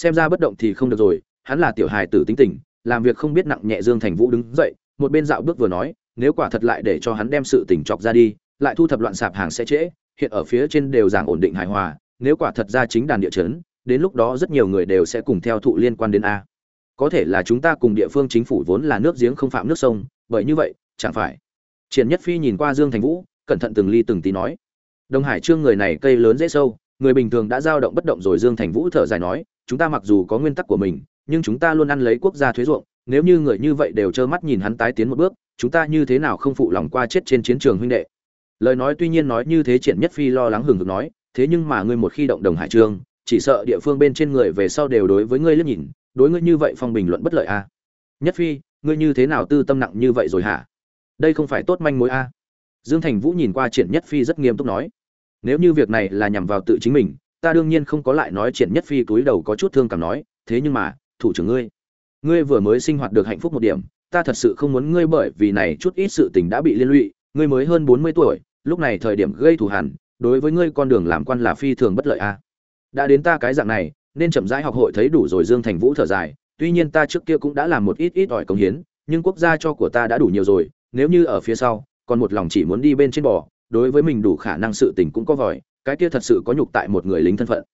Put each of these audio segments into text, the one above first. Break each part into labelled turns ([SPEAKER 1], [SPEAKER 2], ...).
[SPEAKER 1] xem ra bất động thì không được rồi, hắn là tiểu hài tử tính tình, làm việc không biết nặng nhẹ dương thành vũ đứng dậy, một bên dạo bước vừa nói, nếu quả thật lại để cho hắn đem sự tình chọc ra đi, lại thu thập loạn sạp hàng sẽ trễ, hiện ở phía trên đều giảng ổn định hài hòa, nếu quả thật ra chính đàn địa chấn, đến lúc đó rất nhiều người đều sẽ cùng theo thụ liên quan đến a. Có thể là chúng ta cùng địa phương chính phủ vốn là nước giếng không phạm nước sông, bởi như vậy, chẳng phải. Triển nhất phi nhìn qua dương thành vũ, cẩn thận từng ly từng tí nói. Đông hải trương người này cây lớn dễ sâu, người bình thường đã dao động bất động rồi dương thành vũ thở dài nói chúng ta mặc dù có nguyên tắc của mình, nhưng chúng ta luôn ăn lấy quốc gia thuế ruộng nếu như người như vậy đều trơ mắt nhìn hắn tái tiến một bước, chúng ta như thế nào không phụ lòng qua chết trên chiến trường huynh đệ lời nói tuy nhiên nói như thế triển nhất phi lo lắng hừng hực nói, thế nhưng mà ngươi một khi động đồng hải trương, chỉ sợ địa phương bên trên người về sau đều đối với ngươi liếc nhìn, đối ngươi như vậy phong bình luận bất lợi a à? nhất phi, ngươi như thế nào tư tâm nặng như vậy rồi hả đây không phải tốt manh mối a à? dương thành vũ nhìn qua triển nhất phi rất nghiêm túc nói, nếu như việc này là nhằm vào tự chính mình ta đương nhiên không có lại nói triển nhất phi túi đầu có chút thương cảm nói, thế nhưng mà, thủ trưởng ngươi ngươi vừa mới sinh hoạt được hạnh phúc một điểm, ta thật sự không muốn ngươi bởi vì này chút ít sự tình đã bị liên lụy, ngươi mới hơn bốn mươi tuổi, lúc này thời điểm gây thù hằn đối với ngươi con đường làm quan là phi thường bất lợi a. Đã đến ta cái dạng này, nên chậm rãi học hội thấy đủ rồi dương thành vũ thở dài, tuy nhiên ta trước kia cũng đã làm một ít ít ỏi công hiến, nhưng quốc gia cho của ta đã đủ nhiều rồi, nếu như ở phía sau, còn một lòng chỉ muốn đi bên trên bò, đối với mình đủ khả năng sự tình cũng có vòi cái kia thật sự có nhục tại một người lính thân phận.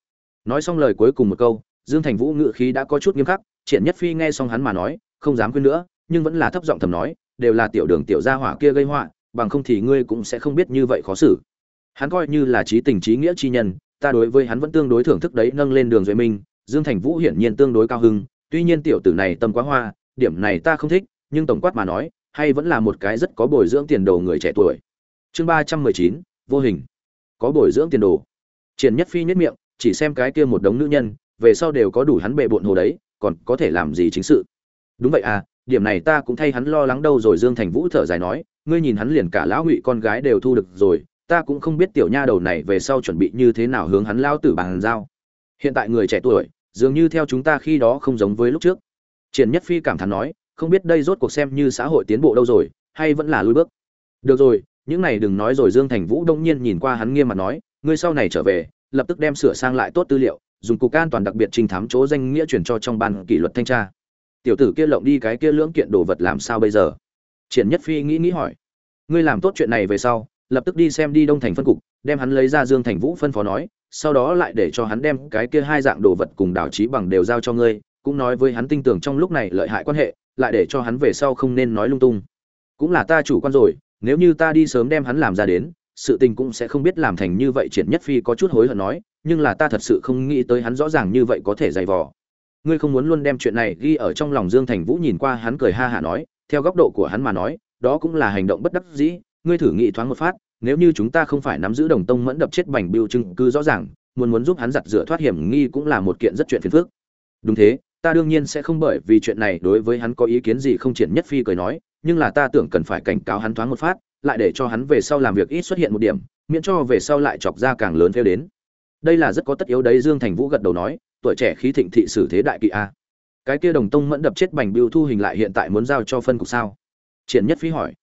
[SPEAKER 1] Nói xong lời cuối cùng một câu, dương thành vũ ngự khí đã có chút nghiêm khắc triển nhất phi nghe xong hắn mà nói, không dám quên nữa, nhưng vẫn là thấp giọng thầm nói, đều là tiểu đường tiểu gia hỏa kia gây họa, bằng không thì ngươi cũng sẽ không biết như vậy khó xử. Hắn coi như là trí tình trí nghĩa chi nhân, ta đối với hắn vẫn tương đối thưởng thức đấy, nâng lên đường duy minh, dương thành vũ hiển nhiên tương đối cao hưng tuy nhiên tiểu tử này tâm quá hoa, điểm này ta không thích, nhưng tổng quát mà nói, hay vẫn là một cái rất có bồi dưỡng tiền đồ người trẻ tuổi. Chương ba trăm mười chín, vô hình có bồi dưỡng tiền đồ. Triển nhất phi nhất miệng, chỉ xem cái kia một đống nữ nhân, về sau đều có đủ hắn bệ bộn hồ đấy, còn có thể làm gì chính sự. Đúng vậy à điểm này ta cũng thay hắn lo lắng đâu rồi, dương thành vũ thở dài nói, ngươi nhìn hắn liền cả lão ngụy con gái đều thu được rồi, ta cũng không biết tiểu nha đầu này về sau chuẩn bị như thế nào hướng hắn lao tử bàn giao. Hiện tại người trẻ tuổi, dường như theo chúng ta khi đó không giống với lúc trước. Triển nhất phi cảm thán nói, không biết đây rốt cuộc xem như xã hội tiến bộ đâu rồi, hay vẫn là lùi bước. Được rồi những này đừng nói rồi dương thành vũ đông nhiên nhìn qua hắn nghiêm mặt nói, ngươi sau này trở về, lập tức đem sửa sang lại tốt tư liệu, dùng cục an toàn đặc biệt trình thám chỗ danh nghĩa chuyển cho trong ban kỷ luật thanh tra. Tiểu tử kia lộng đi cái kia lưỡng kiện đồ vật làm sao bây giờ? Triển nhất phi nghĩ nghĩ hỏi. Ngươi làm tốt chuyện này về sau, lập tức đi xem đi đông thành phân cục, đem hắn lấy ra dương thành vũ phân phó nói, sau đó lại để cho hắn đem cái kia hai dạng đồ vật cùng đảo trí bằng đều giao cho ngươi, cũng nói với hắn tin tưởng trong lúc này lợi hại quan hệ, lại để cho hắn về sau không nên nói lung tung. Cũng là ta chủ quan rồi nếu như ta đi sớm đem hắn làm ra đến, sự tình cũng sẽ không biết làm thành như vậy, triển nhất phi có chút hối hận nói, nhưng là ta thật sự không nghĩ tới hắn rõ ràng như vậy có thể dày vò. Ngươi không muốn luôn đem chuyện này ghi ở trong lòng dương thành vũ nhìn qua hắn cười ha hả nói, theo góc độ của hắn mà nói, đó cũng là hành động bất đắc dĩ, ngươi thử nghĩ thoáng một phát, nếu như chúng ta không phải nắm giữ đồng tông mẫn đập chết bành biêu chứng cứ rõ ràng, muốn muốn giúp hắn giặt rửa thoát hiểm nghi cũng là một kiện rất chuyện phiền phức. Đúng thế ta đương nhiên sẽ không bởi vì chuyện này đối với hắn có ý kiến gì không triển nhất phi cười nói, nhưng là ta tưởng cần phải cảnh cáo hắn thoáng một phát, lại để cho hắn về sau làm việc ít xuất hiện một điểm, miễn cho về sau lại chọc ra càng lớn theo đến. Đây là rất có tất yếu đấy, dương thành vũ gật đầu nói, tuổi trẻ khí thịnh thị sử thế đại kỵ a. Cái kia đồng tông mẫn đập chết bành biêu thu hình lại hiện tại muốn giao cho phân cục sao? Triển nhất phi hỏi.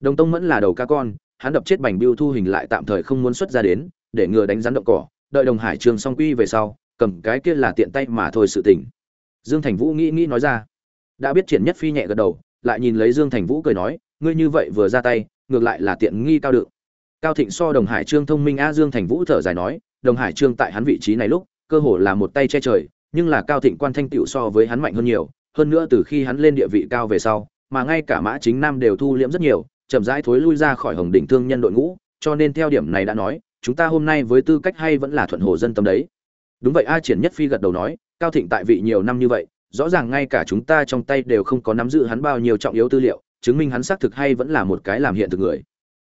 [SPEAKER 1] Đồng tông mẫn là đầu ca con, hắn đập chết bành biêu thu hình lại tạm thời không muốn xuất ra đến, để ngừa đánh rắn động cỏ, đợi đồng hải trường song quy về sau, cầm cái kia là tiện tay mà thôi sự tình dương thành vũ nghĩ nghĩ nói ra. Đã biết triển nhất phi nhẹ gật đầu, lại nhìn lấy dương thành vũ cười nói, ngươi như vậy vừa ra tay, ngược lại là tiện nghi cao đựng cao thịnh so đồng hải trương thông minh a dương thành vũ thở dài nói, đồng hải trương tại hắn vị trí này lúc, cơ hồ là một tay che trời, nhưng là cao thịnh quan thanh tựu so với hắn mạnh hơn nhiều, hơn nữa từ khi hắn lên địa vị cao về sau, mà ngay cả mã chính nam đều thu liễm rất nhiều, chậm rãi thối lui ra khỏi hồng đỉnh thương nhân đội ngũ, cho nên theo điểm này đã nói, chúng ta hôm nay với tư cách hay vẫn là thuận hồ dân tâm đấy. Đúng vậy a triển nhất phi gật đầu nói cao thịnh tại vị nhiều năm như vậy, rõ ràng ngay cả chúng ta trong tay đều không có nắm giữ hắn bao nhiêu trọng yếu tư liệu, chứng minh hắn xác thực hay vẫn là một cái làm hiện thực người.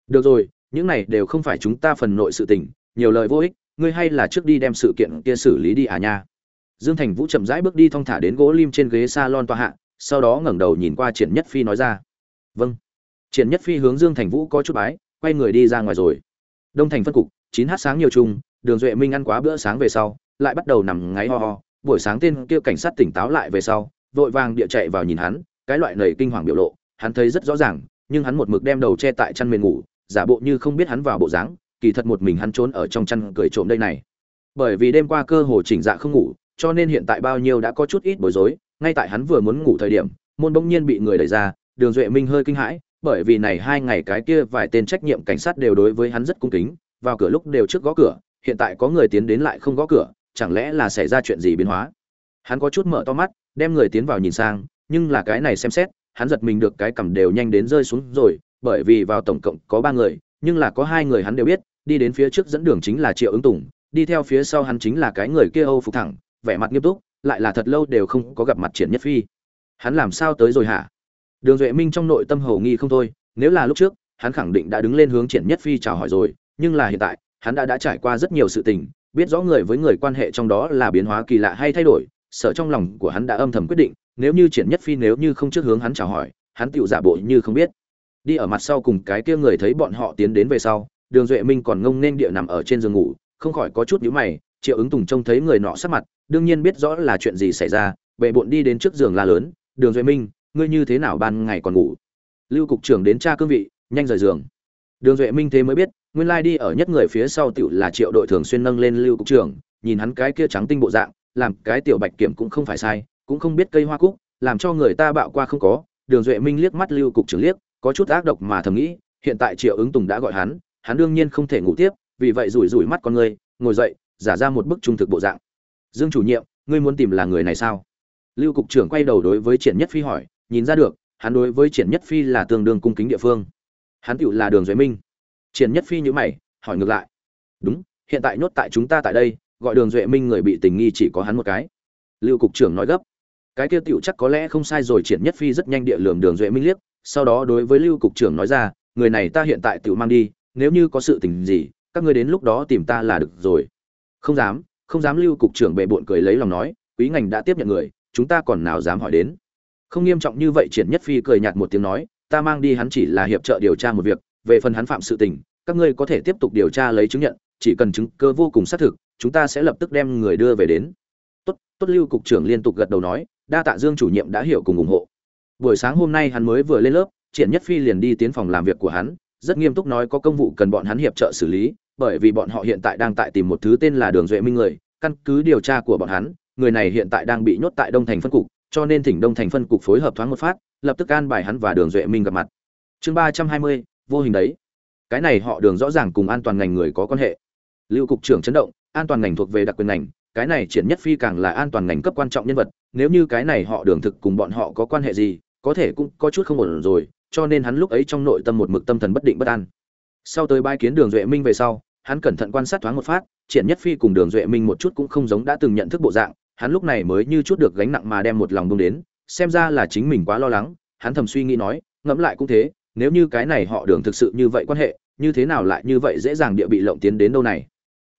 [SPEAKER 1] Được rồi, những này đều không phải chúng ta phần nội sự tình, nhiều lời vô ích, ngươi hay là trước đi đem sự kiện kia xử lý đi à nha. Dương thành vũ chậm rãi bước đi thong thả đến gỗ lim trên ghế salon tòa hạ, sau đó ngẩng đầu nhìn qua triển nhất phi nói ra. Vâng. Triển nhất phi hướng dương thành vũ có chút bái, quay người đi ra ngoài rồi. Đông thành phân cục, chín h sáng nhiều chung đường duệ minh ăn quá bữa sáng về sau, lại bắt đầu nằm ngáy ho ho buổi sáng tên kia cảnh sát tỉnh táo lại về sau, vội vàng địa chạy vào nhìn hắn, cái loại nầy kinh hoàng biểu lộ, hắn thấy rất rõ ràng, nhưng hắn một mực đem đầu che tại chăn mền ngủ, giả bộ như không biết hắn vào bộ dáng, kỳ thật một mình hắn trốn ở trong chăn cười trộm đây này. Bởi vì đêm qua cơ hồ chỉnh dạ không ngủ, cho nên hiện tại bao nhiêu đã có chút ít bối rối, ngay tại hắn vừa muốn ngủ thời điểm, môn bỗng nhiên bị người đẩy ra, đường duệ minh hơi kinh hãi, bởi vì này hai ngày cái kia vài tên trách nhiệm cảnh sát đều đối với hắn rất cung kính, vào cửa lúc đều trước gõ cửa, hiện tại có người tiến đến lại không gõ cửa chẳng lẽ là xảy ra chuyện gì biến hóa? Hắn có chút mở to mắt, đem người tiến vào nhìn sang, nhưng là cái này xem xét, hắn giật mình được cái cầm đều nhanh đến rơi xuống rồi, bởi vì vào tổng cộng có ba người, nhưng là có hai người hắn đều biết, đi đến phía trước dẫn đường chính là triệu ứng tùng, đi theo phía sau hắn chính là cái người kia âu phục thẳng, vẻ mặt nghiêm túc, lại là thật lâu đều không có gặp mặt triển nhất phi. Hắn làm sao tới rồi hả? Đường duệ minh trong nội tâm hầu nghi không thôi, nếu là lúc trước, hắn khẳng định đã đứng lên hướng triển nhất phi chào hỏi rồi, nhưng là hiện tại, hắn đã đã trải qua rất nhiều sự tình biết rõ người với người quan hệ trong đó là biến hóa kỳ lạ hay thay đổi sợ trong lòng của hắn đã âm thầm quyết định, nếu như triển nhất phi nếu như không trước hướng hắn chào hỏi, hắn tựu giả bộ như không biết. Đi ở mặt sau cùng cái kia người thấy bọn họ tiến đến về sau, đường duệ minh còn ngông nên địa nằm ở trên giường ngủ, không khỏi có chút nhíu mày, triệu ứng tùng trông thấy người nọ sắc mặt, đương nhiên biết rõ là chuyện gì xảy ra, bệ bộn đi đến trước giường la lớn, đường duệ minh, ngươi như thế nào ban ngày còn ngủ? Lưu cục trưởng đến tra cương vị, nhanh rời giường đường duệ minh thế mới biết, nguyên lai đi ở nhất người phía sau tiểu là triệu đội thường xuyên nâng lên lưu cục trưởng nhìn hắn cái kia trắng tinh bộ dạng, làm cái tiểu bạch kiểm cũng không phải sai, cũng không biết cây hoa cúc, làm cho người ta bạo qua không có. Đường duệ minh liếc mắt lưu cục trưởng liếc, có chút ác độc mà thầm nghĩ, hiện tại triệu ứng tùng đã gọi hắn hắn đương nhiên không thể ngủ tiếp, vì vậy rủi rủi mắt con người, ngồi dậy, giả ra một bức trung thực bộ dạng. Dương chủ nhiệm, ngươi muốn tìm là người này sao? Lưu cục trưởng quay đầu đối với triển nhất phi hỏi, nhìn ra được, hắn đối với triển nhất phi là tương đương cung kính địa phương hắn tựu là đường duệ minh. Triển nhất phi nhữ mày, hỏi ngược lại. Đúng, hiện tại nhốt tại chúng ta tại đây, gọi đường duệ minh người bị tình nghi chỉ có hắn một cái. Lưu cục trưởng nói gấp. Cái kia tựu chắc có lẽ không sai rồi, triển nhất phi rất nhanh địa lường đường duệ minh liếc, sau đó đối với lưu cục trưởng nói ra, người này ta hiện tại tựu mang đi, nếu như có sự tình gì, các ngươi đến lúc đó tìm ta là được rồi. Không dám không dám, lưu cục trưởng bệ bộn cười lấy lòng nói, quý ngành đã tiếp nhận người, chúng ta còn nào dám hỏi đến. Không nghiêm trọng như vậy, triển nhất phi cười nhạt một tiếng nói ta mang đi hắn chỉ là hiệp trợ điều tra một việc, về phần hắn phạm sự tình, các ngươi có thể tiếp tục điều tra lấy chứng nhận, chỉ cần chứng cơ vô cùng xác thực, chúng ta sẽ lập tức đem người đưa về đến. Tốt tốt, lưu cục trưởng liên tục gật đầu nói, đa tạ dương chủ nhiệm đã hiểu cùng ủng hộ. Buổi sáng hôm nay hắn mới vừa lên lớp, triển nhất phi liền đi tiến phòng làm việc của hắn, rất nghiêm túc nói có công vụ cần bọn hắn hiệp trợ xử lý, bởi vì bọn họ hiện tại đang tại tìm một thứ tên là đường duệ minh người, căn cứ điều tra của bọn hắn, người này hiện tại đang bị nhốt tại đông thành phân cục cho nên thỉnh đông thành phân cục phối hợp thoáng một phát, lập tức an bài hắn và đường duệ minh gặp mặt. Chương ba trăm hai mươi, vô hình đấy. Cái này họ đường rõ ràng cùng an toàn ngành người có quan hệ. Lưu cục trưởng chấn động, an toàn ngành thuộc về đặc quyền ngành, cái này triển nhất phi càng là an toàn ngành cấp quan trọng nhân vật, nếu như cái này họ đường thực cùng bọn họ có quan hệ gì, có thể cũng có chút không ổn rồi, cho nên hắn lúc ấy trong nội tâm một mực tâm thần bất định bất an. Sau tới bãi kiến đường duệ minh về sau, hắn cẩn thận quan sát thoáng một phát, triển nhất phi cùng đường duệ minh một chút cũng không giống đã từng nhận thức bộ dạng hắn lúc này mới như chút được gánh nặng mà đem một lòng bông đến, xem ra là chính mình quá lo lắng, hắn thầm suy nghĩ nói, ngẫm lại cũng thế, nếu như cái này họ đường thực sự như vậy quan hệ, như thế nào lại như vậy dễ dàng địa bị lộng tiến đến đâu này?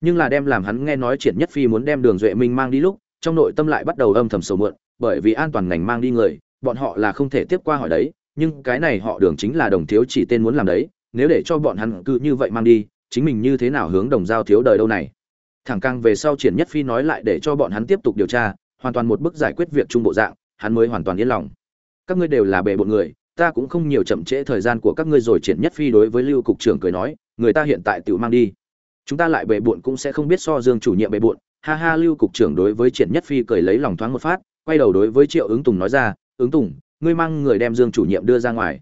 [SPEAKER 1] Nhưng là đem làm hắn nghe nói triển nhất phi muốn đem đường duệ minh mang đi lúc, trong nội tâm lại bắt đầu âm thầm sầu mượn bởi vì an toàn ngành mang đi người, bọn họ là không thể tiếp qua hỏi đấy, nhưng cái này họ đường chính là đồng thiếu chỉ tên muốn làm đấy, nếu để cho bọn hắn cứ như vậy mang đi, chính mình như thế nào hướng đồng giao thiếu đời đâu này? Thẳng càng về sau triển nhất phi nói lại để cho bọn hắn tiếp tục điều tra, hoàn toàn một bước giải quyết việc trung bộ dạng, hắn mới hoàn toàn yên lòng. Các ngươi đều là bề bộn người, ta cũng không nhiều chậm trễ thời gian của các ngươi rồi, triển nhất phi đối với lưu cục trưởng cười nói, người ta hiện tại tự mang đi. Chúng ta lại bề bộn cũng sẽ không biết so dương chủ nhiệm bề bộn. Ha ha, lưu cục trưởng đối với triển nhất phi cười lấy lòng thoáng một phát, quay đầu đối với triệu ứng tùng nói ra, ứng tùng, ngươi mang người đem dương chủ nhiệm đưa ra ngoài.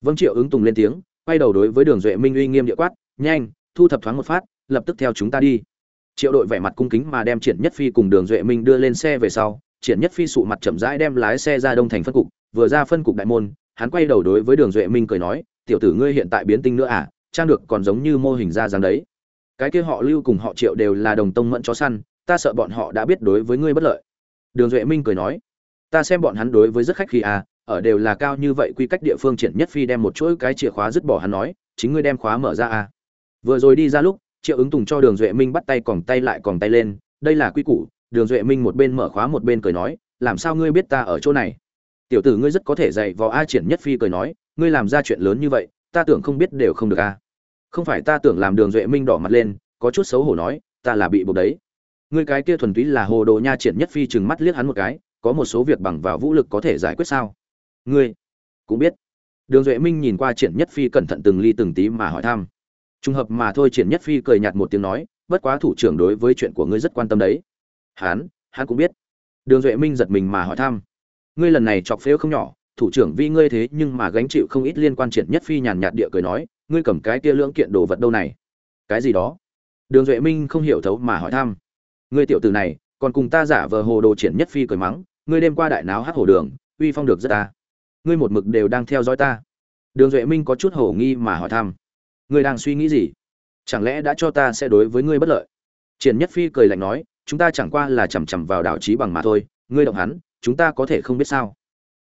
[SPEAKER 1] Vâng triệu ứng tùng lên tiếng, quay đầu đối với đường duệ minh uy nghiêm địa quát, nhanh, thu thập thoáng một phát, lập tức theo chúng ta đi triệu đội vẻ mặt cung kính mà đem triển nhất phi cùng đường duệ minh đưa lên xe về sau, triển nhất phi sụ mặt chậm rãi đem lái xe ra đông thành phân cục, vừa ra phân cục đại môn, hắn quay đầu đối với đường duệ minh cười nói, tiểu tử ngươi hiện tại biến tinh nữa à trang được còn giống như mô hình ra dáng đấy. Cái kia họ lưu cùng họ triệu đều là đồng tông mẫn chó săn, ta sợ bọn họ đã biết đối với ngươi bất lợi. Đường duệ minh cười nói, ta xem bọn hắn đối với rất khách khi à ở đều là cao như vậy quy cách địa phương triển nhất phi đem một chuỗi cái chìa khóa dứt bỏ hắn nói, chính ngươi đem khóa mở ra à. Vừa rồi đi ra lúc triệu ứng tùng cho đường duệ minh bắt tay còng tay lại còng tay lên, đây là quy củ. Đường duệ minh một bên mở khóa một bên cười nói, làm sao ngươi biết ta ở chỗ này? Tiểu tử ngươi rất có thể dạy vò a triển nhất phi cười nói, ngươi làm ra chuyện lớn như vậy, ta tưởng không biết đều không được a. Không phải ta tưởng làm đường duệ minh đỏ mặt lên, có chút xấu hổ nói, ta là bị buộc đấy. Ngươi cái kia thuần túy là hồ đồ nha triển nhất phi chừng mắt liếc hắn một cái, có một số việc bằng vào vũ lực có thể giải quyết sao? Ngươi cũng biết. Đường duệ minh nhìn qua triển nhất phi cẩn thận từng ly từng tí mà hỏi thăm trùng hợp mà thôi triển nhất phi cười nhạt một tiếng nói, bất quá thủ trưởng đối với chuyện của ngươi rất quan tâm đấy. Hán hắn cũng biết. Đường duệ minh giật mình mà hỏi thăm, ngươi lần này chọc phếu không nhỏ, thủ trưởng vi ngươi thế nhưng mà gánh chịu không ít liên quan triển nhất phi nhàn nhạt địa cười nói, ngươi cầm cái kia lưỡng kiện đồ vật đâu này? Cái gì đó? Đường duệ minh không hiểu thấu mà hỏi thăm, ngươi tiểu tử này, còn cùng ta giả vờ hồ đồ triển nhất phi cười mắng, ngươi đêm qua đại náo hát hồ đường, uy phong được rất ta. Ngươi một mực đều đang theo dõi ta. Đường duệ minh có chút hổ nghi mà hỏi thăm ngươi đang suy nghĩ gì? Chẳng lẽ đã cho ta sẽ đối với ngươi bất lợi? Triển nhất phi cười lạnh nói, chúng ta chẳng qua là chằm chằm vào đảo trí bằng mà thôi, ngươi động hắn, chúng ta có thể không biết sao.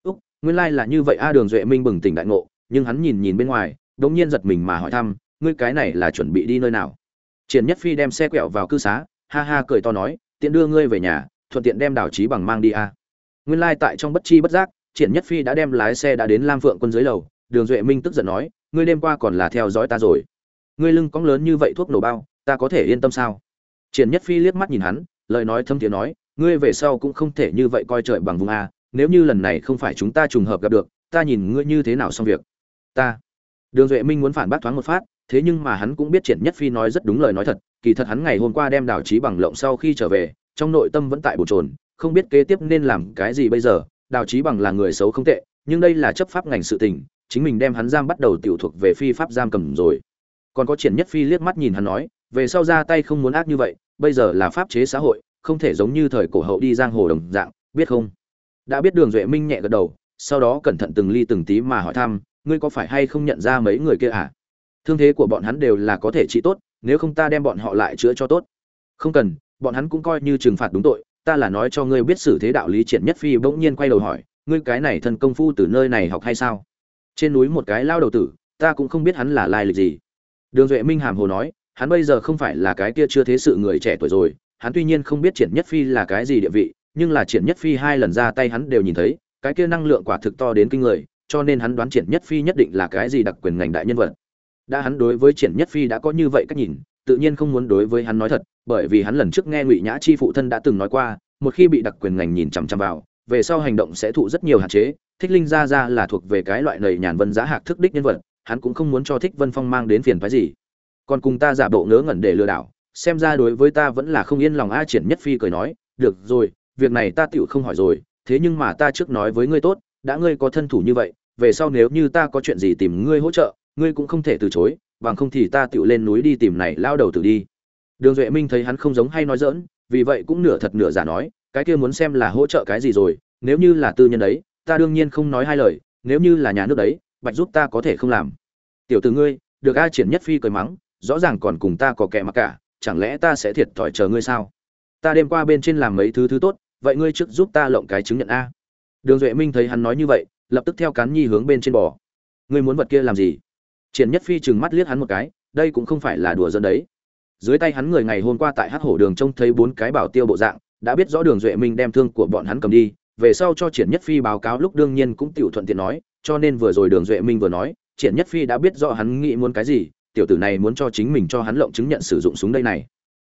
[SPEAKER 1] Úc, nguyên lai là như vậy a đường duệ minh bừng tỉnh đại ngộ, nhưng hắn nhìn nhìn bên ngoài, đống nhiên giật mình mà hỏi thăm, ngươi cái này là chuẩn bị đi nơi nào? Triển nhất phi đem xe quẹo vào cư xá, ha ha cười to nói, tiện đưa ngươi về nhà, thuận tiện đem đảo trí bằng mang đi a. Nguyên lai tại trong bất chi bất giác, triển nhất phi đã đem lái xe đã đến lam phượng quân dưới lầu, đường duệ minh tức giận nói ngươi đêm qua còn là theo dõi ta rồi. Ngươi lưng cóng lớn như vậy thuốc nổ bao, ta có thể yên tâm sao? Triển nhất phi liếc mắt nhìn hắn, lời nói thâm thiế nói, ngươi về sau cũng không thể như vậy coi trời bằng vùng a, nếu như lần này không phải chúng ta trùng hợp gặp được, ta nhìn ngươi như thế nào xong việc? Ta. Đường duệ minh muốn phản bác thoáng một phát, thế nhưng mà hắn cũng biết triển nhất phi nói rất đúng lời nói thật, kỳ thật hắn ngày hôm qua đem đào trí bằng lộng sau khi trở về, trong nội tâm vẫn tại bồn trồn không biết kế tiếp nên làm cái gì bây giờ đào trí bằng là người xấu không tệ, nhưng đây là chấp pháp ngành sự tình chính mình đem hắn giam bắt đầu tiểu thuộc về phi pháp giam cầm rồi. Còn có triển nhất phi liếc mắt nhìn hắn nói, về sau ra tay không muốn ác như vậy, bây giờ là pháp chế xã hội, không thể giống như thời cổ hậu đi giang hồ đồng dạng, biết không? Đã biết đường duệ minh nhẹ gật đầu, sau đó cẩn thận từng ly từng tí mà hỏi thăm, ngươi có phải hay không nhận ra mấy người kia à? Thương thế của bọn hắn đều là có thể trị tốt, nếu không ta đem bọn họ lại chữa cho tốt. Không cần, bọn hắn cũng coi như trừng phạt đúng tội, ta là nói cho ngươi biết xử thế đạo lý triển nhất phi bỗng nhiên quay đầu hỏi, ngươi cái này thân công phu từ nơi này học hay sao? Trên núi một cái lao đầu tử, ta cũng không biết hắn là lai lịch gì. Đường duệ minh hàm hồ nói, hắn bây giờ không phải là cái kia chưa thế sự người trẻ tuổi rồi, hắn tuy nhiên không biết triển nhất phi là cái gì địa vị, nhưng là triển nhất phi hai lần ra tay hắn đều nhìn thấy, cái kia năng lượng quả thực to đến kinh người, cho nên hắn đoán triển nhất phi nhất định là cái gì đặc quyền ngành đại nhân vật. Đã hắn đối với triển nhất phi đã có như vậy cách nhìn, tự nhiên không muốn đối với hắn nói thật, bởi vì hắn lần trước nghe ngụy nhã chi phụ thân đã từng nói qua, một khi bị đặc quyền ngành nhìn chằm chằm vào về sau hành động sẽ thụ rất nhiều hạn chế, thích linh gia gia là thuộc về cái loại nầy nhàn vân giá hạc thức đích nhân vật, hắn cũng không muốn cho thích vân phong mang đến phiền phái gì. Còn cùng ta giả bộ ngớ ngẩn để lừa đảo, xem ra đối với ta vẫn là không yên lòng a triển nhất phi cười nói, được rồi, việc này ta tựu không hỏi rồi, thế nhưng mà ta trước nói với ngươi tốt, đã ngươi có thân thủ như vậy, về sau nếu như ta có chuyện gì tìm ngươi hỗ trợ, ngươi cũng không thể từ chối, bằng không thì ta tựu lên núi đi tìm này lao đầu tử đi. Đường duệ minh thấy hắn không giống hay nói dỡn vì vậy cũng nửa thật nửa giả nói cái kia muốn xem là hỗ trợ cái gì rồi, nếu như là tư nhân đấy, ta đương nhiên không nói hai lời, nếu như là nhà nước đấy, bạch giúp ta có thể không làm. Tiểu từ ngươi, được a triển nhất phi cười mắng, rõ ràng còn cùng ta có kẻ mặc cả, chẳng lẽ ta sẽ thiệt thòi chờ ngươi sao? Ta đêm qua bên trên làm mấy thứ thứ tốt, vậy ngươi trước giúp ta lộng cái chứng nhận a. Đường duệ minh thấy hắn nói như vậy, lập tức theo cán nhi hướng bên trên bò. Ngươi muốn vật kia làm gì? Triển nhất phi chừng mắt liếc hắn một cái, đây cũng không phải là đùa dân đấy. Dưới tay hắn người ngày hôm qua tại Hát hổ đường trông thấy bốn cái bảo tiêu bộ dạng đã biết rõ đường duệ minh đem thương của bọn hắn cầm đi, về sau cho triển nhất phi báo cáo lúc đương nhiên cũng tiểu thuận tiện nói, cho nên vừa rồi đường duệ minh vừa nói, triển nhất phi đã biết rõ hắn nghĩ muốn cái gì, tiểu tử này muốn cho chính mình cho hắn lộng chứng nhận sử dụng súng đây này.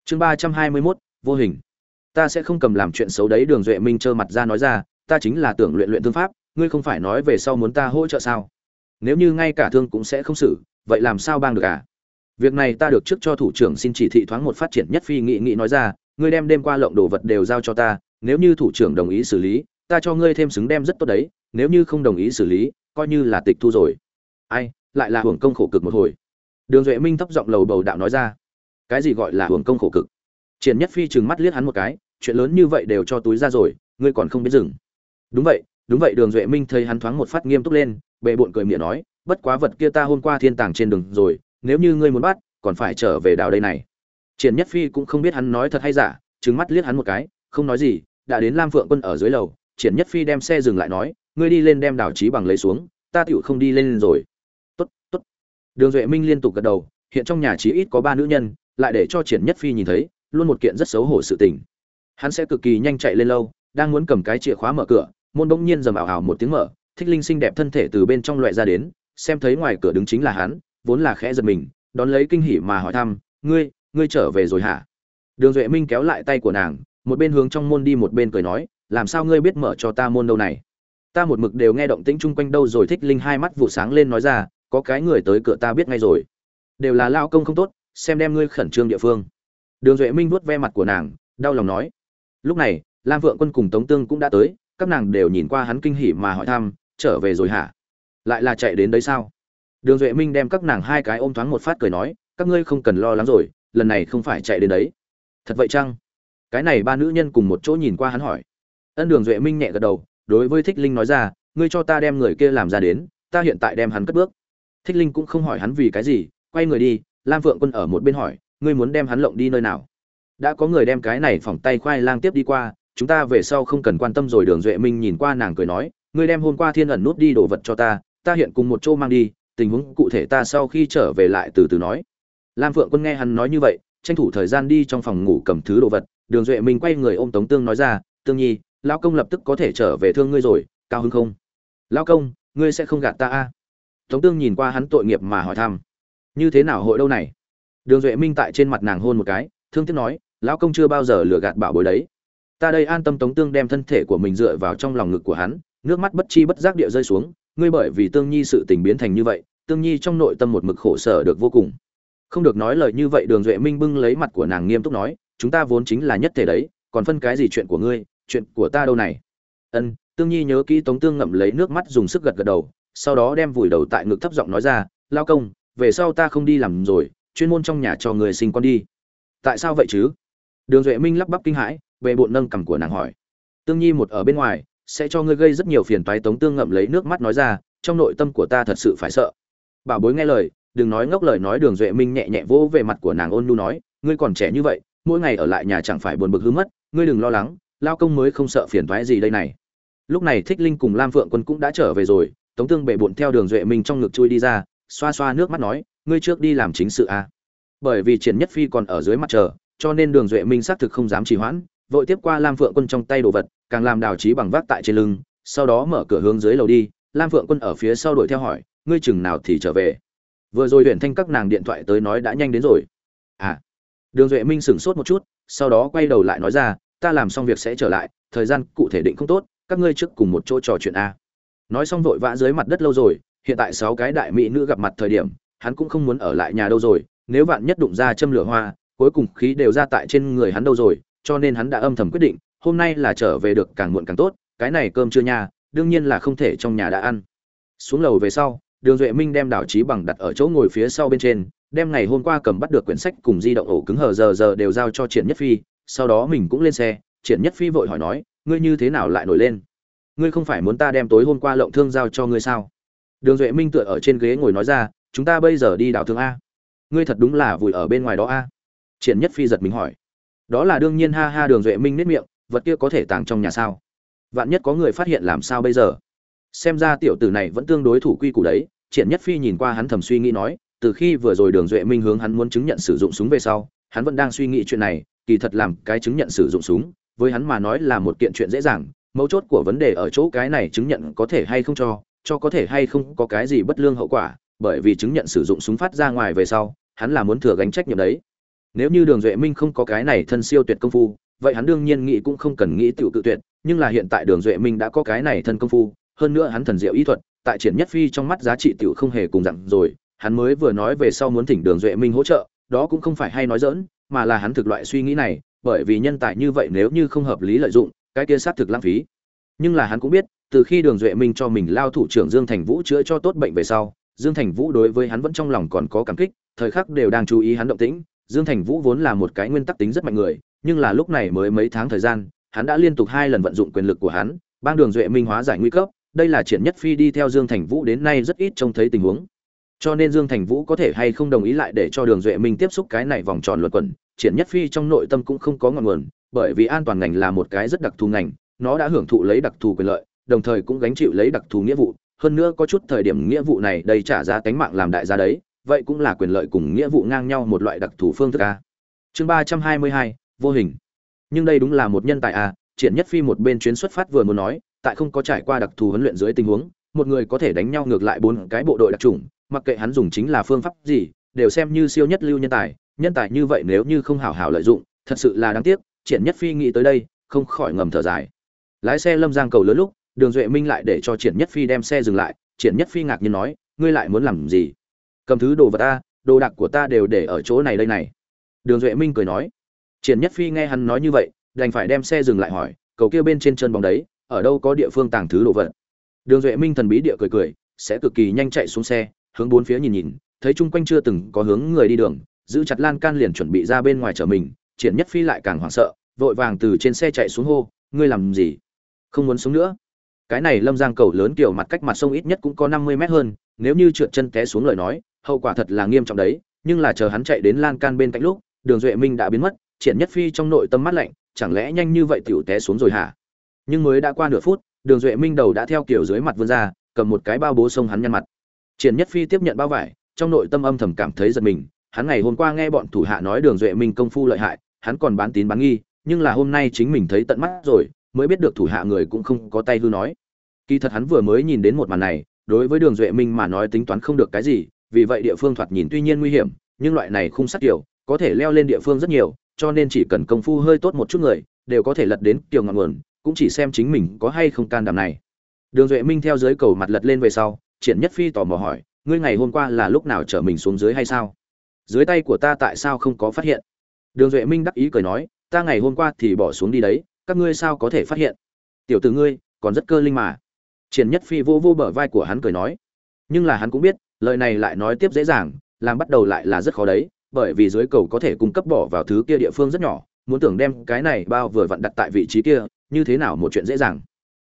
[SPEAKER 1] Chương ba trăm hai mươi mốt, vô hình. Ta sẽ không cầm làm chuyện xấu đấy, đường duệ minh trơ mặt ra nói ra, ta chính là tưởng luyện luyện thương pháp, ngươi không phải nói về sau muốn ta hỗ trợ sao? Nếu như ngay cả thương cũng sẽ không xử, vậy làm sao bang được à? Việc này ta được trước cho thủ trưởng xin chỉ thị thoáng một phát triển nhất phi nghị nghị nói ra ngươi đem đêm qua lộng đồ vật đều giao cho ta, nếu như thủ trưởng đồng ý xử lý, ta cho ngươi thêm xứng đem rất tốt đấy, nếu như không đồng ý xử lý, coi như là tịch thu rồi. Ai, lại là hưởng công khổ cực một hồi. Đường duệ minh thấp giọng lầu bầu đạo nói ra. Cái gì gọi là hưởng công khổ cực? Triển nhất phi trừng mắt liếc hắn một cái, chuyện lớn như vậy đều cho túi ra rồi, ngươi còn không biết dừng. Đúng vậy đúng vậy. Đường duệ minh thấy hắn thoáng một phát nghiêm túc lên bệ bộn cười miệng nói, bất quá vật kia ta hôm qua thiên tàng trên đường rồi, nếu như ngươi muốn bắt, còn phải trở về đảo đây này triển nhất phi cũng không biết hắn nói thật hay giả, trừng mắt liếc hắn một cái, không nói gì, đã đến lam phượng quân ở dưới lầu, triển nhất phi đem xe dừng lại nói, ngươi đi lên đem đảo trí bằng lấy xuống, ta tựu không đi lên rồi. Tốt tốt. Đường duệ minh liên tục gật đầu, hiện trong nhà chí ít có ba nữ nhân, lại để cho triển nhất phi nhìn thấy, luôn một kiện rất xấu hổ sự tình. Hắn sẽ cực kỳ nhanh chạy lên lâu, đang muốn cầm cái chìa khóa mở cửa, môn bỗng nhiên rầm ảo ảo một tiếng mở, thích linh xinh đẹp thân thể từ bên trong loại ra đến, xem thấy ngoài cửa đứng chính là hắn, vốn là khẽ giật mình, đón lấy kinh hỉ mà hỏi thăm, ngươi ngươi trở về rồi hả? Đường duệ minh kéo lại tay của nàng, một bên hướng trong môn đi một bên cười nói, làm sao ngươi biết mở cho ta môn đâu này? Ta một mực đều nghe động tĩnh chung quanh đâu rồi, thích linh hai mắt vụ sáng lên nói ra, có cái người tới cửa ta biết ngay rồi. Đều là lao công không tốt, xem đem ngươi khẩn trương địa phương. Đường duệ minh vuốt ve mặt của nàng, đau lòng nói, lúc này, lam vượng quân cùng tống tương cũng đã tới, các nàng đều nhìn qua hắn kinh hỉ mà hỏi thăm, trở về rồi hả? Lại là chạy đến đấy sao? Đường duệ minh đem các nàng hai cái ôm thoáng một phát cười nói, các ngươi không cần lo lắng rồi lần này không phải chạy đến đấy. Thật vậy chăng? Cái này ba nữ nhân cùng một chỗ nhìn qua hắn hỏi. Ân đường duệ minh nhẹ gật đầu, đối với thích linh nói ra, ngươi cho ta đem người kia làm ra đến, ta hiện tại đem hắn cất bước. Thích linh cũng không hỏi hắn vì cái gì, quay người đi, lam phượng quân ở một bên hỏi, ngươi muốn đem hắn lộng đi nơi nào? Đã có người đem cái này phỏng tay khoai lang tiếp đi qua, chúng ta về sau không cần quan tâm rồi, đường duệ minh nhìn qua nàng cười nói, ngươi đem hôm qua thiên ẩn nút đi đồ vật cho ta ta hiện cùng một chỗ mang đi, tình huống cụ thể ta sau khi trở về lại từ từ nói lam phượng quân nghe hắn nói như vậy, tranh thủ thời gian đi trong phòng ngủ cầm thứ đồ vật, đường duệ minh quay người ôm tống tương nói ra, tương nhi, lão công lập tức có thể trở về thương ngươi rồi, cao hứng không? Lão công, ngươi sẽ không gạt ta a? À? tống tương nhìn qua hắn tội nghiệp mà hỏi thăm, như thế nào hội đâu này? Đường duệ minh tại trên mặt nàng hôn một cái, thương tiếc nói, lão công chưa bao giờ lừa gạt bảo bối đấy. Ta đây an tâm tống tương đem thân thể của mình dựa vào trong lòng ngực của hắn, nước mắt bất chi bất giác địa rơi xuống, ngươi bởi vì tương nhi sự tình biến thành như vậy, tương nhi trong nội tâm một mực khổ sở được vô cùng không được nói lời như vậy, đường duệ minh bưng lấy mặt của nàng nghiêm túc nói, chúng ta vốn chính là nhất thể đấy, còn phân cái gì chuyện của ngươi, chuyện của ta đâu này? Ân, tương nhi nhớ kỹ tống tương ngậm lấy nước mắt dùng sức gật gật đầu, sau đó đem vùi đầu tại ngực thấp giọng nói ra, lao công, về sau ta không đi làm rồi, chuyên môn trong nhà cho người sinh con đi. Tại sao vậy chứ? Đường duệ minh lắp bắp kinh hãi về bộn nâng cằm của nàng hỏi. Tương nhi một ở bên ngoài, sẽ cho ngươi gây rất nhiều phiền toái. Tống tương ngậm lấy nước mắt nói ra, trong nội tâm của ta thật sự phải sợ. Bảo bối nghe lời đừng nói ngốc lời nói đường duệ minh nhẹ nhẹ vỗ về mặt của nàng ôn nhu nói, ngươi còn trẻ như vậy, mỗi ngày ở lại nhà chẳng phải buồn bực hư mất, ngươi đừng lo lắng, lao công mới không sợ phiền toái gì đây này lúc này thích linh cùng lam phượng quân cũng đã trở về rồi, tống tương bệ bụn theo đường duệ minh trong ngực chui đi ra, xoa xoa nước mắt nói, ngươi trước đi làm chính sự à. bởi vì triển nhất phi còn ở dưới mặt chờ cho nên đường duệ minh xác thực không dám trì hoãn, vội tiếp qua lam phượng quân trong tay đồ vật, càng làm đào trí bằng vác tại trên lưng, sau đó mở cửa hướng dưới lầu đi, lam phượng quân ở phía sau đuổi theo hỏi, ngươi chừng nào thì trở về vừa rồi huyện thanh các nàng điện thoại tới nói đã nhanh đến rồi. À đường duệ minh sửng sốt một chút, sau đó quay đầu lại nói ra, ta làm xong việc sẽ trở lại, thời gian cụ thể định không tốt, các ngươi trước cùng một chỗ trò chuyện a. Nói xong vội vã dưới mặt đất lâu rồi, hiện tại sáu cái đại mỹ nữ gặp mặt thời điểm, hắn cũng không muốn ở lại nhà đâu rồi, nếu vạn nhất đụng ra châm lửa hoa, cuối cùng khí đều ra tại trên người hắn đâu rồi, cho nên hắn đã âm thầm quyết định, hôm nay là trở về được càng muộn càng tốt, cái này cơm chưa nha, đương nhiên là không thể trong nhà đã ăn. Xuống lầu về sau đường duệ minh đem đảo trí bằng đặt ở chỗ ngồi phía sau bên trên, đem ngày hôm qua cầm bắt được quyển sách cùng di động ổ cứng hờ giờ giờ đều giao cho triển nhất phi, sau đó mình cũng lên xe. Triển nhất phi vội hỏi nói, ngươi như thế nào lại nổi lên? Ngươi không phải muốn ta đem tối hôm qua lộng thương giao cho ngươi sao? Đường duệ minh tựa ở trên ghế ngồi nói ra, chúng ta bây giờ đi đảo thương a. Ngươi thật đúng là vùi ở bên ngoài đó a. Triển nhất phi giật mình hỏi. Đó là đương nhiên ha ha, đường duệ minh nết miệng, vật kia có thể tàng trong nhà sao? Vạn nhất có người phát hiện làm sao bây giờ? Xem ra tiểu tử này vẫn tương đối thủ quy củ đấy triển nhất phi nhìn qua hắn thầm suy nghĩ nói, từ khi vừa rồi đường duệ minh hướng hắn muốn chứng nhận sử dụng súng về sau, hắn vẫn đang suy nghĩ chuyện này, kỳ thật làm cái chứng nhận sử dụng súng, với hắn mà nói là một kiện chuyện dễ dàng, mấu chốt của vấn đề ở chỗ cái này chứng nhận có thể hay không cho cho có thể hay không có cái gì bất lương hậu quả, bởi vì chứng nhận sử dụng súng phát ra ngoài về sau, hắn là muốn thừa gánh trách nhiệm đấy. Nếu như đường duệ minh không có cái này thân siêu tuyệt công phu, vậy hắn đương nhiên nghĩ cũng không cần nghĩ tiểu tự tuyệt, nhưng là hiện tại đường duệ minh đã có cái này thân công phu hơn nữa hắn thần diệu ý thuật, tại triển nhất phi trong mắt giá trị tiểu không hề cùng dặn rồi, hắn mới vừa nói về sau muốn thỉnh đường duệ minh hỗ trợ, đó cũng không phải hay nói dỡn mà là hắn thực loại suy nghĩ này, bởi vì nhân tài như vậy nếu như không hợp lý lợi dụng, cái kia sát thực lãng phí. Nhưng là hắn cũng biết, từ khi đường duệ minh cho mình lao thủ trưởng dương thành vũ chữa cho tốt bệnh về sau, dương thành vũ đối với hắn vẫn trong lòng còn có cảm kích, thời khắc đều đang chú ý hắn động tĩnh. Dương thành vũ vốn là một cái nguyên tắc tính rất mạnh người, nhưng là lúc này mới mấy tháng thời gian, hắn đã liên tục hai lần vận dụng quyền lực của hắn, bang đường duệ minh hóa giải nguy cấp đây là triển nhất phi đi theo dương thành vũ đến nay rất ít trông thấy tình huống. Cho nên dương thành vũ có thể hay không đồng ý lại để cho đường duệ minh tiếp xúc cái này vòng tròn luật quẩn, triển nhất phi trong nội tâm cũng không có ngọn nguồn, bởi vì an toàn ngành là một cái rất đặc thù ngành, nó đã hưởng thụ lấy đặc thù quyền lợi, đồng thời cũng gánh chịu lấy đặc thù nghĩa vụ, hơn nữa có chút thời điểm nghĩa vụ này đầy trả giá tánh mạng làm đại gia đấy, vậy cũng là quyền lợi cùng nghĩa vụ ngang nhau một loại đặc thù phương thức a. Chương ba trăm hai mươi hai, vô hình. Nhưng đây đúng là một nhân tài a, triển nhất phi một bên chuyến xuất phát vừa muốn nói tại không có trải qua đặc thù huấn luyện dưới tình huống, một người có thể đánh nhau ngược lại bốn cái bộ đội đặc trùng mặc kệ hắn dùng chính là phương pháp gì, đều xem như siêu nhất lưu nhân tài nhân tài như vậy nếu như không hảo hảo lợi dụng, thật sự là đáng tiếc, triển nhất phi nghĩ tới đây, không khỏi ngầm thở dài. Lái xe lâm giang cầu lớn lúc, đường duệ minh lại để cho triển nhất phi đem xe dừng lại, triển nhất phi ngạc nhiên nói, ngươi lại muốn làm gì? Cầm thứ đồ vật ta, đồ đạc của ta đều để ở chỗ này đây này. Đường duệ minh cười nói. Triển nhất phi nghe hắn nói như vậy, đành phải đem xe dừng lại hỏi, cầu kia bên trên chân bóng đấy ở đâu có địa phương tàng thứ đồ vật. Đường duệ minh thần bí địa cười cười, sẽ cực kỳ nhanh chạy xuống xe, hướng bốn phía nhìn nhìn, thấy chung quanh chưa từng có hướng người đi đường, giữ chặt lan can liền chuẩn bị ra bên ngoài chở mình, triển nhất phi lại càng hoảng sợ, vội vàng từ trên xe chạy xuống hô, ngươi làm gì? Không muốn xuống nữa? Cái này lâm giang cầu lớn kiểu mặt cách mặt sông ít nhất cũng có năm mươi mét hơn, nếu như trượt chân té xuống lời nói, hậu quả thật là nghiêm trọng đấy, nhưng là chờ hắn chạy đến lan can bên cạnh lúc, đường duệ minh đã biến mất, triển nhất phi trong nội tâm mắt lạnh, chẳng lẽ nhanh như vậy tiểu té xuống rồi hả? Nhưng mới đã qua nửa phút, đường duệ minh đầu đã theo kiểu dưới mặt vươn ra, cầm một cái bao bố sông hắn nhăn mặt. Triển nhất phi tiếp nhận bao vải, trong nội tâm âm thầm cảm thấy giật mình, hắn ngày hôm qua nghe bọn thủ hạ nói đường duệ minh công phu lợi hại, hắn còn bán tín bán nghi, nhưng là hôm nay chính mình thấy tận mắt rồi, mới biết được thủ hạ người cũng không có tay hư nói. Kỳ thật hắn vừa mới nhìn đến một màn này, đối với đường duệ minh mà nói tính toán không được cái gì, vì vậy địa phương thoạt nhìn tuy nhiên nguy hiểm, nhưng loại này không sát kiểu, có thể leo lên địa phương rất nhiều, cho nên chỉ cần công phu hơi tốt một chút người, đều có thể lật đến kiểu ngọn nguồn cũng chỉ xem chính mình có hay không can đảm này. Đường duệ minh theo dưới cầu mặt lật lên về sau, triển nhất phi tò mò hỏi, ngươi ngày hôm qua là lúc nào chở mình xuống dưới hay sao? Dưới tay của ta tại sao không có phát hiện? Đường duệ minh đắc ý cười nói, ta ngày hôm qua thì bỏ xuống đi đấy, các ngươi sao có thể phát hiện? Tiểu tử ngươi, còn rất cơ linh mà. Triển nhất phi vô vô bờ vai của hắn cười nói, nhưng là hắn cũng biết, lời này lại nói tiếp dễ dàng, làm bắt đầu lại là rất khó đấy, bởi vì dưới cầu có thể cung cấp bỏ vào thứ kia địa phương rất nhỏ, muốn tưởng đem cái này bao vừa vặn đặt tại vị trí kia như thế nào một chuyện dễ dàng.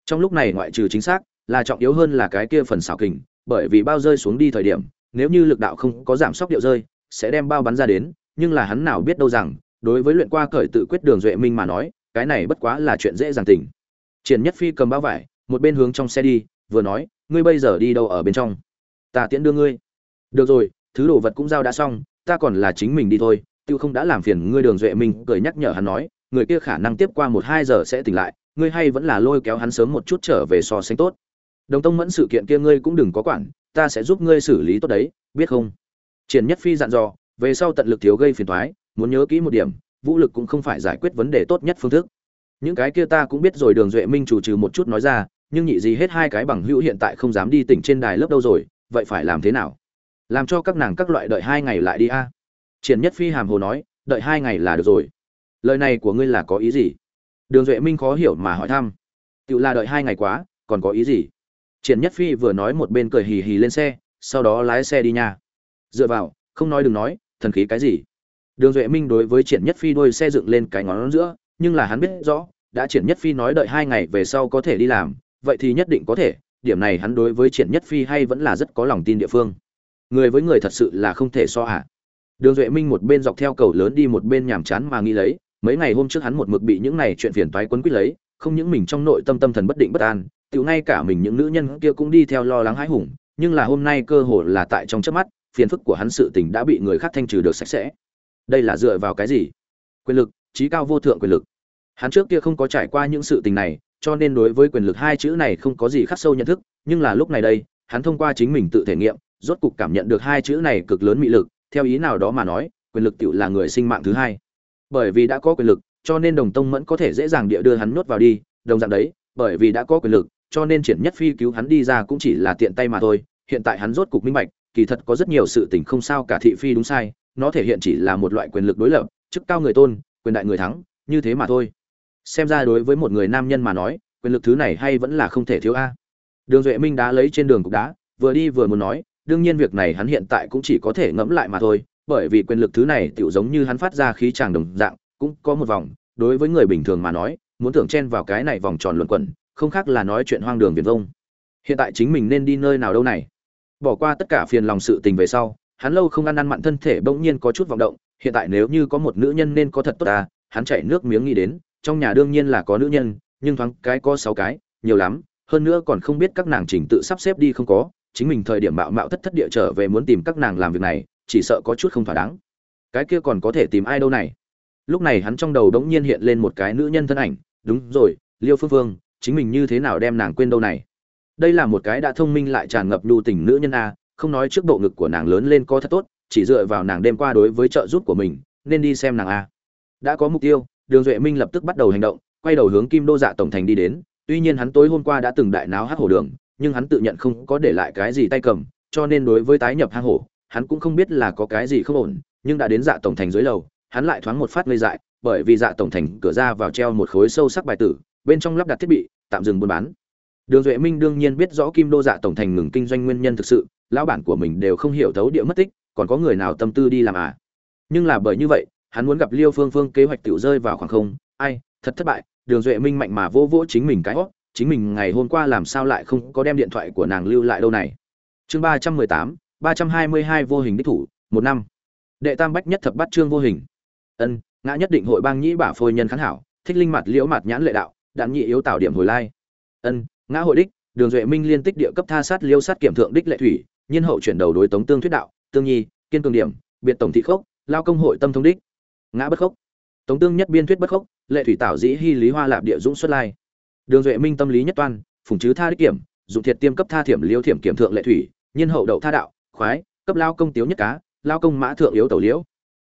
[SPEAKER 1] Trong lúc này ngoại trừ chính xác, là trọng yếu hơn là cái kia phần xảo kình, bởi vì bao rơi xuống đi thời điểm, nếu như lực đạo không có giảm sốc điệu rơi, sẽ đem bao bắn ra đến, nhưng là hắn nào biết đâu rằng, đối với luyện qua cởi tự quyết đường duệ minh mà nói, cái này bất quá là chuyện dễ dàng tình. Triển nhất phi cầm bao vải, một bên hướng trong xe đi, vừa nói, ngươi bây giờ đi đâu ở bên trong? Ta tiễn đưa ngươi. Được rồi, thứ đồ vật cũng giao đã xong, ta còn là chính mình đi thôi, tiêu không đã làm phiền ngươi. Đường duệ minh cười nhắc nhở hắn nói người kia khả năng tiếp qua một hai giờ sẽ tỉnh lại, ngươi hay vẫn là lôi kéo hắn sớm một chút trở về so sánh tốt. Đồng tông mẫn sự kiện kia ngươi cũng đừng có quản, ta sẽ giúp ngươi xử lý tốt đấy, biết không? Triển nhất phi dặn dò, về sau tận lực thiếu gây phiền toái, muốn nhớ kỹ một điểm, vũ lực cũng không phải giải quyết vấn đề tốt nhất phương thức. Những cái kia ta cũng biết rồi, đường duệ minh chủ trừ một chút nói ra, nhưng nhị gì hết hai cái bằng hữu hiện tại không dám đi tỉnh trên đài lớp đâu rồi, vậy phải làm thế nào? Làm cho các nàng các loại đợi hai ngày lại đi a. Triển nhất phi hàm hồ nói, đợi hai ngày là được rồi lời này của ngươi là có ý gì? Đường duệ minh khó hiểu mà hỏi thăm. Tự là đợi hai ngày quá, còn có ý gì? Triển nhất phi vừa nói một bên cười hì hì lên xe, sau đó lái xe đi nha. Dựa vào, không nói đừng nói, thần khí cái gì? Đường duệ minh đối với triển nhất phi đôi xe dựng lên cái ngón giữa, nhưng là hắn biết rõ, đã triển nhất phi nói đợi hai ngày về sau có thể đi làm, vậy thì nhất định có thể, điểm này hắn đối với triển nhất phi hay vẫn là rất có lòng tin địa phương. Người với người thật sự là không thể so hạ đường duệ minh một bên dọc theo cầu lớn đi một bên nhàm chán mà nghĩ lấy mấy ngày hôm trước hắn một mực bị những này chuyện phiền toái quấn quýt lấy, không những mình trong nội tâm tâm thần bất định bất an tự ngay cả mình những nữ nhân kia cũng đi theo lo lắng hãi hùng, nhưng là hôm nay cơ hội là tại trong chớp mắt, phiền phức của hắn sự tình đã bị người khác thanh trừ được sạch sẽ. Đây là dựa vào cái gì? Quyền lực, trí cao vô thượng quyền lực. Hắn trước kia không có trải qua những sự tình này, cho nên đối với quyền lực hai chữ này không có gì khắc sâu nhận thức, nhưng là lúc này đây, hắn thông qua chính mình tự thể nghiệm, rốt cục cảm nhận được hai chữ này cực lớn mị lực, theo ý nào đó mà nói, quyền lực tự là người sinh mạng thứ hai bởi vì đã có quyền lực, cho nên đồng tông mẫn có thể dễ dàng địa đưa hắn nuốt vào đi, đồng dạng đấy, bởi vì đã có quyền lực, cho nên triển nhất phi cứu hắn đi ra cũng chỉ là tiện tay mà thôi, hiện tại hắn rốt cục minh bạch, kỳ thật có rất nhiều sự tình không sao cả thị phi đúng sai, nó thể hiện chỉ là một loại quyền lực đối lập, chức cao người tôn, quyền đại người thắng, như thế mà thôi. Xem ra đối với một người nam nhân mà nói, quyền lực thứ này hay vẫn là không thể thiếu a. Đường duệ minh đá lấy trên đường cục đá, vừa đi vừa muốn nói, đương nhiên việc này hắn hiện tại cũng chỉ có thể ngẫm lại mà thôi bởi vì quyền lực thứ này tựu giống như hắn phát ra khí tràng đồng dạng, cũng có một vòng, đối với người bình thường mà nói, muốn tưởng chen vào cái này vòng tròn luẩn quẩn, không khác là nói chuyện hoang đường viển vông. Hiện tại chính mình nên đi nơi nào đâu này? Bỏ qua tất cả phiền lòng sự tình về sau, hắn lâu không ăn ăn mặn thân thể bỗng nhiên có chút vọng động, hiện tại nếu như có một nữ nhân nên có thật tốt ta hắn chạy nước miếng nghĩ đến, trong nhà đương nhiên là có nữ nhân, nhưng thoáng cái có sáu cái, nhiều lắm, hơn nữa còn không biết các nàng trình tự sắp xếp đi không có, chính mình thời điểm mạo mạo thất thất địa trở về muốn tìm các nàng làm việc này chỉ sợ có chút không thỏa đáng. Cái kia còn có thể tìm ai đâu này? Lúc này hắn trong đầu đống nhiên hiện lên một cái nữ nhân thân ảnh. Đúng rồi, liêu phương phương, chính mình như thế nào đem nàng quên đâu này? Đây là một cái đã thông minh lại tràn ngập nhu tình nữ nhân a, không nói trước bộ ngực của nàng lớn lên có thật tốt, chỉ dựa vào nàng đêm qua đối với trợ giúp của mình, nên đi xem nàng a. Đã có mục tiêu, đường duệ minh lập tức bắt đầu hành động, quay đầu hướng kim đô dạ tổng thành đi đến. Tuy nhiên hắn tối hôm qua đã từng đại náo hát hổ đường, nhưng hắn tự nhận không có để lại cái gì tay cầm, cho nên đối với tái nhập hang hổ hắn cũng không biết là có cái gì không ổn, nhưng đã đến dạ tổng thành dưới lầu, hắn lại thoáng một phát ngây dại, bởi vì dạ tổng thành cửa ra vào treo một khối sâu sắc bài tử, bên trong lắp đặt thiết bị, tạm dừng buôn bán. Đường duệ minh đương nhiên biết rõ kim đô dạ tổng thành ngừng kinh doanh nguyên nhân thực sự, lão bản của mình đều không hiểu thấu địa mất tích, còn có người nào tâm tư đi làm à? Nhưng là bởi như vậy, hắn muốn gặp liêu phương phương kế hoạch tiểu rơi vào khoảng không, ai, thật thất bại, đường duệ minh mạnh mà vô vỗ chính mình cái hót chính mình ngày hôm qua làm sao lại không có đem điện thoại của nàng lưu lại đâu này. Chương ba trăm mười tám ba trăm hai mươi hai vô hình đích thủ, một năm. Đệ tam bách nhất thập bát chương vô hình. Ân, ngã nhất định hội bang nhĩ bả phôi nhân khán hảo, thích linh mặt liễu mặt nhãn lệ đạo, đạn nhị yếu tạo điểm hồi lai. Ân, ngã hội đích, đường duệ minh liên tích địa cấp tha sát liêu sát kiểm thượng đích lệ thủy, nhiên hậu chuyển đầu đối tống tương thuyết đạo, tương nhi, kiên cường điểm, biệt tổng thị khốc, lao công hội tâm thông đích. Ngã bất khốc. Tống tương nhất biên thuyết bất khốc, lệ thủy tạo dĩ hy lý hoa lạp địa dũng xuất lai. Đường duệ minh tâm lý nhất toan, phùng chứ tha đích kiểm, dụng thiệt tiêm cấp tha thiểm liêu thiểm kiểm thượng lệ thủy, nhiên hậu đậu tha đạo khoái, cấp lao công tiếu nhất cá, lao công mã thượng yếu tẩu liễu.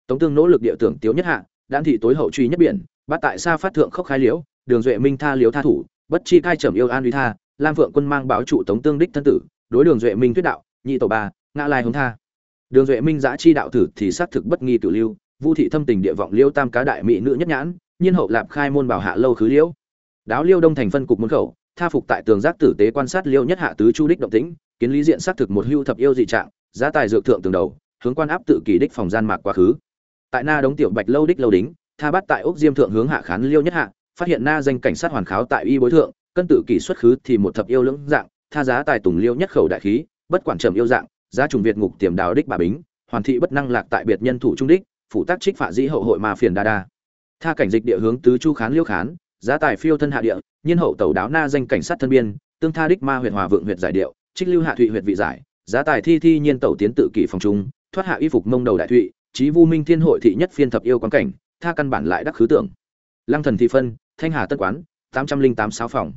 [SPEAKER 1] Tống tương nỗ lực địa tưởng tiếu nhất hạ đan thị tối hậu truy nhất biển, bắt tại xa phát thượng khốc khai liễu, đường duệ minh tha liễu tha thủ, bất chi cai trầm yêu an uy tha, lam phượng quân mang báo trụ tống tương đích thân tử, đối đường duệ minh thuyết đạo, nhị tổ ba, ngã lai hống tha. Đường duệ minh giã chi đạo tử thì xác thực bất nghi tự lưu, vu thị thâm tình địa vọng liêu tam cá đại mỹ nữ nhất nhãn, nhiên hậu lạp khai môn bảo hạ lâu khứ liễu. Đáo liêu đông thành phân cục môn khẩu tha phục tại tường giác tử tế quan sát liêu nhất hạ tứ chu đích động tĩnh, kiến lý diện xác thực một hưu thập yêu dị trạng, giá tài dược thượng tường đầu, hướng quan áp tự kỳ đích phòng gian mạc quá khứ. Tại na đống tiểu bạch lâu đích lâu đính, tha bắt tại ốc diêm thượng hướng hạ khán liêu nhất hạ, phát hiện na danh cảnh sát hoàn kháo tại y bối thượng, cân tự kỳ xuất khứ thì một thập yêu lưỡng dạng, tha giá tài tùng liêu nhất khẩu đại khí, bất quản trầm yêu dạng, giá trùng việt ngục tiềm đào đích bà bính, hoàn thị bất năng lạc tại biệt nhân thủ trung đích phụ tác trích phạ dĩ hậu hội mà phiền đa đa. Tha cảnh dịch địa hướng tứ chu khán liêu khán, giá tài phiêu thân hạ địa nhiên hậu tẩu đáo na danh cảnh sát thân biên, tương tha đích ma huyện hòa vượng huyện giải điệu, trích lưu hạ thụy huyện vị giải, giá tài thi thi nhiên tẩu tiến tự kỷ phòng trung, thoát hạ y phục mông đầu đại thụy trí vu minh thiên hội thị nhất phiên thập yêu quán cảnh, tha căn bản lại đắc khứ tưởng lăng thần thị phân, thanh hà tân quán, tám trăm linh tám sáu phòng.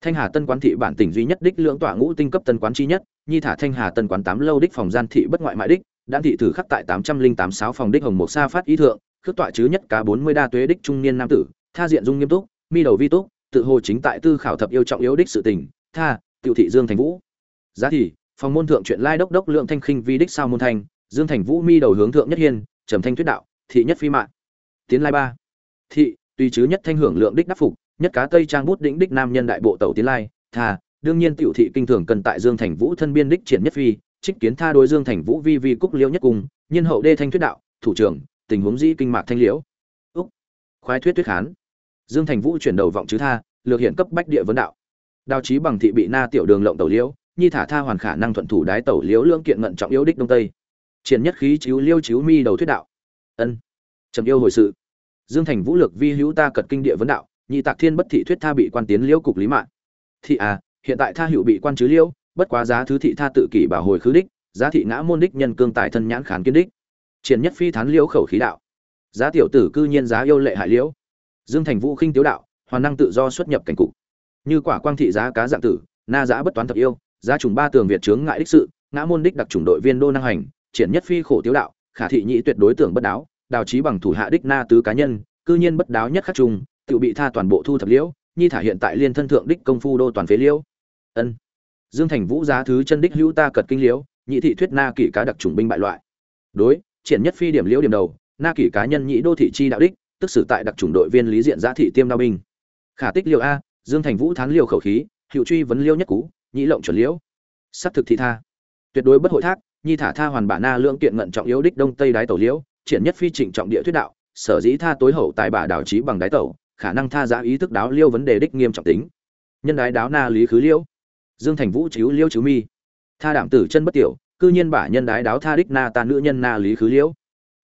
[SPEAKER 1] Thanh hà tân quán thị bản tỉnh duy nhất đích lưỡng tỏa ngũ tinh cấp tân quán chi nhất, nhi thả thanh hà tân quán tám lâu đích phòng gian thị bất ngoại mại đích đã thị thử khắc tại tám trăm linh tám sáu phòng đích hồng một sa phát ý thượng, khước tọa chứ nhất cá bốn mươi đa tuế đích trung niên nam tử, tha diện dung nghiêm túc, mi đầu vi túc tự hồ chính tại tư khảo thập yêu trọng yếu đích sự tình, tha, tiểu thị dương thành vũ. Giá thì, phòng môn thượng chuyện lai đốc đốc lượng thanh khinh vi đích sao môn thanh, dương thành vũ mi đầu hướng thượng nhất hiên, trầm thanh thuyết đạo, thị nhất phi mạng. Tiến lai ba. Thị, tùy chứ nhất thanh hưởng lượng đích đắc phục, nhất cá tây trang bút đỉnh đích nam nhân đại bộ tàu tiến lai, tha, đương nhiên tiểu thị kinh thường cần tại dương thành vũ thân biên đích triển nhất phi, trích kiến tha đối dương thành vũ vi vi cúc liễu nhất cùng nhân hậu đê thanh thuyết đạo, thủ trưởng, tình huống dĩ kinh mạc thanh liễu. Úc. Khoái thuyết thuyết khán dương thành vũ chuyển đầu vọng chứ tha, lược hiện cấp bách địa vấn đạo. Đào chí bằng thị bị na tiểu đường lộng tẩu liễu, nhi thả tha hoàn khả năng thuận thủ đái tẩu liễu lương kiện ngận trọng yếu đích đông tây. Triển nhất khí chiếu liêu chiếu mi đầu thuyết đạo. Ân, trầm yêu hồi sự. Dương thành vũ lược vi hữu ta cật kinh địa vấn đạo nhị tạc thiên bất thị thuyết tha bị quan tiến liễu cục lý mạng. Thị à hiện tại tha hữu bị quan chứ liễu, bất quá giá thứ thị tha tự kỷ bảo hồi khứ đích, giá thị ngã môn đích nhân cương tài thân nhãn khán kiến đích. Triển nhất phi thán liễu khẩu khí đạo. Giá tiểu tử cư nhiên giá yêu lệ hại liễu dương thành vũ khinh tiếu đạo, hoàn năng tự do xuất nhập cảnh cục. Như quả quang thị giá cá dạng tử, na giá bất toán thập yêu, giá trùng ba tường việt chướng ngại đích sự, ngã môn đích đặc trùng đội viên đô năng hành, triển nhất phi khổ tiếu đạo, khả thị nhị tuyệt đối tưởng bất đáo, đào trí bằng thủ hạ đích na tứ cá nhân, cư nhiên bất đáo nhất khắc trùng, tự bị tha toàn bộ thu thập liễu, nhi thả hiện tại liên thân thượng đích công phu đô toàn phế liễu. Ân. Dương thành vũ giá thứ chân đích hữu ta cật kinh liễu, nhị thị thuyết na kỷ cá đặc trùng binh bại loại. Đối, triển nhất phi điểm liễu điểm đầu, na kỷ cá nhân nhị đô thị chi đạo đích tức xử tại đặc chủng đội viên lý diện giá thị tiêm đao binh. Khả tích liêu a, dương thành vũ thán liêu khẩu khí hiệu truy vấn liêu nhất cú nhị lộng chuẩn liễu. Sắc thực thị tha. Tuyệt đối bất hội thác, nhi thả tha hoàn bả na lượng kiện ngận trọng yếu đích đông tây đái tẩu liễu, triển nhất phi trịnh trọng địa thuyết đạo, sở dĩ tha tối hậu tại bà đảo trí bằng đái tẩu, khả năng tha giá ý thức đáo liêu vấn đề đích nghiêm trọng tính. Nhân đái đáo na lý khứ liễu. Dương thành vũ chiếu liêu chiếu mi. Tha đảm tử chân bất tiểu, cư nhiên bả nhân đái đáo tha đích na ta nữ nhân na lý khứ liễu.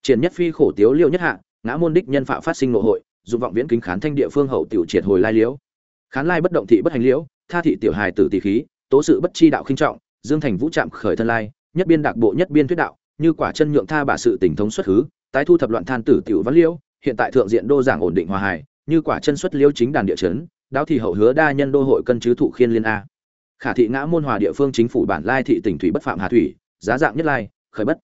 [SPEAKER 1] Triển nhất phi khổ tiếu liêu nhất hạ ngã môn đích nhân phạm phát sinh nội hội dục vọng viễn kính khán thanh địa phương hậu tiểu triệt hồi lai liễu. Khán lai bất động thị bất hành liễu, tha thị tiểu hài tử tỷ khí, tố sự bất chi đạo khinh trọng, dương thành vũ trạm khởi thân lai, nhất biên đặc bộ nhất biên thuyết đạo, như quả chân nhượng tha bà sự tình thống xuất hứ, tái thu thập loạn than tử tiểu văn liễu, hiện tại thượng diện đô giảng ổn định hòa hài, như quả chân xuất liễu chính đàn địa chấn, đáo thì hậu hứa đa nhân đô hội cân chứ thụ khiên liên a. Khả thị ngã môn hòa địa phương chính phủ bản lai thị tỉnh thủy bất phạm hà thủy, giá dạng nhất lai, khởi bất.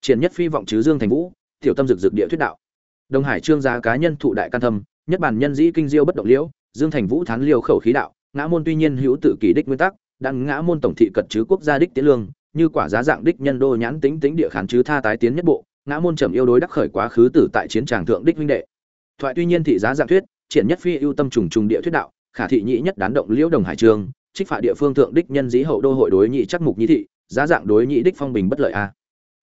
[SPEAKER 1] Triển nhất phi vọng chứ dương thành vũ, tiểu tâm dực dực địa thuyết đạo đông hải trương giá cá nhân thụ đại can thâm, nhất bản nhân dĩ kinh diêu bất động liễu, dương thành vũ thán liều khẩu khí đạo, ngã môn tuy nhiên hữu tự kỷ đích nguyên tắc đang ngã môn tổng thị cật chứ quốc gia đích tiến lương, như quả giá dạng đích nhân đô nhãn tính tính địa khán chứ tha tái tiến nhất bộ, ngã môn trầm yêu đối đắc khởi quá khứ tử tại chiến tràng thượng đích huynh đệ. Thoại tuy nhiên thị giá dạng thuyết, triển nhất phi ưu tâm trùng trùng địa thuyết đạo, khả thị nhị nhất đán động liễu đồng hải Trương trích phạt địa phương thượng đích nhân dĩ hậu đô hội đối nhị chắc mục nhị thị, giá dạng đối nhị đích phong bình bất lợi a.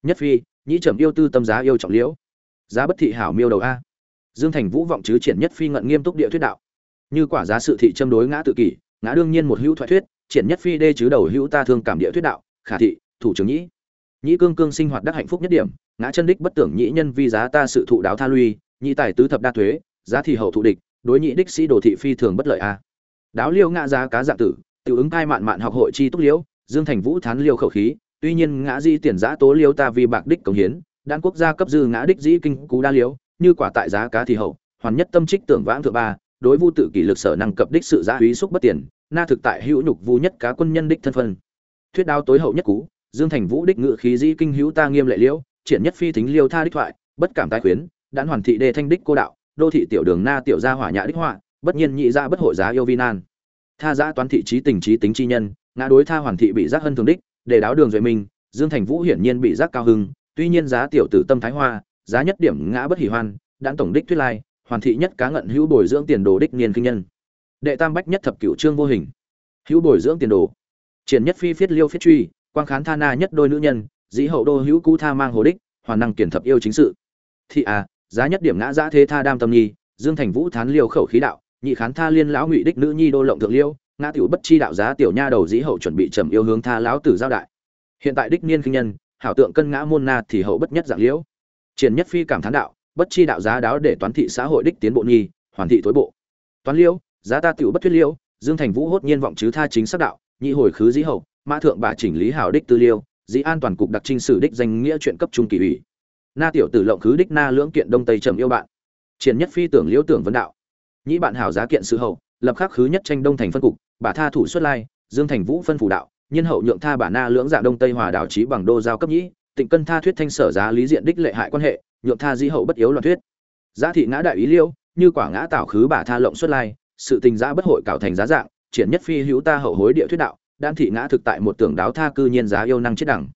[SPEAKER 1] Nhất phi nhị trầm yêu tư tâm giá yêu trọng liễu giá bất thị hảo miêu đầu a. Dương thành vũ vọng chứ triển nhất phi ngận nghiêm túc địa thuyết đạo. Như quả giá sự thị châm đối ngã tự kỷ, ngã đương nhiên một hữu thoại thuyết, triển nhất phi đê chứ đầu hữu ta thương cảm địa thuyết đạo, khả thị, thủ trưởng nhĩ. Nhĩ cương cương sinh hoạt đắc hạnh phúc nhất điểm, ngã chân đích bất tưởng nhĩ nhân vi giá ta sự thụ đáo tha lui, nhĩ tài tứ thập đa thuế, giá thì hậu thụ địch, đối nhĩ đích sĩ đồ thị phi thường bất lợi a. Đáo liêu ngã giá cá dạng tử tự ứng cai mạn mạn học hội chi túc liễu, dương thành vũ thán liêu khẩu khí, tuy nhiên ngã di tiền giá tố liêu ta vi bạc đích cống hiến đan quốc gia cấp dư ngã đích dĩ kinh cú đa liếu, như quả tại giá cá thì hậu, hoàn nhất tâm trích tưởng vãng thượng ba, đối vu tự kỷ lực sở năng cập đích sự giá úy xúc bất tiền, na thực tại hữu nhục vu nhất cá quân nhân đích thân phân. Thuyết đao tối hậu nhất cú, dương thành vũ đích ngự khí dĩ kinh hữu ta nghiêm lệ liễu, triển nhất phi thính liêu tha đích thoại, bất cảm tái khuyến, đãn hoàn thị đề thanh đích cô đạo, đô thị tiểu đường na tiểu gia hỏa nhã đích họa, bất nhiên nhị ra bất hội giá yêu vi nan. Tha giã toán thị trí tình trí tính chi nhân, ngã đối tha hoàn thị bị giác hân thường đích, để đáo đường duệ minh, dương thành vũ hiển nhiên bị giác cao hưng tuy nhiên giá tiểu tử tâm thái hoa, giá nhất điểm ngã bất hỉ hoan đãn tổng đích thuyết lai, hoàn thị nhất cá ngận hữu bồi dưỡng tiền đồ đích niên kinh nhân. Đệ tam bách nhất thập cửu trương vô hình. Hữu bồi dưỡng tiền đồ. Triển nhất phi phiết liêu phiết truy, quang khán tha na nhất đôi nữ nhân, dĩ hậu đô hữu cũ tha mang hồ đích, hoàn năng kiển thập yêu chính sự. Thị à giá nhất điểm ngã giã thế tha đam tâm nhi, dương thành vũ thán liêu khẩu khí đạo, nhị khán tha liên lão ngụy đích nữ nhi đô lộng thượng liêu, ngã tiểu bất chi đạo giá tiểu nha đầu dĩ hậu chuẩn bị trầm yêu hướng tha lão tử giao đại. Hiện tại đích niên kinh nhân hảo tượng cân ngã môn na thì hậu bất nhất dạng liễu. Triển nhất phi cảm thán đạo, bất chi đạo giá đáo để toán thị xã hội đích tiến bộ nghi hoàn thị tối bộ. Toán liễu, giá ta tiểu bất thuyết liễu, dương thành vũ hốt nhiên vọng chứ tha chính sắc đạo, nhị hồi khứ dĩ hậu, mã thượng bà chỉnh lý hảo đích tư liêu, dĩ an toàn cục đặc trinh sử đích danh nghĩa chuyện cấp trung kỳ ủy. Na tiểu tử lộng khứ đích na lưỡng kiện đông tây trầm yêu bạn. Triển nhất phi tưởng liễu tưởng vấn đạo. Nhĩ bạn hảo giá kiện sự hậu, lập khắc khứ nhất tranh đông thành phân cục, bà tha thủ xuất lai, dương thành vũ phân phủ đạo nhân hậu nhượng tha bà na lưỡng dạng đông tây hòa đảo trí bằng đô giao cấp nhĩ, tịnh cân tha thuyết thanh sở giá lý diện đích lệ hại quan hệ, nhượng tha di hậu bất yếu loạn thuyết. Giá thị ngã đại ý liêu, như quả ngã tạo khứ bà tha lộng xuất lai, sự tình giá bất hội cạo thành giá dạng, triển nhất phi hữu ta hậu hối địa thuyết đạo, đan thị ngã thực tại một tưởng đáo tha cư nhiên giá yêu năng chết đẳng.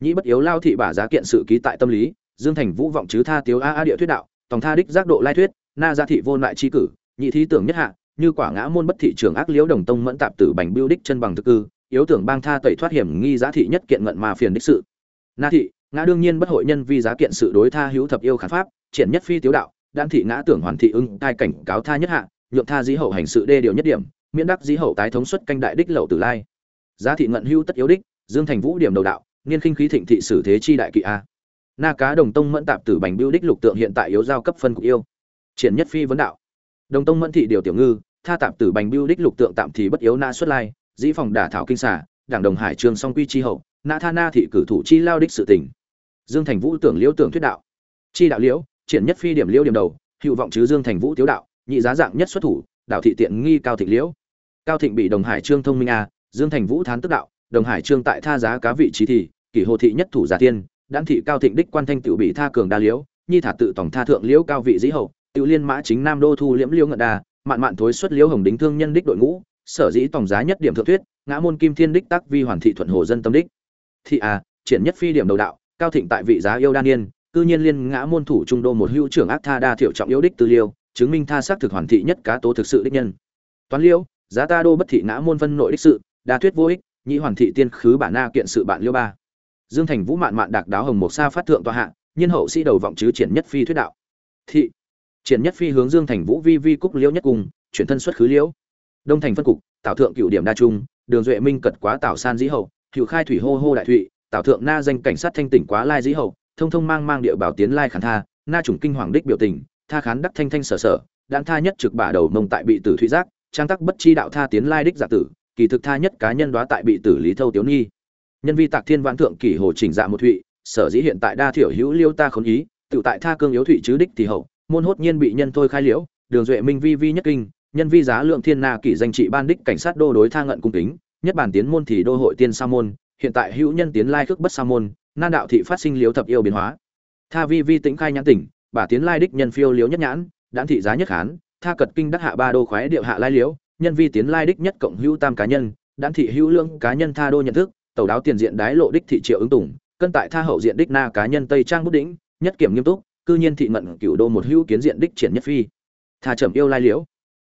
[SPEAKER 1] Nhĩ bất yếu lao thị bà giá kiện sự ký tại tâm lý, dương thành vũ vọng chứ tha tiếu a a địa thuyết đạo, tòng tha đích giác độ lai thuyết, na gia thị vô lại chi cử, nhị thí tưởng nhất hạ, như quả ngã môn bất thị trường ác liễu đồng tông mẫn tạp tử bành biêu đích chân bằng thực cư yếu tưởng bang tha tẩy thoát hiểm nghi giá thị nhất kiện ngận mà phiền đích sự. Na thị, ngã đương nhiên bất hội nhân vi giá kiện sự đối tha hữu thập yêu khán pháp, triển nhất phi tiếu đạo, đan thị ngã tưởng hoàn thị ưng tai cảnh cáo tha nhất hạ, nhượng tha dĩ hậu hành sự đê điều nhất điểm, miễn đắc dĩ hậu tái thống suất canh đại đích lậu tử lai. Giá thị ngận hữu tất yếu đích, dương thành vũ điểm đầu đạo, niên khinh khí thịnh thị sử thế chi đại kỵ a. Na cá đồng tông mẫn tạp tử bành biêu đích lục tượng hiện tại yếu giao cấp phân cục yêu. Triển nhất phi vấn đạo. Đồng tông mẫn thị điều tiểu ngư, tha tạp tử bành biêu đích lục tượng tạm thì bất yếu na xuất lai dĩ phòng đả thảo kinh xả đảng đồng hải trường song quy chi hậu, nã tha na thị cử thủ chi lao đích sự tình. Dương thành vũ tưởng liễu tưởng thuyết đạo. Chi đạo liễu, triển nhất phi điểm liễu điểm đầu, hữu vọng chứ dương thành vũ tiếu đạo, nhị giá dạng nhất xuất thủ, đạo thị tiện nghi cao thịnh liễu. Cao thịnh bị đồng hải trương thông minh a, dương thành vũ thán tức đạo, đồng hải trương tại tha giá cá vị trí thì, kỷ hồ thị nhất thủ giả tiên đan thị cao thịnh đích quan thanh tiểu bị tha cường đa liễu, nhi thả tự tổng tha thượng liễu cao vị dĩ hậu, tiểu liên mã chính nam đô thu liễm liễu ngận đa, mạn mạn thối xuất liễu hồng đính thương nhân đích đội ngũ sở dĩ tổng giá nhất điểm thượng thuyết, ngã môn kim thiên đích tác vi hoàn thị thuận hồ dân tâm đích. Thị à triển nhất phi điểm đầu đạo, cao thịnh tại vị giá yêu đan niên cư nhiên liên ngã môn thủ trung đô một hữu trưởng ác tha đa thiệu trọng yếu đích tư liêu, chứng minh tha xác thực hoàn thị nhất cá tố thực sự đích nhân. Toán liêu, giá ta đô bất thị ngã môn phân nội đích sự, đa thuyết vô ích, nhị hoàn thị tiên khứ bản na kiện sự bạn liêu ba. Dương thành vũ mạn mạn đạc đáo hồng một sa phát thượng tòa hạ nhân hậu sĩ đầu vọng chứ triển nhất phi thuyết đạo. Thị, triển nhất phi hướng dương thành vũ vi vi cúc liễu nhất cùng, chuyển thân xuất khứ liễu đông thành phân cục, tảo thượng cựu điểm đa trung, đường duệ minh cật quá tảo san dĩ hậu hữu khai thủy hô hô đại thụy, tảo thượng na danh cảnh sát thanh tỉnh quá lai dĩ hậu, thông thông mang mang địa bảo tiến lai khán tha, na chủng kinh hoàng đích biểu tình, tha khán đắc thanh thanh sở sở, đạn tha nhất trực bả đầu mông tại bị tử thụy giác, trang tắc bất chi đạo tha tiến lai đích giả tử, kỳ thực tha nhất cá nhân đoá tại bị tử lý thâu tiếu nhi nhân vi tạc thiên vãn thượng kỷ hồ chỉnh dạ một thụy, sở dĩ hiện tại đa thiểu hữu liêu ta khốn ý tự tại tha cương yếu thụy chứ đích thì hậu, môn hốt nhiên bị nhân thôi khai liễu, đường duệ minh vi vi nhất kinh nhân vi giá lượng thiên na kỷ danh trị ban đích cảnh sát đô đối tha ngận cung kính, nhất bản tiến môn thì đô hội tiên sa môn, hiện tại hữu nhân tiến lai khước bất sa môn, nan đạo thị phát sinh liếu thập yêu biến hóa. Tha vi vi tĩnh khai nhãn tỉnh, bà tiến lai đích nhân phiêu liếu nhất nhãn đãn thị giá nhất hán tha cật kinh đắc hạ ba đô khoái điệu hạ lai liếu, nhân vi tiến lai đích nhất cộng hữu tam cá nhân đãn thị hữu lương cá nhân tha đô nhận thức tàu đáo tiền diện đái lộ đích thị triệu ứng tùng, cân tại tha hậu diện đích na cá nhân tây trang bút đỉnh, nhất kiểm nghiêm túc, cư nhiên thị ngận cửu đô một hữu kiến diện đích triển nhất phi. Tha trầm yêu lai liễu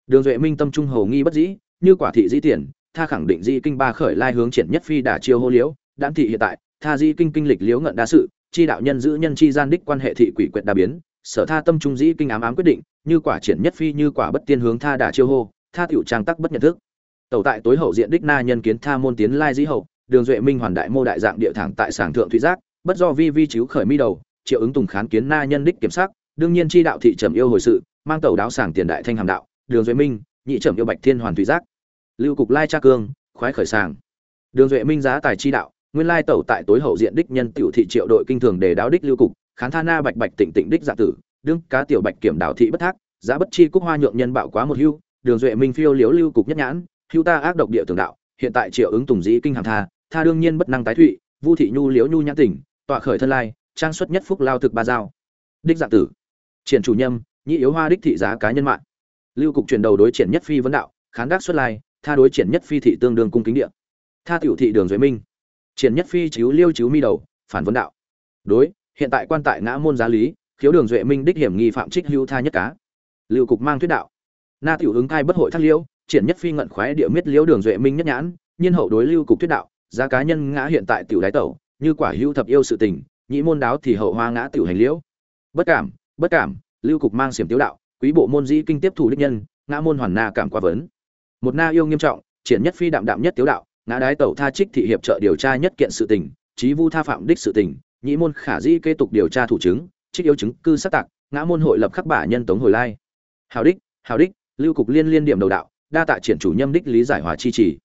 [SPEAKER 1] đường duệ minh tâm trung hầu nghi bất dĩ, như quả thị dĩ tiền, tha khẳng định di kinh ba khởi lai hướng triển nhất phi đả chiêu hô liễu đan thị hiện tại, tha di kinh kinh lịch liễu ngận đa sự, chi đạo nhân giữ nhân chi gian đích quan hệ thị quỷ quyệt đa biến, sở tha tâm trung dĩ kinh ám ám quyết định, như quả triển nhất phi như quả bất tiên hướng tha đả chiêu hô, tha tiểu trang tắc bất nhận thức. Tẩu tại tối hậu diện đích na nhân kiến tha môn tiến lai dĩ hậu, đường duệ minh hoàn đại mô đại dạng địa thẳng tại sảng thượng thủy giác, bất do vi vi chiếu khởi mi đầu, triệu ứng tùng khán kiến na nhân đích kiểm sắc, đương nhiên chi đạo thị trầm yêu hồi sự, mang tẩu đáo sảng tiền đại thanh hàm đạo đường duệ minh, nhị trầm yêu bạch thiên hoàn thủy giác. Lưu cục lai cha cương, khoái khởi sàng. Đường duệ minh giá tài chi đạo, nguyên lai tẩu tại tối hậu diện đích nhân tiểu thị triệu đội kinh thường để đáo đích lưu cục, khán tha na bạch bạch tịnh tịnh đích dạ tử, đương cá tiểu bạch kiểm đạo thị bất thác, giá bất chi cúc hoa nhượng nhân bạo quá một hưu, đường duệ minh phiêu liếu lưu cục nhất nhãn, hưu ta ác độc địa tường đạo, hiện tại triệu ứng tùng dĩ kinh hàm tha tha đương nhiên bất năng tái thụy, vu thị nhu liếu nhu nhãn tỉnh, tọa khởi thân lai, trang xuất nhất phúc lao thực ba giao. Đích dạ tử. Triển chủ nhâm, nhị yếu hoa đích thị giá cá nhân mạng lưu cục chuyển đầu đối triển nhất phi vấn đạo, khán đắc xuất lai, tha đối triển nhất phi thị tương đương cung kính địa. Tha tiểu thị đường duệ minh. Triển nhất phi chiếu liêu chiếu mi đầu, phản vấn đạo. Đối, hiện tại quan tại ngã môn giá lý, khiếu đường duệ minh đích hiểm nghi phạm trích hưu tha nhất cá. Lưu cục mang thuyết đạo. Na tiểu ứng thai bất hội thác liễu triển nhất phi ngận khoái địa miết liễu đường duệ minh nhất nhãn, nhiên hậu đối lưu cục thuyết đạo, giá cá nhân ngã hiện tại tiểu đái tẩu, như quả hưu thập yêu sự tình, nhĩ môn đáo thì hậu hoa ngã tiểu hành liễu. Bất cảm bất cảm, lưu cục mang xiểm tiếu đạo quý bộ môn dĩ kinh tiếp thủ đích nhân, ngã môn hoàn na cảm quá vấn. Một na yêu nghiêm trọng, triển nhất phi đạm đạm nhất tiếu đạo, ngã đái tẩu tha trích thị hiệp trợ điều tra nhất kiện sự tình trí vu tha phạm đích sự tình, nhĩ môn khả dĩ kế tục điều tra thủ chứng, trích yếu chứng cư sát tạc, ngã môn hội lập khắc bả nhân tống hồi lai. Hào đích hào đích, lưu cục liên liên điểm đầu đạo, đa tạ triển chủ nhâm đích lý giải hòa chi trì.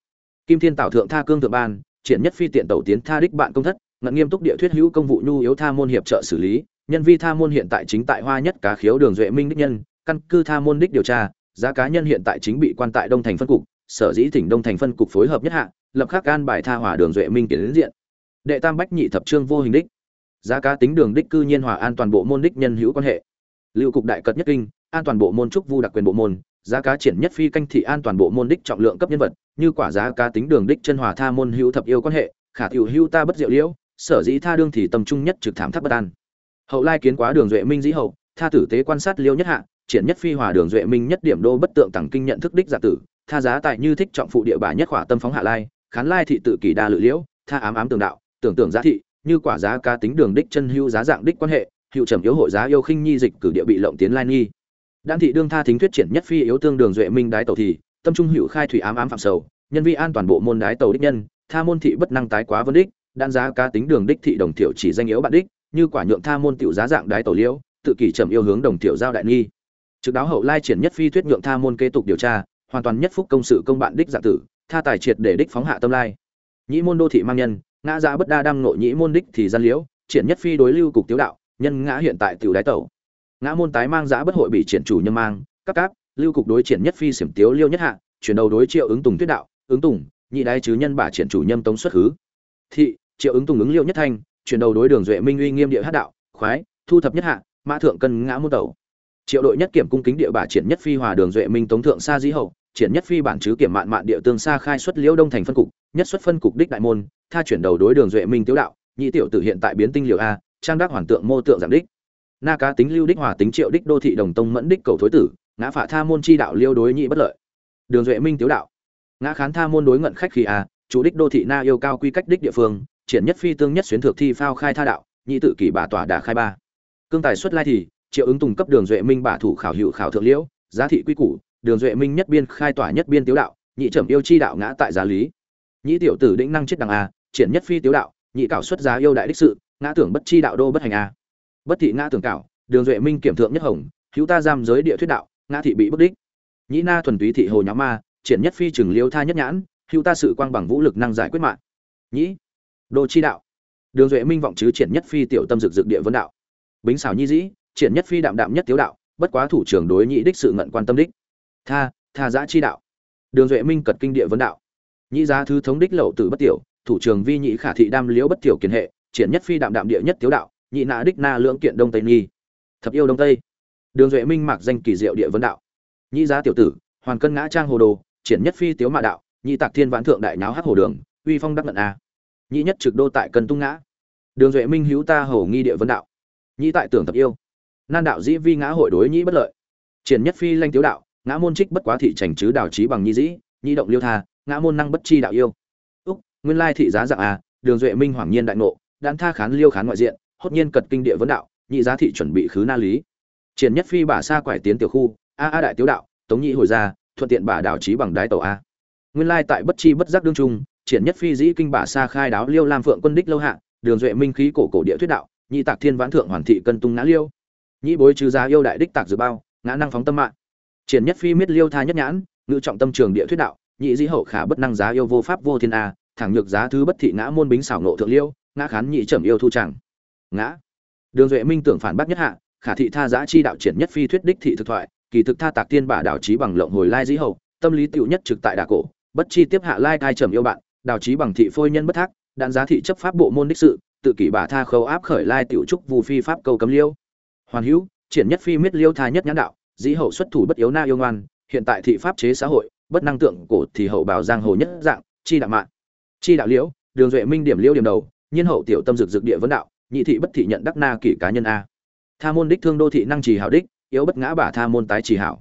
[SPEAKER 1] Kim thiên tảo thượng tha cương thượng ban, triển nhất phi tiện tẩu tiến tha đích bạn công thất, ngận nghiêm túc địa thuyết hữu công vụ nhu yếu tha môn hiệp trợ xử lý, nhân vi tha môn hiện tại chính tại hoa nhất cá khiếu đường duệ minh đích nhân căn cư tha môn đích điều tra, giá cá nhân hiện tại chính bị quan tại đông thành phân cục, sở dĩ tỉnh đông thành phân cục phối hợp nhất hạ, lập khắc an bài tha hỏa đường duệ minh tiến diện. Đệ tam bách nhị thập trương vô hình đích. Giá cá tính đường đích cư nhiên hòa an toàn bộ môn đích nhân hữu quan hệ. Lưu cục đại cật nhất kinh, an toàn bộ môn trúc vu đặc quyền bộ môn, giá cá triển nhất phi canh thị an toàn bộ môn đích trọng lượng cấp nhân vật, như quả giá cá tính đường đích chân hòa tha môn hữu thập yêu quan hệ, khả tiểu hữu ta bất diệu liễu, sở dĩ tha đương thì tầm trung nhất trực thảm thác bất an. Hậu lai kiến quá đường duệ minh dĩ hậu, tha tử tế quan sát liêu nhất hạ triển nhất phi hòa đường duệ minh nhất điểm đô bất tượng tặng kinh nhận thức đích giả tử, tha giá tại như thích trọng phụ địa bà nhất khỏa tâm phóng hạ lai, khán lai thị tự kỳ đa lự liễu, tha ám ám tường đạo, tưởng tượng giá thị, như quả giá ca tính đường đích chân hữu giá dạng đích quan hệ, hữu trầm yếu hội giá yêu khinh nhi dịch cử địa bị lộng tiến lai nghi. Đan thị đương tha thính thuyết triển nhất phi yếu tương đường duệ minh đái tàu thì, tâm trung hữu khai thủy ám ám phạm sầu, nhân vi an toàn bộ môn đái tàu đích nhân, tha môn thị bất năng tái quá vân đích, đan giá ca tính đường đích thị đồng thiểu chỉ danh yếu bạn đích, như quả nhượng tha môn tiểu giá dạng đái tàu liễu, tự kỷ trầm yêu hướng đồng thiểu giao đại nghi trực đáo hậu lai triển nhất phi thuyết nhượng tha môn kế tục điều tra, hoàn toàn nhất phúc công sự công bạn đích dạng tử, tha tài triệt để đích phóng hạ tâm lai. Nhĩ môn đô thị mang nhân, ngã giá bất đa đăng nội nhĩ môn đích thì gian liễu, triển nhất phi đối lưu cục tiếu đạo, nhân ngã hiện tại tiểu đái tẩu. Ngã môn tái mang giá bất hội bị triển chủ nhân mang, các cáp, lưu cục đối triển nhất phi xiểm tiếu liêu nhất hạ, chuyển đầu đối triệu ứng tùng tuyết đạo, ứng tùng, nhị đái chứ nhân bà triển chủ nhân tống xuất hứ. Thị, triệu ứng tùng ứng liêu nhất thanh, chuyển đầu đối đường duệ minh uy nghiêm địa hát đạo, khoái, thu thập nhất hạ, mã thượng cân ngã môn tẩu triệu đội nhất kiểm cung kính địa bà triển nhất phi hòa đường duệ minh tống thượng xa dĩ hậu, triển nhất phi bản chứ kiểm mạn mạn địa tương xa khai xuất liễu đông thành phân cục, nhất xuất phân cục đích đại môn, tha chuyển đầu đối đường duệ minh tiếu đạo, nhị tiểu tử hiện tại biến tinh liệu a, trang đắc hoàn tượng mô tượng giảm đích. Na cá tính lưu đích hòa tính triệu đích đô thị đồng tông mẫn đích cầu thối tử, ngã phả tha môn chi đạo liêu đối nhị bất lợi. Đường duệ minh tiếu đạo, ngã khán tha môn đối ngận khách khi a, chủ đích đô thị na yêu cao quy cách đích địa phương, triển nhất phi tương nhất xuyến thượng thi phao khai tha đạo, nhị tự kỷ bà tỏa đà khai ba. Cương tài xuất lai thì triệu ứng tùng cấp đường duệ minh bả thủ khảo hữu khảo thượng liễu, giá thị quy củ, đường duệ minh nhất biên khai tỏa nhất biên tiếu đạo, nhị trầm yêu chi đạo ngã tại giá lý. Nhị tiểu tử đĩnh năng chết đằng a, triển nhất phi tiếu đạo, nhị cảo xuất giá yêu đại đích sự, ngã tưởng bất chi đạo đô bất hành a. Bất thị ngã tưởng cảo, đường duệ minh kiểm thượng nhất hồng, hữu ta giam giới địa thuyết đạo, ngã thị bị bất đích. Nhị na thuần túy thị hồ nhóm ma, triển nhất phi trừng liêu tha nhất nhãn, hữu ta sự quang bằng vũ lực năng giải quyết mạng. Nhĩ đô chi đạo. Đường duệ minh vọng chứ triển nhất phi tiểu tâm dực dực địa vấn đạo. Bính xảo nhi dĩ triển nhất phi đạm đạm nhất tiếu đạo, bất quá thủ trưởng đối nhị đích sự ngận quan tâm đích. Tha tha giã chi đạo. Đường duệ minh cật kinh địa vấn đạo. Nhị giá thứ thống đích lậu tử bất tiểu, thủ trưởng vi nhị khả thị đam liễu bất tiểu kiến hệ, triển nhất phi đạm đạm địa nhất tiếu đạo, nhị nã đích na lưỡng kiện đông tây nghi. Thập yêu đông tây. Đường duệ minh mặc danh kỳ diệu địa vấn đạo. Nhị giá tiểu tử, hoàn cân ngã trang hồ đồ, triển nhất phi tiếu mạ đạo, nhị tạc thiên vãn thượng đại nháo hắc hồ đường, uy phong đắc ngận a. Nhị nhất trực đô tại cân tung ngã. Đường duệ minh hữu ta hầu nghi địa vấn đạo. Nhị tại tưởng thập yêu nan đạo dĩ vi ngã hội đối nhĩ bất lợi. Triển nhất phi lanh tiếu đạo, ngã môn trích bất quá thị trành chứ đào trí bằng nhi dĩ nhi động liêu tha, ngã môn năng bất chi đạo yêu. Úc, nguyên lai thị giá dạng à đường duệ minh hoàng nhiên đại ngộ đan tha khán liêu khán ngoại diện, hốt nhiên cật kinh địa vấn đạo nhị giá thị chuẩn bị khứ na lý. Triển nhất phi bà xa quải tiến tiểu khu, a a đại tiếu đạo, tống nhị hồi ra, thuận tiện bà đảo trí bằng đái tàu a. Nguyên lai tại bất chi bất giác đương trung, triển nhất phi dĩ kinh bà xa khai đáo liêu lam phượng quân đích lâu hạ, đường duệ minh khí cổ cổ địa thuyết đạo nhị tạc thiên vãn thượng hoàn thị cân tung ngã liêu nhĩ bối trừ giá yêu đại đích tạc dự bao, ngã năng phóng tâm mạng. Triển nhất phi miết liêu tha nhất nhãn, ngự trọng tâm trường địa thuyết đạo nhị dĩ hậu khả bất năng giá yêu vô pháp vô thiên a, thẳng nhược giá thứ bất thị ngã môn bính xảo nộ thượng liêu, ngã khán nhị trầm yêu thu chẳng. Ngã. Đường duệ minh tưởng phản bác nhất hạ, khả thị tha giá chi đạo triển nhất phi thuyết đích thị thực thoại, kỳ thực tha tạc tiên bả đảo trí bằng lộng hồi lai dĩ hậu, tâm lý tiểu nhất trực tại đà cổ, bất chi tiếp hạ lai cai trầm yêu bạn đào trí bằng thị phôi nhân bất thác, đạn giá thị chấp pháp bộ môn đích sự, tự kỷ bà tha khâu áp khởi lai tiểu trúc vù phi pháp câu cấm liêu hoàn hữu, triển nhất phi miết liêu tha nhất nhãn đạo, dĩ hậu xuất thủ bất yếu na yêu ngoan, hiện tại thị pháp chế xã hội, bất năng tượng cổ thì hậu bảo giang hồ nhất dạng, chi đạo mạng chi đạo liễu, đường duệ minh điểm liễu điểm đầu, nhiên hậu tiểu tâm dực dực địa vấn đạo, nhị thị bất thị nhận đắc na kỷ cá nhân a. Tha môn đích thương đô thị năng trì hảo đích, yếu bất ngã bả tha môn tái trì hảo.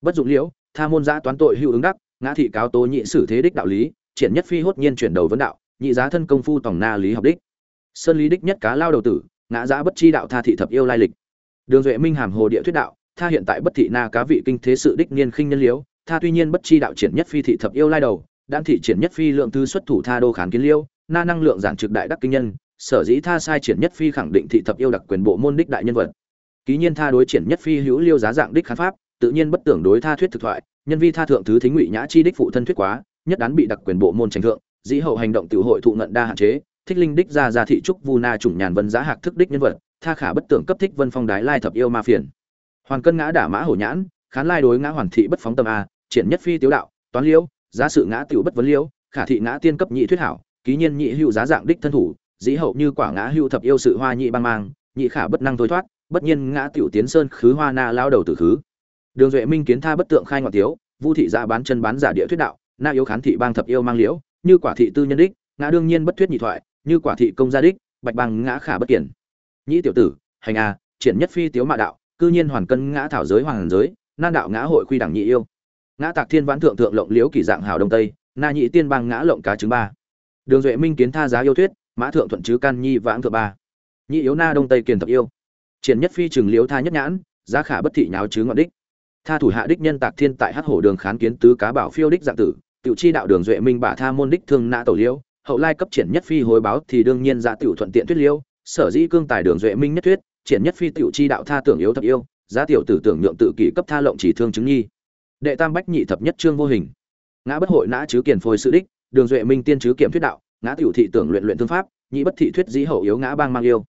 [SPEAKER 1] Bất dụng liễu, tha môn giã toán tội hữu ứng đắc, ngã thị cáo tố nhị sử thế đích đạo lý, triển nhất phi hốt nhiên chuyển đầu vấn đạo, nhị giá thân công phu tổng na lý học đích. Sơn lý đích nhất cá lao đầu tử, ngã giá bất chi đạo tha thị thập yêu lai lịch đường duệ minh hàm hồ địa thuyết đạo, tha hiện tại bất thị na cá vị kinh thế sự đích niên khinh nhân liễu tha tuy nhiên bất chi đạo triển nhất phi thị thập yêu lai đầu, đan thị triển nhất phi lượng tư xuất thủ tha đô khán kiến liêu, na năng lượng giảng trực đại đắc kinh nhân, sở dĩ tha sai triển nhất phi khẳng định thị thập yêu đặc quyền bộ môn đích đại nhân vật. Ký nhiên tha đối triển nhất phi hữu liêu giá dạng đích khán pháp, tự nhiên bất tưởng đối tha thuyết thực thoại, nhân vi tha thượng thứ thính ngụy nhã chi đích phụ thân thuyết quá, nhất đán bị đặc quyền bộ môn tranh thượng, dĩ hậu hành động tiểu hội thụ ngận đa hạn chế, thích linh đích ra ra thị trúc vu na chủng nhàn vân giá hạc thức đích nhân vật tha khả bất tưởng cấp thích vân phong đái lai thập yêu ma phiền. Hoàn cân ngã đả mã hổ nhãn, khán lai đối ngã hoàn thị bất phóng tâm a, triển nhất phi tiếu đạo, toán liễu giá sự ngã tiểu bất vấn liễu khả thị ngã tiên cấp nhị thuyết hảo, ký nhiên nhị hữu giá dạng đích thân thủ, dĩ hậu như quả ngã hữu thập yêu sự hoa nhị băng mang, nhị khả bất năng thôi thoát, bất nhiên ngã tiểu tiến sơn khứ hoa na lao đầu tử khứ. Đường duệ minh kiến tha bất tượng khai ngọn tiếu, vu thị ra bán chân bán giả địa thuyết đạo, na yếu khán thị bang thập yêu mang liễu, như quả thị tư nhân đích, ngã đương nhiên bất thuyết nhị thoại, như quả thị công gia đích, bạch bằng ngã khả bất kiển. Nhĩ tiểu tử, hành a triển nhất phi tiếu mạ đạo, cư nhiên hoàn cân ngã thảo giới hoàng giới, nan đạo ngã hội quy đẳng nhị yêu. Ngã tạc thiên vãn thượng thượng lộng liễu kỳ dạng hào đông tây, na nhị tiên bang ngã lộng cá trứng ba. Đường duệ minh kiến tha giá yêu thuyết, mã thượng thuận chứ can nhi vãng thượng ba. Nhị yếu na đông tây kiền thập yêu. Triển nhất phi trường liễu tha nhất nhãn, giá khả bất thị nháo chứ ngọn đích. Tha thủ hạ đích nhân tạc thiên tại hắc hổ đường kháng kiến tứ cá bảo phiêu đích dạng tử, tiểu chi đạo đường duệ minh bả tha môn đích thương nã tổ liễu, hậu lai cấp triển nhất phi hồi báo thì đương nhiên dạ tiểu thuận tiện tuyết liễu sở dĩ cương tài đường duệ minh nhất thuyết, triển nhất phi tiểu chi đạo tha tưởng yếu thập yêu, giá tiểu tử tưởng nhượng tự kỷ cấp tha lộng chỉ thương chứng nhi. Đệ tam bách nhị thập nhất trương vô hình. Ngã bất hội nã chứ kiền phôi sự đích, đường duệ minh tiên chứ kiểm thuyết đạo, ngã tiểu thị tưởng luyện luyện thương pháp, nhị bất thị thuyết dĩ hậu yếu ngã bang mang yêu.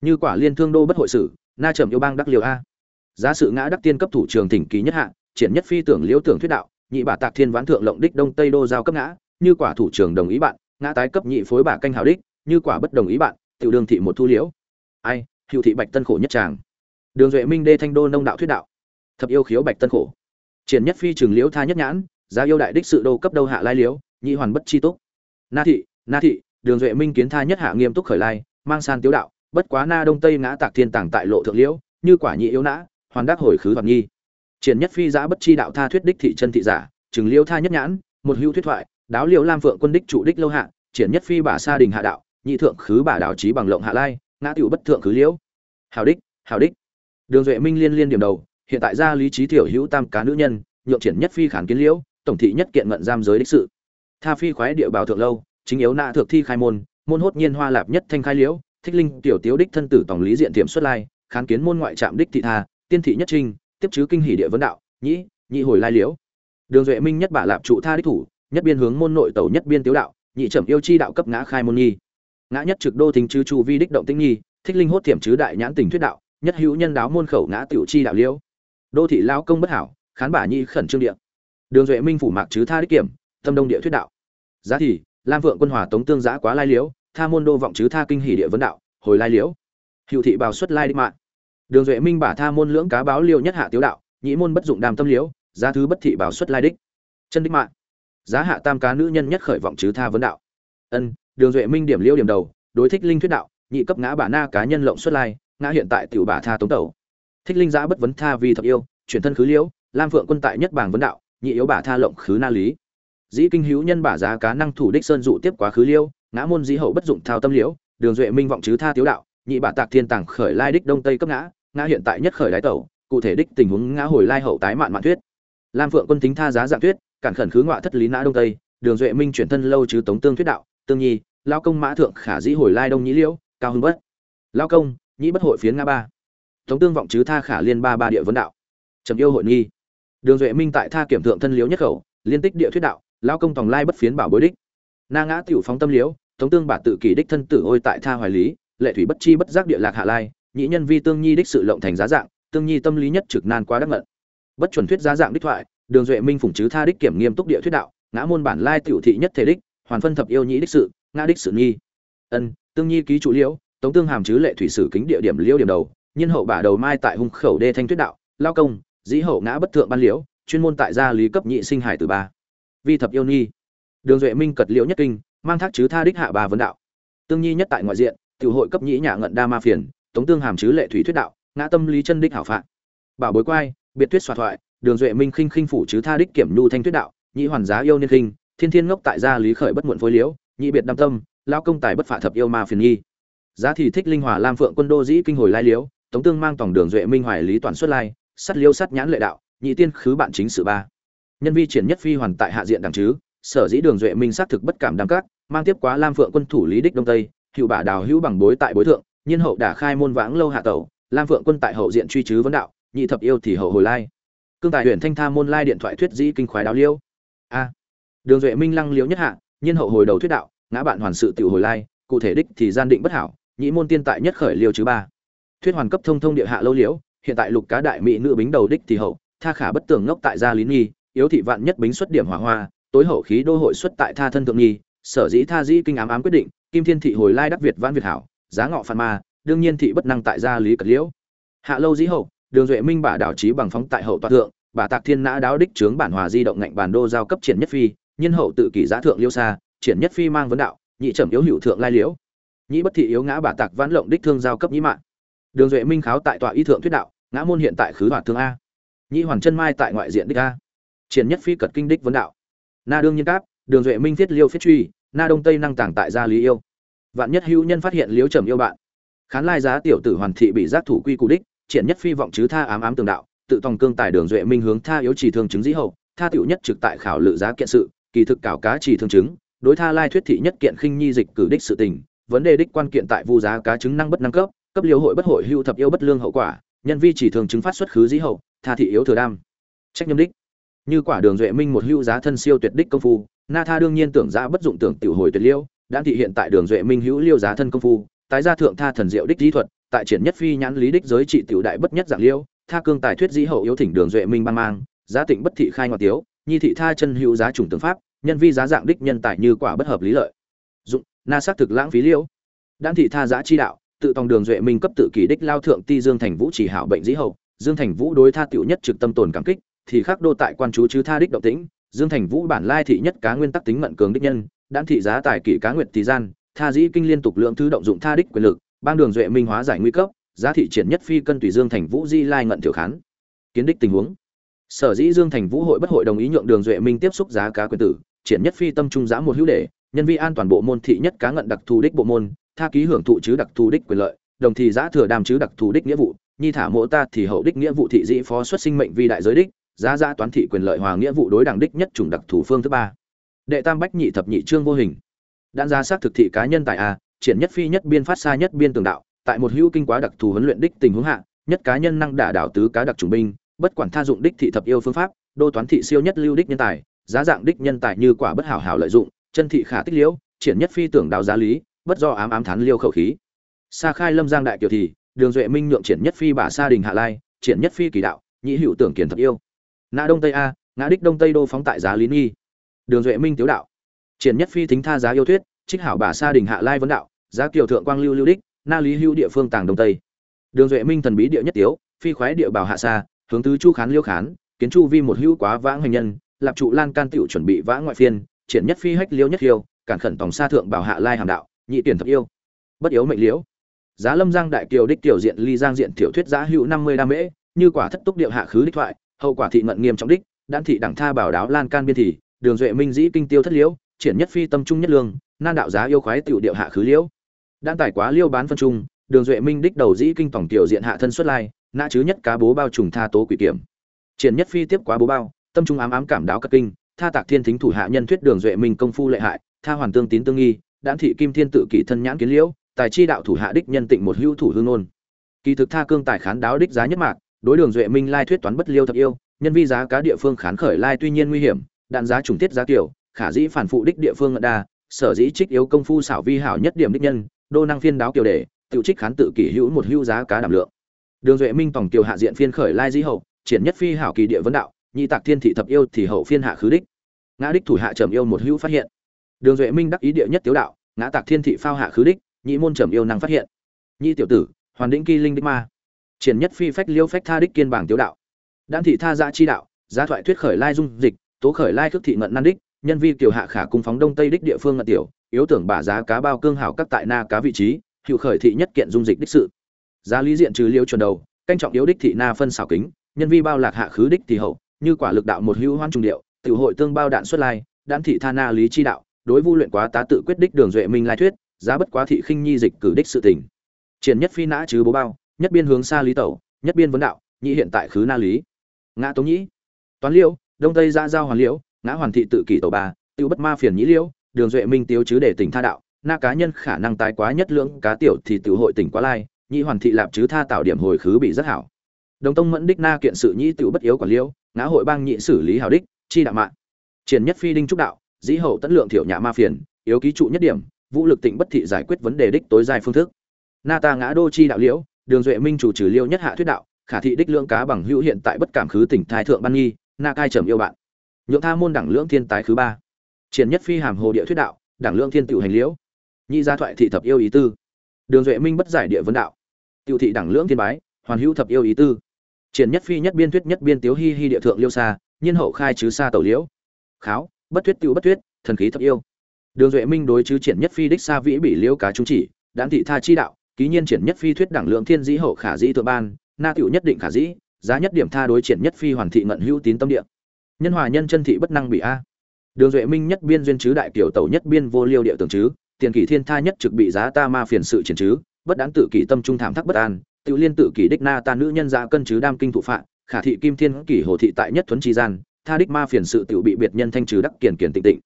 [SPEAKER 1] Như quả liên thương đô bất hội sử na trầm yêu bang đắc liều a. Giá sự ngã đắc tiên cấp thủ trường thỉnh ký nhất hạ, triển nhất phi tưởng liễu tưởng thuyết đạo, nhị bà tạc thiên ván thượng lộng đích đông tây đô giao cấp ngã, như quả thủ trường đồng ý bạn, ngã tái cấp nhị phối bà canh hào đích, như quả bất đồng ý bạn tiểu đường thị một thu liễu. Ai, hữu thị bạch tân khổ nhất tràng đường duệ minh đê thanh đô nông đạo thuyết đạo. Thập yêu khiếu bạch tân khổ. Triển nhất phi trường liễu tha nhất nhãn, giá yêu đại đích sự đô cấp đâu hạ lai liễu, nhị hoàn bất chi túc. Na thị na thị, đường duệ minh kiến tha nhất hạ nghiêm túc khởi lai, mang san tiếu đạo, bất quá na đông tây ngã tạc thiên tàng tại lộ thượng liễu, như quả nhị yếu nã, hoàn đắc hồi khứ hoạt nhi triển nhất phi giã bất chi đạo tha thuyết đích thị chân thị giả chừng liễu tha nhất nhãn, một hữu thuyết thoại, đáo liễu lam phượng quân đích trụ đích lâu hạ, triển nhất phi bả sa đình hạ đạo nhị thượng khứ bà đảo trí bằng lộng hạ lai, ngã tiểu bất thượng khứ liễu. Hảo đích hảo đích. Đường duệ minh liên liên điểm đầu, hiện tại ra lý trí tiểu hữu tam cá nữ nhân, nhượng triển nhất phi khản kiến liễu, tổng thị nhất kiện ngận giam giới đích sự. Tha phi khoái địa bào thượng lâu, chính yếu nạ thượng thi khai môn môn hốt nhiên hoa lạp nhất thanh khai liễu, thích linh tiểu tiếu đích thân tử tổng lý diện tiệm xuất lai kháng kiến môn ngoại trạm đích thị tha, tiên thị nhất trinh, tiếp chứ kinh hỷ địa vấn đạo, nhĩ, nhị hồi lai liễu. Đường duệ minh nhất bả lạp trụ tha đích thủ, nhất biên hướng môn nội tẩu nhất biên tiếu đạo, nhị trầm yêu chi đạo cấp ngã khai môn nhi ngã nhất trực đô thính chư chu vi đích động tinh nhi thích linh hốt thiểm chứ đại nhãn tình thuyết đạo, nhất hữu nhân đáo môn khẩu ngã tiểu chi đạo liễu đô thị lao công bất hảo, khán bả nhi khẩn trương địa. Đường duệ minh phủ mạc chứ tha đích kiểm, tâm đông địa thuyết đạo. Giá thì lam vượng quân hòa tống tương giã quá lai liễu tha môn đô vọng chứ tha kinh hỷ địa vấn đạo, hồi lai liễu hữu thị bào xuất lai đích mạng. Đường duệ minh bả tha môn lưỡng cá báo liêu nhất hạ tiếu đạo, nhĩ môn bất dụng đàm tâm liễu giá thứ bất thị bảo xuất lai đích. Chân đích mạng. Giá hạ tam cá nữ nhân nhất khởi vọng chứ tha vấn đạo. Ân đường duệ minh điểm liêu điểm đầu, đối thích linh thuyết đạo, nhị cấp ngã bà na cá nhân lộng xuất lai, ngã hiện tại tiểu bà tha tống tẩu. Thích linh giã bất vấn tha vì thập yêu, chuyển thân khứ liễu, lam phượng quân tại nhất bảng vấn đạo, nhị yếu bà tha lộng khứ na lý. Dĩ kinh hữu nhân bả giá cá năng thủ đích sơn dụ tiếp quá khứ liêu, ngã môn dĩ hậu bất dụng thao tâm liễu, đường duệ minh vọng chứ tha tiếu đạo, nhị bả tạc thiên tàng khởi lai đích đông tây cấp ngã ngã hiện tại nhất khởi đái tẩu, cụ thể đích tình huống ngã hồi lai hậu tái mạn mạn thuyết. Lam phượng quân tính tha giá dạng thuyết, cản khẩn khứ ngọa thất lý nã đông tây, đường duệ minh chuyển thân lâu chứ tống tương thuyết đạo, tương nhi lao công mã thượng khả dĩ hồi lai đông nhĩ liễu, cao hưng bất. Lao công, nhĩ bất hội phiến nga ba. Tống tương vọng chứ tha khả liên ba ba địa vấn đạo. Trầm yêu hội nghi. Đường duệ minh tại tha kiểm thượng thân liễu nhất khẩu, liên tích địa thuyết đạo lao công tòng lai bất phiến bảo bối đích. Na ngã tiểu phóng tâm liễu, tống tương bả tự kỷ đích thân tử ôi tại tha hoài lý, lệ thủy bất chi bất giác địa lạc hạ lai, nhĩ nhân vi tương nhi đích sự lộng thành giá dạng, tương nhi tâm lý nhất trực nan quá đắc ngận. Bất chuẩn thuyết giá dạng đích thoại, đường duệ minh phủng chứ tha đích kiểm nghiêm túc địa thuyết đạo, ngã môn bản lai tiểu thị nhất thể đích, hoàn phân thập yêu nhĩ đích sự ngã đích sự nghi ân tương nhi ký chủ liễu tống tương hàm chứ lệ thủy sử kính địa điểm liễu điểm đầu nhân hậu bả đầu mai tại hung khẩu đê thanh tuyết đạo lao công dĩ hậu ngã bất thượng ban liễu chuyên môn tại gia lý cấp nhị sinh hải từ ba. Vi thập yêu nhi, đường duệ minh cật liễu nhất kinh mang thác chứ tha đích hạ bà vấn đạo. Tương nhi nhất tại ngoại diện tiểu hội cấp nhĩ nhà ngận đa ma phiền tống tương hàm chứ lệ thủy thuyết đạo ngã tâm lý chân đích hảo phạn bảo bối quay biệt thuyết xoa thoại đường duệ minh khinh khinh phủ chứ tha đích kiểm nhu thanh thuyết đạo nhĩ hoàn giá yêu niên khinh thiên thiên ngốc tại gia lý khởi bất muộn phối liễu nhị biệt đam tâm lao công tài bất phạ thập yêu ma phiền nghi. Giá thì thích linh hòa lam phượng quân đô dĩ kinh hồi lai liếu, tống tương mang tổng đường duệ minh hoài lý toàn xuất lai, sắt liêu sắt nhãn lệ đạo, nhị tiên khứ bạn chính sự ba. Nhân vi triển nhất phi hoàn tại hạ diện đằng chứ, sở dĩ đường duệ minh xác thực bất cảm đam các, mang tiếp quá lam phượng quân thủ lý đích đông tây, hữu bả đào hữu bằng bối tại bối thượng, nhiên hậu đả khai môn vãng lâu hạ tẩu, lam phượng quân tại hậu diện truy chứ vấn đạo, nhị thập yêu thì hậu hồi lai. Cương tài huyện thanh tha môn lai điện thoại thuyết dĩ kinh khoái đáo liêu. A. Đường duệ minh lăng liếu nhất hạ nhiên hậu hồi đầu thuyết đạo, ngã bạn hoàn sự tiểu hồi lai, cụ thể đích thì gian định bất hảo, nhị môn tiên tại nhất khởi liêu chứ ba. Thuyết hoàn cấp thông thông địa hạ lâu liễu, hiện tại lục cá đại mỹ nữ bính đầu đích thì hậu, tha khả bất tường ngốc tại gia lý nghi, yếu thị vạn nhất bính xuất điểm hỏa hoa, tối hậu khí đô hội xuất tại tha thân thượng nghi, sở dĩ tha dĩ kinh ám ám quyết định, kim thiên thị hồi lai đắc việt vãn việt hảo, giá ngọ phan ma, đương nhiên thị bất năng tại gia lý cật liễu. Hạ lâu dĩ hậu, đường duệ minh bả đảo trí bằng phóng tại hậu toàn thượng bà tạc thiên nã đáo đích trướng bản hòa di động ngạnh bản đô giao cấp triển nhất phi nhân hậu tự kỷ giá thượng liêu xa, triển nhất phi mang vấn đạo, nhị trầm yếu hữu thượng lai liễu. Nhị bất thị yếu ngã bà tạc vãn lộng đích thương giao cấp nhĩ mạng. Đường duệ minh kháo tại tọa y thượng thuyết đạo, ngã môn hiện tại khứ hoạt thương a. Nhị hoàn chân mai tại ngoại diện đích a. Triển nhất phi cật kinh đích vấn đạo. Na đương nhiên cáp, đường duệ minh viết liêu phiết truy, na đông tây năng tàng tại gia lý yêu. Vạn nhất hữu nhân phát hiện liếu trầm yêu bạn. Khán lai giá tiểu tử hoàn thị bị giác thủ quy cụ đích, triển nhất phi vọng chứ tha ám ám tường đạo, tự tòng cương tài đường duệ minh hướng tha yếu chỉ thương chứng dĩ hậu, tha tiểu nhất trực tại khảo lự giá kiện sự kỳ thực cảo cá chỉ thương chứng, đối tha lai thuyết thị nhất kiện khinh nhi dịch cử đích sự tình, vấn đề đích quan kiện tại vu giá cá chứng năng bất năng cấp cấp liêu hội bất hội hưu thập yêu bất lương hậu quả, nhân vi chỉ thường chứng phát xuất khứ dĩ hậu, tha thị yếu thừa đam. Trách nhâm đích. Như quả đường duệ minh một hưu giá thân siêu tuyệt đích công phu, na tha đương nhiên tưởng ra bất dụng tưởng tiểu hồi tuyệt liêu đã thị hiện tại đường duệ minh hữu liêu giá thân công phu, tái gia thượng tha thần diệu đích lý thuật, tại triển nhất phi nhãn lý đích giới trị tiểu đại bất nhất dạng liêu, tha cương tài thuyết dĩ hậu yếu thỉnh đường duệ minh ban mang, giá tịnh bất thị khai ngoại tiếu nhi thị tha chân hữu giá trùng tướng pháp, nhân vi giá dạng đích nhân tài như quả bất hợp lý lợi. Dụng, na xác thực lãng phí liêu đan thị tha giá chi đạo, tự tòng đường duệ minh cấp tự kỷ đích lao thượng ti dương thành vũ chỉ hảo bệnh dĩ hậu, dương thành vũ đối tha tiểu nhất trực tâm tồn cảm kích, thì khắc đô tại quan chú chứ tha đích động tĩnh, dương thành vũ bản lai thị nhất cá nguyên tắc tính mận cường đích nhân, đan thị giá tài kỷ cá nguyệt thì gian, tha dĩ kinh liên tục lượng thứ động dụng tha đích quyền lực, bang đường duệ minh hóa giải nguy cấp, giá thị triển nhất phi cân tùy dương thành vũ di lai ngận thiểu khán. Kiến đích tình huống sở dĩ dương thành vũ hội bất hội đồng ý nhượng đường duệ minh tiếp xúc giá cá quyền tử, triển nhất phi tâm trung giá một hữu đề nhân vi an toàn bộ môn thị nhất cá ngận đặc thù đích bộ môn, tha ký hưởng thụ chứ đặc thù đích quyền lợi, đồng thì giá thừa đàm chứ đặc thù đích nghĩa vụ, nhi thả mỗ ta thì hậu đích nghĩa vụ thị dĩ phó xuất sinh mệnh vi đại giới đích, giá giá toán thị quyền lợi hòa nghĩa vụ đối đẳng đích nhất chủng đặc thù phương thứ ba. Đệ tam bách nhị thập nhị trương vô hình. Đan giá xác thực thị cá nhân tại a, triển nhất phi nhất biên phát xa nhất biên tường đạo, tại một hữu kinh quá đặc thù huấn luyện đích tình huống hạ, nhất cá nhân năng đả đảo tứ cá đặc trùng binh bất quản tha dụng đích thị thập yêu phương pháp, đô toán thị siêu nhất lưu đích nhân tài, giá dạng đích nhân tài như quả bất hảo hảo lợi dụng, chân thị khả tích liễu, triển nhất phi tưởng đào giá lý, bất do ám ám thán liêu khẩu khí. Sa khai lâm giang đại kiều thì, đường duệ minh nhượng triển nhất phi bả sa đình hạ lai, triển nhất phi kỳ đạo nhĩ hữu tưởng kiển thập yêu. Ngã đông tây a, ngã đích đông tây đô phóng tại giá lý nghi đường duệ minh tiếu đạo. Triển nhất phi thính tha giá yêu thuyết, trích hảo bà sa đình hạ lai vấn đạo, giá kiều thượng quang lưu lưu đích, na lý hữu địa phương tàng đông tây. Đường duệ minh thần bí địa nhất tiếu, phi khoái địa bảo hạ sa hướng tứ chu khán liêu khán, kiến chu vi một hữu quá vãng hành nhân, lạp trụ lan can tựu chuẩn bị vã ngoại phiên, triển nhất phi hách liêu nhất hiêu cản khẩn tòng sa thượng bảo hạ lai hàm đạo, nhị tiền thập yêu. Bất yếu mệnh liễu. Giá lâm giang đại kiều đích tiểu diện ly giang diện tiểu thuyết giá hữu năm mươi đa mễ, như quả thất túc điệu hạ khứ đích thoại, hậu quả thị ngận nghiêm trọng đích, đan thị đẳng tha bảo đáo lan can biên thì đường duệ minh dĩ kinh tiêu thất liễu, triển nhất phi tâm trung nhất lương, nan đạo giá yêu khoái tiểu điệu hạ khứ liễu. Đan tài quá liêu bán phân trung, đường duệ minh đích đầu dĩ kinh tổng tiểu diện hạ thân xuất lai nã chứ nhất cá bố bao trùng tha tố quỷ kiểm. Triển nhất phi tiếp quá bố bao, tâm trung ám ám cảm đáo cất kinh, tha tạc thiên thính thủ hạ nhân thuyết đường duệ minh công phu lệ hại, tha hoàn tương tín tương nghi đan thị kim thiên tự kỷ thân nhãn kiến liễu, tài chi đạo thủ hạ đích nhân tịnh một hữu thủ hương nôn kỳ thực tha cương tài khán đáo đích giá nhất mạc, đối đường duệ minh lai thuyết toán bất liêu thật yêu, nhân vi giá cá địa phương khán khởi lai tuy nhiên nguy hiểm, đạn giá trùng tiết giá kiểu, khả dĩ phản phụ đích địa phương ngận đa, sở dĩ trích yếu công phu xảo vi hảo nhất điểm đích nhân, đô năng phiên đáo kiểu để tự trích khán tự kỷ hữu một hữu giá cá đảm lượng đường duệ minh tổng kiều hạ diện phiên khởi lai dĩ hậu, triển nhất phi hảo kỳ địa vấn đạo, nhị tạc thiên thị thập yêu thì hậu phiên hạ khứ đích. Ngã đích thủ hạ trầm yêu một hữu phát hiện. Đường duệ minh đắc ý địa nhất tiếu đạo, ngã tạc thiên thị phao hạ khứ đích, nhị môn trầm yêu năng phát hiện. Nhị tiểu tử, hoàn đĩnh kỳ linh đích ma. Triển nhất phi phách liêu phách tha đích kiên bảng tiếu đạo. Đan thị tha dạ chi đạo, giá thoại thuyết khởi lai dung dịch, tố khởi lai khước thị ngận nan đích, nhân vi tiểu hạ khả cung phóng đông tây đích địa phương ngận tiểu, yếu tưởng bả giá cá bao cương hảo các tại na cá vị trí hiệu khởi thị nhất kiện dung dịch đích sự giá lý diện trừ liêu chuẩn đầu, canh trọng yếu đích thị na phân xảo kính, nhân vi bao lạc hạ khứ đích thì hậu, như quả lực đạo một hữu hoan trung điệu tiểu hội tương bao đạn xuất lai đạn thị tha na lý chi đạo, đối vu luyện quá tá tự quyết đích đường duệ minh lai thuyết, giá bất quá thị khinh nhi dịch cử đích sự tình. Triển nhất phi nã chứ bố bao, nhất biên hướng xa lý tẩu, nhất biên vấn đạo, nhị hiện tại khứ na lý. Ngã tống nhĩ, toán liễu đông tây ra giao hoàn liễu ngã hoàn thị tự kỷ tổ ba tiêu bất ma phiền nhĩ liễu đường duệ minh tiêu chứ để tỉnh tha đạo, na cá nhân khả năng tái quá nhất lưỡng cá tiểu thì tự hội tỉnh quá lai nhị hoàn thị lạp chứ tha tạo điểm hồi khứ bị rất hảo. Đồng tông mẫn đích na kiện sự nhĩ tự bất yếu quả liễu ngã hội bang nhị xử lý hảo đích, chi đạo mạng triển nhất phi đinh trúc đạo, dĩ hậu tấn lượng thiểu nhã ma phiền, yếu ký trụ nhất điểm, vũ lực tịnh bất thị giải quyết vấn đề đích tối dài phương thức. Na ta ngã đô chi đạo liễu, đường duệ minh chủ trừ liêu nhất hạ thuyết đạo, khả thị đích lượng cá bằng hữu hiện tại bất cảm khứ tỉnh thái thượng ban nghi, na cai trầm yêu bạn. Nhượng tha môn đẳng lưỡng thiên tái thứ ba. Triển nhất phi hàm hồ địa thuyết đạo, đẳng lưỡng thiên tiểu hành liễu. Nhị gia thoại thị thập yêu ý tư. Đường duệ minh bất giải địa vấn đạo. Tiêu thị đẳng lưỡng thiên bái, hoàn hữu thập yêu ý tư. Triển nhất phi nhất biên thuyết nhất biên tiếu hi hi địa thượng liêu xa, nhiên hậu khai chứ xa tẩu liễu. Kháo, bất thuyết tiêu bất thuyết, thần khí thập yêu. Đường duệ minh đối chứ triển nhất phi đích xa vĩ bị liễu cá trung chỉ đãn thị tha chi đạo, ký nhiên triển nhất phi thuyết đẳng lượng thiên dĩ hậu khả dĩ thượng ban, na tiểu nhất định khả dĩ, giá nhất điểm tha đối triển nhất phi hoàn thị ngận hữu tín tâm địa. Nhân hòa nhân chân thị bất năng bị a. Đường duệ minh nhất biên duyên chứ đại kiểu tẩu nhất biên vô liêu địa tưởng chứ, tiền kỷ thiên tha nhất trực bị giá ta ma phiền sự triển chứ bất đáng tự kỷ tâm trung thảm thắc bất an, tự liên tự kỷ đích na ta nữ nhân dạ cân chứ đam kinh thụ phạm khả thị kim thiên kỷ hồ thị tại nhất thuấn tri gian, tha đích ma phiền sự tự bị biệt nhân thanh trừ đắc kiền kiền tịnh tịnh.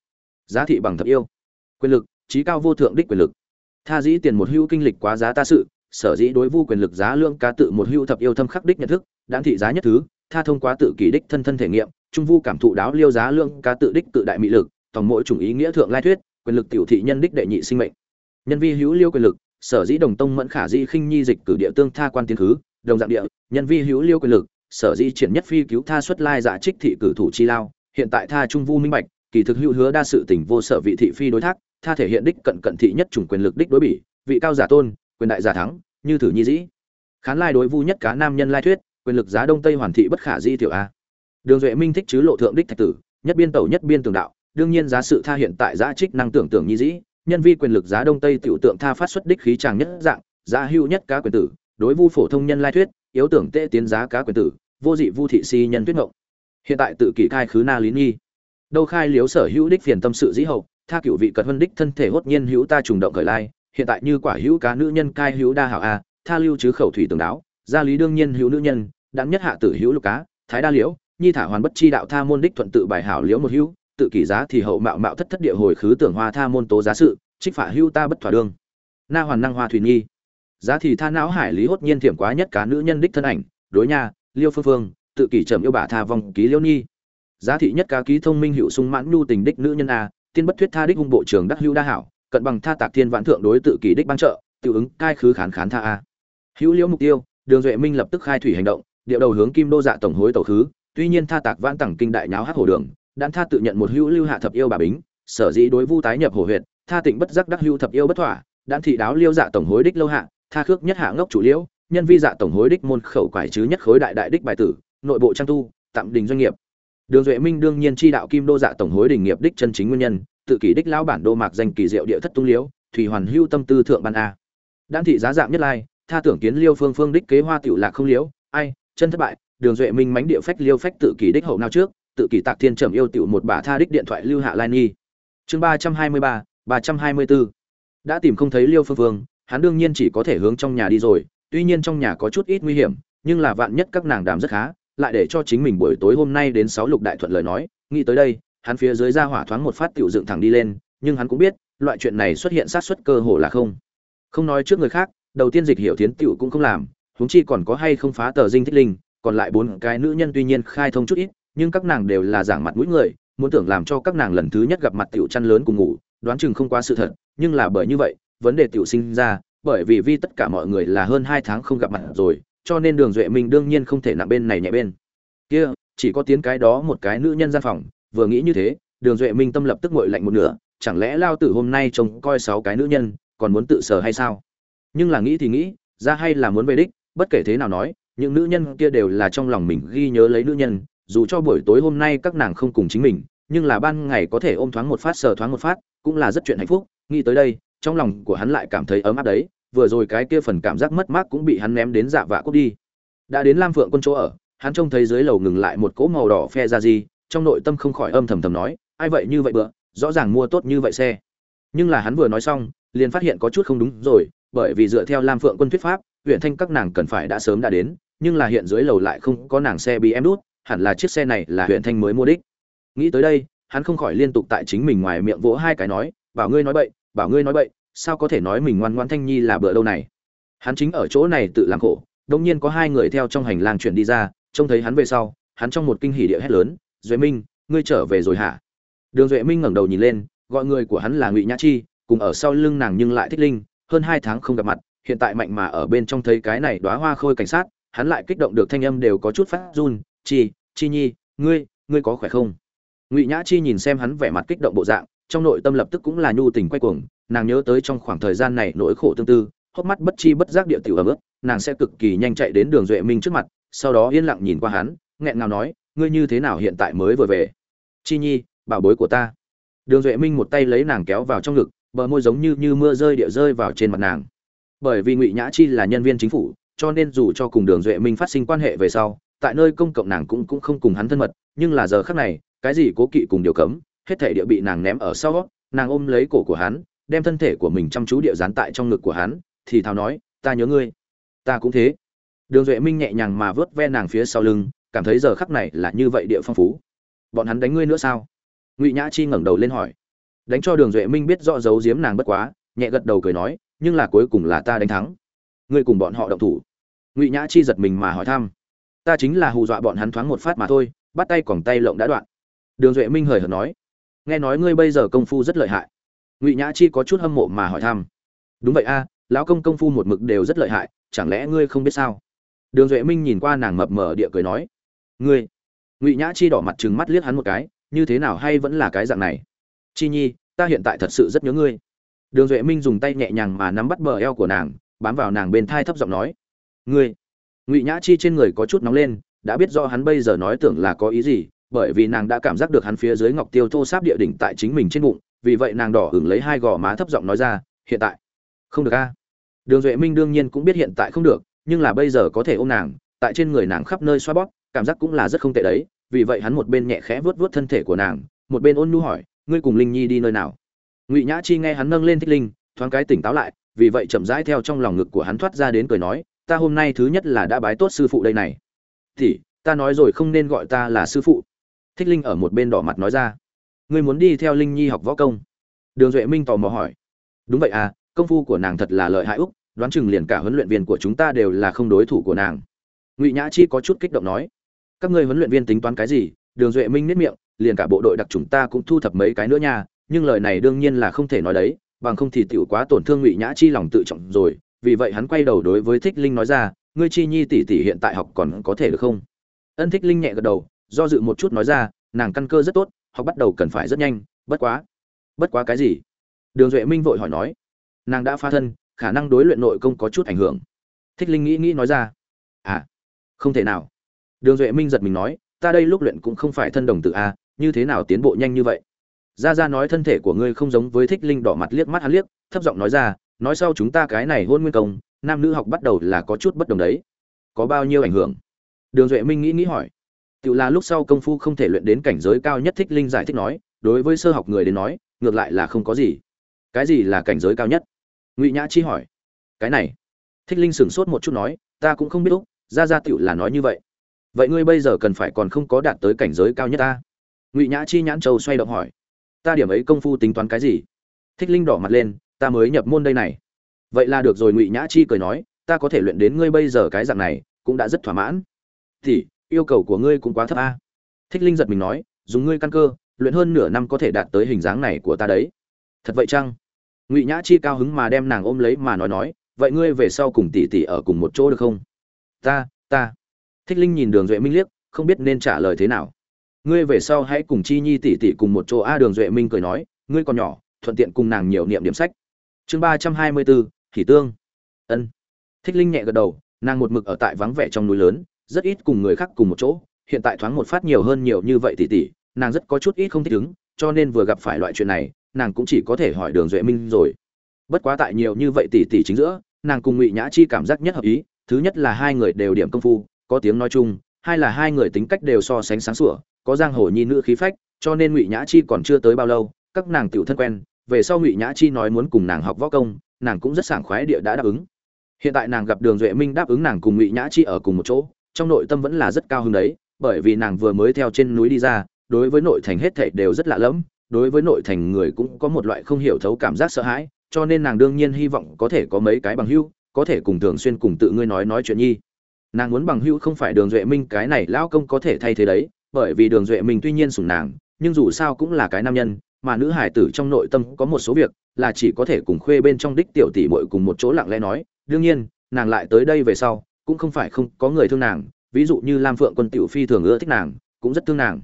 [SPEAKER 1] Giá thị bằng thập yêu. Quyền lực trí cao vô thượng đích quyền lực. Tha dĩ tiền một hữu kinh lịch quá giá ta sự, sở dĩ đối vu quyền lực giá lương cá tự một hữu thập yêu thâm khắc đích nhận thức đáng thị giá nhất thứ, tha thông qua tự kỷ đích thân thân thể nghiệm, trung vu cảm thụ đáo liêu giá lương cá tự đích tự đại mỹ lực, tổng mỗi chủng ý nghĩa thượng lai thuyết, quyền lực tiểu thị nhân đích đệ nhị sinh mệnh. Nhân vi hữu liêu quyền lực sở dĩ đồng tông mẫn khả dĩ khinh nhi dịch cử địa tương tha quan tiến khứ, đồng dạng địa, nhân vi hữu liêu quyền lực, sở dĩ triển nhất phi cứu tha xuất lai giả trích thị cử thủ chi lao, hiện tại tha trung vu minh bạch, kỳ thực hữu hứa đa sự tình vô sở vị thị phi đối thác, tha thể hiện đích cận cận thị nhất chủng quyền lực đích đối bỉ, vị cao giả tôn, quyền đại giả thắng, như thử nhi dĩ. Khán lai đối vu nhất cá nam nhân lai thuyết, quyền lực giá đông tây hoàn thị bất khả di tiểu a. Đường duệ minh thích chứ lộ thượng đích thạch tử, nhất biên tẩu nhất biên tường đạo, đương nhiên giá sự tha hiện tại giá trích năng tưởng tưởng nhi dĩ nhân vi quyền lực giá đông tây tiểu tượng tha phát xuất đích khí tràng nhất dạng, giá hưu nhất cá quyền tử, đối vu phổ thông nhân lai thuyết, yếu tưởng tê tiến giá cá quyền tử, vô dị vu thị si nhân tuyết ngộng hiện tại tự kỷ khai khứ na lý nghi đâu khai liếu sở hữu đích phiền tâm sự dĩ hậu, tha cựu vị cật vân đích thân thể hốt nhiên hữu ta trùng động khởi lai, hiện tại như quả hữu cá nữ nhân cai hữu đa hảo a, tha lưu chứ khẩu thủy tường đáo, gia lý đương nhiên hữu nữ nhân đáng nhất hạ tử hữu lục cá, thái đa liễu, nhi thả hoàn bất chi đạo tha môn đích thuận tự bài hảo liễu một hữu tự kỷ giá thì hậu mạo mạo thất thất địa hồi khứ tưởng hoa tha môn tố giá sự, trích phả hưu ta bất thỏa đương. Na hoàn năng hoa thủy nhi. Giá thì tha não hải lý hốt nhiên thiểm quá nhất cá nữ nhân đích thân ảnh, đối nha, liêu phương phương, tự kỷ trầm yêu bà tha vòng ký liêu nhi. Giá thị nhất cá ký thông minh hữu sung mãn nhu tình đích nữ nhân a, tiên bất thuyết tha đích hung bộ trưởng đắc hữu đa hảo, cận bằng tha tạc thiên vạn thượng đối tự kỷ đích ban trợ tự ứng cai khứ khán khán tha a. Hữu liễu mục tiêu, đường duệ minh lập tức khai thủy hành động, điệu đầu hướng kim đô dạ tổng hối tẩu khứ, tuy nhiên tha tạc vãn tẳng kinh đại nháo hát hồ đường đan tha tự nhận một hữu lưu hạ thập yêu bà bính, sở dĩ đối vu tái nhập hồ huyện tha tịnh bất giác đắc hữu thập yêu bất thỏa, đan thị đáo liêu dạ tổng hối đích lâu hạ, tha khước nhất hạ ngốc chủ liễu, nhân vi dạ tổng hối đích môn khẩu quải chứ nhất khối đại đại đích bài tử, nội bộ trang tu, tạm đình doanh nghiệp. Đường duệ minh đương nhiên chi đạo kim đô dạ tổng hối đình nghiệp đích chân chính nguyên nhân, tự kỷ đích lão bản đô mạc danh kỳ diệu địa thất tung liễu, thủy hoàn hưu tâm tư thượng ban a. Đan thị giá dạng nhất lai, tha tưởng kiến liêu phương phương đích kế hoa tiểu lạc không liễu, ai, chân thất bại, đường duệ minh mánh địa phách liêu phách tự kỷ đích hậu nào trước tự kỷ tạc thiên trầm yêu tiểu một bà tha đích điện thoại lưu hạ lai nghi chương ba trăm hai mươi ba ba trăm hai mươi bốn. Đã tìm không thấy liêu phương phương, hắn đương nhiên chỉ có thể hướng trong nhà đi rồi, tuy nhiên trong nhà có chút ít nguy hiểm, nhưng là vạn nhất các nàng đàm rất khá, lại để cho chính mình buổi tối hôm nay đến sáu lục đại thuận lời nói, nghĩ tới đây, hắn phía dưới ra hỏa thoáng một phát tiểu dựng thẳng đi lên, nhưng hắn cũng biết, loại chuyện này xuất hiện sát suất cơ hồ là không. Không nói trước người khác, đầu tiên dịch hiểu tiến tiểu cũng không làm, huống chi còn có hay không phá tờ dinh thích linh, còn lại bốn cái nữ nhân tuy nhiên khai thông chút ít nhưng các nàng đều là giảng mặt mũi người, muốn tưởng làm cho các nàng lần thứ nhất gặp mặt tiểu chăn lớn cùng ngủ, đoán chừng không quá sự thật, nhưng là bởi như vậy, vấn đề tiểu sinh ra, bởi vì vi tất cả mọi người là hơn hai tháng không gặp mặt rồi, cho nên đường duệ minh đương nhiên không thể nặng bên này nhẹ bên. Kia, chỉ có tiến cái đó một cái nữ nhân gian phòng, vừa nghĩ như thế, đường duệ minh tâm lập tức ngội lạnh một nửa, chẳng lẽ lao tử hôm nay trông coi sáu cái nữ nhân, còn muốn tự sờ hay sao? Nhưng là nghĩ thì nghĩ, ra hay là muốn về đích, bất kể thế nào nói, những nữ nhân kia đều là trong lòng mình ghi nhớ lấy nữ nhân dù cho buổi tối hôm nay các nàng không cùng chính mình, nhưng là ban ngày có thể ôm thoáng một phát, sờ thoáng một phát, cũng là rất chuyện hạnh phúc. Nghĩ tới đây, trong lòng của hắn lại cảm thấy ấm áp đấy. Vừa rồi cái kia phần cảm giác mất mát cũng bị hắn ném đến dạ vạ cút đi. Đã đến lam phượng quân chỗ ở, hắn trông thấy dưới lầu ngừng lại một cỗ màu đỏ phe ra gì, trong nội tâm không khỏi âm thầm thầm nói, ai vậy, như vậy bữa, rõ ràng mua tốt như vậy xe. Nhưng là hắn vừa nói xong, liền phát hiện có chút không đúng rồi, bởi vì dựa theo lam phượng quân thuyết pháp, huyện thanh các nàng cần phải đã sớm đã đến, nhưng là hiện dưới lầu lại không có nàng xe bị em đút hẳn là chiếc xe này là huyện thanh mới mua đích. Nghĩ tới đây, hắn không khỏi liên tục tại chính mình ngoài miệng vỗ hai cái nói, bảo ngươi nói bậy, bảo ngươi nói bậy, sao có thể nói mình ngoan ngoãn thanh nhi là bữa đâu này? Hắn chính ở chỗ này tự làm khổ, đông nhiên có hai người theo trong hành lang chuyển đi ra, trông thấy hắn về sau, hắn trong một kinh hỉ địa hét lớn, duệ minh, ngươi trở về rồi hả? Đường duệ minh ngẩng đầu nhìn lên, gọi người của hắn là ngụy nhã chi, cùng ở sau lưng nàng nhưng lại thích linh, hơn hai tháng không gặp mặt, hiện tại mạnh mà ở bên trong thấy cái này đóa hoa khôi cảnh sát, hắn lại kích động được thanh âm đều có chút phát run chi chi nhi, ngươi ngươi có khỏe không? Ngụy nhã chi nhìn xem hắn vẻ mặt kích động bộ dạng, trong nội tâm lập tức cũng là nhu tình quay cuồng, nàng nhớ tới trong khoảng thời gian này nỗi khổ tương tư, hốc mắt bất chi bất giác địa tiểu ấm ướt nàng sẽ cực kỳ nhanh chạy đến đường duệ minh trước mặt, sau đó yên lặng nhìn qua hắn, nghẹn ngào nói, ngươi như thế nào hiện tại mới vừa về? Chi nhi, bảo bối của ta. Đường duệ minh một tay lấy nàng kéo vào trong ngực, bờ môi giống như như mưa rơi địa rơi vào trên mặt nàng. Bởi vì ngụy nhã chi là nhân viên chính phủ, cho nên dù cho cùng đường duệ minh phát sinh quan hệ về sau tại nơi công cộng nàng cũng cũng không cùng hắn thân mật, nhưng là giờ khắc này, cái gì cố kỵ cùng điều cấm, hết thể địa bị nàng ném ở sau, nàng ôm lấy cổ của hắn, đem thân thể của mình chăm chú địa dán tại trong ngực của hắn, thì thào nói, ta nhớ ngươi. Ta cũng thế. Đường duệ minh nhẹ nhàng mà vớt ve nàng phía sau lưng, cảm thấy giờ khắc này là như vậy địa phong phú. Bọn hắn đánh ngươi nữa sao? Ngụy nhã chi ngẩng đầu lên hỏi. Đánh cho đường duệ minh biết rõ giấu giếm nàng bất quá, nhẹ gật đầu cười nói, nhưng là cuối cùng là ta đánh thắng. Ngươi cùng bọn họ động thủ. Ngụy nhã chi giật mình mà hỏi thăm ta chính là hù dọa bọn hắn thoáng một phát mà thôi, bắt tay còn tay lộng đã đoạn. Đường duệ minh hời hợt nói, nghe nói ngươi bây giờ công phu rất lợi hại. Ngụy nhã chi có chút hâm mộ mà hỏi thăm, đúng vậy a, lão công công phu một mực đều rất lợi hại, chẳng lẽ ngươi không biết sao? Đường duệ minh nhìn qua nàng mập mờ địa cười nói, ngươi, ngụy nhã chi đỏ mặt trừng mắt liếc hắn một cái, như thế nào hay vẫn là cái dạng này? Chi nhi, ta hiện tại thật sự rất nhớ ngươi. Đường duệ minh dùng tay nhẹ nhàng mà nắm bắt bờ eo của nàng, bám vào nàng bên thai thấp giọng nói, ngươi ngụy nhã chi trên người có chút nóng lên đã biết do hắn bây giờ nói tưởng là có ý gì bởi vì nàng đã cảm giác được hắn phía dưới ngọc tiêu thô sáp địa đỉnh tại chính mình trên bụng vì vậy nàng đỏ hửng lấy hai gò má thấp giọng nói ra hiện tại không được a đường duệ minh đương nhiên cũng biết hiện tại không được nhưng là bây giờ có thể ôm nàng tại trên người nàng khắp nơi xoa bóp cảm giác cũng là rất không tệ đấy vì vậy hắn một bên nhẹ khẽ vuốt vuốt thân thể của nàng một bên ôn nhu hỏi ngươi cùng linh nhi đi nơi nào ngụy nhã chi nghe hắn nâng lên thích linh thoáng cái tỉnh táo lại vì vậy chậm rãi theo trong lòng ngực của hắn thoát ra đến cười nói ta hôm nay thứ nhất là đã bái tốt sư phụ đây này. Thì, ta nói rồi không nên gọi ta là sư phụ. Thích linh ở một bên đỏ mặt nói ra. Ngươi muốn đi theo linh nhi học võ công? Đường duệ minh tò mò hỏi. Đúng vậy à công phu của nàng thật là lợi hại úc, đoán chừng liền cả huấn luyện viên của chúng ta đều là không đối thủ của nàng. Ngụy nhã chi có chút kích động nói. Các ngươi huấn luyện viên tính toán cái gì? Đường duệ minh nếp miệng, liền cả bộ đội đặc chúng ta cũng thu thập mấy cái nữa nha, nhưng lời này đương nhiên là không thể nói đấy, bằng không thì tiểu quá tổn thương ngụy nhã chi lòng tự trọng rồi vì vậy hắn quay đầu đối với thích linh nói ra, ngươi chi nhi tỷ tỷ hiện tại học còn có thể được không? Ân thích linh nhẹ gật đầu, do dự một chút nói ra, nàng căn cơ rất tốt, học bắt đầu cần phải rất nhanh, bất quá bất quá cái gì? Đường duệ minh vội hỏi nói, nàng đã pha thân, khả năng đối luyện nội công có chút ảnh hưởng. Thích linh nghĩ nghĩ nói ra à không thể nào. Đường duệ minh giật mình nói, ta đây lúc luyện cũng không phải thân đồng tự a, như thế nào tiến bộ nhanh như vậy? Ra ra nói thân thể của ngươi không giống với thích linh đỏ mặt liếc mắt hắn liếc, thấp giọng nói ra nói sau chúng ta cái này hôn nguyên công, nam nữ học bắt đầu là có chút bất đồng đấy. Có bao nhiêu ảnh hưởng? Đường duệ minh nghĩ nghĩ hỏi. Tự là lúc sau công phu không thể luyện đến cảnh giới cao nhất thích linh giải thích nói, đối với sơ học người đến nói, ngược lại là không có gì. Cái gì là cảnh giới cao nhất? Ngụy nhã chi hỏi. Cái này. Thích linh sửng sốt một chút nói, ta cũng không biết úc, ra ra tựu là nói như vậy. Vậy ngươi bây giờ cần phải còn không có đạt tới cảnh giới cao nhất ta? Ngụy nhã chi nhãn châu xoay động hỏi. Ta điểm ấy công phu tính toán cái gì? Thích linh đỏ mặt lên ta mới nhập môn đây này. Vậy là được rồi, ngụy nhã chi cười nói, ta có thể luyện đến ngươi bây giờ cái dạng này, cũng đã rất thỏa mãn. Thì, yêu cầu của ngươi cũng quá thấp a. Thích linh giật mình nói, dùng ngươi căn cơ, luyện hơn nửa năm có thể đạt tới hình dáng này của ta đấy. Thật vậy chăng? Ngụy nhã chi cao hứng mà đem nàng ôm lấy mà nói nói, vậy ngươi về sau cùng tỷ tỷ ở cùng một chỗ được không? Ta ta. Thích linh nhìn đường duệ minh liếc, không biết nên trả lời thế nào. Ngươi về sau hãy cùng chi nhi tỷ tỷ cùng một chỗ a, đường duệ minh cười nói, ngươi còn nhỏ, thuận tiện cùng nàng nhiều niệm điểm sách chương ba trăm hai mươi bốn khỉ tương. Ân. Thích linh nhẹ gật đầu, nàng một mực ở tại vắng vẻ trong núi lớn, rất ít cùng người khác cùng một chỗ, hiện tại thoáng một phát nhiều hơn nhiều như vậy tỷ tỷ nàng rất có chút ít không thích ứng, cho nên vừa gặp phải loại chuyện này, nàng cũng chỉ có thể hỏi đường duệ minh rồi. Bất quá tại nhiều như vậy tỷ tỷ chính giữa, nàng cùng ngụy nhã chi cảm giác nhất hợp ý, thứ nhất là hai người đều điểm công phu, có tiếng nói chung, hai là hai người tính cách đều so sánh sáng sủa, có giang hồ nhi nữ khí phách, cho nên ngụy nhã chi còn chưa tới bao lâu, các nàng tiểu thân quen về sau ngụy nhã chi nói muốn cùng nàng học võ công, nàng cũng rất sảng khoái địa đã đáp ứng. Hiện tại nàng gặp đường duệ minh đáp ứng nàng cùng ngụy nhã chi ở cùng một chỗ, trong nội tâm vẫn là rất cao hứng đấy, bởi vì nàng vừa mới theo trên núi đi ra, đối với nội thành hết thảy đều rất lạ lẫm, đối với nội thành người cũng có một loại không hiểu thấu cảm giác sợ hãi, cho nên nàng đương nhiên hy vọng có thể có mấy cái bằng hữu, có thể cùng thường xuyên cùng tự ngươi nói nói chuyện nhi. Nàng muốn bằng hữu không phải đường duệ minh, cái này lão công có thể thay thế đấy, bởi vì đường duệ minh tuy nhiên sủng nàng, nhưng dù sao cũng là cái nam nhân mà nữ hải tử trong nội tâm có một số việc là chỉ có thể cùng khuê bên trong đích tiểu tỷ muội cùng một chỗ lặng lẽ nói. Đương nhiên, nàng lại tới đây về sau, cũng không phải không có người thương nàng. Ví dụ như lam phượng quân tiểu phi thường ưa thích nàng, cũng rất thương nàng.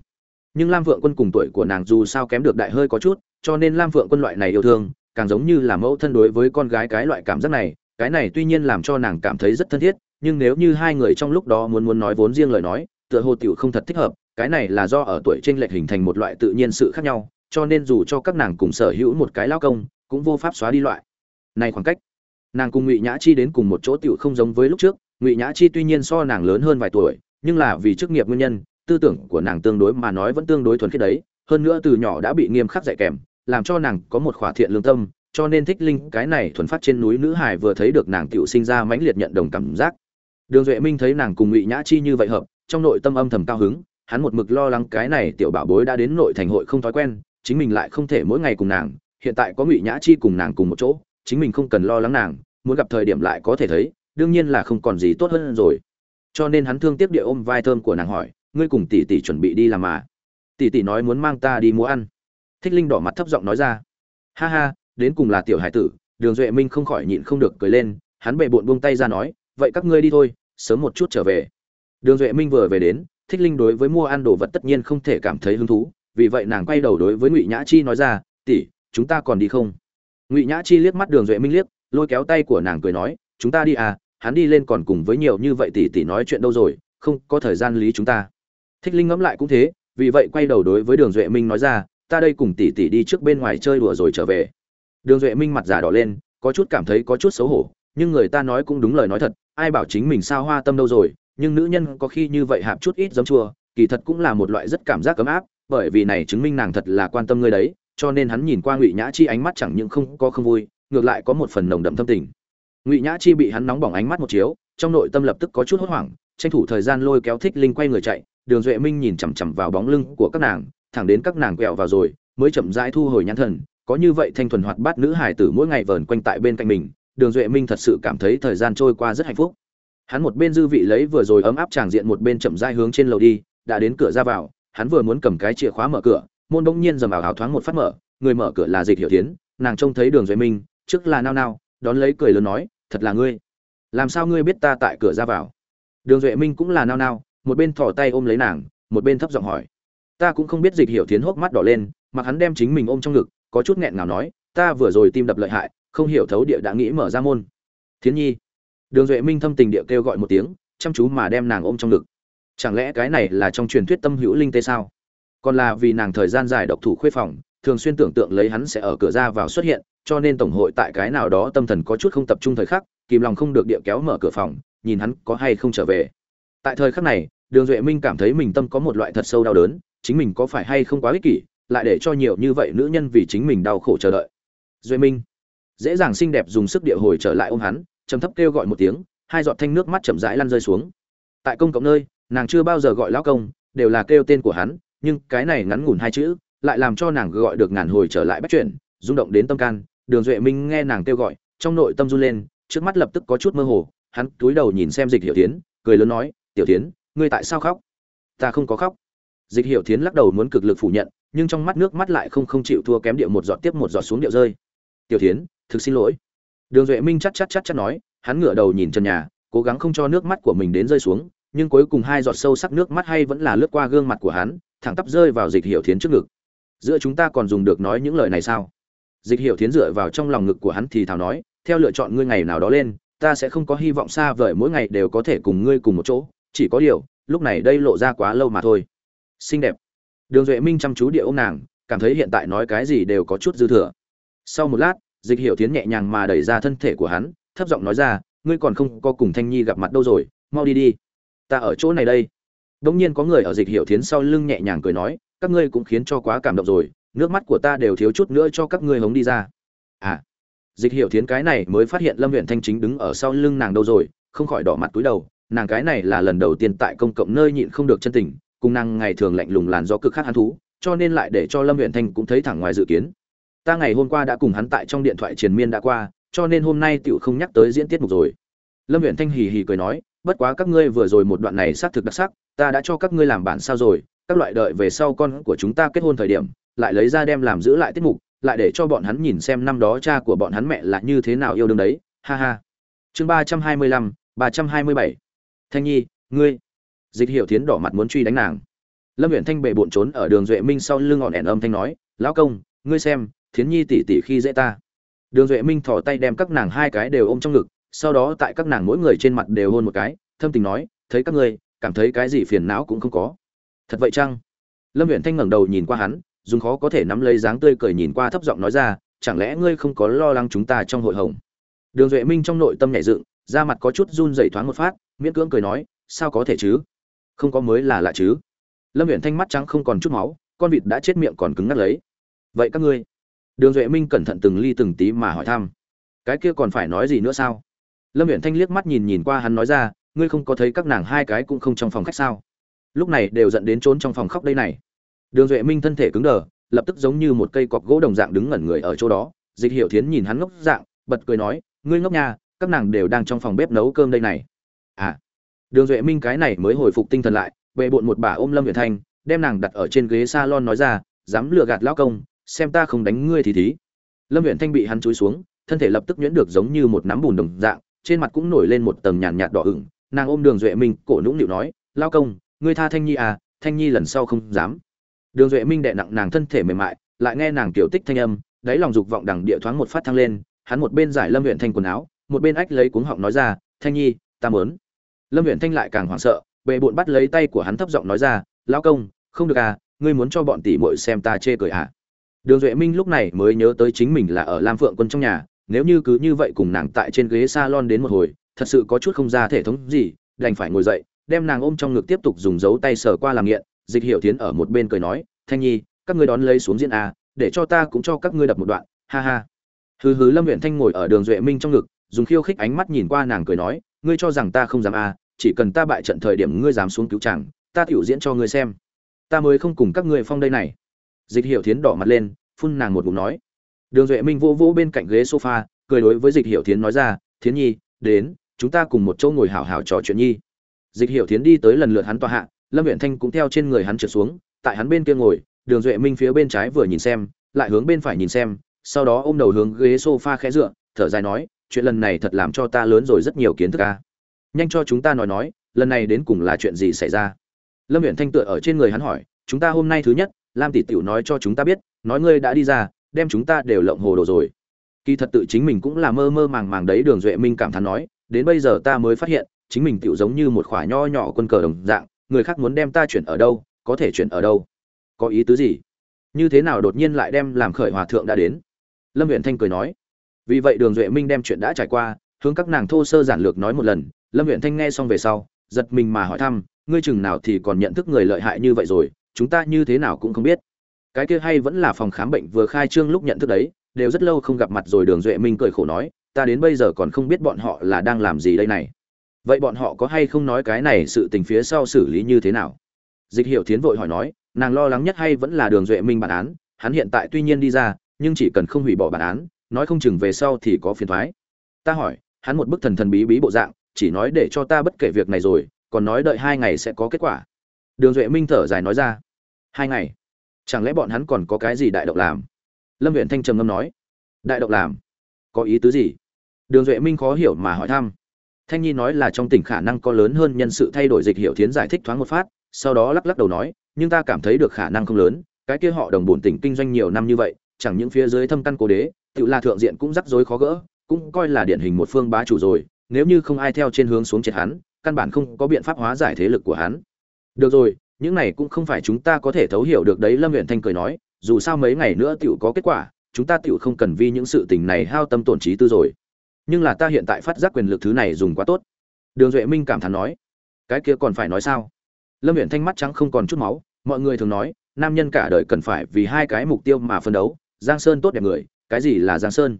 [SPEAKER 1] Nhưng lam phượng quân cùng tuổi của nàng dù sao kém được đại hơi có chút, cho nên lam phượng quân loại này yêu thương, càng giống như là mẫu thân đối với con gái cái loại cảm giác này. Cái này tuy nhiên làm cho nàng cảm thấy rất thân thiết, nhưng nếu như hai người trong lúc đó muốn muốn nói vốn riêng lời nói, tựa hồ tiểu không thật thích hợp. Cái này là do ở tuổi tranh lệch hình thành một loại tự nhiên sự khác nhau cho nên dù cho các nàng cùng sở hữu một cái lao công, cũng vô pháp xóa đi loại. Này khoảng cách, nàng cùng ngụy nhã chi đến cùng một chỗ tiểu không giống với lúc trước. Ngụy nhã chi tuy nhiên so nàng lớn hơn vài tuổi, nhưng là vì chức nghiệp nguyên nhân, tư tưởng của nàng tương đối mà nói vẫn tương đối thuần khiết đấy. Hơn nữa từ nhỏ đã bị nghiêm khắc dạy kèm, làm cho nàng có một khỏa thiện lương tâm, cho nên thích linh cái này thuần phát trên núi nữ hải vừa thấy được nàng tiểu sinh ra mãnh liệt nhận đồng cảm giác. Đường duệ minh thấy nàng cùng ngụy nhã chi như vậy hợp, trong nội tâm âm thầm cao hứng, hắn một mực lo lắng cái này tiểu bảo bối đã đến nội thành hội không thói quen chính mình lại không thể mỗi ngày cùng nàng, hiện tại có ngụy nhã chi cùng nàng cùng một chỗ, chính mình không cần lo lắng nàng, muốn gặp thời điểm lại có thể thấy, đương nhiên là không còn gì tốt hơn rồi. Cho nên hắn thương tiếp địa ôm vai thơm của nàng hỏi, ngươi cùng tỷ tỷ chuẩn bị đi làm mà? Tỷ tỷ nói muốn mang ta đi mua ăn. Thích linh đỏ mặt thấp giọng nói ra, ha ha, đến cùng là tiểu hải tử. Đường duệ minh không khỏi nhịn không được cười lên, hắn bệ bộn buông tay ra nói, vậy các ngươi đi thôi, sớm một chút trở về. Đường duệ minh vừa về đến, thích linh đối với mua ăn đồ vật tất nhiên không thể cảm thấy hứng thú vì vậy nàng quay đầu đối với ngụy nhã chi nói ra, tỷ, chúng ta còn đi không? Ngụy nhã chi liếc mắt đường duệ minh liếc, lôi kéo tay của nàng cười nói, chúng ta đi à hắn đi lên còn cùng với nhiều như vậy tỷ tỷ nói chuyện đâu rồi, không có thời gian lý chúng ta. Thích linh ngẫm lại cũng thế, vì vậy quay đầu đối với đường duệ minh nói ra, ta đây cùng tỷ tỷ đi trước bên ngoài chơi đùa rồi trở về. Đường duệ minh mặt giả đỏ lên, có chút cảm thấy có chút xấu hổ, nhưng người ta nói cũng đúng lời nói thật, ai bảo chính mình sao hoa tâm đâu rồi, nhưng nữ nhân có khi như vậy hạp chút ít giấm chua, kỳ thật cũng là một loại rất cảm giác ấm áp bởi vì này chứng minh nàng thật là quan tâm ngươi đấy, cho nên hắn nhìn qua ngụy nhã chi ánh mắt chẳng những không có không vui, ngược lại có một phần nồng đậm thâm tình. Ngụy nhã chi bị hắn nóng bỏng ánh mắt một chiếu, trong nội tâm lập tức có chút hốt hoảng, tranh thủ thời gian lôi kéo thích linh quay người chạy, đường duệ minh nhìn chằm chằm vào bóng lưng của các nàng, thẳng đến các nàng quẹo vào rồi, mới chậm rãi thu hồi nhãn thần, có như vậy thanh thuần hoạt bát nữ hải tử mỗi ngày vờn quanh tại bên cạnh mình, đường duệ minh thật sự cảm thấy thời gian trôi qua rất hạnh phúc. Hắn một bên dư vị lấy vừa rồi ấm áp tràng diện một bên chậm rãi hướng trên lầu đi, đã đến cửa ra vào hắn vừa muốn cầm cái chìa khóa mở cửa, môn bỗng nhiên dầm ảo hào thoáng một phát mở, người mở cửa là dịch hiểu tiến nàng trông thấy đường duệ minh, trước là nao nao, đón lấy cười lớn nói, thật là ngươi. Làm sao ngươi biết ta tại cửa ra vào? Đường duệ minh cũng là nao nao, một bên thò tay ôm lấy nàng, một bên thấp giọng hỏi. Ta cũng không biết dịch hiểu tiến hốc mắt đỏ lên mặc hắn đem chính mình ôm trong ngực, có chút nghẹn ngào nói, ta vừa rồi tim đập lợi hại, không hiểu thấu địa đã nghĩ mở ra môn. Thiến nhi. Đường duệ minh thâm tình địa kêu gọi một tiếng, chăm chú mà đem nàng ôm trong ngực chẳng lẽ cái này là trong truyền thuyết tâm hữu linh tê sao? Còn là vì nàng thời gian dài độc thủ khuê phòng, thường xuyên tưởng tượng lấy hắn sẽ ở cửa ra vào xuất hiện, cho nên tổng hội tại cái nào đó tâm thần có chút không tập trung thời khắc, kìm lòng không được địa kéo mở cửa phòng, nhìn hắn có hay không trở về. Tại thời khắc này, đường duệ minh cảm thấy mình tâm có một loại thật sâu đau đớn, chính mình có phải hay không quá ích kỷ, lại để cho nhiều như vậy nữ nhân vì chính mình đau khổ chờ đợi. Duệ minh, dễ dàng xinh đẹp dùng sức địa hồi trở lại ôm hắn, trầm thấp kêu gọi một tiếng, hai giọt thanh nước mắt chậm rãi lăn rơi xuống. Tại công cộng nơi nàng chưa bao giờ gọi lão công đều là kêu tên của hắn nhưng cái này ngắn ngủn hai chữ lại làm cho nàng gọi được ngàn hồi trở lại bắt chuyện, rung động đến tâm can. Đường duệ minh nghe nàng kêu gọi trong nội tâm run lên trước mắt lập tức có chút mơ hồ hắn cúi đầu nhìn xem dịch hiểu tiến cười lớn nói tiểu tiến ngươi tại sao khóc? Ta không có khóc. Dịch hiểu tiến lắc đầu muốn cực lực phủ nhận nhưng trong mắt nước mắt lại không không chịu thua kém điệu một giọt tiếp một giọt xuống điệu rơi. Tiểu tiến thực xin lỗi. Đường duệ minh chắc chắc chắc chắc nói hắn ngửa đầu nhìn trần nhà cố gắng không cho nước mắt của mình đến rơi xuống nhưng cuối cùng hai giọt sâu sắc nước mắt hay vẫn là lướt qua gương mặt của hắn, thẳng tắp rơi vào dịch hiểu thiến trước ngực. Giữa chúng ta còn dùng được nói những lời này sao? Dịch hiểu thiến dựa vào trong lòng ngực của hắn thì thào nói, theo lựa chọn ngươi ngày nào đó lên, ta sẽ không có hy vọng xa vời mỗi ngày đều có thể cùng ngươi cùng một chỗ, chỉ có điều, lúc này đây lộ ra quá lâu mà thôi. Xinh đẹp. Đường duệ minh chăm chú địa ô nàng, cảm thấy hiện tại nói cái gì đều có chút dư thừa. Sau một lát, dịch hiểu tiến nhẹ nhàng mà đẩy ra thân thể của hắn, thấp giọng nói ra, ngươi còn không có cùng thanh nhi gặp mặt đâu rồi, mau đi đi ta ở chỗ này đây. Đ nhiên có người ở dịch hiểu thiến sau lưng nhẹ nhàng cười nói, các ngươi cũng khiến cho quá cảm động rồi, nước mắt của ta đều thiếu chút nữa cho các ngươi hống đi ra. À dịch hiểu thiến cái này mới phát hiện lâm huyện thanh chính đứng ở sau lưng nàng đâu rồi, không khỏi đỏ mặt túi đầu, nàng cái này là lần đầu tiên tại công cộng nơi nhịn không được chân tình, cùng nàng ngày thường lạnh lùng làn do cực khác hắn thú, cho nên lại để cho lâm huyện thanh cũng thấy thẳng ngoài dự kiến. Ta ngày hôm qua đã cùng hắn tại trong điện thoại triền miên đã qua, cho nên hôm nay tựu không nhắc tới diễn tiết mục rồi. Lâm huyện thanh hì hì cười nói bất quá các ngươi vừa rồi một đoạn này xác thực đặc sắc, ta đã cho các ngươi làm bản sao rồi, các loại đợi về sau con của chúng ta kết hôn thời điểm, lại lấy ra đem làm giữ lại tiết mục, lại để cho bọn hắn nhìn xem năm đó cha của bọn hắn mẹ là như thế nào yêu đương đấy, ha ha. Chương ba trăm hai mươi lăm, ba trăm hai mươi bảy. Thanh nhi, ngươi. Dịch hiểu tiến đỏ mặt muốn truy đánh nàng. Lâm huyện thanh bệ bộn trốn ở đường duệ minh sau lưng ngọn đèn âm thanh nói, lão công, ngươi xem, thiến nhi tỉ tỉ khi dễ ta. Đường duệ minh thỏ tay đem các nàng hai cái đều ôm trong ngực sau đó tại các nàng mỗi người trên mặt đều hôn một cái, thâm tình nói, thấy các ngươi, cảm thấy cái gì phiền não cũng không có. Thật vậy chăng? Lâm huyện thanh ngẩng đầu nhìn qua hắn, dùng khó có thể nắm lấy dáng tươi cười nhìn qua thấp giọng nói ra, chẳng lẽ ngươi không có lo lắng chúng ta trong hội hồng? Đường duệ minh trong nội tâm nhảy dựng, da mặt có chút run dày thoáng một phát, miễn cưỡng cười nói, sao có thể chứ? Không có mới là lạ chứ? Lâm huyện thanh mắt trắng không còn chút máu, con vịt đã chết miệng còn cứng ngắt lấy. Vậy các ngươi? Đường duệ minh cẩn thận từng ly từng tí mà hỏi thăm. Cái kia còn phải nói gì nữa sao? Lâm huyện thanh liếc mắt nhìn nhìn qua hắn nói ra, ngươi không có thấy các nàng hai cái cũng không trong phòng khách sao? Lúc này đều dẫn đến trốn trong phòng khóc đây này. Đường duệ minh thân thể cứng đờ, lập tức giống như một cây cọc gỗ đồng dạng đứng ngẩn người ở chỗ đó. Dịch hiểu thiến nhìn hắn ngốc dạng, bật cười nói, ngươi ngốc nha, các nàng đều đang trong phòng bếp nấu cơm đây này. À. Đường duệ minh cái này mới hồi phục tinh thần lại bệ bộn một bà ôm lâm huyện thanh, đem nàng đặt ở trên ghế salon nói ra, dám lừa gạt lão công, xem ta không đánh ngươi thì thí. Lâm huyện thanh bị hắn chúi xuống, thân thể lập tức nhuyễn được giống như một nắm bùn đồng dạng trên mặt cũng nổi lên một tầng nhàn nhạt đỏ ửng, nàng ôm đường duệ minh, cổ nũng nịu nói, lao công, ngươi tha thanh nhi à thanh nhi lần sau không dám. Đường duệ minh đệ nặng nàng thân thể mềm mại, lại nghe nàng tiểu tích thanh âm, đáy lòng dục vọng đằng địa thoáng một phát thăng lên, hắn một bên giải lâm huyện thanh quần áo, một bên ách lấy cuống họng nói ra, thanh nhi, ta mớn lâm huyện thanh lại càng hoảng sợ bệ bộn bắt lấy tay của hắn thấp giọng nói ra, lao công, không được à ngươi muốn cho bọn tỷ muội xem ta chê cười à. Đường duệ minh lúc này mới nhớ tới chính mình là ở lam phượng quân trong nhà nếu như cứ như vậy cùng nàng tại trên ghế salon đến một hồi, thật sự có chút không ra thể thống gì, đành phải ngồi dậy, đem nàng ôm trong ngực tiếp tục dùng dấu tay sờ qua làm nghiện, dịch hiểu Thiến ở một bên cười nói, thanh nhi, các ngươi đón lấy xuống diễn a để cho ta cũng cho các ngươi đập một đoạn, ha ha. Hừ hừ, lâm Uyển thanh ngồi ở đường duệ minh trong ngực, dùng khiêu khích ánh mắt nhìn qua nàng cười nói, ngươi cho rằng ta không dám a chỉ cần ta bại trận thời điểm ngươi dám xuống cứu chàng, ta tiểu diễn cho ngươi xem. Ta mới không cùng các ngươi phong đây này. Dịch hiểu Thiến đỏ mặt lên, phun nàng một ngụm nói đường duệ minh vô vỗ bên cạnh ghế sofa, cười đối với dịch hiểu tiến nói ra, thiến nhi, đến, chúng ta cùng một chỗ ngồi hào hào trò chuyện nhi. Dịch hiểu tiến đi tới lần lượt hắn tòa hạ, lâm viện thanh cũng theo trên người hắn trượt xuống, tại hắn bên kia ngồi, đường duệ minh phía bên trái vừa nhìn xem, lại hướng bên phải nhìn xem, sau đó ôm đầu hướng ghế sofa khẽ dựa, thở dài nói, chuyện lần này thật làm cho ta lớn rồi rất nhiều kiến thức ca nhanh cho chúng ta nói nói, lần này đến cùng là chuyện gì xảy ra? Lâm viện thanh tựa ở trên người hắn hỏi, chúng ta hôm nay thứ nhất, lam tỷ tiểu nói cho chúng ta biết, nói ngươi đã đi ra đem chúng ta đều lộng hồ đồ rồi. Kỳ thật tự chính mình cũng là mơ mơ màng màng đấy, đường duệ minh cảm thán nói, đến bây giờ ta mới phát hiện, chính mình tựu giống như một quả nho nhỏ quân cờ đồng dạng, người khác muốn đem ta chuyển ở đâu, có thể chuyển ở đâu. Có ý tứ gì? Như thế nào đột nhiên lại đem làm khởi hòa thượng đã đến? Lâm huyện thanh cười nói, vì vậy đường duệ minh đem chuyện đã trải qua, hướng các nàng thô sơ giản lược nói một lần. Lâm huyện thanh nghe xong về sau, giật mình mà hỏi thăm, ngươi chừng nào thì còn nhận thức người lợi hại như vậy rồi, chúng ta như thế nào cũng không biết cái kia hay vẫn là phòng khám bệnh vừa khai trương lúc nhận thức đấy, đều rất lâu không gặp mặt rồi đường duệ minh cười khổ nói, ta đến bây giờ còn không biết bọn họ là đang làm gì đây này. Vậy bọn họ có hay không nói cái này sự tình phía sau xử lý như thế nào? Dịch hiệu tiến vội hỏi nói, nàng lo lắng nhất hay vẫn là đường duệ minh bản án? Hắn hiện tại tuy nhiên đi ra, nhưng chỉ cần không hủy bỏ bản án, nói không chừng về sau thì có phiền thoái ta hỏi, hắn một bức thần thần bí bí bộ dạng, chỉ nói để cho ta bất kể việc này rồi, còn nói đợi hai ngày sẽ có kết quả. Đường duệ minh thở dài nói ra, hai ngày? Chẳng lẽ bọn hắn còn có cái gì đại động làm? Lâm viện thanh trầm ngâm nói. Đại động làm? Có ý tứ gì? Đường duệ minh khó hiểu mà hỏi thăm. Thanh nhi nói là trong tỉnh khả năng có lớn hơn nhân sự thay đổi dịch hiệu thiến giải thích thoáng một phát, sau đó lắc lắc đầu nói, nhưng ta cảm thấy được khả năng không lớn, cái kia họ đồng bổn tỉnh kinh doanh nhiều năm như vậy, chẳng những phía dưới thâm căn cố đế, tự là thượng diện cũng rắc rối khó gỡ, cũng coi là điển hình một phương bá chủ rồi, nếu như không ai theo trên hướng xuống triệt hắn, căn bản không có biện pháp hóa giải thế lực của hắn. Được rồi những này cũng không phải chúng ta có thể thấu hiểu được đấy, lâm huyện thanh cười nói, dù sao mấy ngày nữa tiểu có kết quả, chúng ta tiểu không cần vì những sự tình này hao tâm tổn trí tư rồi. Nhưng là ta hiện tại phát giác quyền lực thứ này dùng quá tốt. Đường duệ minh cảm thán nói, cái kia còn phải nói sao? Lâm huyện thanh mắt trắng không còn chút máu, mọi người thường nói, nam nhân cả đời cần phải vì hai cái mục tiêu mà phân đấu, giang sơn tốt đẹp người, cái gì là giang sơn?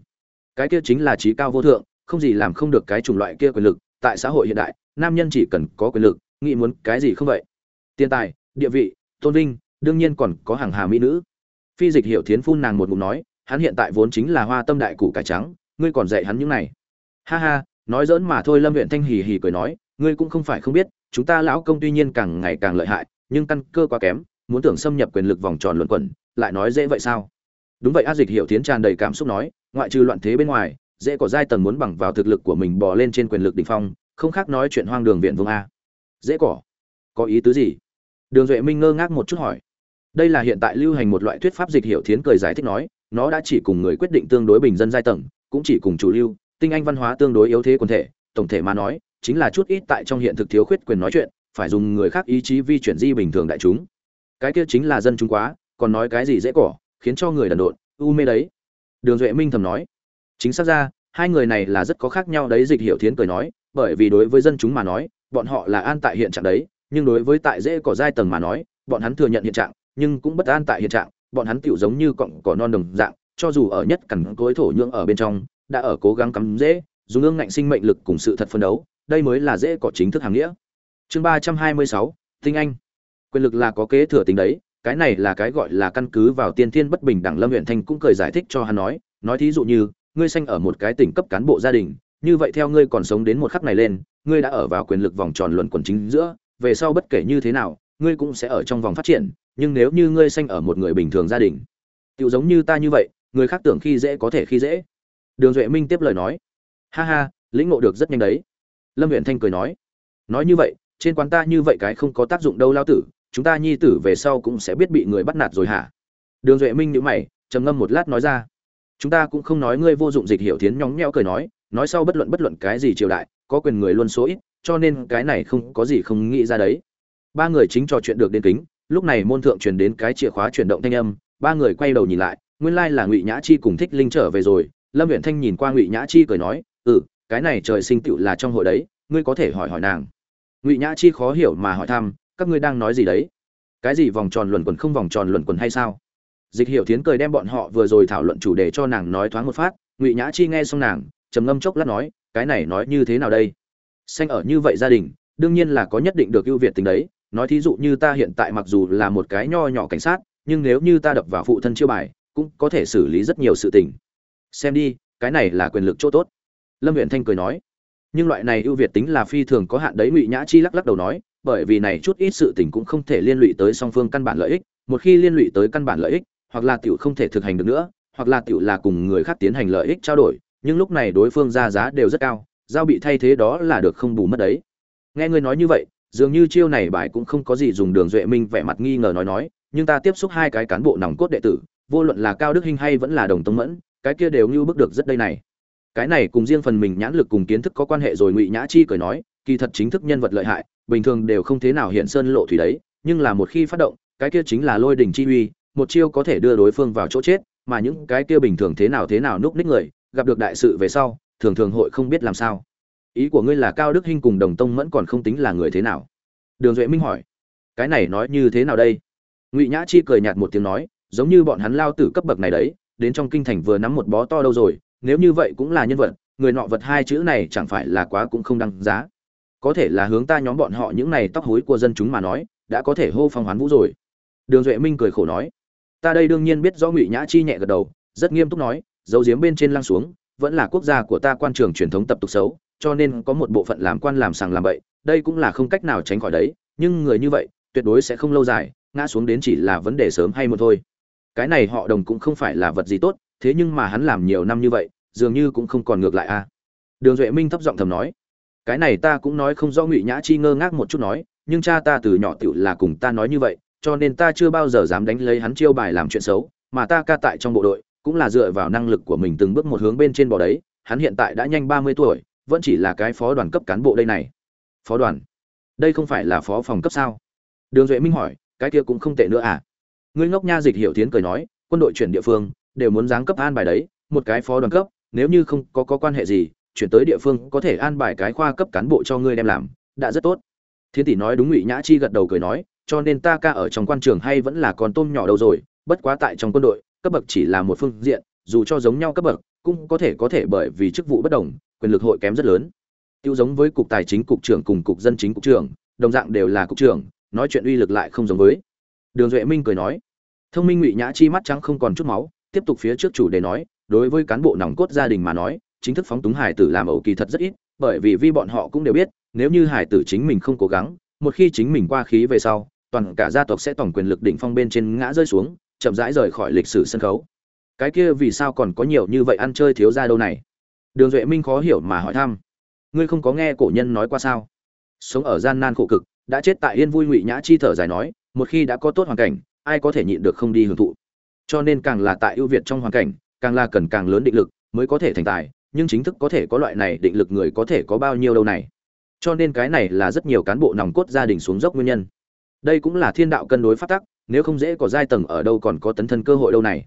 [SPEAKER 1] Cái kia chính là trí cao vô thượng, không gì làm không được cái chủng loại kia quyền lực, tại xã hội hiện đại, nam nhân chỉ cần có quyền lực, nghĩ muốn cái gì không vậy? Tiền tài, địa vị, tôn vinh, đương nhiên còn có hàng hà mỹ nữ. Phi dịch hiểu thiến phun nàng một ngụm nói, hắn hiện tại vốn chính là hoa tâm đại củ cải trắng, ngươi còn dạy hắn những này. Ha ha, nói dỡn mà thôi, lâm huyện thanh hì hì cười nói, ngươi cũng không phải không biết, chúng ta lão công tuy nhiên càng ngày càng lợi hại, nhưng căn cơ quá kém, muốn tưởng xâm nhập quyền lực vòng tròn luận quẩn, lại nói dễ vậy sao? Đúng vậy, a dịch hiểu Thiến tràn đầy cảm xúc nói, ngoại trừ loạn thế bên ngoài, dễ có giai tầng muốn bằng vào thực lực của mình bò lên trên quyền lực đỉnh phong, không khác nói chuyện hoang đường viện vương a. Dễ cỏ có ý tứ gì? Đường duệ minh ngơ ngác một chút hỏi. Đây là hiện tại lưu hành một loại thuyết pháp dịch hiểu thiến cười giải thích nói, nó đã chỉ cùng người quyết định tương đối bình dân giai tầng, cũng chỉ cùng chủ lưu, tinh anh văn hóa tương đối yếu thế quần thể, tổng thể mà nói, chính là chút ít tại trong hiện thực thiếu khuyết quyền nói chuyện, phải dùng người khác ý chí vi chuyển di bình thường đại chúng. Cái kia chính là dân chúng quá, còn nói cái gì dễ cỏ, khiến cho người đần độn, u mê đấy. Đường duệ minh thầm nói. Chính xác ra, hai người này là rất có khác nhau đấy, dịch hiểu thiến cười nói, bởi vì đối với dân chúng mà nói, bọn họ là an tại hiện trạng đấy nhưng đối với tại dễ cỏ giai tầng mà nói, bọn hắn thừa nhận hiện trạng, nhưng cũng bất an tại hiện trạng, bọn hắn tựu giống như cọng cỏ non đồng dạng, cho dù ở nhất cằn cối thổ nhưỡng ở bên trong, đã ở cố gắng cắm dễ, dùng ương ngạnh sinh mệnh lực cùng sự thật phân đấu, đây mới là dễ cỏ chính thức hàng nghĩa. Chương ba trăm hai mươi sáu, tinh anh. Quyền lực là có kế thừa tính đấy, cái này là cái gọi là căn cứ vào tiên thiên bất bình đẳng lâm huyện thanh cũng cười giải thích cho hắn nói nói thí dụ như, ngươi sanh ở một cái tỉnh cấp cán bộ gia đình, như vậy theo ngươi còn sống đến một khắc này lên, ngươi đã ở vào quyền lực vòng tròn luận quần chính giữa về sau bất kể như thế nào, ngươi cũng sẽ ở trong vòng phát triển, nhưng nếu như ngươi sanh ở một người bình thường gia đình tự giống như ta như vậy, người khác tưởng khi dễ có thể khi dễ. Đường duệ minh tiếp lời nói. Ha ha, lĩnh ngộ được rất nhanh đấy. Lâm huyện thanh cười nói. Nói như vậy, trên quán ta như vậy cái không có tác dụng đâu lao tử, chúng ta nhi tử về sau cũng sẽ biết bị người bắt nạt rồi hả? Đường duệ minh nhữ mày, trầm ngâm một lát nói ra. Chúng ta cũng không nói ngươi vô dụng dịch hiểu thiến nhóng nhẽo cười nói nói sau bất luận bất luận cái gì triều đại, có quyền người luôn số ít cho nên cái này không có gì không nghĩ ra đấy. Ba người chính trò chuyện được đến kính, lúc này môn thượng truyền đến cái chìa khóa chuyển động thanh âm, ba người quay đầu nhìn lại, nguyên lai là ngụy nhã chi cùng thích linh trở về rồi. Lâm uyển thanh nhìn qua ngụy nhã chi cười nói ừ cái này trời sinh tựu là trong hội đấy, ngươi có thể hỏi hỏi nàng. Ngụy nhã chi khó hiểu mà hỏi thăm, các ngươi đang nói gì đấy? Cái gì vòng tròn luẩn quẩn không vòng tròn luẩn quẩn hay sao? Dịch hiểu thiến cười đem bọn họ vừa rồi thảo luận chủ đề cho nàng nói thoáng một phát. Ngụy nhã chi nghe xong nàng, trầm ngâm chốc lát nói, cái này nói như thế nào đây? Xanh ở như vậy gia đình, đương nhiên là có nhất định được ưu việt tính đấy. Nói thí dụ như ta hiện tại mặc dù là một cái nho nhỏ cảnh sát, nhưng nếu như ta đập vào phụ thân chiêu bài, cũng có thể xử lý rất nhiều sự tình. Xem đi, cái này là quyền lực chỗ tốt. Lâm huyện thanh cười nói. Nhưng loại này ưu việt tính là phi thường có hạn đấy, ngụy nhã chi lắc lắc đầu nói, bởi vì này chút ít sự tình cũng không thể liên lụy tới song phương căn bản lợi ích. Một khi liên lụy tới căn bản lợi ích, hoặc là tiểu không thể thực hành được nữa, hoặc là tiểu là cùng người khác tiến hành lợi ích trao đổi, nhưng lúc này đối phương ra giá đều rất cao giao bị thay thế đó là được không bù mất đấy. Nghe ngươi nói như vậy, dường như chiêu này bài cũng không có gì dùng đường duệ minh vẻ mặt nghi ngờ nói nói, nhưng ta tiếp xúc hai cái cán bộ nòng cốt đệ tử, vô luận là cao đức hinh hay vẫn là đồng tông mẫn, cái kia đều như bước được rất đây này. Cái này cùng riêng phần mình nhãn lực cùng kiến thức có quan hệ rồi ngụy nhã chi cười nói, kỳ thật chính thức nhân vật lợi hại, bình thường đều không thế nào hiện sơn lộ thủy đấy, nhưng là một khi phát động, cái kia chính là lôi đỉnh chi uy, một chiêu có thể đưa đối phương vào chỗ chết, mà những cái kia bình thường thế nào thế nào núp ních người, gặp được đại sự về sau thường thường hội không biết làm sao. Ý của ngươi là cao đức hinh cùng đồng tông mẫn còn không tính là người thế nào? Đường duệ minh hỏi. Cái này nói như thế nào đây? Ngụy nhã chi cười nhạt một tiếng nói, giống như bọn hắn lao tử cấp bậc này đấy, đến trong kinh thành vừa nắm một bó to đâu rồi, nếu như vậy cũng là nhân vật, người nọ vật hai chữ này chẳng phải là quá cũng không đăng giá. Có thể là hướng ta nhóm bọn họ những này tóc hối của dân chúng mà nói, đã có thể hô phong hoán vũ rồi. Đường duệ minh cười khổ nói. Ta đây đương nhiên biết rõ ngụy nhã chi nhẹ gật đầu, rất nghiêm túc nói, dấu diếm bên trên lăng xuống vẫn là quốc gia của ta quan trường truyền thống tập tục xấu, cho nên có một bộ phận làm quan làm sàng làm bậy, đây cũng là không cách nào tránh khỏi đấy, nhưng người như vậy, tuyệt đối sẽ không lâu dài, ngã xuống đến chỉ là vấn đề sớm hay muộn thôi. Cái này họ đồng cũng không phải là vật gì tốt, thế nhưng mà hắn làm nhiều năm như vậy, dường như cũng không còn ngược lại a. Đường duệ minh thấp giọng thầm nói, cái này ta cũng nói không rõ ngụy nhã chi ngơ ngác một chút nói, nhưng cha ta từ nhỏ tựu là cùng ta nói như vậy, cho nên ta chưa bao giờ dám đánh lấy hắn chiêu bài làm chuyện xấu, mà ta ca tại trong bộ đội cũng là dựa vào năng lực của mình từng bước một hướng bên trên bò đấy hắn hiện tại đã nhanh ba mươi tuổi vẫn chỉ là cái phó đoàn cấp cán bộ đây này. Phó đoàn? Đây không phải là phó phòng cấp sao? Đường duệ minh hỏi cái kia cũng không tệ nữa à? Ngươi ngốc nha dịch hiểu tiến cười nói quân đội chuyển địa phương đều muốn giáng cấp an bài đấy một cái phó đoàn cấp nếu như không có, có quan hệ gì chuyển tới địa phương có thể an bài cái khoa cấp cán bộ cho ngươi đem làm đã rất tốt. Thiên tỷ nói đúng ngụy nhã chi gật đầu cười nói cho nên ta ca ở trong quan trường hay vẫn là con tôm nhỏ đâu rồi bất quá tại trong quân đội cấp bậc chỉ là một phương diện, dù cho giống nhau cấp bậc, cũng có thể có thể bởi vì chức vụ bất đồng, quyền lực hội kém rất lớn. Tiêu giống với cục tài chính, cục trưởng cùng cục dân chính, cục trưởng, đồng dạng đều là cục trưởng, nói chuyện uy lực lại không giống với. Đường duệ minh cười nói, thông minh ngụy nhã chi mắt trắng không còn chút máu, tiếp tục phía trước chủ đề nói, đối với cán bộ nòng cốt gia đình mà nói, chính thức phóng túng hải tử làm ẩu kỳ thật rất ít, bởi vì vi bọn họ cũng đều biết, nếu như hải tử chính mình không cố gắng, một khi chính mình qua khí về sau, toàn cả gia tộc sẽ tổng quyền lực đỉnh phong bên trên ngã rơi xuống chậm rãi rời khỏi lịch sử sân khấu. Cái kia vì sao còn có nhiều như vậy ăn chơi thiếu ra đâu này? Đường duệ minh khó hiểu mà hỏi thăm. Ngươi không có nghe cổ nhân nói qua sao? Sống ở gian nan khổ cực, đã chết tại yên vui ngụy nhã chi thở dài nói, một khi đã có tốt hoàn cảnh, ai có thể nhịn được không đi hưởng thụ? Cho nên càng là tại ưu việt trong hoàn cảnh, càng là cần càng lớn định lực mới có thể thành tài, nhưng chính thức có thể có loại này định lực người có thể có bao nhiêu đâu này? Cho nên cái này là rất nhiều cán bộ nòng cốt gia đình xuống dốc nguyên nhân. Đây cũng là thiên đạo cân đối phát tắc nếu không dễ có giai tầng ở đâu còn có tấn thân cơ hội đâu này.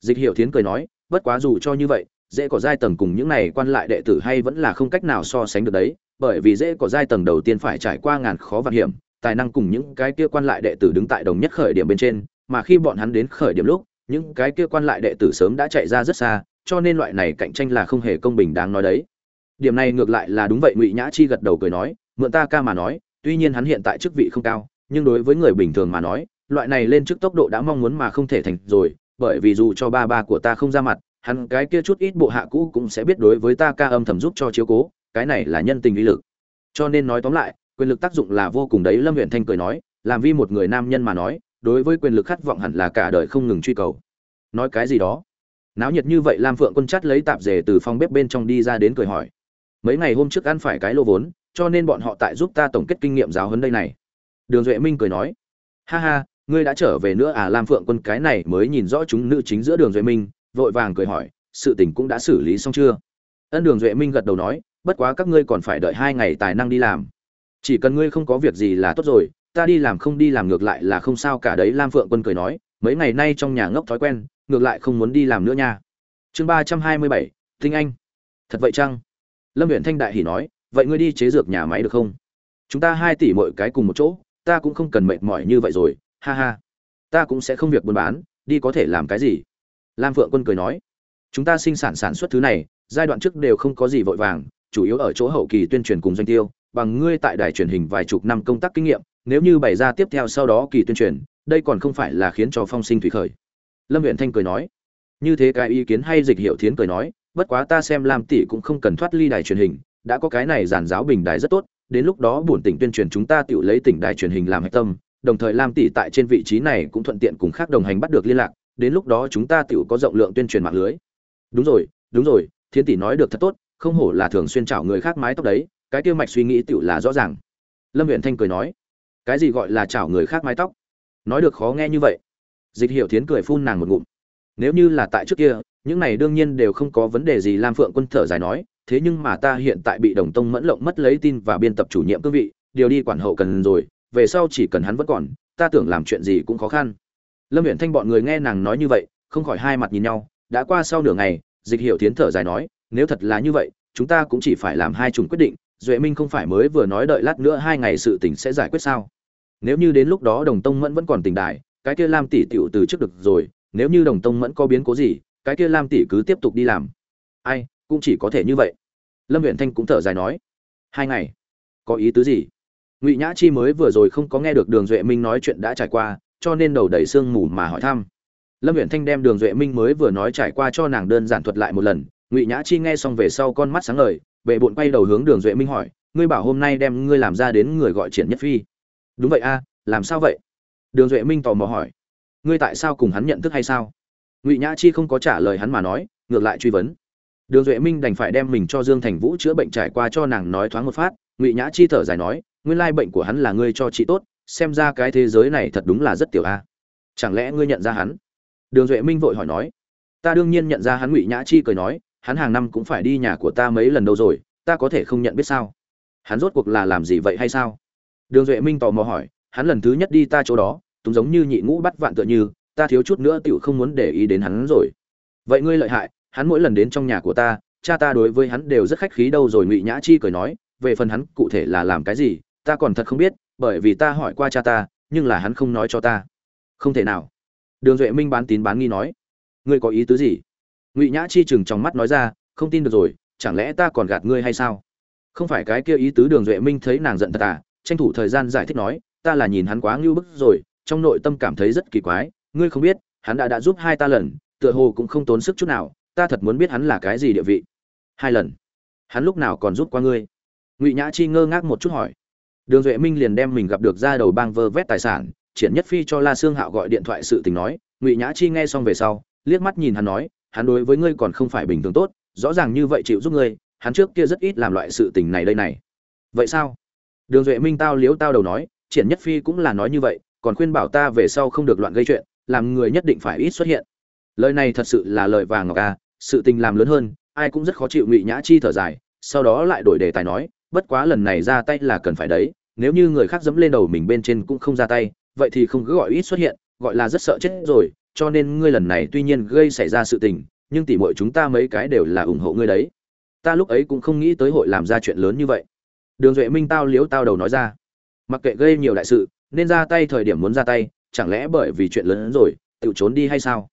[SPEAKER 1] Dịch hiệu thiến cười nói, bất quá dù cho như vậy, dễ có giai tầng cùng những này quan lại đệ tử hay vẫn là không cách nào so sánh được đấy, bởi vì dễ có giai tầng đầu tiên phải trải qua ngàn khó vạn hiểm, tài năng cùng những cái kia quan lại đệ tử đứng tại đồng nhất khởi điểm bên trên, mà khi bọn hắn đến khởi điểm lúc, những cái kia quan lại đệ tử sớm đã chạy ra rất xa, cho nên loại này cạnh tranh là không hề công bình đáng nói đấy. Điểm này ngược lại là đúng vậy, ngụy nhã chi gật đầu cười nói, mượn ta ca mà nói, tuy nhiên hắn hiện tại chức vị không cao, nhưng đối với người bình thường mà nói loại này lên trước tốc độ đã mong muốn mà không thể thành rồi, bởi vì dù cho ba ba của ta không ra mặt, hắn cái kia chút ít bộ hạ cũ cũng sẽ biết đối với ta ca âm thầm giúp cho chiếu cố, cái này là nhân tình uy lực. Cho nên nói tóm lại, quyền lực tác dụng là vô cùng đấy, lâm huyện thanh cười nói, làm vi một người nam nhân mà nói, đối với quyền lực khát vọng hẳn là cả đời không ngừng truy cầu. Nói cái gì đó? Náo nhiệt như vậy, lam phượng quân chắt lấy tạp dề từ phòng bếp bên trong đi ra đến cười hỏi. Mấy ngày hôm trước ăn phải cái lô vốn, cho nên bọn họ tại giúp ta tổng kết kinh nghiệm giáo huấn đây này. Đường duệ minh cười nói, ha ha ngươi đã trở về nữa à lam phượng quân, cái này mới nhìn rõ chúng nữ chính giữa đường duệ minh, vội vàng cười hỏi, sự tình cũng đã xử lý xong chưa? Ân, đường duệ minh gật đầu nói, bất quá các ngươi còn phải đợi hai ngày tài năng đi làm. Chỉ cần ngươi không có việc gì là tốt rồi, ta đi làm không đi làm ngược lại là không sao cả đấy, lam phượng quân cười nói, mấy ngày nay trong nhà ngốc thói quen, ngược lại không muốn đi làm nữa nha. Chương ba trăm hai mươi bảy, tinh anh. Thật vậy chăng? Lâm huyện thanh đại hỉ nói, vậy ngươi đi chế dược nhà máy được không? Chúng ta hai tỷ mỗi cái cùng một chỗ, ta cũng không cần mệt mỏi như vậy rồi ha ha, ta cũng sẽ không việc buôn bán, đi có thể làm cái gì? Lam phượng quân cười nói, chúng ta sinh sản sản xuất thứ này, giai đoạn trước đều không có gì vội vàng, chủ yếu ở chỗ hậu kỳ tuyên truyền cùng doanh tiêu, bằng ngươi tại đài truyền hình vài chục năm công tác kinh nghiệm, nếu như bày ra tiếp theo sau đó kỳ tuyên truyền, đây còn không phải là khiến cho phong sinh thủy khởi. Lâm huyện thanh cười nói, như thế cái ý kiến hay dịch hiệu thiến cười nói, bất quá ta xem lam tỷ cũng không cần thoát ly đài truyền hình, đã có cái này giàn giáo bình đài rất tốt, đến lúc đó bổn tỉnh tuyên truyền chúng ta tự lấy tỉnh đài truyền hình làm hạch tâm đồng thời lam tỷ tại trên vị trí này cũng thuận tiện cùng khác đồng hành bắt được liên lạc, đến lúc đó chúng ta tiểu có rộng lượng tuyên truyền mạng lưới. Đúng rồi đúng rồi, thiên tỷ nói được thật tốt, không hổ là thường xuyên chảo người khác mái tóc đấy, cái tiêu mạch suy nghĩ tiểu là rõ ràng. Lâm uyển thanh cười nói, cái gì gọi là chảo người khác mái tóc? Nói được khó nghe như vậy. Dịch hiểu thiến cười phun nàng một ngụm. Nếu như là tại trước kia, những này đương nhiên đều không có vấn đề gì, lam phượng quân thở dài nói, thế nhưng mà ta hiện tại bị đồng tông mẫn lộng mất lấy tin và biên tập chủ nhiệm cương vị, điều đi quản hậu cần rồi về sau chỉ cần hắn vẫn còn, ta tưởng làm chuyện gì cũng khó khăn. Lâm huyện thanh bọn người nghe nàng nói như vậy, không khỏi hai mặt nhìn nhau, đã qua sau nửa ngày, dịch hiệu tiến thở dài nói, nếu thật là như vậy, chúng ta cũng chỉ phải làm hai chủng quyết định, duệ minh không phải mới vừa nói đợi lát nữa hai ngày sự tình sẽ giải quyết sao? Nếu như đến lúc đó đồng tông mẫn vẫn còn tình đại, cái kia lam tỷ tiểu từ trước được rồi, nếu như đồng tông mẫn có biến cố gì, cái kia lam tỷ cứ tiếp tục đi làm. Ai, cũng chỉ có thể như vậy. Lâm huyện thanh cũng thở dài nói, hai ngày, có ý tứ gì? Ngụy nhã chi mới vừa rồi không có nghe được đường duệ minh nói chuyện đã trải qua, cho nên đầu đầy sương mù mà hỏi thăm. Lâm huyện thanh đem đường duệ minh mới vừa nói trải qua cho nàng đơn giản thuật lại một lần. Ngụy nhã chi nghe xong về sau con mắt sáng ngời vệ bộn quay đầu hướng đường duệ minh hỏi, ngươi bảo hôm nay đem ngươi làm ra đến người gọi triển nhất phi? Đúng vậy a, làm sao vậy? Đường duệ minh tò mò hỏi, ngươi tại sao cùng hắn nhận thức hay sao? Ngụy nhã chi không có trả lời hắn mà nói, ngược lại truy vấn. Đường duệ minh đành phải đem mình cho dương thành vũ chữa bệnh trải qua cho nàng nói thoáng một phát. Ngụy nhã chi thở dài nói nguyên lai bệnh của hắn là ngươi cho chị tốt, xem ra cái thế giới này thật đúng là rất tiểu a. Chẳng lẽ ngươi nhận ra hắn? Đường duệ minh vội hỏi nói. Ta đương nhiên nhận ra hắn ngụy nhã chi cười nói, hắn hàng năm cũng phải đi nhà của ta mấy lần đâu rồi, ta có thể không nhận biết sao? Hắn rốt cuộc là làm gì vậy hay sao? Đường duệ minh tò mò hỏi, hắn lần thứ nhất đi ta chỗ đó túng giống như nhị ngũ bắt vạn tựa như, ta thiếu chút nữa tựu không muốn để ý đến hắn rồi. Vậy ngươi lợi hại, hắn mỗi lần đến trong nhà của ta, cha ta đối với hắn đều rất khách khí đâu rồi, ngụy nhã chi cười nói, về phần hắn cụ thể là làm cái gì ta còn thật không biết, bởi vì ta hỏi qua cha ta, nhưng là hắn không nói cho ta. Không thể nào. Đường duệ minh bán tín bán nghi nói. Ngươi có ý tứ gì? Ngụy nhã chi chừng trong mắt nói ra, không tin được rồi, chẳng lẽ ta còn gạt ngươi hay sao? Không phải cái kia ý tứ đường duệ minh thấy nàng giận thật à? Tranh thủ thời gian giải thích nói, ta là nhìn hắn quá ngưu bức rồi, trong nội tâm cảm thấy rất kỳ quái, ngươi không biết, hắn đã đã giúp hai ta lần, tựa hồ cũng không tốn sức chút nào, ta thật muốn biết hắn là cái gì địa vị. Hai lần. Hắn lúc nào còn giúp qua ngươi? Ngụy nhã chi ngơ ngác một chút hỏi đường duệ minh liền đem mình gặp được ra đầu bang vơ vét tài sản, triển nhất phi cho la sương hạo gọi điện thoại sự tình nói, ngụy nhã chi nghe xong về sau, liếc mắt nhìn hắn nói, hắn đối với ngươi còn không phải bình thường tốt, rõ ràng như vậy chịu giúp ngươi, hắn trước kia rất ít làm loại sự tình này đây này. Vậy sao? Đường duệ minh tao liếu tao đầu nói, triển nhất phi cũng là nói như vậy, còn khuyên bảo ta về sau không được loạn gây chuyện, làm người nhất định phải ít xuất hiện. Lời này thật sự là lời vàng ngọc a sự tình làm lớn hơn, ai cũng rất khó chịu ngụy nhã chi thở dài, sau đó lại đổi đề tài nói, bất quá lần này ra tay là cần phải đấy nếu như người khác dẫm lên đầu mình bên trên cũng không ra tay, vậy thì không cứ gọi ít xuất hiện, gọi là rất sợ chết rồi, cho nên ngươi lần này tuy nhiên gây xảy ra sự tình, nhưng tỉ mọi chúng ta mấy cái đều là ủng hộ ngươi đấy. Ta lúc ấy cũng không nghĩ tới hội làm ra chuyện lớn như vậy. Đường duệ minh tao liếu tao đầu nói ra. Mặc kệ gây nhiều đại sự, nên ra tay thời điểm muốn ra tay, chẳng lẽ bởi vì chuyện lớn hơn rồi, tự trốn đi hay sao?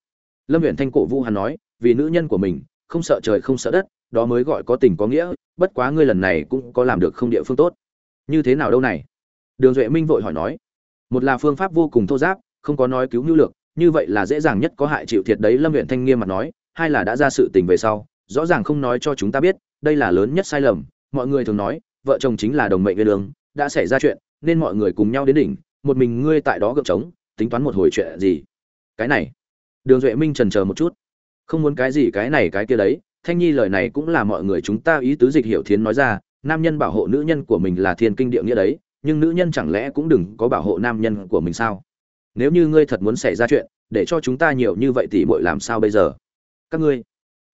[SPEAKER 1] Lâm huyện thanh cổ vu hắn nói, vì nữ nhân của mình, không sợ trời không sợ đất, đó mới gọi có tình có nghĩa, bất quá ngươi lần này cũng có làm được không địa phương tốt như thế nào đâu này? Đường duệ minh vội hỏi nói, một là phương pháp vô cùng thô giáp, không có nói cứu nhu lược, như vậy là dễ dàng nhất có hại chịu thiệt đấy, lâm huyện thanh nghiêm mặt nói, hai là đã ra sự tình về sau, rõ ràng không nói cho chúng ta biết, đây là lớn nhất sai lầm. Mọi người thường nói, vợ chồng chính là đồng mệnh nguyên đường đã xảy ra chuyện, nên mọi người cùng nhau đến đỉnh, một mình ngươi tại đó gượng trống, tính toán một hồi chuyện gì? Cái này, đường duệ minh trần chờ một chút. Không muốn cái gì cái này cái kia đấy, thanh nhi lời này cũng là mọi người chúng ta ý tứ dịch hiểu thiến nói ra nam nhân bảo hộ nữ nhân của mình là thiên kinh địa nghĩa đấy, nhưng nữ nhân chẳng lẽ cũng đừng có bảo hộ nam nhân của mình sao? Nếu như ngươi thật muốn xảy ra chuyện, để cho chúng ta nhiều như vậy thì muội làm sao bây giờ? Các ngươi.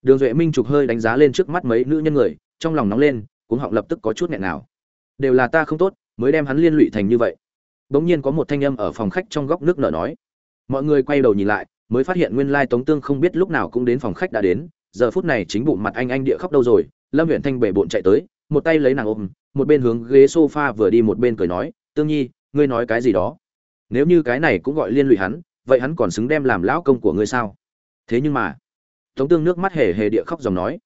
[SPEAKER 1] Đường duệ minh trục hơi đánh giá lên trước mắt mấy nữ nhân người, trong lòng nóng lên, cuống họng lập tức có chút nghẹn nào đều là ta không tốt, mới đem hắn liên lụy thành như vậy. Bỗng nhiên có một thanh âm ở phòng khách trong góc nước nở nói. Mọi người quay đầu nhìn lại, mới phát hiện nguyên lai tống tương không biết lúc nào cũng đến phòng khách đã đến, giờ phút này chính bụng mặt anh anh địa khóc đâu rồi, lâm huyện thanh bể bộn chạy tới một tay lấy nàng ôm, một bên hướng ghế sofa vừa đi một bên cười nói, tương nhi, ngươi nói cái gì đó? Nếu như cái này cũng gọi liên lụy hắn, vậy hắn còn xứng đem làm lão công của ngươi sao? Thế nhưng mà, tống tương nước mắt hề hề địa khóc dòng nói,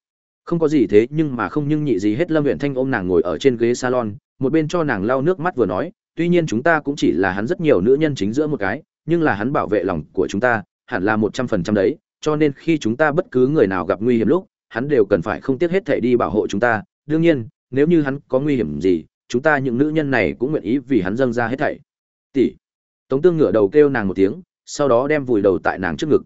[SPEAKER 1] không có gì thế, nhưng mà không nhưng nhị gì hết. Lâm huyện thanh ôm nàng ngồi ở trên ghế salon, một bên cho nàng lau nước mắt vừa nói, tuy nhiên chúng ta cũng chỉ là hắn rất nhiều nữ nhân chính giữa một cái, nhưng là hắn bảo vệ lòng của chúng ta, hẳn là một trăm phần trăm đấy, cho nên khi chúng ta bất cứ người nào gặp nguy hiểm lúc, hắn đều cần phải không tiếc hết thể đi bảo hộ chúng ta đương nhiên, nếu như hắn có nguy hiểm gì, chúng ta những nữ nhân này cũng nguyện ý vì hắn dâng ra hết thảy. Tỷ. Tống tương ngửa đầu kêu nàng một tiếng, sau đó đem vùi đầu tại nàng trước ngực.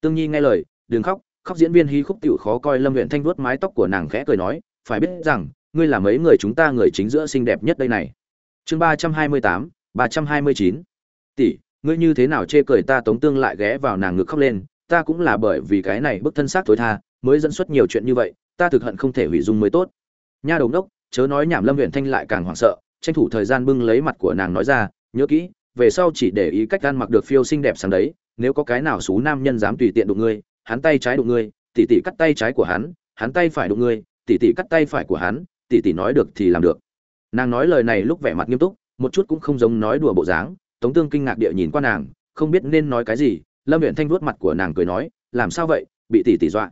[SPEAKER 1] Tương nhi nghe lời, đừng khóc khóc diễn viên hí khúc tiểu khó coi lâm huyện thanh vuốt mái tóc của nàng khẽ cười nói, phải biết rằng, ngươi là mấy người chúng ta người chính giữa xinh đẹp nhất đây này. Chương ba trăm hai mươi tám, ba trăm hai mươi chín. Tỷ, ngươi như thế nào chê cười ta? Tống tương lại ghé vào nàng ngực khóc lên, ta cũng là bởi vì cái này bức thân xác tối tha, mới dẫn xuất nhiều chuyện như vậy, ta thực hận không thể hủy dung mới tốt nha đầu đốc chớ nói nhảm lâm huyện thanh lại càng hoảng sợ, tranh thủ thời gian bưng lấy mặt của nàng nói ra, nhớ kỹ, về sau chỉ để ý cách ăn mặc được phiêu xinh đẹp sáng đấy, nếu có cái nào xú nam nhân dám tùy tiện đụng ngươi, hắn tay trái đụng ngươi, tỉ tỉ cắt tay trái của hắn hắn tay phải đụng ngươi, tỉ tỉ cắt tay phải của hắn tỷ tỷ nói được thì làm được. Nàng nói lời này lúc vẻ mặt nghiêm túc, một chút cũng không giống nói đùa bộ dáng, tống tương kinh ngạc địa nhìn qua nàng, không biết nên nói cái gì, lâm huyện thanh vuốt mặt của nàng cười nói, làm sao vậy, bị tỷ tỷ dọa?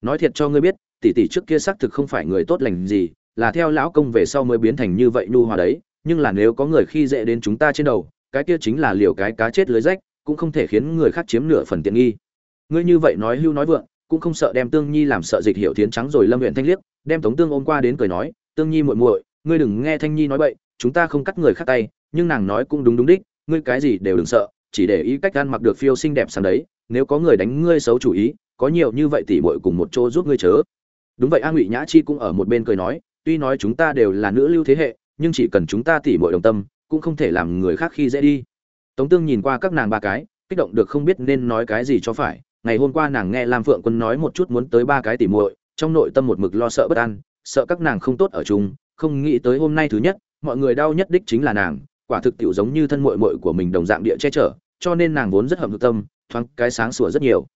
[SPEAKER 1] Nói thiệt cho ngươi biết tỷ tỷ trước kia xác thực không phải người tốt lành gì, là theo lão công về sau mới biến thành như vậy nhu hòa đấy, nhưng là nếu có người khi dễ đến chúng ta trên đầu, cái kia chính là liều cái cá chết lưới rách, cũng không thể khiến người khác chiếm nửa phần tiện nghi. Ngươi như vậy nói hưu nói vượng, cũng không sợ đem tương nhi làm sợ dịch hiểu thiến trắng rồi lâm Uyển thanh liếc, đem tống tương ôm qua đến cười nói, tương nhi muội muội, ngươi đừng nghe thanh nhi nói bậy, chúng ta không cắt người khác tay, nhưng nàng nói cũng đúng đúng đích, ngươi cái gì đều đừng sợ, chỉ để ý cách ăn mặc được phiêu xinh đẹp sang đấy, nếu có người đánh ngươi xấu chủ ý, có nhiều như vậy tỷ muội cùng một chỗ giúp ngươi chớ đúng vậy, a ngụy nhã chi cũng ở một bên cười nói, tuy nói chúng ta đều là nữ lưu thế hệ, nhưng chỉ cần chúng ta tỉ mọi đồng tâm, cũng không thể làm người khác khi dễ đi. Tống tương nhìn qua các nàng ba cái, kích động được không biết nên nói cái gì cho phải. Ngày hôm qua nàng nghe lam phượng quân nói một chút muốn tới ba cái tỉ muội, trong nội tâm một mực lo sợ bất an, sợ các nàng không tốt ở chung, không nghĩ tới hôm nay thứ nhất, mọi người đau nhất đích chính là nàng, quả thực tiểu giống như thân muội muội của mình đồng dạng địa che chở, cho nên nàng vốn rất hợp hực tâm, thoáng cái sáng sủa rất nhiều.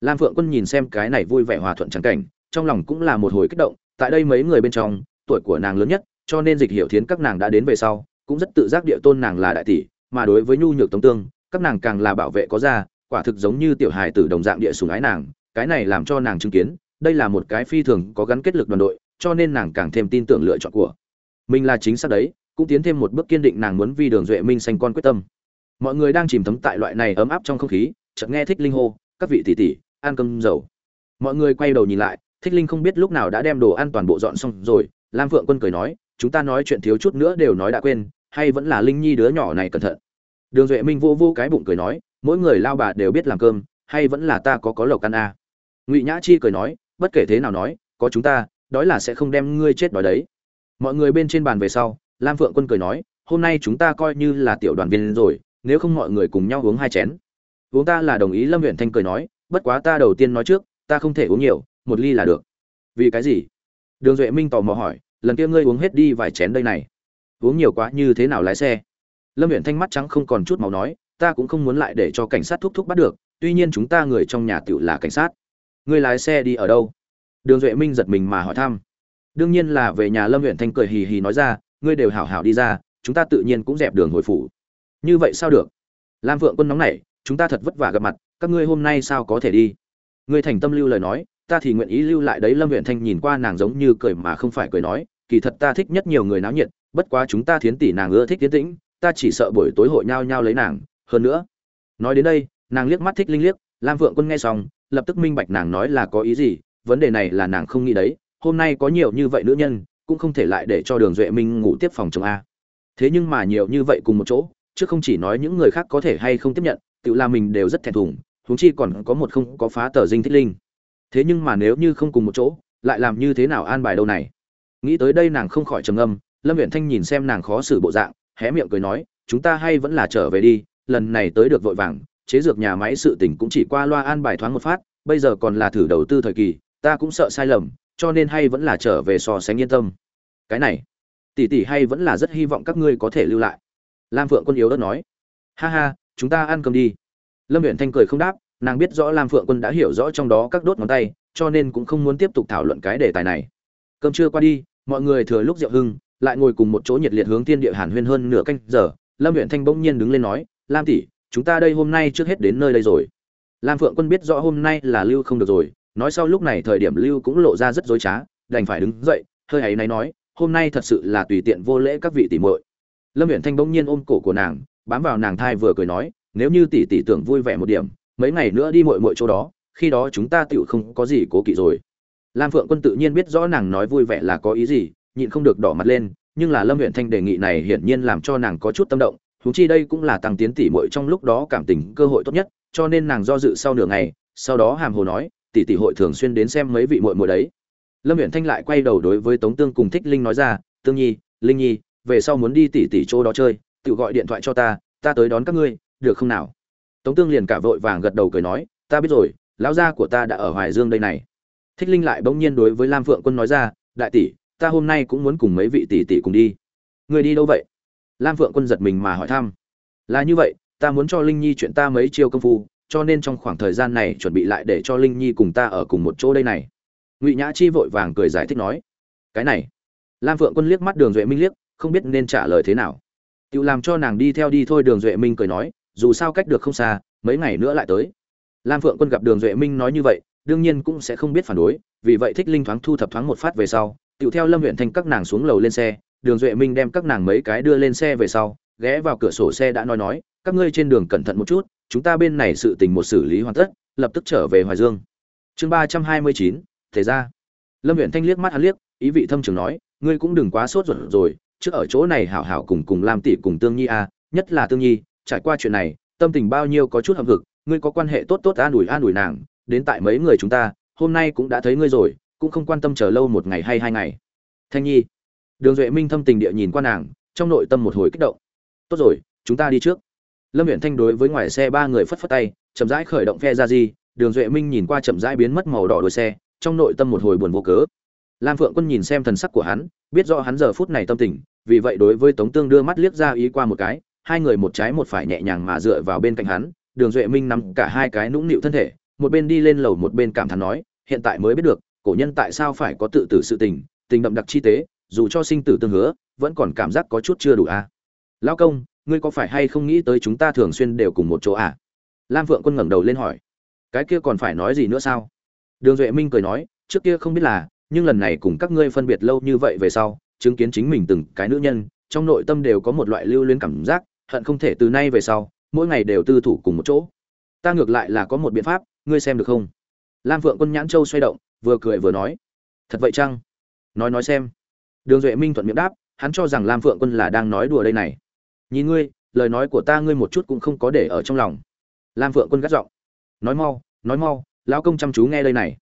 [SPEAKER 1] Lam phượng quân nhìn xem cái này vui vẻ hòa thuận trắng cảnh trong lòng cũng là một hồi kích động, tại đây mấy người bên trong, tuổi của nàng lớn nhất, cho nên dịch hiểu thiến các nàng đã đến về sau, cũng rất tự giác địa tôn nàng là đại tỷ, mà đối với nhu nhược tống tương, các nàng càng là bảo vệ có ra, quả thực giống như tiểu hài tử đồng dạng địa sùng ái nàng, cái này làm cho nàng chứng kiến, đây là một cái phi thường có gắn kết lực đoàn đội, cho nên nàng càng thêm tin tưởng lựa chọn của mình là chính xác đấy, cũng tiến thêm một bước kiên định nàng muốn vi đường duệ minh sanh con quyết tâm. Mọi người đang chìm thấm tại loại này ấm áp trong không khí, chợt nghe thích linh hô, các vị tỷ tỷ, ăn cơm dầu. Mọi người quay đầu nhìn lại thích linh không biết lúc nào đã đem đồ ăn toàn bộ dọn xong rồi, lam phượng quân cười nói, chúng ta nói chuyện thiếu chút nữa đều nói đã quên, hay vẫn là linh nhi đứa nhỏ này cẩn thận. Đường duệ minh vô vô cái bụng cười nói, mỗi người lao bà đều biết làm cơm, hay vẫn là ta có có lộc ăn à. ngụy nhã chi cười nói, bất kể thế nào nói, có chúng ta, đói là sẽ không đem ngươi chết đói đấy. Mọi người bên trên bàn về sau, lam phượng quân cười nói, hôm nay chúng ta coi như là tiểu đoàn viên rồi, nếu không mọi người cùng nhau uống hai chén. Uống ta là đồng ý lâm huyện thanh cười nói, bất quá ta đầu tiên nói trước, ta không thể uống nhiều một ly là được. Vì cái gì? Đường duệ minh tò mò hỏi, lần kia ngươi uống hết đi vài chén đây này. Uống nhiều quá như thế nào lái xe? Lâm huyện thanh mắt trắng không còn chút màu nói, ta cũng không muốn lại để cho cảnh sát thúc thúc bắt được, tuy nhiên chúng ta người trong nhà tựu là cảnh sát. Ngươi lái xe đi ở đâu? Đường duệ minh giật mình mà hỏi thăm. Đương nhiên là về nhà lâm huyện thanh cười hì hì nói ra, ngươi đều hảo hảo đi ra, chúng ta tự nhiên cũng dẹp đường hồi phủ. Như vậy sao được? Lam vượng quân nóng nảy, chúng ta thật vất vả gặp mặt, các ngươi hôm nay sao có thể đi? Ngươi thành tâm lưu lời nói ta thì nguyện ý lưu lại đấy, lâm huyện thanh nhìn qua nàng giống như cười mà không phải cười nói, kỳ thật ta thích nhất nhiều người náo nhiệt, bất quá chúng ta thiến tỷ nàng ưa thích tiến tĩnh, ta chỉ sợ buổi tối hội nhau nhau lấy nàng, hơn nữa. Nói đến đây, nàng liếc mắt thích linh liếc, lam vượng quân nghe xong, lập tức minh bạch nàng nói là có ý gì, vấn đề này là nàng không nghĩ đấy, hôm nay có nhiều như vậy nữ nhân, cũng không thể lại để cho đường duệ minh ngủ tiếp phòng chồng a. Thế nhưng mà nhiều như vậy cùng một chỗ, chứ không chỉ nói những người khác có thể hay không tiếp nhận, tự là mình đều rất thẹn thùng, huống chi còn có một không có phá tờ dinh thích linh thế nhưng mà nếu như không cùng một chỗ, lại làm như thế nào an bài đâu này? Nghĩ tới đây nàng không khỏi trầm ngâm, lâm viện thanh nhìn xem nàng khó xử bộ dạng, hé miệng cười nói, chúng ta hay vẫn là trở về đi, lần này tới được vội vàng, chế dược nhà máy sự tình cũng chỉ qua loa an bài thoáng một phát, bây giờ còn là thử đầu tư thời kỳ, ta cũng sợ sai lầm, cho nên hay vẫn là trở về so sánh yên tâm. Cái này, tỷ tỷ hay vẫn là rất hy vọng các ngươi có thể lưu lại. Lam phượng quân yếu đất nói, ha ha, chúng ta ăn cơm đi. Lâm viện thanh cười không đáp nàng biết rõ lam phượng quân đã hiểu rõ trong đó các đốt ngón tay, cho nên cũng không muốn tiếp tục thảo luận cái đề tài này. Cơm trưa qua đi, mọi người thừa lúc rượu hưng, lại ngồi cùng một chỗ nhiệt liệt hướng thiên địa hàn huyên hơn nửa canh giờ, lâm huyện thanh bỗng nhiên đứng lên nói, lam tỷ, chúng ta đây hôm nay trước hết đến nơi đây rồi. Lam phượng quân biết rõ hôm nay là lưu không được rồi, nói sau lúc này thời điểm lưu cũng lộ ra rất dối trá, đành phải đứng dậy, hơi ấy náy nói, hôm nay thật sự là tùy tiện vô lễ các vị tỷ muội. Lâm huyện thanh bỗng nhiên ôm cổ của nàng, bám vào nàng thai vừa cười nói, nếu như tỷ tỷ tưởng vui vẻ một điểm mấy ngày nữa đi muội muội chỗ đó, khi đó chúng ta tựu không có gì cố kỵ rồi. Lam phượng quân tự nhiên biết rõ nàng nói vui vẻ là có ý gì, nhịn không được đỏ mặt lên, nhưng là lâm huyện thanh đề nghị này hiển nhiên làm cho nàng có chút tâm động, huống chi đây cũng là tăng tiến tỷ muội trong lúc đó cảm tình cơ hội tốt nhất, cho nên nàng do dự sau nửa ngày, sau đó hàm hồ nói tỷ tỷ hội thường xuyên đến xem mấy vị muội muội đấy. Lâm huyện thanh lại quay đầu đối với tống tương cùng thích linh nói ra, tương nhi, linh nhi, về sau muốn đi tỷ tỷ chỗ đó chơi tự gọi điện thoại cho ta ta tới đón các ngươi, được không nào? Tống tương liền cả vội vàng gật đầu cười nói, ta biết rồi, lão gia của ta đã ở hoài dương đây này. Thích linh lại bỗng nhiên đối với lam phượng quân nói ra, đại tỷ, ta hôm nay cũng muốn cùng mấy vị tỷ tỷ cùng đi. Người đi đâu vậy? Lam phượng quân giật mình mà hỏi thăm. Là như vậy, ta muốn cho linh nhi chuyện ta mấy chiêu công phu, cho nên trong khoảng thời gian này chuẩn bị lại để cho linh nhi cùng ta ở cùng một chỗ đây này. Ngụy nhã chi vội vàng cười giải thích nói, cái này. Lam phượng quân liếc mắt đường duệ minh liếc, không biết nên trả lời thế nào. Tự làm cho nàng đi theo đi thôi, đường duệ minh cười nói dù sao cách được không xa mấy ngày nữa lại tới. Lam phượng quân gặp đường duệ minh nói như vậy đương nhiên cũng sẽ không biết phản đối vì vậy thích linh thoáng thu thập thoáng một phát về sau tiểu theo lâm huyện thanh các nàng xuống lầu lên xe đường duệ minh đem các nàng mấy cái đưa lên xe về sau ghé vào cửa sổ xe đã nói nói các ngươi trên đường cẩn thận một chút chúng ta bên này sự tình một xử lý hoàn tất lập tức trở về hoài dương. Chương ba trăm hai mươi chín thế ra lâm huyện thanh liếc mắt hắn liếc ý vị thâm trường nói ngươi cũng đừng quá sốt ruột rồi trước ở chỗ này hảo hảo cùng cùng lam tỷ cùng tương nhi a à, nhất là tương nhi trải qua chuyện này, tâm tình bao nhiêu có chút hậm hực, ngươi có quan hệ tốt tốt an ủi an ủi nàng, đến tại mấy người chúng ta, hôm nay cũng đã thấy ngươi rồi, cũng không quan tâm chờ lâu một ngày hay hai ngày. Thanh nhi, đường duệ minh thâm tình địa nhìn qua nàng, trong nội tâm một hồi kích động. Tốt rồi, chúng ta đi trước. Lâm huyện thanh đối với ngoài xe ba người phất phất tay, chậm rãi khởi động phe ra gì, đường duệ minh nhìn qua chậm rãi biến mất màu đỏ đuôi xe, trong nội tâm một hồi buồn vô cớ. Lam phượng quân nhìn xem thần sắc của hắn, biết rõ hắn giờ phút này tâm tình, vì vậy đối với tống tương đưa mắt liếc ra ý qua một cái hai người một trái một phải nhẹ nhàng mà dựa vào bên cạnh hắn, đường duệ minh nằm cả hai cái nũng nịu thân thể, một bên đi lên lầu một bên cảm thán nói, hiện tại mới biết được, cổ nhân tại sao phải có tự tử sự tình tình đậm đặc chi tế, dù cho sinh tử tương hứa, vẫn còn cảm giác có chút chưa đủ a à. lão công, ngươi có phải hay không nghĩ tới chúng ta thường xuyên đều cùng một chỗ à? Lam phượng quân ngẩng đầu lên hỏi. Cái kia còn phải nói gì nữa sao? Đường duệ minh cười nói, trước kia không biết là, nhưng lần này cùng các ngươi phân biệt lâu như vậy về sau, chứng kiến chính mình từng cái nữ nhân, trong nội tâm đều có một loại lưu luyến cảm giác hận không thể từ nay về sau, mỗi ngày đều tư thủ cùng một chỗ. Ta ngược lại là có một biện pháp, ngươi xem được không? Lam phượng quân nhãn châu xoay động, vừa cười vừa nói. Thật vậy chăng? Nói nói xem. Đường duệ minh thuận miệng đáp, hắn cho rằng lam phượng quân là đang nói đùa đây này. Nhìn ngươi, lời nói của ta ngươi một chút cũng không có để ở trong lòng. Lam phượng quân gắt giọng. Nói mau nói mau, lão công chăm chú nghe đây này.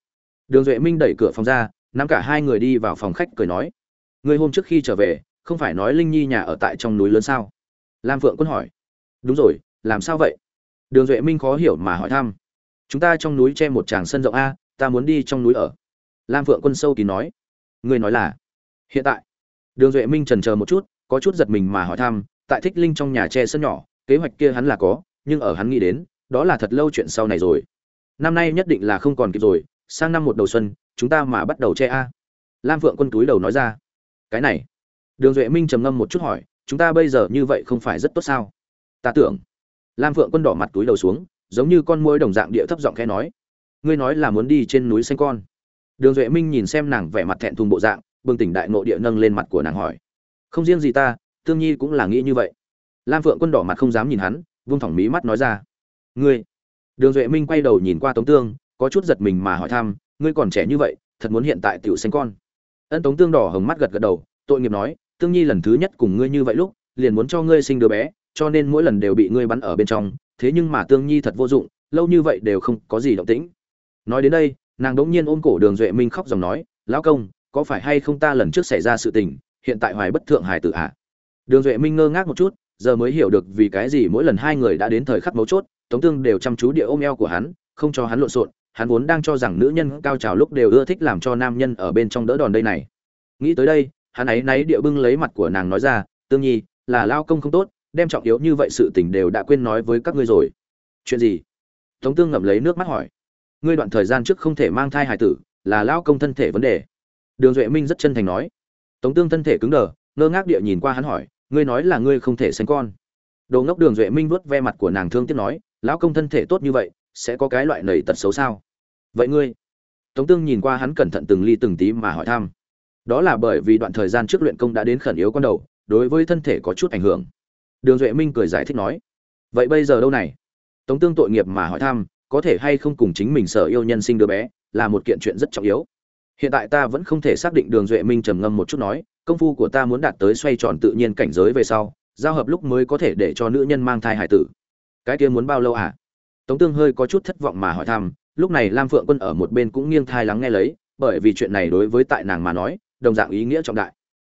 [SPEAKER 1] Đường duệ minh đẩy cửa phòng ra, nắm cả hai người đi vào phòng khách cười nói. Ngươi hôm trước khi trở về, không phải nói linh nhi nhà ở tại trong núi lớn sao? Lam phượng quân hỏi. Đúng rồi, làm sao vậy? Đường duệ minh khó hiểu mà hỏi thăm. Chúng ta trong núi che một tràng sân rộng a, ta muốn đi trong núi ở. Lam phượng quân sâu kín nói. Ngươi nói là, hiện tại. Đường duệ minh trần chờ một chút, có chút giật mình mà hỏi thăm, tại thích linh trong nhà che sân nhỏ, kế hoạch kia hắn là có, nhưng ở hắn nghĩ đến, đó là thật lâu chuyện sau này rồi. Năm nay nhất định là không còn kịp rồi, sang năm một đầu xuân, chúng ta mà bắt đầu che a. Lam phượng quân túi đầu nói ra. Cái này. Đường duệ minh trầm ngâm một chút hỏi chúng ta bây giờ như vậy không phải rất tốt sao? Ta tưởng. Lam phượng quân đỏ mặt túi đầu xuống, giống như con môi đồng dạng địa thấp giọng khẽ nói. Ngươi nói là muốn đi trên núi xanh con. Đường duệ minh nhìn xem nàng vẻ mặt thẹn thùng bộ dạng, bừng tỉnh đại ngộ địa nâng lên mặt của nàng hỏi. Không riêng gì ta, tương nhi cũng là nghĩ như vậy. Lam phượng quân đỏ mặt không dám nhìn hắn vung thỏng mí mắt nói ra. Ngươi. Đường duệ minh quay đầu nhìn qua tống tương, có chút giật mình mà hỏi thăm, ngươi còn trẻ như vậy, thật muốn hiện tại tiểu xanh con. Ân tống tương đỏ hồng mắt gật gật đầu, tội nghiệp nói tương nhi lần thứ nhất cùng ngươi như vậy lúc, liền muốn cho ngươi sinh đứa bé, cho nên mỗi lần đều bị ngươi bắn ở bên trong, thế nhưng mà tương nhi thật vô dụng, lâu như vậy đều không có gì động tĩnh nói đến đây, nàng đ ỗ n g nhiên ôm cổ đường duệ minh khóc dòng nói, lão công, có phải hay không ta lần trước xảy ra sự tình, hiện tại hoài bất thượng hải tự ạ à? đường duệ minh ngơ ngác một chút, giờ mới hiểu được vì cái gì mỗi lần hai người đã đến thời khắc mấu chốt, tống tương đều chăm chú địa ôm eo của hắn, không cho hắn lộn xộn, hắn vốn đang cho rằng nữ nhân cao trào lúc đều ưa thích làm cho nam nhân ở bên trong đỡ đòn đây này nghĩ tới đây hắn ấy náy địa bưng lấy mặt của nàng nói ra, tương nhi, là lao công không tốt, đem trọng yếu như vậy sự tình đều đã quên nói với các ngươi rồi. Chuyện gì? Tống tương ngậm lấy nước mắt hỏi. Ngươi đoạn thời gian trước không thể mang thai hài tử, là lao công thân thể vấn đề. Đường duệ minh rất chân thành nói. Tống tương thân thể cứng đờ, ngơ ngác địa nhìn qua hắn hỏi, ngươi nói là ngươi không thể sinh con. Đồ ngốc đường duệ minh vuốt ve mặt của nàng thương tiếc nói, lão công thân thể tốt như vậy, sẽ có cái loại nầy tật xấu sao? Vậy ngươi? Tống tương nhìn qua hắn cẩn thận từng ly từng tí mà hỏi thăm đó là bởi vì đoạn thời gian trước luyện công đã đến khẩn yếu con đầu, đối với thân thể có chút ảnh hưởng. Đường duệ minh cười giải thích nói, vậy bây giờ đâu này? Tống tương tội nghiệp mà hỏi thăm, có thể hay không cùng chính mình sở yêu nhân sinh đứa bé là một kiện chuyện rất trọng yếu. Hiện tại ta vẫn không thể xác định. Đường duệ minh trầm ngâm một chút nói, công phu của ta muốn đạt tới xoay tròn tự nhiên cảnh giới về sau, giao hợp lúc mới có thể để cho nữ nhân mang thai hải tử. Cái kia muốn bao lâu à? Tống tương hơi có chút thất vọng mà hỏi thăm, lúc này lam phượng quân ở một bên cũng nghiêng thai lắng nghe lấy, bởi vì chuyện này đối với tại nàng mà nói đồng dạng ý nghĩa trọng đại.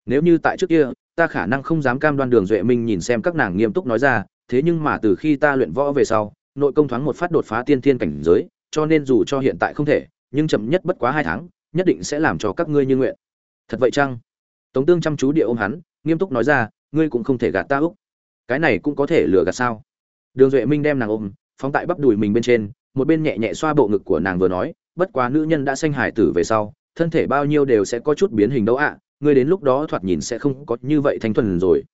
[SPEAKER 1] Nếu như tại trước kia, ta khả năng không dám cam đoan đường duệ minh nhìn xem các nàng nghiêm túc nói ra, thế nhưng mà từ khi ta luyện võ về sau, nội công thoáng một phát đột phá tiên thiên cảnh giới, cho nên dù cho hiện tại không thể, nhưng chậm nhất bất quá hai tháng, nhất định sẽ làm cho các ngươi như nguyện. Thật vậy chăng? Tống tương chăm chú địa ôm hắn, nghiêm túc nói ra, ngươi cũng không thể gạt ta úc. Cái này cũng có thể lừa gạt sao? Đường duệ minh đem nàng ôm, phóng tại bắp đùi mình bên trên, một bên nhẹ nhẹ xoa bộ ngực của nàng vừa nói, bất quá nữ nhân đã sanh hải tử về sau thân thể bao nhiêu đều sẽ có chút biến hình đâu ạ. Ngươi đến lúc đó thoạt nhìn sẽ không có như vậy thanh thuần rồi.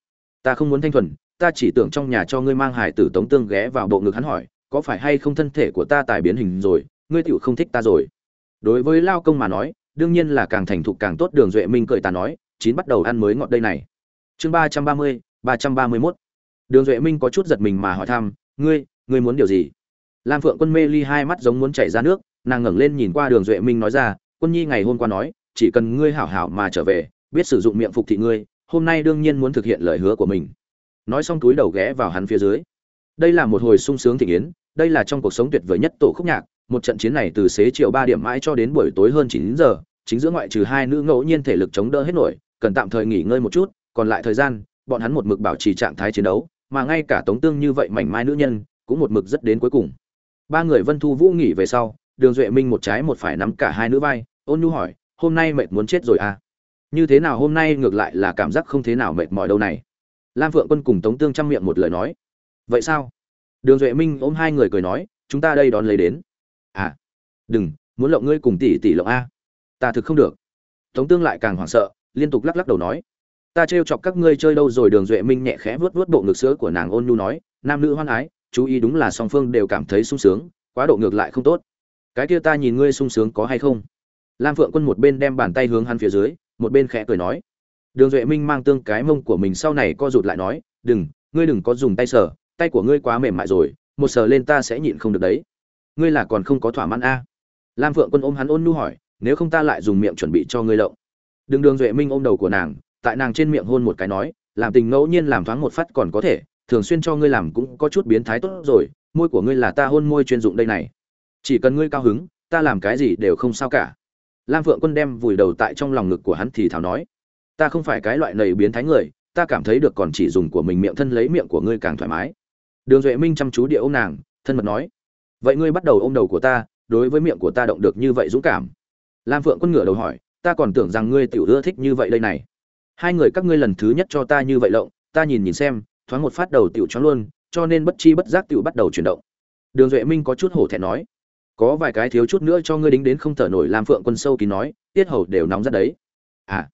[SPEAKER 1] Ta không muốn thanh thuần, ta chỉ tưởng trong nhà cho ngươi mang hải tử tống tương ghé vào bộ ngực hắn hỏi, có phải hay không thân thể của ta tài biến hình rồi, ngươi tựu không thích ta rồi. Đối với lao công mà nói, đương nhiên là càng thành thục càng tốt, đường duệ minh cười ta nói, chín bắt đầu ăn mới ngọt đây này. Chương ba trăm ba mươi, ba trăm ba mươi mốt. Đường duệ minh có chút giật mình mà hỏi thăm, ngươi ngươi muốn điều gì? Lam phượng quân mê ly hai mắt giống muốn chảy ra nước, nàng ngẩng lên nhìn qua đường duệ minh nói ra quân nhi ngày hôm qua nói, chỉ cần ngươi hảo hảo mà trở về, biết sử dụng miệng phục thị ngươi, hôm nay đương nhiên muốn thực hiện lời hứa của mình. Nói xong túi đầu ghé vào hắn phía dưới. Đây là một hồi sung sướng thị yến đây là trong cuộc sống tuyệt vời nhất tổ khúc nhạc, một trận chiến này từ xế chiều ba điểm mãi cho đến buổi tối hơn chín giờ, chính giữa ngoại trừ hai nữ ngẫu nhiên thể lực chống đỡ hết nổi, cần tạm thời nghỉ ngơi một chút, còn lại thời gian, bọn hắn một mực bảo trì trạng thái chiến đấu, mà ngay cả tống tương như vậy mảnh mai nữ nhân, cũng một mực rất đến cuối cùng. Ba người vân thu vũ nghỉ về sau, đường duệ minh một trái một phải nắm cả hai nữ vai ôn nhu hỏi, hôm nay mệt muốn chết rồi à? Như thế nào hôm nay ngược lại là cảm giác không thế nào mệt mỏi đâu này? Lam phượng quân cùng tống tương chăm miệng một lời nói, vậy sao? Đường duệ minh ôm hai người cười nói, chúng ta đây đón lấy đến. À đừng, muốn lộng ngươi cùng tỷ tỷ lộng a. Ta thực không được. Tống tương lại càng hoảng sợ, liên tục lắc lắc đầu nói, ta trêu chọc các ngươi chơi đâu rồi? Đường duệ minh nhẹ khẽ vuốt vuốt bộ ngực sữa của nàng ôn nhu nói, nam nữ hoan ái, chú ý đúng là song phương đều cảm thấy sung sướng, quá độ ngược lại không tốt. Cái kia ta nhìn ngươi sung sướng có hay không? Lam phượng quân một bên đem bàn tay hướng hắn phía dưới, một bên khẽ cười nói. Đường duệ minh mang tương cái mông của mình sau này co rụt lại nói, đừng, ngươi đừng có dùng tay sờ, tay của ngươi quá mềm mại rồi, một sờ lên ta sẽ nhịn không được đấy. Ngươi là còn không có thỏa mãn a? Lam phượng quân ôm hắn ôn nhu hỏi, nếu không ta lại dùng miệng chuẩn bị cho ngươi lộng. Đừng đường duệ minh ôm đầu của nàng, tại nàng trên miệng hôn một cái nói, làm tình ngẫu nhiên làm thoáng một phát còn có thể, thường xuyên cho ngươi làm cũng có chút biến thái tốt rồi, môi của ngươi là ta hôn môi chuyên dụng đây này. Chỉ cần ngươi cao hứng, ta làm cái gì đều không sao cả lam phượng quân đem vùi đầu tại trong lòng ngực của hắn thì thào nói, ta không phải cái loại nầy biến thái người, ta cảm thấy được còn chỉ dùng của mình miệng thân lấy miệng của ngươi càng thoải mái. Đường duệ minh chăm chú địa ôm nàng, thân mật nói, vậy ngươi bắt đầu ôm đầu của ta, đối với miệng của ta động được như vậy dũng cảm. Lam phượng quân ngửa đầu hỏi, ta còn tưởng rằng ngươi tiểu ưa thích như vậy đây này. Hai người các ngươi lần thứ nhất cho ta như vậy lộng, ta nhìn nhìn xem, thoáng một phát đầu tiểu choáng luôn, cho nên bất chi bất giác tiểu bắt đầu chuyển động. Đường duệ minh có chút hổ thẹn nói có vài cái thiếu chút nữa cho ngươi đính đến không thở nổi lam phượng quân sâu kín nói, tiết hầu đều nóng rất đấy. À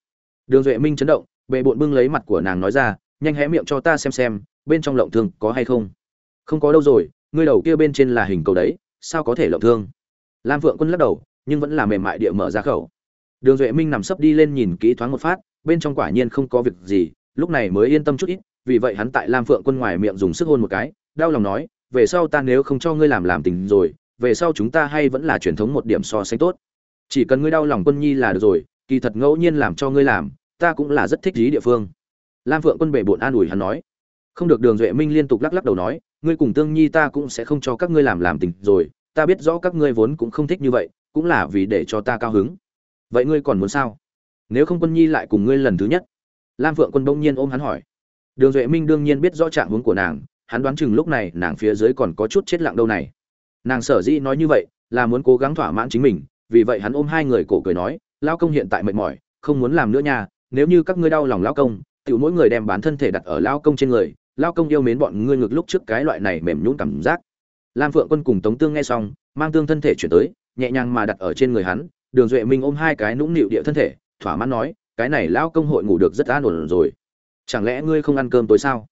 [SPEAKER 1] đường duệ minh chấn động, bệ bộn bưng lấy mặt của nàng nói ra, nhanh hé miệng cho ta xem xem, bên trong lộng thương có hay không? Không có đâu rồi, ngươi đầu kia bên trên là hình cầu đấy, sao có thể lộng thương? Lam phượng quân lắc đầu, nhưng vẫn là mềm mại địa mở ra khẩu. Đường duệ minh nằm sấp đi lên nhìn kỹ thoáng một phát, bên trong quả nhiên không có việc gì, lúc này mới yên tâm chút ít, vì vậy hắn tại lam phượng quân ngoài miệng dùng sức hôn một cái, đau lòng nói, về sau ta nếu không cho ngươi làm làm tình rồi về sau chúng ta hay vẫn là truyền thống một điểm so sánh tốt. Chỉ cần ngươi đau lòng quân nhi là được rồi, kỳ thật ngẫu nhiên làm cho ngươi làm, ta cũng là rất thích lý địa phương. Lam phượng quân bệ bộn an ủi hắn nói. Không được đường duệ minh liên tục lắc lắc đầu nói, ngươi cùng tương nhi ta cũng sẽ không cho các ngươi làm làm tình rồi, ta biết rõ các ngươi vốn cũng không thích như vậy, cũng là vì để cho ta cao hứng. Vậy ngươi còn muốn sao? Nếu không quân nhi lại cùng ngươi lần thứ nhất. Lam phượng quân bỗng nhiên ôm hắn hỏi. Đường duệ minh đương nhiên biết rõ trạng hướng của nàng, hắn đoán chừng lúc này nàng phía dưới còn có chút chết lặng đâu này nàng sở dĩ nói như vậy là muốn cố gắng thỏa mãn chính mình, vì vậy hắn ôm hai người cổ cười nói lao công hiện tại mệt mỏi, không muốn làm nữa nha, nếu như các ngươi đau lòng lao công tự mỗi người đem bán thân thể đặt ở lao công trên người lao công yêu mến bọn ngươi ngược lúc trước cái loại này mềm nhũn cảm giác. Lam phượng quân cùng tống tương nghe xong, mang tương thân thể chuyển tới, nhẹ nhàng mà đặt ở trên người hắn, đường duệ minh ôm hai cái nũng nịu địa thân thể, thỏa mãn nói, cái này lao công hội ngủ được rất an ổn rồi. Chẳng lẽ ngươi không ăn cơm tối sao?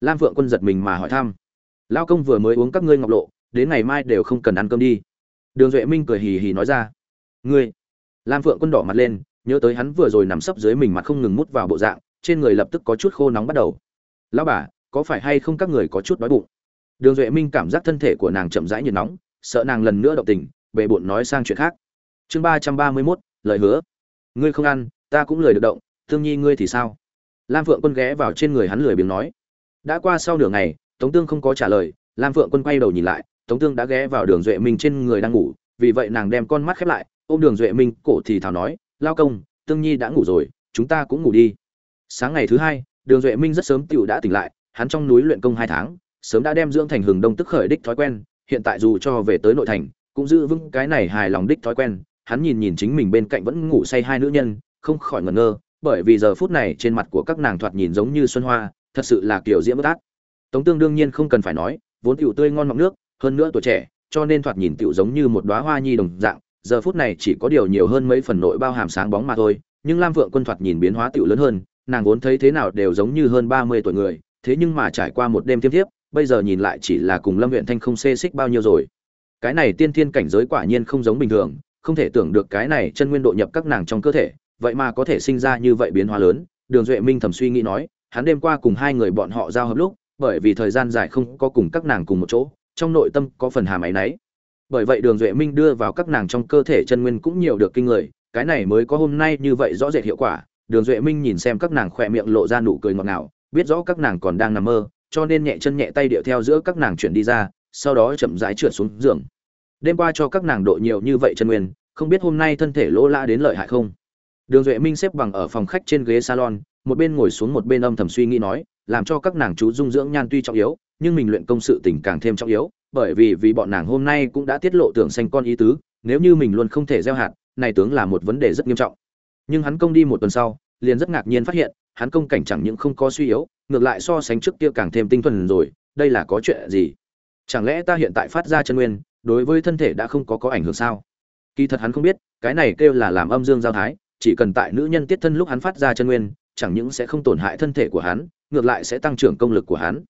[SPEAKER 1] Lam phượng quân giật mình mà hỏi thăm lao công vừa mới uống các ngươi ngọc lộ đến ngày mai đều không cần ăn cơm đi. Đường duệ minh cười hì hì nói ra. Ngươi. Lam phượng quân đỏ mặt lên, nhớ tới hắn vừa rồi nằm sấp dưới mình mặt không ngừng mút vào bộ dạng, trên người lập tức có chút khô nóng bắt đầu. Lão bà, có phải hay không các người có chút đói bụng? Đường duệ minh cảm giác thân thể của nàng chậm rãi nhiệt nóng, sợ nàng lần nữa động tình bệ bộn nói sang chuyện khác. Chương ba trăm ba mươi mốt, lời hứa. Ngươi không ăn, ta cũng lười được động, thương nhi ngươi thì sao? Lam phượng quân ghé vào trên người hắn lười biếng nói. Đã qua sau nửa ngày, tống tương không có trả lời, lam phượng quân quay đầu nhìn lại tống tương đã ghé vào đường duệ minh trên người đang ngủ, vì vậy nàng đem con mắt khép lại, ôm đường duệ minh, cổ thì thào nói, lao công, tương nhi đã ngủ rồi, chúng ta cũng ngủ đi. Sáng ngày thứ hai, đường duệ minh rất sớm tựu đã tỉnh lại, hắn trong núi luyện công hai tháng, sớm đã đem dưỡng thành hừng đông tức khởi đích thói quen, hiện tại dù cho về tới nội thành, cũng giữ vững cái này hài lòng đích thói quen. Hắn nhìn nhìn chính mình bên cạnh vẫn ngủ say hai nữ nhân, không khỏi ngẩn ngơ, bởi vì giờ phút này trên mặt của các nàng thoạt nhìn giống như xuân hoa, thật sự là kiểu diễm bất át. Tống tương đương nhiên không cần phải nói, vốn tiểu tươi ngon mọng nước hơn nữa tuổi trẻ, cho nên thoạt nhìn tiểu giống như một đóa hoa nhi đồng dạng, giờ phút này chỉ có điều nhiều hơn mấy phần nội bao hàm sáng bóng mà thôi, nhưng lam vượng quân thoạt nhìn biến hóa tựu lớn hơn, nàng vốn thấy thế nào đều giống như hơn ba mươi tuổi người, thế nhưng mà trải qua một đêm tiếp thiếp, bây giờ nhìn lại chỉ là cùng lâm huyện thanh không xê xích bao nhiêu rồi. Cái này tiên thiên cảnh giới quả nhiên không giống bình thường, không thể tưởng được cái này chân nguyên độ nhập các nàng trong cơ thể, vậy mà có thể sinh ra như vậy biến hóa lớn, đường duệ minh thầm suy nghĩ nói, hắn đêm qua cùng hai người bọn họ giao hợp lúc, bởi vì thời gian dài không có cùng các nàng cùng một chỗ trong nội tâm có phần hàm ấy náy. Bởi vậy đường duệ minh đưa vào các nàng trong cơ thể chân nguyên cũng nhiều được kinh người, cái này mới có hôm nay như vậy rõ rệt hiệu quả. Đường duệ minh nhìn xem các nàng khỏe miệng lộ ra nụ cười ngọt ngào, biết rõ các nàng còn đang nằm mơ, cho nên nhẹ chân nhẹ tay điệu theo giữa các nàng chuyển đi ra, sau đó chậm rãi trượt xuống giường. Đêm qua cho các nàng độ nhiều như vậy chân nguyên, không biết hôm nay thân thể lỗ la đến lợi hại không? Đường duệ minh xếp bằng ở phòng khách trên ghế salon, một bên ngồi xuống một bên âm thầm suy nghĩ nói, làm cho các nàng chú dung dưỡng nhan tuy trọng yếu nhưng mình luyện công sự tình càng thêm trọng yếu, bởi vì vì bọn nàng hôm nay cũng đã tiết lộ tưởng xanh con ý tứ, nếu như mình luôn không thể gieo hạt, này tướng là một vấn đề rất nghiêm trọng. Nhưng hắn công đi một tuần sau, liền rất ngạc nhiên phát hiện, hắn công cảnh chẳng những không có suy yếu, ngược lại so sánh trước kia càng thêm tinh thuần rồi, đây là có chuyện gì? Chẳng lẽ ta hiện tại phát ra chân nguyên, đối với thân thể đã không có có ảnh hưởng sao? Kỳ thật hắn không biết, cái này kêu là làm âm dương giao thái, chỉ cần tại nữ nhân tiết thân lúc hắn phát ra chân nguyên, chẳng những sẽ không tổn hại thân thể của hắn, ngược lại sẽ tăng trưởng công lực của hắn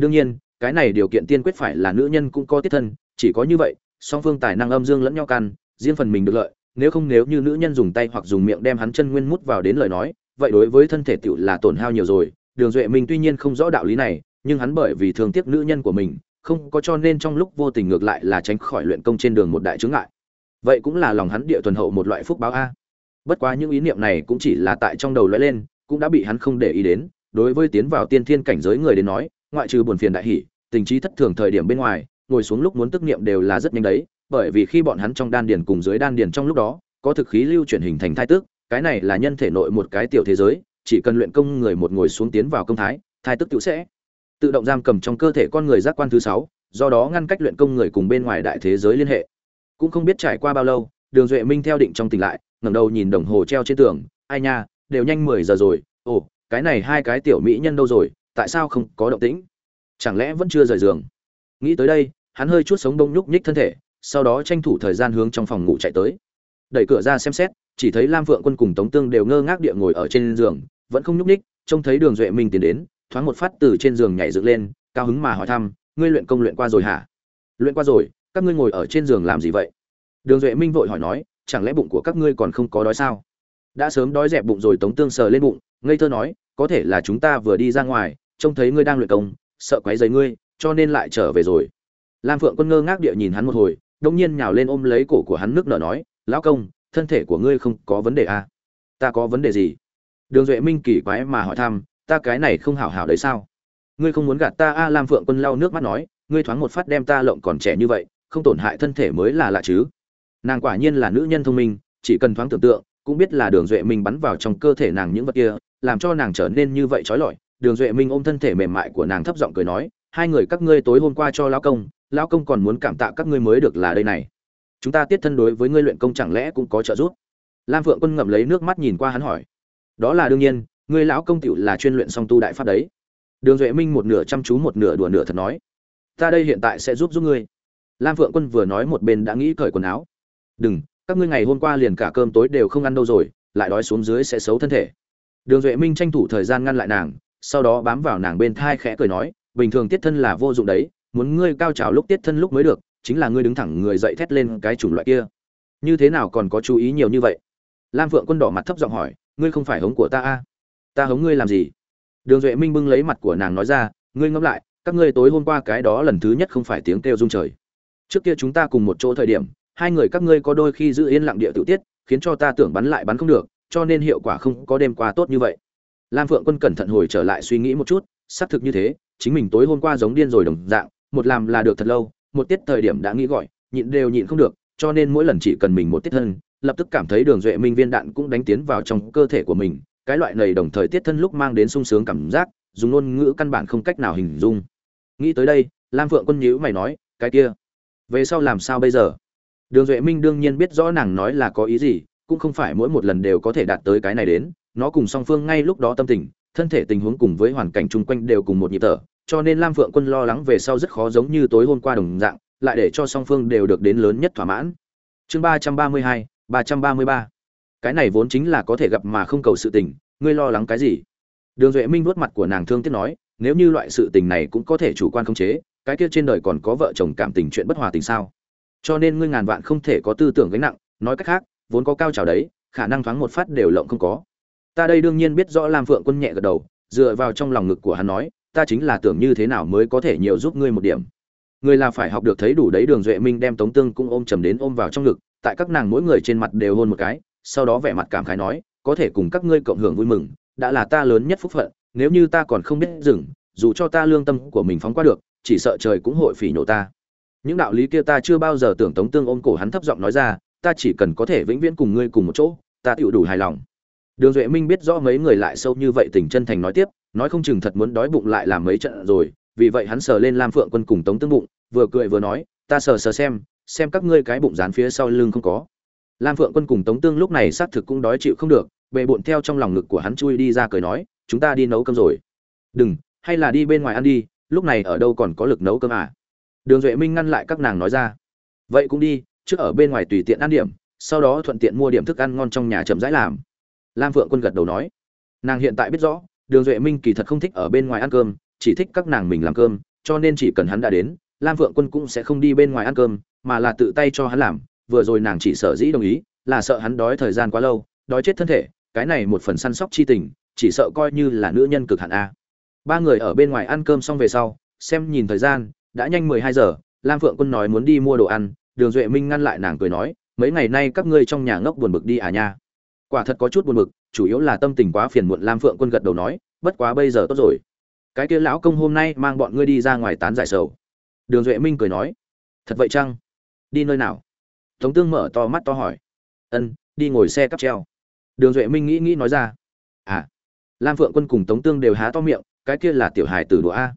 [SPEAKER 1] đương nhiên, cái này điều kiện tiên quyết phải là nữ nhân cũng có tiết thân, chỉ có như vậy, song phương tài năng âm dương lẫn nhau can, riêng phần mình được lợi, nếu không nếu như nữ nhân dùng tay hoặc dùng miệng đem hắn chân nguyên mút vào đến lời nói, vậy đối với thân thể tựu là tổn hao nhiều rồi. Đường duệ minh tuy nhiên không rõ đạo lý này, nhưng hắn bởi vì thương tiếc nữ nhân của mình, không có cho nên trong lúc vô tình ngược lại là tránh khỏi luyện công trên đường một đại chướng ngại. Vậy cũng là lòng hắn địa tuần hậu một loại phúc báo a. Bất quá những ý niệm này cũng chỉ là tại trong đầu lóe lên, cũng đã bị hắn không để ý đến. Đối với tiến vào tiên thiên cảnh giới người đến nói ngoại trừ buồn phiền đại hỉ, tình trí thất thường thời điểm bên ngoài ngồi xuống lúc muốn tức niệm đều là rất nhanh đấy bởi vì khi bọn hắn trong đan điền cùng dưới đan điền trong lúc đó có thực khí lưu chuyển hình thành thai tức cái này là nhân thể nội một cái tiểu thế giới chỉ cần luyện công người một ngồi xuống tiến vào công thái thai tức tự sẽ tự động giam cầm trong cơ thể con người giác quan thứ sáu do đó ngăn cách luyện công người cùng bên ngoài đại thế giới liên hệ. Cũng không biết trải qua bao lâu đường duệ minh theo định trong tỉnh lại ngẩng đầu nhìn đồng hồ treo trên tường ai nha đều nhanh mười giờ rồi ồ cái này hai cái tiểu mỹ nhân đâu rồi tại sao không có động tĩnh? Chẳng lẽ vẫn chưa rời giường? Nghĩ tới đây, hắn hơi chút sống đông nhúc nhích thân thể, sau đó tranh thủ thời gian hướng trong phòng ngủ chạy tới. Đẩy cửa ra xem xét, chỉ thấy lam phượng quân cùng tống tương đều ngơ ngác địa ngồi ở trên giường, vẫn không nhúc nhích, trông thấy đường duệ minh tiến đến, thoáng một phát từ trên giường nhảy dựng lên, cao hứng mà hỏi thăm, ngươi luyện công luyện qua rồi hả? Luyện qua rồi, các ngươi ngồi ở trên giường làm gì vậy? Đường duệ minh vội hỏi nói, chẳng lẽ bụng của các ngươi còn không có đói sao? Đã sớm đói dẹp bụng rồi, tống tương sờ lên bụng, ngây thơ nói, có thể là chúng ta vừa đi ra ngoài trông thấy ngươi đang luyện công, sợ quấy rầy ngươi, cho nên lại trở về rồi. Lam phượng quân ngơ ngác địa nhìn hắn một hồi đông nhiên nhào lên ôm lấy cổ của hắn nước nở nói, lão công, thân thể của ngươi không có vấn đề à? ta có vấn đề gì? Đường duệ minh kỳ quái mà hỏi thăm, ta cái này không hảo hảo đấy sao? Ngươi không muốn gạt ta a lam phượng quân lau nước mắt nói, ngươi thoáng một phát đem ta lộng còn trẻ như vậy, không tổn hại thân thể mới là lạ chứ. Nàng quả nhiên là nữ nhân thông minh, chỉ cần thoáng tưởng tượng, cũng biết là đường duệ minh bắn vào trong cơ thể nàng những vật kia, làm cho nàng trở nên như vậy trói lọi đường duệ minh ôm thân thể mềm mại của nàng thấp giọng cười nói, hai người các ngươi tối hôm qua cho lão công lão công còn muốn cảm tạ các ngươi mới được là đây này. Chúng ta tiết thân đối với ngươi luyện công chẳng lẽ cũng có trợ giúp? Lam phượng quân ngậm lấy nước mắt nhìn qua hắn hỏi. Đó là đương nhiên, ngươi lão công tựu là chuyên luyện song tu đại pháp đấy. Đường duệ minh một nửa chăm chú một nửa đùa nửa thật nói, ta đây hiện tại sẽ giúp giúp ngươi. Lam phượng quân vừa nói một bên đã nghĩ cởi quần áo. Đừng, các ngươi ngày hôm qua liền cả cơm tối đều không ăn đâu rồi, lại đói xuống dưới sẽ xấu thân thể. Đường duệ minh tranh thủ thời gian ngăn lại nàng sau đó bám vào nàng bên thai khẽ cười nói, bình thường tiết thân là vô dụng đấy, muốn ngươi cao trào lúc tiết thân lúc mới được, chính là ngươi đứng thẳng người dậy thét lên cái chủng loại kia. Như thế nào còn có chú ý nhiều như vậy? Lam phượng quân đỏ mặt thấp giọng hỏi, ngươi không phải hống của ta a? À? ta hống ngươi làm gì? Đường duệ minh bưng lấy mặt của nàng nói ra, ngươi ngẫm lại, các ngươi tối hôm qua cái đó lần thứ nhất không phải tiếng kêu rung trời. Trước kia chúng ta cùng một chỗ thời điểm, hai người các ngươi có đôi khi giữ yên lặng địa tự tiết, khiến cho ta tưởng bắn lại bắn không được, cho nên hiệu quả không có đêm qua tốt như vậy lam phượng quân cẩn thận hồi trở lại suy nghĩ một chút, xác thực như thế, chính mình tối hôm qua giống điên rồi đồng dạng, một làm là được thật lâu, một tiết thời điểm đã nghĩ gọi, nhịn đều nhịn không được, cho nên mỗi lần chỉ cần mình một tiết thân, lập tức cảm thấy đường duệ minh viên đạn cũng đánh tiến vào trong cơ thể của mình, cái loại này đồng thời tiết thân lúc mang đến sung sướng cảm giác, dùng ngôn ngữ căn bản không cách nào hình dung. Nghĩ tới đây, lam phượng quân nhíu mày nói, cái kia, về sau làm sao bây giờ? Đường duệ minh đương nhiên biết rõ nàng nói là có ý gì, cũng không phải mỗi một lần đều có thể đạt tới cái này đến nó cùng song phương ngay lúc đó tâm tình, thân thể tình huống cùng với hoàn cảnh chung quanh đều cùng một nhịp thở, cho nên lam phượng quân lo lắng về sau rất khó giống như tối hôm qua đồng dạng, lại để cho song phương đều được đến lớn nhất thỏa mãn. Chương ba trăm ba mươi hai, ba trăm ba mươi ba. Cái này vốn chính là có thể gặp mà không cầu sự tình, ngươi lo lắng cái gì? Đường duệ minh vuốt mặt của nàng thương tiếc nói, nếu như loại sự tình này cũng có thể chủ quan khống chế, cái kia trên đời còn có vợ chồng cảm tình chuyện bất hòa tình sao? Cho nên ngươi ngàn vạn không thể có tư tưởng gánh nặng, nói cách khác, vốn có cao trào đấy, khả năng thoáng một phát đều lộng không có ta đây đương nhiên biết rõ lam phượng quân nhẹ gật đầu, dựa vào trong lòng ngực của hắn nói, ta chính là tưởng như thế nào mới có thể nhiều giúp ngươi một điểm. Người là phải học được thấy đủ đấy, đường duệ minh đem tống tương cũng ôm chầm đến ôm vào trong ngực, tại các nàng mỗi người trên mặt đều hôn một cái, sau đó vẻ mặt cảm khái nói, có thể cùng các ngươi cộng hưởng vui mừng, đã là ta lớn nhất phúc phận, nếu như ta còn không biết dừng, dù cho ta lương tâm của mình phóng qua được, chỉ sợ trời cũng hội phỉ nhổ ta. Những đạo lý kia ta chưa bao giờ tưởng tống tương ôm cổ hắn thấp giọng nói ra, ta chỉ cần có thể vĩnh viễn cùng ngươi cùng một chỗ, ta tựu đủ hài lòng đường duệ minh biết rõ mấy người lại sâu như vậy tình chân thành nói tiếp, nói không chừng thật muốn đói bụng lại làm mấy trận rồi, vì vậy hắn sờ lên lam phượng quân cùng tống tương bụng, vừa cười vừa nói, ta sờ sờ xem xem các ngươi cái bụng dán phía sau lưng không có. Lam phượng quân cùng tống tương lúc này xác thực cũng đói chịu không được bệ bụng theo trong lòng ngực của hắn chui đi ra cười nói, chúng ta đi nấu cơm rồi. Đừng, hay là đi bên ngoài ăn đi, lúc này ở đâu còn có lực nấu cơm à? Đường duệ minh ngăn lại các nàng nói ra, vậy cũng đi, trước ở bên ngoài tùy tiện ăn điểm, sau đó thuận tiện mua điểm thức ăn ngon trong nhà chậm rãi làm lam phượng quân gật đầu nói, nàng hiện tại biết rõ, đường duệ minh kỳ thật không thích ở bên ngoài ăn cơm, chỉ thích các nàng mình làm cơm, cho nên chỉ cần hắn đã đến, lam phượng quân cũng sẽ không đi bên ngoài ăn cơm, mà là tự tay cho hắn làm. Vừa rồi nàng chỉ sợ dĩ đồng ý, là sợ hắn đói thời gian quá lâu, đói chết thân thể, cái này một phần săn sóc chi tình, chỉ sợ coi như là nữ nhân cực hạn a. Ba người ở bên ngoài ăn cơm xong về sau, xem nhìn thời gian, đã nhanh mười hai giờ, lam phượng quân nói muốn đi mua đồ ăn, đường duệ minh ngăn lại nàng cười nói, mấy ngày nay các ngươi trong nhà ngốc buồn bực đi à nha quả thật có chút buồn bực chủ yếu là tâm tình quá phiền muộn lam phượng quân gật đầu nói, bất quá bây giờ tốt rồi. Cái kia lão công hôm nay mang bọn ngươi đi ra ngoài tán giải sầu. Đường duệ minh cười nói, thật vậy chăng? Đi nơi nào? Tống tương mở to mắt to hỏi, ân, đi ngồi xe cắp treo. Đường duệ minh nghĩ nghĩ nói ra à. Lam phượng quân cùng tống tương đều há to miệng, cái kia là tiểu hài tử đùa a.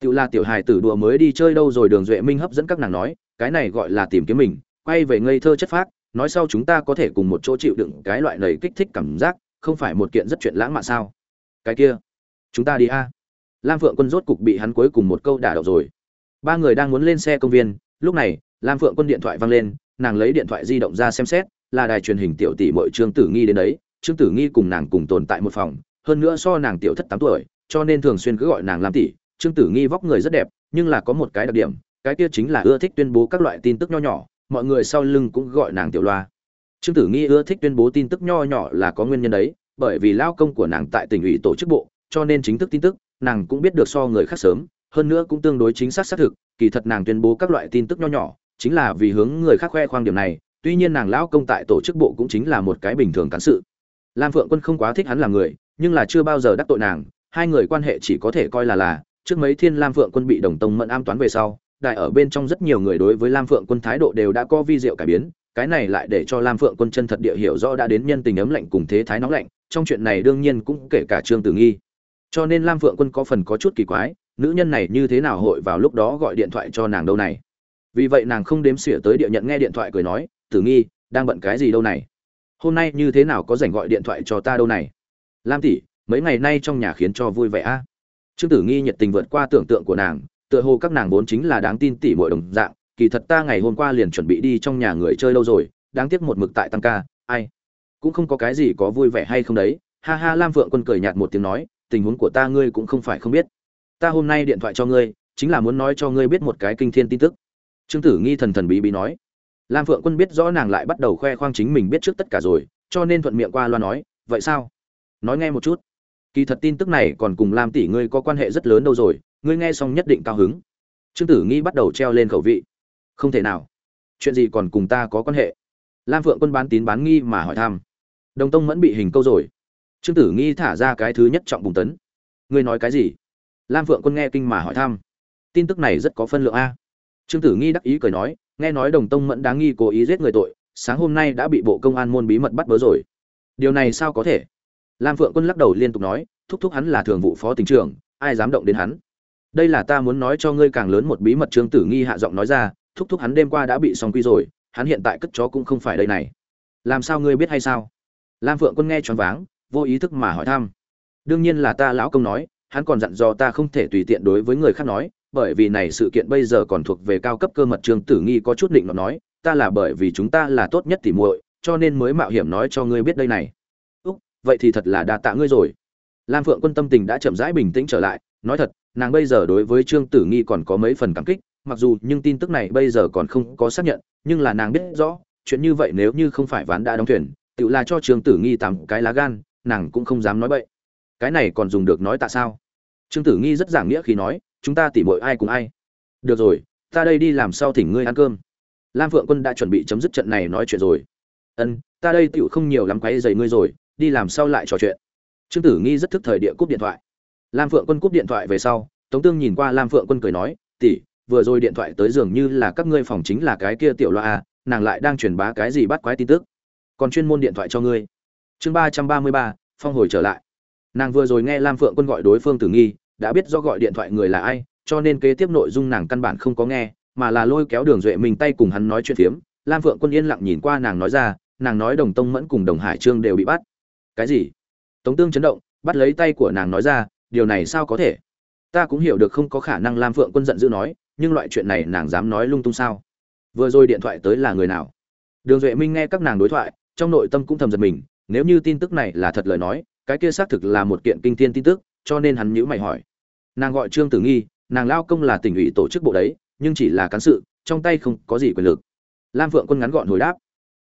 [SPEAKER 1] Tự là tiểu hài tử đùa mới đi chơi đâu rồi? Đường duệ minh hấp dẫn các nàng nói, cái này gọi là tìm kiếm mình, quay về ngây thơ chất phác nói sau chúng ta có thể cùng một chỗ chịu đựng cái loại lầy kích thích cảm giác, không phải một kiện rất chuyện lãng mạn sao? Cái kia, chúng ta đi a. Lam phượng quân rốt cục bị hắn cuối cùng một câu đả động rồi. Ba người đang muốn lên xe công viên, lúc này, lam phượng quân điện thoại văng lên, nàng lấy điện thoại di động ra xem xét, là đài truyền hình tiểu tỷ mội trương tử nghi đến đấy. Trương tử nghi cùng nàng cùng tồn tại một phòng, hơn nữa so nàng tiểu thất tám tuổi, cho nên thường xuyên cứ gọi nàng làm tỷ. Trương tử nghi vóc người rất đẹp, nhưng là có một cái đặc điểm, cái kia chính là ưa thích tuyên bố các loại tin tức nho nhỏ mọi người sau lưng cũng gọi nàng tiểu loa. Trương tử nghi ưa thích tuyên bố tin tức nho nhỏ là có nguyên nhân đấy, bởi vì lao công của nàng tại tỉnh ủy tổ chức bộ, cho nên chính thức tin tức, nàng cũng biết được so người khác sớm, hơn nữa cũng tương đối chính xác xác thực, kỳ thật nàng tuyên bố các loại tin tức nho nhỏ, chính là vì hướng người khác khoe khoang điểm này, tuy nhiên nàng lão công tại tổ chức bộ cũng chính là một cái bình thường cán sự. Lam phượng quân không quá thích hắn là người, nhưng là chưa bao giờ đắc tội nàng, hai người quan hệ chỉ có thể coi là là, trước mấy thiên lam phượng quân bị đồng tông mẫn am toán về sau đại ở bên trong rất nhiều người đối với lam phượng quân thái độ đều đã có vi diệu cải biến, cái này lại để cho lam phượng quân chân thật địa hiểu rõ đã đến nhân tình ấm lạnh cùng thế thái nóng lạnh, trong chuyện này đương nhiên cũng kể cả trương tử nghi. Cho nên lam phượng quân có phần có chút kỳ quái, nữ nhân này như thế nào hội vào lúc đó gọi điện thoại cho nàng đâu này? Vì vậy nàng không đếm xỉa tới địa nhận nghe điện thoại cười nói, tử nghi, đang bận cái gì đâu này? Hôm nay như thế nào có dành gọi điện thoại cho ta đâu này? Lam tỷ, mấy ngày nay trong nhà khiến cho vui vẻ a. Trương tử nghi nhiệt tình vượt qua tưởng tượng của nàng tựa hồ các nàng vốn chính là đáng tin tỷ muội đồng dạng, kỳ thật ta ngày hôm qua liền chuẩn bị đi trong nhà người chơi lâu rồi, đáng tiếc một mực tại tăng ca, ai? Cũng không có cái gì có vui vẻ hay không đấy. Ha ha, lam Vượng quân cười nhạt một tiếng nói, tình huống của ta ngươi cũng không phải không biết. Ta hôm nay điện thoại cho ngươi, chính là muốn nói cho ngươi biết một cái kinh thiên tin tức. Trương tử nghi thần thần bí bí nói. Lam phượng quân biết rõ nàng lại bắt đầu khoe khoang chính mình biết trước tất cả rồi, cho nên thuận miệng qua loa nói, vậy sao? Nói nghe một chút. Kỳ thật tin tức này còn cùng lam tỷ ngươi có quan hệ rất lớn đâu rồi ngươi nghe xong nhất định cao hứng. Trương tử nghi bắt đầu treo lên khẩu vị. Không thể nào. Chuyện gì còn cùng ta có quan hệ? Lam phượng quân bán tín bán nghi mà hỏi thăm. Đồng tông mẫn bị hình câu rồi. Trương tử nghi thả ra cái thứ nhất trọng bùng tấn. Ngươi nói cái gì? Lam phượng quân nghe kinh mà hỏi thăm. Tin tức này rất có phân lượng a. Trương tử nghi đắc ý cười nói, nghe nói đồng tông mẫn đáng nghi cố ý giết người tội, sáng hôm nay đã bị bộ công an môn bí mật bắt bớ rồi. Điều này sao có thể? Lam phượng quân lắc đầu liên tục nói, thúc thúc hắn là thường vụ phó tỉnh trưởng, ai dám động đến hắn? Đây là ta muốn nói cho ngươi càng lớn một bí mật trương tử nghi hạ giọng nói ra, thúc thúc hắn đêm qua đã bị xong quy rồi, hắn hiện tại cất chó cũng không phải đây này. Làm sao ngươi biết hay sao? Lam phượng quân nghe choáng váng, vô ý thức mà hỏi thăm. Đương nhiên là ta lão công nói, hắn còn dặn dò ta không thể tùy tiện đối với người khác nói, bởi vì này sự kiện bây giờ còn thuộc về cao cấp cơ mật trương tử nghi có chút định nó nói, ta là bởi vì chúng ta là tốt nhất tỉ muội, cho nên mới mạo hiểm nói cho ngươi biết đây này. Úc, vậy thì thật là đa tạ ngươi rồi. Lam phượng quân tâm tình đã chậm rãi bình tĩnh trở lại nói thật, nàng bây giờ đối với trương tử nghi còn có mấy phần cảm kích, mặc dù nhưng tin tức này bây giờ còn không có xác nhận, nhưng là nàng biết rõ, chuyện như vậy nếu như không phải ván đã đóng thuyền tự là cho trương tử nghi tám cái lá gan, nàng cũng không dám nói bậy. Cái này còn dùng được nói tại sao? Trương tử nghi rất giảng nghĩa khi nói, chúng ta tỉ mội ai cùng ai. Được rồi, ta đây đi làm sao thỉnh ngươi ăn cơm. Lam phượng quân đã chuẩn bị chấm dứt trận này nói chuyện rồi. Ân, ta đây tựu không nhiều lắm quấy dày ngươi rồi, đi làm sao lại trò chuyện. Trương tử nghi rất thức thời địa cúp điện thoại lam phượng quân cúp điện thoại về sau tống tương nhìn qua lam phượng quân cười nói tỷ vừa rồi điện thoại tới dường như là các ngươi phòng chính là cái kia tiểu loa à, nàng lại đang truyền bá cái gì bắt quái tin tức? Còn chuyên môn điện thoại cho ngươi. Chương ba trăm ba mươi ba phong hồi trở lại. Nàng vừa rồi nghe lam phượng quân gọi đối phương tử nghi đã biết do gọi điện thoại người là ai cho nên kế tiếp nội dung nàng căn bản không có nghe mà là lôi kéo đường duệ mình tay cùng hắn nói chuyện phiếm. Lam phượng quân yên lặng nhìn qua nàng nói ra nàng nói đồng tông mẫn cùng đồng hải trương đều bị bắt. Cái gì? Tống tương chấn động bắt lấy tay của nàng nói ra điều này sao có thể? Ta cũng hiểu được không có khả năng lam phượng quân giận dữ nói, nhưng loại chuyện này nàng dám nói lung tung sao? Vừa rồi điện thoại tới là người nào? Đường duệ minh nghe các nàng đối thoại, trong nội tâm cũng thầm giật mình, nếu như tin tức này là thật lời nói, cái kia xác thực là một kiện kinh thiên tin tức, cho nên hắn nhữ mày hỏi. Nàng gọi trương tử nghi, nàng lao công là tỉnh ủy tổ chức bộ đấy, nhưng chỉ là cán sự, trong tay không có gì quyền lực. Lam phượng quân ngắn gọn hồi đáp.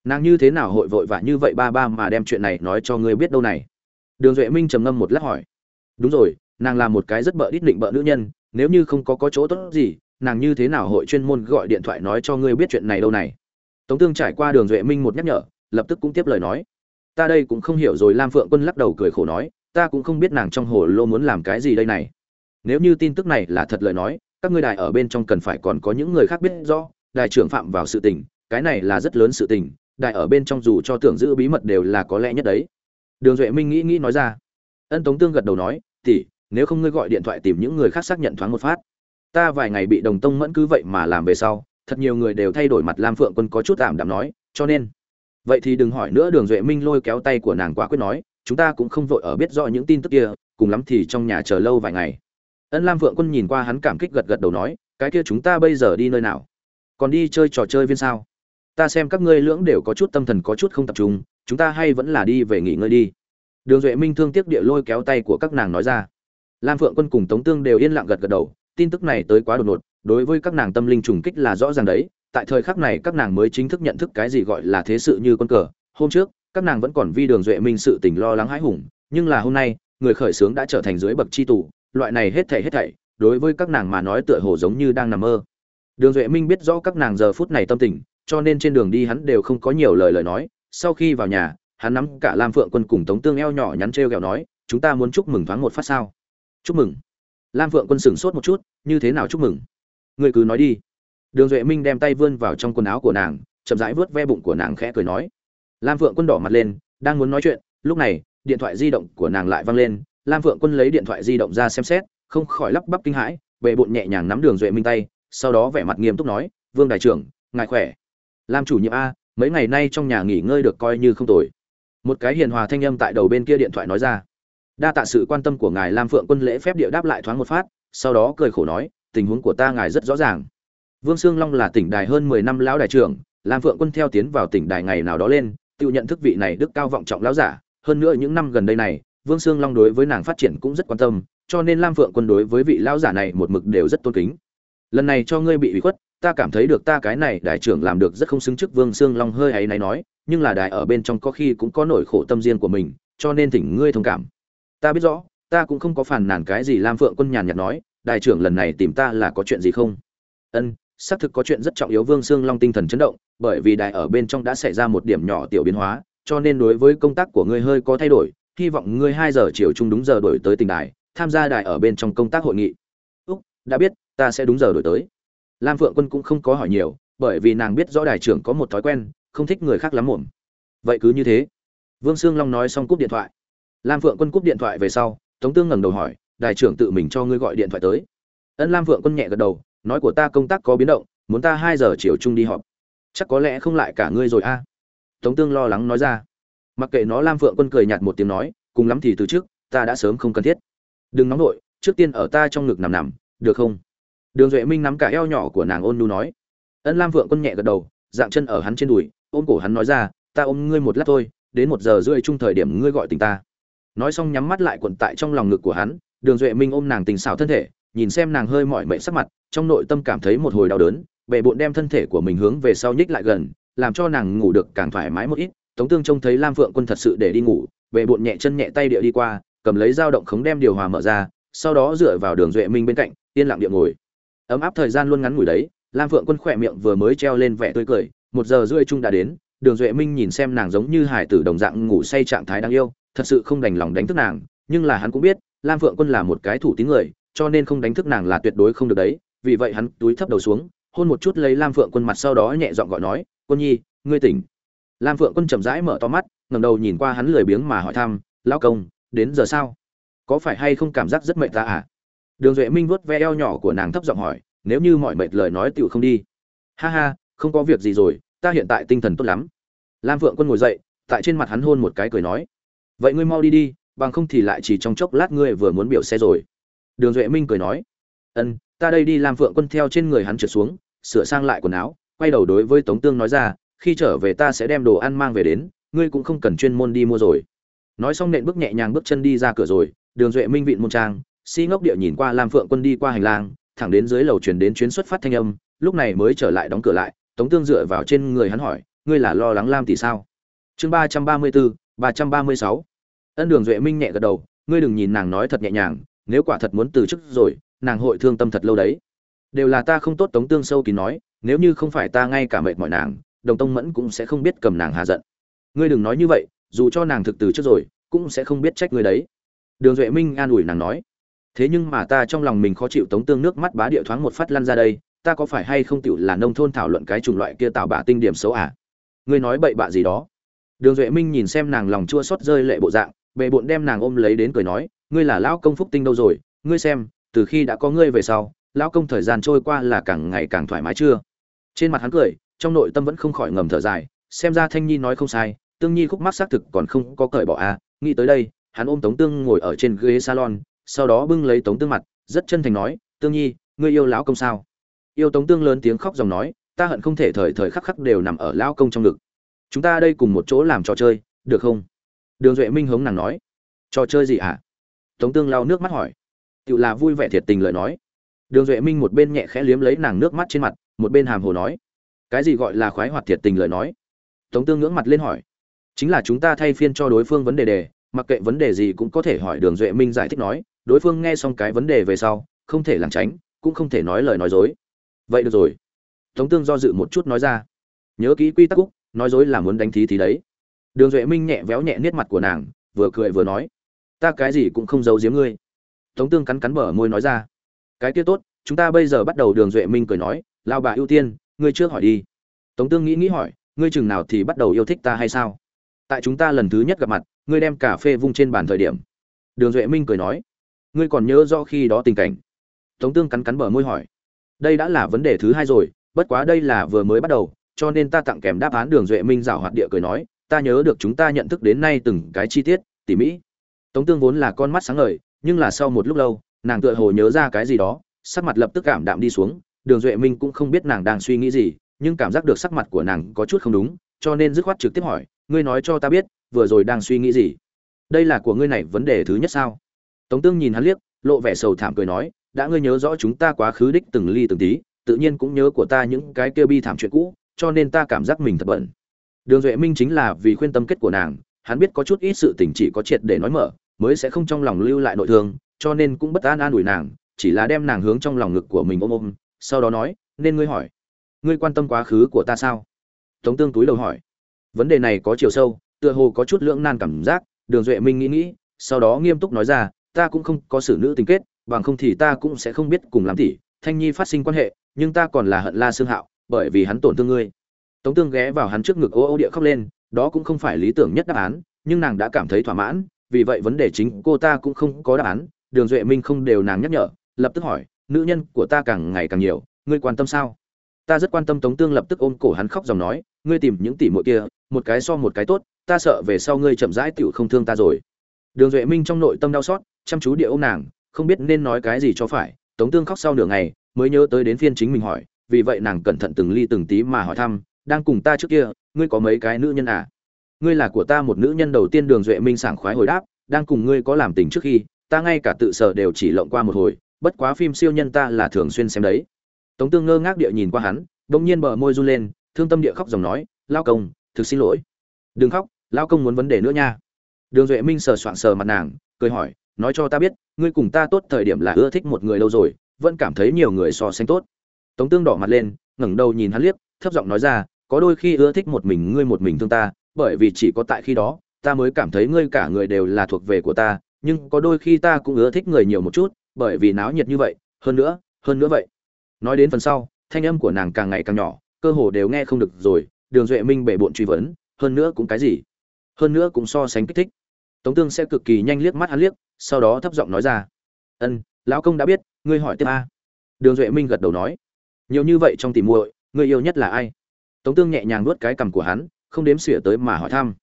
[SPEAKER 1] Nàng như thế nào hội vội vã như vậy ba ba mà đem chuyện này nói cho ngươi biết đâu này? Đường duệ minh trầm ngâm một lát hỏi đúng rồi, nàng là một cái rất bợ đít định bợ nữ nhân, nếu như không có có chỗ tốt gì, nàng như thế nào hội chuyên môn gọi điện thoại nói cho ngươi biết chuyện này đâu này? Tống tương trải qua đường duệ minh một nhắc nhở, lập tức cũng tiếp lời nói. Ta đây cũng không hiểu rồi, lam phượng quân lắc đầu cười khổ nói, ta cũng không biết nàng trong hồ lô muốn làm cái gì đây này. Nếu như tin tức này là thật lời nói, các ngươi đài ở bên trong cần phải còn có những người khác biết rõ, đài trưởng phạm vào sự tình, cái này là rất lớn sự tình, đài ở bên trong dù cho tưởng giữ bí mật đều là có lẽ nhất đấy. Đường duệ minh nghĩ nghĩ nói ra. Ân tống tương gật đầu nói tỷ, nếu không ngươi gọi điện thoại tìm những người khác xác nhận thoáng một phát. Ta vài ngày bị đồng tông mẫn cứ vậy mà làm về sau, thật nhiều người đều thay đổi mặt lam phượng quân có chút tạm đạm nói, cho nên. Vậy thì đừng hỏi nữa, đường duệ minh lôi kéo tay của nàng quả quyết nói, chúng ta cũng không vội ở biết rõ những tin tức kia, cùng lắm thì trong nhà chờ lâu vài ngày. Ân lam phượng quân nhìn qua hắn cảm kích gật gật đầu nói, cái kia chúng ta bây giờ đi nơi nào? Còn đi chơi trò chơi viên sao? Ta xem các ngươi lưỡng đều có chút tâm thần có chút không tập trung, chúng ta hay vẫn là đi về nghỉ ngơi đi đường duệ minh thương tiếc địa lôi kéo tay của các nàng nói ra. Lam phượng quân cùng tống tương đều yên lặng gật gật đầu, tin tức này tới quá đột ngột, đối với các nàng tâm linh trùng kích là rõ ràng đấy, tại thời khắc này các nàng mới chính thức nhận thức cái gì gọi là thế sự như con cờ. Hôm trước, các nàng vẫn còn vi đường duệ minh sự tình lo lắng hãi hùng, nhưng là hôm nay, người khởi sướng đã trở thành dưới bậc chi tù, loại này hết thảy hết thảy, đối với các nàng mà nói tựa hồ giống như đang nằm mơ. Đường duệ minh biết rõ các nàng giờ phút này tâm tình, cho nên trên đường đi hắn đều không có nhiều lời lời nói, sau khi vào nhà hắn nắm cả lam phượng quân cùng tống tương eo nhỏ nhắn t r nói, chúng ta muốn chúc mừng thoáng một phát sao? Chúc mừng. Lam phượng quân sửng sốt một chút, như thế nào chúc mừng? Người cứ nói đi. Đường duệ minh đem tay vươn vào trong quần áo của nàng, chậm rãi vớt ve bụng của nàng khẽ cười nói. Lam phượng quân đỏ mặt lên, đang muốn nói chuyện, lúc này, điện thoại di động của nàng lại văng lên. Lam phượng quân lấy điện thoại di động ra xem xét, không khỏi lắp bắp kinh hãi bệ bụng nhẹ nhàng nắm đường duệ minh tay, sau đó vẻ mặt nghiêm túc nói, vương đại trưởng, ngài khỏe? Lam chủ nhiệm a, mấy ngày nay trong nhà nghỉ ngơi được coi như không tồi một cái hiền hòa thanh âm tại đầu bên kia điện thoại nói ra. Đa tạ sự quan tâm của ngài lam phượng quân lễ phép địa đáp lại thoáng một phát, sau đó cười khổ nói, tình huống của ta ngài rất rõ ràng. Vương sương long là tỉnh đài hơn mười năm lão đại trưởng, lam phượng quân theo tiến vào tỉnh đài ngày nào đó lên, tự nhận thức vị này đức cao vọng trọng lão giả, hơn nữa những năm gần đây này, vương sương long đối với nàng phát triển cũng rất quan tâm, cho nên lam phượng quân đối với vị lão giả này một mực đều rất tôn kính. Lần này cho ngươi bị ủy khuất, ta cảm thấy được ta cái này đại trưởng làm được rất không xứng trước vương sương long hơi ấy này nói nhưng là đại ở bên trong có khi cũng có nỗi khổ tâm riêng của mình, cho nên thỉnh ngươi thông cảm. Ta biết rõ, ta cũng không có phản nàn cái gì lam phượng quân nhàn nhạt nói đại trưởng lần này tìm ta là có chuyện gì không? Ân, xác thực có chuyện rất trọng yếu vương sương long tinh thần chấn động, bởi vì đại ở bên trong đã xảy ra một điểm nhỏ tiểu biến hóa, cho nên đối với công tác của ngươi hơi có thay đổi, hy vọng ngươi hai giờ chiều chung đúng giờ đổi tới tỉnh đài, tham gia đài ở bên trong công tác hội nghị. Úc, đã biết, ta sẽ đúng giờ đổi tới. Lam phượng quân cũng không có hỏi nhiều, bởi vì nàng biết rõ đài trưởng có một thói quen không thích người khác lắm muộn. Vậy cứ như thế. Vương sương long nói xong cúp điện thoại. Lam phượng quân cúp điện thoại về sau, tống tương ngẩng đầu hỏi Đại trưởng tự mình cho ngươi gọi điện thoại tới. Ân lam phượng quân nhẹ gật đầu, nói, của ta công tác có biến động, muốn ta hai giờ chiều chung đi họp. Chắc có lẽ không lại cả ngươi rồi a. Tống tương lo lắng nói ra. Mặc kệ nó, lam phượng quân cười nhạt một tiếng nói, cùng lắm thì từ trước, ta đã sớm không cần thiết. Đừng nóng nổi trước tiên ở ta trong ngực nằm nằm, được không? Đường duệ minh nắm cả eo nhỏ của nàng ôn nu nói. Ân lam phượng quân nhẹ gật đầu, dạng chân ở hắn trên đùi ôm cổ hắn nói ra, ta ôm ngươi một lát thôi, đến một giờ rưỡi chung thời điểm ngươi gọi tình ta. Nói xong nhắm mắt lại quận tại trong lòng ngực của hắn, đường duệ minh ôm nàng tình xảo thân thể, nhìn xem nàng hơi mỏi mệt sắc mặt, trong nội tâm cảm thấy một hồi đau đớn bệ bộn đem thân thể của mình hướng về sau nhích lại gần, làm cho nàng ngủ được càng thoải mái một ít. Tống tương trông thấy lam phượng quân thật sự để đi ngủ bệ bộn nhẹ chân nhẹ tay địa đi qua, cầm lấy dao động khống đem điều hòa mở ra, sau đó dựa vào đường duệ minh bên cạnh, yên lặng địa ngồi. Ấm áp thời gian luôn ngắn ngủi đấy, lam phượng quân khỏe miệng vừa mới treo lên vẻ tươi cười một giờ rưỡi chung đã đến, đường duệ minh nhìn xem nàng giống như hải tử đồng dạng ngủ say trạng thái đáng yêu, thật sự không đành lòng đánh thức nàng, nhưng là hắn cũng biết, lam phượng quân là một cái thủ tín người, cho nên không đánh thức nàng là tuyệt đối không được đấy, vì vậy hắn túi thấp đầu xuống, hôn một chút lấy lam phượng quân mặt sau đó nhẹ giọng gọi nói, quân nhi, ngươi tỉnh. Lam phượng quân chậm rãi mở to mắt, ngẩng đầu nhìn qua hắn lười biếng mà hỏi thăm, lão công, đến giờ sao? Có phải hay không cảm giác rất mệt ta à? Đường duệ minh vuốt ve eo nhỏ của nàng thấp giọng hỏi, nếu như mọi mệt lời nói tựu không đi. Ha ha không có việc gì rồi, ta hiện tại tinh thần tốt lắm. Lam phượng quân ngồi dậy, tại trên mặt hắn hôn một cái cười nói, vậy ngươi mau đi đi, bằng không thì lại chỉ trong chốc lát ngươi vừa muốn biểu xe rồi. Đường duệ minh cười nói, ân, ta đây đi. Lam phượng quân theo trên người hắn trượt xuống, sửa sang lại quần áo, quay đầu đối với tống tương nói ra, khi trở về ta sẽ đem đồ ăn mang về đến, ngươi cũng không cần chuyên môn đi mua rồi. Nói xong nện bước nhẹ nhàng bước chân đi ra cửa rồi, đường duệ minh vịn môn trang, si ngốc địa nhìn qua lam phượng quân đi qua hành lang, thẳng đến dưới lầu chuyển đến chuyến xuất phát thanh âm, lúc này mới trở lại đóng cửa lại tống tương dựa vào trên người hắn hỏi, ngươi là lo lắng lam tỷ sao? Chương ba trăm ba mươi bốn ba trăm ba mươi sáu. Ân đường duệ minh nhẹ gật đầu, ngươi đừng nhìn nàng nói thật nhẹ nhàng, nếu quả thật muốn từ chức rồi, nàng hội thương tâm thật lâu đấy. Đều là ta không tốt, tống tương sâu kín nói, nếu như không phải ta ngay cả mệt mọi nàng, đồng tông mẫn cũng sẽ không biết cầm nàng hạ giận. Ngươi đừng nói như vậy, dù cho nàng thực từ trước rồi, cũng sẽ không biết trách ngươi đấy. Đường duệ minh an ủi nàng nói, thế nhưng mà ta trong lòng mình khó chịu tống tương nước mắt bá địa thoáng một phát lăn ra đây ta có phải hay không tiểu là nông thôn thảo luận cái chủng loại kia tạo bạ tinh điểm xấu à? Ngươi nói bậy bạ gì đó? Đường duệ minh nhìn xem nàng lòng chua xót rơi lệ bộ dạng bệ bộn đem nàng ôm lấy đến cười nói, ngươi là lão công phúc tinh đâu rồi? Ngươi xem, từ khi đã có ngươi về sau, lão công thời gian trôi qua là càng ngày càng thoải mái chưa? Trên mặt hắn cười, trong nội tâm vẫn không khỏi ngầm thở dài, xem ra thanh nhi nói không sai, tương nhi khúc mắc xác thực còn không có cởi bỏ à? Nghĩ tới đây, hắn ôm tống tương ngồi ở trên ghế salon, sau đó bưng lấy tống tương mặt, rất chân thành nói, tương nhi, ngươi yêu lão công sao? Yêu tống tương lớn tiếng khóc dòng nói, ta hận không thể thời thời khắc khắc đều nằm ở lão công trong ngực. Chúng ta đây cùng một chỗ làm trò chơi, được không? Đường duệ minh hống nàng nói, trò chơi gì ạ à? tống tương lau nước mắt hỏi tự là vui vẻ thiệt tình lời nói. Đường duệ minh một bên nhẹ khẽ liếm lấy nàng nước mắt trên mặt, một bên hàm hồ nói, cái gì gọi là khoái hoạt thiệt tình lời nói? Tống tương ngưỡng mặt lên hỏi, chính là chúng ta thay phiên cho đối phương vấn đề đề, mặc kệ vấn đề gì cũng có thể hỏi đường duệ minh giải thích nói, đối phương nghe xong cái vấn đề về sau, không thể lảng tránh, cũng không thể nói lời nói dối vậy được rồi. Tống tương do dự một chút nói ra. Nhớ kỹ quy tắc cúc nói dối là muốn đánh thí thì đấy. Đường duệ minh nhẹ véo nhẹ niết mặt của nàng, vừa cười vừa nói. Ta cái gì cũng không giấu giếm ngươi. Tống tương cắn cắn bờ môi nói ra. Cái kia tốt, chúng ta bây giờ bắt đầu đường duệ minh cười nói lao bà ưu tiên, ngươi trước hỏi đi. Tống tương nghĩ nghĩ hỏi, ngươi chừng nào thì bắt đầu yêu thích ta hay sao? Tại chúng ta lần thứ nhất gặp mặt, ngươi đem cà phê vung trên bàn thời điểm. Đường duệ minh cười nói, ngươi còn nhớ rõ khi đó tình cảnh? Tống tương cắn cắn bờ môi hỏi đây đã là vấn đề thứ hai rồi, bất quá đây là vừa mới bắt đầu, cho nên ta tặng kèm đáp án đường duệ minh giảo hoạt địa cười nói, ta nhớ được chúng ta nhận thức đến nay từng cái chi tiết, tỉ mỹ tống tương vốn là con mắt sáng ngời, nhưng là sau một lúc lâu, nàng tựa hồ nhớ ra cái gì đó, sắc mặt lập tức cảm đạm đi xuống, đường duệ minh cũng không biết nàng đang suy nghĩ gì, nhưng cảm giác được sắc mặt của nàng có chút không đúng, cho nên dứt khoát trực tiếp hỏi, ngươi nói cho ta biết, vừa rồi đang suy nghĩ gì? Đây là của ngươi này vấn đề thứ nhất sao? Tống tương nhìn hắn liếc, lộ vẻ sầu thảm cười nói đã ngươi nhớ rõ chúng ta quá khứ đích từng ly từng tí, tự nhiên cũng nhớ của ta những cái kia bi thảm chuyện cũ, cho nên ta cảm giác mình thật bận đường duệ minh chính là vì khuyên tâm kết của nàng, hắn biết có chút ít sự tình chỉ có triệt để nói mở, mới sẽ không trong lòng lưu lại nội thương, cho nên cũng bất an an ủi nàng, chỉ là đem nàng hướng trong lòng ngực của mình ôm ôm, sau đó nói, nên ngươi hỏi, ngươi quan tâm quá khứ của ta sao? Tống tương túi đầu hỏi. Vấn đề này có chiều sâu, tựa hồ có chút lưỡng nan cảm giác, đường duệ minh nghĩ nghĩ, sau đó nghiêm túc nói ra, ta cũng không có xử nữ tình kết bằng không thì ta cũng sẽ không biết cùng làm tỷ thanh nhi phát sinh quan hệ, nhưng ta còn là hận la xương hạo, bởi vì hắn tổn thương ngươi. Tống tương ghé vào hắn trước ngực ô ô địa khóc lên, đó cũng không phải lý tưởng nhất đáp án, nhưng nàng đã cảm thấy thỏa mãn, vì vậy vấn đề chính cô ta cũng không có đáp án. Đường duệ minh không đều nàng nhắc nhở, lập tức hỏi, nữ nhân của ta càng ngày càng nhiều, ngươi quan tâm sao? Ta rất quan tâm. Tống tương lập tức ôm cổ hắn khóc dòng nói, ngươi tìm những tỷ muội kia, một cái so một cái tốt, ta sợ về sau ngươi chậm rãi tựu không thương ta rồi. Đường duệ minh trong nội tâm đau xót, chăm chú địa ôm nàng không biết nên nói cái gì cho phải, tống tương khóc sau nửa ngày, mới nhớ tới đến phiên chính mình hỏi, vì vậy nàng cẩn thận từng ly từng tí mà hỏi thăm, đang cùng ta trước kia, ngươi có mấy cái nữ nhân à? Ngươi là của ta một nữ nhân đầu tiên đường duệ minh sảng khoái hồi đáp, đang cùng ngươi có làm tình trước khi, ta ngay cả tự sở đều chỉ lộng qua một hồi, bất quá phim siêu nhân ta là thường xuyên xem đấy. Tống tương ngơ ngác địa nhìn qua hắn, bỗng nhiên bờ môi run lên, thương tâm địa khóc dòng nói, lao công, thực xin lỗi. Đừng khóc, lao công muốn vấn đề nữa nha. Đường duệ minh sờ soạng sờ mặt nàng, cười hỏi nói cho ta biết, ngươi cùng ta tốt thời điểm là ưa thích một người lâu rồi, vẫn cảm thấy nhiều người so sánh tốt. Tống tương đỏ mặt lên, ngẩng đầu nhìn hắn liếc, thấp giọng nói ra, có đôi khi ưa thích một mình ngươi một mình thương ta, bởi vì chỉ có tại khi đó, ta mới cảm thấy ngươi cả người đều là thuộc về của ta, nhưng có đôi khi ta cũng ưa thích người nhiều một chút, bởi vì náo nhiệt như vậy, hơn nữa hơn nữa vậy. Nói đến phần sau, thanh âm của nàng càng ngày càng nhỏ, cơ hồ đều nghe không được rồi, đường duệ minh bể bộn truy vấn, hơn nữa cũng cái gì? Hơn nữa cũng so sánh kích thích tống tương sẽ cực kỳ nhanh liếc mắt hắn liếc, sau đó thấp giọng nói ra. Ân, lão công đã biết, ngươi hỏi tiếp a. Đường duệ minh gật đầu nói. Nhiều như vậy trong tìm muội người yêu nhất là ai? Tống tương nhẹ nhàng nuốt cái cằm của hắn, không đếm xỉa tới mà hỏi thăm.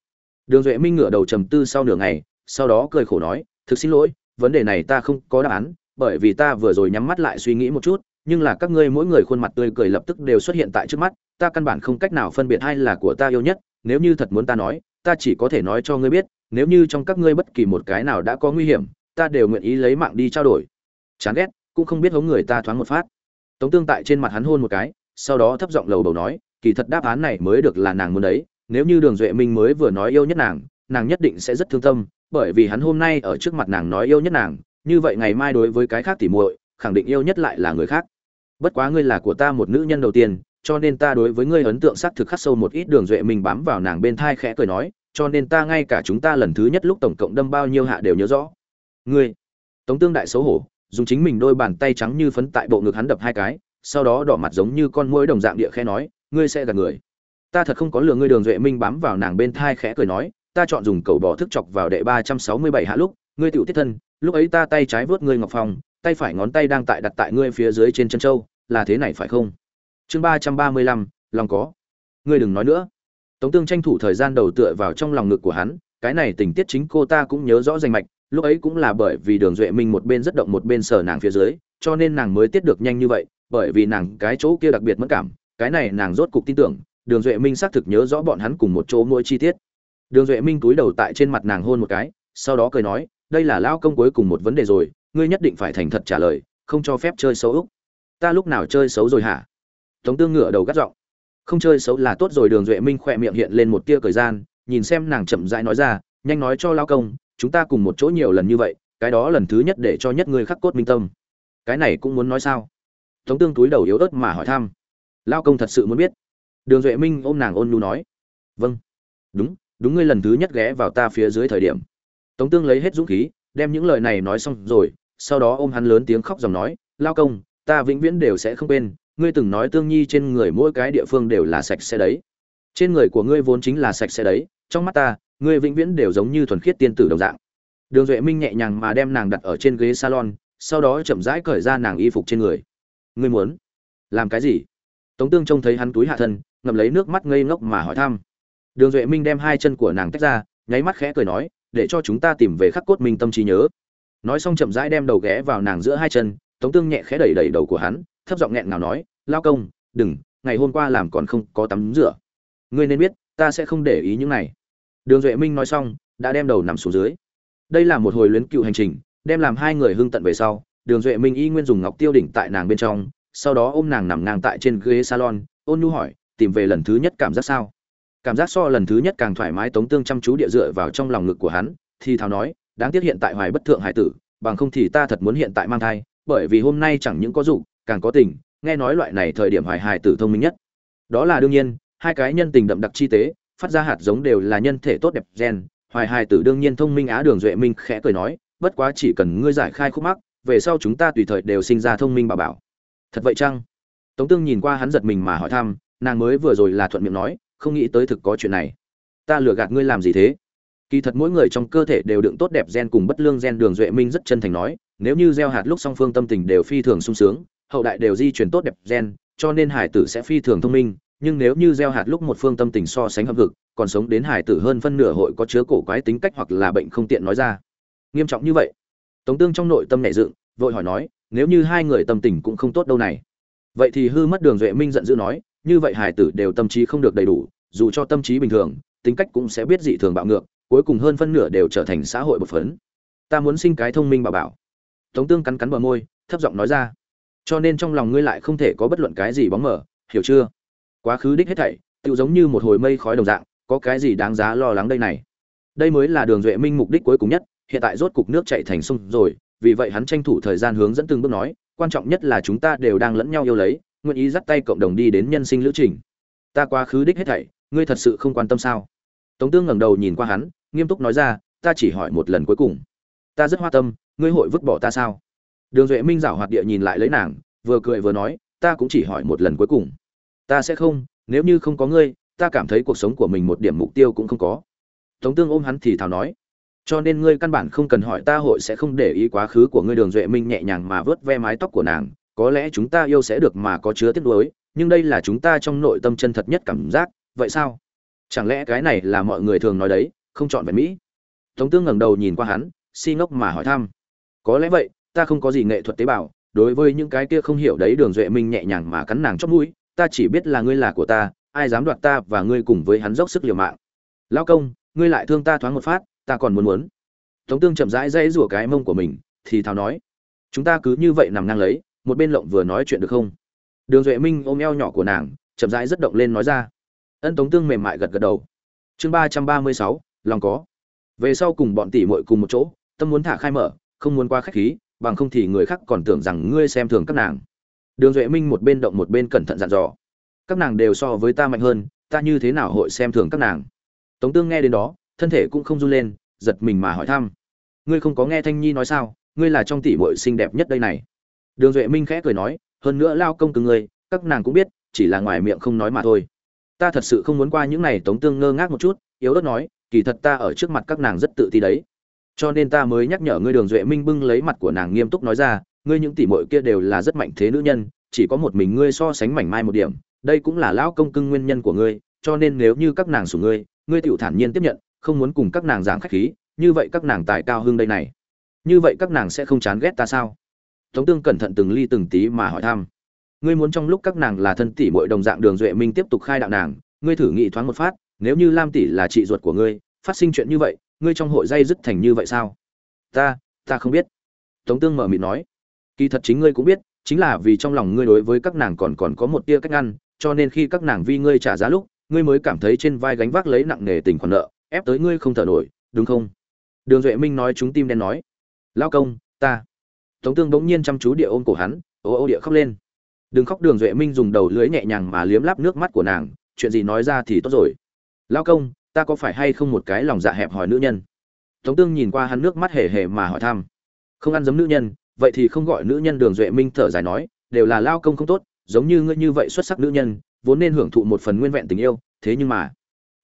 [SPEAKER 1] Đường duệ minh ngửa đầu trầm tư sau nửa ngày, sau đó cười khổ nói, thực xin lỗi, vấn đề này ta không có đáp án, bởi vì ta vừa rồi nhắm mắt lại suy nghĩ một chút, nhưng là các ngươi mỗi người khuôn mặt tươi cười lập tức đều xuất hiện tại trước mắt, ta căn bản không cách nào phân biệt hai là của ta yêu nhất, nếu như thật muốn ta nói, ta chỉ có thể nói cho ngươi biết nếu như trong các ngươi bất kỳ một cái nào đã có nguy hiểm, ta đều nguyện ý lấy mạng đi trao đổi. Chán ghét, cũng không biết hống người ta thoáng một phát. Tống tương tại trên mặt hắn hôn một cái, sau đó thấp giọng lầu bầu nói, kỳ thật đáp án này mới được là nàng muốn đấy, nếu như đường duệ minh mới vừa nói yêu nhất nàng nàng nhất định sẽ rất thương tâm, bởi vì hắn hôm nay ở trước mặt nàng nói yêu nhất nàng, như vậy ngày mai đối với cái khác tỉ muội, khẳng định yêu nhất lại là người khác. Bất quá ngươi là của ta một nữ nhân đầu tiên, cho nên ta đối với ngươi ấn tượng xác thực khắc sâu một ít. Đường duệ minh bám vào nàng bên thai khẽ cười nói cho nên ta ngay cả chúng ta lần thứ nhất lúc tổng cộng đâm bao nhiêu hạ đều nhớ rõ. Ngươi, tống tương đại xấu hổ, dùng chính mình đôi bàn tay trắng như phấn tại bộ ngực hắn đập hai cái, sau đó đỏ mặt giống như con muỗi đồng dạng địa khẽ nói, ngươi sẽ gạt người. Ta thật không có lừa ngươi đường duệ minh bám vào nàng bên thai khẽ cười nói, ta chọn dùng cầu bò thức chọc vào đệ ba trăm sáu mươi bảy hạ lúc, ngươi tiểu tiết thân, lúc ấy ta tay trái vớt ngươi ngọc phong tay phải ngón tay đang tại đặt tại ngươi phía dưới trên chân châu, là thế này phải không? Chương ba trăm ba mươi lăm, lòng có. Ngươi đừng nói nữa tống tương tranh thủ thời gian đầu tựa vào trong lòng ngực của hắn, cái này tình tiết chính cô ta cũng nhớ rõ rành mạch, lúc ấy cũng là bởi vì đường duệ minh một bên rất động một bên sờ nàng phía dưới, cho nên nàng mới tiết được nhanh như vậy, bởi vì nàng cái chỗ kia đặc biệt mất cảm, cái này nàng rốt cục tin tưởng, đường duệ minh xác thực nhớ rõ bọn hắn cùng một chỗ mỗi chi tiết. Đường duệ minh cúi đầu tại trên mặt nàng hôn một cái, sau đó cười nói, đây là lao công cuối cùng một vấn đề rồi, ngươi nhất định phải thành thật trả lời, không cho phép chơi xấu úc. Ta lúc nào chơi xấu rồi hả? Tống tương ngửa đầu gắt giọng không chơi xấu là tốt rồi, đường duệ minh khỏe miệng hiện lên một tia thời gian, nhìn xem nàng chậm rãi nói ra, nhanh nói cho lao công, chúng ta cùng một chỗ nhiều lần như vậy, cái đó lần thứ nhất để cho nhất người khắc cốt minh tâm. Cái này cũng muốn nói sao? Tống tương túi đầu yếu ớt mà hỏi thăm. Lao công thật sự muốn biết. Đường duệ minh ôm nàng ôn nhu nói. Vâng. Đúng đúng ngươi lần thứ nhất ghé vào ta phía dưới thời điểm. Tống tương lấy hết dũng khí, đem những lời này nói xong rồi, sau đó ôm hắn lớn tiếng khóc dòng nói lao công, ta vĩnh viễn đều sẽ không quên ngươi từng nói tương nhi trên người mỗi cái địa phương đều là sạch sẽ đấy. Trên người của ngươi vốn chính là sạch sẽ đấy, trong mắt ta, ngươi vĩnh viễn đều giống như thuần khiết tiên tử đồng dạng. Đường duệ minh nhẹ nhàng mà đem nàng đặt ở trên ghế salon, sau đó chậm rãi cởi ra nàng y phục trên người. Ngươi muốn làm cái gì? Tống tương trông thấy hắn túi hạ thân, ngậm lấy nước mắt ngây ngốc mà hỏi thăm. Đường duệ minh đem hai chân của nàng tách ra, nháy mắt khẽ cười nói, để cho chúng ta tìm về khắc cốt minh tâm trí nhớ. Nói xong chậm rãi đem đầu ghé vào nàng giữa hai chân, tống tương nhẹ khẽ đẩy đẩy đầu của hắn thấp giọng nghẹn nào nói, lao công, đừng, ngày hôm qua làm còn không có tắm rửa. Ngươi nên biết, ta sẽ không để ý những này. Đường duệ minh nói xong, đã đem đầu nằm xuống dưới. Đây là một hồi luyến cựu hành trình, đem làm hai người hưng tận về sau, đường duệ minh y nguyên dùng ngọc tiêu đỉnh tại nàng bên trong, sau đó ôm nàng nằm ngang tại trên ghế salon, ôn nhu hỏi, tìm về lần thứ nhất cảm giác sao? Cảm giác so lần thứ nhất càng thoải mái tống tương chăm chú địa dựa vào trong lòng ngực của hắn, thì thào nói, đáng tiếc hiện tại hoài bất thượng hải tử, bằng không thì ta thật muốn hiện tại mang thai, bởi vì hôm nay chẳng những có dụng càng có tình, nghe nói loại này thời điểm hoài hải tử thông minh nhất. Đó là đương nhiên, hai cái nhân tình đậm đặc chi tế, phát ra hạt giống đều là nhân thể tốt đẹp gen. Hoài hải tử đương nhiên thông minh á đường duệ minh khẽ cười nói, bất quá chỉ cần ngươi giải khai khúc mắc, về sau chúng ta tùy thời đều sinh ra thông minh bà bảo. Thật vậy chăng? Tống tương nhìn qua hắn giật mình mà hỏi thăm, nàng mới vừa rồi là thuận miệng nói, không nghĩ tới thực có chuyện này. Ta lừa gạt ngươi làm gì thế? Kỳ thật mỗi người trong cơ thể đều đựng tốt đẹp gen cùng bất lương gen đường duệ minh rất chân thành nói, nếu như gieo hạt lúc song phương tâm tình đều phi thường sung sướng hậu đại đều di chuyển tốt đẹp gen, cho nên hải tử sẽ phi thường thông minh, nhưng nếu như gieo hạt lúc một phương tâm tình so sánh hợp lực còn sống đến hải tử hơn phân nửa hội có chứa cổ quái tính cách hoặc là bệnh không tiện nói ra. Nghiêm trọng như vậy. Tống tương trong nội tâm nảy dựng, vội hỏi nói, nếu như hai người tâm tình cũng không tốt đâu này? Vậy thì hư mất đường duệ minh giận dữ nói, như vậy hải tử đều tâm trí không được đầy đủ, dù cho tâm trí bình thường, tính cách cũng sẽ biết dị thường bạo ngược, cuối cùng hơn phân nửa đều trở thành xã hội bột phấn. Ta muốn sinh cái thông minh bảo bảo. Tống tương cắn cắn bờ môi, thấp giọng nói ra cho nên trong lòng ngươi lại không thể có bất luận cái gì bóng mở hiểu chưa? Quá khứ đích hết thảy tự giống như một hồi mây khói đồng dạng, có cái gì đáng giá lo lắng đây này? Đây mới là đường duệ minh mục đích cuối cùng nhất, hiện tại rốt cục nước chạy thành sông rồi, vì vậy hắn tranh thủ thời gian hướng dẫn từng bước nói, quan trọng nhất là chúng ta đều đang lẫn nhau yêu lấy, nguyện ý dắt tay cộng đồng đi đến nhân sinh lữ trình. Ta quá khứ đích hết thảy, ngươi thật sự không quan tâm sao? Tống tương ngẩng đầu nhìn qua hắn, nghiêm túc nói ra, ta chỉ hỏi một lần cuối cùng. Ta rất hoa tâm, ngươi hội vứt bỏ ta sao? Đường duệ minh giảo hoạt địa nhìn lại lấy nàng, vừa cười vừa nói, ta cũng chỉ hỏi một lần cuối cùng. Ta sẽ không, nếu như không có ngươi, ta cảm thấy cuộc sống của mình một điểm mục tiêu cũng không có. Tống tương ôm hắn thì thào nói, cho nên ngươi căn bản không cần hỏi ta hội sẽ không để ý quá khứ của ngươi. Đường duệ minh nhẹ nhàng mà vớt ve mái tóc của nàng, có lẽ chúng ta yêu sẽ được mà có chứa tiếc nuối, nhưng đây là chúng ta trong nội tâm chân thật nhất cảm giác, vậy sao? Chẳng lẽ cái này là mọi người thường nói đấy, không chọn về mỹ? Tống tương ngẩng đầu nhìn qua hắn, si ngốc mà hỏi thăm, có lẽ vậy ta không có gì nghệ thuật tế bào, đối với những cái kia không hiểu đấy đường duệ minh nhẹ nhàng mà cắn nàng chót mũi, ta chỉ biết là ngươi là của ta, ai dám đoạt ta và ngươi cùng với hắn dốc sức liều mạng. Lão công, ngươi lại thương ta thoáng một phát, ta còn muốn muốn. Tống tương chậm rãi dãy rủa cái mông của mình, thì thào nói, chúng ta cứ như vậy nằm ngang lấy, một bên lộng vừa nói chuyện được không? Đường duệ minh ôm eo nhỏ của nàng, chậm rãi rất động lên nói ra. Ân tống tương mềm mại gật gật đầu. Chương ba trăm ba mươi sáu, lòng có. Về sau cùng bọn tỷ muội cùng một chỗ, tâm muốn thả khai mở, không muốn qua khách khí bằng không thì người khác còn tưởng rằng ngươi xem thường các nàng. Đường duệ minh một bên động một bên cẩn thận dặn dò. Các nàng đều so với ta mạnh hơn, ta như thế nào hội xem thường các nàng? Tống tương nghe đến đó, thân thể cũng không run lên, giật mình mà hỏi thăm. Ngươi không có nghe thanh nhi nói sao? Ngươi là trong tỷ muội xinh đẹp nhất đây này. Đường duệ minh khẽ cười nói, hơn nữa lao công cứng ngươi, các nàng cũng biết, chỉ là ngoài miệng không nói mà thôi. Ta thật sự không muốn qua những này, tống tương ngơ ngác một chút, yếu ớt nói, kỳ thật ta ở trước mặt các nàng rất tự ti đấy cho nên ta mới nhắc nhở ngươi đường duệ minh bưng lấy mặt của nàng nghiêm túc nói ra, ngươi những tỷ muội kia đều là rất mạnh thế nữ nhân, chỉ có một mình ngươi so sánh mảnh mai một điểm, đây cũng là lão công cưng nguyên nhân của ngươi, cho nên nếu như các nàng sủng ngươi ngươi tiểu thản nhiên tiếp nhận, không muốn cùng các nàng giảng khách khí, như vậy các nàng tài cao hương đây này. Như vậy các nàng sẽ không chán ghét ta sao? Tống tương cẩn thận từng ly từng tí mà hỏi thăm. Ngươi muốn trong lúc các nàng là thân tỷ muội đồng dạng đường duệ minh tiếp tục khai đạo nàng, ngươi thử nghĩ thoáng một phát, nếu như lam tỷ là chị ruột của ngươi, phát sinh chuyện như vậy ngươi trong hội dây dứt thành như vậy sao? Ta ta không biết. Tống tương mở mịt nói. Kỳ thật chính ngươi cũng biết, chính là vì trong lòng ngươi đối với các nàng còn còn có một tia cách ngăn, cho nên khi các nàng vi ngươi trả giá lúc, ngươi mới cảm thấy trên vai gánh vác lấy nặng nề tình khoản nợ, ép tới ngươi không thở nổi, đúng không? Đường duệ minh nói chúng tim đen nói. Lao công, ta. Tống tương bỗng nhiên chăm chú địa ôm cổ hắn, ô ô địa khóc lên. Đừng khóc, đường duệ minh dùng đầu lưới nhẹ nhàng mà liếm láp nước mắt của nàng, chuyện gì nói ra thì tốt rồi. Lao công ta có phải hay không một cái lòng dạ hẹp hòi nữ nhân? Tống tương nhìn qua hắn nước mắt hề hề mà hỏi thăm. Không ăn giấm nữ nhân, vậy thì không gọi nữ nhân đường duệ minh thở dài nói, đều là lao công không tốt, giống như ngươi như vậy xuất sắc nữ nhân, vốn nên hưởng thụ một phần nguyên vẹn tình yêu, thế nhưng mà.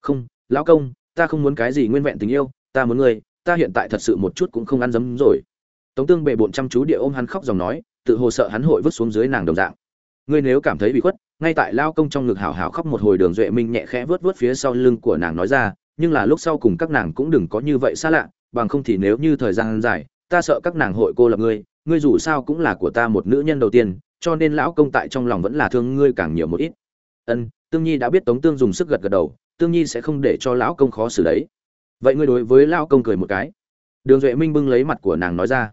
[SPEAKER 1] Không lão công, ta không muốn cái gì nguyên vẹn tình yêu, ta muốn ngươi, ta hiện tại thật sự một chút cũng không ăn dấm rồi. Tống tương bệ bộn chăm chú địa ôm hắn khóc dòng nói, tự hồ sợ hắn hội vứt xuống dưới nàng đồng dạng. Ngươi nếu cảm thấy bị khuất ngay tại lao công trong ngực hào hào khóc một hồi đường duệ minh nhẹ khẽ vớt vớt phía sau lưng của nàng nói ra, nhưng là lúc sau cùng các nàng cũng đừng có như vậy xa lạ, bằng không thì nếu như thời gian dài, ta sợ các nàng hội cô lập ngươi ngươi dù sao cũng là của ta một nữ nhân đầu tiên, cho nên lão công tại trong lòng vẫn là thương ngươi càng nhiều một ít. Ân, tương nhi đã biết tống tương dùng sức gật gật đầu, tương nhi sẽ không để cho lão công khó xử đấy. Vậy ngươi đối với lão công cười một cái. Đường duệ minh bưng lấy mặt của nàng nói ra.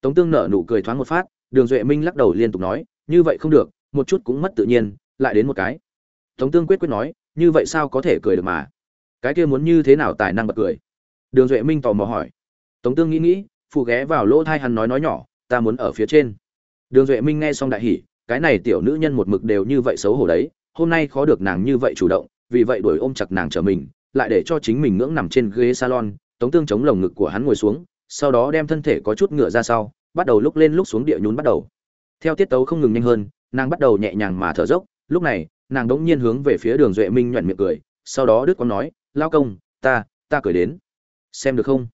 [SPEAKER 1] Tống tương nở nụ cười thoáng một phát, đường duệ minh lắc đầu liên tục nói, như vậy không được, một chút cũng mất tự nhiên lại đến một cái. Tống tương quyết quyết nói, như vậy sao có thể cười được mà? Cái kia muốn như thế nào tài năng bật cười? Đường duệ minh tò mò hỏi. Tống tương nghĩ nghĩ, phụ ghé vào lỗ thai hắn nói nói nhỏ, ta muốn ở phía trên. Đường duệ minh nghe xong đại hỉ, cái này tiểu nữ nhân một mực đều như vậy xấu hổ đấy, hôm nay khó được nàng như vậy chủ động, vì vậy đuổi ôm chặt nàng trở mình, lại để cho chính mình ngưỡng nằm trên ghế salon. Tống tương chống lồng ngực của hắn ngồi xuống, sau đó đem thân thể có chút ngựa ra sau, bắt đầu lúc lên lúc xuống địa nhún bắt đầu. Theo tiết tấu không ngừng nhanh hơn, nàng bắt đầu nhẹ nhàng mà thở dốc lúc này, nàng đỗng nhiên hướng về phía đường duệ minh nhoẻn miệng cười, sau đó đức quang nói, lao công, ta ta cười đến. Xem được không?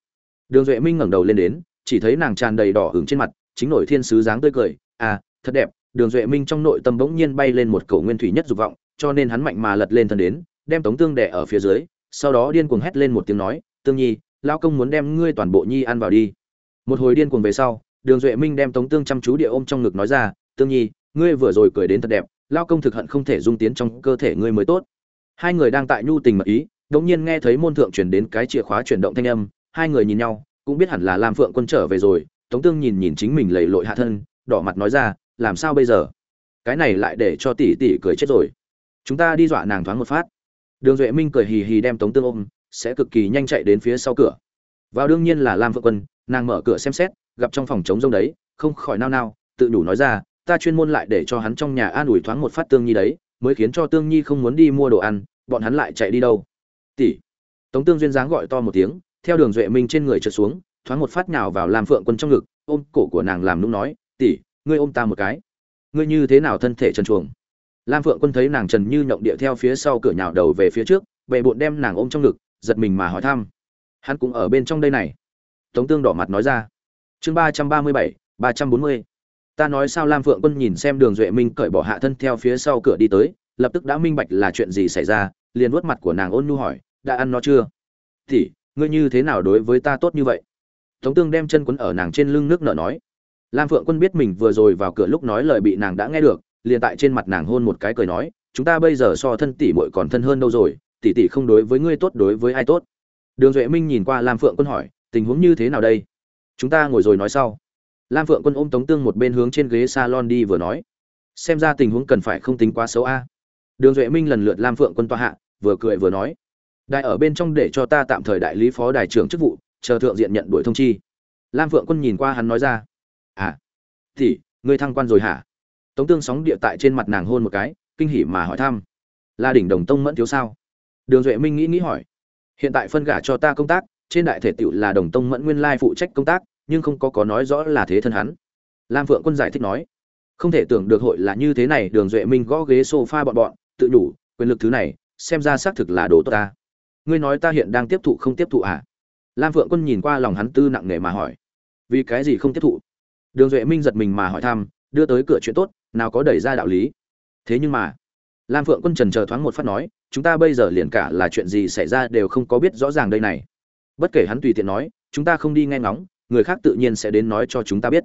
[SPEAKER 1] Đường duệ minh ngẩng đầu lên đến, chỉ thấy nàng tràn đầy đỏ hứng trên mặt, chính nổi thiên sứ dáng tươi cười à thật đẹp. Đường duệ minh trong nội tâm bỗng nhiên bay lên một cầu nguyên thủy nhất dục vọng, cho nên hắn mạnh mà lật lên thân đến, đem tống tương đẻ ở phía dưới, sau đó điên cuồng hét lên một tiếng nói, tương nhi, lao công muốn đem ngươi toàn bộ nhi ăn vào đi. Một hồi điên cuồng về sau, đường duệ minh đem tống tương chăm chú địa ôm trong ngực nói ra, tương nhi, ngươi vừa rồi cười đến thật đẹp lao công thực hận không thể dung tiến trong cơ thể ngươi mới tốt. Hai người đang tại nhu tình mật ý đống nhiên nghe thấy môn thượng truyền đến cái chìa khóa chuyển động thanh âm, hai người nhìn nhau, cũng biết hẳn là lam phượng quân trở về rồi, tống tương nhìn nhìn chính mình lầy lội hạ thân, đỏ mặt nói ra, làm sao bây giờ? Cái này lại để cho tỷ tỷ cười chết rồi. Chúng ta đi dọa nàng thoáng một phát. Đường duệ minh cười hì hì đem tống tương ôm, sẽ cực kỳ nhanh chạy đến phía sau cửa. Vào đương nhiên là lam phượng quân, nàng mở cửa xem xét, gặp trong phòng trống rông đấy, không khỏi nao nao, tự đủ nói ra ta chuyên môn lại để cho hắn trong nhà an ủi thoáng một phát tương nhi đấy, mới khiến cho tương nhi không muốn đi mua đồ ăn, bọn hắn lại chạy đi đâu? Tỷ. Tống tương duyên dáng gọi to một tiếng, theo đường duệ minh trên người trượt xuống, thoáng một phát nhào vào làm phượng quân trong ngực, ôm cổ của nàng làm nũng nói, tỷ, ngươi ôm ta một cái. Ngươi như thế nào thân thể trần chuồng lam phượng quân thấy nàng trần như nhộng địa theo phía sau cửa nhào đầu về phía trước bệ bộn đem nàng ôm trong ngực, giật mình mà hỏi thăm. Hắn cũng ở bên trong đây này. Tống tương đỏ mặt nói ra. Chương ba trăm ba mươi bảy, ba trăm bốn mươi ta nói sao lam phượng quân nhìn xem đường duệ minh cởi bỏ hạ thân theo phía sau cửa đi tới, lập tức đã minh bạch là chuyện gì xảy ra, liền vuốt mặt của nàng ôn nhu hỏi, đã ăn nó chưa? Thì ngươi như thế nào đối với ta tốt như vậy? Tống tương đem chân quấn ở nàng trên lưng nước nợ nói. Lam phượng quân biết mình vừa rồi vào cửa lúc nói lời bị nàng đã nghe được, liền tại trên mặt nàng hôn một cái cười nói, chúng ta bây giờ so thân tỷ muội còn thân hơn đâu rồi, tỷ tỷ không đối với ngươi tốt đối với ai tốt? Đường duệ minh nhìn qua lam phượng quân hỏi, tình huống như thế nào đây? Chúng ta ngồi rồi nói sau lam phượng quân ôm tống tương một bên hướng trên ghế salon đi vừa nói. Xem ra tình huống cần phải không tính quá xấu a. Đường duệ minh lần lượt lam phượng quân tọa hạ vừa cười vừa nói. Đại ở bên trong để cho ta tạm thời đại lý phó đại trưởng chức vụ chờ thượng diện nhận đuổi thông chi. Lam phượng quân nhìn qua hắn nói ra. À tỷ, ngươi thăng quan rồi hả? Tống tương sóng địa tại trên mặt nàng hôn một cái kinh hỉ mà hỏi thăm. Là đỉnh đồng tông mẫn thiếu sao? Đường duệ minh nghĩ nghĩ hỏi. Hiện tại phân gả cho ta công tác trên đại thể tiểu là đồng tông mẫn nguyên lai phụ trách công tác nhưng không có có nói rõ là thế thân hắn. Lam phượng quân giải thích nói, không thể tưởng được hội là như thế này, đường duệ minh gõ ghế sofa bọn bọn, tự đủ quyền lực thứ này, xem ra xác thực là đồ tốt ta. Ngươi nói ta hiện đang tiếp thụ không tiếp thụ à? Lam phượng quân nhìn qua lòng hắn tư nặng nề mà hỏi, vì cái gì không tiếp thụ? Đường duệ minh giật mình mà hỏi thăm, đưa tới cửa chuyện tốt, nào có đẩy ra đạo lý. Thế nhưng mà, lam phượng quân trần chờ thoáng một phát nói, chúng ta bây giờ liền cả là chuyện gì xảy ra đều không có biết rõ ràng đây này. Bất kể hắn tùy tiện nói, chúng ta không đi nghe ngóng người khác tự nhiên sẽ đến nói cho chúng ta biết.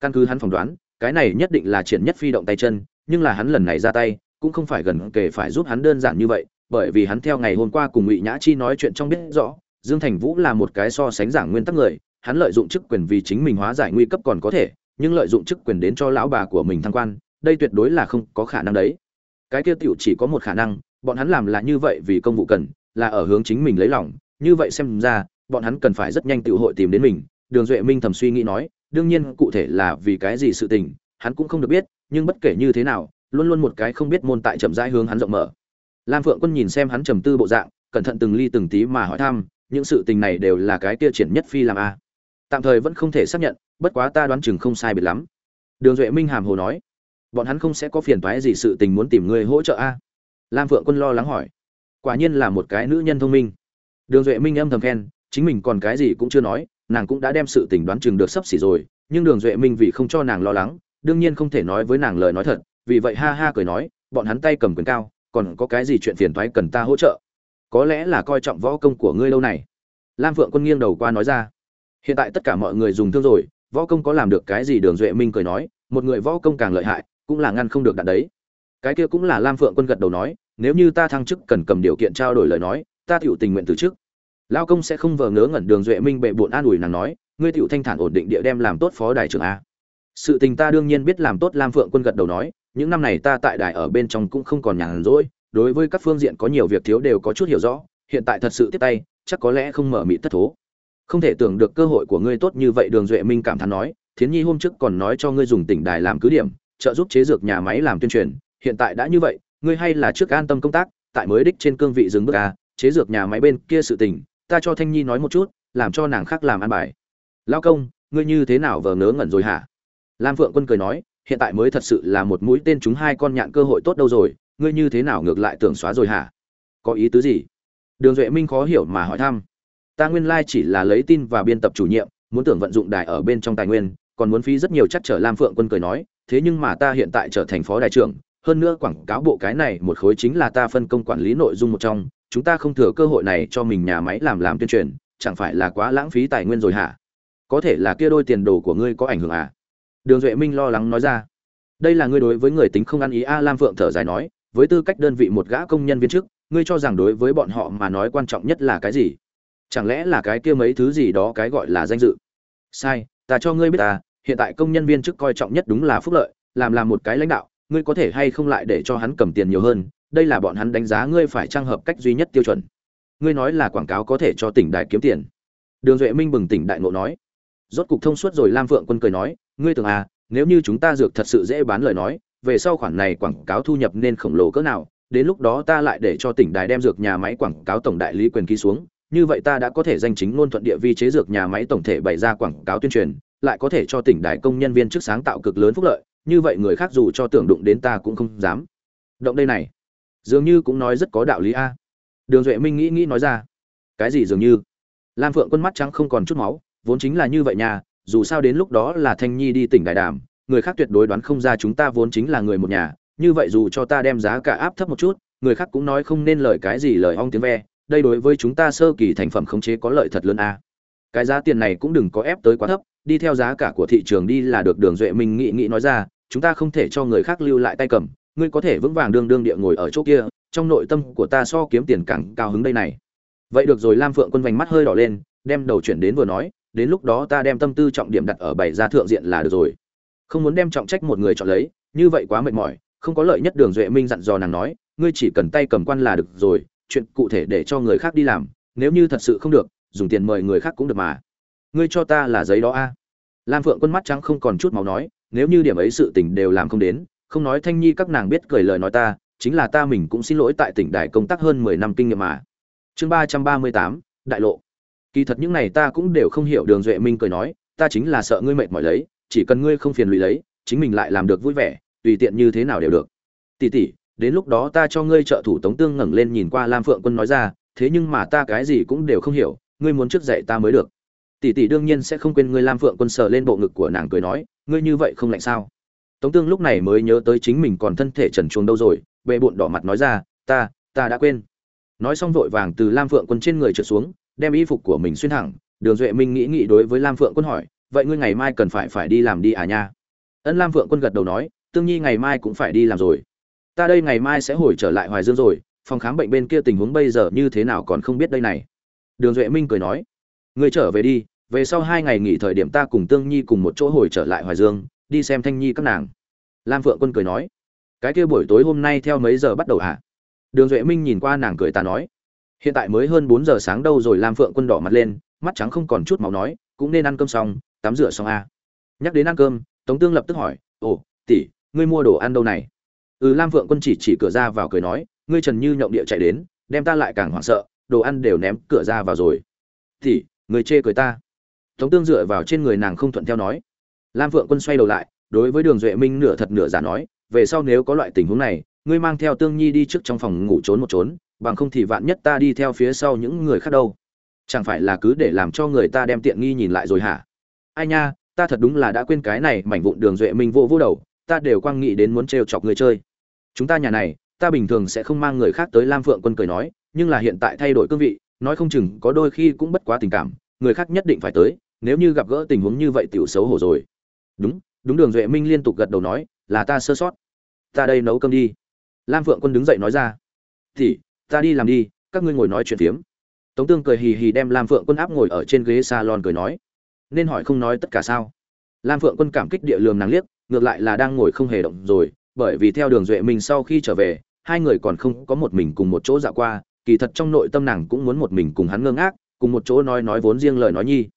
[SPEAKER 1] Căn cứ hắn phỏng đoán, cái này nhất định là triển nhất phi động tay chân, nhưng là hắn lần này ra tay, cũng không phải gần kể phải giúp hắn đơn giản như vậy, bởi vì hắn theo ngày hôm qua cùng ngụy nhã chi nói chuyện trong biết rõ, dương thành vũ là một cái so sánh giảng nguyên tắc người, hắn lợi dụng chức quyền vì chính mình hóa giải nguy cấp còn có thể, nhưng lợi dụng chức quyền đến cho lão bà của mình thăng quan, đây tuyệt đối là không có khả năng đấy. Cái kia tiểu chỉ có một khả năng, bọn hắn làm là như vậy vì công vụ cần, là ở hướng chính mình lấy lòng, như vậy xem ra, bọn hắn cần phải rất nhanh tự hội tìm đến mình đường duệ minh thầm suy nghĩ nói, đương nhiên cụ thể là vì cái gì sự tình, hắn cũng không được biết, nhưng bất kể như thế nào, luôn luôn một cái không biết môn tại chậm rãi hướng hắn rộng mở. Lam phượng quân nhìn xem hắn trầm tư bộ dạng, cẩn thận từng ly từng tí mà hỏi thăm, những sự tình này đều là cái kia triển nhất phi làm a. Tạm thời vẫn không thể xác nhận, bất quá ta đoán chừng không sai biệt lắm. Đường duệ minh hàm hồ nói, bọn hắn không sẽ có phiền toái gì sự tình muốn tìm người hỗ trợ a. Lam phượng quân lo lắng hỏi, quả nhiên là một cái nữ nhân thông minh. Đường duệ minh âm thầm khen, chính mình còn cái gì cũng chưa nói nàng cũng đã đem sự tình đoán chừng được sắp xỉ rồi, nhưng đường duệ minh vì không cho nàng lo lắng, đương nhiên không thể nói với nàng lời nói thật, vì vậy ha ha cười nói, bọn hắn tay cầm quyền cao, còn có cái gì chuyện phiền toái cần ta hỗ trợ? Có lẽ là coi trọng võ công của ngươi lâu này. Lam phượng quân nghiêng đầu qua nói ra. Hiện tại tất cả mọi người dùng thương rồi, võ công có làm được cái gì đường duệ minh cười nói, một người võ công càng lợi hại, cũng là ngăn không được đạn đấy. Cái kia cũng là lam phượng quân gật đầu nói, nếu như ta thăng chức cần cầm điều kiện trao đổi lời nói, ta tựu tình nguyện từ chức lao công sẽ không vờ ngớ ngẩn đường duệ minh bệ bộn an ủi nàng nói, ngươi tựu thanh thản ổn định địa đem làm tốt phó đại trưởng a. Sự tình ta đương nhiên biết làm tốt lam phượng quân gật đầu nói, những năm này ta tại đài ở bên trong cũng không còn nhàn rỗi, đối với các phương diện có nhiều việc thiếu đều có chút hiểu rõ, hiện tại thật sự tiếp tay, chắc có lẽ không mở mị thất thố. Không thể tưởng được cơ hội của ngươi tốt như vậy, đường duệ minh cảm thán nói, thiến nhi hôm trước còn nói cho ngươi dùng tỉnh đài làm cứ điểm, trợ giúp chế dược nhà máy làm tuyên truyền, hiện tại đã như vậy, ngươi hay là trước an tâm công tác, tại mới đích trên cương vị dừng bước a, chế dược nhà máy bên kia sự tình ta cho thanh nhi nói một chút, làm cho nàng khác làm ăn bài. Lao công, ngươi như thế nào vờ ngớ ngẩn rồi hả? Lam phượng quân cười nói, hiện tại mới thật sự là một mũi tên chúng hai con nhạn cơ hội tốt đâu rồi, ngươi như thế nào ngược lại tưởng xóa rồi hả? Có ý tứ gì? Đường duệ minh khó hiểu mà hỏi thăm. Ta nguyên lai chỉ là lấy tin và biên tập chủ nhiệm, muốn tưởng vận dụng đài ở bên trong tài nguyên, còn muốn phí rất nhiều chắc trở lam phượng quân cười nói, thế nhưng mà ta hiện tại trở thành phó đại trưởng, hơn nữa quảng cáo bộ cái này một khối chính là ta phân công quản lý nội dung một trong chúng ta không thừa cơ hội này cho mình nhà máy làm làm tuyên truyền, chẳng phải là quá lãng phí tài nguyên rồi hả? Có thể là kia đôi tiền đồ của ngươi có ảnh hưởng à? Đường duệ minh lo lắng nói ra. Đây là ngươi đối với người tính không ăn ý, a lam phượng thở dài nói, với tư cách đơn vị một gã công nhân viên chức, ngươi cho rằng đối với bọn họ mà nói quan trọng nhất là cái gì? Chẳng lẽ là cái kia mấy thứ gì đó cái gọi là danh dự? Sai, ta cho ngươi biết ta hiện tại công nhân viên chức coi trọng nhất đúng là phúc lợi, làm làm một cái lãnh đạo, ngươi có thể hay không lại để cho hắn cầm tiền nhiều hơn đây là bọn hắn đánh giá ngươi phải trang hợp cách duy nhất tiêu chuẩn. Ngươi nói là quảng cáo có thể cho tỉnh đại kiếm tiền. Đường duệ minh bừng tỉnh đại ngộ nói. Rốt cục thông suốt rồi lam phượng quân cười nói, ngươi tưởng à nếu như chúng ta dược thật sự dễ bán lời nói, về sau khoản này quảng cáo thu nhập nên khổng lồ cỡ nào, đến lúc đó ta lại để cho tỉnh đài đem dược nhà máy quảng cáo tổng đại lý quyền ký xuống, như vậy ta đã có thể danh chính ngôn thuận địa vi chế dược nhà máy tổng thể bày ra quảng cáo tuyên truyền, lại có thể cho tỉnh đài công nhân viên chức sáng tạo cực lớn phúc lợi, như vậy người khác dù cho tưởng đụng đến ta cũng không dám. Động đây này dường như cũng nói rất có đạo lý a. Đường duệ minh nghĩ nghĩ nói ra. Cái gì dường như? Lam phượng quân mắt trắng không còn chút máu, vốn chính là như vậy nhà dù sao đến lúc đó là thanh nhi đi tỉnh đại đàm, người khác tuyệt đối đoán không ra chúng ta vốn chính là người một nhà, như vậy dù cho ta đem giá cả áp thấp một chút, người khác cũng nói không nên lời cái gì lời ong tiếng ve, đây đối với chúng ta sơ kỳ thành phẩm khống chế có lợi thật lớn a. Cái giá tiền này cũng đừng có ép tới quá thấp, đi theo giá cả của thị trường đi là được đường duệ minh nghị nghị nói ra, chúng ta không thể cho người khác lưu lại tay cầm ngươi có thể vững vàng đương đương địa ngồi ở chỗ kia, trong nội tâm của ta so kiếm tiền càng cao hứng đây này. Vậy được rồi, lam phượng quân vành mắt hơi đỏ lên, đem đầu chuyển đến vừa nói, đến lúc đó ta đem tâm tư trọng điểm đặt ở bảy gia thượng diện là được rồi. Không muốn đem trọng trách một người chọn lấy, như vậy quá mệt mỏi, không có lợi nhất đường duệ minh dặn dò nàng nói, ngươi chỉ cần tay cầm quan là được rồi, chuyện cụ thể để cho người khác đi làm, nếu như thật sự không được, dùng tiền mời người khác cũng được mà. Ngươi cho ta là giấy đó a. Lam phượng quân mắt trắng không còn chút máu nói, nếu như điểm ấy sự tình đều làm không đến không nói thanh nhi các nàng biết cười lời nói ta, chính là ta mình cũng xin lỗi tại tỉnh đài công tác hơn mười năm kinh nghiệm mà. Chương ba trăm ba mươi tám, đại lộ. Kỳ thật những này ta cũng đều không hiểu đường duệ minh cười nói, ta chính là sợ ngươi mệt mỏi lấy, chỉ cần ngươi không phiền lụy lấy, chính mình lại làm được vui vẻ, tùy tiện như thế nào đều được. Tỷ tỷ, đến lúc đó ta cho ngươi trợ thủ tống tương ngẩng lên nhìn qua lam phượng quân nói ra, thế nhưng mà ta cái gì cũng đều không hiểu, ngươi muốn trước dạy ta mới được. Tỷ tỷ đương nhiên sẽ không quên ngươi lam phượng quân sờ lên bộ ngực của nàng cười nói, ngươi như vậy không lạnh sao? Tống tương lúc này mới nhớ tới chính mình còn thân thể trần chuồng đâu rồi, bệ bộn đỏ mặt nói ra, ta ta đã quên. Nói xong vội vàng từ lam phượng quân trên người trượt xuống, đem y phục của mình xuyên thẳng, đường duệ minh nghĩ nghĩ đối với lam phượng quân hỏi, vậy ngươi ngày mai cần phải phải đi làm đi à nha? Ân lam phượng quân gật đầu nói, tương nhi ngày mai cũng phải đi làm rồi. Ta đây ngày mai sẽ hồi trở lại hoài dương rồi, phòng khám bệnh bên kia tình huống bây giờ như thế nào còn không biết đây này. Đường duệ minh cười nói, ngươi trở về đi, về sau hai ngày nghỉ thời điểm ta cùng tương nhi cùng một chỗ hồi trở lại hoài dương đi xem thanh nhi các nàng. Lam phượng quân cười nói, cái kia buổi tối hôm nay theo mấy giờ bắt đầu hả? À? đường duệ minh nhìn qua nàng cười ta nói, hiện tại mới hơn bốn giờ sáng đâu rồi. Lam phượng quân đỏ mặt lên, mắt trắng không còn chút máu nói, cũng nên ăn cơm xong, tắm rửa xong a à. nhắc đến ăn cơm, tống tương lập tức hỏi, ồ, tỷ, ngươi mua đồ ăn đâu này? Ừ lam phượng quân chỉ chỉ cửa ra vào cười nói, ngươi trần như nhộng địa chạy đến, đem ta lại càng hoảng sợ, đồ ăn đều ném cửa ra vào rồi. Tỷ, người chê cười ta. Tống tương dựa vào trên người nàng không thuận theo nói lam phượng quân xoay đầu lại, đối với đường duệ minh nửa thật nửa giả nói, về sau nếu có loại tình huống này, ngươi mang theo tương nhi đi trước trong phòng ngủ trốn một trốn, bằng không thì vạn nhất ta đi theo phía sau những người khác đâu. Chẳng phải là cứ để làm cho người ta đem tiện nghi nhìn lại rồi hả? Ai nha, ta thật đúng là đã quên cái này mảnh vụn đường duệ minh vô vô đầu, ta đều quang nghĩ đến muốn trêu chọc người chơi. Chúng ta nhà này, ta bình thường sẽ không mang người khác tới lam phượng quân cười nói, nhưng là hiện tại thay đổi cương vị, nói không chừng có đôi khi cũng bất quá tình cảm, người khác nhất định phải tới, nếu như gặp gỡ tình huống như vậy tiểu xấu hổ rồi đúng đúng đường duệ minh liên tục gật đầu nói, là ta sơ sót. Ta đây nấu cơm đi. Lam phượng quân đứng dậy nói ra. Thì, ta đi làm đi, các ngươi ngồi nói chuyện phiếm. Tống tương cười hì hì đem lam phượng quân áp ngồi ở trên ghế salon cười nói. Nên hỏi không nói tất cả sao? Lam phượng quân cảm kích địa lường nàng liếc, ngược lại là đang ngồi không hề động rồi, bởi vì theo đường duệ minh sau khi trở về, hai người còn không có một mình cùng một chỗ dạo qua, kỳ thật trong nội tâm nàng cũng muốn một mình cùng hắn ngơ ngác, cùng một chỗ nói nói vốn riêng lời nói nhi.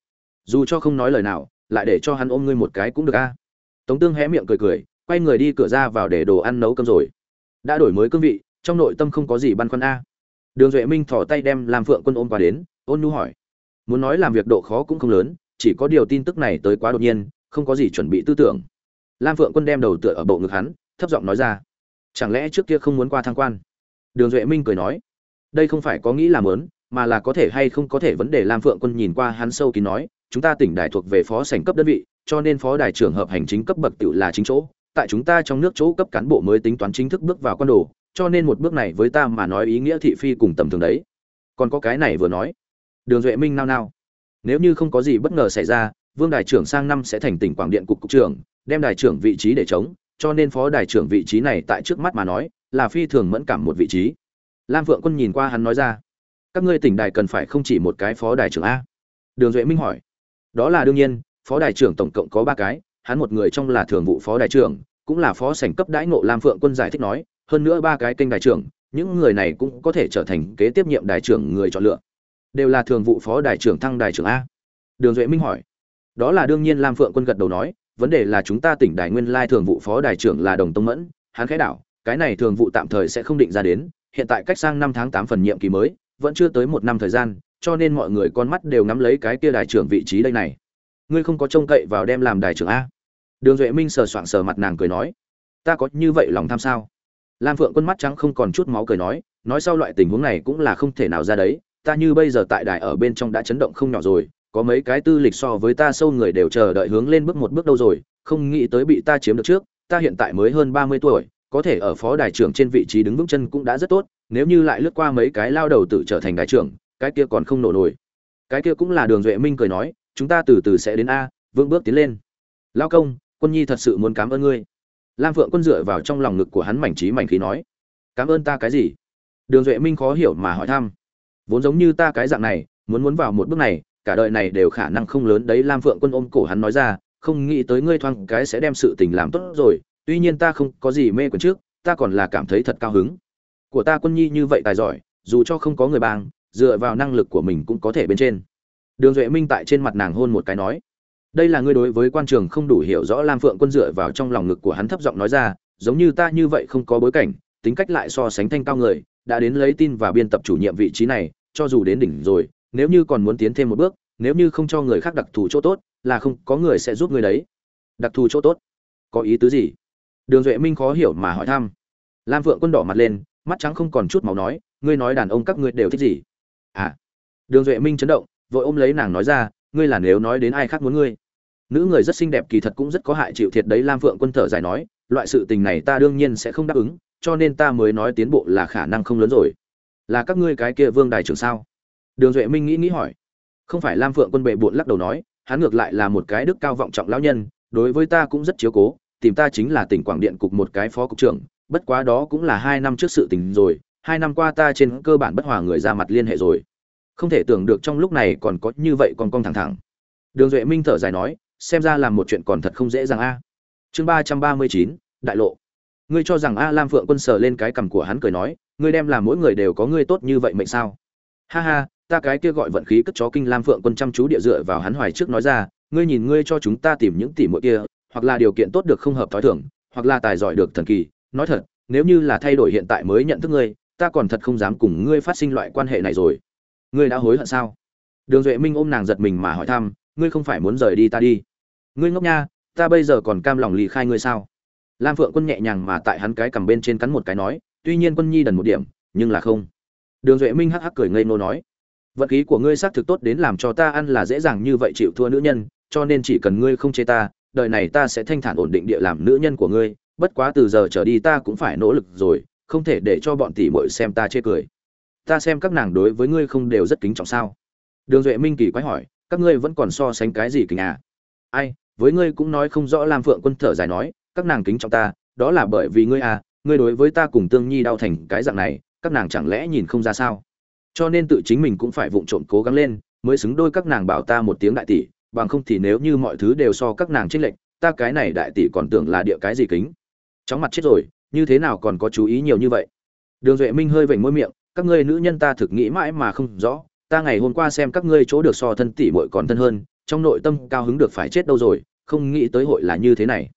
[SPEAKER 1] Dù cho không nói lời nào lại để cho hắn ôm ngươi một cái cũng được a. Tống tương hé miệng cười cười, quay người đi cửa ra vào để đồ ăn nấu cơm rồi. Đã đổi mới cương vị, trong nội tâm không có gì băn khoăn a. Đường duệ minh thỏ tay đem làm phượng quân ôm qua đến, ôn nu hỏi. Muốn nói làm việc độ khó cũng không lớn, chỉ có điều tin tức này tới quá đột nhiên, không có gì chuẩn bị tư tưởng. Lam phượng quân đem đầu tựa ở bộ ngực hắn, thấp giọng nói ra. Chẳng lẽ trước kia không muốn qua thăng quan? Đường duệ minh cười nói. Đây không phải có nghĩ làm lớn, mà là có thể hay không có thể vấn đề lam phượng quân nhìn qua hắn sâu kín nói chúng ta tỉnh đài thuộc về phó sảnh cấp đơn vị, cho nên phó đài trưởng hợp hành chính cấp bậc tiểu là chính chỗ. Tại chúng ta trong nước chỗ cấp cán bộ mới tính toán chính thức bước vào quan đồ, cho nên một bước này với ta mà nói ý nghĩa thị phi cùng tầm thường đấy. Còn có cái này vừa nói. Đường duệ minh nao nao. Nếu như không có gì bất ngờ xảy ra, vương đài trưởng sang năm sẽ thành tỉnh quảng điện cục cục trưởng, đem đài trưởng vị trí để chống cho nên phó đài trưởng vị trí này tại trước mắt mà nói, là phi thường mẫn cảm một vị trí. Lam phượng quân nhìn qua hắn nói ra. Các ngươi tỉnh đài cần phải không chỉ một cái phó đài trưởng a? Đường duệ minh hỏi đó là đương nhiên, phó đại trưởng tổng cộng có ba cái, hắn một người trong là thường vụ phó đại trưởng, cũng là phó sảnh cấp đãi ngộ lam phượng quân giải thích nói, hơn nữa ba cái kênh đại trưởng, những người này cũng có thể trở thành kế tiếp nhiệm đại trưởng người chọn lựa. Đều là thường vụ phó đại trưởng thăng đại trưởng a. Đường duệ minh hỏi. Đó là đương nhiên lam phượng quân gật đầu nói, vấn đề là chúng ta tỉnh đài nguyên lai thường vụ phó đại trưởng là đồng tông mẫn, hắn khẽ đảo, cái này thường vụ tạm thời sẽ không định ra đến, hiện tại cách sang năm tháng tám phần nhiệm kỳ mới, vẫn chưa tới một năm thời gian cho nên mọi người con mắt đều ngắm lấy cái kia đài trưởng vị trí đây này. Ngươi không có trông cậy vào đem làm đài trưởng a. Đường duệ minh sờ soạng sờ mặt nàng cười nói, ta có như vậy lòng tham sao? Lam phượng quân mắt trắng không còn chút máu cười nói nói sau loại tình huống này cũng là không thể nào ra đấy, ta như bây giờ tại đài ở bên trong đã chấn động không nhỏ rồi, có mấy cái tư lịch so với ta sâu người đều chờ đợi hướng lên bước một bước đâu rồi, không nghĩ tới bị ta chiếm được trước, ta hiện tại mới hơn ba mươi tuổi, có thể ở phó đài trưởng trên vị trí đứng vững chân cũng đã rất tốt, nếu như lại lướt qua mấy cái lao đầu tự trở thành đài trưởng cái kia còn không nổ nổi. Cái kia cũng là đường duệ minh cười nói, chúng ta từ từ sẽ đến a, vững bước tiến lên. Lao công, quân nhi thật sự muốn cảm ơn ngươi. Lam phượng quân dựa vào trong lòng ngực của hắn mảnh trí mảnh khí nói, cảm ơn ta cái gì? Đường duệ minh khó hiểu mà hỏi thăm, vốn giống như ta cái dạng này, muốn muốn vào một bước này, cả đời này đều khả năng không lớn. Đấy lam phượng quân ôm cổ hắn nói ra, không nghĩ tới ngươi thoáng cái sẽ đem sự tình làm tốt rồi, tuy nhiên ta không có gì mê quần trước, ta còn là cảm thấy thật cao hứng. Của ta quân nhi như vậy tài giỏi, dù cho không có người bang dựa vào năng lực của mình cũng có thể bên trên. Đường duệ minh tại trên mặt nàng hôn một cái nói, đây là ngươi đối với quan trường không đủ hiểu rõ lam phượng quân dựa vào trong lòng ngực của hắn thấp giọng nói ra, giống như ta như vậy không có bối cảnh, tính cách lại so sánh thanh cao người, đã đến lấy tin và biên tập chủ nhiệm vị trí này, cho dù đến đỉnh rồi, nếu như còn muốn tiến thêm một bước, nếu như không cho người khác đặc thù chỗ tốt, là không, có người sẽ giúp người đấy. Đặc thù chỗ tốt? Có ý tứ gì? Đường duệ minh khó hiểu mà hỏi thăm. Lam phượng quân đỏ mặt lên, mắt trắng không còn chút máu nói, ngươi nói đàn ông các ngươi đều thích gì? À. Đường duệ minh chấn động, vội ôm lấy nàng nói ra, ngươi là nếu nói đến ai khác muốn ngươi? Nữ người rất xinh đẹp kỳ thật cũng rất có hại chịu thiệt đấy, lam phượng quân thở dài nói, loại sự tình này ta đương nhiên sẽ không đáp ứng, cho nên ta mới nói tiến bộ là khả năng không lớn rồi. Là các ngươi cái kia vương đài trưởng sao? Đường duệ minh nghĩ nghĩ hỏi. Không phải lam phượng quân bệ bụn lắc đầu nói, hắn ngược lại là một cái đức cao vọng trọng lão nhân, đối với ta cũng rất chiếu cố, tìm ta chính là tỉnh quảng điện cục một cái phó cục trưởng, bất quá đó cũng là hai năm trước sự tình rồi hai năm qua ta trên cơ bản bất hòa người ra mặt liên hệ rồi. Không thể tưởng được trong lúc này còn có như vậy còn cong thẳng thẳng. Đường duệ minh thở dài nói, xem ra làm một chuyện còn thật không dễ dàng a. Chương ba trăm ba mươi chín, đại lộ. Ngươi cho rằng a lam phượng quân sờ lên cái cằm của hắn cười nói, ngươi đem làm mỗi người đều có ngươi tốt như vậy mệnh sao? Ha ha, ta cái kia gọi vận khí cất chó kinh lam phượng quân chăm chú địa dựa vào hắn hoài trước nói ra, ngươi nhìn ngươi cho chúng ta tìm những tỷ muội kia, hoặc là điều kiện tốt được không hợp thói thường, hoặc là tài giỏi được thần kỳ, nói thật, nếu như là thay đổi hiện tại mới nhận thức ngươi ta còn thật không dám cùng ngươi phát sinh loại quan hệ này rồi. Ngươi đã hối hận sao? Đường duệ minh ôm nàng giật mình mà hỏi thăm, ngươi không phải muốn rời đi ta đi. Ngươi ngốc nha, ta bây giờ còn cam lòng lì khai ngươi sao? Lam phượng quân nhẹ nhàng mà tại hắn cái cầm bên trên cắn một cái nói, tuy nhiên quân nhi đần một điểm, nhưng là không. Đường duệ minh hắc hắc cười ngây nô nói, vận khí của ngươi xác thực tốt đến làm cho ta ăn là dễ dàng như vậy chịu thua nữ nhân, cho nên chỉ cần ngươi không chê ta, đời này ta sẽ thanh thản ổn định địa làm nữ nhân của ngươi, bất quá từ giờ trở đi ta cũng phải nỗ lực rồi không thể để cho bọn tỷ muội xem ta chê cười. Ta xem các nàng đối với ngươi không đều rất kính trọng sao? Đường duệ minh kỳ quái hỏi, các ngươi vẫn còn so sánh cái gì kính à? Ai, với ngươi cũng nói không rõ lam phượng quân thở dài nói, các nàng kính trọng ta, đó là bởi vì ngươi à ngươi đối với ta cùng tương nhi đau thành cái dạng này, các nàng chẳng lẽ nhìn không ra sao? Cho nên tự chính mình cũng phải vụng trộm cố gắng lên, mới xứng đôi các nàng bảo ta một tiếng đại tỷ, bằng không thì nếu như mọi thứ đều so các nàng chênh lệnh ta cái này đại tỷ còn tưởng là địa cái gì kính. Chóng mặt chết rồi như thế nào còn có chú ý nhiều như vậy? Đường duệ minh hơi vểnh môi miệng, các ngươi nữ nhân ta thực nghĩ mãi mà không rõ, ta ngày hôm qua xem các ngươi chỗ được so thân tỷ muội còn thân hơn, trong nội tâm cao hứng được phải chết đâu rồi, không nghĩ tới hội là như thế này.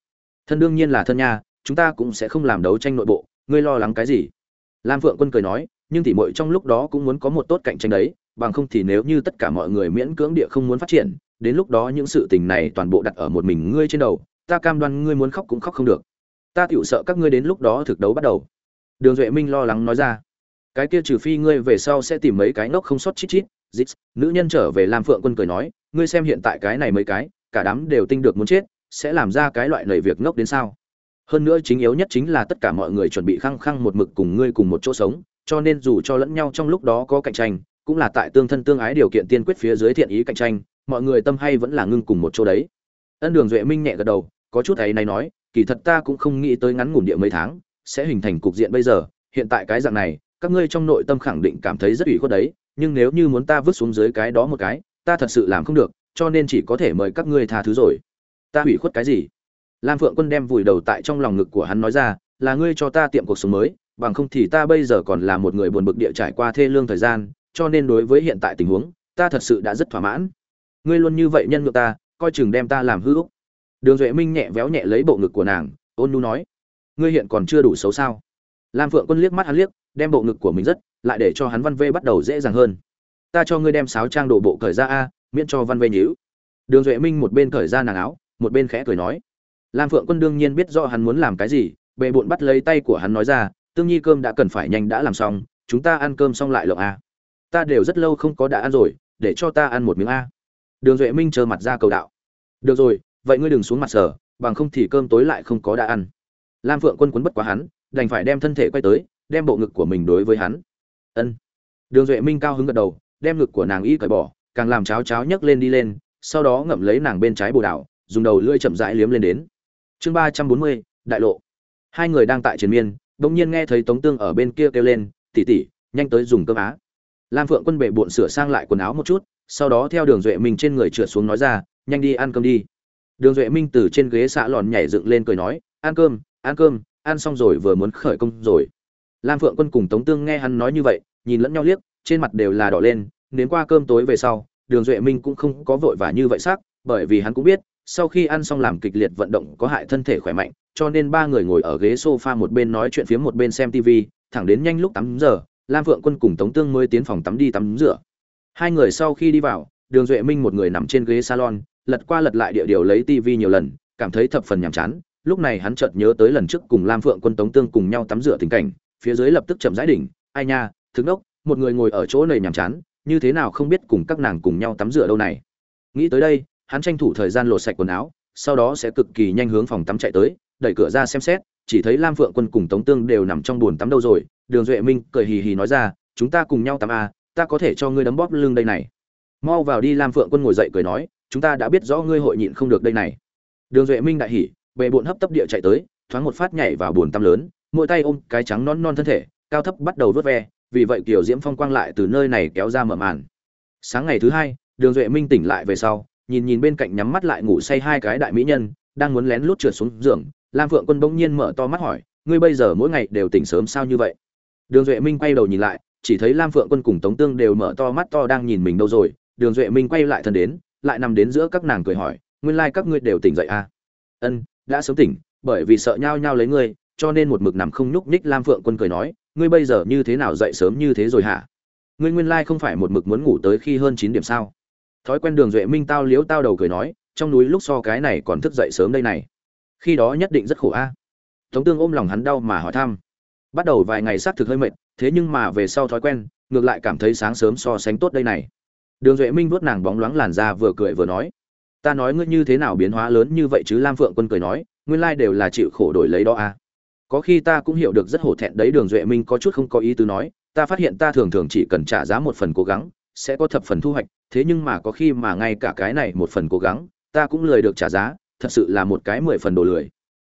[SPEAKER 1] Thân đương nhiên là thân nha, chúng ta cũng sẽ không làm đấu tranh nội bộ, ngươi lo lắng cái gì? Lam phượng quân cười nói, nhưng tỷ muội trong lúc đó cũng muốn có một tốt cạnh tranh đấy, bằng không thì nếu như tất cả mọi người miễn cưỡng địa không muốn phát triển, đến lúc đó những sự tình này toàn bộ đặt ở một mình ngươi trên đầu, ta cam đoan ngươi muốn khóc cũng khóc không được ta tựu sợ các ngươi đến lúc đó thực đấu bắt đầu. Đường duệ minh lo lắng nói ra. Cái kia trừ phi ngươi về sau sẽ tìm mấy cái ngốc không sót chít chít, dít. Nữ nhân trở về làm phượng quân cười nói, ngươi xem hiện tại cái này mấy cái, cả đám đều tinh được muốn chết, sẽ làm ra cái loại lời việc ngốc đến sao? Hơn nữa chính yếu nhất chính là tất cả mọi người chuẩn bị khăng khăng một mực cùng ngươi cùng một chỗ sống, cho nên dù cho lẫn nhau trong lúc đó có cạnh tranh, cũng là tại tương thân tương ái điều kiện tiên quyết phía dưới thiện ý cạnh tranh, mọi người tâm hay vẫn là ngưng cùng một chỗ đấy. Ân đường duệ minh nhẹ gật đầu, có chút ấy này nói kỳ thật ta cũng không nghĩ tới ngắn ngủn địa mấy tháng, sẽ hình thành cục diện bây giờ. Hiện tại cái dạng này, các ngươi trong nội tâm khẳng định cảm thấy rất ủy khuất đấy, nhưng nếu như muốn ta vứt xuống dưới cái đó một cái, ta thật sự làm không được, cho nên chỉ có thể mời các ngươi tha thứ rồi. Ta ủy khuất cái gì? Lam phượng quân đem vùi đầu tại trong lòng ngực của hắn nói ra, là ngươi cho ta tiệm cuộc sống mới, bằng không thì ta bây giờ còn là một người buồn bực địa trải qua thê lương thời gian, cho nên đối với hiện tại tình huống, ta thật sự đã rất thỏa mãn. Ngươi luôn như vậy nhân ngược ta, coi chừng đem ta làm hư úc đường duệ minh nhẹ véo nhẹ lấy bộ ngực của nàng, ôn nu nói, ngươi hiện còn chưa đủ xấu sao? Lam phượng quân liếc mắt hắn liếc, đem bộ ngực của mình rất lại để cho hắn văn vê bắt đầu dễ dàng hơn. Ta cho ngươi đem sáo trang đổ bộ cởi ra a, miễn cho văn vê nhíu. Đường duệ minh một bên cởi ra nàng áo, một bên khẽ cười nói. Lam phượng quân đương nhiên biết rõ hắn muốn làm cái gì bệ bộn bắt lấy tay của hắn nói ra, tương nhi cơm đã cần phải nhanh đã làm xong, chúng ta ăn cơm xong lại lộng a. Ta đều rất lâu không có đã ăn rồi, để cho ta ăn một miếng a. Đường duệ minh trơ mặt ra cầu đạo. Được rồi vậy ngươi đừng xuống mặt sở bằng không thì cơm tối lại không có đã ăn. Lam phượng quân quấn bất quá hắn, đành phải đem thân thể quay tới, đem bộ ngực của mình đối với hắn. Ân. Đường duệ minh cao hứng gật đầu, đem ngực của nàng y cởi bỏ, càng làm cháo cháo nhấc lên đi lên, sau đó ngậm lấy nàng bên trái bồ đảo dùng đầu lưỡi chậm rãi liếm lên đến. Chương ba trăm bốn mươi, đại lộ. Hai người đang tại triền miên, bỗng nhiên nghe thấy tống tương ở bên kia kêu lên tỉ tỉ nhanh tới dùng cơm á. Lam phượng quân bệ bộn sửa sang lại quần áo một chút, sau đó theo đường duệ minh trên người trượt xuống nói ra, nhanh đi ăn cơm đi đường duệ minh từ trên ghế xạ lòn nhảy dựng lên cười nói, ăn cơm ăn cơm, ăn xong rồi vừa muốn khởi công rồi. Lam phượng quân cùng tống tương nghe hắn nói như vậy, nhìn lẫn nhau liếc, trên mặt đều là đỏ lên đến qua cơm tối về sau, đường duệ minh cũng không có vội vã như vậy sắc, bởi vì hắn cũng biết, sau khi ăn xong làm kịch liệt vận động có hại thân thể khỏe mạnh, cho nên ba người ngồi ở ghế sofa một bên nói chuyện phía một bên xem tv thẳng đến nhanh lúc tắm giờ, lam phượng quân cùng tống tương mới tiến phòng tắm đi tắm rửa. Hai người sau khi đi vào, đường duệ minh một người nằm trên ghế salon lật qua lật lại địa điều lấy tivi nhiều lần cảm thấy thập phần nhàm chán. Lúc này hắn chợt nhớ tới lần trước cùng lam phượng quân tống tương cùng nhau tắm rửa tình cảnh phía dưới lập tức chậm rãi đỉnh. Ai nha thức đốc một người ngồi ở chỗ này nhàm chán như thế nào không biết cùng các nàng cùng nhau tắm rửa đâu này. Nghĩ tới đây hắn tranh thủ thời gian lột sạch quần áo sau đó sẽ cực kỳ nhanh hướng phòng tắm chạy tới đẩy cửa ra xem xét chỉ thấy lam phượng quân cùng tống tương đều nằm trong bồn tắm đâu rồi. Đường duệ minh cười hì hì nói ra chúng ta cùng nhau tắm à, ta có thể cho ngươi đấm bóp lưng đây này. Mau vào đi lam phượng quân ngồi dậy cười nói chúng ta đã biết rõ ngươi hội nhịn không được đây này. Đường duệ minh đại hỉ bệ bộn hấp tấp địa chạy tới, thoáng một phát nhảy vào buồn tăm lớn, mỗi tay ôm cái trắng non non thân thể, cao thấp bắt đầu vớt ve, vì vậy kiểu diễm phong quang lại từ nơi này kéo ra mở màn. Sáng ngày thứ hai, đường duệ minh tỉnh lại về sau, nhìn nhìn bên cạnh nhắm mắt lại ngủ say hai cái đại mỹ nhân, đang muốn lén lút trượt xuống giường, lam phượng quân bỗng nhiên mở to mắt hỏi, ngươi bây giờ mỗi ngày đều tỉnh sớm sao như vậy? Đường duệ minh quay đầu nhìn lại, chỉ thấy lam phượng quân cùng tống tương đều mở to mắt to đang nhìn mình đâu rồi, đường duệ minh quay lại thân đến lại nằm đến giữa các nàng cười hỏi, nguyên lai các ngươi đều tỉnh dậy à? Ân, đã sớm tỉnh, bởi vì sợ nhau nhau lấy ngươi, cho nên một mực nằm không nhúc nhích. Lam phượng quân cười nói, ngươi bây giờ như thế nào dậy sớm như thế rồi hả? Ngươi nguyên lai không phải một mực muốn ngủ tới khi hơn chín điểm sao? Thói quen đường duệ minh tao liếu tao đầu cười nói, trong núi lúc so cái này còn thức dậy sớm đây này. Khi đó nhất định rất khổ a. Tống tương ôm lòng hắn đau mà hỏi thăm. Bắt đầu vài ngày xác thực hơi mệt, thế nhưng mà về sau thói quen, ngược lại cảm thấy sáng sớm so sánh tốt đây này đường duệ minh vuốt nàng bóng loáng làn ra, vừa cười vừa nói ta nói ngươi như thế nào biến hóa lớn như vậy chứ? Lam phượng quân cười nói nguyên lai đều là chịu khổ đổi lấy đó à? có khi ta cũng hiểu được rất hổ thẹn đấy. Đường duệ minh có chút không có ý tứ nói ta phát hiện ta thường thường chỉ cần trả giá một phần cố gắng sẽ có thập phần thu hoạch thế nhưng mà có khi mà ngay cả cái này một phần cố gắng ta cũng lười được trả giá thật sự là một cái mười phần đồ lười.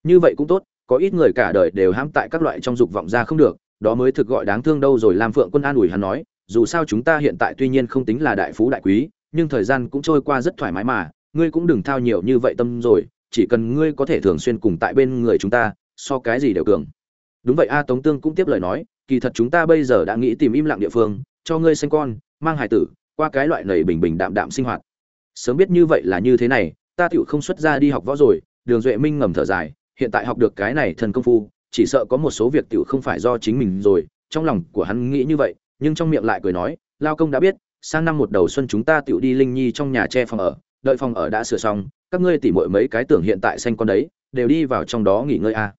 [SPEAKER 1] Như vậy cũng tốt có ít người cả đời đều hãm tại các loại trong dục vọng ra không được đó mới thực gọi đáng thương đâu. Rồi lam phượng quân an ủi hắn nói dù sao chúng ta hiện tại tuy nhiên không tính là đại phú đại quý, nhưng thời gian cũng trôi qua rất thoải mái mà, ngươi cũng đừng thao nhiều như vậy tâm rồi, chỉ cần ngươi có thể thường xuyên cùng tại bên người chúng ta, so cái gì đều cường. Đúng vậy a tống tương cũng tiếp lời nói, kỳ thật chúng ta bây giờ đã nghĩ tìm im lặng địa phương, cho ngươi sinh con, mang hài tử, qua cái loại nầy bình bình đạm đạm sinh hoạt. Sớm biết như vậy là như thế này, ta tiểu không xuất ra đi học võ rồi, đường duệ minh ngầm thở dài, hiện tại học được cái này thần công phu, chỉ sợ có một số việc tiểu không phải do chính mình rồi, trong lòng của hắn nghĩ như vậy nhưng trong miệng lại cười nói, lao công đã biết, sang năm một đầu xuân chúng ta tựu đi linh nhi trong nhà che phòng ở, đợi phòng ở đã sửa xong, các ngươi tỉ mội mấy cái tưởng hiện tại xanh con đấy, đều đi vào trong đó nghỉ ngơi à.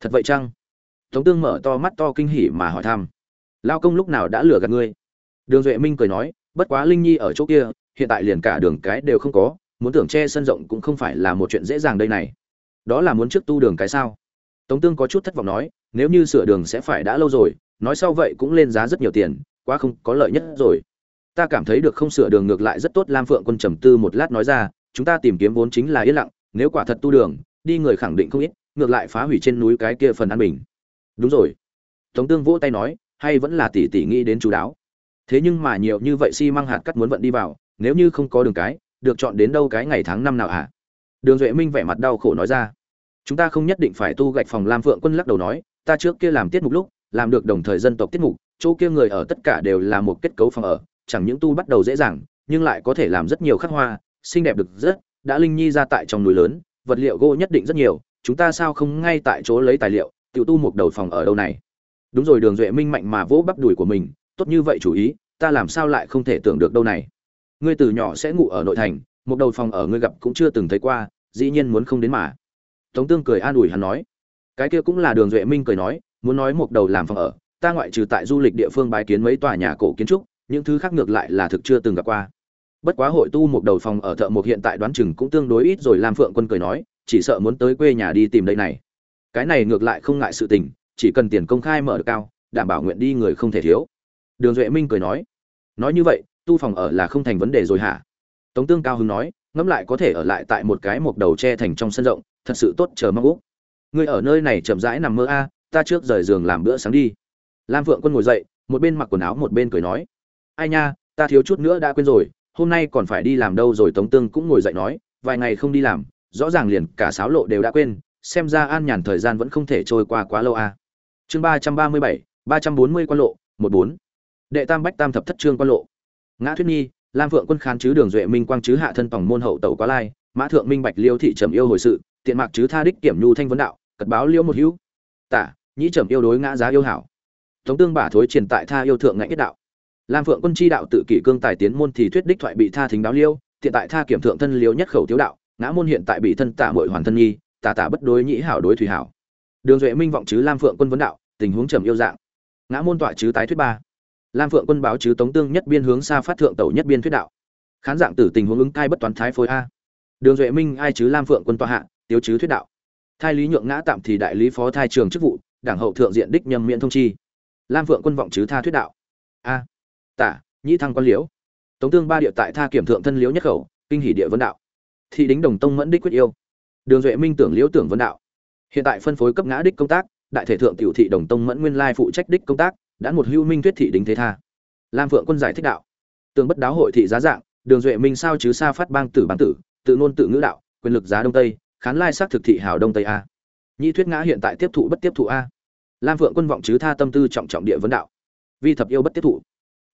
[SPEAKER 1] thật vậy chăng? Tống tương mở to mắt to kinh hỉ mà hỏi thăm. Lao công lúc nào đã lừa gạt ngươi? Đường duệ minh cười nói, bất quá linh nhi ở chỗ kia, hiện tại liền cả đường cái đều không có, muốn tưởng che sân rộng cũng không phải là một chuyện dễ dàng đây này. Đó là muốn trước tu đường cái sao? Tống tương có chút thất vọng nói, nếu như sửa đường sẽ phải đã lâu rồi nói sau vậy cũng lên giá rất nhiều tiền, quá không có lợi nhất rồi. Ta cảm thấy được không sửa đường ngược lại rất tốt, lam phượng quân trầm tư một lát nói ra, chúng ta tìm kiếm vốn chính là yên lặng, nếu quả thật tu đường, đi người khẳng định không ít, ngược lại phá hủy trên núi cái kia phần an bình. Đúng rồi. Tống tương vỗ tay nói, hay vẫn là tỷ tỷ nghĩ đến chú đáo. Thế nhưng mà nhiều như vậy xi măng hạt cắt muốn vận đi vào, nếu như không có đường cái, được chọn đến đâu cái ngày tháng năm nào ạ à? đường duệ minh vẻ mặt đau khổ nói ra. Chúng ta không nhất định phải tu gạch phòng lam phượng quân lắc đầu nói, ta trước kia làm tiết mục lúc làm được đồng thời dân tộc tiết mục, chỗ kia người ở tất cả đều là một kết cấu phòng ở, chẳng những tu bắt đầu dễ dàng, nhưng lại có thể làm rất nhiều khắc hoa, xinh đẹp được rất, đã linh nhi ra tại trong núi lớn, vật liệu gỗ nhất định rất nhiều, chúng ta sao không ngay tại chỗ lấy tài liệu tự tu một đầu phòng ở đâu này? Đúng rồi, đường duệ minh mạnh mà vỗ bắp đùi của mình, tốt như vậy chủ ý, ta làm sao lại không thể tưởng được đâu này? Ngươi từ nhỏ sẽ ngủ ở nội thành, một đầu phòng ở ngươi gặp cũng chưa từng thấy qua, dĩ nhiên muốn không đến mà. Tống tương cười an ủi hắn nói. Cái kia cũng là đường duệ minh cười nói muốn nói một đầu làm phòng ở, ta ngoại trừ tại du lịch địa phương bái kiến mấy tòa nhà cổ kiến trúc, những thứ khác ngược lại là thực chưa từng gặp qua. Bất quá hội tu một đầu phòng ở thợ một hiện tại đoán chừng cũng tương đối ít rồi, lam phượng quân cười nói, chỉ sợ muốn tới quê nhà đi tìm đây này. Cái này ngược lại không ngại sự tình, chỉ cần tiền công khai mở được cao, đảm bảo nguyện đi người không thể thiếu. Đường duệ minh cười nói nói như vậy, tu phòng ở là không thành vấn đề rồi hả? Tống tương cao hưng nói, ngẫm lại có thể ở lại tại một cái một đầu tre thành trong sân rộng, thật sự tốt, chờ mong úc. Ngươi ở nơi này chậm rãi nằm mơ a ta trước rời giường làm bữa sáng đi. Lam phượng quân ngồi dậy, một bên mặc quần áo một bên cười nói, ai nha, ta thiếu chút nữa đã quên rồi, hôm nay còn phải đi làm đâu rồi? Tống tương cũng ngồi dậy nói, vài ngày không đi làm, rõ ràng liền cả sáo lộ đều đã quên, xem ra an nhàn thời gian vẫn không thể trôi qua quá lâu a chương ba trăm ba mươi bảy, ba trăm bốn mươi quan lộ, một bốn. Đệ tam bách tam thập thất trương quan lộ. Ngã thuyết nhi, lam phượng quân khán chứ đường duệ minh quang chứ hạ thân tổng môn hậu tẩu quá lai, mã thượng minh bạch liêu thị trầm yêu hồi sự, tiện mạc chứ tha đích kiểm nhu thanh vấn đạo, cật báo liêu một hữu. Tả nhĩ trầm yêu đối ngã giá yêu hảo. Tống tương bả thối truyền tại tha yêu thượng ngạnh kết đạo. Lam phượng quân chi đạo tự kỷ cương tài tiến môn thì thuyết đích thoại bị tha thính đáo liêu, tiện tại tha kiểm thượng thân liêu nhất khẩu tiếu đạo, ngã môn hiện tại bị thân tả muội hoàn thân nhi tả tả bất đối nhĩ hảo đối thủy hảo. Đường duệ minh vọng chứ lam phượng quân vấn đạo, tình huống trầm yêu dạng. Ngã môn tọa chứ tái thuyết ba. Lam phượng quân báo chứ tống tương nhất biên hướng xa phát thượng tẩu nhất biên thuyết đạo. Khán dạng tử tình huống ứng cai bất toán thái phối a. Đường duệ minh ai chứ lam phượng quân tọa hạ tiêu chứ thuyết đạo. Thai lý nhượng ngã tạm thì đại lý phó thai trường chức vụ đảng hậu thượng diện đích nhâm miễn thông chi. Lam phượng quân vọng chứ tha thuyết đạo. A, tả, nhĩ thăng quan liễu. Tống tương ba địa tại tha kiểm thượng thân liễu nhất khẩu, kinh hỷ địa vấn đạo. Thị đính đồng tông mẫn đích quyết yêu. Đường duệ minh tưởng liễu tưởng vấn đạo. Hiện tại phân phối cấp ngã đích công tác, đại thể thượng tiểu thị đồng tông mẫn nguyên lai phụ trách đích công tác, đã một hưu minh thuyết thị đính thế tha. Lam phượng quân giải thích đạo. Tường bất đáo hội thị giá dạng, đường duệ minh sao chứ sa phát bang tử bán tử, tự ngôn tự ngữ đạo, quyền lực giá đông tây, khán lai xác thực thị hào đông tây a. Nhị thuyết ngã hiện tại tiếp thụ bất tiếp thụ a lam phượng quân vọng chứ tha tâm tư trọng trọng địa vấn đạo. Vi thập yêu bất tiếp thụ.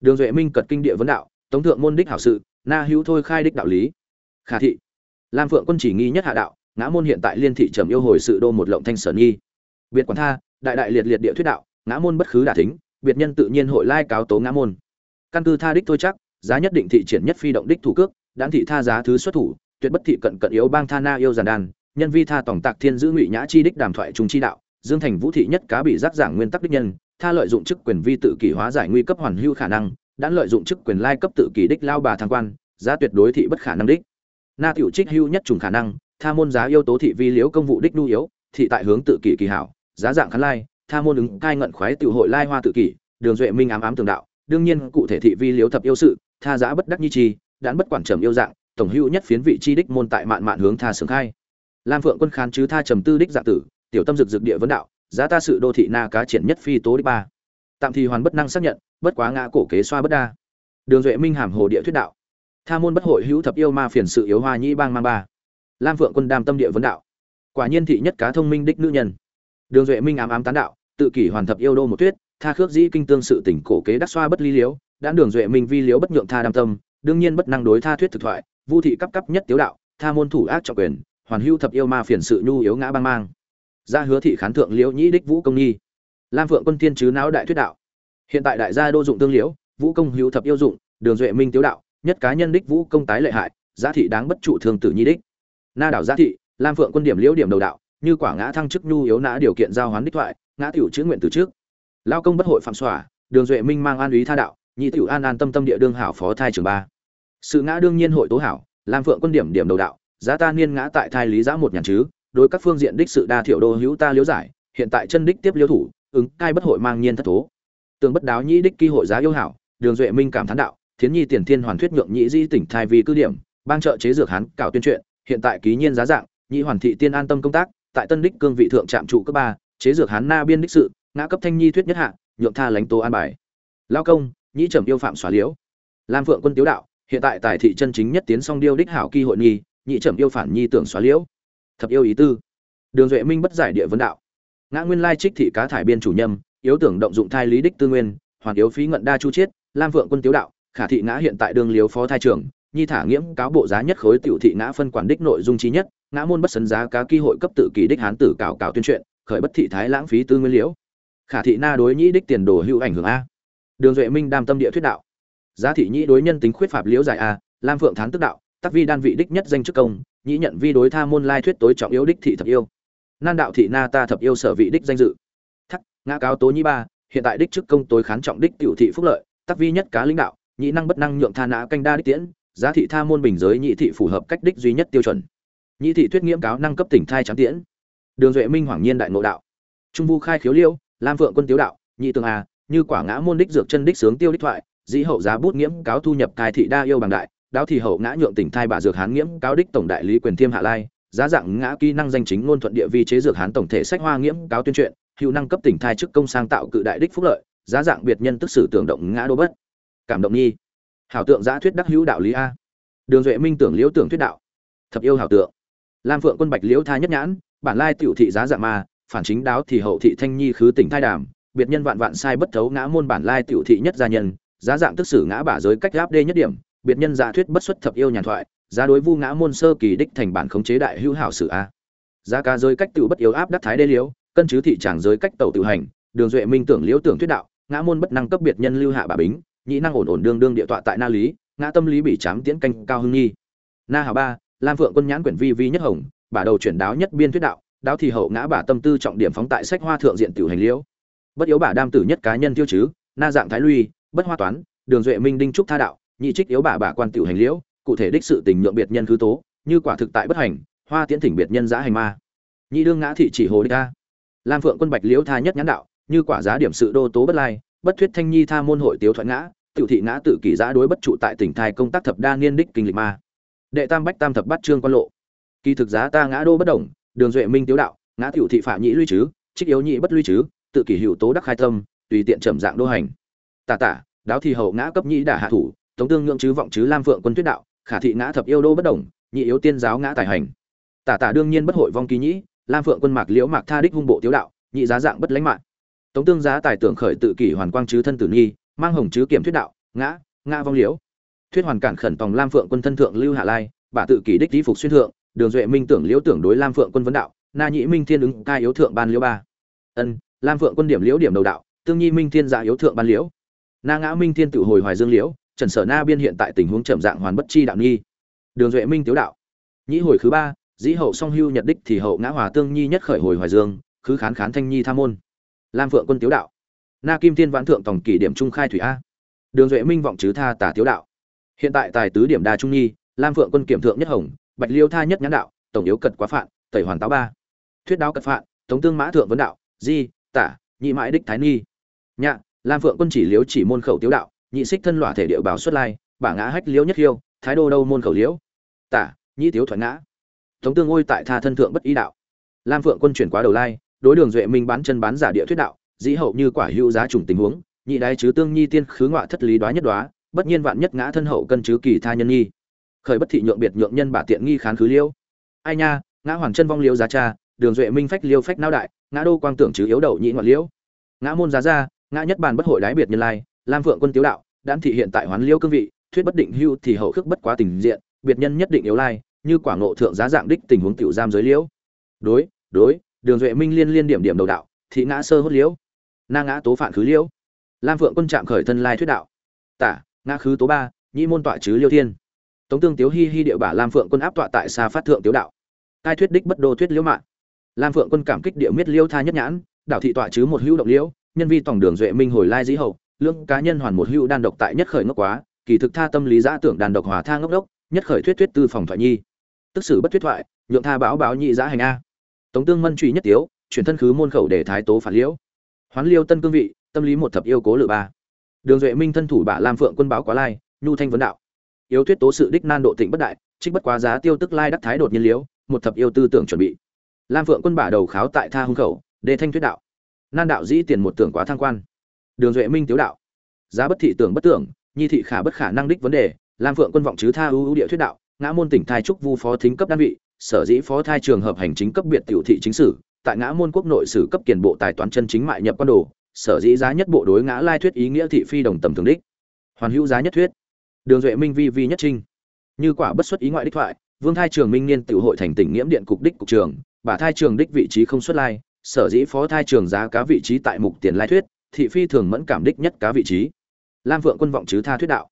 [SPEAKER 1] Đường duệ minh cật kinh địa vấn đạo, tống thượng môn đích hảo sự, na hữu thôi khai đích đạo lý. Khả thị. Lam phượng quân chỉ nghi nhất hạ đạo, ngã môn hiện tại liên thị trầm yêu hồi sự đô một lộng thanh sở nghi biệt quản tha, đại đại liệt liệt địa thuyết đạo, ngã môn bất khứ đả thính, biệt nhân tự nhiên hội lai cáo tố ngã môn. Căn cứ tha đích thôi chắc, giá nhất định thị triển nhất phi động đích thủ cước, đán thị tha giá thứ xuất thủ, tuyệt bất thị cận cận yếu bang tha na yêu giàn đàn, nhân vi tha tổng tạc thiên giữ ngụy nhã chi đích đàm thoại trung chi đạo dương thành vũ thị nhất cá bị giác giảng nguyên tắc đích nhân, tha lợi dụng chức quyền vi tự kỷ hóa giải nguy cấp hoàn hưu khả năng, đã lợi dụng chức quyền lai cấp tự kỷ đích lao bà thăng quan, giá tuyệt đối thị bất khả năng đích. Na tiểu trích hưu nhất trùng khả năng, tha môn giá yếu tố thị vi liếu công vụ đích nhu yếu, thị tại hướng tự kỷ kỳ hảo, giá dạng khán lai, tha môn ứng cai ngận khoái tiểu hội lai hoa tự kỷ, đường duệ minh ám ám tường đạo, đương nhiên cụ thể thị vi liếu thập yêu sự, tha giá bất đắc nhi chi đán bất quản trầm yêu dạng, tổng hữu nhất phiến vị chi đích môn tại mạn mạn hướng tha sướng khai. Lam phượng quân khán chứ tha trầm tư đích dạng tử tiểu tâm rực rực địa vấn đạo, giá ta sự đô thị na cá triển nhất phi tố đích ba. Tạm thì hoàn bất năng xác nhận, bất quá ngã cổ kế xoa bất đa. Đường duệ minh hàm hồ địa thuyết đạo. Tha môn bất hội hữu thập yêu ma phiền sự yếu hoa nhĩ bang mang ba. Lam phượng quân đam tâm địa vấn đạo. Quả nhiên thị nhất cá thông minh đích nữ nhân. Đường duệ minh ám ám tán đạo, tự kỷ hoàn thập yêu đô một tuyết tha khước dĩ kinh tương sự tỉnh cổ kế đắc xoa bất ly liếu đã đường duệ minh vi liếu bất nhượng tha đam tâm, đương nhiên bất năng đối tha thuyết thực thoại, vu thị cấp cấp nhất tiếu đạo, tha môn thủ ác trọng quyền, hoàn hưu thập yêu ma phiền sự nhu yếu ngã bang mang ra hứa thị khán thượng liễu nhĩ đích vũ công nhi lam phượng quân tiên chứ não đại thuyết đạo. Hiện tại đại gia đô dụng tương liễu, vũ công hữu thập yêu dụng, đường duệ minh tiếu đạo, nhất cá nhân đích vũ công tái lệ hại, giá thị đáng bất trụ thường tử nhi đích. Na đảo giá thị, lam phượng quân điểm liễu điểm đầu đạo, như quả ngã thăng chức nhu yếu nã điều kiện giao hoán đích thoại, ngã tiểu chữ nguyện từ trước. Lao công bất hội phạm xỏa đường duệ minh mang an úy tha đạo, nhị tiểu an an tâm tâm địa đương hảo phó thai trường ba. Sự ngã đương nhiên hội tố hảo, lam phượng quân điểm điểm đầu đạo, giá ta niên ngã tại thai lý giã một nhàn chứ đối các phương diện đích sự đa thiểu đô hữu ta liếu giải, hiện tại chân đích tiếp liêu thủ, ứng cai bất hội mang nhiên thất thố. Tường bất đáo nhĩ đích kỳ hội giá yêu hảo, đường duệ minh cảm thán đạo, thiến nhi tiền thiên hoàn thuyết nhượng nhĩ di tỉnh thai vì cư điểm, bang trợ chế dược hán, cảo tuyên truyện, hiện tại ký nhiên giá dạng, nhĩ hoàn thị tiên an tâm công tác, tại tân đích cương vị thượng trạm trụ cấp ba, chế dược hán na biên đích sự, ngã cấp thanh nhi thuyết nhất hạ, nhượng tha lãnh tố an bài. Lao công, nhĩ trầm yêu phạm xóa liễu. Lam phượng quân tiếu đạo, hiện tại tài thị chân chính nhất tiến song điêu đích hảo kỳ hội nhi nhị trầm yêu phản nhi tưởng xóa liễu thập yêu ý tư. Đường duệ minh bất giải địa vấn đạo. Ngã nguyên lai trích thị cá thải biên chủ nhâm, yếu tưởng động dụng thai lý đích tư nguyên, hoàn yếu phí ngận đa chu chiết, lam vượng quân tiếu đạo, khả thị ngã hiện tại đường liếu phó thai trưởng, nhi thả nghiễm cáo bộ giá nhất khối tiểu thị ngã phân quản đích nội dung trí nhất, ngã môn bất sấn giá cá kỳ hội cấp tự kỳ đích hán tử cào cào tuyên truyện, khởi bất thị thái lãng phí tư nguyên liễu. Khả thị na đối nhĩ đích tiền đồ hữu ảnh hưởng a. Đường duệ minh đam tâm địa thuyết đạo. Giá thị nhĩ đối nhân tính khuyết phạm liễu giải a, lam phượng thán tức đạo, tắc vi đan vị đích nhất danh chức công nhĩ nhận vi đối tha môn lai thuyết tối trọng yếu đích thị thập yêu. Nan đạo thị na ta thập yêu sở vị đích danh dự. Thắc, ngã cáo tố nhĩ ba, hiện tại đích chức công tối khán trọng đích tiểu thị phúc lợi tắc vi nhất cá lãnh đạo, nhĩ năng bất năng nhượng tha nã canh đa đích tiễn, giá thị tha môn bình giới nhị thị phù hợp cách đích duy nhất tiêu chuẩn. Nhị thị thuyết nghiễm cáo năng cấp tỉnh thai trắng tiễn. Đường duệ minh hoàng nhiên đại ngộ đạo. Trung vu khai khiếu liêu, lam phượng quân tiếu đạo nhị tường à như quả ngã môn đích dược chân đích sướng tiêu đích thoại, dĩ hậu giá bút nghiễm cáo thu nhập cai thị đa yêu bằng đại đáo thì hậu ngã nhượng tỉnh thai bà dược hán nghiễm, cáo đích tổng đại lý quyền thiêm hạ lai. Giá dạng ngã kỹ năng danh chính ngôn thuận địa vi chế dược hán tổng thể sách hoa nghiễm, cáo tuyên truyện hữu năng cấp tỉnh thai chức công sang tạo cự đại đích phúc lợi. Giá dạng biệt nhân tức sử tưởng động ngã đô bất. Cảm động nhi. Hảo tượng giã thuyết đắc hữu đạo lý a. Đường duệ minh tưởng liễu tưởng thuyết đạo. Thập yêu hảo tượng. Lam phượng quân bạch liễu thai nhất nhãn, bản lai tiểu thị giá dạng ma, phản chính đáo thì hậu thị thanh nhi khứ tỉnh thai đàm. Biệt nhân vạn vạn sai bất thấu ngã môn bản lai tiểu thị nhất gia nhân, giá dạng tức sử ngã bả giới cách gáp đê nhất điểm biệt nhân giả thuyết bất xuất thập yêu nhàn thoại giá đối vu ngã môn sơ kỳ đích thành bản khống chế đại hữu hảo sử a. Giá ca giới cách tự bất yếu áp đắc thái đê liễu cân chứ thị tràng giới cách tẩu tự hành đường duệ minh tưởng liễu tưởng thuyết đạo ngã môn bất năng cấp biệt nhân lưu hạ bà bính nhĩ năng ổn ổn đương đương địa tọa tại na lý ngã tâm lý bị chám tiễn canh cao hưng nghi, na hà ba lam phượng quân nhãn quyển vi vi nhất hồng bả đầu chuyển đáo nhất biên thuyết đạo đáo thì hậu ngã bả tâm tư trọng điểm phóng tại sách hoa thượng diện tiểu hành liễu. Bất yếu bả đam tử nhất cá nhân tiêu chứ na dạng thái luy bất hoa toán đường duệ minh đinh trúc tha đạo nhị trích yếu bà bà quan tiểu hành liễu, cụ thể đích sự tình nhượng biệt nhân khứ tố, như quả thực tại bất hành, hoa tiễn thỉnh biệt nhân giã hành ma. Nhị đương ngã thị chỉ hồ đích ta lam phượng quân bạch liễu tha nhất nhãn đạo, như quả giá điểm sự đô tố bất lai, bất thuyết thanh nhi tha môn hội tiếu thoại ngã, tiểu thị ngã tự kỷ giá đối bất trụ tại tỉnh thai công tác thập đa niên đích kinh lịch ma. Đệ tam bách tam thập bát trương quan lộ. Kỳ thực giá ta ngã đô bất đồng, đường duệ minh tiếu đạo, ngã tiểu thị phạm nhị lưu chứ, trích yếu nhị bất lưu chứ, tự kỷ hữu tố đắc khai tâm, tùy tiện trầm dạng đô hành. Tả tả, đáo thì hậu ngã cấp nhĩ đả hạ thủ tống tương ngưỡng chứ vọng chứ lam phượng quân tuyết đạo, khả thị ngã thập yêu đô bất đồng, nhị yếu tiên giáo ngã tài hành. Tả tả đương nhiên bất hội vong ký nhĩ, lam phượng quân mạc liễu mạc tha đích hung bộ tiếu đạo, nhị giá dạng bất lãnh mạng. Tống tương giá tài tưởng khởi tự kỷ hoàn quang chứ thân tử nghi, mang hồng chứ kiểm thuyết đạo, ngã ngã vong liễu. Thuyết hoàn cản khẩn tòng lam phượng quân thân thượng lưu hạ lai, bà tự kỷ đích tí phục xuyên thượng, đường duệ minh tưởng liễu tưởng đối lam phượng quân vấn đạo, na nhị minh thiên ứng ca yếu thượng ban liễu ba. Ân, lam phượng quân điểm liễu điểm đầu đạo, tương nhi minh thiên dạ yếu thượng ban liễu. Na ngã minh thiên tự hồi hoài dương liễu trần sở na biên hiện tại tình huống trầm dạng hoàn bất chi đạo nghi. đường duệ minh tiếu đạo. Nhĩ hồi thứ ba, dĩ hậu song hưu nhật đích thì hậu ngã hòa tương nhi nhất khởi hồi hoài dương, khứ khán khán thanh nhi tham môn. Lam phượng quân tiếu đạo. Na kim thiên vãn thượng tổng kỷ điểm trung khai thủy a. Đường duệ minh vọng chứ tha tả tiếu đạo. Hiện tại tài tứ điểm đa trung nhi, lam phượng quân kiểm thượng nhất hồng, bạch liêu tha nhất nhãn đạo, tổng yếu cật quá phạn, tẩy hoàn táo ba. Thuyết đáo cật phạn, tống tương mã thượng vấn đạo, di, tả, nhị mãi đích thái nghi nhạ, lam phượng quân chỉ liếu chỉ môn khẩu tiếu đạo nhị xích thân lỏa thể địa bào xuất lai, bả ngã hách liếu nhất hiêu thái đô đâu môn khẩu liễu. Tả, nhị tiếu thoại ngã. Tống tương ngôi tại tha thân thượng bất ý đạo. Lam phượng quân chuyển quá đầu lai, đối đường duệ minh bán chân bán giả địa thuyết đạo, dĩ hậu như quả hữu giá trùng tình huống, nhị đái chứ tương nhi tiên khứ ngọa thất lý đoá nhất đoá, bất nhiên vạn nhất ngã thân hậu cân chứ kỳ tha nhân nhi. Khởi bất thị nhượng biệt nhượng nhân bả tiện nghi khán khứ liêu ai nha, ngã hoàng chân vong liêu giá cha, đường duệ minh phách liêu phách nao đại, ngã đô quang tưởng chứ yếu đầu nhị ngoại liễu. Ngã môn giá ra ngã nhất bàn bất hội đái biệt nhân lai lam phượng quân tiếu đạo, đan thị hiện tại hoán liêu cương vị, thuyết bất định hưu thì hậu khước bất quá tình diện, biệt nhân nhất định yếu lai, như quả ngộ thượng giá dạng đích tình huống tiểu giam giới liễu đối đối, đường duệ minh liên liên điểm điểm đầu đạo, thị ngã sơ hốt liễu na ngã tố phản khứ liễu lam phượng quân trạm khởi thân lai thuyết đạo. Tả, ngã khứ tố ba, nhĩ môn tọa chứ liêu thiên. Tống tương tiếu hi hi địa bả lam phượng quân áp tọa tại xa phát thượng tiếu đạo. Cai thuyết đích bất đô thuyết liễu mạng lam phượng quân cảm kích địa miết liêu tha nhất nhãn đảo thị tọa chứ một hữu động liễu nhân vi tổng đường duệ minh hồi lai dĩ hậu lương cá nhân hoàn một hữu đan độc tại nhất khởi ngốc quá, kỳ thực tha tâm lý giã tưởng đàn độc hòa tha ngốc đốc, nhất khởi thuyết thuyết tư phòng thoại nhi. Tức sử bất thuyết thoại, nhượng tha báo báo nhị giã hành a. Tống tương mân truy nhất tiếu, chuyển thân khứ môn khẩu để thái tố phản liễu. Hoán liêu tân cương vị, tâm lý một thập yêu cố lự ba. Đường duệ minh thân thủ bả lam phượng quân báo quá lai, nhu thanh vấn đạo. Yếu thuyết tố sự đích nan độ tịnh bất đại, trích bất quá giá tiêu tức lai đắc thái đột nhiên liễu, một thập yêu tư tưởng chuẩn bị. Lam phượng quân bả đầu kháo tại tha hung khẩu, đề thanh thuyết đạo. Nan đạo dĩ tiền một tưởng quá thăng quan đường duệ minh tiếu đạo. Giá bất thị tưởng bất tưởng, nhi thị khả bất khả năng đích vấn đề, lam phượng quân vọng chứ tha ưu ưu địa thuyết đạo, ngã môn tỉnh thai trúc vu phó thính cấp đơn vị, sở dĩ phó thai trường hợp hành chính cấp biệt tiểu thị chính sử, tại ngã môn quốc nội sử cấp kiền bộ tài toán chân chính mại nhập quan đồ, sở dĩ giá nhất bộ đối ngã lai thuyết ý nghĩa thị phi đồng tầm thường đích. Hoàn hữu giá nhất thuyết. Đường duệ minh vi vi nhất trinh. Như quả bất xuất ý ngoại đích thoại, vương thai trường minh niên tự hội thành tỉnh nghiễm điện cục đích cục trường, bà thai trường đích vị trí không xuất lai, sở dĩ phó thai trường giá cá vị trí tại mục tiền lai thuyết thị phi thường mẫn cảm đích nhất cá vị trí. Lam vượng quân vọng chứ tha thuyết đạo.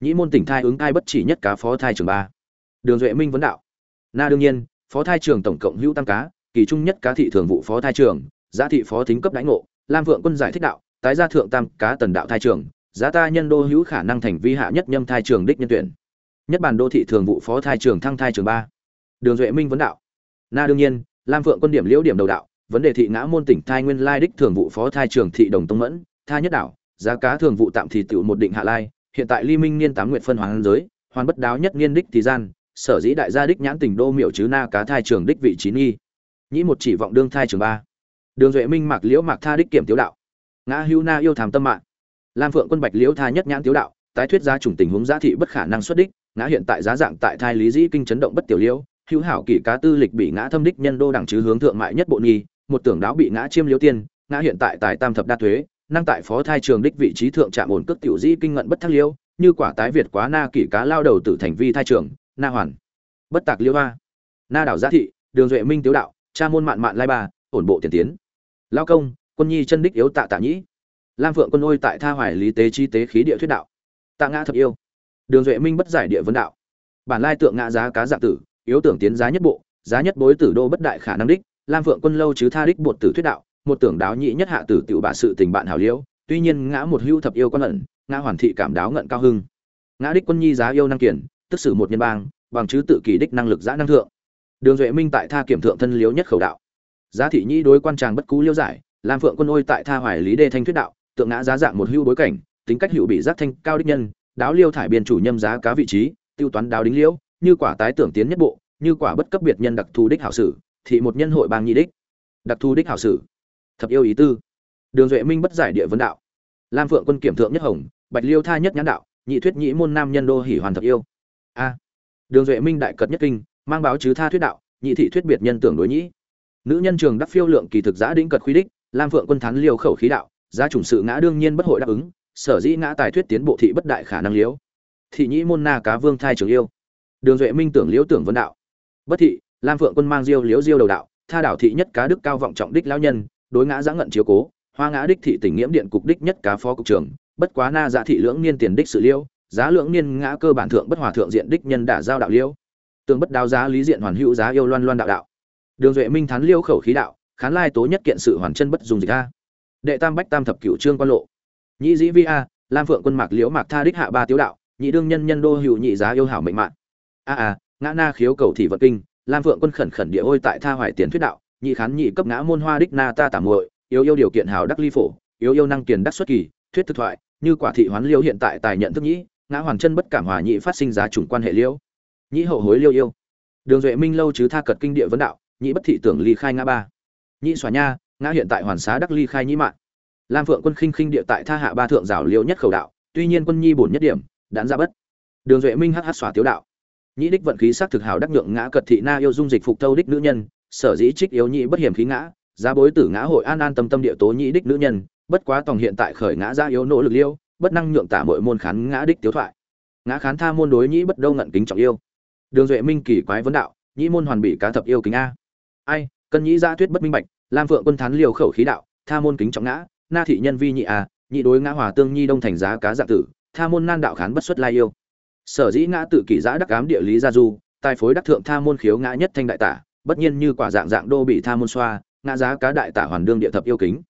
[SPEAKER 1] Nhĩ môn tỉnh thai ứng thai bất chỉ nhất cá phó thai trường ba. Đường duệ minh vấn đạo. Na đương nhiên, phó thai trường tổng cộng hữu tam cá, kỳ trung nhất cá thị thường vụ phó thai trường giá thị phó thính cấp đánh ngộ. Lam vượng quân giải thích đạo, tái gia thượng tam cá tần đạo thai trường giá ta nhân đô hữu khả năng thành vi hạ nhất nhâm thai trường đích nhân tuyển. Nhất bản đô thị thường vụ phó thai trường thăng thai trường ba. Đường duệ minh vấn đạo. Na đương nhiên, lam vượng quân điểm liễu điểm đầu đạo vấn đề thị ngã môn tỉnh thai nguyên lai đích thường vụ phó thai trường thị đồng tông mẫn, tha nhất đảo, giá cá thường vụ tạm thì tiểu một định hạ lai, hiện tại ly minh niên tám nguyện phân hoàng giới, hoàn bất đáo nhất niên đích thì gian, sở dĩ đại gia đích nhãn tỉnh đô miệu chứ na cá thai trường đích vị trí nghi. Nhĩ một chỉ vọng đương thai trường ba. Đường duệ minh mạc liễu mạc tha đích kiểm tiếu đạo. Ngã hữu na yêu thàm tâm mạng. Lam phượng quân bạch liễu tha nhất nhãn tiếu đạo, tái thuyết giá chủng tình huống giá thị bất khả năng xuất đích, ngã hiện tại giá dạng tại thai lý dĩ kinh chấn động bất tiểu liễu, hữu hảo kỷ cá tư lịch bị ngã thâm đích nhân đô đẳng chứ hướng thượng mại nhất bộ nghi một tưởng đáo bị ngã chiêm liễu tiên, ngã hiện tại tại tam thập đa thuế, năng tại phó thai trường đích vị trí thượng trạm ổn cước tiểu dĩ kinh ngận bất thắc liêu, như quả tái việt quá na kỷ cá lao đầu tử thành vi thai trường, na hoàn. Bất tạc liễu hoa. Na đảo giá thị, đường duệ minh tiếu đạo, cha môn mạn mạn lai ba, ổn bộ tiền tiến. Lao công, quân nhi chân đích yếu tạ tạ nhĩ. Lam phượng quân ôi tại tha hoài lý tế chi tế khí địa thuyết đạo. Tạ ngã thật yêu. Đường duệ minh bất giải địa vấn đạo. Bản lai tượng ngã giá cá dạng tử, yếu tưởng tiến giá nhất bộ, giá nhất bối tử đô bất đại khả năng đích lam phượng quân lâu chứ tha đích bột tử thuyết đạo, một tưởng đáo nhị nhất hạ tử tiểu bạ sự tình bạn hảo liễu, tuy nhiên ngã một hưu thập yêu quan ẩn, ngã hoàn thị cảm đáo ngận cao hưng. Ngã đích quân nhi giá yêu năng kiển, tức sử một nhân bang, bằng chứ tự kỳ đích năng lực giã năng thượng. Đường duệ minh tại tha kiểm thượng thân liếu nhất khẩu đạo. Giá thị nhĩ đối quan tràng bất cú liêu giải, lam phượng quân ôi tại tha hoài lý đê thanh thuyết đạo, tượng ngã giá dạng một hưu bối cảnh, tính cách hữu bị giác thanh cao đích nhân, đáo liêu thải biên chủ nhâm giá cá vị trí, tiêu toán đáo đính liễu, như quả tái tưởng tiến nhất bộ, như quả bất cấp biệt nhân đặc thù đích hảo sử thị một nhân hội bang nhị đích. Đặc thu đích hảo sử. Thập yêu ý tư. Đường duệ minh bất giải địa vấn đạo. Lam phượng quân kiểm thượng nhất hồng bạch liêu tha nhất nhãn đạo nhị thuyết nhĩ môn nam nhân đô hỉ hoàn thập yêu. A. Đường duệ minh đại cật nhất kinh mang báo chứ tha thuyết đạo nhị thị thuyết biệt nhân tưởng đối nhĩ. Nữ nhân trường đắc phiêu lượng kỳ thực giã đĩnh cật khuy đích lam phượng quân thắn liêu khẩu khí đạo giá chủng sự ngã đương nhiên bất hội đáp ứng sở dĩ ngã tài thuyết tiến bộ thị bất đại khả năng liếu, thị nhĩ môn na cá vương thai trường yêu. Đường duệ minh tưởng liễu tưởng vân đạo. Bất thị lam phượng quân mang diêu liễu diêu đầu đạo tha đảo thị nhất cá đức cao vọng trọng đích lão nhân đối ngã giã ngận chiếu cố hoa ngã đích thị tỉnh nghiễm điện cục đích nhất cá phó cục trưởng bất quá na dạ thị lưỡng niên tiền đích sự liêu, giá lưỡng niên ngã cơ bản thượng bất hòa thượng diện đích nhân đả giao đạo liêu. tương bất đao giá lý diện hoàn hữu giá yêu loan loan đạo đạo. Đường duệ minh thắn liêu khẩu khí đạo khán lai tố nhất kiện sự hoàn chân bất dùng dịch a. Đệ tam bách tam thập cửu trương quan lộ. Nhĩ dĩ vi a lam phượng quân mạc liễu mạc tha đích hạ ba tiếu đạo nhị đương nhân nhân đô hữu nhị giá yêu hảo mệnh mạng. A a ngã na khiếu cầu thị vật kinh lam phượng quân khẩn khẩn địa ôi tại tha hoài tiền thuyết đạo, nhị khán nhị cấp ngã môn hoa đích na ta tả muội, yêu yêu điều kiện hảo đắc ly phổ, yêu yêu năng tiền đắc xuất kỳ, thuyết thực thoại, như quả thị hoán liêu hiện tại tài nhận thức nhĩ, ngã hoàn chân bất cảm hòa nhị phát sinh giá chủng quan hệ liêu. Nhĩ hậu hối liêu yêu. Đường duệ minh lâu chứ tha cật kinh địa vấn đạo, nhị bất thị tưởng ly khai ngã ba. Nhị xòa nha, ngã hiện tại hoàn xá đắc ly khai nhĩ mạng. Lam phượng quân khinh khinh địa tại tha hạ ba thượng rào liêu nhất khẩu đạo, tuy nhiên quân nhi bổn nhất điểm đạn ra bất. Đường duệ minh hh xòa tiếu đạo nhĩ đích vận khí sắc thực hào đắc nhượng ngã cật thị na yêu dung dịch phục thâu đích nữ nhân, sở dĩ trích yếu nhị bất hiểm khí ngã, giá bối tử ngã hội an an tâm tâm địa tố nhị đích nữ nhân, bất quá tòng hiện tại khởi ngã ra yếu nỗ lực liêu, bất năng nhượng tả mọi môn khán ngã đích tiếu thoại. Ngã khán tha môn đối nhĩ bất đâu ngận kính trọng yêu. Đường duệ minh kỳ quái vấn đạo, nhĩ môn hoàn bị cá thập yêu kính a. Ai, cân nhĩ gia thuyết bất minh bạch, lam phượng quân thán liều khẩu khí đạo, tha môn kính trọng ngã, na thị nhân vi nhị a, nhị đối ngã hòa tương nhi đông thành giá cá dạng tử, tha môn nan đạo khán bất xuất lai yêu sở dĩ ngã tự kỷ giã đắc cám địa lý gia du tài phối đắc thượng tha môn khiếu ngã nhất thanh đại tả, bất nhiên như quả dạng dạng đô bị tha môn xoa, ngã giá cá đại tả hoàn đương địa thập yêu kính.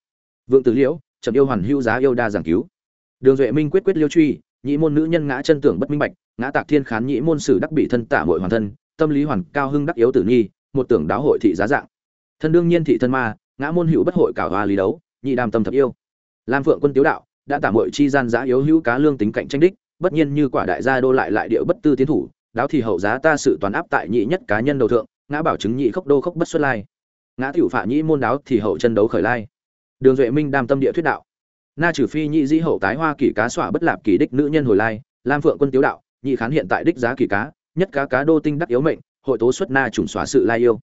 [SPEAKER 1] Vượng tử liễu, chậm yêu hoàn hữu giá yêu đa giảng cứu. Đường duệ minh quyết quyết liêu truy, nhị môn nữ nhân ngã chân tưởng bất minh bạch, ngã tạc thiên khán nhị môn sử đắc bị thân tả muội hoàn thân, tâm lý hoàn cao hưng đắc yếu tử nhi, một tưởng đáo hội thị giá dạng. Thân đương nhiên thị thân ma, ngã môn hữu bất hội cả hoa lý đấu, nhị đàm tâm thập yêu. Lam phượng quân tiếu đạo, đã tả muội chi gian giá yếu hữu cá lương tính cạnh tranh đích bất nhiên như quả đại gia đô lại lại điệu bất tư tiến thủ, đáo thì hậu giá ta sự toán áp tại nhị nhất cá nhân đầu thượng, ngã bảo chứng nhị khốc đô khốc bất xuất lai. Ngã tiểu phạ nhị môn đáo thì hậu chân đấu khởi lai. Đường duệ minh đam tâm địa thuyết đạo. Na trừ phi nhị dĩ hậu tái hoa kỳ cá xỏa bất lạp kỳ đích nữ nhân hồi lai, lam phượng quân tiếu đạo, nhị khán hiện tại đích giá kỳ cá, nhất cá cá đô tinh đắc yếu mệnh, hội tố xuất na trùng xóa sự lai yêu.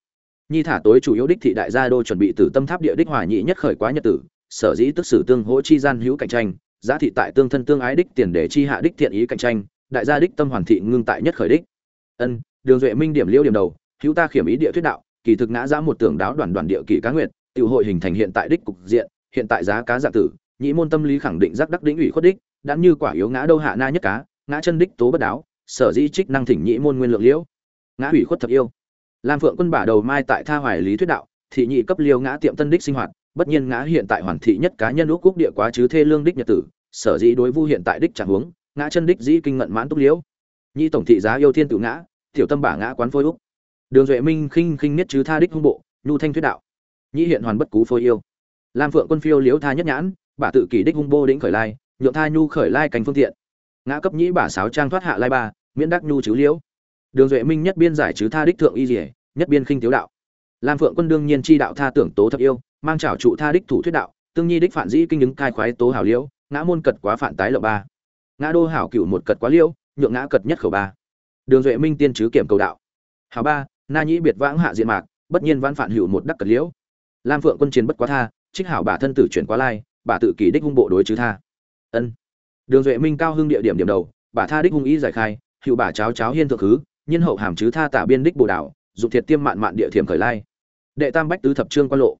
[SPEAKER 1] Nhi thả tối chủ yếu đích thị đại gia đô chuẩn bị từ tâm tháp địa đích hòa nhị nhất khởi quá nhật tử, sở dĩ tức sử tương hỗ chi gian hữu cạnh tranh giá thị tại tương thân tương ái đích tiền để chi hạ đích thiện ý cạnh tranh, đại gia đích tâm hoàn thị ngưng tại nhất khởi đích. Ân, đường duệ minh điểm liêu điểm đầu, hữu ta khiểm ý địa thuyết đạo, kỳ thực ngã giá một tưởng đáo đoàn đoàn địa kỳ cá nguyệt, tiểu hội hình thành hiện tại đích cục diện, hiện tại giá cá dạng tử nhị môn tâm lý khẳng định giác đắc đỉnh ủy khuất đích, đã như quả yếu ngã đâu hạ na nhất cá, ngã chân đích tố bất đáo, sở dĩ trích năng thỉnh nhị môn nguyên lượng liễu. Ngã ủy khuất thật yêu. Lam phượng quân bả đầu mai tại tha hoài lý thuyết đạo, thị nhị cấp liêu ngã tiệm tân đích sinh hoạt bất nhiên ngã hiện tại hoàn thị nhất cá nhân úc quốc địa quá chứ thê lương đích nhật tử, sở dĩ đối vu hiện tại đích chẳng huống, ngã chân đích dĩ kinh ngận mãn túc liễu. Nhị tổng thị giá yêu thiên tự ngã, tiểu tâm bả ngã quán phôi úc. Đường duệ minh khinh khinh nhất chứ tha đích hung bộ, nhu thanh thuyết đạo. Nhị hiện hoàn bất cú phôi yêu. Lam phượng quân phiêu liễu tha nhất nhãn, bả tự kỷ đích hung bô đĩnh khởi lai, nhượng tha nhu khởi lai cành phương tiện. Ngã cấp nhĩ bả sáo trang thoát hạ lai ba, miễn đắc nhu chứ liễu. Đường duệ minh nhất biên giải chứ tha đích thượng y dỉa nhất biên khinh thiếu đạo. Lam phượng quân đương nhiên chi đạo tha tưởng tố thập yêu mang trảo trụ tha đích thủ thuyết đạo, tương nhi đích phản dĩ kinh ứng cai khoái tố hảo liễu, ngã môn cật quá phản tái lậu ba. Ngã đô hảo cửu một cật quá liễu, nhượng ngã cật nhất khẩu ba. Đường duệ minh tiên chứ kiểm cầu đạo. Hảo ba, na nhĩ biệt vãng hạ diện mạc, bất nhiên văn phản hữu một đắc cật liễu. Lam phượng quân chiến bất quá tha, trích hảo bà thân tử chuyển quá lai, bà tự kỷ đích hung bộ đối chứ tha. Ân. Đường duệ minh cao hưng địa điểm điểm đầu, bà tha đích hung ý giải khai, hữu bà cháo cháo hiên thượng khứ, nhân hậu hàm chứ tha tả biên đích bồ đảo, dục thiệt tiêm mạn mạn địa thiểm khởi lai. Đệ tam bách tứ thập trương quan lộ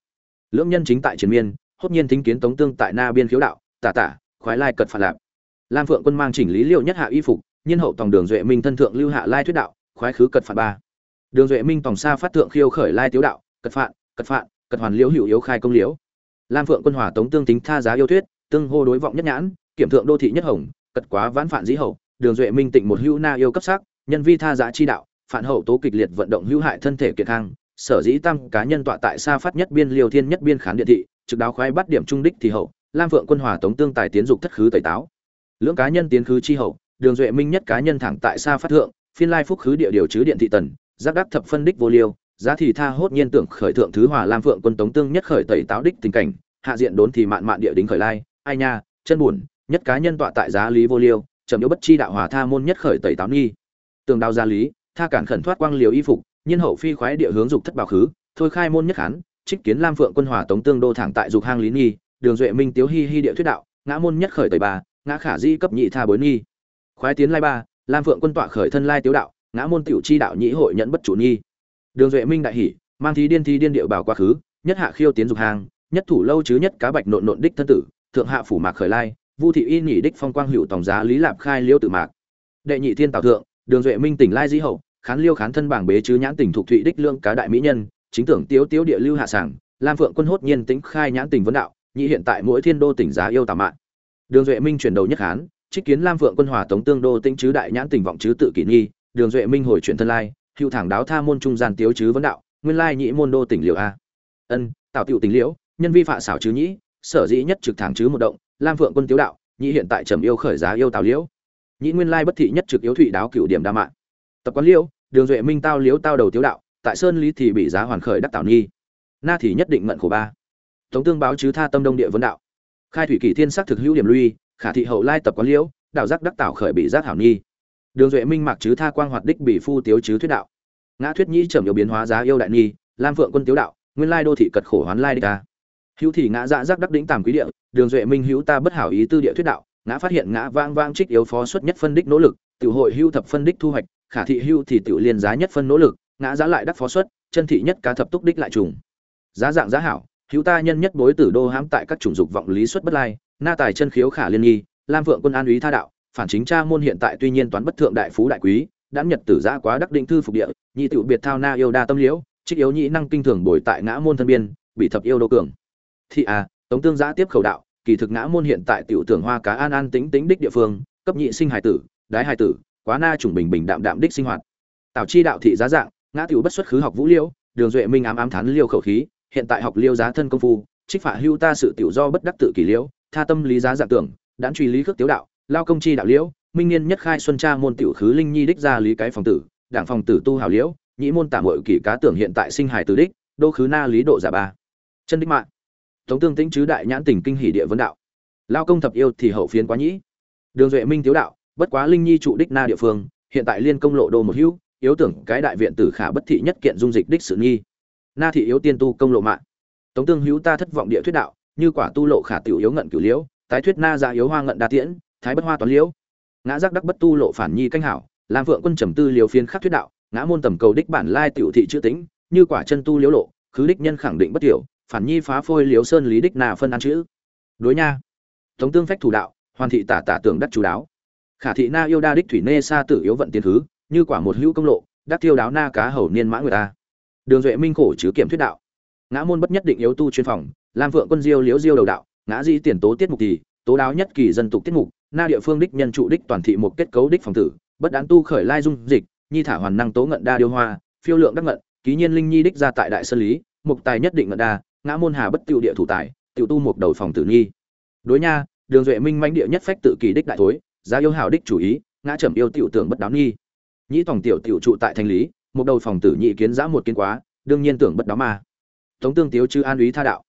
[SPEAKER 1] lưỡng nhân chính tại triền miên, hốt nhiên thính kiến tống tương tại na biên khiếu đạo, tả tả, khoái lai cật phản lạp lam phượng quân mang chỉnh lý liệu nhất hạ y phục nhân hậu tòng đường duệ minh thân thượng lưu hạ lai thuyết đạo, khoái khứ cật phản ba. Đường duệ minh tòng xa phát thượng khiêu khởi lai tiếu đạo, cật phạn cật phạn, cật hoàn liễu hữu yếu khai công liễu. Lam phượng quân hòa tống tương tính tha giá yêu thuyết, tương hô đối vọng nhất nhãn, kiểm thượng đô thị nhất hồng, cật quá vãn phản dĩ hậu, đường duệ minh tịnh một hữu na yêu cấp sắc, nhân vi tha giá chi đạo phản hậu tố kịch liệt vận động hữu hại thân thể kiệt khang sở dĩ tam cá nhân tọa tại xa phát nhất biên liều thiên nhất biên khán điện thị, trực đáo khoái bắt điểm trung đích thì hậu, lam phượng quân hòa tống tương tài tiến dục thất khứ tẩy táo. Lưỡng cá nhân tiến khứ chi hậu, đường duệ minh nhất cá nhân thẳng tại xa phát thượng, phiên lai phúc khứ địa điều chứ điện thị tần, giác đắc thập phân đích vô liêu, giá thì tha hốt nhiên tưởng khởi thượng thứ hòa lam phượng quân tống tương nhất khởi tẩy táo đích tình cảnh, hạ diện đốn thì mạn mạn địa đính khởi lai, ai nha, chân buồn, nhất cá nhân tọa tại giá lý vô liêu, trầm yếu bất chi đạo hòa tha môn nhất khởi tẩy táo nghi. Tường đao gia lý, tha cản khẩn thoát quang liều y phục nhiên hậu phi khoái địa hướng dục thất bảo khứ, thôi khai môn nhất khán, trích kiến lam phượng quân hòa tống tương đô thẳng tại dục hang lý nghi đường duệ minh tiếu hi hi địa thuyết đạo, ngã môn nhất khởi tẩy ba, ngã khả di cấp nhị tha bối nghi khoái tiến lai ba, lam phượng quân tọa khởi thân lai tiếu đạo, ngã môn tiểu chi đạo nhĩ hội nhận bất chủ nghi đường duệ minh đại hỉ mang thí điên thi điên điệu bảo quá khứ, nhất hạ khiêu tiến dục hang, nhất thủ lâu chứ nhất cá bạch nộn nộn đích thân tử, thượng hạ phủ mạc khởi lai, vu thị y nhị đích phong quang hữu tổng giá lý lạp khai liêu tự mạc. Đệ nhị thiên tào thượng, đường duệ minh tỉnh lai di hậu khán liêu khán thân bảng bế chứ nhãn tình thuộc thụy đích lương cá đại mỹ nhân, chính tưởng tiếu tiếu địa lưu hạ sảng, lam phượng quân hốt nhiên tính khai nhãn tình vấn đạo, nhị hiện tại mỗi thiên đô tỉnh giá yêu tà mạn đường duệ minh chuyển đầu nhất hán trích kiến lam phượng quân hòa tống tương đô tinh chứ đại nhãn tình vọng chứ tự kỷ nghi, đường duệ minh hồi chuyển thân lai hữu thẳng đáo tha môn trung gian tiếu chứ vấn đạo, nguyên lai nhị môn đô tỉnh liệu a. Ân tạo tiểu tình liễu, nhân vi phạ xảo chứ nhĩ, sở dĩ nhất trực thẳng chứ một động, lam phượng quân tiếu đạo, nhị hiện tại trầm yêu khởi giá yêu tào liễu. Nhị nguyên lai bất thị nhất trực yếu thụy đáo cửu điểm đa mạng tập quán liễu đường duệ minh tao liễu tao đầu tiếu đạo, tại sơn lý thì bị giá hoàn khởi đắc tảo nhi na thì nhất định mận khổ ba. Tống tương báo chứ tha tâm đông địa vấn đạo. Khai thủy kỳ thiên sắc thực hữu điểm lui, khả thị hậu lai tập quán liễu đạo giác đắc tảo khởi bị giác hảo nhi đường duệ minh mặc chứ tha quang hoạt đích bị phu tiếu chứ thuyết đạo. Ngã thuyết nhĩ trầm yêu biến hóa giá yêu đại nhi lam phượng quân tiếu đạo, nguyên lai đô thị cật khổ hoán lai đích ta. Hữu thì ngã dạ giác đắc đỉnh tàm quý địa, đường duệ minh hữu ta bất hảo ý tư địa thuyết đạo, ngã phát hiện ngã vang vang trích yếu phó xuất nhất phân đích nỗ lực, tiểu hội hữu thập phân đích thu hoạch khả thị hưu thì tiểu liên giá nhất phân nỗ lực, ngã giá lại đắc phó xuất chân thị nhất cá thập túc đích lại trùng. Giá dạng giá hảo, hữu ta nhân nhất bối tử đô hãm tại các chủng dục vọng lý xuất bất lai, na tài chân khiếu khả liên nghi, lam vượng quân an úy tha đạo, phản chính cha môn hiện tại tuy nhiên toán bất thượng đại phú đại quý, đã nhật tử giã quá đắc định thư phục địa, nhị tiểu biệt thao na yêu đa tâm liễu, trích yếu nhị năng kinh thường bồi tại ngã môn thân biên, bị thập yêu đô cường. Thị à tống tương giã tiếp khẩu đạo, kỳ thực ngã môn hiện tại tiểu tưởng hoa cá an an tính tính đích địa phương, cấp nhị sinh hải tử, đái hải tử quá na trùng bình bình đạm đạm đích sinh hoạt. Tào chi đạo thị giá dạng, ngã tiểu bất xuất khứ học vũ liễu đường duệ minh ám ám thán liêu khẩu khí, hiện tại học liêu giá thân công phu, trích phả hưu ta sự tiểu do bất đắc tự kỷ liễu tha tâm lý giá dạng tưởng, đãn truy lý khước tiếu đạo, lao công chi đạo liễu minh niên nhất khai xuân tra môn tiểu khứ linh nhi đích ra lý cái phòng tử, đảng phòng tử tu hảo liễu nhĩ môn tả mội kỷ cá tưởng hiện tại sinh hài tử đích, đô khứ na lý độ giả ba. Chân đích mạng. Tống tương tĩnh chứ đại nhãn tình kinh hỷ địa vấn đạo. Lao công thập yêu thì hậu phiến quá nhĩ. Đường duệ minh tiếu đạo bất quá linh nhi trụ đích na địa phương, hiện tại liên công lộ đô một hữu, yếu tưởng cái đại viện tử khả bất thị nhất kiện dung dịch đích sự nghi. Na thị yếu tiên tu công lộ mạng. Tống tương hữu ta thất vọng địa thuyết đạo, như quả tu lộ khả tiểu yếu ngận cửu liễu, tái thuyết na ra yếu hoa ngận đa tiễn, thái bất hoa toán liễu. Ngã giác đắc bất tu lộ phản nhi canh hảo lam vượng quân trầm tư liều phiên khắc thuyết đạo, ngã môn tầm cầu đích bản lai tiểu thị chữ tính, như quả chân tu liễu lộ, khứ đích nhân khẳng định bất tiểu, phản nhi phá phôi liếu sơn lý đích nà phân ăn chữ. Đối nha. Tống tương phách thủ đạo, hoàn thị tả tả tưởng đắc chú đáo khả thị na yêu đa đích thủy nê sa tử yếu vận tiền thứ, như quả một hữu công lộ, đắc tiêu đáo na cá hầu niên mã người ta đường duệ minh khổ chứ kiểm thuyết đạo ngã môn bất nhất định yếu tu chuyên phòng, lam vượng quân diêu liếu diêu đầu đạo, ngã di tiền tố tiết mục thì, tố đáo nhất kỳ dân tục tiết mục, na địa phương đích nhân trụ đích toàn thị một kết cấu đích phòng tử, bất đáng tu khởi lai dung dịch, nhi thả hoàn năng tố ngận đa điêu hoa, phiêu lượng đắc ngận, ký nhiên linh nhi đích ra tại đại sơn lý, mục tài nhất định ngận đa, ngã môn hà bất tiêu địa thủ tài, tiểu tu một đầu phòng tử nhi. đối nha, đường duệ minh manh địa nhất phách tự kỳ đích đại thối giá yêu hào đích chủ ý, ngã trầm yêu tiểu tưởng bất đáo nghi. Nhĩ tổng tiểu tiểu trụ tại thành lý, một đầu phòng tử nhị kiến giã một kiến quá, đương nhiên tưởng bất đáo mà. Tống tương tiếu chư an úy tha đạo.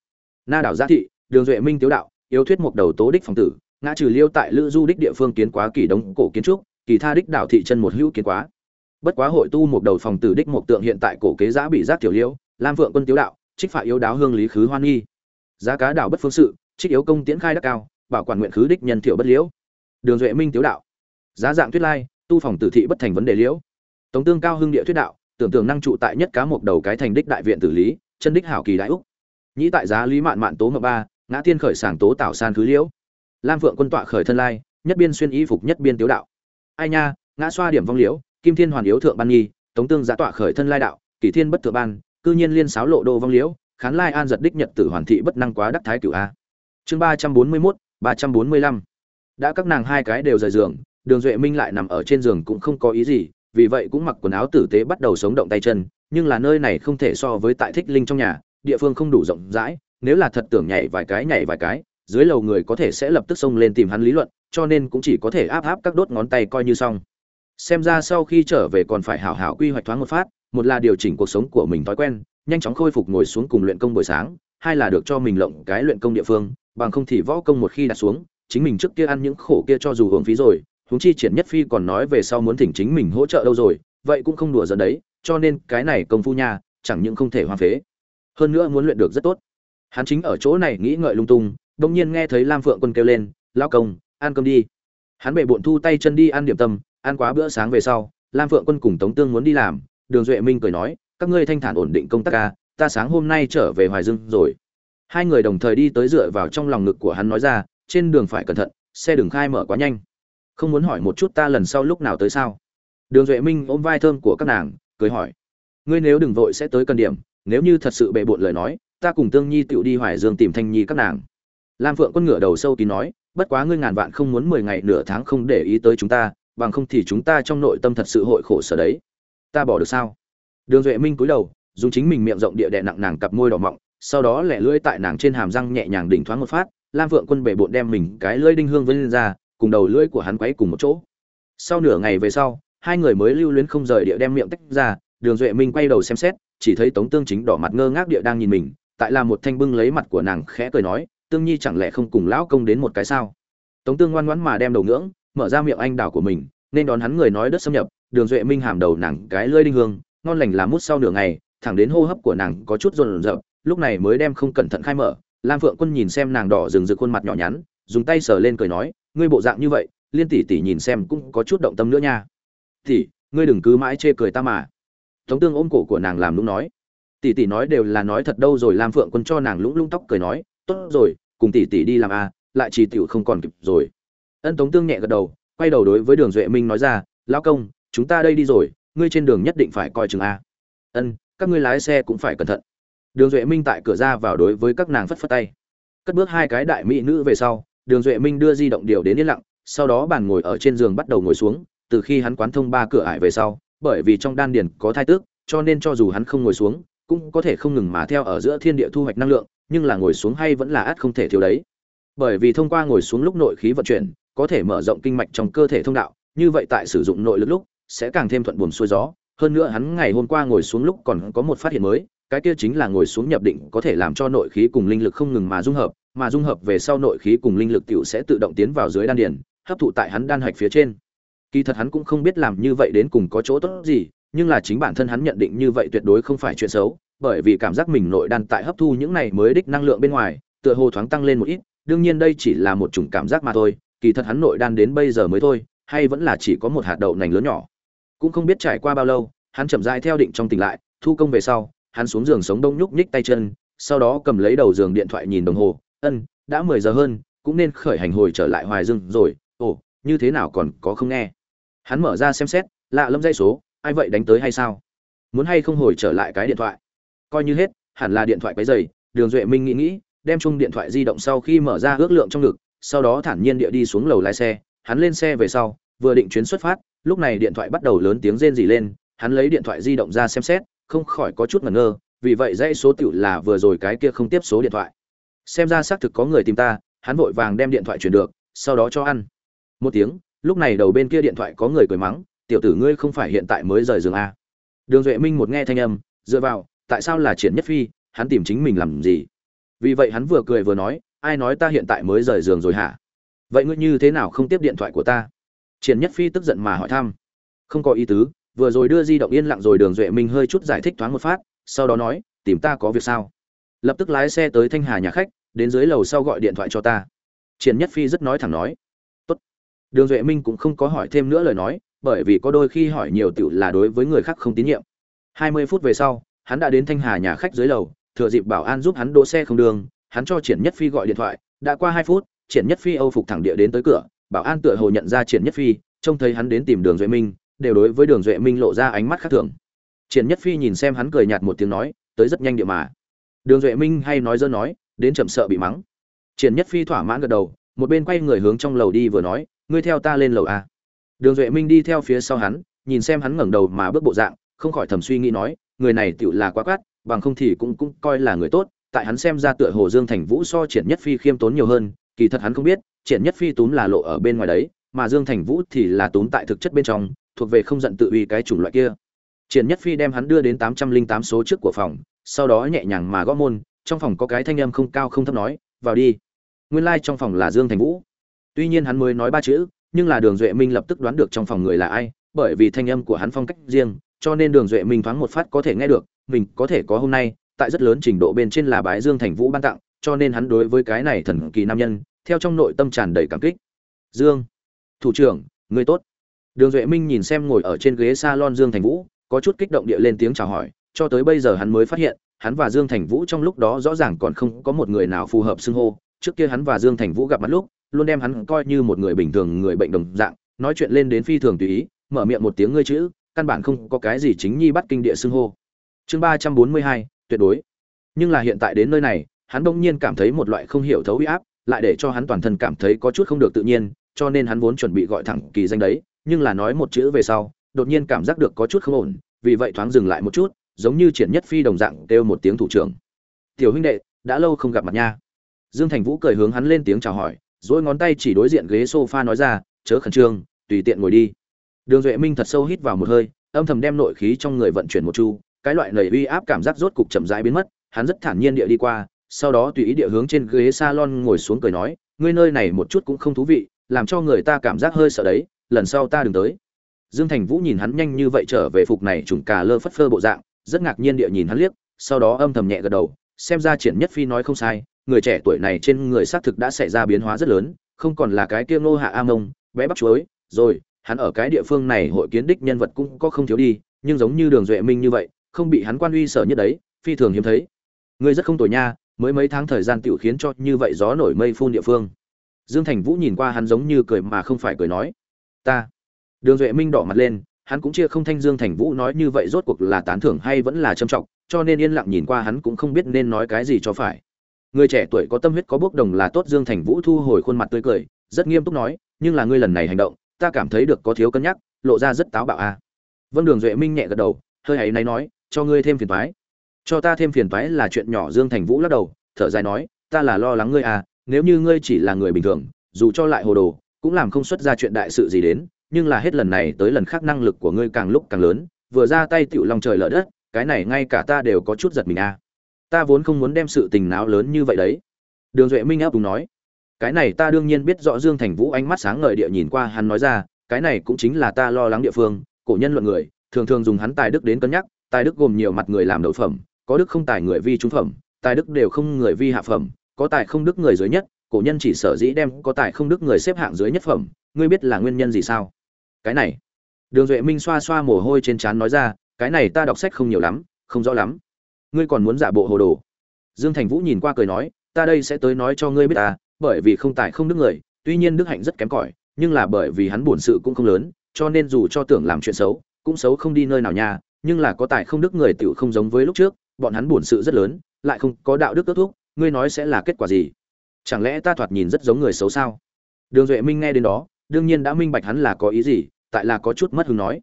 [SPEAKER 1] Na đảo gia thị, đường duệ minh tiếu đạo yếu thuyết một đầu tố đích phòng tử, ngã trừ liêu tại lữ du đích địa phương kiến quá kỳ đống cổ kiến trúc, kỳ tha đích đảo thị chân một hữu kiến quá. Bất quá hội tu một đầu phòng tử đích một tượng hiện tại cổ kế giã bị giác tiểu liêu, lam vượng quân tiếu đạo, trích phạt yếu đáo hương lý khứ hoan nghi. Giá cá đảo bất phương sự, trích yếu công tiễn khai đắc cao, bảo quản nguyện khứ đích nhân thiểu bất liễu đường duệ minh tiếu đạo. Giá dạng thuyết lai, tu phòng tử thị bất thành vấn đề liễu. Tống tương cao hưng địa thuyết đạo, tưởng tượng năng trụ tại nhất cá một đầu cái thành đích đại viện tử lý, chân đích hảo kỳ đại úc. Nhĩ tại giá lý mạn mạn tố mập ba, ngã tiên khởi sảng tố tạo san khứ liễu. Lam phượng quân tọa khởi thân lai, nhất biên xuyên y phục nhất biên tiếu đạo. Ai nha, ngã xoa điểm vong liễu, kim thiên hoàn yếu thượng ban nghi tống tương giá tọa khởi thân lai đạo, kỷ thiên bất thượng ban, cư nhiên liên sáo lộ đô vong liễu, khán lai an giật đích nhật tử hoàn thị bất năng quá đắc thái cửu a. Chương ba trăm bốn mươi mốt, ba trăm bốn mươi lăm đã các nàng hai cái đều rời giường, đường duệ minh lại nằm ở trên giường cũng không có ý gì, vì vậy cũng mặc quần áo tử tế bắt đầu sống động tay chân, nhưng là nơi này không thể so với tại thích linh trong nhà, địa phương không đủ rộng rãi, nếu là thật tưởng nhảy vài cái nhảy vài cái, dưới lầu người có thể sẽ lập tức xông lên tìm hắn lý luận, cho nên cũng chỉ có thể áp áp các đốt ngón tay coi như xong. Xem ra sau khi trở về còn phải hảo hảo quy hoạch thoáng một phát, một là điều chỉnh cuộc sống của mình thói quen, nhanh chóng khôi phục ngồi xuống cùng luyện công buổi sáng, hai là được cho mình lộng cái luyện công địa phương, bằng không thì võ công một khi đặt xuống chính mình trước kia ăn những khổ kia cho dù hưởng phí rồi, huống chi triển nhất phi còn nói về sau muốn thỉnh chính mình hỗ trợ đâu rồi, vậy cũng không đùa giận đấy, cho nên cái này công phu nha, chẳng những không thể hoang phế. Hơn nữa muốn luyện được rất tốt. Hắn chính ở chỗ này nghĩ ngợi lung tung, đông nhiên nghe thấy lam phượng quân kêu lên lao công, ăn cơm đi. Hắn bệ bộn thu tay chân đi ăn điểm tâm, ăn quá bữa sáng về sau, lam phượng quân cùng tống tương muốn đi làm, đường duệ minh cười nói, các ngươi thanh thản ổn định công tác ca ta sáng hôm nay trở về hoài dương rồi. Hai người đồng thời đi tới dựa vào trong lòng ngực của hắn nói ra trên đường phải cẩn thận, xe đừng khai mở quá nhanh. Không muốn hỏi một chút ta lần sau lúc nào tới sao? Đường duệ minh ôm vai thơm của các nàng, cười hỏi. Ngươi nếu đừng vội sẽ tới cần điểm, nếu như thật sự bề bộn lời nói, ta cùng tương nhi tựu đi hoài dương tìm thanh nhi các nàng. Lam phượng con ngựa đầu sâu kín nói, bất quá ngươi ngàn vạn không muốn mười ngày nửa tháng không để ý tới chúng ta, bằng không thì chúng ta trong nội tâm thật sự hội khổ sở đấy. Ta bỏ được sao? Đường duệ minh cúi đầu, dùng chính mình miệng rộng địa đè nặng nàng cặp môi đỏ mọng, sau đó lẻ lưỡi tại nàng trên hàm răng nhẹ nhàng đỉnh thoáng một phát lam phượng quân bể bộn đem mình cái lưỡi đinh hương vân lên ra, cùng đầu lưỡi của hắn quấy cùng một chỗ. Sau nửa ngày về sau, hai người mới lưu luyến không rời địa đem miệng tách ra, đường duệ minh quay đầu xem xét, chỉ thấy tống tương chính đỏ mặt ngơ ngác địa đang nhìn mình, tại là một thanh bưng lấy mặt của nàng khẽ cười nói, tương nhi chẳng lẽ không cùng lão công đến một cái sao? Tống tương ngoan ngoãn mà đem đầu ngưỡng, mở ra miệng anh đào của mình, nên đón hắn người nói đất xâm nhập, đường duệ minh hàm đầu nàng cái lưỡi đinh hương, ngon lành làm mút sau nửa ngày, thẳng đến hô hấp của nàng có chút rộn rợn, lúc này mới đem không cẩn thận khai mở lam phượng quân nhìn xem nàng đỏ rừng rực khuôn mặt nhỏ nhắn dùng tay sờ lên cười nói ngươi bộ dạng như vậy liên tỷ tỷ nhìn xem cũng có chút động tâm nữa nha. Tỷ ngươi đừng cứ mãi chê cười ta mà. Tống tương ôm cổ của nàng làm lúng nói. Tỷ tỷ nói đều là nói thật đâu rồi lam phượng quân cho nàng lũng lung tóc cười nói tốt rồi cùng tỷ tỷ đi làm a à, lại trì tiểu không còn kịp rồi. Ân tống tương nhẹ gật đầu quay đầu đối với đường duệ minh nói ra lão công chúng ta đây đi rồi ngươi trên đường nhất định phải coi chừng a ân các ngươi lái xe cũng phải cẩn thận đường duệ minh tại cửa ra vào đối với các nàng phất phất tay. Cất bước hai cái đại mỹ nữ về sau, đường duệ minh đưa di động điều đến yên lặng, sau đó bàn ngồi ở trên giường bắt đầu ngồi xuống, từ khi hắn quán thông ba cửa ải về sau, bởi vì trong đan điền có thai tước, cho nên cho dù hắn không ngồi xuống, cũng có thể không ngừng mà theo ở giữa thiên địa thu hoạch năng lượng, nhưng là ngồi xuống hay vẫn là át không thể thiếu đấy. Bởi vì thông qua ngồi xuống lúc nội khí vận chuyển, có thể mở rộng kinh mạch trong cơ thể thông đạo, như vậy tại sử dụng nội lực lúc, sẽ càng thêm thuận buồm xuôi gió. Hơn nữa hắn ngày hôm qua ngồi xuống lúc còn có một phát hiện mới cái kia chính là ngồi xuống nhập định có thể làm cho nội khí cùng linh lực không ngừng mà dung hợp mà dung hợp về sau nội khí cùng linh lực tiểu sẽ tự động tiến vào dưới đan điền, hấp thụ tại hắn đan hạch phía trên. Kỳ thật hắn cũng không biết làm như vậy đến cùng có chỗ tốt gì, nhưng là chính bản thân hắn nhận định như vậy tuyệt đối không phải chuyện xấu, bởi vì cảm giác mình nội đan tại hấp thu những này mới đích năng lượng bên ngoài, tựa hồ thoáng tăng lên một ít, đương nhiên đây chỉ là một chủng cảm giác mà thôi, kỳ thật hắn nội đan đến bây giờ mới thôi, hay vẫn là chỉ có một hạt đậu nành lớn nhỏ. Cũng không biết trải qua bao lâu, hắn chậm rãi theo định trong tỉnh lại, thu công về sau, hắn xuống giường sống đông nhúc nhích tay chân, sau đó cầm lấy đầu giường điện thoại nhìn đồng hồ, ân, đã mười giờ hơn, cũng nên khởi hành hồi trở lại Hoài Dương rồi, ồ, như thế nào còn có không nghe. Hắn mở ra xem xét, lạ lâm dây số, ai vậy đánh tới hay sao? Muốn hay không hồi trở lại cái điện thoại? Coi như hết, hẳn là điện thoại cái giày, Đường Duệ Minh nghĩ nghĩ, đem chung điện thoại di động sau khi mở ra ước lượng trong ngực, sau đó thản nhiên địa đi xuống lầu lái xe, hắn lên xe về sau, vừa định chuyến xuất phát, lúc này điện thoại bắt đầu lớn tiếng rên rỉ lên, hắn lấy điện thoại di động ra xem xét, không khỏi có chút ngẩn ngơ, vì vậy dãy số tiểu là vừa rồi cái kia không tiếp số điện thoại. Xem ra xác thực có người tìm ta, hắn vội vàng đem điện thoại chuyển được, sau đó cho ăn. Một tiếng, lúc này đầu bên kia điện thoại có người cười mắng, "Tiểu tử ngươi không phải hiện tại mới rời giường a?" Đường Duệ Minh một nghe thanh âm, dựa vào, tại sao là Triển Nhất Phi, hắn tìm chính mình làm gì? Vì vậy hắn vừa cười vừa nói, "Ai nói ta hiện tại mới rời giường rồi hả? Vậy ngươi như thế nào không tiếp điện thoại của ta?" Triển Nhất Phi tức giận mà hỏi thăm. "Không có ý tứ, vừa rồi đưa di động yên lặng rồi Đường Duệ Minh hơi chút giải thích thoáng một phát, sau đó nói, "Tìm ta có việc sao?" Lập tức lái xe tới Thanh Hà nhà khách, đến dưới lầu sau gọi điện thoại cho ta. Triển Nhất Phi rất nói thẳng nói, "Tốt." Đường Duệ Minh cũng không có hỏi thêm nữa lời nói, bởi vì có đôi khi hỏi nhiều tiểu là đối với người khác không tín nhiệm. 20 phút về sau, hắn đã đến Thanh Hà nhà khách dưới lầu, thừa dịp bảo an giúp hắn đỗ xe không đường, hắn cho Triển Nhất Phi gọi điện thoại, đã qua hai phút, Triển Nhất Phi Âu phục thẳng địa đến tới cửa, bảo an tựa hồ nhận ra Triển Nhất Phi, trông thấy hắn đến tìm Đường Duệ Minh, đều đối với Đường Duệ Minh lộ ra ánh mắt khác thường. Triển Nhất Phi nhìn xem hắn cười nhạt một tiếng nói, tới rất nhanh địa mà. Đường Duệ Minh hay nói dơ nói, đến chậm sợ bị mắng. Triển Nhất Phi thỏa mãn gật đầu, một bên quay người hướng trong lầu đi vừa nói, ngươi theo ta lên lầu a. Đường Duệ Minh đi theo phía sau hắn, nhìn xem hắn ngẩng đầu mà bước bộ dạng, không khỏi thầm suy nghĩ nói, người này tựu là quá quát, bằng không thì cũng cũng coi là người tốt, tại hắn xem ra tựa hồ Dương Thành Vũ so Triển Nhất Phi khiêm tốn nhiều hơn, kỳ thật hắn không biết, Triển Nhất Phi túm là lộ ở bên ngoài đấy, mà Dương Thành Vũ thì là túm tại thực chất bên trong, thuộc về không giận tự uy cái chủng loại kia. Triển Nhất Phi đem hắn đưa đến 808 số trước của phòng, sau đó nhẹ nhàng mà gõ môn, trong phòng có cái thanh âm không cao không thấp nói, "Vào đi." Nguyên lai like trong phòng là Dương Thành Vũ. Tuy nhiên hắn mới nói ba chữ, nhưng là Đường Duệ Minh lập tức đoán được trong phòng người là ai, bởi vì thanh âm của hắn phong cách riêng, cho nên Đường Duệ Minh thoáng một phát có thể nghe được, mình có thể có hôm nay, tại rất lớn trình độ bên trên là bái Dương Thành Vũ ban tặng, cho nên hắn đối với cái này thần kỳ nam nhân, theo trong nội tâm tràn đầy cảm kích. Dương, thủ trưởng, người tốt. Đường Duệ Minh nhìn xem ngồi ở trên ghế salon Dương Thành Vũ, có chút kích động địa lên tiếng chào hỏi, cho tới bây giờ hắn mới phát hiện, hắn và Dương Thành Vũ trong lúc đó rõ ràng còn không có một người nào phù hợp xưng hô, trước kia hắn và Dương Thành Vũ gặp mặt lúc, luôn đem hắn coi như một người bình thường người bệnh đồng dạng, nói chuyện lên đến phi thường tùy ý, mở miệng một tiếng ngươi chữ, căn bản không có cái gì chính nhi bắt kinh địa xưng hô. Chương ba trăm bốn mươi hai, tuyệt đối. Nhưng là hiện tại đến nơi này, hắn bỗng nhiên cảm thấy một loại không hiểu thấu uy áp, lại để cho hắn toàn thân cảm thấy có chút không được tự nhiên, cho nên hắn vốn chuẩn bị gọi thẳng kỳ danh đấy, nhưng là nói một chữ về sau, đột nhiên cảm giác được có chút không ổn, vì vậy thoáng dừng lại một chút, giống như triển nhất phi đồng dạng kêu một tiếng thủ trưởng. "Tiểu huynh đệ, đã lâu không gặp mặt nha." Dương Thành Vũ cười hướng hắn lên tiếng chào hỏi, rồi ngón tay chỉ đối diện ghế sofa nói ra, "Chớ khẩn trương, tùy tiện ngồi đi." Đường Duệ Minh thật sâu hít vào một hơi, âm thầm đem nội khí trong người vận chuyển một chu, cái loại nảy uy áp cảm giác rốt cục chậm rãi biến mất, hắn rất thản nhiên địa đi qua, sau đó tùy ý địa hướng trên ghế salon ngồi xuống cười nói, ngươi nơi này một chút cũng không thú vị, làm cho người ta cảm giác hơi sợ đấy, lần sau ta đừng tới. Dương Thành Vũ nhìn hắn nhanh như vậy trở về phục này trùng cà lơ phất phơ bộ dạng, rất ngạc nhiên địa nhìn hắn liếc, sau đó âm thầm nhẹ gật đầu, xem ra Triển Nhất Phi nói không sai, người trẻ tuổi này trên người xác thực đã xảy ra biến hóa rất lớn, không còn là cái kia Ngô Hạ A Mông, bé bắp chuối, rồi, hắn ở cái địa phương này hội kiến đích nhân vật cũng có không thiếu đi, nhưng giống như Đường Duệ Minh như vậy, không bị hắn quan uy sở nhất đấy, phi thường hiếm thấy. Ngươi rất không tồi nha, mới mấy tháng thời gian tiểu khiến cho như vậy gió nổi mây phun địa phương. Dương Thành Vũ nhìn qua hắn giống như cười mà không phải cười nói, "Ta." Đường Duệ Minh đỏ mặt lên, hắn cũng chia không thanh Dương Thành Vũ nói như vậy rốt cuộc là tán thưởng hay vẫn là trâm trọng, cho nên yên lặng nhìn qua hắn cũng không biết nên nói cái gì cho phải. Người trẻ tuổi có tâm huyết có bước đồng là tốt Dương Thành Vũ thu hồi khuôn mặt tươi cười, rất nghiêm túc nói, nhưng là ngươi lần này hành động, ta cảm thấy được có thiếu cân nhắc, lộ ra rất táo bạo a. À. Vâng Đường Duệ Minh nhẹ gật đầu, hơi ấy náy nói, cho ngươi thêm phiền toái. Cho ta thêm phiền toái là chuyện nhỏ Dương Thành Vũ lắc đầu, thở dài nói, ta là lo lắng ngươi à, nếu như ngươi chỉ là người bình thường, dù cho lại hồ đồ, cũng làm không xuất ra chuyện đại sự gì đến, nhưng là hết lần này tới lần khác năng lực của ngươi càng lúc càng lớn, vừa ra tay tựu long trời lở đất, cái này ngay cả ta đều có chút giật mình a. À. Ta vốn không muốn đem sự tình náo lớn như vậy đấy. đường duệ minh áp đúng nói cái này ta đương nhiên biết rõ dương thành vũ ánh mắt sáng ngời địa nhìn qua hắn nói ra cái này cũng chính là ta lo lắng địa phương cổ nhân luận người thường thường dùng hắn tài đức đến cân nhắc tài đức gồm nhiều mặt người làm đầu phẩm có đức không tài người vi trung phẩm tài đức đều không người vi hạ phẩm có tài không đức người dưới nhất cổ nhân chỉ sở dĩ đem có tài không đức người xếp hạng dưới nhất phẩm, ngươi biết là nguyên nhân gì sao? Cái này, đường duệ minh xoa xoa mồ hôi trên trán nói ra, cái này ta đọc sách không nhiều lắm, không rõ lắm. Ngươi còn muốn giả bộ hồ đồ? Dương thành vũ nhìn qua cười nói, ta đây sẽ tới nói cho ngươi biết ta, bởi vì không tài không đức người, tuy nhiên đức hạnh rất kém cỏi, nhưng là bởi vì hắn buồn sự cũng không lớn, cho nên dù cho tưởng làm chuyện xấu, cũng xấu không đi nơi nào nha, nhưng là có tài không đức người tựu không giống với lúc trước, bọn hắn buồn sự rất lớn, lại không có đạo đức ước thúc, ngươi nói sẽ là kết quả gì? Chẳng lẽ ta thoạt nhìn rất giống người xấu sao? Đường duệ minh nghe đến đó, đương nhiên đã minh bạch hắn là có ý gì, tại là có chút mất hứng nói.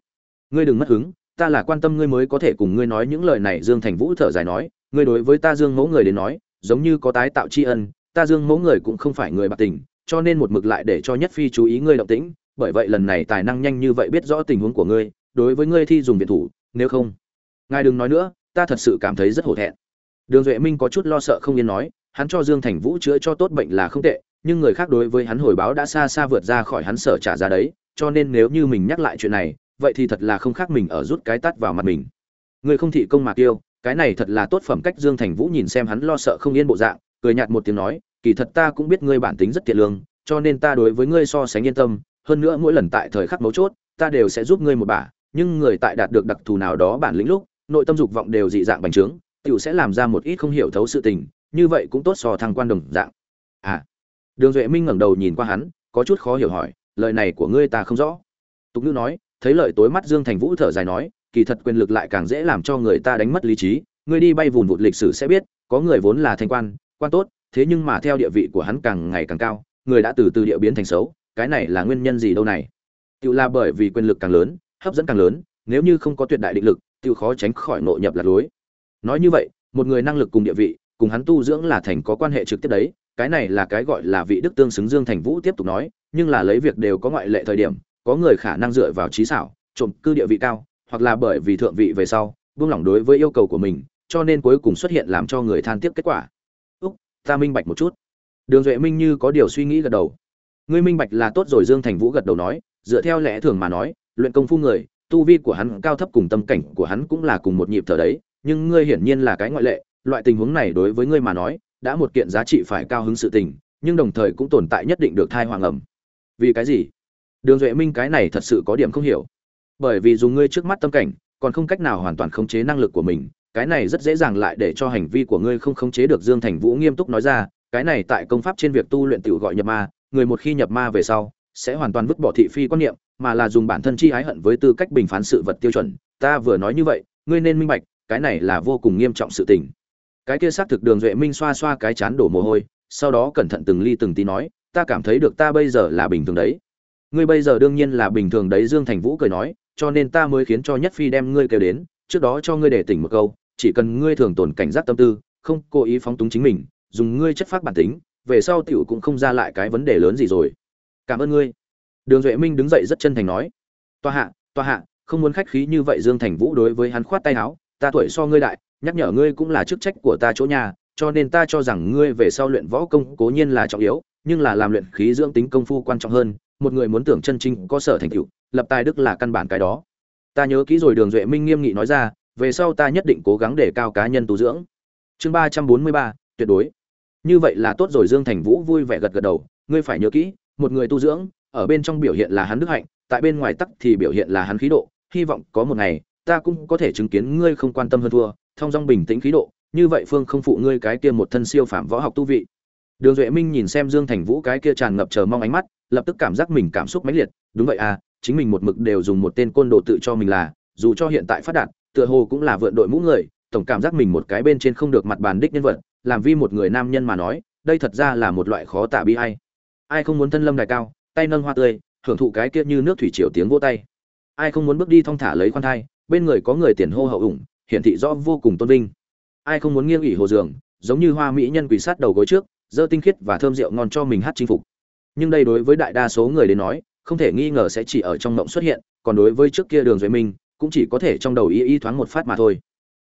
[SPEAKER 1] Ngươi đừng mất hứng, ta là quan tâm ngươi mới có thể cùng ngươi nói những lời này, dương thành vũ thở dài nói. Ngươi đối với ta dương mẫu người đến nói, giống như có tái tạo tri ân, ta dương mẫu người cũng không phải người bạc tình, cho nên một mực lại để cho nhất phi chú ý ngươi động tĩnh, bởi vậy lần này tài năng nhanh như vậy biết rõ tình huống của ngươi, đối với ngươi thi dùng biệt thủ, nếu không. Ngài đừng nói nữa, ta thật sự cảm thấy rất hổ thẹn. Đường duệ minh có chút lo sợ không yên nói hắn cho dương thành vũ chữa cho tốt bệnh là không tệ nhưng người khác đối với hắn hồi báo đã xa xa vượt ra khỏi hắn sở trả giá đấy cho nên nếu như mình nhắc lại chuyện này vậy thì thật là không khác mình ở rút cái tát vào mặt mình. Người không thị công mà kêu, cái này thật là tốt phẩm cách dương thành vũ nhìn xem hắn lo sợ không yên bộ dạng cười nhạt một tiếng nói kỳ thật ta cũng biết ngươi bản tính rất thiện lương cho nên ta đối với ngươi so sánh yên tâm hơn nữa mỗi lần tại thời khắc mấu chốt ta đều sẽ giúp ngươi một bả nhưng người tại đạt được đặc thù nào đó bản lĩnh lúc nội tâm dục vọng đều dị dạng bành trướng tiểu sẽ làm ra một ít không hiểu thấu sự tình như vậy cũng tốt so thăng quan đồng dạng. À đường duệ minh ngẩng đầu nhìn qua hắn, có chút khó hiểu hỏi, lời này của ngươi ta không rõ. Tục ngữ nói, thấy lợi tối mắt dương thành vũ thở dài nói, kỳ thật quyền lực lại càng dễ làm cho người ta đánh mất lý trí, ngươi đi bay vùn vụt lịch sử sẽ biết, có người vốn là thanh quan quan tốt, thế nhưng mà theo địa vị của hắn càng ngày càng cao, người đã từ từ địa biến thành xấu, cái này là nguyên nhân gì đâu này? Tự là bởi vì quyền lực càng lớn, hấp dẫn càng lớn, nếu như không có tuyệt đại định lực, tự khó tránh khỏi nội nhập lạc lối. Nói như vậy, một người năng lực cùng địa vị cùng hắn tu dưỡng là thành có quan hệ trực tiếp đấy, cái này là cái gọi là vị đức tương xứng dương thành vũ tiếp tục nói, nhưng là lấy việc đều có ngoại lệ thời điểm, có người khả năng dựa vào trí xảo, trộm cư địa vị cao, hoặc là bởi vì thượng vị về sau, buông lỏng đối với yêu cầu của mình, cho nên cuối cùng xuất hiện làm cho người than tiếp kết quả. Úc, ta minh bạch một chút. Đường duệ minh như có điều suy nghĩ gật đầu. Ngươi minh bạch là tốt rồi, dương thành vũ gật đầu nói, dựa theo lẽ thường mà nói, luyện công phu người, tu vi của hắn cao thấp cùng tâm cảnh của hắn cũng là cùng một nhịp thở đấy, nhưng ngươi hiển nhiên là cái ngoại lệ loại tình huống này đối với ngươi mà nói, đã một kiện giá trị phải cao hứng sự tình, nhưng đồng thời cũng tồn tại nhất định được thai hoàng ẩm. Vì cái gì? Đường duệ minh cái này thật sự có điểm không hiểu. Bởi vì dùng ngươi trước mắt tâm cảnh, còn không cách nào hoàn toàn khống chế năng lực của mình, cái này rất dễ dàng lại để cho hành vi của ngươi không khống chế được dương thành vũ nghiêm túc nói ra, cái này tại công pháp trên việc tu luyện tự gọi nhập ma, người một khi nhập ma về sau, sẽ hoàn toàn vứt bỏ thị phi quan niệm, mà là dùng bản thân chi ái hận với tư cách bình phán sự vật tiêu chuẩn. Ta vừa nói như vậy, ngươi nên minh bạch, cái này là vô cùng nghiêm trọng sự tình cái kia xác thực đường duệ minh xoa xoa cái chán đổ mồ hôi, sau đó cẩn thận từng ly từng tí nói, ta cảm thấy được ta bây giờ là bình thường đấy. Ngươi bây giờ đương nhiên là bình thường đấy. Dương thành vũ cười nói, cho nên ta mới khiến cho nhất phi đem ngươi kêu đến, trước đó cho ngươi để tỉnh một câu, chỉ cần ngươi thường tồn cảnh giác tâm tư, không cố ý phóng túng chính mình, dùng ngươi chất phát bản tính, về sau tiểu cũng không ra lại cái vấn đề lớn gì rồi. Cảm ơn ngươi. Đường duệ minh đứng dậy rất chân thành nói, toa hạ toa hạ, không muốn khách khí như vậy. Dương thành vũ đối với hắn khoát tay áo, ta tuổi so ngươi đại nhắc nhở ngươi cũng là chức trách của ta chỗ nhà, cho nên ta cho rằng ngươi về sau luyện võ công cố nhiên là trọng yếu, nhưng là làm luyện khí dưỡng tính công phu quan trọng hơn, một người muốn tưởng chân chính có sở thành tựu, lập tài đức là căn bản cái đó. Ta nhớ kỹ rồi, đường duệ minh nghiêm nghị nói ra, về sau ta nhất định cố gắng để cao cá nhân tu dưỡng. Chương ba trăm bốn mươi ba, tuyệt đối. Như vậy là tốt rồi, dương thành vũ vui vẻ gật gật đầu, ngươi phải nhớ kỹ, một người tu dưỡng, ở bên trong biểu hiện là hắn đức hạnh, tại bên ngoài tắc thì biểu hiện là hắn khí độ, hy vọng có một ngày ta cũng có thể chứng kiến ngươi không quan tâm hơn thua thong dong bình tĩnh khí độ, như vậy phương không phụ ngươi cái kia một thân siêu phạm võ học tu vị. Đường duệ minh nhìn xem dương thành vũ cái kia tràn ngập chờ mong ánh mắt, lập tức cảm giác mình cảm xúc mãnh liệt, đúng vậy à chính mình một mực đều dùng một tên côn đồ tự cho mình là, dù cho hiện tại phát đạt, tựa hồ cũng là vượn đội mũ người, tổng cảm giác mình một cái bên trên không được mặt bàn đích nhân vật, làm vi một người nam nhân mà nói, đây thật ra là một loại khó tả bi ai. Ai không muốn thân lâm đài cao, tay nâng hoa tươi, hưởng thụ cái kia như nước thủy triều tiếng vô tay. Ai không muốn bước đi thong thả lấy khoan thai bên người có người tiền hô hậu ủng, hiển thị rõ vô cùng tôn vinh. Ai không muốn nghiêng ủy hồ giường, giống như hoa mỹ nhân quỳ sát đầu gối trước dơ tinh khiết và thơm rượu ngon cho mình hát chinh phục. Nhưng đây đối với đại đa số người đến nói, không thể nghi ngờ sẽ chỉ ở trong mộng xuất hiện, còn đối với trước kia đường duệ minh, cũng chỉ có thể trong đầu y y thoáng một phát mà thôi.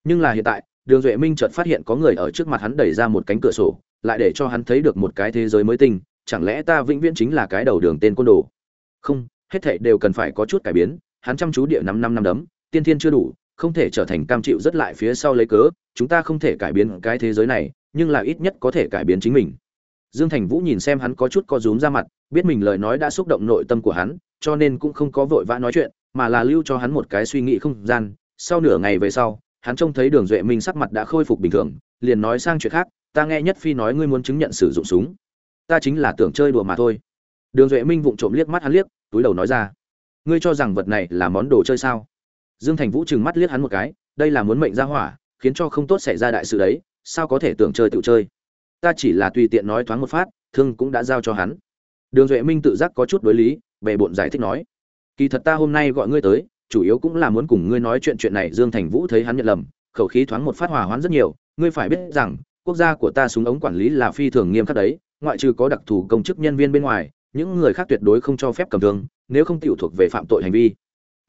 [SPEAKER 1] Nhưng là hiện tại, đường duệ minh chợt phát hiện có người ở trước mặt hắn đẩy ra một cánh cửa sổ, lại để cho hắn thấy được một cái thế giới mới tinh, chẳng lẽ ta vĩnh viễn chính là cái đầu đường tên côn đồ? Không, hết thảy đều cần phải có chút cải biến, hắn chăm chú địa năm năm năm đấm tiên thiên chưa đủ, không thể trở thành cam chịu rất lại phía sau lấy cớ, chúng ta không thể cải biến cái thế giới này, nhưng là ít nhất có thể cải biến chính mình. Dương thành vũ nhìn xem hắn có chút co rúm ra mặt, biết mình lời nói đã xúc động nội tâm của hắn, cho nên cũng không có vội vã nói chuyện, mà là lưu cho hắn một cái suy nghĩ không gian. Sau nửa ngày về sau, hắn trông thấy đường duệ minh sắc mặt đã khôi phục bình thường, liền nói sang chuyện khác, ta nghe nhất phi nói ngươi muốn chứng nhận sử dụng súng. Ta chính là tưởng chơi đùa mà thôi. Đường duệ minh vụng trộm liếc mắt hắn liếc, túi đầu nói ra, ngươi cho rằng vật này là món đồ chơi sao? Dương thành vũ trừng mắt liếc hắn một cái, đây là muốn mệnh ra hỏa, khiến cho không tốt xảy ra đại sự đấy, sao có thể tưởng chơi tự chơi? Ta chỉ là tùy tiện nói thoáng một phát, thương cũng đã giao cho hắn. Đường duệ minh tự giác có chút đối lý về bộn giải thích nói, kỳ thật ta hôm nay gọi ngươi tới, chủ yếu cũng là muốn cùng ngươi nói chuyện chuyện này. Dương thành vũ thấy hắn nhận lầm, khẩu khí thoáng một phát hòa hoãn rất nhiều, ngươi phải biết rằng, quốc gia của ta súng ống quản lý là phi thường nghiêm khắc đấy, ngoại trừ có đặc thù công chức nhân viên bên ngoài, những người khác tuyệt đối không cho phép cầm thương, nếu không tiểu thuộc về phạm tội hành vi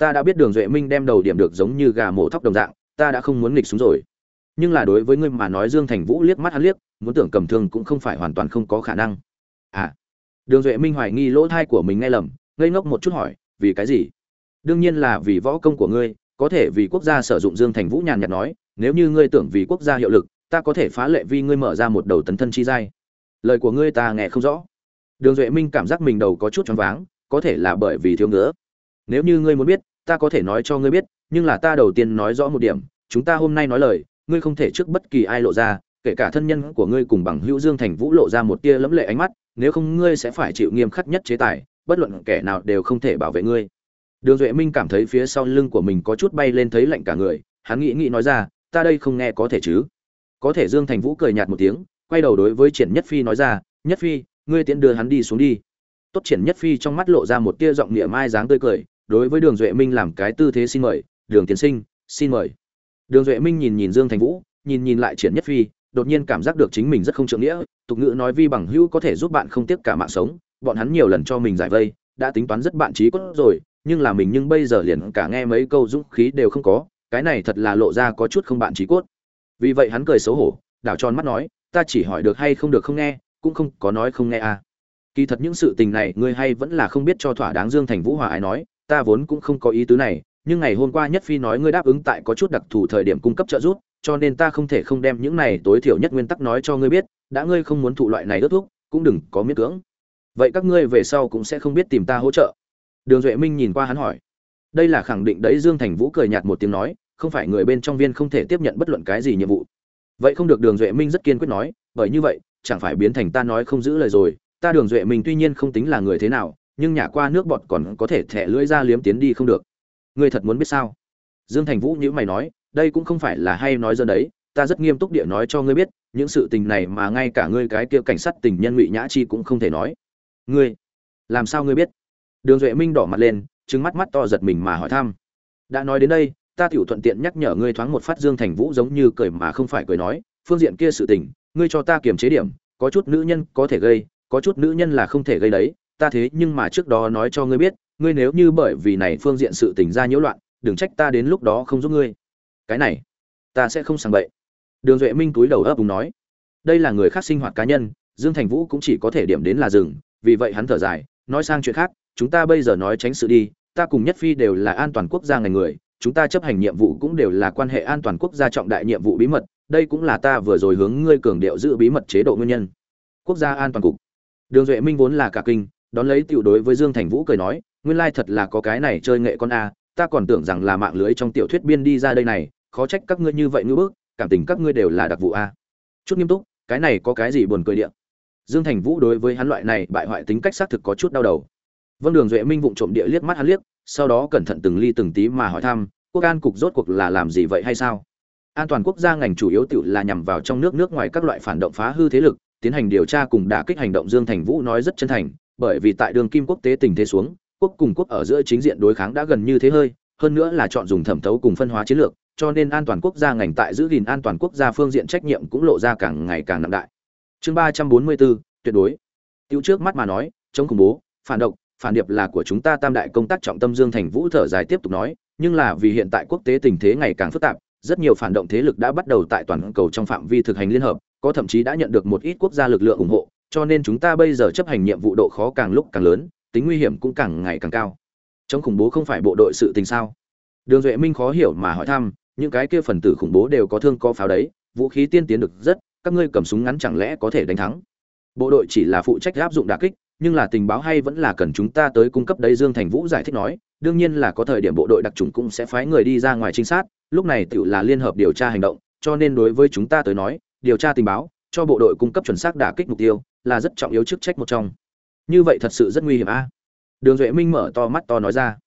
[SPEAKER 1] ta đã biết đường duệ minh đem đầu điểm được giống như gà mổ thóc đồng dạng, ta đã không muốn nghịch xuống rồi. Nhưng là đối với ngươi mà nói dương thành vũ liếc mắt hắn liếc, muốn tưởng cầm thương cũng không phải hoàn toàn không có khả năng. À đường duệ minh hoài nghi lỗ thai của mình nghe lầm, ngây ngốc một chút hỏi, vì cái gì? Đương nhiên là vì võ công của ngươi, có thể vì quốc gia sử dụng dương thành vũ nhàn nhạt nói, nếu như ngươi tưởng vì quốc gia hiệu lực, ta có thể phá lệ vì ngươi mở ra một đầu tấn thân chi giai. Lời của ngươi ta nghe không rõ. Đường duệ minh cảm giác mình đầu có chút choáng váng, có thể là bởi vì thiếu ngứa. Nếu như ngươi muốn biết ta có thể nói cho ngươi biết, nhưng là ta đầu tiên nói rõ một điểm, chúng ta hôm nay nói lời, ngươi không thể trước bất kỳ ai lộ ra, kể cả thân nhân của ngươi cùng bằng hữu dương thành vũ lộ ra một tia lẫm lệ ánh mắt, nếu không ngươi sẽ phải chịu nghiêm khắc nhất chế tài, bất luận kẻ nào đều không thể bảo vệ ngươi. Đường duệ minh cảm thấy phía sau lưng của mình có chút bay lên thấy lạnh cả người, hắn nghĩ nghĩ nói ra, ta đây không nghe có thể chứ? Có thể dương thành vũ cười nhạt một tiếng, quay đầu đối với triển nhất phi nói ra, nhất phi, ngươi tiễn đưa hắn đi xuống đi. Tốt triển nhất phi trong mắt lộ ra một tia giọng nghĩa mai dáng tươi cười đối với đường duệ minh làm cái tư thế xin mời, đường tiến sinh, xin mời. Đường duệ minh nhìn nhìn dương thành vũ, nhìn nhìn lại triển nhất phi, đột nhiên cảm giác được chính mình rất không trượng nghĩa, tục ngữ nói vi bằng hữu có thể giúp bạn không tiếc cả mạng sống, bọn hắn nhiều lần cho mình giải vây, đã tính toán rất bạn trí cốt rồi, nhưng là mình nhưng bây giờ liền cả nghe mấy câu dũng khí đều không có, cái này thật là lộ ra có chút không bạn trí cốt. Vì vậy hắn cười xấu hổ, đảo tròn mắt nói, ta chỉ hỏi được hay không được không nghe, cũng không có nói không nghe à. Kỳ thật những sự tình này ngươi hay vẫn là không biết cho thỏa đáng dương thành vũ hòa ai nói ta vốn cũng không có ý tứ này, nhưng ngày hôm qua nhất phi nói ngươi đáp ứng tại có chút đặc thù thời điểm cung cấp trợ giúp, cho nên ta không thể không đem những này tối thiểu nhất nguyên tắc nói cho ngươi biết, đã ngươi không muốn thụ loại này ước thuốc, cũng đừng có miễn cưỡng. Vậy các ngươi về sau cũng sẽ không biết tìm ta hỗ trợ. Đường duệ minh nhìn qua hắn hỏi. Đây là khẳng định đấy, dương thành vũ cười nhạt một tiếng nói, không phải người bên trong viên không thể tiếp nhận bất luận cái gì nhiệm vụ. Vậy không được, đường duệ minh rất kiên quyết nói, bởi như vậy, chẳng phải biến thành ta nói không giữ lời rồi, ta đường duệ minh tuy nhiên không tính là người thế nào nhưng nhả qua nước bọt còn có thể thẻ lưỡi ra liếm tiến đi không được. Ngươi thật muốn biết sao? Dương thành vũ nhữ mày nói, đây cũng không phải là hay nói dân đấy, ta rất nghiêm túc địa nói cho ngươi biết, những sự tình này mà ngay cả ngươi cái kia cảnh sát tình nhân ngụy nhã chi cũng không thể nói. Ngươi, làm sao ngươi biết? Đường duệ minh đỏ mặt lên trứng mắt mắt to giật mình mà hỏi thăm. Đã nói đến đây, ta tiểu thuận tiện nhắc nhở ngươi thoáng một phát dương thành vũ giống như cười mà không phải cười nói, phương diện kia sự tình, ngươi cho ta kiềm chế điểm, có chút nữ nhân có thể gây, có chút nữ nhân là không thể gây đấy ta thế nhưng mà trước đó nói cho ngươi biết, ngươi nếu như bởi vì này phương diện sự tình ra nhiễu loạn, đừng trách ta đến lúc đó không giúp ngươi. Cái này, ta sẽ không sang bậy. Đường duệ minh túi đầu ấp úng nói, đây là người khác sinh hoạt cá nhân, dương thành vũ cũng chỉ có thể điểm đến là rừng vì vậy hắn thở dài, nói sang chuyện khác, chúng ta bây giờ nói tránh sự đi, ta cùng nhất phi đều là an toàn quốc gia ngành người, chúng ta chấp hành nhiệm vụ cũng đều là quan hệ an toàn quốc gia trọng đại nhiệm vụ bí mật, đây cũng là ta vừa rồi hướng ngươi cường điệu giữ bí mật chế độ nguyên nhân. Quốc gia an toàn cục. Đường duệ minh vốn là cả kinh đón lấy tiểu đối với dương thành vũ cười nói, nguyên lai thật là có cái này chơi nghệ con a, ta còn tưởng rằng là mạng lưới trong tiểu thuyết biên đi ra đây này, khó trách các ngươi như vậy ngưỡng bức, cảm tình các ngươi đều là đặc vụ a. Chút nghiêm túc, cái này có cái gì buồn cười điện dương thành vũ đối với hắn loại này bại hoại tính cách xác thực có chút đau đầu. Vâng đường duệ minh vụng trộm địa liếc mắt hắn liếc, sau đó cẩn thận từng ly từng tí mà hỏi thăm, quốc an cục rốt cuộc là làm gì vậy hay sao? An toàn quốc gia ngành chủ yếu tiểu là nhằm vào trong nước nước ngoài các loại phản động phá hư thế lực, tiến hành điều tra cùng đả kích hành động dương thành vũ nói rất chân thành bởi vì tại đường kim quốc tế tình thế xuống, quốc cùng quốc ở giữa chính diện đối kháng đã gần như thế hơi, hơn nữa là chọn dùng thẩm thấu cùng phân hóa chiến lược, cho nên an toàn quốc gia ngành tại giữ gìn an toàn quốc gia phương diện trách nhiệm cũng lộ ra càng ngày càng nặng đại. Chương ba trăm bốn mươi bốn, tuyệt đối. Tiêu trước mắt mà nói, chống khủng bố, phản động phản điệp là của chúng ta tam đại công tác trọng tâm dương thành vũ thở dài tiếp tục nói, nhưng là vì hiện tại quốc tế tình thế ngày càng phức tạp, rất nhiều phản động thế lực đã bắt đầu tại toàn cầu trong phạm vi thực hành liên hợp, có thậm chí đã nhận được một ít quốc gia lực lượng ủng hộ cho nên chúng ta bây giờ chấp hành nhiệm vụ độ khó càng lúc càng lớn, tính nguy hiểm cũng càng ngày càng cao. Chống khủng bố không phải bộ đội sự tình sao? Đường duệ minh khó hiểu mà hỏi thăm, những cái kia phần tử khủng bố đều có thương có pháo đấy, vũ khí tiên tiến được rất, các ngươi cầm súng ngắn chẳng lẽ có thể đánh thắng? Bộ đội chỉ là phụ trách áp dụng đà kích, nhưng là tình báo hay vẫn là cần chúng ta tới cung cấp đấy, dương thành vũ giải thích nói, đương nhiên là có thời điểm bộ đội đặc trùng cũng sẽ phái người đi ra ngoài trinh sát, lúc này tự là liên hợp điều tra hành động, cho nên đối với chúng ta tới nói, điều tra tình báo cho bộ đội cung cấp chuẩn xác đả kích mục tiêu, là rất trọng yếu chức trách một trong. Như vậy thật sự rất nguy hiểm a. Đường duệ minh mở to mắt to nói ra.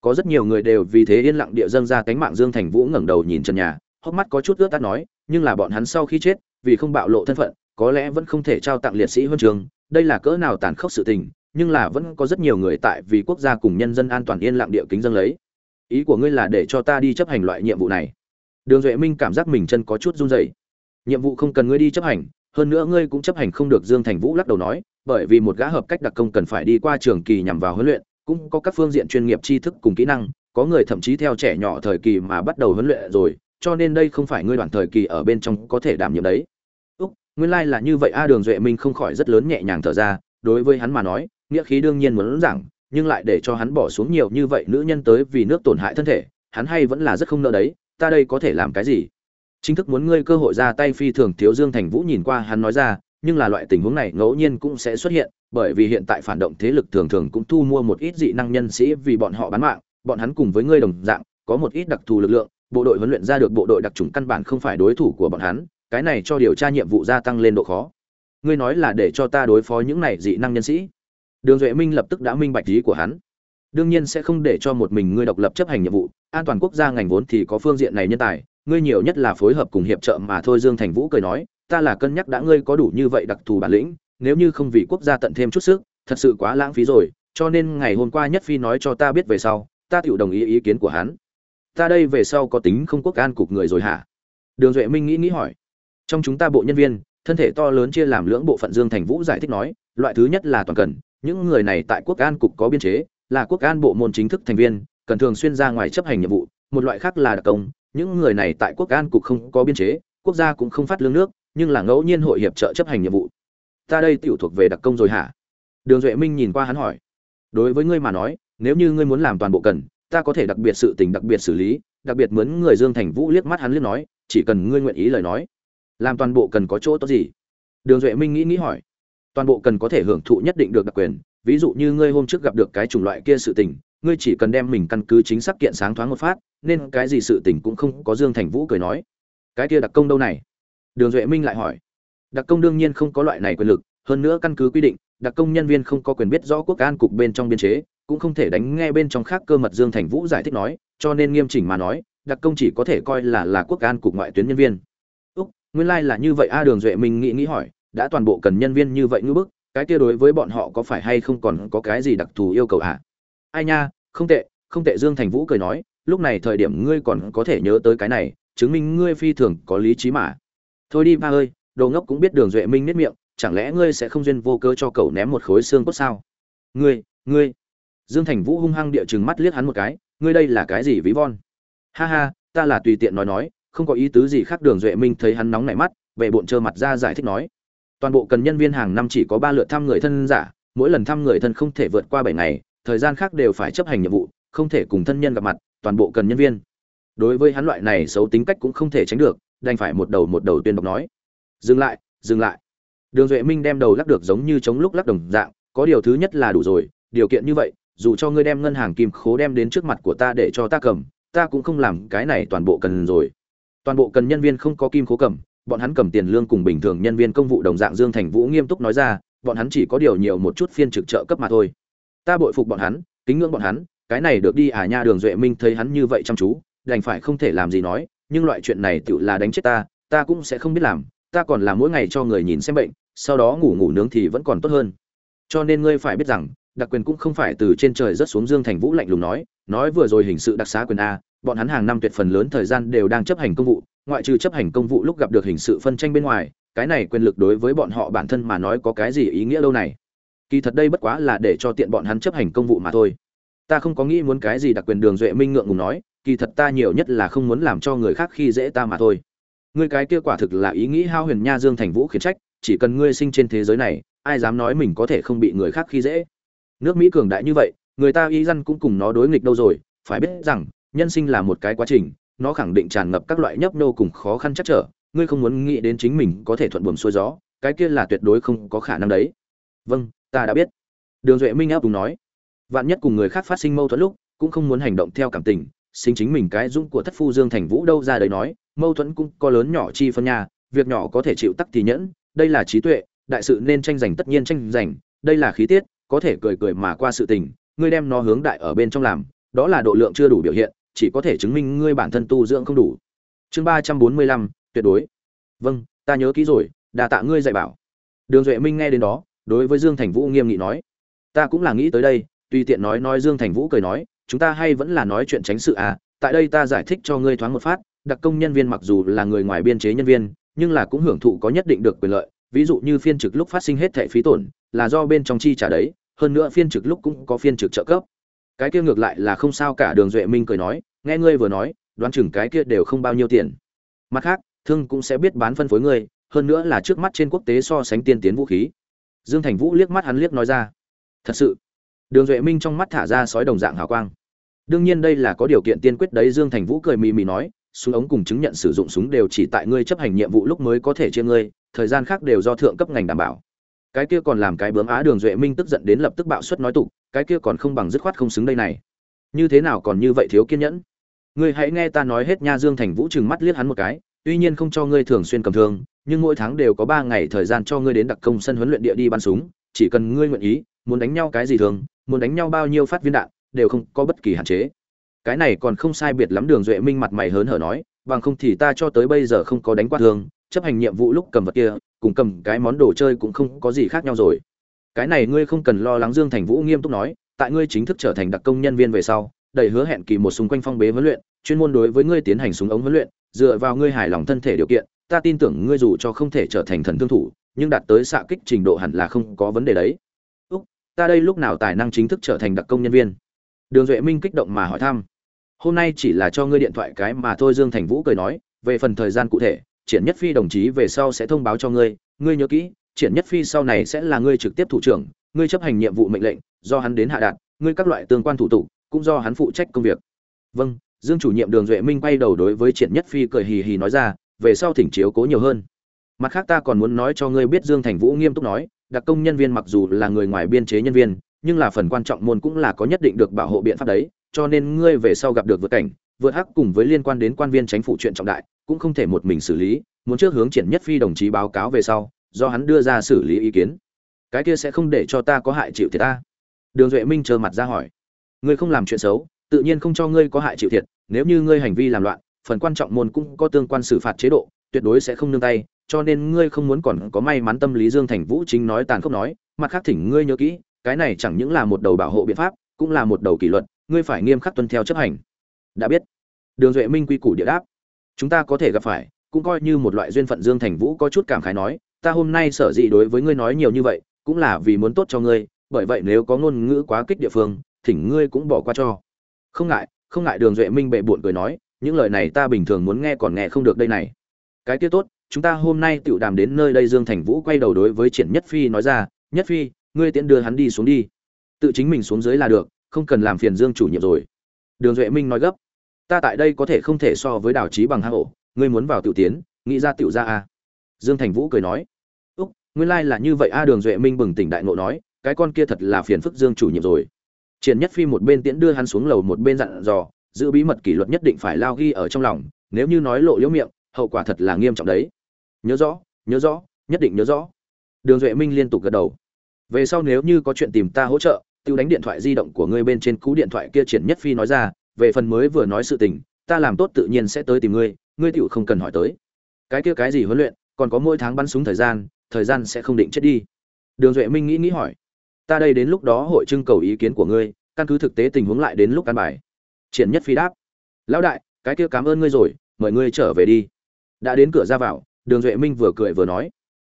[SPEAKER 1] Có rất nhiều người đều vì thế yên lặng địa dâng ra cánh mạng dương thành vũ ngẩng đầu nhìn trần nhà, hốc mắt có chút ướt tắt nói, nhưng là bọn hắn sau khi chết, vì không bạo lộ thân phận, có lẽ vẫn không thể trao tặng liệt sĩ huân trường, đây là cỡ nào tàn khốc sự tình, nhưng là vẫn có rất nhiều người tại vì quốc gia cùng nhân dân an toàn yên lặng địa kính dâng lấy. Ý của ngươi là để cho ta đi chấp hành loại nhiệm vụ này. Đường duệ minh cảm giác mình chân có chút run rẩy nhiệm vụ không cần ngươi đi chấp hành, hơn nữa ngươi cũng chấp hành không được dương thành vũ lắc đầu nói, bởi vì một gã hợp cách đặc công cần phải đi qua trường kỳ nhằm vào huấn luyện, cũng có các phương diện chuyên nghiệp tri thức cùng kỹ năng, có người thậm chí theo trẻ nhỏ thời kỳ mà bắt đầu huấn luyện rồi, cho nên đây không phải ngươi đoạn thời kỳ ở bên trong có thể đảm nhiệm đấy. Úc, nguyên lai là như vậy. A đường duệ minh không khỏi rất lớn nhẹ nhàng thở ra, đối với hắn mà nói, nghĩa khí đương nhiên muốn rằng nhưng lại để cho hắn bỏ xuống nhiều như vậy nữ nhân tới vì nước tổn hại thân thể, hắn hay vẫn là rất không nợ đấy, ta đây có thể làm cái gì? Chính thức muốn ngươi cơ hội ra tay phi thường, thiếu dương thành vũ nhìn qua hắn nói ra, nhưng là loại tình huống này ngẫu nhiên cũng sẽ xuất hiện, bởi vì hiện tại phản động thế lực thường thường cũng thu mua một ít dị năng nhân sĩ vì bọn họ bán mạng, bọn hắn cùng với ngươi đồng dạng, có một ít đặc thù lực lượng, bộ đội huấn luyện ra được bộ đội đặc trùng căn bản không phải đối thủ của bọn hắn, cái này cho điều tra nhiệm vụ gia tăng lên độ khó. Ngươi nói là để cho ta đối phó những này dị năng nhân sĩ? Đường duệ minh lập tức đã minh bạch ý của hắn. Đương nhiên sẽ không để cho một mình ngươi độc lập chấp hành nhiệm vụ, an toàn quốc gia ngành vốn thì có phương diện này nhân tài ngươi nhiều nhất là phối hợp cùng hiệp trợ mà thôi, dương thành vũ cười nói, ta là cân nhắc đã ngươi có đủ như vậy đặc thù bản lĩnh, nếu như không vì quốc gia tận thêm chút sức, thật sự quá lãng phí rồi, cho nên ngày hôm qua nhất phi nói cho ta biết về sau, ta tự đồng ý ý kiến của hắn. Ta đây về sau có tính không quốc an cục người rồi hả? Đường duệ minh nghĩ nghĩ hỏi. Trong chúng ta bộ nhân viên, thân thể to lớn chia làm lưỡng bộ phận, dương thành vũ giải thích nói, loại thứ nhất là toàn cần, những người này tại quốc an cục có biên chế, là quốc an bộ môn chính thức thành viên, cần thường xuyên ra ngoài chấp hành nhiệm vụ, một loại khác là đặc công những người này tại quốc an cục không có biên chế, quốc gia cũng không phát lương nước, nhưng là ngẫu nhiên hội hiệp trợ chấp hành nhiệm vụ. Ta đây tiểu thuộc về đặc công rồi hả? Đường duệ minh nhìn qua hắn hỏi. Đối với ngươi mà nói, nếu như ngươi muốn làm toàn bộ cần, ta có thể đặc biệt sự tình đặc biệt xử lý, đặc biệt mướn người dương thành vũ liếc mắt hắn liếc nói, chỉ cần ngươi nguyện ý lời nói. Làm toàn bộ cần có chỗ tốt gì? Đường duệ minh nghĩ nghĩ hỏi. Toàn bộ cần có thể hưởng thụ nhất định được đặc quyền, ví dụ như ngươi hôm trước gặp được cái chủng loại kia sự tình ngươi chỉ cần đem mình căn cứ chính xác kiện sáng thoáng một phát, nên cái gì sự tình cũng không có dương thành vũ cười nói. Cái kia đặc công đâu này? Đường duệ minh lại hỏi. Đặc công đương nhiên không có loại này quyền lực, hơn nữa căn cứ quy định, đặc công nhân viên không có quyền biết rõ quốc an cục bên trong biên chế, cũng không thể đánh nghe bên trong khác cơ mật dương thành vũ giải thích nói, cho nên nghiêm chỉnh mà nói, đặc công chỉ có thể coi là là quốc an cục ngoại tuyến nhân viên. Úc, nguyên lai、like、là như vậy a, đường duệ minh nghĩ nghĩ hỏi, đã toàn bộ cần nhân viên như vậy ngưỡng bức, cái kia đối với bọn họ có phải hay không còn có cái gì đặc thù yêu cầu ạ à? Ai nha, không tệ không tệ dương thành vũ cười nói, lúc này thời điểm ngươi còn có thể nhớ tới cái này, chứng minh ngươi phi thường có lý trí mà. Thôi đi ba ơi, đồ ngốc cũng biết đường duệ minh nết miệng, chẳng lẽ ngươi sẽ không duyên vô cớ cho cậu ném một khối xương cốt sao? Ngươi ngươi. Dương thành vũ hung hăng địa chừng mắt liếc hắn một cái, ngươi đây là cái gì ví von? Ha ha, ta là tùy tiện nói nói, không có ý tứ gì khác đường duệ minh thấy hắn nóng nảy mắt vệ bộn trơ mặt ra giải thích nói. Toàn bộ cần nhân viên hàng năm chỉ có ba lượt thăm người thân giả, mỗi lần thăm người thân không thể vượt qua bảy ngày thời gian khác đều phải chấp hành nhiệm vụ, không thể cùng thân nhân gặp mặt, toàn bộ cần nhân viên. Đối với hắn loại này xấu tính cách cũng không thể tránh được, đành phải một đầu một đầu tuyên đọc nói. Dừng lại dừng lại. Đường duệ minh đem đầu lắc được giống như chống lúc lắc đồng dạng, có điều thứ nhất là đủ rồi, điều kiện như vậy, dù cho ngươi đem ngân hàng kim khố đem đến trước mặt của ta để cho ta cầm, ta cũng không làm cái này toàn bộ cần rồi. Toàn bộ cần nhân viên không có kim khố cầm, bọn hắn cầm tiền lương cùng bình thường nhân viên công vụ đồng dạng dương thành vũ nghiêm túc nói ra, bọn hắn chỉ có điều nhiều một chút phiên trực trợ cấp mà thôi ta bội phục bọn hắn, kính ngưỡng bọn hắn, cái này được đi à nha đường duệ minh thấy hắn như vậy chăm chú, đành phải không thể làm gì nói, nhưng loại chuyện này tự là đánh chết ta ta cũng sẽ không biết làm, ta còn làm mỗi ngày cho người nhìn xem bệnh, sau đó ngủ ngủ nướng thì vẫn còn tốt hơn. Cho nên ngươi phải biết rằng, đặc quyền cũng không phải từ trên trời rất xuống dương thành vũ lạnh lùng nói nói vừa rồi hình sự đặc xá quyền a, bọn hắn hàng năm tuyệt phần lớn thời gian đều đang chấp hành công vụ, ngoại trừ chấp hành công vụ lúc gặp được hình sự phân tranh bên ngoài, cái này quyền lực đối với bọn họ bản thân mà nói có cái gì ý nghĩa lâu này? Kỳ thật đây bất quá là để cho tiện bọn hắn chấp hành công vụ mà thôi. Ta không có nghĩ muốn cái gì đặc quyền đường duệ minh ngượng ngùng nói, kỳ thật ta nhiều nhất là không muốn làm cho người khác khi dễ ta mà thôi. Ngươi cái kia quả thực là ý nghĩ hao huyền nha dương thành vũ khiển trách, chỉ cần ngươi sinh trên thế giới này, ai dám nói mình có thể không bị người khác khi dễ? Nước mỹ cường đại như vậy, người ta y dân cũng cùng nó đối nghịch đâu rồi, phải biết rằng, nhân sinh là một cái quá trình, nó khẳng định tràn ngập các loại nhấp nô cùng khó khăn chắc trở, ngươi không muốn nghĩ đến chính mình có thể thuận buồm xuôi gió, cái kia là tuyệt đối không có khả năng đấy. Vâng ta đã biết. Đường duệ minh áp đúng nói. Vạn nhất cùng người khác phát sinh mâu thuẫn lúc, cũng không muốn hành động theo cảm tình, sinh chính mình cái dũng của thất phu dương thành vũ đâu ra đấy nói, mâu thuẫn cũng có lớn nhỏ chi phân nhà việc nhỏ có thể chịu tắc thì nhẫn, đây là trí tuệ, đại sự nên tranh giành tất nhiên tranh giành, đây là khí tiết, có thể cười cười mà qua sự tình, ngươi đem nó hướng đại ở bên trong làm, đó là độ lượng chưa đủ biểu hiện, chỉ có thể chứng minh ngươi bản thân tu dưỡng không đủ. Chương ba trăm bốn mươi lăm, tuyệt đối. Vâng ta nhớ kỹ rồi đà tạ ngươi dạy bảo. Đường duệ minh nghe đến đó đối với dương thành vũ nghiêm nghị nói. Ta cũng là nghĩ tới đây, tùy tiện nói nói dương thành vũ cười nói, chúng ta hay vẫn là nói chuyện tránh sự à tại đây ta giải thích cho ngươi thoáng một phát, đặc công nhân viên mặc dù là người ngoài biên chế nhân viên, nhưng là cũng hưởng thụ có nhất định được quyền lợi, ví dụ như phiên trực lúc phát sinh hết thẻ phí tổn, là do bên trong chi trả đấy, hơn nữa phiên trực lúc cũng có phiên trực trợ cấp. Cái kia ngược lại là không sao cả, đường duệ minh cười nói, nghe ngươi vừa nói, đoán chừng cái kia đều không bao nhiêu tiền. Mặt khác, thương cũng sẽ biết bán phân phối ngươi, hơn nữa là trước mắt trên quốc tế so sánh tiên tiến vũ khí dương thành vũ liếc mắt hắn liếc nói ra. Thật sự? Đường duệ minh trong mắt thả ra sói đồng dạng hào quang. Đương nhiên đây là có điều kiện tiên quyết đấy, dương thành vũ cười mì mì nói, súng ống cùng chứng nhận sử dụng súng đều chỉ tại ngươi chấp hành nhiệm vụ lúc mới có thể chia ngươi, thời gian khác đều do thượng cấp ngành đảm bảo. Cái kia còn làm cái bướm á, đường duệ minh tức giận đến lập tức bạo suất nói tục, cái kia còn không bằng dứt khoát không xứng đây này. Như thế nào còn như vậy thiếu kiên nhẫn? Ngươi hãy nghe ta nói hết nha, dương thành vũ trừng mắt liếc hắn một cái, tuy nhiên không cho ngươi thường xuyên cầm thương nhưng mỗi tháng đều có ba ngày thời gian cho ngươi đến đặc công sân huấn luyện địa đi bắn súng, chỉ cần ngươi nguyện ý, muốn đánh nhau cái gì thường, muốn đánh nhau bao nhiêu phát viên đạn, đều không có bất kỳ hạn chế. Cái này còn không sai biệt lắm đường duệ minh mặt mày hớn hở nói, bằng không thì ta cho tới bây giờ không có đánh qua thương chấp hành nhiệm vụ lúc cầm vật kia, cùng cầm cái món đồ chơi cũng không có gì khác nhau rồi. Cái này ngươi không cần lo lắng dương thành vũ nghiêm túc nói, tại ngươi chính thức trở thành đặc công nhân viên về sau, đầy hứa hẹn kỳ một súng quanh phong bế huấn luyện, chuyên môn đối với ngươi tiến hành súng ống huấn luyện, dựa vào ngươi hài lòng thân thể điều kiện ta tin tưởng ngươi dù cho không thể trở thành thần thương thủ, nhưng đạt tới xạ kích trình độ hẳn là không có vấn đề đấy. Úc, ta đây lúc nào tài năng chính thức trở thành đặc công nhân viên? Đường duệ minh kích động mà hỏi thăm. Hôm nay chỉ là cho ngươi điện thoại cái mà thôi, dương thành vũ cười nói, về phần thời gian cụ thể, triển nhất phi đồng chí về sau sẽ thông báo cho ngươi. Ngươi nhớ kỹ, triển nhất phi sau này sẽ là ngươi trực tiếp thủ trưởng, ngươi chấp hành nhiệm vụ mệnh lệnh, do hắn đến hạ đạt, ngươi các loại tương quan thủ tục, cũng do hắn phụ trách công việc. Vâng dương chủ nhiệm đường duệ minh quay đầu đối với triển nhất phi cười hì hì nói ra về sau thỉnh chiếu cố nhiều hơn. Mặt khác ta còn muốn nói cho ngươi biết dương thành vũ nghiêm túc nói, đặc công nhân viên mặc dù là người ngoài biên chế nhân viên, nhưng là phần quan trọng môn cũng là có nhất định được bảo hộ biện pháp đấy, cho nên ngươi về sau gặp được vượt cảnh, vượt hắc cùng với liên quan đến quan viên chính phủ chuyện trọng đại, cũng không thể một mình xử lý, muốn trước hướng triển nhất phi đồng chí báo cáo về sau, do hắn đưa ra xử lý ý kiến. Cái kia sẽ không để cho ta có hại chịu thiệt ta. Đường duệ minh trơ mặt ra hỏi. Ngươi không làm chuyện xấu, tự nhiên không cho ngươi có hại chịu thiệt, nếu như ngươi hành vi làm loạn phần quan trọng môn cũng có tương quan xử phạt chế độ, tuyệt đối sẽ không nương tay, cho nên ngươi không muốn còn có may mắn tâm lý dương thành vũ chính nói tàn khốc nói, mặt khác thỉnh ngươi nhớ kỹ, cái này chẳng những là một đầu bảo hộ biện pháp, cũng là một đầu kỷ luật, ngươi phải nghiêm khắc tuân theo chấp hành. Đã biết. Đường duệ minh quy củ địa đáp. Chúng ta có thể gặp phải, cũng coi như một loại duyên phận dương thành vũ có chút cảm khái nói, ta hôm nay sở dĩ đối với ngươi nói nhiều như vậy, cũng là vì muốn tốt cho ngươi, bởi vậy nếu có ngôn ngữ quá kích địa phương, thỉnh ngươi cũng bỏ qua cho. Không ngại không ngại, đường duệ minh bệ bụn cười nói những lời này ta bình thường muốn nghe còn nghe không được đây này. Cái kia tốt, chúng ta hôm nay tựu đàm đến nơi đây dương thành vũ quay đầu đối với triển nhất phi nói ra, nhất phi, ngươi tiễn đưa hắn đi xuống đi. Tự chính mình xuống dưới là được, không cần làm phiền dương chủ nhiệm rồi. Đường duệ minh nói gấp, ta tại đây có thể không thể so với đào trí bằng hang ổ, ngươi muốn vào tiểu tiến, nghĩ ra tiểu ra a. Dương thành vũ cười nói, úc, nguyên lai là như vậy a. Đường duệ minh bừng tỉnh đại ngộ nói, cái con kia thật là phiền phức dương chủ nhiệm rồi. Triển nhất phi một bên tiễn đưa hắn xuống lầu một bên dặn dò giữ bí mật kỷ luật nhất định phải lao ghi ở trong lòng, nếu như nói lộ liễu miệng, hậu quả thật là nghiêm trọng đấy. Nhớ rõ nhớ rõ, nhất định nhớ rõ. Đường duệ minh liên tục gật đầu. Về sau nếu như có chuyện tìm ta hỗ trợ, tiêu đánh điện thoại di động của ngươi bên trên cú điện thoại kia triển nhất phi nói ra, về phần mới vừa nói sự tình, ta làm tốt tự nhiên sẽ tới tìm ngươi ngươi tiểu không cần hỏi tới. Cái kia cái gì huấn luyện, còn có mỗi tháng bắn súng thời gian thời gian sẽ không định chết đi. Đường duệ minh nghĩ nghĩ hỏi. Ta đây đến lúc đó hội trưng cầu ý kiến của ngươi, căn cứ thực tế tình huống lại đến lúc căn bài triển nhất phi đáp. Lão đại, cái kia cảm ơn ngươi rồi, mời ngươi trở về đi. Đã đến cửa ra vào, đường duệ minh vừa cười vừa nói.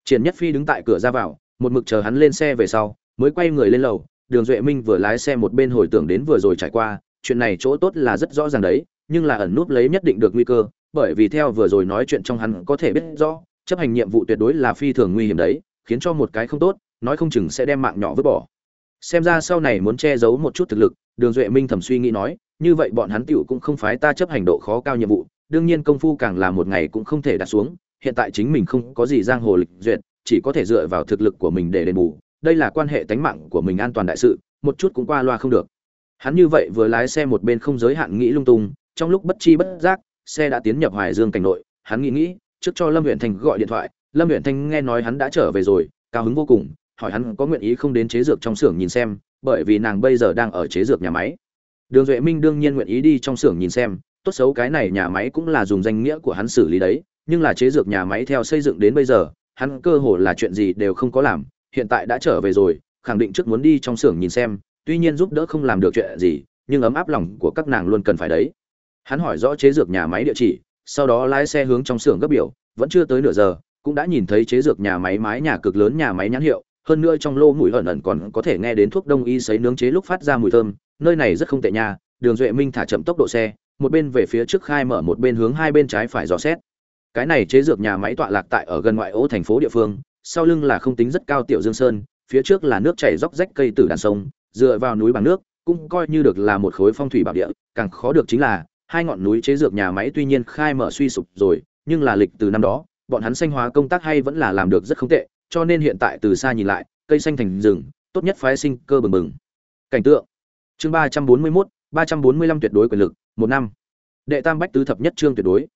[SPEAKER 1] Triển nhất phi đứng tại cửa ra vào, một mực chờ hắn lên xe về sau, mới quay người lên lầu. Đường duệ minh vừa lái xe một bên hồi tưởng đến vừa rồi trải qua, chuyện này chỗ tốt là rất rõ ràng đấy, nhưng là ẩn núp lấy nhất định được nguy cơ, bởi vì theo vừa rồi nói chuyện trong hắn có thể biết rõ, chấp hành nhiệm vụ tuyệt đối là phi thường nguy hiểm đấy, khiến cho một cái không tốt, nói không chừng sẽ đem mạng nhỏ vứt bỏ. Xem ra sau này muốn che giấu một chút thực lực, đường duệ minh thầm suy nghĩ nói như vậy bọn hắn tiểu cũng không phái ta chấp hành độ khó cao nhiệm vụ, đương nhiên công phu càng là một ngày cũng không thể đặt xuống, hiện tại chính mình không có gì giang hồ lịch duyệt, chỉ có thể dựa vào thực lực của mình để đền bù, đây là quan hệ tánh mạng của mình an toàn đại sự, một chút cũng qua loa không được. Hắn như vậy vừa lái xe một bên không giới hạn nghĩ lung tung, trong lúc bất chi bất giác, xe đã tiến nhập hoài dương cảnh nội, hắn nghĩ nghĩ, trước cho lâm Uyển thành gọi điện thoại, lâm Uyển thanh nghe nói hắn đã trở về rồi, cao hứng vô cùng, hỏi hắn có nguyện ý không đến chế dược trong xưởng nhìn xem, bởi vì nàng bây giờ đang ở chế dược nhà máy đường duệ minh đương nhiên nguyện ý đi trong xưởng nhìn xem, tốt xấu cái này nhà máy cũng là dùng danh nghĩa của hắn xử lý đấy, nhưng là chế dược nhà máy theo xây dựng đến bây giờ, hắn cơ hồ là chuyện gì đều không có làm, hiện tại đã trở về rồi, khẳng định trước muốn đi trong xưởng nhìn xem, tuy nhiên giúp đỡ không làm được chuyện gì, nhưng ấm áp lòng của các nàng luôn cần phải đấy. Hắn hỏi rõ chế dược nhà máy địa chỉ, sau đó lái xe hướng trong xưởng gấp biểu, vẫn chưa tới nửa giờ, cũng đã nhìn thấy chế dược nhà máy mái nhà cực lớn nhà máy nhãn hiệu, hơn nữa trong lô mùi ẩn ẩn còn có thể nghe đến thuốc đông y sấy nướng chế lúc phát ra mùi thơm nơi này rất không tệ nha, đường duệ minh thả chậm tốc độ xe, một bên về phía trước khai mở một bên hướng hai bên trái phải dò xét. Cái này chế dược nhà máy tọa lạc tại ở gần ngoại ô thành phố địa phương, sau lưng là không tính rất cao tiểu dương sơn, phía trước là nước chảy róc rách cây từ đàn sông, dựa vào núi bằng nước, cũng coi như được là một khối phong thủy bảo địa, càng khó được chính là, hai ngọn núi chế dược nhà máy tuy nhiên khai mở suy sụp rồi, nhưng là lịch từ năm đó, bọn hắn xanh hóa công tác hay vẫn là làm được rất không tệ, cho nên hiện tại từ xa nhìn lại, cây xanh thành rừng, tốt nhất phái sinh cơ bừng bừng. Cảnh tượng chương ba trăm bốn mươi mốt, ba trăm bốn mươi lăm tuyệt đối quyền lực, một năm. Đệ tam bách tứ thập nhất trương tuyệt đối.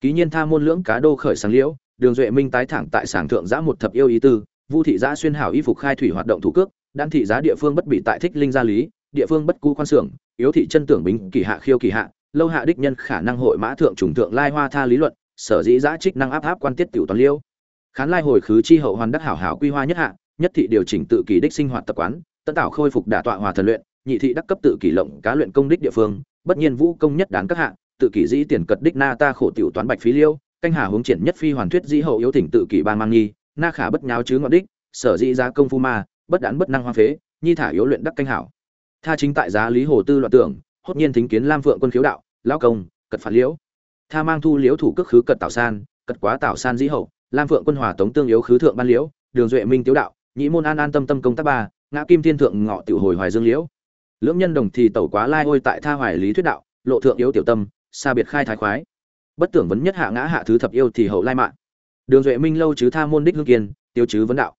[SPEAKER 1] Ký nhiên tha môn lưỡng cá đô khởi sáng liễu, đường duệ minh tái thẳng tại sảng thượng giã một thập yêu ý tư, vu thị giã xuyên hảo y phục khai thủy hoạt động thủ cước, đan thị giá địa phương bất bị tại thích linh gia lý, địa phương bất cú khoan xưởng, yếu thị chân tưởng bính kỳ hạ khiêu kỳ hạ, lâu hạ đích nhân khả năng hội mã thượng trùng thượng lai hoa tha lý luận, sở dĩ giã trích năng áp áp quan tiết tiểu toàn liêu. Khán lai hồi khứ chi hậu hoàn đắc hảo hảo quy hoa nhất hạ, nhất thị điều chỉnh tự kỳ đích sinh hoạt tập quán, tân tạo khôi phục đả tọa hòa thần luyện nhị thị đắc cấp tự kỷ lộng cá luyện công đích địa phương, bất nhiên vũ công nhất đáng các hạ, tự kỷ dĩ tiền cật đích na ta khổ tiểu toán bạch phí liêu, canh hà hướng triển nhất phi hoàn thuyết dĩ hậu yếu thỉnh tự kỷ ban mang nghi na khả bất nháo chứ ngọn đích, sở dĩ giá công phu ma, bất đán bất năng hoa phế, nhi thả yếu luyện đắc canh hảo. Tha chính tại giá lý hồ tư loạn tưởng, hốt nhiên thính kiến lam phượng quân khiếu đạo lao công, cật phản liễu. Tha mang thu liễu thủ cước khứ cật tảo san, cật quá tảo san dĩ hậu, lam phượng quân hòa tống tương yếu khứ thượng ban liễu, đường duệ minh tiếu đạo, nhĩ môn an an tâm tâm công tác ba, ngã kim thiên thượng ngọ tiểu hồi hoài dương liễu lưỡng nhân đồng thì tẩu quá lai ôi tại tha hoài lý thuyết đạo, lộ thượng yếu tiểu tâm, xa biệt khai thái khoái. Bất tưởng vấn nhất hạ ngã hạ thứ thập yêu thì hậu lai mạng. Đường duệ minh lâu chứ tha môn đích hương kiên, tiêu chứ vấn đạo.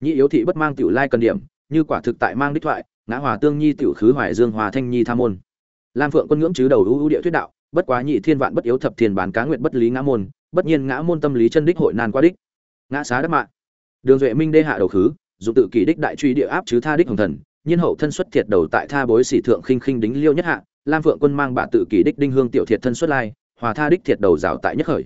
[SPEAKER 1] Nhị yếu thị bất mang tiểu lai cần điểm, như quả thực tại mang đích thoại, ngã hòa tương nhi tiểu khứ hoài dương hòa thanh nhi tha môn. Lam phượng quân ngưỡng chứ đầu ưu địa thuyết đạo, bất quá nhị thiên vạn bất yếu thập thiên bán cá nguyện bất lý ngã môn, bất nhiên ngã môn tâm lý chân đích hội nan qua đích. Ngã xá đắc mạng. Đường duệ minh đê hạ đầu khứ, dụng tự kỷ đích đại truy địa áp chứ tha đích hồng thần nhiên hậu thân xuất thiệt đầu tại tha bối sĩ thượng khinh khinh đính liêu nhất hạ, lam phượng quân mang bạ tự kỷ đích đinh hương tiểu thiệt thân xuất lai, hòa tha đích thiệt đầu rào tại nhất khởi.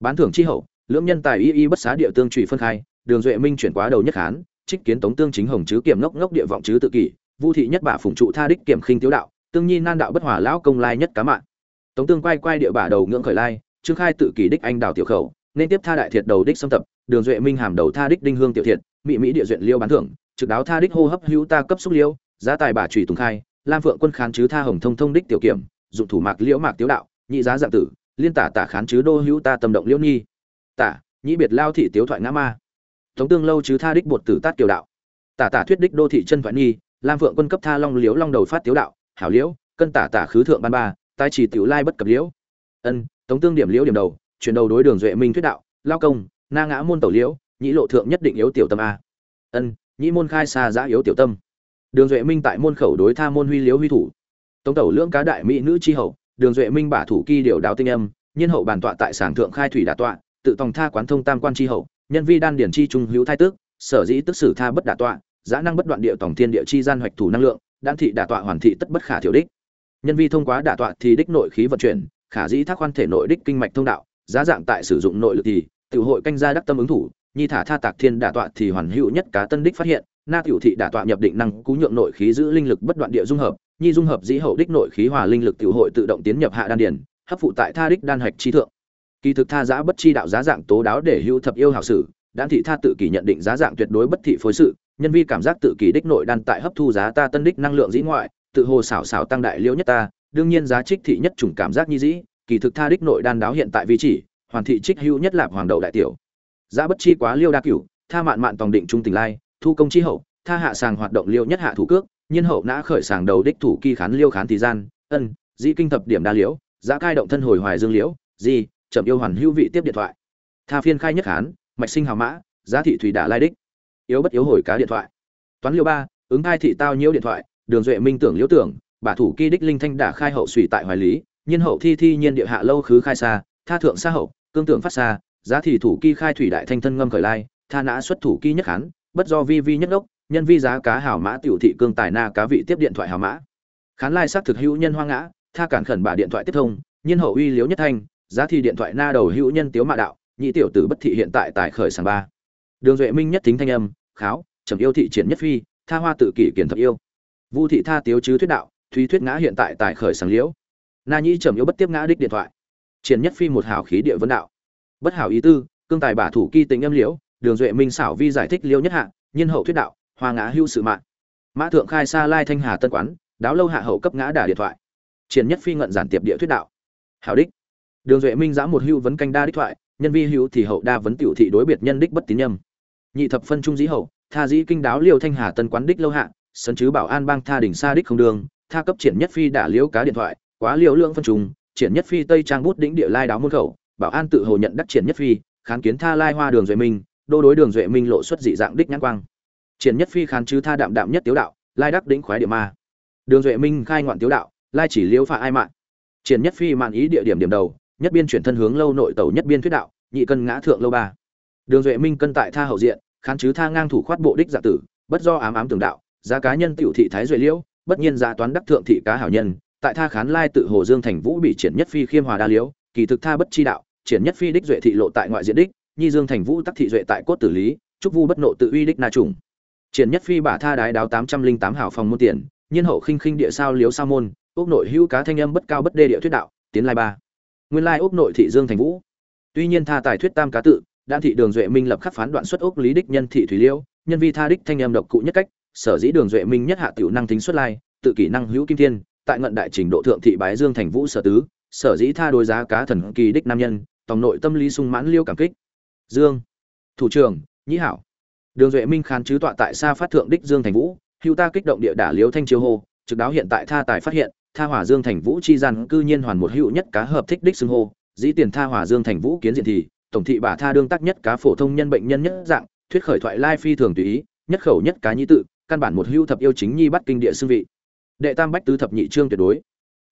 [SPEAKER 1] Bán thưởng chi hậu, lưỡng nhân tài y y bất xá địa tương trụy phân khai, đường duệ minh chuyển quá đầu nhất hán, trích kiến tống tương chính hồng chứ kiểm ngốc ngốc địa vọng chứ tự kỷ, vu thị nhất bả phụng trụ tha đích kiểm khinh tiếu đạo, tương nhi nan đạo bất hòa lão công lai nhất cá mạng tống tương quay quay địa bả đầu ngưỡng khởi lai, trương khai tự kỷ đích anh đào tiểu khẩu, nên tiếp tha đại thiệt đầu đích xâm tập, đường duệ minh hàm đầu tha đích đinh hương tiểu thiệt mỹ mỹ địa duyện liêu bán thưởng trực đáo tha đích hô hấp hữu ta cấp xúc liêu giá tài bà trùy tùng khai, lam phượng quân khán chứ tha hồng thông thông đích tiểu kiểm, dụng thủ mạc liễu mạc tiếu đạo, nhị giá dạng tử, liên tả tả khán chứ đô hữu ta tâm động liễu nhi. Tả nhị biệt lao thị tiếu thoại ngã ma. Tống tương lâu chứ tha đích bột tử tát kiều đạo. Tả tả thuyết đích đô thị chân thoại nhi, lam phượng quân cấp tha long liễu long đầu phát tiếu đạo, hảo liễu, cân tả tả khứ thượng ban ba tai chỉ tiểu lai bất cập liễu. Ân, tống tương điểm liễu điểm đầu, chuyển đầu đối đường duệ minh thuyết đạo, lao công, na ngã môn tẩu liễu, nhĩ lộ thượng nhất định yếu tiểu tâm a. Ân nhĩ môn khai xa giã yếu tiểu tâm. Đường duệ minh tại môn khẩu đối tha môn huy liếu huy thủ. Tống tẩu lưỡng cá đại mỹ nữ tri hậu, đường duệ minh bả thủ kỳ điều đào tinh âm nhân hậu bàn tọa tại sản thượng khai thủy đà tọa, tự tòng tha quán thông tam quan tri hậu, nhân vi đan điển chi trung hữu thai tước, sở dĩ tức sử tha bất đà tọa, giã năng bất đoạn địa tổng thiên địa chi gian hoạch thủ năng lượng, đan thị đà tọa hoàn thị tất bất khả thiểu đích. Nhân vi thông quá đà tọa thì đích nội khí vận chuyển, khả dĩ thác quan thể nội đích kinh mạch thông đạo, giá dạng tại sử dụng nội lực thì tiểu hội canh gia đắc tâm ứng thủ nhi thả tha tạc thiên đả tọa thì hoàn hữu nhất cá tân đích phát hiện, na tiểu thị đả tọa nhập định năng cú nhượng nội khí giữ linh lực bất đoạn địa dung hợp, nhi dung hợp dĩ hậu đích nội khí hòa linh lực tiểu hội tự động tiến nhập hạ đan điển hấp phụ tại tha đích đan hạch chi thượng. Kỳ thực tha giá bất chi đạo giá dạng tố đáo để hữu thập yêu hảo sử, đan thị tha tự kỷ nhận định giá dạng tuyệt đối bất thị phối sự, nhân vi cảm giác tự kỷ đích nội đan tại hấp thu giá ta tân đích năng lượng dĩ ngoại, tự hồ xảo xảo tăng đại liễu nhất ta, đương nhiên giá trích thị nhất chủng cảm giác nhi dĩ, kỳ thực tha đích nội đan đáo hiện tại vị chỉ, hoàn thị trích hữu nhất lạp hoàng đầu đại tiểu giá bất chi quá liêu đa cửu, tha mạn mạn tòng định trung tình lai, thu công chi hậu, tha hạ sàng hoạt động liêu nhất hạ thủ cước, nhiên hậu nã khởi sàng đầu đích thủ kỳ khán liêu khán thì gian, ân, dĩ kinh thập điểm đa liễu giá cai động thân hồi hoài dương liễu gì chậm yêu hoàn hữu vị tiếp điện thoại. Tha phiên khai nhất khán, mạch sinh hào mã, giá thị thủy đả lai đích. Yếu bất yếu hồi cá điện thoại. Toán liêu ba, ứng hai thị tao nhiễu điện thoại, đường duệ minh tưởng liễu tưởng, bà thủ kỳ đích linh thanh đả khai hậu suy tại hoài lý, nhiên hậu thi thi nhiên địa hạ lâu khứ khai xa, tha thượng xa hậu, cương tưởng phát xa giá thị thủ kỳ khai thủy đại thanh thân ngâm khởi lai, tha nã xuất thủ kỳ nhất khán, bất do vi vi nhất đốc, nhân vi giá cá hảo mã tiểu thị cương tài na cá vị tiếp điện thoại hảo mã. Khán lai xác thực hữu nhân hoang ngã, tha cản khẩn bà điện thoại tiếp thông, nhiên hậu uy liếu nhất thanh, giá thì điện thoại na đầu hữu nhân tiếu mạ đạo, nhị tiểu tử bất thị hiện tại tại khởi sàng ba. Đường duệ minh nhất tính thanh âm, kháo, trầm yêu thị triển nhất phi, tha hoa tự kỷ kiển thập yêu. Vu thị tha tiếu chứ thuyết đạo, thúy thuyết ngã hiện tại tại khởi sàng liễu. Na nhĩ trầm yêu bất tiếp ngã đích điện thoại. Triển nhất phi một hảo khí địa vấn đạo bất hảo ý tư, cương tài bả thủ kỳ tình âm liễu, đường duệ minh xảo vi giải thích liêu nhất hạ nhân hậu thuyết đạo, hoa ngã hưu sự mạng. Mã thượng khai xa lai thanh hà tân quán, đáo lâu hạ hậu cấp ngã đả điện thoại. Triển nhất phi ngận giản tiệp địa thuyết đạo. Hảo đích. Đường duệ minh giã một hưu vấn canh đa đích thoại, nhân vi hữu thì hậu đa vấn tiểu thị đối biệt nhân đích bất tín nhâm. Nhị thập phân trung dĩ hậu, tha dĩ kinh đáo liêu thanh hà tân quán đích lâu hạ sân chứ bảo an bang tha đỉnh xa đích không đường, tha cấp triển nhất phi đả liễu cá điện thoại, quá liễu lượng phân trùng, triển nhất phi tây trang bút đỉnh địa lai đáo môn khẩu bảo an tự hồ nhận đắc triển nhất phi kháng kiến tha lai hoa đường duệ minh, đô đối đường duệ minh lộ xuất dị dạng đích nhãn quang. Triển nhất phi khán chứ tha đạm đạm nhất tiếu đạo, lai đắc đỉnh khoái địa ma. Đường duệ minh khai ngoạn tiếu đạo, lai chỉ liếu phạ ai mạng triển nhất phi mạn ý địa điểm điểm đầu, nhất biên chuyển thân hướng lâu nội tàu nhất biên thuyết đạo, nhị cân ngã thượng lâu ba. Đường duệ minh cân tại tha hậu diện, khán chứ tha ngang thủ khoát bộ đích giả tử, bất do ám ám tường đạo, giá cá nhân tiểu thị thái duệ liễu, bất nhiên giá toán đắc thượng thị cá hảo nhân, tại tha khán lai tự hồ dương thành vũ bị triển nhất phi khiêm hòa đa liễu kỳ thực tha bất chi đạo, triển nhất phi đích duệ thị lộ tại ngoại diện đích, nhi dương thành vũ tắc thị duệ tại cốt tử lý, trúc vu bất nộ tự uy đích na trùng. Triển nhất phi bả tha đái đáo tám trăm linh tám hảo phòng môn tiền, nhiên hậu khinh khinh địa sao liếu sao môn ốc nội hữu cá thanh âm bất cao bất đê địa thuyết đạo, tiến lai ba. Nguyên lai ốc nội thị dương thành vũ. Tuy nhiên tha tài thuyết tam cá tự, đan thị đường duệ minh lập khắc phán đoạn xuất ốc lý đích nhân thị thủy liêu, nhân vi tha đích thanh âm độc cụ nhất cách, sở dĩ đường duệ minh nhất hạ tiểu năng tính xuất lai, tự kỷ năng hữu kim thiên, tại ngận đại trình độ thượng thị bái dương thành vũ sở tứ sở dĩ tha đối giá cá thần kỳ đích nam nhân tòng nội tâm lý sung mãn liêu cảm kích. Dương. Thủ trưởng, nhĩ hảo. Đường duệ minh khán chứ tọa tại xa phát thượng đích dương thành vũ hữu ta kích động địa đả liếu thanh chiêu hô, trực đáo hiện tại tha tài phát hiện, tha hỏa dương thành vũ chi gian cư nhiên hoàn một hữu nhất cá hợp thích đích xưng hô, dĩ tiền tha hỏa dương thành vũ kiến diện thì, tổng thị bà tha đương tác nhất cá phổ thông nhân bệnh nhân nhất dạng, thuyết khởi thoại lai phi thường tùy ý, nhất khẩu nhất cá nhĩ tự, căn bản một hữu thập yêu chính nhi bắt kinh địa xương vị. Đệ tam bách tứ thập nhị trương tuyệt đối.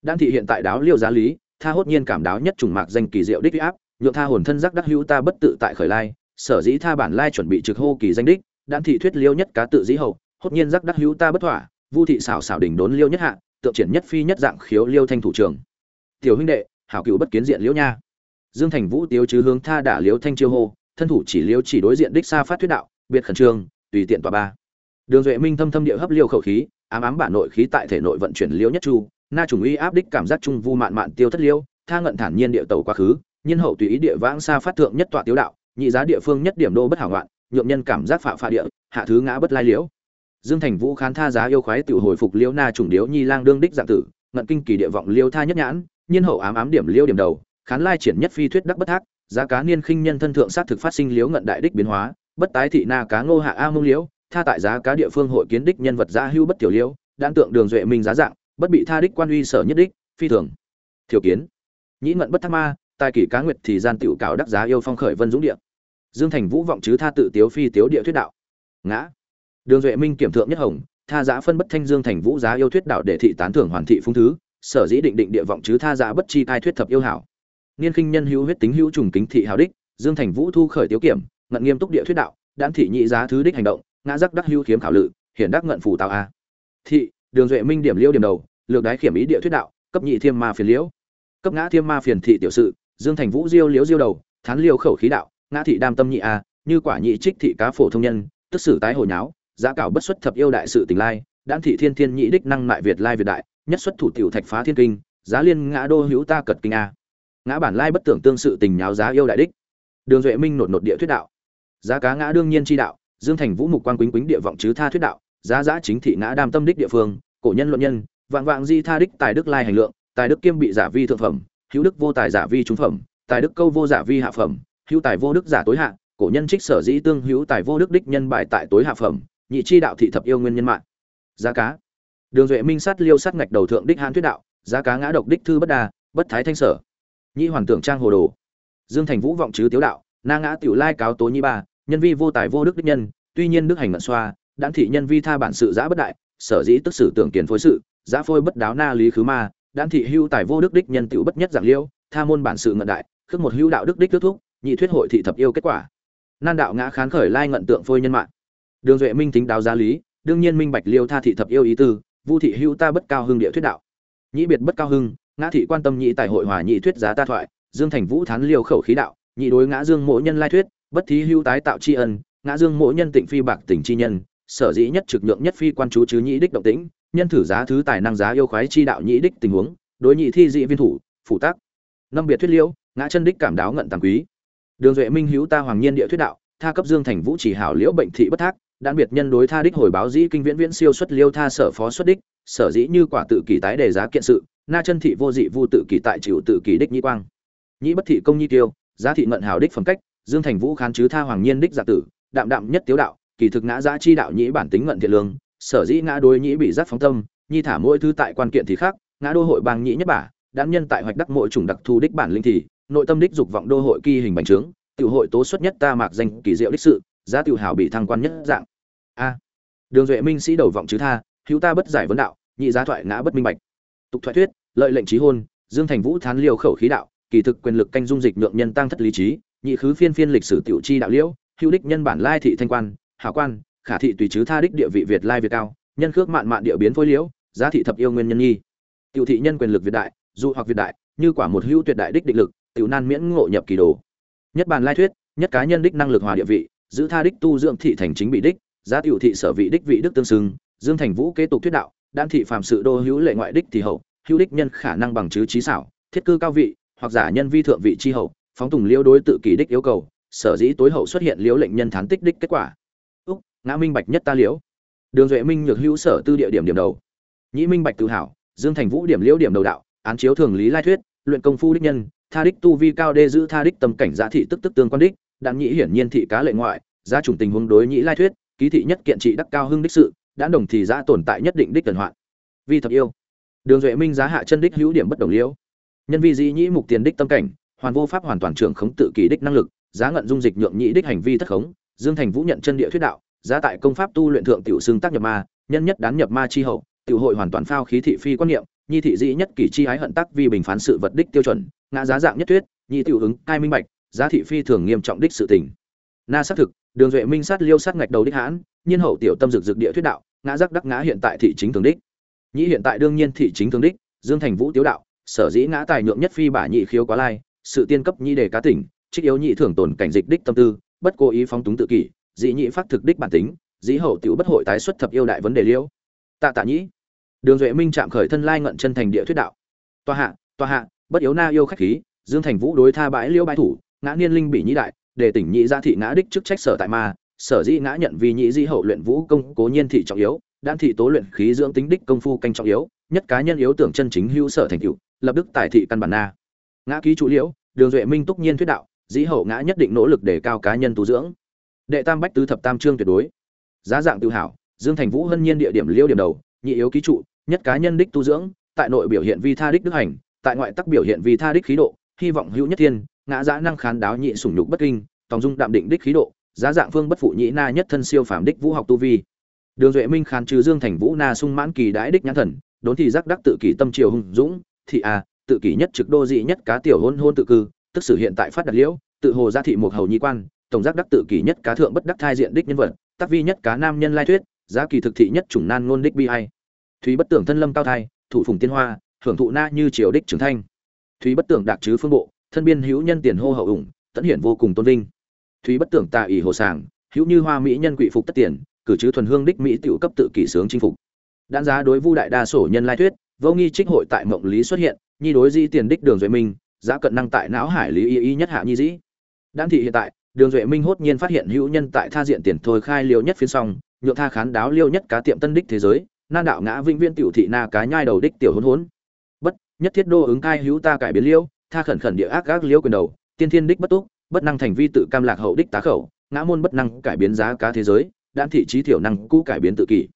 [SPEAKER 1] Đan thị hiện tại đáo liêu giá lý tha hốt nhiên cảm đáo nhất trùng mạc danh kỳ diệu đích áp, nhượng tha hồn thân giác đắc hữu ta bất tự tại khởi lai, sở dĩ tha bản lai chuẩn bị trực hô kỳ danh đích, đan thị thuyết liêu nhất cá tự dĩ hậu, hốt nhiên giác đắc hữu ta bất thỏa, vu thị xảo xảo đỉnh đốn liêu nhất hạ, tượng triển nhất phi nhất dạng khiếu liêu thanh thủ trưởng tiểu huynh đệ, hảo cựu bất kiến diện liễu nha. Dương thành vũ tiêu chứ hướng tha đả liễu thanh chiêu hô, thân thủ chỉ liễu chỉ đối diện đích xa phát thuyết đạo, biệt khẩn trương, tùy tiện tòa ba. Đường duệ minh thâm thâm địa hấp liêu khẩu khí, ám ám bản nội khí tại thể nội vận chuyển liễu nhất chu na trùng uy áp đích cảm giác trung vu mạn mạn tiêu thất liêu, tha ngận thản nhiên địa tàu quá khứ, nhân hậu tùy ý địa vãng xa phát thượng nhất tọa tiếu đạo, nhị giá địa phương nhất điểm đô bất hảo loạn nhượng nhân cảm giác phạ phạ địa, hạ thứ ngã bất lai liễu. Dương thành vũ khán tha giá yêu khoái tiểu hồi phục liễu na trùng điếu nhi lang đương đích dạng tử, ngận kinh kỳ địa vọng liêu tha nhất nhãn nhiên hậu ám ám điểm liêu điểm đầu, khán lai triển nhất phi thuyết đắc bất thác, giá cá niên khinh nhân thân thượng sát thực phát sinh liếu ngận đại đích biến hóa, bất tái thị na cá ngô hạ a mông liễu, tha tại giá cá địa phương hội kiến đích nhân vật giá hưu bất tiểu liễu, đan tượng đường duệ minh giá dạng bất bị tha đích quan uy sở nhất đích, phi thường. Thiểu kiến. Nhĩ ngận bất tham ma, tài kỷ cá nguyệt thì gian tiểu cảo đắc giá yêu phong khởi vân dũng địa. Dương thành vũ vọng chứ tha tự tiếu phi tiếu địa thuyết đạo. Ngã. Đường duệ minh kiểm thượng nhất hồng, tha giá phân bất thanh dương thành vũ giá yêu thuyết đạo để thị tán thưởng hoàn thị phung thứ, sở dĩ định định địa vọng chứ tha giá bất chi tai thuyết thập yêu hảo. Niên khinh nhân hữu huyết tính hữu trùng kính thị hảo đích, dương thành vũ thu khởi tiếu kiểm, ngận nghiêm túc địa thuyết đạo đan thị nhị giá thứ đích hành động, ngã giác đắc hữu khiếm khảo lự, hiển đắc ngận phủ tào a. Thị đường duệ minh điểm liêu điểm đầu, lược đái khiểm ý địa thuyết đạo, cấp nhị thiêm ma phiền liễu. Cấp ngã thiêm ma phiền thị tiểu sự, dương thành vũ diêu liễu diêu đầu, thán liêu khẩu khí đạo, ngã thị đam tâm nhị a, như quả nhị trích thị cá phổ thông nhân, tức sử tái hồi nháo, giá cảo bất xuất thập yêu đại sự tình lai đan thị thiên thiên nhị đích năng mại việt lai việt đại, nhất xuất thủ tiểu thạch phá thiên kinh, giá liên ngã đô hữu ta cật kinh a. Ngã bản lai bất tưởng tương sự tình nháo giá yêu đại đích. Đường duệ minh nột nột địa thuyết đạo. Giá cá ngã đương nhiên chi đạo, dương thành vũ mục quan quýnh quýnh địa vọng chứ tha thuyết đạo giá giá chính thị ngã đam tâm đích địa phương, cổ nhân luận nhân, vạn vạn di tha đích tài đức lai hành lượng, tài đức kiêm bị giả vi thượng phẩm, hữu đức vô tài giả vi trung phẩm, tài đức câu vô giả vi hạ phẩm, hữu tài vô đức giả tối hạ, cổ nhân trích sở dĩ tương hữu tài vô đức đích nhân bài tại tối hạ phẩm, nhị chi đạo thị thập yêu nguyên nhân mạng. Giá cá. Đường duệ minh sát liêu sát ngạch đầu thượng đích hán thuyết đạo, giá cá ngã độc đích thư bất đa bất thái thanh sở. Nhị hoàn tưởng trang hồ đồ. Dương thành vũ vọng chứ tiếu đạo, na ngã tiểu lai cáo tố nhi ba, nhân vi vô tài vô đức đích nhân, tuy nhiên đức hành ngận xoa đan thị nhân vi tha bản sự giã bất đại, sở dĩ tức sử tưởng tiền phối sự, giã phôi bất đáo na lý khứ ma đan thị hưu tài vô đức đích nhân tiểu bất nhất giảng liêu, tha môn bản sự ngận đại, khước một hưu đạo đức đích kết thúc, nhị thuyết hội thị thập yêu kết quả. Nan đạo ngã khán khởi lai ngận tượng phôi nhân mạng. Đường duệ minh tính đáo giá lý, đương nhiên minh bạch liêu tha thị thập yêu ý tư, vu thị hưu ta bất cao hưng địa thuyết đạo. Nhị biệt bất cao hưng, ngã thị quan tâm nhị tài hội hòa nhị thuyết giá ta thoại, dương thành vũ thán liêu khẩu khí đạo, nhị đối ngã dương mỗi nhân lai thuyết, bất thí hưu tái tạo tri ân, ngã dương mỗi nhân tịnh phi bạc tỉnh chi nhân sở dĩ nhất trực nhượng nhất phi quan chú chứ nhĩ đích động tĩnh, nhân thử giá thứ tài năng giá yêu khoái chi đạo nhĩ đích tình huống, đối nhị thi dị viên thủ phụ tác. Năm biệt thuyết liễu, ngã chân đích cảm đáo ngận tàng quý. Đường duệ minh hữu ta hoàng nhiên địa thuyết đạo, tha cấp dương thành vũ chỉ hảo liễu bệnh thị bất thác, đan biệt nhân đối tha đích hồi báo dĩ kinh viễn viễn siêu xuất liêu tha sở phó xuất đích, sở dĩ như quả tự kỳ tái đề giá kiện sự, na chân thị vô dị vu tự kỳ tại chịu tự kỳ đích nhĩ quang. Nhĩ bất thị công nhi tiêu, giá thị ngận hảo đích phẩm cách, dương thành vũ khán chứ tha hoàng nhiên đích giả tử, đạm đạm nhất tiếu đạo kỳ thực ngã giá chi đạo nhĩ bản tính ngận thiện lương, sở dĩ ngã đối nhĩ bị giác phóng tâm, nhi thả mỗi thứ tại quan kiện thì khác, ngã đô hội bang nhĩ nhất bả đám nhân tại hoạch đắc mỗi chủng đặc thu đích bản linh thì, nội tâm đích dục vọng đô hội kỳ hình bành trướng, tiểu hội tố xuất nhất ta mạc danh kỳ diệu đích sự, giá tiểu hảo bị thăng quan nhất dạng. A. Đường duệ minh sĩ đầu vọng chứ tha, hữu ta bất giải vấn đạo, nhị giá thoại ngã bất minh bạch. Tục thoại thuyết, lợi lệnh trí hôn, dương thành vũ thán liều khẩu khí đạo, kỳ thực quyền lực canh dung dịch nhượng nhân tăng thất lý trí, nhị khứ phiên phiên lịch sử tiểu chi đạo liễu, hữu đích nhân bản lai thị thanh quan hảo quan, khả thị tùy chứ tha đích địa vị việt lai việt cao, nhân khước mạn mạn địa biến phối liễu, giá thị thập yêu nguyên nhân nhi. Tiểu thị nhân quyền lực việt đại, dụ hoặc việt đại, như quả một hữu tuyệt đại đích định lực, tiểu nan miễn ngộ nhập kỳ đồ. Nhất bản lai thuyết, nhất cá nhân đích năng lực hòa địa vị, giữ tha đích tu dưỡng thị thành chính bị đích, giá tiểu thị sở vị đích vị đức tương xưng dương thành vũ kế tục thuyết đạo, đan thị phàm sự đô hữu lệ ngoại đích thì hậu, hữu đích nhân khả năng bằng chứ trí xảo, thiết cư cao vị, hoặc giả nhân vi thượng vị chi hậu, phóng tùng liễu đối tự kỷ đích yêu cầu, sở dĩ tối hậu xuất hiện liễu lệnh nhân thán tích đích kết quả ngã minh bạch nhất ta liễu. Đường duệ minh nhược hữu sở tư địa điểm điểm đầu. Nhĩ minh bạch tự hảo dương thành vũ điểm liễu điểm đầu đạo, án chiếu thường lý lai thuyết, luyện công phu đích nhân, tha đích tu vi cao đê giữ tha đích tâm cảnh giá thị tức tức tương quan đích đạn nhĩ hiển nhiên thị cá lệ ngoại gia chủng tình huống đối nhĩ lai thuyết, ký thị nhất kiện trị đắc cao hưng đích sự, đã đồng thì giá tồn tại nhất định đích tần hoạn. Vi thập yêu. Đường duệ minh giá hạ chân đích hữu điểm bất đồng liễu. Nhân vi dĩ nhĩ mục tiền đích tâm cảnh, hoàn vô pháp hoàn toàn trưởng khống tự kỷ đích năng lực, giá ngận dung dịch nhượng nhĩ đích hành vi thất khống, dương thành vũ nhận chân địa thuyết đạo giá tại công pháp tu luyện thượng tiểu xương tác nhập ma, nhân nhất đán nhập ma chi hậu, tiểu hội hoàn toàn phao khí thị phi quan niệm, nhi thị dĩ nhất kỷ chi ái hận tắc vì bình phán sự vật đích tiêu chuẩn, ngã giá dạng nhất thuyết, nhi tiểu ứng, cai minh bạch, giá thị phi thường nghiêm trọng đích sự tình. Na xác thực, đường duệ minh sát liêu sát ngạch đầu đích hãn, nhiên hậu tiểu tâm dực dực địa thuyết đạo, ngã giác đắc ngã hiện tại thị chính thường đích. Nhĩ hiện tại đương nhiên thị chính thường đích, dương thành vũ tiếu đạo, sở dĩ ngã tài nhượng nhất phi bả nhị khiếu quá lai, sự tiên cấp nhi đề cá tỉnh, trích yếu nhị thường tồn cảnh dịch đích tâm tư, bất cố ý phóng túng tự kỷ dĩ nhị phát thực đích bản tính, dĩ hậu tiểu bất hội tái xuất thập yêu đại vấn đề liêu. Tạ tạ nhĩ. Đường duệ minh chạm khởi thân lai ngận chân thành địa thuyết đạo. Toa hạ toa hạ, bất yếu na yêu khách khí, dương thành vũ đối tha bãi liêu bãi thủ, ngã niên linh bị nhĩ đại, để tỉnh nhị gia thị ngã đích chức trách sở tại ma, sở dĩ ngã nhận vì nhị di hậu luyện vũ công cố nhiên thị trọng yếu, đan thị tố luyện khí dưỡng tính đích công phu canh trọng yếu, nhất cá nhân yếu tưởng chân chính hữu sở thành tựu, lập đức tài thị căn bản na. Ngã ký chủ liễu, đường duệ minh túc nhiên thuyết đạo, dĩ hậu ngã nhất định nỗ lực để cao cá nhân tu dưỡng đệ tam bách tứ thập tam trương tuyệt đối. Giá dạng tự hảo dương thành vũ hân nhiên địa điểm liêu điểm đầu, nhị yếu ký trụ, nhất cá nhân đích tu dưỡng, tại nội biểu hiện vi tha đích đức hành, tại ngoại tắc biểu hiện vi tha đích khí độ, hy vọng hữu nhất thiên, ngã giã năng khán đáo nhị sủng nhục bất kinh, tòng dung đạm định đích khí độ, giá dạng phương bất phụ nhị na nhất thân siêu phàm đích vũ học tu vi. Đường duệ minh khán trừ dương thành vũ na sung mãn kỳ đãi đích nhãn thần, đốn thì giác đắc tự kỷ tâm triều hùng dũng, thị a, tự kỷ nhất trực đô dị nhất cá tiểu hôn hôn tự cư, tức sử hiện tại phát đạt liễu, tự hồ gia thị một hầu nhi quan tổng giác đắc tự kỷ nhất cá thượng bất đắc thai diện đích nhân vật, tác vi nhất cá nam nhân lai thuyết, giá kỳ thực thị nhất chủng nan ngôn đích bi hay thúy bất tưởng thân lâm cao thai, thủ phùng tiên hoa, hưởng thụ na như triều đích trưởng thanh. Thúy bất tưởng đạc chứ phương bộ, thân biên hữu nhân tiền hô hậu ủng, tận hiển vô cùng tôn vinh. Thúy bất tưởng tà ỷ hồ sàng, hữu như hoa mỹ nhân quỷ phục tất tiền, cử chứ thuần hương đích mỹ tiểu cấp tự kỷ sướng chinh phục. Đáng giá đối vu đại đa sổ nhân lai thuyết, vô nghi trích hội tại mộng lý xuất hiện, nhi đối di tiền đích đường duệ minh, giá cận năng tại não hải lý y y nhất hạ nhi dĩ. Đan thị hiện tại đường duệ minh hốt nhiên phát hiện hữu nhân tại tha diện tiền thôi khai liêu nhất phiên song, nhượng tha khán đáo liêu nhất cá tiệm tân đích thế giới, nan đạo ngã vĩnh viên tiểu thị na cá nhai đầu đích tiểu hôn hốn bất, nhất thiết đô ứng cai hữu ta cải biến liêu, tha khẩn khẩn địa ác ác liêu quyền đầu, tiên thiên đích bất túc, bất năng thành vi tự cam lạc hậu đích tá khẩu, ngã môn bất năng cải biến giá cá thế giới đan thị trí thiểu năng cũ cải biến tự kỷ.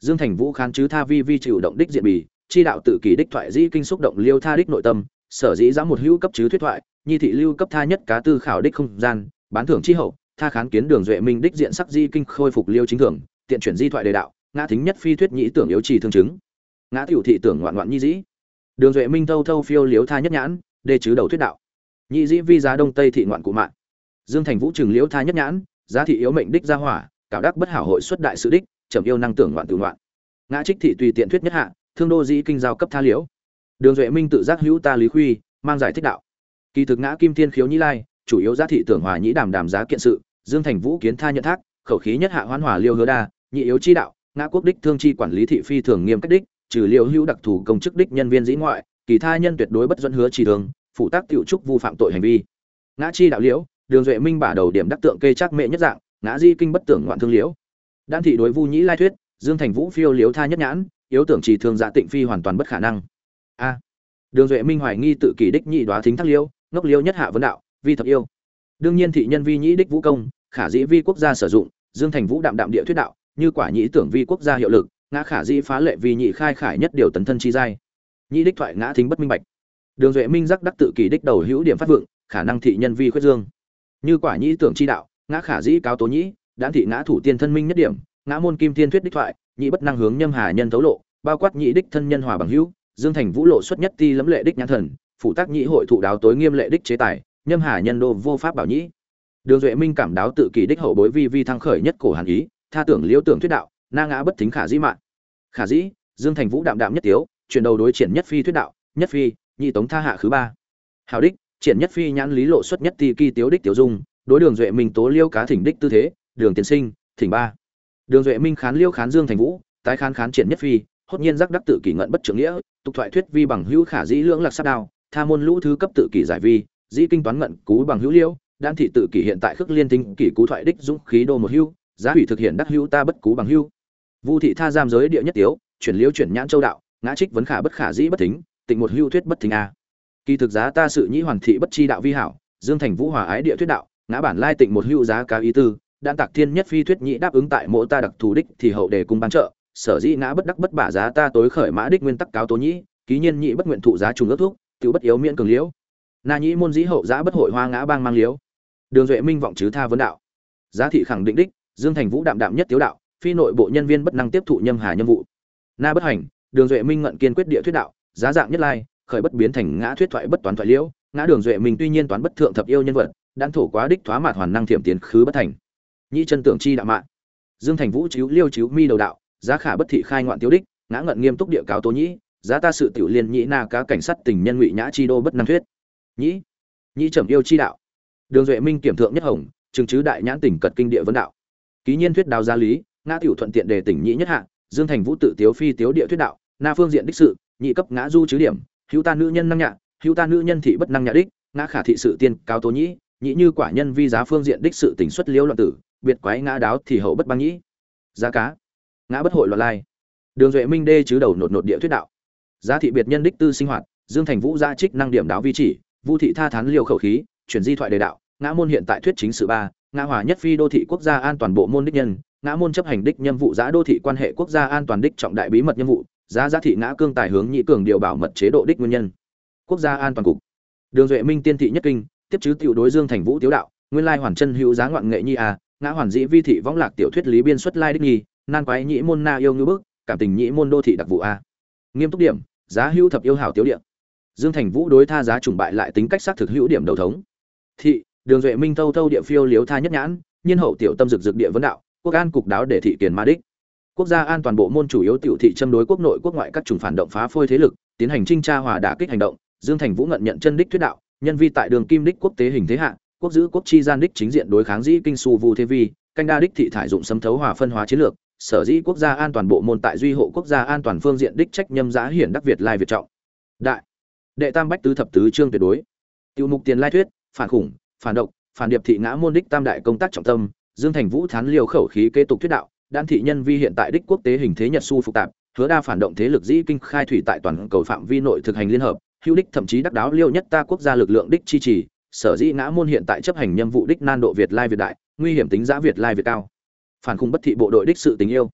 [SPEAKER 1] Dương thành vũ khán chứ tha vi vi chịu động đích diện bì, chi đạo tự kỷ đích thoại dĩ kinh xúc động liêu tha đích nội tâm, sở dĩ giã một hữu cấp chứ thuyết thoại, nhi thị lưu cấp tha nhất cá tư khảo đích không gian bán thưởng chi hậu, tha khán kiến đường duệ minh đích diện sắc di kinh khôi phục liêu chính thường, tiện chuyển di thoại đề đạo, ngã thính nhất phi thuyết nhĩ tưởng yếu trì thương chứng. Ngã tiểu thị tưởng ngoạn ngoạn nhi dĩ. Đường duệ minh thâu thâu phiêu liếu tha nhất nhãn, đê chứ đầu thuyết đạo. Nhị dĩ vi giá đông tây thị ngoạn cụ mạng. Dương thành vũ trường liễu tha nhất nhãn, giá thị yếu mệnh đích gia hỏa, cảo đắc bất hảo hội xuất đại sự đích trầm yêu năng tưởng ngoạn tự ngoạn. Ngã trích thị tùy tiện thuyết nhất hạ, thương đô dĩ kinh giao cấp tha liễu đường duệ minh tự giác hữu ta lý khuy, mang giải thích đạo. Kỳ thực ngã kim thiên khiếu nhĩ lai chủ yếu giá thị tưởng hòa nhĩ đàm đàm giá kiện sự, dương thành vũ kiến tha nhận thác, khẩu khí nhất hạ hoán hòa liêu hứa đa, nhị yếu chi đạo, ngã quốc đích thương chi quản lý thị phi thường nghiêm cách đích, trừ liêu hữu đặc thù công chức đích nhân viên dĩ ngoại, kỳ tha nhân tuyệt đối bất dẫn hứa chỉ thường phụ tác tiểu trúc vu phạm tội hành vi. Ngã chi đạo liễu, đường duệ minh bả đầu điểm đắc tượng kê chắc mệ nhất dạng, ngã di kinh bất tưởng ngoạn thương liễu. Đan thị đối vu nhĩ lai thuyết, dương thành vũ phiêu liếu tha nhất nhãn, yếu tưởng chỉ thường dạ tịnh phi hoàn toàn bất khả năng. A. Đường duệ minh hoài nghi tự kỷ đích nhị đoá thính thác liêu ngốc liêu nhất hạ vấn đạo vi thập yêu. Đương nhiên thị nhân vi nhĩ đích vũ công, khả dĩ vi quốc gia sử dụng, dương thành vũ đạm đạm địa thuyết đạo, như quả nhĩ tưởng vi quốc gia hiệu lực, ngã khả dĩ phá lệ vi nhị khai khải nhất điều tấn thân chi giai. Nhĩ đích thoại ngã thính bất minh bạch. Đường duệ minh giác đắc tự kỷ đích đầu hữu điểm phát vượng, khả năng thị nhân vi khuyết dương. Như quả nhĩ tưởng chi đạo, ngã khả dĩ cáo tố nhĩ đã thị ngã thủ tiên thân minh nhất điểm, ngã môn kim thiên thuyết đích thoại, nhĩ bất năng hướng nhâm hà nhân thấu lộ, bao quát nhĩ đích thân nhân hòa bằng hữu, dương thành vũ lộ xuất nhất ti lẫm lệ đích nhãn thần phụ tác nhĩ hội thụ đáo tối nghiêm lệ đích chế tài nhâm hà nhân đô vô pháp bảo nhĩ. Đường duệ minh cảm đáo tự kỷ đích hậu bối vi vi thăng khởi nhất cổ hàn ý, tha tưởng liễu tưởng thuyết đạo, na ngã bất thính khả dĩ mạng khả dĩ, dương thành vũ đạm đạm nhất tiếu, chuyển đầu đối triển nhất phi thuyết đạo, nhất phi, nhị tống tha hạ khứ ba. Hào đích, triển nhất phi nhãn lý lộ xuất nhất ti kỳ tiếu đích tiểu dung, đối đường duệ minh tố liêu cá thỉnh đích tư thế, đường tiến sinh, thỉnh ba. Đường duệ minh khán liêu khán dương thành vũ, tái khán khán triển nhất phi, hốt nhiên giác đắc tự kỷ ngận bất trưởng nghĩa, tục thoại thuyết vi bằng hữu khả dĩ lưỡng lạc sát đao, tha môn lũ thứ cấp tự kỷ giải vi dĩ kinh toán ngận cú bằng hữu liêu, đan thị tự kỷ hiện tại khước liên tinh kỷ cú thoại đích dũng khí đô một hưu, giá hủy thực hiện đắc hữu ta bất cú bằng hưu. vu thị tha giam giới địa nhất tiếu, chuyển liêu chuyển nhãn châu đạo, ngã trích vấn khả bất khả dĩ bất thính, tịnh một hưu thuyết bất thính a kỳ thực giá ta sự nhĩ hoàn thị bất chi đạo vi hảo, dương thành vũ hòa ái địa thuyết đạo, ngã bản lai tịnh một hưu giá cá ý tư, đan tạc thiên nhất phi thuyết nhĩ đáp ứng tại mộ ta đặc thù đích thì hậu đề cung ban trợ, sở dĩ ngã bất đắc bất bả giá ta tối khởi mã đích nguyên tắc cáo tố nhĩ, ký nhiên nhị bất nguyện thụ giá trùng ước thuốc tự bất yếu miễn cường liễu na nhĩ môn dĩ hậu giã bất hội hoa ngã bang mang liếu, đường duệ minh vọng chứ tha vấn đạo. Giá thị khẳng định đích dương thành vũ đạm đạm nhất tiếu đạo phi nội bộ nhân viên bất năng tiếp thụ nhâm hà nhân vụ. Na bất hành đường duệ minh ngận kiên quyết địa thuyết đạo giá dạng nhất lai khởi bất biến thành ngã thuyết thoại bất toán thoại liễu. Ngã đường duệ minh tuy nhiên toán bất thượng thập yêu nhân vật đan thổ quá đích thoá mạt hoàn năng thiểm tiến khứ bất thành. Nhĩ chân tưởng chi đạo mạng dương thành vũ chiếu liêu chiếu mi đầu đạo giá khả bất thị khai ngoạn tiêu đích ngã ngận nghiêm túc địa cáo tố nhĩ giá ta sự tiểu liên nhĩ na cá cảnh sát tình nhân ngụy nhã chi đô bất năng thuyết nhĩ. Nhĩ trầm yêu chi đạo. Đường duệ minh kiểm thượng nhất hồng chứng chứ đại nhãn tỉnh cật kinh địa vấn đạo. Ký nhiên thuyết đào gia lý, ngã tiểu thuận tiện đề tỉnh nhĩ nhất hạ, dương thành vũ tự tiếu phi tiếu địa thuyết đạo, na phương diện đích sự, nhị cấp ngã du chứ điểm, hữu ta nữ nhân năng nhạ, hữu ta nữ nhân thị bất năng nhạ đích, ngã khả thị sự tiên cao tố nhĩ nhĩ như quả nhân vi giá phương diện đích sự tỉnh xuất liễu loạn tử, biệt quái ngã đáo thì hậu bất băng nhĩ. Giá cá. Ngã bất hội loạn lai. Đường duệ minh đê chứ đầu nột nột địa thuyết đạo. Giá thị biệt nhân đích tư sinh hoạt, dương thành vũ gia trích năng điểm đáo vi chỉ vu thị tha thán liều khẩu khí, chuyển di thoại đề đạo, ngã môn hiện tại thuyết chính sự ba, ngã hòa nhất phi đô thị quốc gia an toàn bộ môn đích nhân, ngã môn chấp hành đích nhiệm vụ giá đô thị quan hệ quốc gia an toàn đích trọng đại bí mật nhiệm vụ, giá giá thị ngã cương tài hướng nhị cường điều bảo mật chế độ đích nguyên nhân. Quốc gia an toàn cục. Đường duệ minh tiên thị nhất kinh, tiếp chứ tiểu đối dương thành vũ Tiểu đạo, nguyên lai hoàn chân hữu giá ngoạn nghệ nhi a ngã hoàn dĩ vi thị võng lạc tiểu thuyết lý biên xuất lai đích nhi, nan quái nhĩ môn na yêu như bức, cảm tình nhĩ môn đô thị đặc vụ a nghiêm túc điểm, giá hữu thập yêu hảo Tiểu Điện dương thành vũ đối tha giá trùng bại lại tính cách xác thực hữu điểm đầu thống. Thị, đường duệ minh thâu thâu địa phiêu liếu tha nhất nhãn, nhiên hậu tiểu tâm dực dực địa vấn đạo, quốc an cục đáo để thị kiền ma đích. Quốc gia an toàn bộ môn chủ yếu tiểu thị châm đối quốc nội quốc ngoại các chủng phản động phá phôi thế lực, tiến hành trinh tra hòa đả kích hành động. Dương thành vũ ngận nhận chân đích thuyết đạo, nhân vi tại đường kim đích quốc tế hình thế hạ, quốc giữ quốc chi gian đích chính diện đối kháng dĩ kinh su vu thế vi, canh đa đích thị thải dụng xâm thấu hòa phân hóa chiến lược, sở dĩ quốc gia an toàn bộ môn tại duy hộ quốc gia an toàn phương diện đích trách nhâm giá hiển đắc việt lai việt trọng. Đại đệ tam bách tứ thập tứ Chương tuyệt đối. Tiêu mục tiền lai thuyết, phản khủng, phản độc, phản điệp thị ngã môn đích tam đại công tác trọng tâm, dương thành vũ thán liều khẩu khí kế tục thuyết đạo, đan thị nhân vi hiện tại đích quốc tế hình thế nhật su phục tạp, hứa đa phản động thế lực dĩ kinh khai thủy tại toàn cầu phạm vi nội thực hành liên hợp, hữu đích thậm chí đắc đáo liêu nhất ta quốc gia lực lượng đích chi trì, sở dĩ ngã môn hiện tại chấp hành nhiệm vụ đích nan độ việt lai việt đại, nguy hiểm tính giá việt lai việt cao. Phản khung bất thị bộ đội đích sự tình yêu.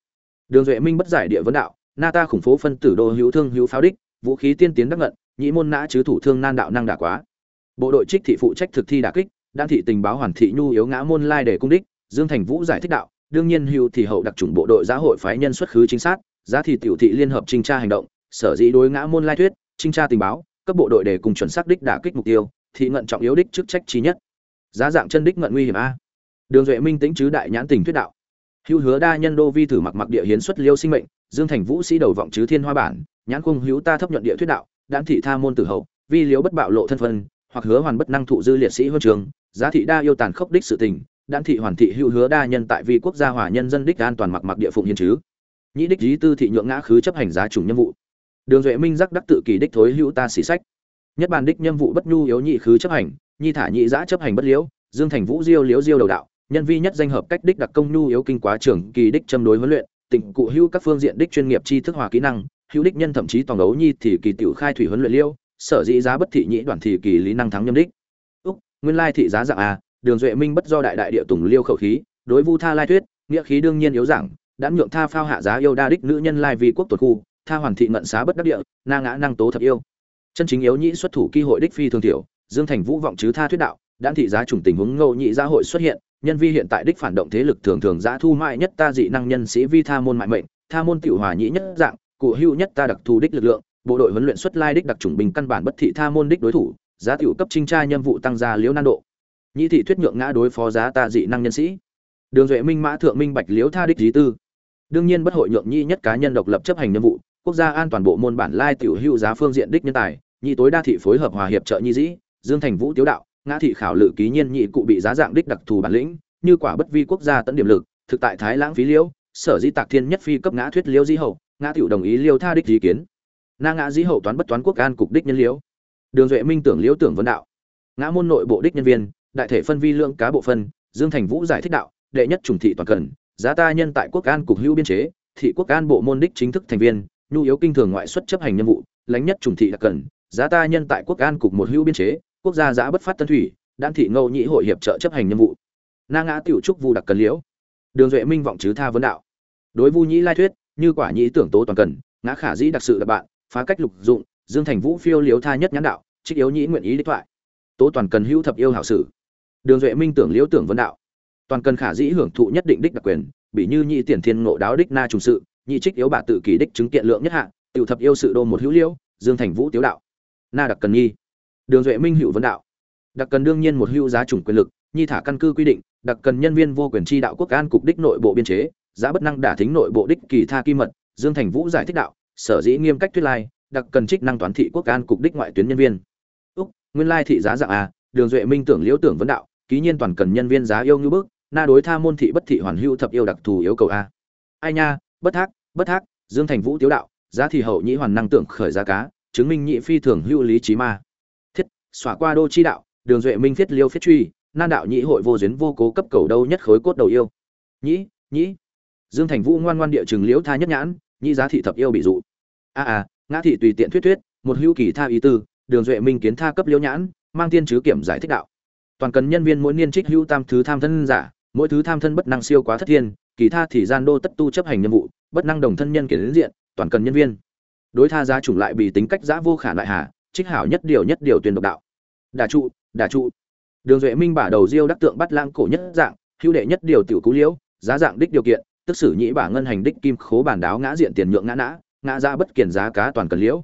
[SPEAKER 1] Đường duệ minh bất giải địa vấn đạo, na ta khủng phố phân tử đô hữu thương hữu pháo đích, vũ khí tiên tiến đắc ngận nhĩ môn nã chứ thủ thương nan đạo năng đả quá. Bộ đội trích thị phụ trách thực thi đả kích, đan thị tình báo hoàn thị nhu yếu ngã môn lai để cung đích, dương thành vũ giải thích đạo, đương nhiên hữu thì hậu đặc chủng bộ đội giá hội phái nhân xuất khứ chính xác, giá thị tiểu thị liên hợp trinh tra hành động, sở dĩ đối ngã môn lai thuyết, trinh tra tình báo, cấp bộ đội để cùng chuẩn xác đích đả kích mục tiêu, thị ngận trọng yếu đích chức trách chi nhất. Giá dạng chân đích ngận nguy hiểm a. Đường duệ minh tính chứ đại nhãn tình thuyết đạo. Hữu hứa đa nhân đô vi thử mặc mặc địa hiến xuất liêu sinh mệnh, dương thành vũ sĩ đầu vọng chứ thiên hoa bản, nhãn cung hữu ta thấp nhuận địa thuyết đạo đãn thị tha môn tử hậu, vi liếu bất bạo lộ thân phân, hoặc hứa hoàn bất năng thụ dư liệt sĩ huân trường, giá thị đa yêu tàn khốc đích sự tình đãn thị hoàn thị hữu hứa đa nhân tại vi quốc gia hòa nhân dân đích an toàn mặc mặc địa phụng hiến chứ. Nhĩ đích lý tư thị nhượng ngã khứ chấp hành giá chủng nhiệm vụ. Đường duệ minh giác đắc tự kỳ đích thối hữu ta xỉ sách. Nhất bàn đích nhiệm vụ bất nhu yếu nhị khứ chấp hành nhi thả nhị giã chấp hành bất liễu, dương thành vũ diêu liễu diêu đầu đạo, nhân vi nhất danh hợp cách đích đặc công nhu yếu kinh quá trưởng kỳ đích châm đối huấn luyện tỉnh cụ hữu các phương diện đích chuyên nghiệp tri thức hòa kỹ năng hữu đích nhân thậm chí toàn đấu nhi thì kỳ tiểu khai thủy huấn luyện liêu, sở dĩ giá bất thị nhĩ đoàn thì kỳ lý năng thắng nhâm đích. Úc, nguyên lai thị giá dạng a, đường duệ minh bất do đại đại địa tùng liêu khẩu khí, đối vu tha lai thuyết, nghĩa khí đương nhiên yếu giảng đã nhượng tha phao hạ giá yêu đa đích nữ nhân lai vì quốc tuột khu, tha hoàn thị ngận xá bất đắc địa, na ngã năng tố thập yêu. Chân chính yếu nhĩ xuất thủ kỳ hội đích phi thường tiểu, dương thành vũ vọng chứ tha thuyết đạo đan thị giá chủng tình huống ngẫu nhị gia hội xuất hiện, nhân vi hiện tại đích phản động thế lực thường thường giá thu mại nhất ta dị năng nhân sĩ vi tha môn mại mệnh, tha môn tiểu hòa nhĩ nhất dạng cụ hữu nhất ta đặc thù đích lực lượng, bộ đội huấn luyện xuất lai đích đặc chủng bình căn bản bất thị tha môn đích đối thủ, giá tiểu cấp trinh tra nhiệm vụ tăng gia liễu nan độ. Nhĩ thị thuyết nhượng ngã đối phó giá ta dị năng nhân sĩ. Đường duệ minh mã thượng minh bạch liễu tha đích dí tư. Đương nhiên bất hội nhượng nhi nhất cá nhân độc lập chấp hành nhiệm vụ, quốc gia an toàn bộ môn bản lai tiểu hữu giá phương diện đích nhân tài, nhị tối đa thị phối hợp hòa hiệp trợ nhi dĩ, dương thành vũ tiếu đạo, ngã thị khảo lự ký nhiên nhị cụ bị giá dạng đích đặc thù bản lĩnh, như quả bất vi quốc gia tận điểm lực, thực tại thái lãng phí liễu, sở di tạc thiên nhất phi cấp ngã thuyết liễu di hậu ngã tiểu đồng ý liêu tha đích ý kiến. Na ngã dĩ hậu toán bất toán quốc an cục đích nhân liễu. Đường duệ minh tưởng liễu tưởng vấn đạo. Ngã môn nội bộ đích nhân viên, đại thể phân vi lượng cá bộ phân, dương thành vũ giải thích đạo, đệ nhất chủng thị toàn cần, giá ta nhân tại quốc an cục hữu biên chế, thị quốc an bộ môn đích chính thức thành viên, nhu yếu kinh thường ngoại xuất chấp hành nhiệm vụ, lãnh nhất chủng thị đặc cần, giá ta nhân tại quốc an cục một hữu biên chế, quốc gia giã bất phát tân thủy, đan thị ngâu nhĩ hội hiệp trợ chấp hành nhiệm vụ. Na ngã tiểu trúc vu đặc cần liễu. Đường duệ minh vọng chứ tha vấn đạo. Đối vu nhĩ lai thuyết như quả nhĩ tưởng tố toàn cần, ngã khả dĩ đặc sự là bạn, phá cách lục dụng, dương thành vũ phiêu liếu tha nhất nhãn đạo, trích yếu nhĩ nguyện ý đích thoại. Tố toàn cần hữu thập yêu hảo sử. Đường duệ minh tưởng liễu tưởng vấn đạo. Toàn cần khả dĩ hưởng thụ nhất định đích đặc quyền, bị như nhị tiền thiên ngộ đáo đích na trùng sự nhị trích yếu bà tự kỷ đích chứng kiện lượng nhất hạ, tiểu thập yêu sự đô một hữu liễu dương thành vũ tiếu đạo. Na đặc cần nhi đường duệ minh hữu vấn đạo. Đặc cần đương nhiên một hữu giá chủng quyền lực, nhi thả căn cứ quy định, đặc cần nhân viên vô quyền chi đạo quốc an cục đích nội bộ biên chế giá bất năng đả thính nội bộ đích kỳ tha kim mật, dương thành vũ giải thích đạo, sở dĩ nghiêm cách thuyết lai, đặc cần trích năng toán thị quốc an cục đích ngoại tuyến nhân viên. Úc, nguyên lai thị giá dạng a, đường duệ minh tưởng liễu tưởng vấn đạo, ký nhiên toàn cần nhân viên giá yêu như bước na đối tha môn thị bất thị hoàn hưu thập yêu đặc thù yêu cầu a. Ai nha, bất thác bất thác, dương thành vũ tiếu đạo, giá thì hậu nhĩ hoàn năng tưởng khởi giá cá, chứng minh nhị phi thường hưu lý trí ma. Thiết xóa qua đô chi đạo, đường duệ minh viết liêu viết truy nan đạo nhị hội vô duyên vô cố cấp cầu đâu nhất khối cốt đầu yêu. Nhĩ nhĩ dương thành vũ ngoan ngoan địa chừng liễu tha nhất nhãn nhĩ giá thị thập yêu bị dụ. A a, ngã thị tùy tiện thuyết thuyết, một hữu kỳ tha ý tư, đường duệ minh kiến tha cấp liễu nhãn, mang tiên chứ kiểm giải thích đạo. Toàn cần nhân viên mỗi niên trích hữu tam thứ tham thân giả, mỗi thứ tham thân bất năng siêu quá thất thiên, kỳ tha thì gian đô tất tu chấp hành nhiệm vụ, bất năng đồng thân nhân kiến diện, toàn cần nhân viên. Đối tha giá chủng lại bị tính cách giã vô khả lại hà, trích hảo nhất điều nhất điều tuyên độc đạo. Đà trụ đà trụ. Đường duệ minh bả đầu diêu đắc tượng bắt lang cổ nhất dạng, hữu đệ nhất điều tiểu cú liễu, giá dạng đích điều kiện tức sử nhĩ bả ngân hành đích kim khố bản đáo ngã diện tiền nhượng ngã nã, ngã ra bất kiền giá cá toàn cần liễu.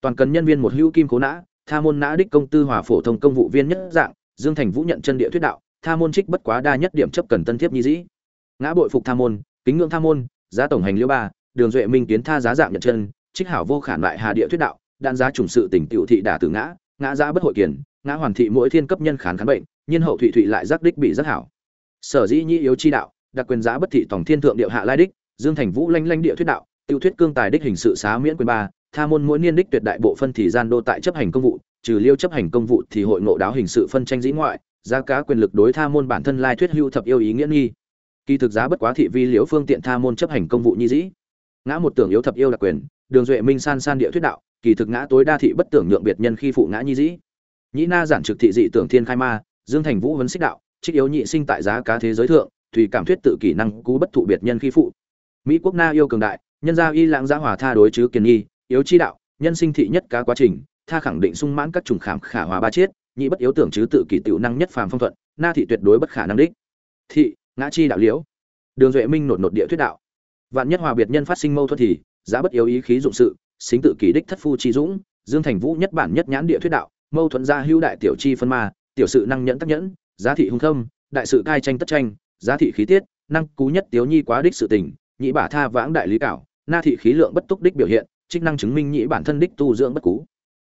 [SPEAKER 1] Toàn cần nhân viên một hữu kim khố nã, tha môn nã đích công tư hòa phổ thông công vụ viên nhất dạng, dương thành vũ nhận chân địa thuyết đạo, tha môn trích bất quá đa nhất điểm chấp cần tân thiếp nhi dĩ. Ngã bội phục tha môn, kính ngưỡng tha môn, giá tổng hành liễu ba, đường duệ minh kiến tha giá dạng nhận chân, trích hảo vô khả lại hà địa thuyết đạo đan giá trùng sự tỉnh tiểu thị đả tử ngã ngã giá bất hội kiển ngã hoàn thị mỗi thiên cấp nhân khán khán bệnh, nhiên hậu thụy thụy lại giác đích bị rất hảo. Sở dĩ nhĩ yếu chi đạo đặc quyền giá bất thị tổng thiên thượng điệu hạ lai đích, dương thành vũ lanh lanh địa thuyết đạo, tiêu thuyết cương tài đích hình sự xá miễn quyền ba, tha môn mỗi niên đích tuyệt đại bộ phân thì gian đô tại chấp hành công vụ, trừ liêu chấp hành công vụ thì hội ngộ đáo hình sự phân tranh dĩ ngoại, giá cá quyền lực đối tha môn bản thân lai thuyết hưu thập yêu ý nghĩa nghi. Kỳ thực giá bất quá thị vi liễu phương tiện tha môn chấp hành công vụ nhi dĩ. Ngã một tưởng yếu thập yêu đặc quyền, đường duệ minh san san địa thuyết đạo, kỳ thực ngã tối đa thị bất tưởng nhượng biệt nhân khi phụ ngã nhi dĩ. Nhĩ na giản trực thị dị tưởng thiên khai ma, dương thành vũ vấn xích đạo, trích yếu nhị sinh tại giá cá thế giới thượng thủy cảm thuyết tự kỷ năng cú bất thụ biệt nhân khi phụ. Mỹ quốc na yêu cường đại, nhân gia y lãng giá hòa tha đối chứ kiến nghi, yếu chi đạo, nhân sinh thị nhất cá quá trình, tha khẳng định sung mãn các trùng khảm khả hòa ba chiết, nhị bất yếu tưởng chứ tự kỷ tiểu năng nhất phàm phong thuận, na thị tuyệt đối bất khả năng đích. Thị, ngã chi đạo liễu. Đường duệ minh nột nột địa thuyết đạo. Vạn nhất hòa biệt nhân phát sinh mâu thuẫn thì giá bất yếu ý khí dụng sự, xính tự kỷ đích thất phu chi dũng, dương thành vũ nhất bản nhất nhãn địa thuyết đạo, mâu thuẫn gia hữu đại tiểu chi phân ma, tiểu sự năng nhẫn tác nhẫn, giá thị hung thâm, đại sự cai tranh tất tranh giá thị khí tiết, năng cú nhất tiếu nhi quá đích sự tình, nhị bả tha vãng đại lý cảo, na thị khí lượng bất túc đích biểu hiện, chức năng chứng minh nhị bản thân đích tu dưỡng bất cú.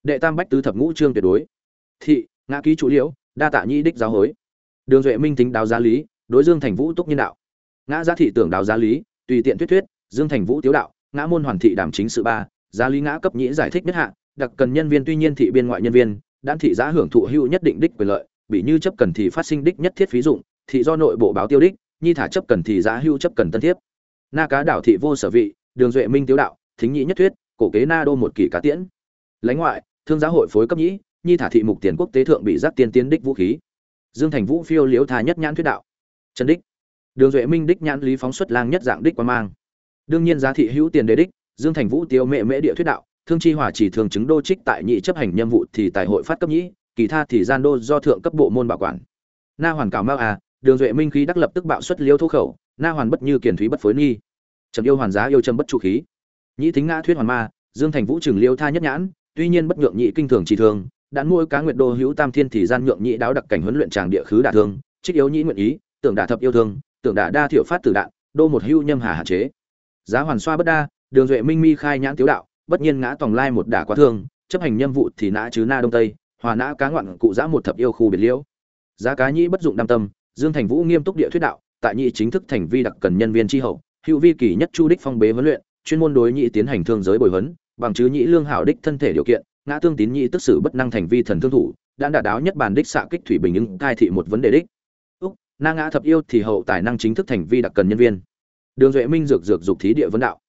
[SPEAKER 1] Đệ tam bách tứ thập ngũ trương tuyệt đối. Thị, ngã ký chủ liễu, đa tạ nhị đích giáo hối. Đường duệ minh tính đáo giá lý, đối dương thành vũ túc nhân đạo. Ngã giá thị tưởng đáo giá lý, tùy tiện thuyết thuyết, dương thành vũ tiếu đạo, ngã môn hoàn thị đảm chính sự ba, giá lý ngã cấp nhĩ giải thích nhất hạ, đặc cần nhân viên tuy nhiên thị biên ngoại nhân viên, đan thị giá hưởng thụ hữu nhất định đích quyền lợi, bị như chấp cần thì phát sinh đích nhất thiết phí dụng thị do nội bộ báo tiêu đích, nhi thả chấp cần thì giá hưu chấp cần tân thiếp. Na cá đảo thị vô sở vị, đường duệ minh tiếu đạo, thính nhị nhất thuyết, cổ kế na đô một kỷ cá tiễn. Lãnh ngoại, thương giá hội phối cấp nhĩ, nhi thả thị mục tiền quốc tế thượng bị giác tiên tiến đích vũ khí. Dương thành vũ phiêu liễu thà nhất nhãn thuyết đạo. Trần đích. Đường duệ minh đích nhãn lý phóng xuất lang nhất dạng đích quan mang. Đương nhiên giá thị hữu tiền đề đích, dương thành vũ tiêu mệ mễ địa thuyết đạo, thương chi hòa chỉ thường chứng đô trích tại nhị chấp hành nhiệm vụ thì tại hội phát cấp nhĩ, kỳ tha thì gian đô do thượng cấp bộ môn bảo quản. Na hoàn cảo mao à đường duệ minh khí đắc lập tức bạo xuất liêu thô khẩu, na hoàn bất như kiền thúy bất phối nghi. Trầm yêu hoàn giá yêu trầm bất trụ khí. Nhĩ thính ngã thuyết hoàn ma, dương thành vũ trường liêu tha nhất nhãn, tuy nhiên bất nhượng nhị kinh thường chỉ thường đạn môi cá nguyệt đô hữu tam thiên thì gian nhượng nhị đáo đặc cảnh huấn luyện tràng địa khứ đả thương, trích yếu nhị nguyện ý, tưởng đả thập yêu thương, tưởng đả đa thiểu phát tử đạn, đô một hữu nhâm hà hạn chế. Giá hoàn xoa bất đa, đường duệ minh mi khai nhãn tiếu đạo, bất nhiên ngã tòng lai một đả quá thương, chấp hành nhiệm vụ thì nã chứ na đông tây, hòa nã cá ngoạn cụ giã một thập yêu khu biệt liễu. Giá cá nhĩ bất dụng đam tâm dương thành vũ nghiêm túc địa thuyết đạo, tại nhị chính thức thành vi đặc cần nhân viên tri hậu, hữu vi kỳ nhất chu đích phong bế huấn luyện, chuyên môn đối nhị tiến hành thương giới bồi huấn, bằng chứ nhị lương hảo đích thân thể điều kiện, ngã tương tín nhị tức sử bất năng thành vi thần thương thủ, đã đạt đáo nhất bản đích xạ kích thủy bình ứng cai thị một vấn đề đích. Úc, na ngã thập yêu thì hậu tài năng chính thức thành vi đặc cần nhân viên. Đường duệ minh dược dược dục thí địa vấn đạo.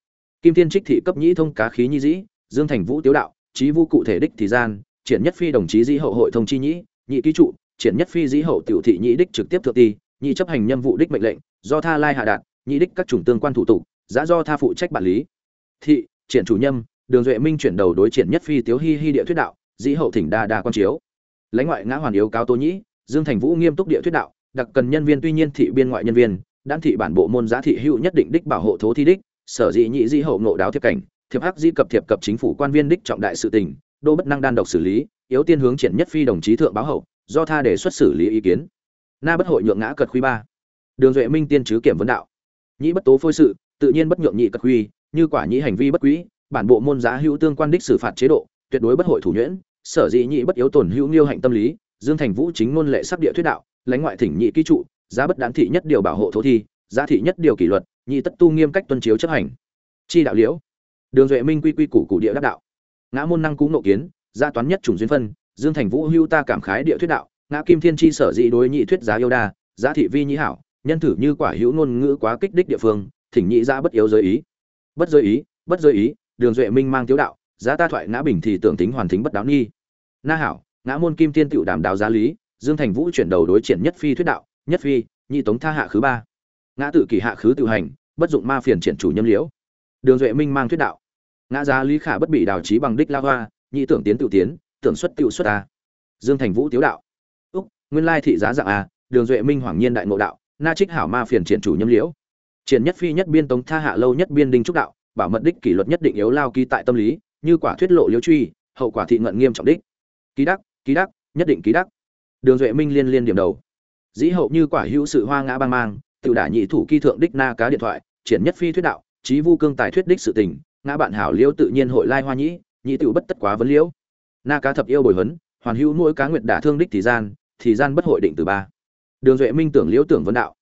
[SPEAKER 1] Kim thiên trích thị cấp nhĩ thông cá khí nhi dĩ, dương thành vũ tiếu đạo trí vũ cụ thể đích thì gian, triển nhất phi đồng chí dĩ hậu hội thông chi nhĩ nhị ký trụ triển nhất phi dĩ hậu tiểu thị nhị đích trực tiếp thượng ti, nhị chấp hành nhiệm vụ đích mệnh lệnh, do tha lai hạ đạt, nhị đích các chủng tương quan thủ tục giá do tha phụ trách bản lý. Thị, triển chủ nhâm, đường duệ minh chuyển đầu đối triển nhất phi tiếu hi hi địa thuyết đạo, dĩ hậu thỉnh đa đa quan chiếu. Lãnh ngoại ngã hoàn yếu cao tố nhĩ, dương thành vũ nghiêm túc địa thuyết đạo, đặc cần nhân viên tuy nhiên thị biên ngoại nhân viên đan thị bản bộ môn giá thị hữu nhất định đích bảo hộ thố thi đích, sở dĩ nhị dĩ hậu nộ đáo thiệp cảnh, thiệp hắc dĩ cập thiệp cập chính phủ quan viên đích trọng đại sự tình, đô bất năng đan độc xử lý, yếu tiên hướng triển nhất phi đồng chí thượng báo hậu do tha đề xuất xử lý ý kiến. Na bất hội nhượng ngã cật khuy ba. Đường duệ minh tiên chứ kiểm vấn đạo. Nhĩ bất tố phôi sự, tự nhiên bất nhượng nhị cật khuy, như quả nhĩ hành vi bất quý, bản bộ môn giá hữu tương quan đích xử phạt chế độ, tuyệt đối bất hội thủ nhuyễn, sở dĩ nhị bất yếu tổn hữu nghiêu hạnh tâm lý, dương thành vũ chính ngôn lệ sắp địa thuyết đạo, lãnh ngoại thỉnh nhị ký trụ, giá bất đáng thị nhất điều bảo hộ thổ thi, giá thị nhất điều kỷ luật, nhị tất tu nghiêm cách tuân chiếu chấp hành. Chi đạo liễu. Đường duệ minh quy quy củ cụ địa đắc đạo. Ngã môn năng cú nộ kiến gia toán nhất chủng duyên phân dương thành vũ hưu ta cảm khái địa thuyết đạo, ngã kim thiên chi sở dĩ đối nhị thuyết giá yêu đa, giá thị vi nhĩ hảo, nhân thử như quả hữu ngôn ngữ quá kích đích địa phương, thỉnh nhị ra bất yếu giới ý. Bất giới ý, bất giới ý, đường duệ minh mang tiếu đạo, giá ta thoại ngã bình thì tưởng tính hoàn thính bất đáo nghi. Na hảo, ngã môn kim thiên tựu đàm đào giá lý, dương thành vũ chuyển đầu đối triển nhất phi thuyết đạo, nhất phi, nhị tống tha hạ khứ ba. Ngã tự kỷ hạ khứ tự hành, bất dụng ma phiền triển chủ nhâm liễu. Đường duệ minh mang thuyết đạo. Ngã giá lý khả bất bị đào trí bằng đích la hoa, nhị tưởng tiến tự tiến tưởng xuất tiểu xuất a dương thành vũ tiếu đạo. Úc, nguyên lai thị giá dạng a, đường duệ minh hoàng nhiên đại ngộ đạo, na trích hảo ma phiền triển chủ nhâm liễu. Triển nhất phi nhất biên tống tha hạ lâu nhất biên đinh trúc đạo, bảo mật đích kỷ luật nhất định yếu lao ký tại tâm lý, như quả thuyết lộ liễu truy, hậu quả thị ngận nghiêm trọng đích. Ký đắc ký đắc, nhất định ký đắc. Đường duệ minh liên liên điểm đầu. Dĩ hậu như quả hữu sự hoa ngã bang mang tự đả nhị thủ kỳ thượng đích na cá điện thoại, triển nhất phi thuyết đạo trí vu cương tài thuyết đích sự tình, ngã bạn hảo liễu tự nhiên hội lai hoa nhĩ nhị tự bất tất quá vấn liễu na cá thập yêu bồi huấn, hoàn hữu nuôi cá nguyệt đả thương đích thì gian thì gian bất hội định từ ba. Đường duệ minh tưởng liễu tưởng vấn đạo.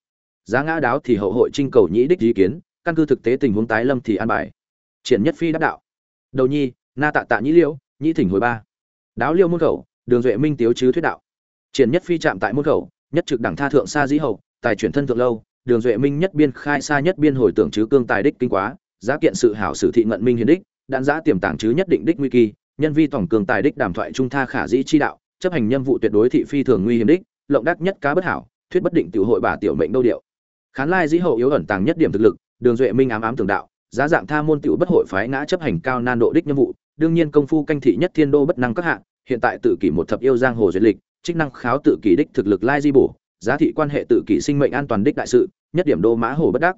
[SPEAKER 1] Giá ngã đáo thì hậu hội trinh cầu nhĩ đích ý kiến, căn cứ thực tế tình huống tái lâm thì an bài. Triển nhất phi đáp đạo. Đầu nhi, na tạ tạ nhĩ liễu, nhĩ thỉnh hồi ba. Đáo liêu môn khẩu, đường duệ minh tiếu chứ thuyết đạo. Triển nhất phi chạm tại môn khẩu, nhất trực đẳng tha thượng xa dĩ hậu, tài chuyển thân thượng lâu, đường duệ minh nhất biên khai xa nhất biên hồi tưởng chứ cương tài đích kinh quá, giá kiện sự hảo sử thị ngận minh hiền đích, đạn giá tiềm tàng chứ nhất định đích nguy kỳ nhân vi tổng cường tài đích đàm thoại trung tha khả dĩ chi đạo, chấp hành nhiệm vụ tuyệt đối thị phi thường nguy hiểm đích, lộng đắc nhất cá bất hảo, thuyết bất định tiểu hội bà tiểu mệnh đâu điệu. Khán lai dĩ hậu yếu ẩn tàng nhất điểm thực lực, đường duệ minh ám ám tường đạo, giá dạng tha môn tiểu bất hội phái ngã chấp hành cao nan độ đích nhiệm vụ, đương nhiên công phu canh thị nhất thiên đô bất năng các hạng, hiện tại tự kỷ một thập yêu giang hồ duyệt lịch, chức năng kháo tự kỷ đích thực lực lai di bổ, giá thị quan hệ tự kỷ sinh mệnh an toàn đích đại sự, nhất điểm đô mã hồ bất đắc.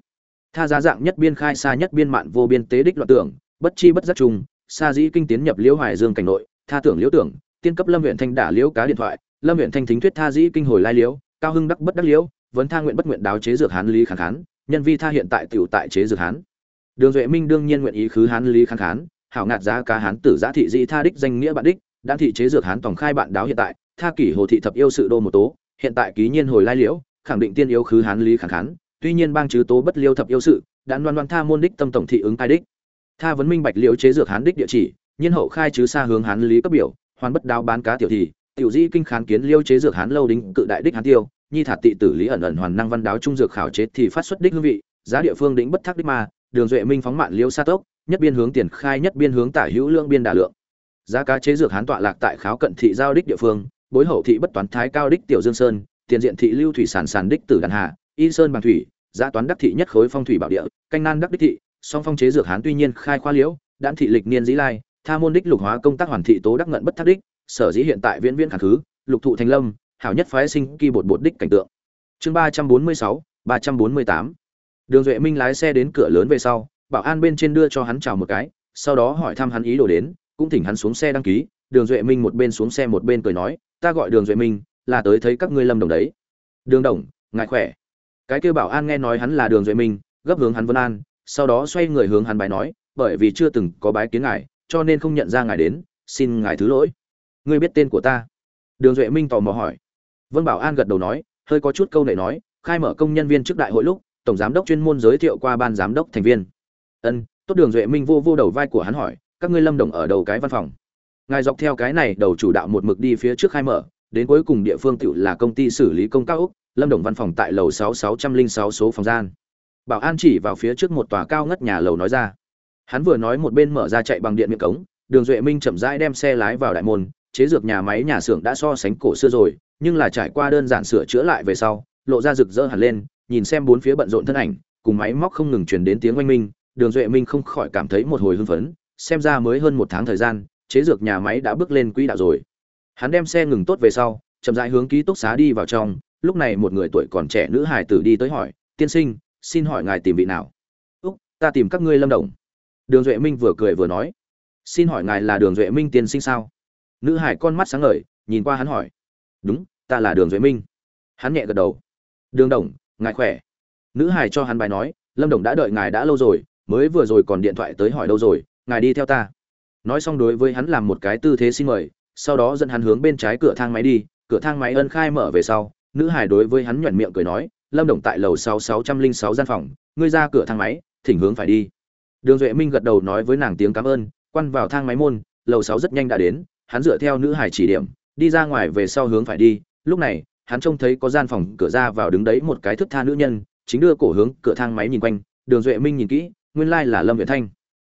[SPEAKER 1] Tha giá dạng nhất biên khai xa nhất biên mạn vô biên tế đích loạn tưởng, bất chi bất giác trùng xa dĩ kinh tiến nhập liễu hoài dương cảnh nội, tha tưởng liễu tưởng, tiên cấp lâm huyện thanh đả liễu cá điện thoại, lâm huyện thanh thính thuyết tha dĩ kinh hồi lai liễu, cao hưng đắc bất đắc liễu, vấn tha nguyện bất nguyện đáo chế dược hán lý kháng khán, nhân vi tha hiện tại tiểu tại chế dược hán. Đường duệ minh đương nhiên nguyện ý khứ hán lý kháng khán, hảo ngạt giá cá hán tử giá thị dĩ tha đích danh nghĩa bạn đích đã thị chế dược hán tổng khai bạn đáo hiện tại, tha kỷ hồ thị thập yêu sự đô một tố, hiện tại ký nhiên hồi lai liễu, khẳng định tiên yêu khứ hán lý kháng khán, tuy nhiên bang chứ tố bất liêu thập yêu sự, đã loan loan tha môn đích tâm tổng thị ứng tai đích tha vấn minh bạch liễu chế dược hán đích địa chỉ, nhiên hậu khai chứ xa hướng hán lý cấp biểu, hoàn bất đáo bán cá tiểu thì, tiểu di kinh khán kiến liêu chế dược hán lâu đính cự đại đích hán tiêu, nhi thả tị tử lý ẩn ẩn hoàn năng văn đáo trung dược khảo chế thì phát xuất đích hương vị, giá địa phương đỉnh bất thác đích ma, đường duệ minh phóng mạn liêu sa tốc, nhất biên hướng tiền khai nhất biên hướng tả hữu lượng biên đả lượng. Giá cá chế dược hán tọa lạc tại kháo cận thị giao đích địa phương, bối hậu thị bất toán thái cao đích tiểu dương sơn, tiền diện thị lưu thủy sản sản đích tử đàn hà, y sơn bằng thủy, giá toán đắc thị nhất khối phong thủy bảo địa, canh nan đắc đích thị song phong chế dược hán tuy nhiên khai khoa liễu đan thị lịch niên dĩ lai, tha môn đích lục hóa công tác hoàn thị tố đắc ngận bất thác đích, sở dĩ hiện tại viễn viễn khả khứ, lục thụ thành lâm, hảo nhất phái sinh kỳ bột bột đích cảnh tượng. Chương ba trăm bốn mươi sáu, ba trăm bốn mươi tám. Đường duệ minh lái xe đến cửa lớn về sau, bảo an bên trên đưa cho hắn chào một cái, sau đó hỏi thăm hắn ý đồ đến, cũng thỉnh hắn xuống xe đăng ký. Đường duệ minh một bên xuống xe một bên cười nói, ta gọi đường duệ minh, là tới thấy các ngươi lâm đồng đấy. Đường đồng ngại khỏe. Cái kêu bảo an nghe nói hắn là đường duệ minh, gấp hướng hắn vân an sau đó xoay người hướng hắn bái nói, bởi vì chưa từng có bái kiến ngài, cho nên không nhận ra ngài đến, xin ngài thứ lỗi. Ngươi biết tên của ta? Đường duệ minh tò mò hỏi. Vân bảo an gật đầu nói, hơi có chút câu nệ nói, khai mở công nhân viên trước đại hội lúc, tổng giám đốc chuyên môn giới thiệu qua ban giám đốc thành viên. Ân. Tốt đường duệ minh vô vô đầu vai của hắn hỏi, các ngươi lâm đồng ở đầu cái văn phòng? Ngài dọc theo cái này đầu chủ đạo một mực đi phía trước khai mở, đến cuối cùng địa phương tự là công ty xử lý công cao úc, lâm đồng văn phòng tại lầu sáu sáu trăm linh sáu số phòng gian bảo an chỉ vào phía trước một tòa cao ngất nhà lầu nói ra. Hắn vừa nói một bên mở ra chạy bằng điện miệng cống, đường duệ minh chậm rãi đem xe lái vào đại môn, chế dược nhà máy nhà xưởng đã so sánh cổ xưa rồi, nhưng là trải qua đơn giản sửa chữa lại về sau, lộ ra rực rỡ hẳn lên, nhìn xem bốn phía bận rộn thân ảnh, cùng máy móc không ngừng truyền đến tiếng oanh minh, đường duệ minh không khỏi cảm thấy một hồi hưng phấn, xem ra mới hơn một tháng thời gian, chế dược nhà máy đã bước lên quỹ đạo rồi. Hắn đem xe ngừng tốt về sau, chậm rãi hướng ký túc xá đi vào trong, lúc này một người tuổi còn trẻ nữ hải tử đi tới hỏi, tiên sinh xin hỏi ngài tìm vị nào? Úc, ta tìm các ngươi lâm đồng. Đường duệ minh vừa cười vừa nói. Xin hỏi ngài là đường duệ minh tiên sinh sao? Nữ hải con mắt sáng ngời, nhìn qua hắn hỏi. Đúng, ta là đường duệ minh. Hắn nhẹ gật đầu. Đường đồng, ngài khỏe? Nữ hải cho hắn bài nói, lâm đồng đã đợi ngài đã lâu rồi, mới vừa rồi còn điện thoại tới hỏi đâu rồi, ngài đi theo ta. Nói xong đối với hắn làm một cái tư thế xin mời, sau đó dẫn hắn hướng bên trái cửa thang máy đi, cửa thang máy ân khai mở về sau, nữ hải đối với hắn nhuận miệng cười nói lâm đồng tại lầu sáu sáu trăm linh sáu gian phòng, ngươi ra cửa thang máy, thỉnh hướng phải đi. Đường duệ minh gật đầu nói với nàng tiếng cảm ơn, quan vào thang máy môn, lầu sáu rất nhanh đã đến, hắn dựa theo nữ hải chỉ điểm, đi ra ngoài về sau hướng phải đi. Lúc này, hắn trông thấy có gian phòng cửa ra vào đứng đấy một cái thức tha nữ nhân, chính đưa cổ hướng cửa thang máy nhìn quanh. Đường duệ minh nhìn kỹ, nguyên lai là lâm huyện thanh.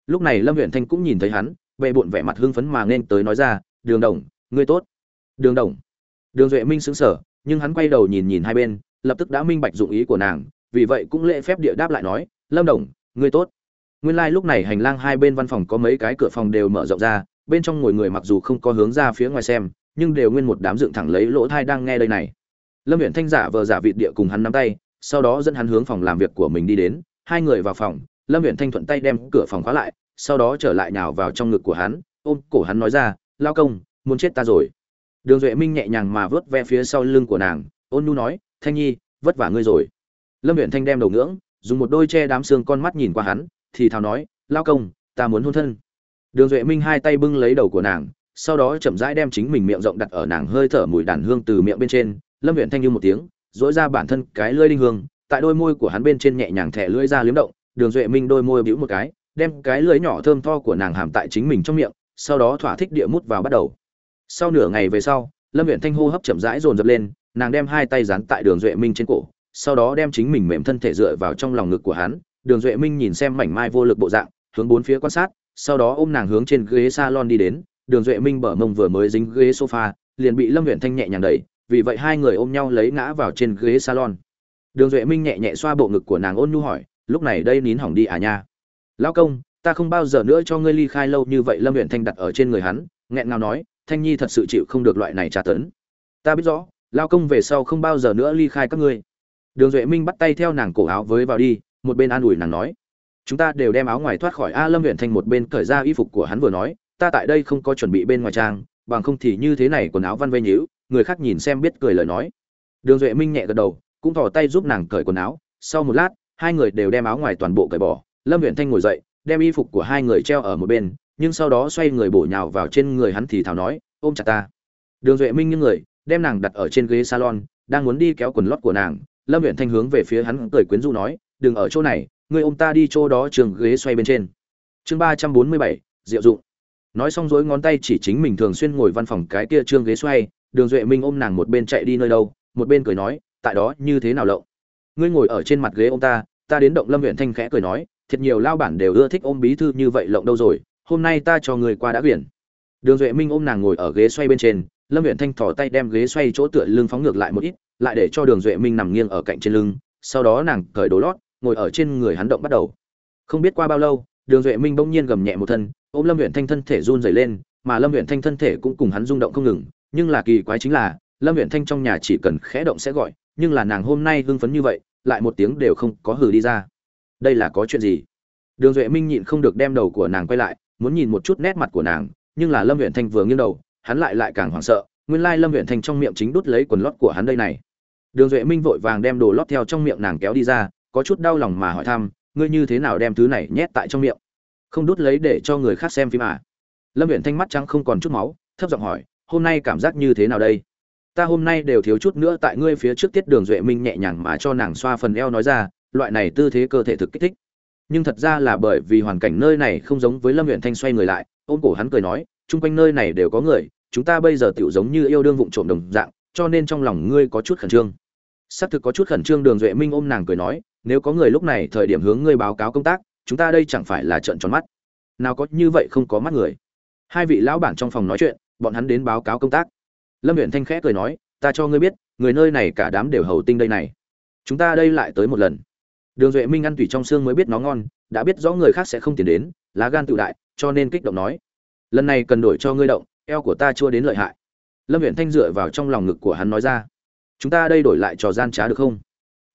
[SPEAKER 1] Lúc này lâm huyện thanh cũng nhìn thấy hắn, bệ bộn vẻ mặt hưng phấn mà nên tới nói ra, đường đồng, ngươi tốt. Đường đồng. Đường duệ minh xứng sở nhưng hắn quay đầu nhìn nhìn hai bên lập tức đã minh bạch dụng ý của nàng, vì vậy cũng lễ phép địa đáp lại nói, lâm đồng, ngươi tốt. Nguyên lai lúc này hành lang hai bên văn phòng có mấy cái cửa phòng đều mở rộng ra, bên trong ngồi người mặc dù không có hướng ra phía ngoài xem, nhưng đều nguyên một đám dựng thẳng lấy lỗ thai đang nghe đây này. Lâm huyện thanh giả vờ giả vịt địa cùng hắn nắm tay, sau đó dẫn hắn hướng phòng làm việc của mình đi đến. Hai người vào phòng, lâm huyện thanh thuận tay đem cửa phòng khóa lại, sau đó trở lại nhào vào trong ngực của hắn, ôm cổ hắn nói ra, lao công, muốn chết ta rồi. Đường duệ minh nhẹ nhàng mà vớt ve phía sau lưng của nàng, ôn nu nói thanh nhi, vất vả ngươi rồi. Lâm huyện thanh đem đầu ngưỡng, dùng một đôi che đám xương con mắt nhìn qua hắn, thì thào nói, lao công, ta muốn hôn thân. Đường duệ minh hai tay bưng lấy đầu của nàng, sau đó chậm rãi đem chính mình miệng rộng đặt ở nàng hơi thở mùi đàn hương từ miệng bên trên. Lâm huyện thanh như một tiếng dỗi ra bản thân cái lưỡi đinh hương, tại đôi môi của hắn bên trên nhẹ nhàng thẻ lưỡi ra liếm động. Đường duệ minh đôi môi bĩu một cái, đem cái lưỡi nhỏ thơm tho của nàng hàm tại chính mình trong miệng, sau đó thỏa thích địa mút vào bắt đầu. Sau nửa ngày về sau, lâm huyện thanh hô hấp chậm rãi dồn dập lên nàng đem hai tay dán tại đường duệ minh trên cổ, sau đó đem chính mình mềm thân thể dựa vào trong lòng ngực của hắn. Đường duệ minh nhìn xem mảnh mai vô lực bộ dạng, hướng bốn phía quan sát, sau đó ôm nàng hướng trên ghế salon đi đến. Đường duệ minh bở mông vừa mới dính ghế sofa, liền bị lâm huyện thanh nhẹ nhàng đẩy, vì vậy hai người ôm nhau lấy ngã vào trên ghế salon. Đường duệ minh nhẹ nhẹ xoa bộ ngực của nàng ôn nhu hỏi, lúc này đây nín hỏng đi à nha? Lão công, ta không bao giờ nữa cho ngươi ly khai lâu như vậy, lâm huyện thanh đặt ở trên người hắn, nghẹn ngào nói, thanh nhi thật sự chịu không được loại này tra tấn. Ta biết rõ lao công về sau không bao giờ nữa ly khai các ngươi. Đường duệ minh bắt tay theo nàng cổ áo với vào đi, một bên an ủi nàng nói, chúng ta đều đem áo ngoài thoát khỏi a lâm huyện thanh một bên cởi ra y phục của hắn vừa nói, ta tại đây không có chuẩn bị bên ngoài trang, bằng không thì như thế này quần áo văn vây nhíu, người khác nhìn xem biết cười lời nói. Đường duệ minh nhẹ gật đầu, cũng thò tay giúp nàng cởi quần áo. Sau một lát, hai người đều đem áo ngoài toàn bộ cởi bỏ. Lâm huyện thanh ngồi dậy, đem y phục của hai người treo ở một bên, nhưng sau đó xoay người bổ nhào vào trên người hắn thì thào nói, ôm chặt ta. Đường duệ minh như người đem nàng đặt ở trên ghế salon, đang muốn đi kéo quần lót của nàng, lâm huyện thanh hướng về phía hắn cười quyến rũ nói, đừng ở chỗ này ngươi ôm ta đi chỗ đó trường ghế xoay bên trên. Chương ba trăm bốn mươi bảy, diệu dụng. Nói xong dối ngón tay chỉ chính mình thường xuyên ngồi văn phòng cái kia trương ghế xoay, đường duệ minh ôm nàng một bên chạy đi nơi đâu, một bên cười nói, tại đó, như thế nào lộng ngươi ngồi ở trên mặt ghế ông ta ta đến động lâm huyện thanh khẽ cười nói, thiệt nhiều lao bản đều ưa thích ôm bí thư như vậy lộng đâu rồi, hôm nay ta cho người qua đã biển đường duệ minh ôm nàng ngồi ở ghế xoay bên trên lâm huyện thanh thỏ tay đem ghế xoay chỗ tựa lưng phóng ngược lại một ít, lại để cho đường duệ minh nằm nghiêng ở cạnh trên lưng, sau đó nàng cởi đồ lót, ngồi ở trên người hắn động bắt đầu. Không biết qua bao lâu, đường duệ minh bỗng nhiên gầm nhẹ một thân, ôm lâm huyện thanh thân thể run dày lên, mà lâm huyện thanh thân thể cũng cùng hắn rung động không ngừng, nhưng là kỳ quái chính là, lâm huyện thanh trong nhà chỉ cần khẽ động sẽ gọi, nhưng là nàng hôm nay hưng phấn như vậy, lại một tiếng đều không có hừ đi ra. Đây là có chuyện gì? Đường duệ minh nhịn không được đem đầu của nàng quay lại, muốn nhìn một chút nét mặt của nàng, nhưng là lâm huyện thanh vừa nghiêng đầu hắn lại lại càng hoảng sợ, nguyên lai lâm huyện thanh trong miệng chính đút lấy quần lót của hắn đây này. Đường duệ minh vội vàng đem đồ lót theo trong miệng nàng kéo đi ra, có chút đau lòng mà hỏi thăm, ngươi như thế nào đem thứ này nhét tại trong miệng? Không đút lấy để cho người khác xem phim à? Lâm huyện thanh mắt trắng không còn chút máu, thấp giọng hỏi, hôm nay cảm giác như thế nào đây? Ta hôm nay đều thiếu chút nữa tại ngươi phía trước tiết đường duệ minh nhẹ nhàng mà cho nàng xoa phần eo nói ra, loại này tư thế cơ thể thực kích thích. Nhưng thật ra là bởi vì hoàn cảnh nơi này không giống với lâm huyện thanh xoay người lại, ôm cổ hắn cười nói chung quanh nơi này đều có người chúng ta bây giờ tựu giống như yêu đương vụng trộm đồng dạng, cho nên trong lòng ngươi có chút khẩn trương. Xác thực có chút khẩn trương, đường duệ minh ôm nàng cười nói, nếu có người lúc này thời điểm hướng ngươi báo cáo công tác, chúng ta đây chẳng phải là trợn tròn mắt. Nào có như vậy không có mắt người. Hai vị lão bản trong phòng nói chuyện, bọn hắn đến báo cáo công tác. Lâm huyện thanh khẽ cười nói, ta cho ngươi biết, người nơi này cả đám đều hầu tinh đây này. Chúng ta đây lại tới một lần. Đường duệ minh ăn tùy trong xương mới biết nó ngon, đã biết rõ người khác sẽ không tiền đến, lá gan tự đại, cho nên kích động nói. Lần này cần đổi cho ngươi động eo của ta chưa đến lợi hại. Lâm huyện thanh dựa vào trong lòng ngực của hắn nói ra. Chúng ta đây đổi lại trò gian trá được không?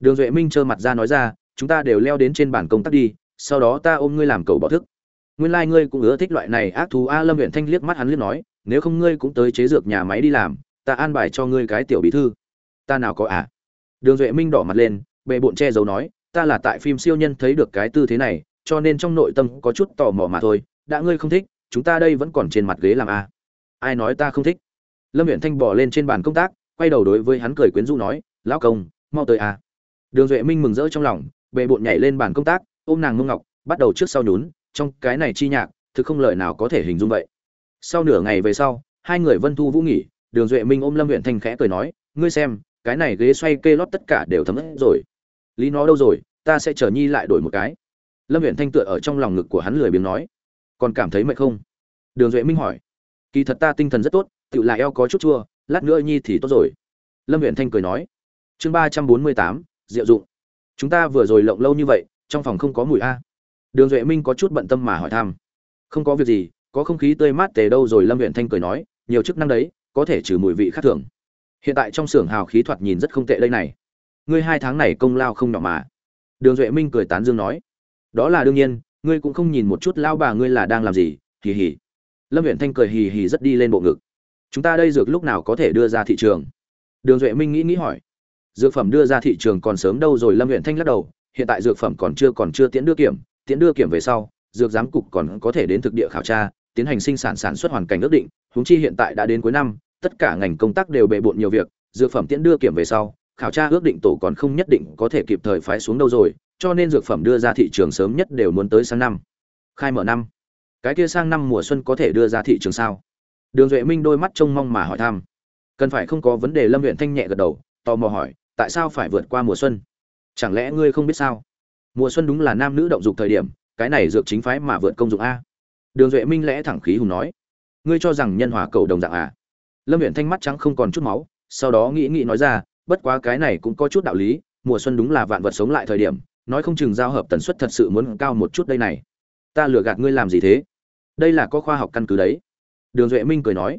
[SPEAKER 1] Đường duệ minh trơ mặt ra nói ra, chúng ta đều leo đến trên bàn công tác đi, sau đó ta ôm ngươi làm cầu bỏ thức. Nguyên lai、like、ngươi cũng ưa thích loại này ác thú a, lâm huyện thanh liếc mắt hắn liếc nói, nếu không ngươi cũng tới chế dược nhà máy đi làm, ta an bài cho ngươi cái tiểu bí thư. Ta nào có à? Đường duệ minh đỏ mặt lên bệ bộn che giấu nói, ta là tại phim siêu nhân thấy được cái tư thế này, cho nên trong nội tâm có chút tò mò mà thôi, đã ngươi không thích, chúng ta đây vẫn còn trên mặt ghế làm a ai nói ta không thích? Lâm huyện thanh bỏ lên trên bàn công tác, quay đầu đối với hắn cười quyến rũ nói, lão công, mau tới à? đường duệ minh mừng rỡ trong lòng bệ bộn nhảy lên bàn công tác, ôm nàng ngông ngọc, bắt đầu trước sau nhún, trong cái này chi nhạc, thực không lời nào có thể hình dung vậy. Sau nửa ngày về sau, hai người vân thu vũ nghỉ, đường duệ minh ôm lâm huyện thanh khẽ cười nói, ngươi xem, cái này ghế xoay kê lót tất cả đều thấm hết rồi. Lý nó đâu rồi, ta sẽ chờ nhi lại đổi một cái. Lâm huyện thanh tựa ở trong lòng ngực của hắn lười biếng nói, còn cảm thấy mệt không? Đường duệ minh hỏi kỳ thật ta tinh thần rất tốt tự lại eo có chút chua, lát nữa nhi thì tốt rồi. Lâm huyện thanh cười nói. Chương ba trăm bốn mươi tám, diệu dụng. Chúng ta vừa rồi lộng lâu như vậy, trong phòng không có mùi a. Đường duệ minh có chút bận tâm mà hỏi thăm. Không có việc gì, có không khí tươi mát tề đâu rồi. Lâm huyện thanh cười nói. Nhiều chức năng đấy, có thể trừ mùi vị khác thường. Hiện tại trong xưởng hào khí thoạt nhìn rất không tệ đây này. Ngươi hai tháng này công lao không nhỏ mà. Đường duệ minh cười tán dương nói. Đó là đương nhiên, ngươi cũng không nhìn một chút lao bà ngươi là đang làm gì, hì hì lâm huyện thanh cười hì hì rất đi lên bộ ngực. Chúng ta đây dược lúc nào có thể đưa ra thị trường? Đường duệ minh nghĩ nghĩ hỏi. Dược phẩm đưa ra thị trường còn sớm đâu rồi, lâm huyện thanh lắc đầu. Hiện tại dược phẩm còn chưa còn chưa tiến đưa kiểm. Tiến đưa kiểm về sau, dược giám cục còn có thể đến thực địa khảo tra, tiến hành sinh sản sản xuất hoàn cảnh ước định. Húng chi hiện tại đã đến cuối năm, tất cả ngành công tác đều bề bộn nhiều việc. Dược phẩm tiến đưa kiểm về sau, khảo tra ước định tổ còn không nhất định có thể kịp thời phái xuống đâu rồi, cho nên dược phẩm đưa ra thị trường sớm nhất đều muốn tới sang năm. Khai mở năm cái kia sang năm mùa xuân có thể đưa ra thị trường sao? Đường duệ minh đôi mắt trông mong mà hỏi thăm. Cần phải không có vấn đề, lâm huyện thanh nhẹ gật đầu, tò mò hỏi, tại sao phải vượt qua mùa xuân? Chẳng lẽ ngươi không biết sao? Mùa xuân đúng là nam nữ động dục thời điểm, cái này dược chính phái mà vượt công dụng a. Đường duệ minh lẽ thẳng khí hùng nói. Ngươi cho rằng nhân hòa cầu đồng dạng à? Lâm huyện thanh mắt trắng không còn chút máu, sau đó nghĩ nghĩ nói ra, bất quá cái này cũng có chút đạo lý, mùa xuân đúng là vạn vật sống lại thời điểm, nói không chừng giao hợp tần suất thật sự muốn cao một chút đây này. Ta lừa gạt ngươi làm gì thế? Đây là có khoa học căn cứ đấy. Đường duệ minh cười nói,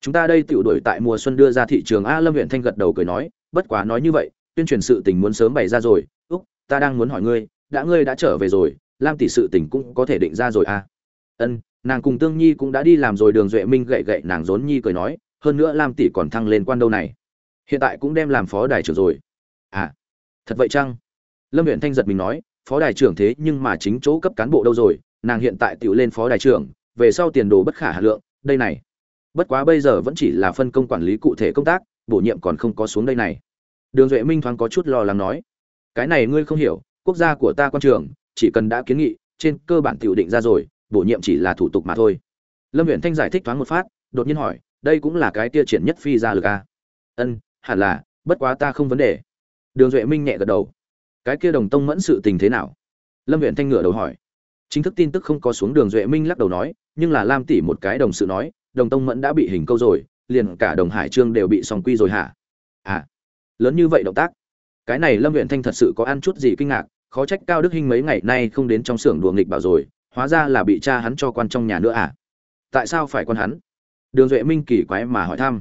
[SPEAKER 1] chúng ta đây tự đổi tại mùa xuân đưa ra thị trường a lâm huyện thanh gật đầu cười nói, bất quá nói như vậy, tuyên truyền sự tình muốn sớm bày ra rồi. Úc, ta đang muốn hỏi ngươi, đã ngươi đã trở về rồi, lam tỷ sự tình cũng có thể định ra rồi à? Ân, nàng cùng tương nhi cũng đã đi làm rồi, đường duệ minh gậy gậy nàng rốn nhi cười nói, hơn nữa lam tỷ còn thăng lên quan đâu này. Hiện tại cũng đem làm phó đài trưởng rồi. À thật vậy chăng? Lâm huyện thanh giật mình nói, phó đài trưởng thế nhưng mà chính chỗ cấp cán bộ đâu rồi nàng hiện tại tự lên phó đại trưởng, về sau tiền đồ bất khả hà lượng, đây này. Bất quá bây giờ vẫn chỉ là phân công quản lý cụ thể công tác, bổ nhiệm còn không có xuống đây này. Đường duệ minh thoáng có chút lo lắng nói, cái này ngươi không hiểu, quốc gia của ta quan trường, chỉ cần đã kiến nghị, trên cơ bản tiểu định ra rồi, bổ nhiệm chỉ là thủ tục mà thôi. Lâm huyện thanh giải thích thoáng một phát, đột nhiên hỏi, đây cũng là cái tia triển nhất phi ra lực a ân, hẳn là, bất quá ta không vấn đề. Đường duệ minh nhẹ gật đầu, cái kia đồng tông mẫn sự tình thế nào? Lâm huyện thanh ngửa đầu hỏi chính thức tin tức không có xuống đường duệ minh lắc đầu nói, nhưng là lam tỷ một cái đồng sự nói, đồng tông mẫn đã bị hình câu rồi, liền cả đồng hải trương đều bị sòng quy rồi hả? À lớn như vậy động tác. Cái này lâm huyện thanh thật sự có ăn chút gì kinh ngạc, khó trách cao đức hinh mấy ngày nay không đến trong xưởng đùa nghịch bảo rồi, hóa ra là bị cha hắn cho quan trong nhà nữa à? Tại sao phải quan hắn? Đường duệ minh kỳ quái mà hỏi thăm.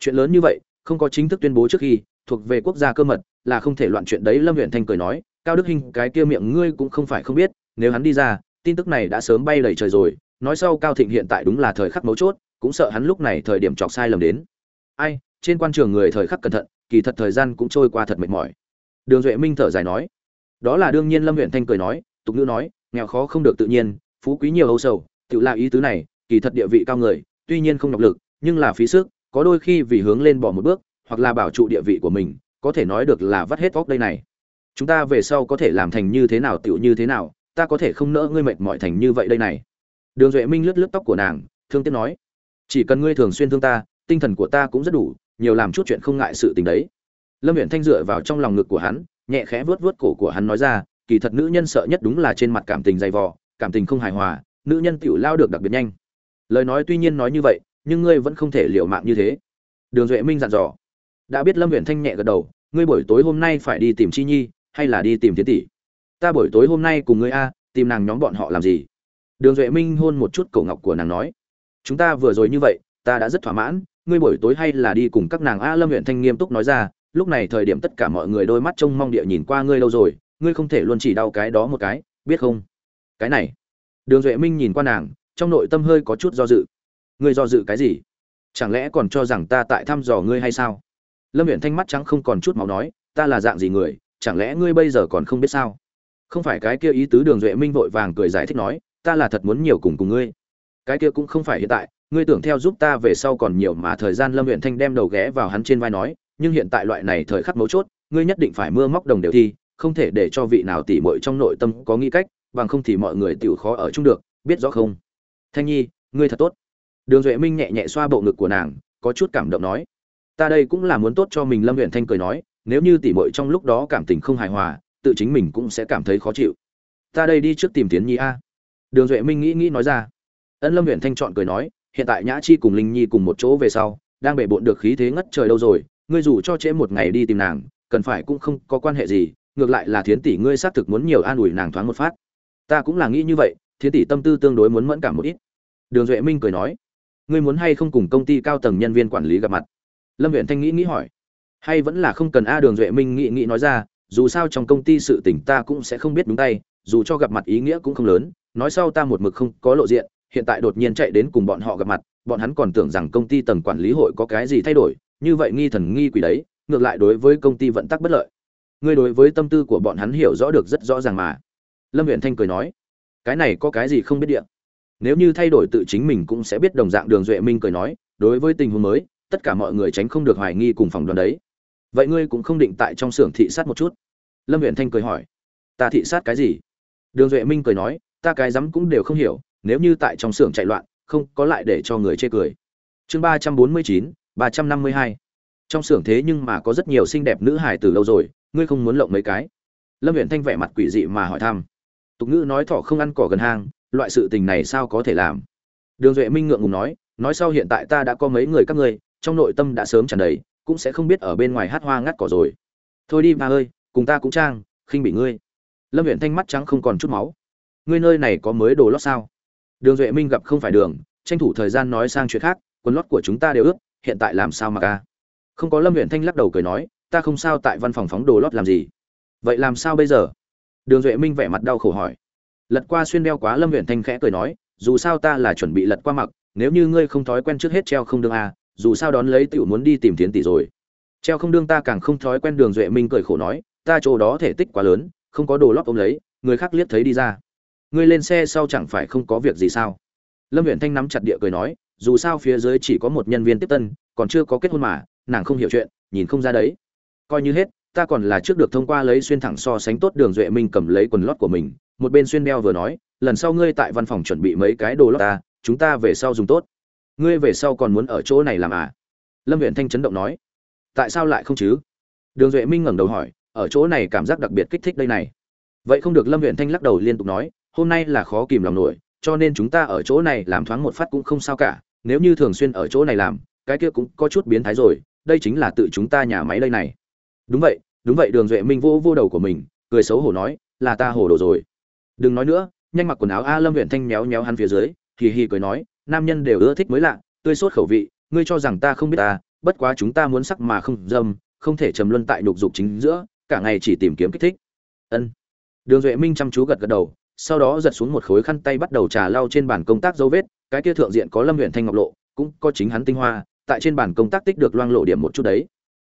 [SPEAKER 1] Chuyện lớn như vậy, không có chính thức tuyên bố trước khi, thuộc về quốc gia cơ mật, là không thể loạn chuyện đấy, lâm huyện thanh cười nói, cao đức hinh, cái kia miệng ngươi cũng không phải không biết nếu hắn đi ra, tin tức này đã sớm bay đầy trời rồi, nói sau cao thịnh hiện tại đúng là thời khắc mấu chốt, cũng sợ hắn lúc này thời điểm chọc sai lầm đến. Ai, trên quan trường người thời khắc cẩn thận, kỳ thật thời gian cũng trôi qua thật mệt mỏi. Đường duệ minh thở dài nói. Đó là đương nhiên lâm huyện thanh cười nói, tục ngữ nói, nghèo khó không được tự nhiên, phú quý nhiều âu sầu, tự là ý tứ này, kỳ thật địa vị cao người, tuy nhiên không độc lực, nhưng là phí sức, có đôi khi vì hướng lên bỏ một bước, hoặc là bảo trụ địa vị của mình, có thể nói được là vắt hết vóc đây này. Chúng ta về sau có thể làm thành như thế nào, tựu như thế nào ta có thể không nỡ ngươi mệt mỏi thành như vậy đây này. Đường duệ minh lướt lướt tóc của nàng, thương tiếc nói, chỉ cần ngươi thường xuyên thương ta, tinh thần của ta cũng rất đủ, nhiều làm chút chuyện không ngại sự tình đấy. Lâm huyện thanh dựa vào trong lòng ngực của hắn, nhẹ khẽ vớt vớt cổ của hắn nói ra, kỳ thật nữ nhân sợ nhất đúng là trên mặt cảm tình dày vò, cảm tình không hài hòa, nữ nhân tựu lao được đặc biệt nhanh. Lời nói tuy nhiên nói như vậy, nhưng ngươi vẫn không thể liệu mạng như thế. Đường duệ minh dặn dò, đã biết lâm huyện thanh nhẹ gật đầu, ngươi buổi tối hôm nay phải đi tìm chi nhi, hay là đi tìm Thiên tỷ? Ta buổi tối hôm nay cùng ngươi a, tìm nàng nhóm bọn họ làm gì? Đường duệ minh hôn một chút cổ ngọc của nàng nói. Chúng ta vừa rồi như vậy, ta đã rất thỏa mãn, ngươi buổi tối hay là đi cùng các nàng a lâm huyện thanh nghiêm túc nói ra, lúc này thời điểm tất cả mọi người đôi mắt trông mong địa nhìn qua ngươi lâu rồi, ngươi không thể luôn chỉ đau cái đó một cái, biết không? Cái này. Đường duệ minh nhìn qua nàng, trong nội tâm hơi có chút do dự. Ngươi do dự cái gì? Chẳng lẽ còn cho rằng ta tại thăm dò ngươi hay sao? Lâm huyện thanh mắt trắng không còn chút máu nói, ta là dạng gì người, chẳng lẽ ngươi bây giờ còn không biết sao? Không phải cái kia ý tứ đường duệ minh vội vàng cười giải thích nói, ta là thật muốn nhiều cùng cùng ngươi. Cái kia cũng không phải hiện tại, ngươi tưởng theo giúp ta về sau còn nhiều mà thời gian lâm huyện thanh đem đầu ghé vào hắn trên vai nói, nhưng hiện tại loại này thời khắc mấu chốt, ngươi nhất định phải mưa móc đồng đều thi, không thể để cho vị nào tỉ mội trong nội tâm có nghĩ cách, bằng không thì mọi người tiểu khó ở chung được, biết rõ không? Thanh nhi, ngươi thật tốt. Đường duệ minh nhẹ nhẹ xoa bộ ngực của nàng, có chút cảm động nói, ta đây cũng là muốn tốt cho mình. Lâm huyện thanh cười nói, nếu như tỉ mội trong lúc đó cảm tình không hài hòa tự chính mình cũng sẽ cảm thấy khó chịu. Ta đây đi trước tìm tiến nhi a. Đường duệ minh nghĩ nghĩ nói ra. Ân lâm huyện thanh chọn cười nói, hiện tại nhã chi cùng linh nhi cùng một chỗ về sau, đang bể bộn được khí thế ngất trời đâu rồi, ngươi dù cho trễ một ngày đi tìm nàng, cần phải cũng không có quan hệ gì, ngược lại là thiến tỷ ngươi xác thực muốn nhiều an ủi nàng thoáng một phát. Ta cũng là nghĩ như vậy, thiến tỷ tâm tư tương đối muốn mẫn cảm một ít. Đường duệ minh cười nói, ngươi muốn hay không cùng công ty cao tầng nhân viên quản lý gặp mặt? Lâm viện thanh nghĩ nghĩ hỏi. Hay vẫn là không cần a, đường duệ minh nghĩ nghĩ nói ra dù sao trong công ty sự tình ta cũng sẽ không biết đúng tay, dù cho gặp mặt ý nghĩa cũng không lớn, nói sau ta một mực không có lộ diện, hiện tại đột nhiên chạy đến cùng bọn họ gặp mặt, bọn hắn còn tưởng rằng công ty tầng quản lý hội có cái gì thay đổi, như vậy nghi thần nghi quỷ đấy, ngược lại đối với công ty vận tắc bất lợi. Ngươi đối với tâm tư của bọn hắn hiểu rõ được rất rõ ràng mà. Lâm Uyển thanh cười nói. Cái này có cái gì không biết địa? Nếu như thay đổi tự chính mình cũng sẽ biết đồng dạng đường duệ minh cười nói, đối với tình huống mới, tất cả mọi người tránh không được hoài nghi cùng phòng đoàn đấy vậy ngươi cũng không định tại trong xưởng thị sát một chút? Lâm huyện thanh cười hỏi. Ta thị sát cái gì? Đường duệ minh cười nói. Ta cái rắm cũng đều không hiểu. Nếu như tại trong xưởng chạy loạn, không có lại để cho người chê cười. Chương ba trăm bốn mươi chín, ba trăm năm mươi hai. Trong xưởng thế nhưng mà có rất nhiều xinh đẹp nữ hải từ lâu rồi, ngươi không muốn lộng mấy cái? Lâm huyện thanh vẻ mặt quỷ dị mà hỏi thăm. Tục ngữ nói thọ không ăn cỏ gần hang, loại sự tình này sao có thể làm? Đường duệ minh ngượng ngùng nói. Nói sau hiện tại ta đã có mấy người các ngươi, trong nội tâm đã sớm tràn đầy cũng sẽ không biết ở bên ngoài hát hoa ngắt cỏ rồi. Thôi đi ba ơi cùng ta cũng trang khinh bị ngươi. Lâm huyện thanh mắt trắng không còn chút máu. Ngươi nơi này có mới đồ lót sao? Đường duệ minh gặp không phải đường tranh thủ thời gian nói sang chuyện khác quần lót của chúng ta đều ướt hiện tại làm sao mà ca? Không có lâm huyện thanh lắc đầu cười nói ta không sao tại văn phòng phóng đồ lót làm gì. Vậy làm sao bây giờ? Đường duệ minh vẻ mặt đau khổ hỏi. Lật qua xuyên đeo quá lâm huyện thanh khẽ cười nói dù sao ta là chuẩn bị lật qua mặc nếu như ngươi không thói quen trước hết treo không đương a à, dù sao đón lấy tiểu muốn đi tìm tiến tỷ rồi. Treo không đương ta càng không thói quen đường duệ minh cười khổ nói, ta chỗ đó thể tích quá lớn, không có đồ lót ôm lấy, người khác liếc thấy đi ra. Ngươi lên xe sau chẳng phải không có việc gì sao? Lâm huyện thanh nắm chặt địa cười nói, dù sao phía dưới chỉ có một nhân viên tiếp tân, còn chưa có kết hôn mà, nàng không hiểu chuyện, nhìn không ra đấy. Coi như hết, ta còn là trước được thông qua lấy xuyên thẳng so sánh tốt đường duệ minh cầm lấy quần lót của mình, một bên xuyên đeo vừa nói, lần sau ngươi tại văn phòng chuẩn bị mấy cái đồ lót ta, chúng ta về sau dùng tốt ngươi về sau còn muốn ở chỗ này làm à? Lâm huyện thanh chấn động nói. Tại sao lại không chứ? Đường duệ minh ngẩng đầu hỏi, ở chỗ này cảm giác đặc biệt kích thích đây này. Vậy không được lâm huyện thanh lắc đầu liên tục nói, hôm nay là khó kìm lòng nổi, cho nên chúng ta ở chỗ này làm thoáng một phát cũng không sao cả. Nếu như thường xuyên ở chỗ này làm, cái kia cũng có chút biến thái rồi, đây chính là tự chúng ta nhà máy đây này. Đúng vậy đúng vậy, đường duệ minh vô vô đầu của mình, cười xấu hổ nói, là ta hồ đồ rồi. Đừng nói nữa, nhanh mặc quần áo a lâm huyện thanh méo méo hắn phía dưới, hì hì cười nói nam nhân đều ưa thích mới lạ, tươi sốt khẩu vị, ngươi cho rằng ta không biết ta bất quá chúng ta muốn sắc mà không dâm, không thể trầm luân tại nhục dục chính giữa, cả ngày chỉ tìm kiếm kích thích. Ân. Đường duệ minh chăm chú gật gật đầu, sau đó giật xuống một khối khăn tay bắt đầu trà lau trên bàn công tác dấu vết, cái kia thượng diện có lâm huyện thanh ngọc lộ, cũng có chính hắn tinh hoa, tại trên bàn công tác tích được loang lộ điểm một chút đấy.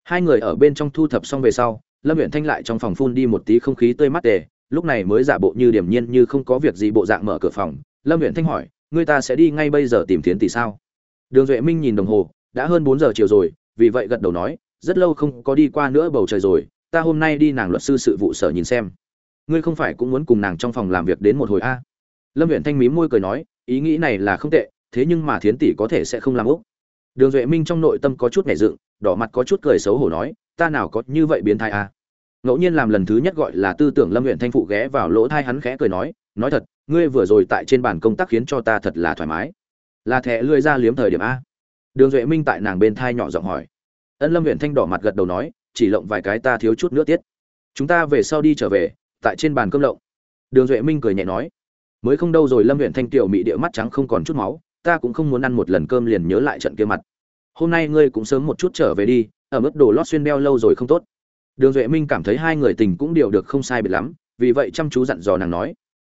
[SPEAKER 1] Hai người ở bên trong thu thập xong về sau, lâm huyện thanh lại trong phòng phun đi một tí không khí tươi mát tề, lúc này mới giả bộ như điểm nhiên như không có việc gì bộ dạng mở cửa phòng. Lâm huyện thanh hỏi người ta sẽ đi ngay bây giờ tìm thiến tỷ sao? Đường duệ minh nhìn đồng hồ, đã hơn bốn giờ chiều rồi, vì vậy gật đầu nói, rất lâu không có đi qua nữa bầu trời rồi, ta hôm nay đi nàng luật sư sự vụ sở nhìn xem. Ngươi không phải cũng muốn cùng nàng trong phòng làm việc đến một hồi a à? lâm huyện thanh mím môi cười nói, ý nghĩ này là không tệ, thế nhưng mà thiến tỷ có thể sẽ không làm úc. Đường duệ minh trong nội tâm có chút nảy dựng, đỏ mặt có chút cười xấu hổ nói, ta nào có như vậy biến thai a à? Ngẫu nhiên làm lần thứ nhất gọi là tư tưởng lâm huyện thanh phụ ghé vào lỗ thai hắn khẽ cười nói nói thật, ngươi vừa rồi tại trên bàn công tác khiến cho ta thật là thoải mái. Là thẻ lươi ra liếm thời điểm a. Đường duệ minh tại nàng bên thai nhỏ giọng hỏi. Ân lâm huyện thanh đỏ mặt gật đầu nói, chỉ lộng vài cái ta thiếu chút nữa tiết. Chúng ta về sau đi trở về, tại trên bàn cơm lộng. Đường duệ minh cười nhẹ nói, mới không đâu rồi lâm huyện thanh tiểu mị địa mắt trắng không còn chút máu, ta cũng không muốn ăn một lần cơm liền nhớ lại trận kia mặt. Hôm nay ngươi cũng sớm một chút trở về đi, ở mức đồ lót xuyên đeo lâu rồi không tốt đường duệ minh cảm thấy hai người tình cũng điều được không sai biệt lắm, vì vậy chăm chú dặn dò nàng nói,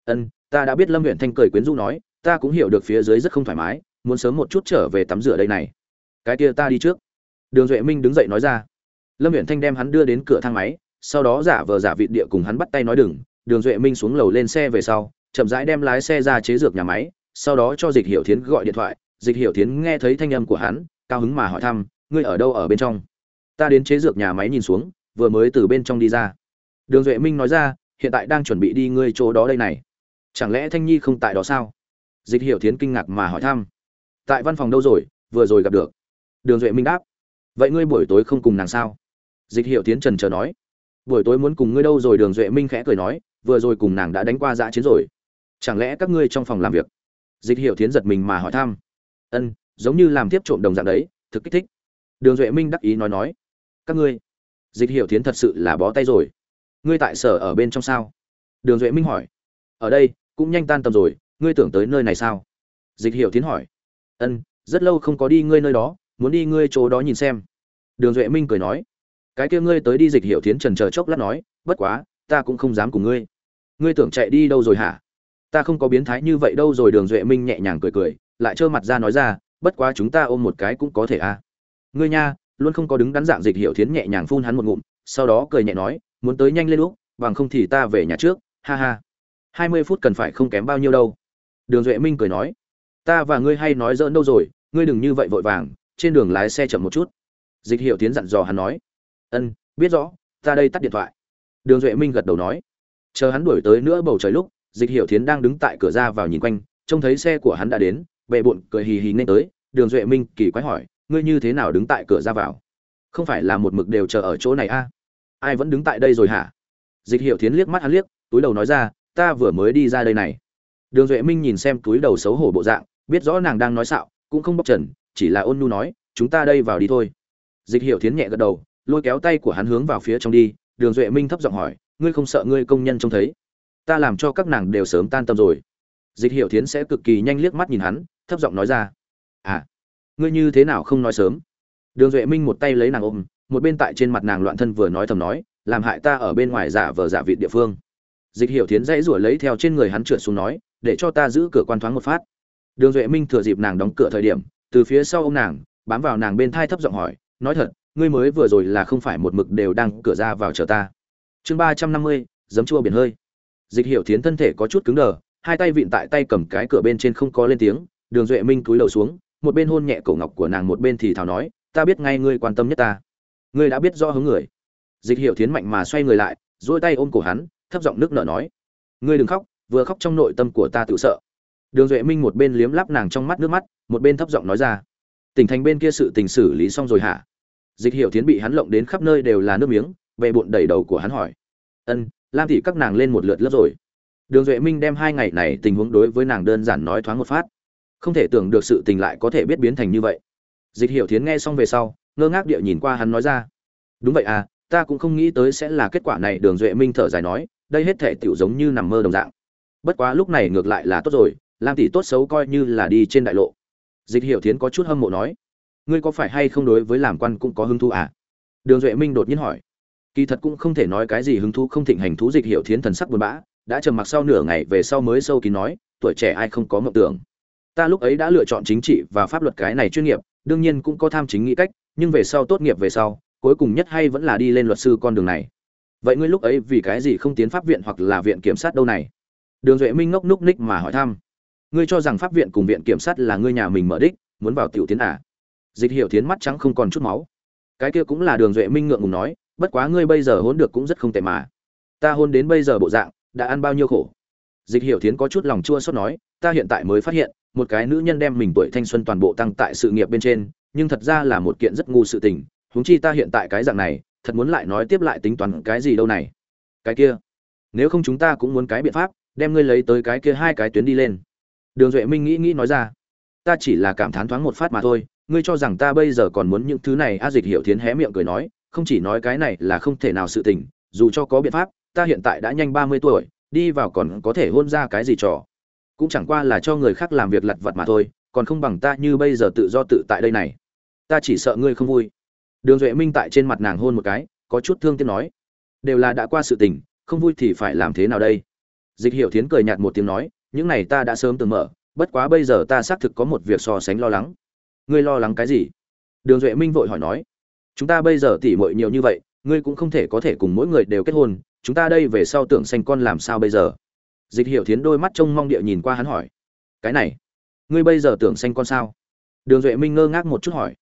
[SPEAKER 1] ân, ta đã biết lâm huyện thanh cười quyến rũ nói, ta cũng hiểu được phía dưới rất không thoải mái, muốn sớm một chút trở về tắm rửa đây này. Cái kia ta đi trước. Đường duệ minh đứng dậy nói ra. Lâm huyện thanh đem hắn đưa đến cửa thang máy, sau đó giả vờ giả vị địa cùng hắn bắt tay nói đừng. Đường duệ minh xuống lầu lên xe về sau, chậm rãi đem lái xe ra chế dược nhà máy, sau đó cho dịch hiểu thiến gọi điện thoại. Dịch hiểu thiến nghe thấy thanh âm của hắn, cao hứng mà hỏi thăm, ngươi ở đâu ở bên trong? Ta đến chế dược nhà máy nhìn xuống vừa mới từ bên trong đi ra. Đường duệ minh nói ra, hiện tại đang chuẩn bị đi ngươi chỗ đó đây này. Chẳng lẽ thanh nhi không tại đó sao? Dịch hiểu thiến kinh ngạc mà hỏi thăm. Tại văn phòng đâu rồi? Vừa rồi gặp được. Đường duệ minh đáp. Vậy ngươi buổi tối không cùng nàng sao? Dịch hiểu thiến trần chờ nói. Buổi tối muốn cùng ngươi đâu rồi? Đường duệ minh khẽ cười nói. Vừa rồi cùng nàng đã đánh qua dã chiến rồi. Chẳng lẽ các ngươi trong phòng làm việc? Dịch hiểu thiến giật mình mà hỏi thăm. Ân, giống như làm tiếp trộm đồng dạng đấy. Thực kích thích. Đường duệ minh đắc ý nói nói. Các ngươi dịch hiểu thiến thật sự là bó tay rồi. Ngươi tại sở ở bên trong sao? Đường duệ minh hỏi. Ở đây, cũng nhanh tan tầm rồi, ngươi tưởng tới nơi này sao? Dịch hiểu thiến hỏi. Ân, rất lâu không có đi ngươi nơi đó, muốn đi ngươi chỗ đó nhìn xem. Đường duệ minh cười nói. Cái kia ngươi tới đi dịch hiểu thiến trần chờ chốc lát nói, bất quá, ta cũng không dám cùng ngươi. Ngươi tưởng chạy đi đâu rồi hả? Ta không có biến thái như vậy đâu rồi, đường duệ minh nhẹ nhàng cười cười, lại trơ mặt ra nói ra, bất quá chúng ta ôm một cái cũng có thể à. Ngươi nha luôn không có đứng đắn dạng dịch hiểu thiến nhẹ nhàng phun hắn một ngụm, sau đó cười nhẹ nói, muốn tới nhanh lên lúc, bằng không thì ta về nhà trước. Ha ha. Hai mươi phút cần phải không kém bao nhiêu đâu. Đường duệ minh cười nói, ta và ngươi hay nói dỡn đâu rồi, ngươi đừng như vậy vội vàng, trên đường lái xe chậm một chút. Dịch hiệu tiến dặn dò hắn nói, ân, biết rõ, ta đây tắt điện thoại. Đường duệ minh gật đầu nói, chờ hắn đuổi tới nữa bầu trời lúc, dịch hiệu tiến đang đứng tại cửa ra vào nhìn quanh, trông thấy xe của hắn đã đến bệ bụn cười hì hì nên tới. Đường duệ minh kỳ quái hỏi ngươi như thế nào đứng tại cửa ra vào? Không phải là một mực đều chờ ở chỗ này a? Ai vẫn đứng tại đây rồi hả? Dịch hiệu thiến liếc mắt hắn liếc, túi đầu nói ra, ta vừa mới đi ra đây này. Đường duệ minh nhìn xem túi đầu xấu hổ bộ dạng, biết rõ nàng đang nói xạo, cũng không bóc trần, chỉ là ôn nhu nói, chúng ta đây vào đi thôi. Dịch hiệu thiến nhẹ gật đầu, lôi kéo tay của hắn hướng vào phía trong đi. Đường duệ minh thấp giọng hỏi, ngươi không sợ ngươi công nhân trông thấy? Ta làm cho các nàng đều sớm tan tâm rồi. Dịch hiệu thiến sẽ cực kỳ nhanh liếc mắt nhìn hắn, thấp giọng nói ra à ngươi như thế nào không nói sớm? Đường duệ minh một tay lấy nàng ôm, một bên tại trên mặt nàng loạn thân vừa nói thầm nói, làm hại ta ở bên ngoài giả vờ giả vị địa phương. Dịch Hiểu thiến dãy rủa lấy theo trên người hắn trượt xuống nói, để cho ta giữ cửa quan thoáng một phát. Đường duệ minh thừa dịp nàng đóng cửa thời điểm, từ phía sau ô m nàng, bám vào nàng bên thai thấp giọng hỏi, nói thật, ngươi mới vừa rồi là không phải một mực đều đang cửa ra vào chờ ta. Chương ba trăm năm mươi, giấm chua biển hơi. Dịch Hiểu thiến thân thể có chút cứng đờ, hai tay vịn tại tay cầm cái cửa bên trên không có lên tiếng, đường duệ minh cúi đầu xuống một bên hôn nhẹ cổ ngọc của nàng một bên thì thào nói, ta biết ngay ngươi quan tâm nhất ta. Ngươi đã biết rõ hướng người. Dịch hiệu thiến mạnh mà xoay người lại dỗi tay ôm cổ hắn, thấp giọng nước nở nói, ngươi đừng khóc, vừa khóc trong nội tâm của ta tự sợ. Đường duệ minh một bên liếm lắp nàng trong mắt nước mắt, một bên thấp giọng nói ra, tỉnh thành bên kia sự tình xử lý xong rồi hả? Dịch hiệu thiến bị hắn lộng đến khắp nơi đều là nước miếng về bụng đầy đầu của hắn hỏi, ân, lam thị các nàng lên một lượt lớp rồi. Đường duệ minh đem hai ngày này tình huống đối với nàng đơn giản nói thoáng một phát không thể tưởng được sự tình lại có thể biết biến thành như vậy. Dịch hiệu thiến nghe xong về sau, ngơ ngác địa nhìn qua hắn nói ra. Đúng vậy à ta cũng không nghĩ tới sẽ là kết quả này, đường duệ minh thở dài nói, đây hết thể tiểu giống như nằm mơ đồng dạng. Bất quá lúc này ngược lại là tốt rồi, lam tỷ tốt xấu coi như là đi trên đại lộ. Dịch hiệu thiến có chút hâm mộ nói, ngươi có phải hay không đối với làm quan cũng có hứng thú à? Đường duệ minh đột nhiên hỏi. Kỳ thật cũng không thể nói cái gì hứng thú không thịnh hành thú dịch hiệu thiến thần sắc buồn bã, đã trầm mặc sau nửa ngày về sau mới sâu kín nói, tuổi trẻ ai không có mộng tưởng ta lúc ấy đã lựa chọn chính trị và pháp luật cái này chuyên nghiệp, đương nhiên cũng có tham chính nghĩ cách, nhưng về sau tốt nghiệp về sau, cuối cùng nhất hay vẫn là đi lên luật sư con đường này. Vậy ngươi lúc ấy vì cái gì không tiến pháp viện hoặc là viện kiểm sát đâu này? Đường duệ minh ngốc núc ních mà hỏi thăm. Ngươi cho rằng pháp viện cùng viện kiểm sát là ngươi nhà mình mở đích, muốn vào tiểu tiến à? Dịch hiệu tiến mắt trắng không còn chút máu. Cái kia cũng là đường duệ minh ngượng ngùng nói, bất quá ngươi bây giờ hôn được cũng rất không tệ mà. Ta hôn đến bây giờ bộ dạng, đã ăn bao nhiêu khổ? Dịch hiểu thiến có chút lòng chua xót nói, ta hiện tại mới phát hiện một cái nữ nhân đem mình tuổi thanh xuân toàn bộ tăng tại sự nghiệp bên trên, nhưng thật ra là một kiện rất ngu sự tình, huống chi ta hiện tại cái dạng này, thật muốn lại nói tiếp lại tính toán cái gì đâu này. Cái kia, nếu không chúng ta cũng muốn cái biện pháp, đem ngươi lấy tới cái kia hai cái tuyến đi lên. Đường duệ minh nghĩ nghĩ nói ra, ta chỉ là cảm thán thoáng một phát mà thôi, ngươi cho rằng ta bây giờ còn muốn những thứ này, a dịch hiểu thiến hé miệng cười nói, không chỉ nói cái này là không thể nào sự tình, dù cho có biện pháp, ta hiện tại đã nhanh ba mươi tuổi, đi vào còn có thể hôn ra cái gì trò cũng chẳng qua là cho người khác làm việc lặt vặt mà thôi, còn không bằng ta như bây giờ tự do tự tại đây này. Ta chỉ sợ ngươi không vui. Đường duệ minh tại trên mặt nàng hôn một cái, có chút thương tiếc nói, đều là đã qua sự tình, không vui thì phải làm thế nào đây? Dịch hiểu thiến cười nhạt một tiếng nói, những này ta đã sớm từng mở, bất quá bây giờ ta xác thực có một việc so sánh lo lắng. Ngươi lo lắng cái gì? Đường duệ minh vội hỏi nói, chúng ta bây giờ tỉ mội nhiều như vậy, ngươi cũng không thể có thể cùng mỗi người đều kết hôn, chúng ta đây về sau tưởng sanh con làm sao bây giờ? Dịch hiểu thiến đôi mắt trông mong địa nhìn qua hắn hỏi, cái này, ngươi bây giờ tưởng sanh con sao? Đường duệ minh ngơ ngác một chút hỏi,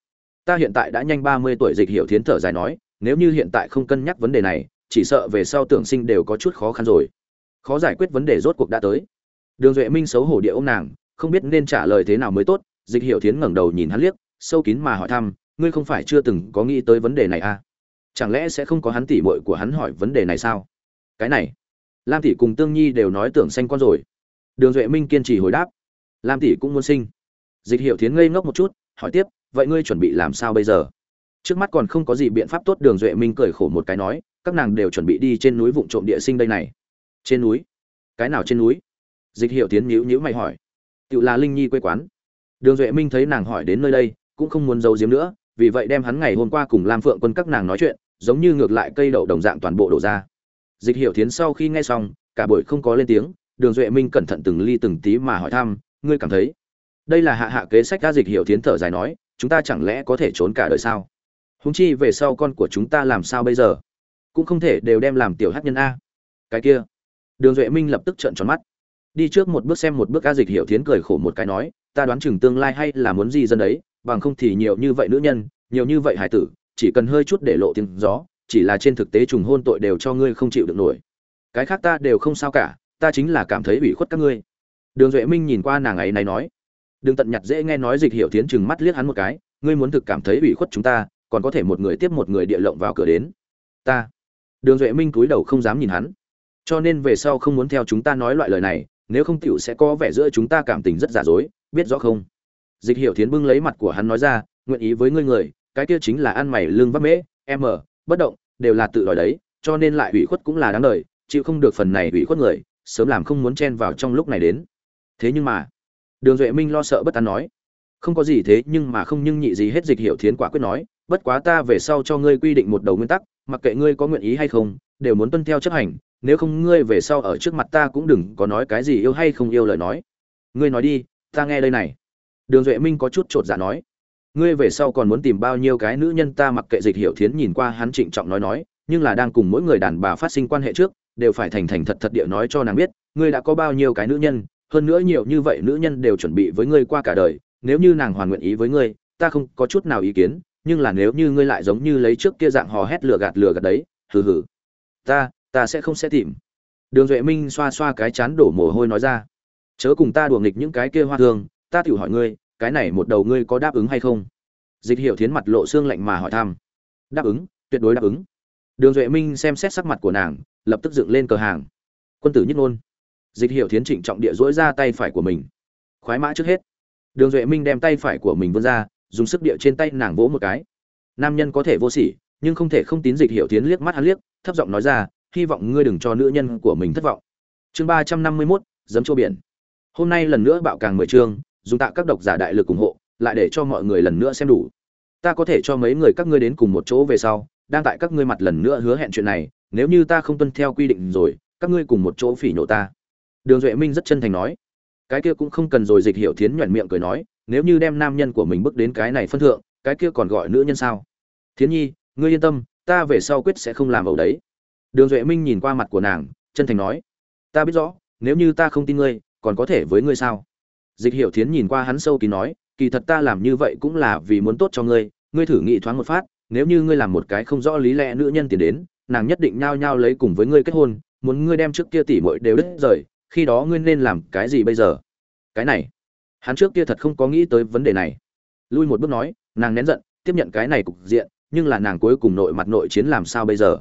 [SPEAKER 1] ta hiện tại đã nhanh ba mươi tuổi. Dịch hiểu thiến thở dài nói, nếu như hiện tại không cân nhắc vấn đề này, chỉ sợ về sau tưởng sinh đều có chút khó khăn rồi. Khó giải quyết vấn đề rốt cuộc đã tới. Đường duệ minh xấu hổ địa ô m nàng, không biết nên trả lời thế nào mới tốt. Dịch hiểu thiến ngẩng đầu nhìn hắn liếc, sâu kín mà hỏi thăm, ngươi không phải chưa từng có nghĩ tới vấn đề này à? Chẳng lẽ sẽ không có hắn tỷ muội của hắn hỏi vấn đề này sao? Cái này lam tỷ cùng tương nhi đều nói tưởng sanh con rồi. Đường duệ minh kiên trì hồi đáp. Lam tỷ cũng muốn sinh. Dịch hiệu thiến ngây ngốc một chút, hỏi tiếp, vậy ngươi chuẩn bị làm sao bây giờ? Trước mắt còn không có gì biện pháp tốt, đường duệ minh cười khổ một cái nói, các nàng đều chuẩn bị đi trên núi vụng trộm địa sinh đây này. Trên núi? Cái nào trên núi? Dịch hiệu tiến nhíu nhíu mày hỏi. Tự là linh nhi quê quán. Đường duệ minh thấy nàng hỏi đến nơi đây, cũng không muốn giấu giếm nữa, vì vậy đem hắn ngày hôm qua cùng lam phượng quân các nàng nói chuyện, giống như ngược lại cây đậu đồng dạng toàn bộ đổ ra dịch hiểu thiến sau khi nghe xong cả buổi không có lên tiếng đường duệ minh cẩn thận từng ly từng tí mà hỏi thăm ngươi cảm thấy? Đây là hạ hạ kế sách đã dịch hiểu thiến thở dài nói chúng ta chẳng lẽ có thể trốn cả đời sao? Húng chi về sau con của chúng ta làm sao bây giờ? Cũng không thể đều đem làm tiểu hát nhân a. Cái kia đường duệ minh lập tức trợn tròn mắt. Đi trước một bước xem một bước a dịch hiểu thiến cười khổ một cái nói ta đoán chừng tương lai hay là muốn gì dân ấy, bằng không thì nhiều như vậy nữ nhân nhiều như vậy hải tử chỉ cần hơi chút để lộ tiếng gió chỉ là trên thực tế trùng hôn tội đều cho ngươi không chịu được nổi. Cái khác ta đều không sao cả, ta chính là cảm thấy ủy khuất các ngươi. Đường duệ minh nhìn qua nàng ấy này nói. Đừng tận nhặt dễ nghe nói dịch hiểu tiến chừng mắt liếc hắn một cái, ngươi muốn thực cảm thấy ủy khuất chúng ta, còn có thể một người tiếp một người địa lộng vào cửa đến. Ta. Đường duệ minh cúi đầu không dám nhìn hắn. Cho nên về sau không muốn theo chúng ta nói loại lời này, nếu không tiểu sẽ có vẻ giữa chúng ta cảm tình rất giả dối, biết rõ không? Dịch Hiểu thiến bưng lấy mặt của hắn nói ra, nguyện ý với ngươi người, cái kia chính là ăn mày lương vấp mễ, em ở bất động đều là tự đòi đấy, cho nên lại ủy khuất cũng là đáng đời, chịu không được phần này ủy khuất người, sớm làm không muốn chen vào trong lúc này đến. Thế nhưng mà, đường duệ minh lo sợ bất an nói, không có gì thế, nhưng mà không nhưng nhị gì hết dịch hiệu thiến quả quyết nói, bất quá ta về sau cho ngươi quy định một đầu nguyên tắc, mặc kệ ngươi có nguyện ý hay không, đều muốn tuân theo chấp hành, nếu không ngươi về sau ở trước mặt ta cũng đừng có nói cái gì yêu hay không yêu lời nói. Ngươi nói đi, ta nghe đây này. Đường duệ minh có chút chột dạ nói ngươi về sau còn muốn tìm bao nhiêu cái nữ nhân ta mặc kệ dịch hiểu thiến nhìn qua hắn trịnh trọng nói nói, nhưng là đang cùng mỗi người đàn bà phát sinh quan hệ trước, đều phải thành thành thật thật địa nói cho nàng biết, ngươi đã có bao nhiêu cái nữ nhân, hơn nữa nhiều như vậy nữ nhân đều chuẩn bị với ngươi qua cả đời, nếu như nàng hoàn nguyện ý với ngươi, ta không có chút nào ý kiến, nhưng là nếu như ngươi lại giống như lấy trước kia dạng hò hét lừa gạt lừa gạt đấy, hừ hừ. Ta ta sẽ không sẽ tìm. Đường duệ minh xoa xoa cái chán đổ mồ hôi nói ra. Chớ cùng ta đùa nghịch những cái kia hoa thương ta tự hỏi ngươi cái này một đầu ngươi có đáp ứng hay không? Dịch hiệu thiến mặt lộ xương lạnh mà hỏi thăm. Đáp ứng, tuyệt đối đáp ứng. Đường duệ minh xem xét sắc mặt của nàng, lập tức dựng lên cờ hàng. Quân tử nhất ngôn. Dịch hiệu thiến trịnh trọng địa dỗi ra tay phải của mình. Khoái mã trước hết. Đường duệ minh đem tay phải của mình vươn ra, dùng sức địa trên tay nàng vỗ một cái. Nam nhân có thể vô sỉ, nhưng không thể không tín dịch hiệu thiến liếc mắt hắn liếc, thấp giọng nói ra, hy vọng ngươi đừng cho nữ nhân của mình thất vọng. Chương ba trăm năm mươi mốt, dấm chỗ biển. Hôm nay lần nữa bạo càng mười chương dùng tạ các độc giả đại lực ủng hộ, lại để cho mọi người lần nữa xem đủ. Ta có thể cho mấy người các ngươi đến cùng một chỗ về sau, đang tại các ngươi mặt lần nữa hứa hẹn chuyện này, nếu như ta không tuân theo quy định rồi, các ngươi cùng một chỗ phỉ nhổ ta. Đường duệ minh rất chân thành nói. Cái kia cũng không cần rồi, dịch hiểu thiến nhoẻn miệng cười nói, nếu như đem nam nhân của mình bước đến cái này phân thượng, cái kia còn gọi nữ nhân sao? Thiến nhi, ngươi yên tâm, ta về sau quyết sẽ không làm ẩu đấy. Đường duệ minh nhìn qua mặt của nàng, chân thành nói. Ta biết rõ, nếu như ta không tin ngươi, còn có thể với ngươi sao? Dịch hiểu thiến nhìn qua hắn sâu kín nói, kỳ thật ta làm như vậy cũng là vì muốn tốt cho ngươi ngươi thử nghĩ thoáng một phát, nếu như ngươi làm một cái không rõ lý lẽ nữ nhân tiền đến, nàng nhất định nhao nhao lấy cùng với ngươi kết hôn, muốn ngươi đem trước kia tỉ mội đều đứt rời, khi đó ngươi nên làm cái gì bây giờ? Cái này, hắn trước kia thật không có nghĩ tới vấn đề này. Lui một bước nói, nàng nén giận, tiếp nhận cái này cục diện, nhưng là nàng cuối cùng nội mặt nội chiến làm sao bây giờ?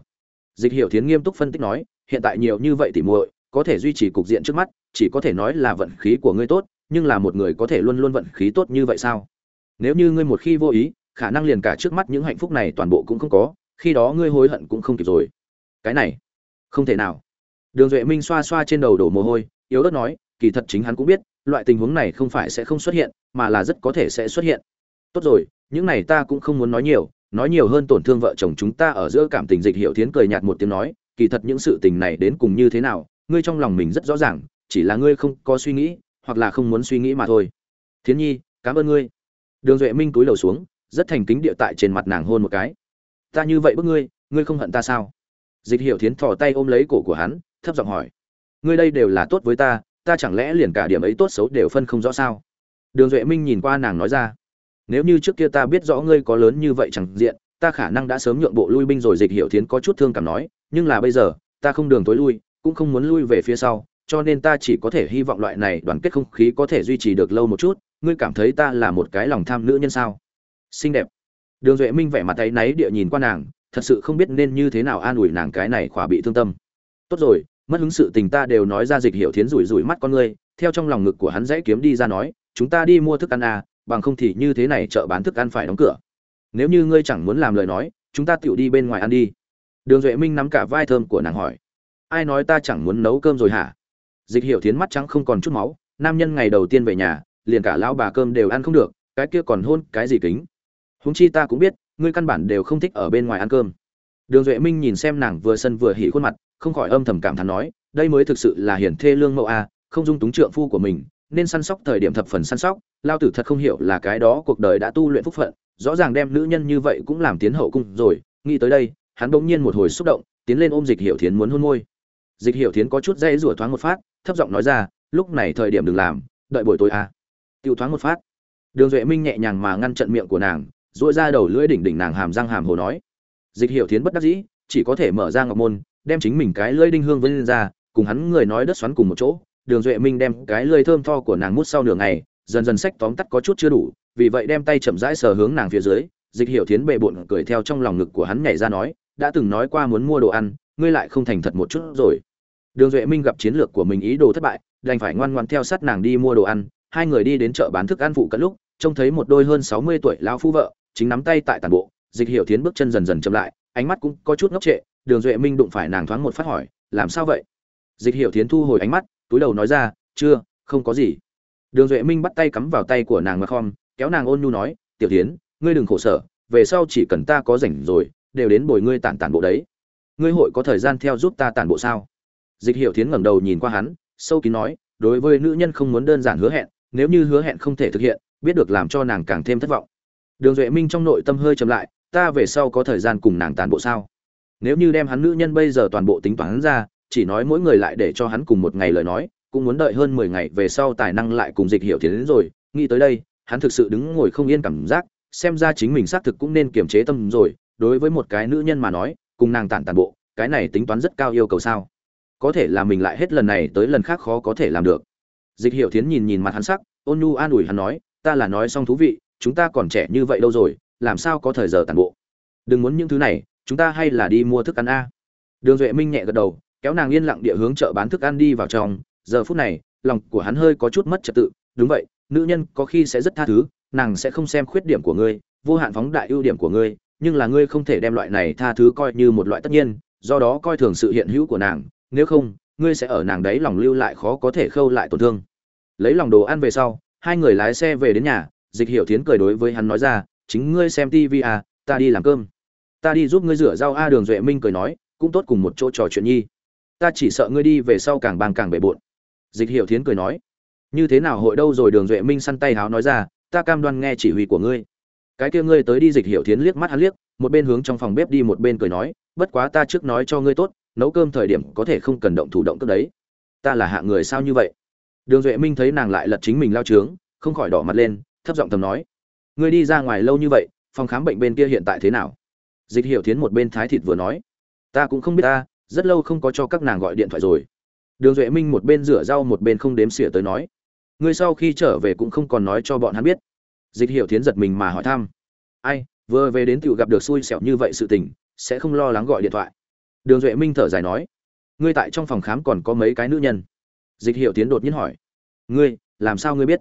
[SPEAKER 1] Dịch hiểu thiến nghiêm túc phân tích nói, hiện tại nhiều như vậy tỉ muội, có thể duy trì cục diện trước mắt, chỉ có thể nói là vận khí của ngươi tốt nhưng là một người có thể luôn luôn vận khí tốt như vậy sao? Nếu như ngươi một khi vô ý, khả năng liền cả trước mắt những hạnh phúc này toàn bộ cũng không có, khi đó ngươi hối hận cũng không kịp rồi. Cái này, không thể nào. Đường duệ minh xoa xoa trên đầu đổ mồ hôi, yếu ớt nói, kỳ thật chính hắn cũng biết, loại tình huống này không phải sẽ không xuất hiện, mà là rất có thể sẽ xuất hiện. Tốt rồi, những này ta cũng không muốn nói nhiều nói nhiều hơn tổn thương vợ chồng chúng ta ở giữa cảm tình dịch hiệu thiến cười nhạt một tiếng nói, kỳ thật những sự tình này đến cùng như thế nào, ngươi trong lòng mình rất rõ ràng, chỉ là ngươi không có suy nghĩ hoặc là không muốn suy nghĩ mà thôi. Thiến nhi, cảm ơn ngươi. Đường duệ minh túi đầu xuống, rất thành kính địa tại trên mặt nàng hôn một cái. Ta như vậy bức ngươi ngươi không hận ta sao? Dịch hiệu thiến thò tay ôm lấy cổ của hắn, thấp giọng hỏi. Ngươi đây đều là tốt với ta ta chẳng lẽ liền cả điểm ấy tốt xấu đều phân không rõ sao? Đường duệ minh nhìn qua nàng nói ra. Nếu như trước kia ta biết rõ ngươi có lớn như vậy chẳng diện, ta khả năng đã sớm nhượng bộ lui binh rồi, dịch hiệu thiến có chút thương cảm nói, nhưng là bây giờ, ta không đường tối lui, cũng không muốn lui về phía sau cho nên ta chỉ có thể hy vọng loại này đoàn kết không khí có thể duy trì được lâu một chút. Ngươi cảm thấy ta là một cái lòng tham nữ nhân sao? Xinh đẹp. Đường duệ minh vẻ mặt tay náy địa nhìn qua nàng, thật sự không biết nên như thế nào an ủi nàng cái này khỏa bị thương tâm. Tốt rồi, mất hứng sự tình ta đều nói ra dịch hiệu thiến rủi rủi mắt con ngươi, theo trong lòng ngực của hắn dãy kiếm đi ra nói, chúng ta đi mua thức ăn à bằng không thì như thế này chợ bán thức ăn phải đóng cửa. Nếu như ngươi chẳng muốn làm lời nói, chúng ta tựu đi bên ngoài ăn đi. Đường duệ minh nắm cả vai thơm của nàng hỏi, ai nói ta chẳng muốn nấu cơm rồi hả? Dịch hiệu thiến mắt trắng không còn chút máu, nam nhân ngày đầu tiên về nhà, liền cả lão bà cơm đều ăn không được, cái kia còn hôn cái gì kính? Huống chi ta cũng biết, ngươi căn bản đều không thích ở bên ngoài ăn cơm. Đường duệ minh nhìn xem nàng vừa sân vừa hỉ khuôn mặt, không khỏi âm thầm cảm thán nói, đây mới thực sự là hiển thê lương mẫu a, không dung túng trượng phu của mình, nên săn sóc thời điểm thập phần săn sóc, lao tử thật không hiểu là cái đó cuộc đời đã tu luyện phúc phận, rõ ràng đem nữ nhân như vậy cũng làm tiến hậu cung rồi, nghĩ tới đây, hắn bỗng nhiên một hồi xúc động, tiến lên ôm dịch hiểu thiến muốn hôn môi dịch hiểu thiến có chút dây rủa thoáng một phát, thấp giọng nói ra, lúc này thời điểm đừng làm, đợi buổi tối à. tiêu thoáng một phát. Đường duệ minh nhẹ nhàng mà ngăn trận miệng của nàng dội ra đầu lưỡi đỉnh đỉnh nàng hàm răng hàm hồ nói. Dịch hiểu thiến bất đắc dĩ, chỉ có thể mở ra ngọc môn, đem chính mình cái lưỡi đinh hương vân ra, cùng hắn người nói đất xoắn cùng một chỗ. Đường duệ minh đem cái lưỡi thơm tho của nàng mút sau nửa ngày, dần dần sách tóm tắt có chút chưa đủ, vì vậy đem tay chậm rãi sờ hướng nàng phía dưới. Dịch hiểu thiến bệ bộn cười theo trong lòng ngực của hắn nhảy ra nói, đã từng nói qua muốn mua đồ ăn, ngươi lại không thành thật một chút rồi đường duệ minh gặp chiến lược của mình ý đồ thất bại, đành phải ngoan ngoan theo sát nàng đi mua đồ ăn. Hai người đi đến chợ bán thức ăn phụ cận lúc, trông thấy một đôi hơn sáu mươi tuổi lão phu vợ, chính nắm tay tại tàn bộ. Dịch hiểu tiến bước chân dần dần chậm lại, ánh mắt cũng có chút ngốc trệ. Đường duệ minh đụng phải nàng thoáng một phát hỏi, làm sao vậy? Dịch hiểu tiến thu hồi ánh mắt, túi đầu nói ra, chưa, không có gì. Đường duệ minh bắt tay cắm vào tay của nàng mà khom, kéo nàng ôn nhu nói, tiểu tiến ngươi đừng khổ sở, về sau chỉ cần ta có rảnh rồi, đều đến bồi ngươi tản tản bộ đấy. Ngươi hội có thời gian theo giúp ta tản bộ sao? Dịch hiểu tiến ngẩng đầu nhìn qua hắn, sâu kín nói, đối với nữ nhân không muốn đơn giản hứa hẹn, nếu như hứa hẹn không thể thực hiện, biết được làm cho nàng càng thêm thất vọng. Đường duệ minh trong nội tâm hơi chậm lại, ta về sau có thời gian cùng nàng tản bộ sao? Nếu như đem hắn nữ nhân bây giờ toàn bộ tính toán ra, chỉ nói mỗi người lại để cho hắn cùng một ngày lời nói, cũng muốn đợi hơn mười ngày về sau tài năng lại cùng dịch hiểu tiến đến rồi, nghĩ tới đây, hắn thực sự đứng ngồi không yên cảm giác, xem ra chính mình xác thực cũng nên kiềm chế tâm rồi, đối với một cái nữ nhân mà nói, cùng nàng tản tản bộ, cái này tính toán rất cao yêu cầu sao? Có thể là mình lại hết lần này tới lần khác khó có thể làm được. Dịch hiểu thiến nhìn nhìn mặt hắn sắc, ôn nhu an ủi hắn nói, ta là nói xong thú vị, chúng ta còn trẻ như vậy đâu rồi, làm sao có thời giờ tản bộ? Đừng muốn những thứ này, chúng ta hay là đi mua thức ăn a. Đường duệ minh nhẹ gật đầu, kéo nàng yên lặng địa hướng chợ bán thức ăn đi vào trong. Giờ phút này, lòng của hắn hơi có chút mất trật tự. Đúng vậy, nữ nhân có khi sẽ rất tha thứ, nàng sẽ không xem khuyết điểm của ngươi, vô hạn phóng đại ưu điểm của ngươi, nhưng là ngươi không thể đem loại này tha thứ coi như một loại tất nhiên, do đó coi thường sự hiện hữu của nàng nếu không, ngươi sẽ ở nàng đấy lòng lưu lại khó có thể khâu lại tổn thương. Lấy lòng đồ ăn về sau, hai người lái xe về đến nhà, dịch hiểu thiến cười đối với hắn nói ra, chính ngươi xem tv à ta đi làm cơm. Ta đi giúp ngươi rửa rau a đường duệ minh cười nói, cũng tốt cùng một chỗ trò chuyện nhi. Ta chỉ sợ ngươi đi về sau càng bàng càng bể bộn. Dịch hiểu thiến cười nói, như thế nào hội đâu rồi? Đường duệ minh săn tay háo nói ra, ta cam đoan nghe chỉ huy của ngươi. Cái kia ngươi tới đi, dịch hiểu thiến liếc mắt hắn liếc, một bên hướng trong phòng bếp đi, một bên cười nói, bất quá ta trước nói cho ngươi tốt nấu cơm thời điểm có thể không cần động thủ động tức đấy. Ta là hạ người sao như vậy? Đường duệ minh thấy nàng lại lật chính mình lao trướng, không khỏi đỏ mặt lên, thấp giọng tầm nói. Ngươi đi ra ngoài lâu như vậy, phòng khám bệnh bên kia hiện tại thế nào? Dịch hiểu thiến một bên thái thịt vừa nói. Ta cũng không biết ta, rất lâu không có cho các nàng gọi điện thoại rồi. Đường duệ minh một bên rửa rau một bên không đếm xỉa tới nói. Ngươi sau khi trở về cũng không còn nói cho bọn hắn biết. Dịch hiểu thiến giật mình mà hỏi thăm. Ai, vừa về đến tựu gặp được xui xẻo như vậy sự tình, sẽ không lo lắng gọi điện thoại đường duệ minh thở dài nói, ngươi tại trong phòng khám còn có mấy cái nữ nhân? Dịch Hiệu tiến đột nhiên hỏi, ngươi, làm sao ngươi biết?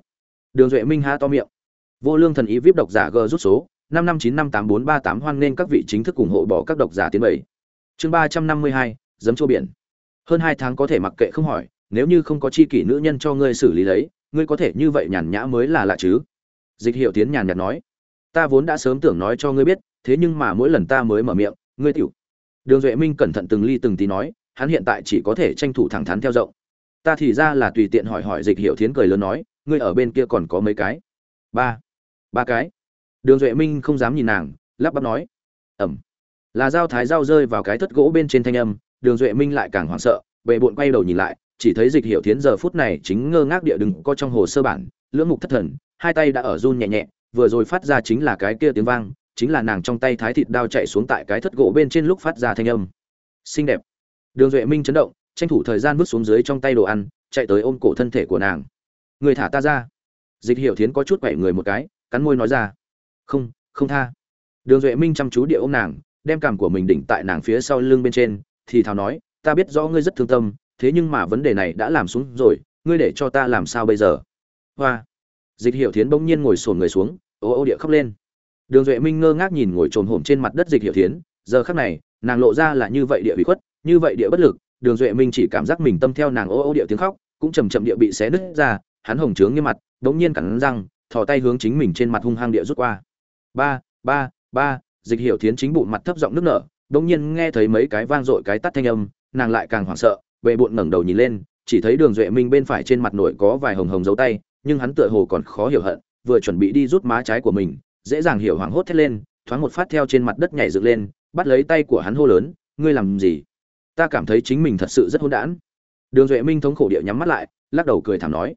[SPEAKER 1] Đường duệ minh ha to miệng, vô lương thần ý vip độc giả g rút số, năm năm chín năm tám bốn ba tám hoan nên các vị chính thức ủng hộ bỏ các độc giả tiến bảy. Chương ba trăm năm mươi hai, giấm chua biển. Hơn hai tháng có thể mặc kệ không hỏi, nếu như không có chi kỷ nữ nhân cho ngươi xử lý lấy, ngươi có thể như vậy nhàn nhã mới là lạ chứ? Dịch hiệu tiến nhàn nhạt nói, ta vốn đã sớm tưởng nói cho ngươi biết, thế nhưng mà mỗi lần ta mới mở miệng, ngươi tiểu đường duệ minh cẩn thận từng ly từng tí nói, hắn hiện tại chỉ có thể tranh thủ thẳng thắn theo rộng. Ta thì ra là tùy tiện hỏi hỏi dịch hiệu thiến cười lớn nói, ngươi ở bên kia còn có mấy cái? Ba. Ba cái. Đường duệ minh không dám nhìn nàng, lắp bắp nói. Ẩm. Là dao thái dao rơi vào cái thất gỗ bên trên thanh âm, đường duệ minh lại càng hoảng sợ bệ bộn quay đầu nhìn lại, chỉ thấy dịch hiệu thiến giờ phút này chính ngơ ngác địa đừng có trong hồ sơ bản, lưỡng mục thất thần, hai tay đã ở run nhẹ nhẹ, vừa rồi phát ra chính là cái kia tiếng vang chính là nàng trong tay thái thịt đao chạy xuống tại cái thất gỗ bên trên lúc phát ra thanh âm. Xinh đẹp. Đường duệ minh chấn động, tranh thủ thời gian vứt xuống dưới trong tay đồ ăn, chạy tới ôm cổ thân thể của nàng. Người thả ta ra. Dịch hiểu thiến có chút quẩy người một cái, cắn môi nói ra. Không không tha. Đường duệ minh chăm chú địa ôm nàng, đem cằm của mình đỉnh tại nàng phía sau lưng bên trên, thì thào nói, ta biết rõ ngươi rất thương tâm, thế nhưng mà vấn đề này đã làm xuống rồi, ngươi để cho ta làm sao bây giờ? Hoa. Dịch hiểu thiến bỗng nhiên ngồi sồn người xuống, ô ô địa khóc lên đường duệ minh ngơ ngác nhìn ngồi trồn hổm trên mặt đất dịch hiểu thiến, giờ khắc này, nàng lộ ra là như vậy địa bị khuất, như vậy địa bất lực, đường duệ minh chỉ cảm giác mình tâm theo nàng ô ô địa tiếng khóc, cũng chầm chậm địa bị xé nứt ra, hắn hồng trướng như mặt bỗng nhiên cắn răng, thò tay hướng chính mình trên mặt hung hăng địa rút qua. Ba ba ba, dịch hiểu thiến chính bụng mặt thấp giọng nước nở bỗng nhiên nghe thấy mấy cái vang dội cái tắt thanh âm, nàng lại càng hoảng sợ bệ bụng ngẩng đầu nhìn lên, chỉ thấy đường duệ minh bên phải trên mặt nổi có vài hồng hồng dấu tay, nhưng hắn tựa hồ còn khó hiểu hận, vừa chuẩn bị đi rút má trái của mình dễ dàng hiểu hoảng hốt thét lên, thoáng một phát theo trên mặt đất nhảy dựng lên, bắt lấy tay của hắn hô lớn, ngươi làm gì? Ta cảm thấy chính mình thật sự rất hôn đản. Đường duệ minh thống khổ địa nhắm mắt lại, lắc đầu cười thảm nói,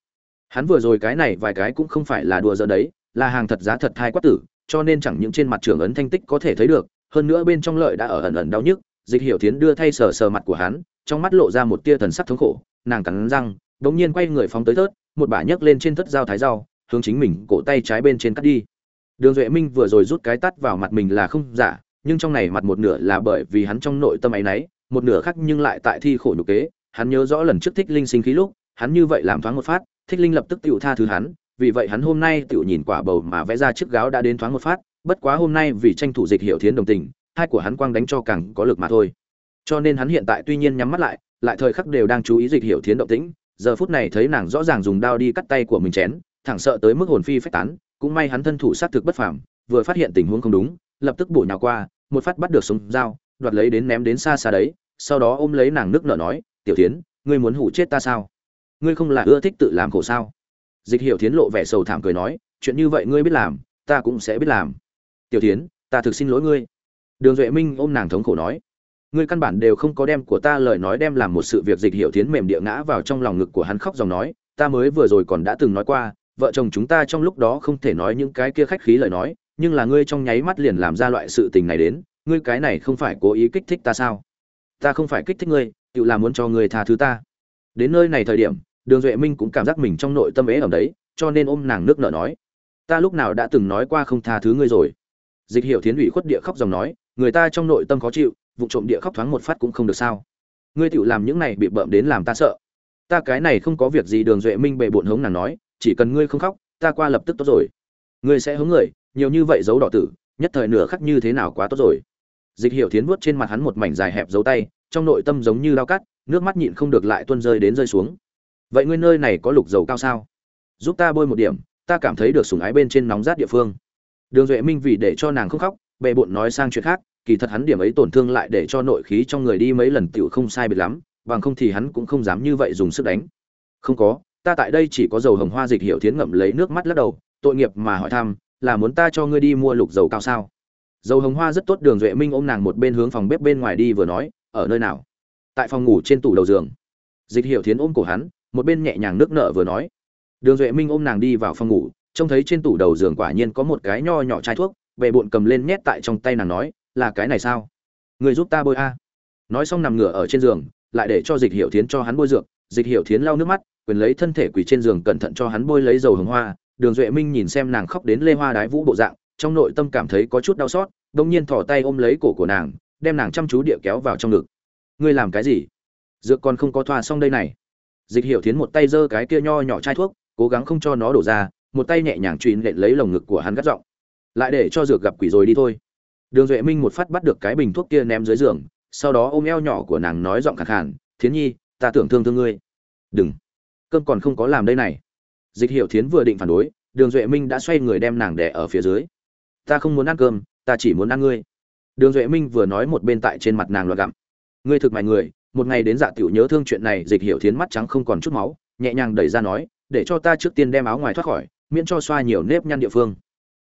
[SPEAKER 1] hắn vừa rồi cái này vài cái cũng không phải là đùa giỡn đấy, là hàng thật giá thật thai quát tử, cho nên chẳng những trên mặt trường ấn thanh tích có thể thấy được, hơn nữa bên trong lợi đã ở ẩn ẩn đau nhức. Dịch hiểu tiến đưa thay sờ sờ mặt của hắn, trong mắt lộ ra một tia thần sắc thống khổ, nàng cắn răng đống nhiên quay người phóng tới thớt, một bả nhấc lên trên thất dao thái dao hướng chính mình cổ tay trái bên trên cắt đi đường duệ minh vừa rồi rút cái tắt vào mặt mình là không giả, nhưng trong này mặt một nửa là bởi vì hắn trong nội tâm ấy nấy, một nửa khác nhưng lại tại thi khổ nhục kế. Hắn nhớ rõ lần trước thích linh sinh khí lúc, hắn như vậy làm thoáng một phát, thích linh lập tức tựu tha thứ hắn, vì vậy hắn hôm nay tựu nhìn quả bầu mà vẽ ra chiếc gáo đã đến thoáng một phát, bất quá hôm nay vì tranh thủ dịch hiệu thiến đồng tình, hai của hắn quang đánh cho càng có lực mà thôi. Cho nên hắn hiện tại tuy nhiên nhắm mắt lại lại thời khắc đều đang chú ý dịch hiệu thiến động tĩnh, giờ phút này thấy nàng rõ ràng dùng đao đi cắt tay của mình chén, thẳng sợ tới mức hồn phi phách tán cũng may hắn thân thủ sát thực bất phàm, vừa phát hiện tình huống không đúng, lập tức bổ nhào qua, một phát bắt được sống dao, đoạt lấy đến ném đến xa xa đấy, sau đó ôm lấy nàng nước nở nói, tiểu thiến, ngươi muốn hủ chết ta sao? Ngươi không là ưa thích tự làm khổ sao? Dịch hiểu thiến lộ vẻ sầu thảm cười nói, chuyện như vậy ngươi biết làm, ta cũng sẽ biết làm. Tiểu thiến, ta thực xin lỗi ngươi. Đường duệ minh ôm nàng thống khổ nói, ngươi căn bản đều không có đem của ta lời nói đem làm một sự việc. Dịch hiểu thiến mềm địa ngã vào trong lòng ngực của hắn khóc dòng nói, ta mới vừa rồi còn đã từng nói qua vợ chồng chúng ta trong lúc đó không thể nói những cái kia khách khí lời nói, nhưng là ngươi trong nháy mắt liền làm ra loại sự tình này đến, ngươi cái này không phải cố ý kích thích ta sao? Ta không phải kích thích ngươi, tự là muốn cho ngươi tha thứ ta. Đến nơi này thời điểm, đường duệ minh cũng cảm giác mình trong nội tâm ế ở đấy, cho nên ôm nàng nước nợ nói, ta lúc nào đã từng nói qua không tha thứ ngươi rồi? Dịch hiệu thiến ủy khuất địa khóc dòng nói, người ta trong nội tâm khó chịu, vụ trộm địa khóc thoáng một phát cũng không được sao. Ngươi tự làm những này bị bợm đến làm ta sợ. Ta cái này không có việc gì, đường duệ minh bệ bộn hống nàng nói chỉ cần ngươi không khóc, ta qua lập tức tốt rồi. Ngươi sẽ hướng người, nhiều như vậy dấu đỏ tử, nhất thời nửa khắc như thế nào quá tốt rồi. Dịch hiểu thiến vuốt trên mặt hắn một mảnh dài hẹp dấu tay, trong nội tâm giống như lao cắt, nước mắt nhịn không được lại tuôn rơi đến rơi xuống. Vậy ngươi nơi này có lục dầu cao sao? Giúp ta bôi một điểm, ta cảm thấy được sủng ái bên trên nóng rát địa phương. Đường duệ minh vì để cho nàng không khóc bệ bộn nói sang chuyện khác, kỳ thật hắn điểm ấy tổn thương lại để cho nội khí trong người đi mấy lần tiểu không sai biệt lắm, bằng không thì hắn cũng không dám như vậy dùng sức đánh. Không có ta tại đây chỉ có dầu hồng hoa dịch hiểu thiến ngậm lấy nước mắt lắc đầu, tội nghiệp mà hỏi thăm, là muốn ta cho ngươi đi mua lục dầu cao sao? Dầu hồng hoa rất tốt, đường duệ minh ôm nàng một bên hướng phòng bếp bên ngoài đi vừa nói, ở nơi nào? Tại phòng ngủ trên tủ đầu giường. Dịch hiểu thiến ôm cổ hắn, một bên nhẹ nhàng nước nợ vừa nói. Đường duệ minh ôm nàng đi vào phòng ngủ, trông thấy trên tủ đầu giường quả nhiên có một cái nho nhỏ chai thuốc, bệ bụn cầm lên nhét tại trong tay nàng nói, là cái này sao? Người giúp ta bôi a. Nói xong nằm ngửa ở trên giường, lại để cho dịch hiểu thiến cho hắn bôi dược dịch hiểu thiến lau nước mắt, quyền lấy thân thể quỳ trên giường cẩn thận cho hắn bôi lấy dầu hồng hoa. Đường duệ minh nhìn xem nàng khóc đến lê hoa đái vũ bộ dạng, trong nội tâm cảm thấy có chút đau xót đông nhiên thỏ tay ôm lấy cổ của nàng, đem nàng chăm chú địa kéo vào trong ngực. Ngươi làm cái gì? Dược còn không có thoa xong đây này. Dịch hiểu thiến một tay giơ cái kia nho nhỏ chai thuốc, cố gắng không cho nó đổ ra, một tay nhẹ nhàng truy nện lấy lồng ngực của hắn gắt giọng. Lại để cho dược gặp quỷ rồi đi thôi. Đường duệ minh một phát bắt được cái bình thuốc kia ném dưới giường, sau đó ôm eo nhỏ của nàng nói giọng khẳng khàn, thiến nhi ta tưởng thương thương ngươi. Đừng. Cơm còn không có làm đây này. Dịch hiệu thiến vừa định phản đối, đường duệ minh đã xoay người đem nàng đẻ ở phía dưới. Ta không muốn ăn cơm, ta chỉ muốn ăn ngươi. Đường duệ minh vừa nói một bên tại trên mặt nàng loạt gặm. Ngươi thực mại người, một ngày đến dạ tiểu nhớ thương chuyện này, dịch hiệu thiến mắt trắng không còn chút máu, nhẹ nhàng đẩy ra nói, để cho ta trước tiên đem áo ngoài thoát khỏi, miễn cho xoa nhiều nếp nhăn địa phương.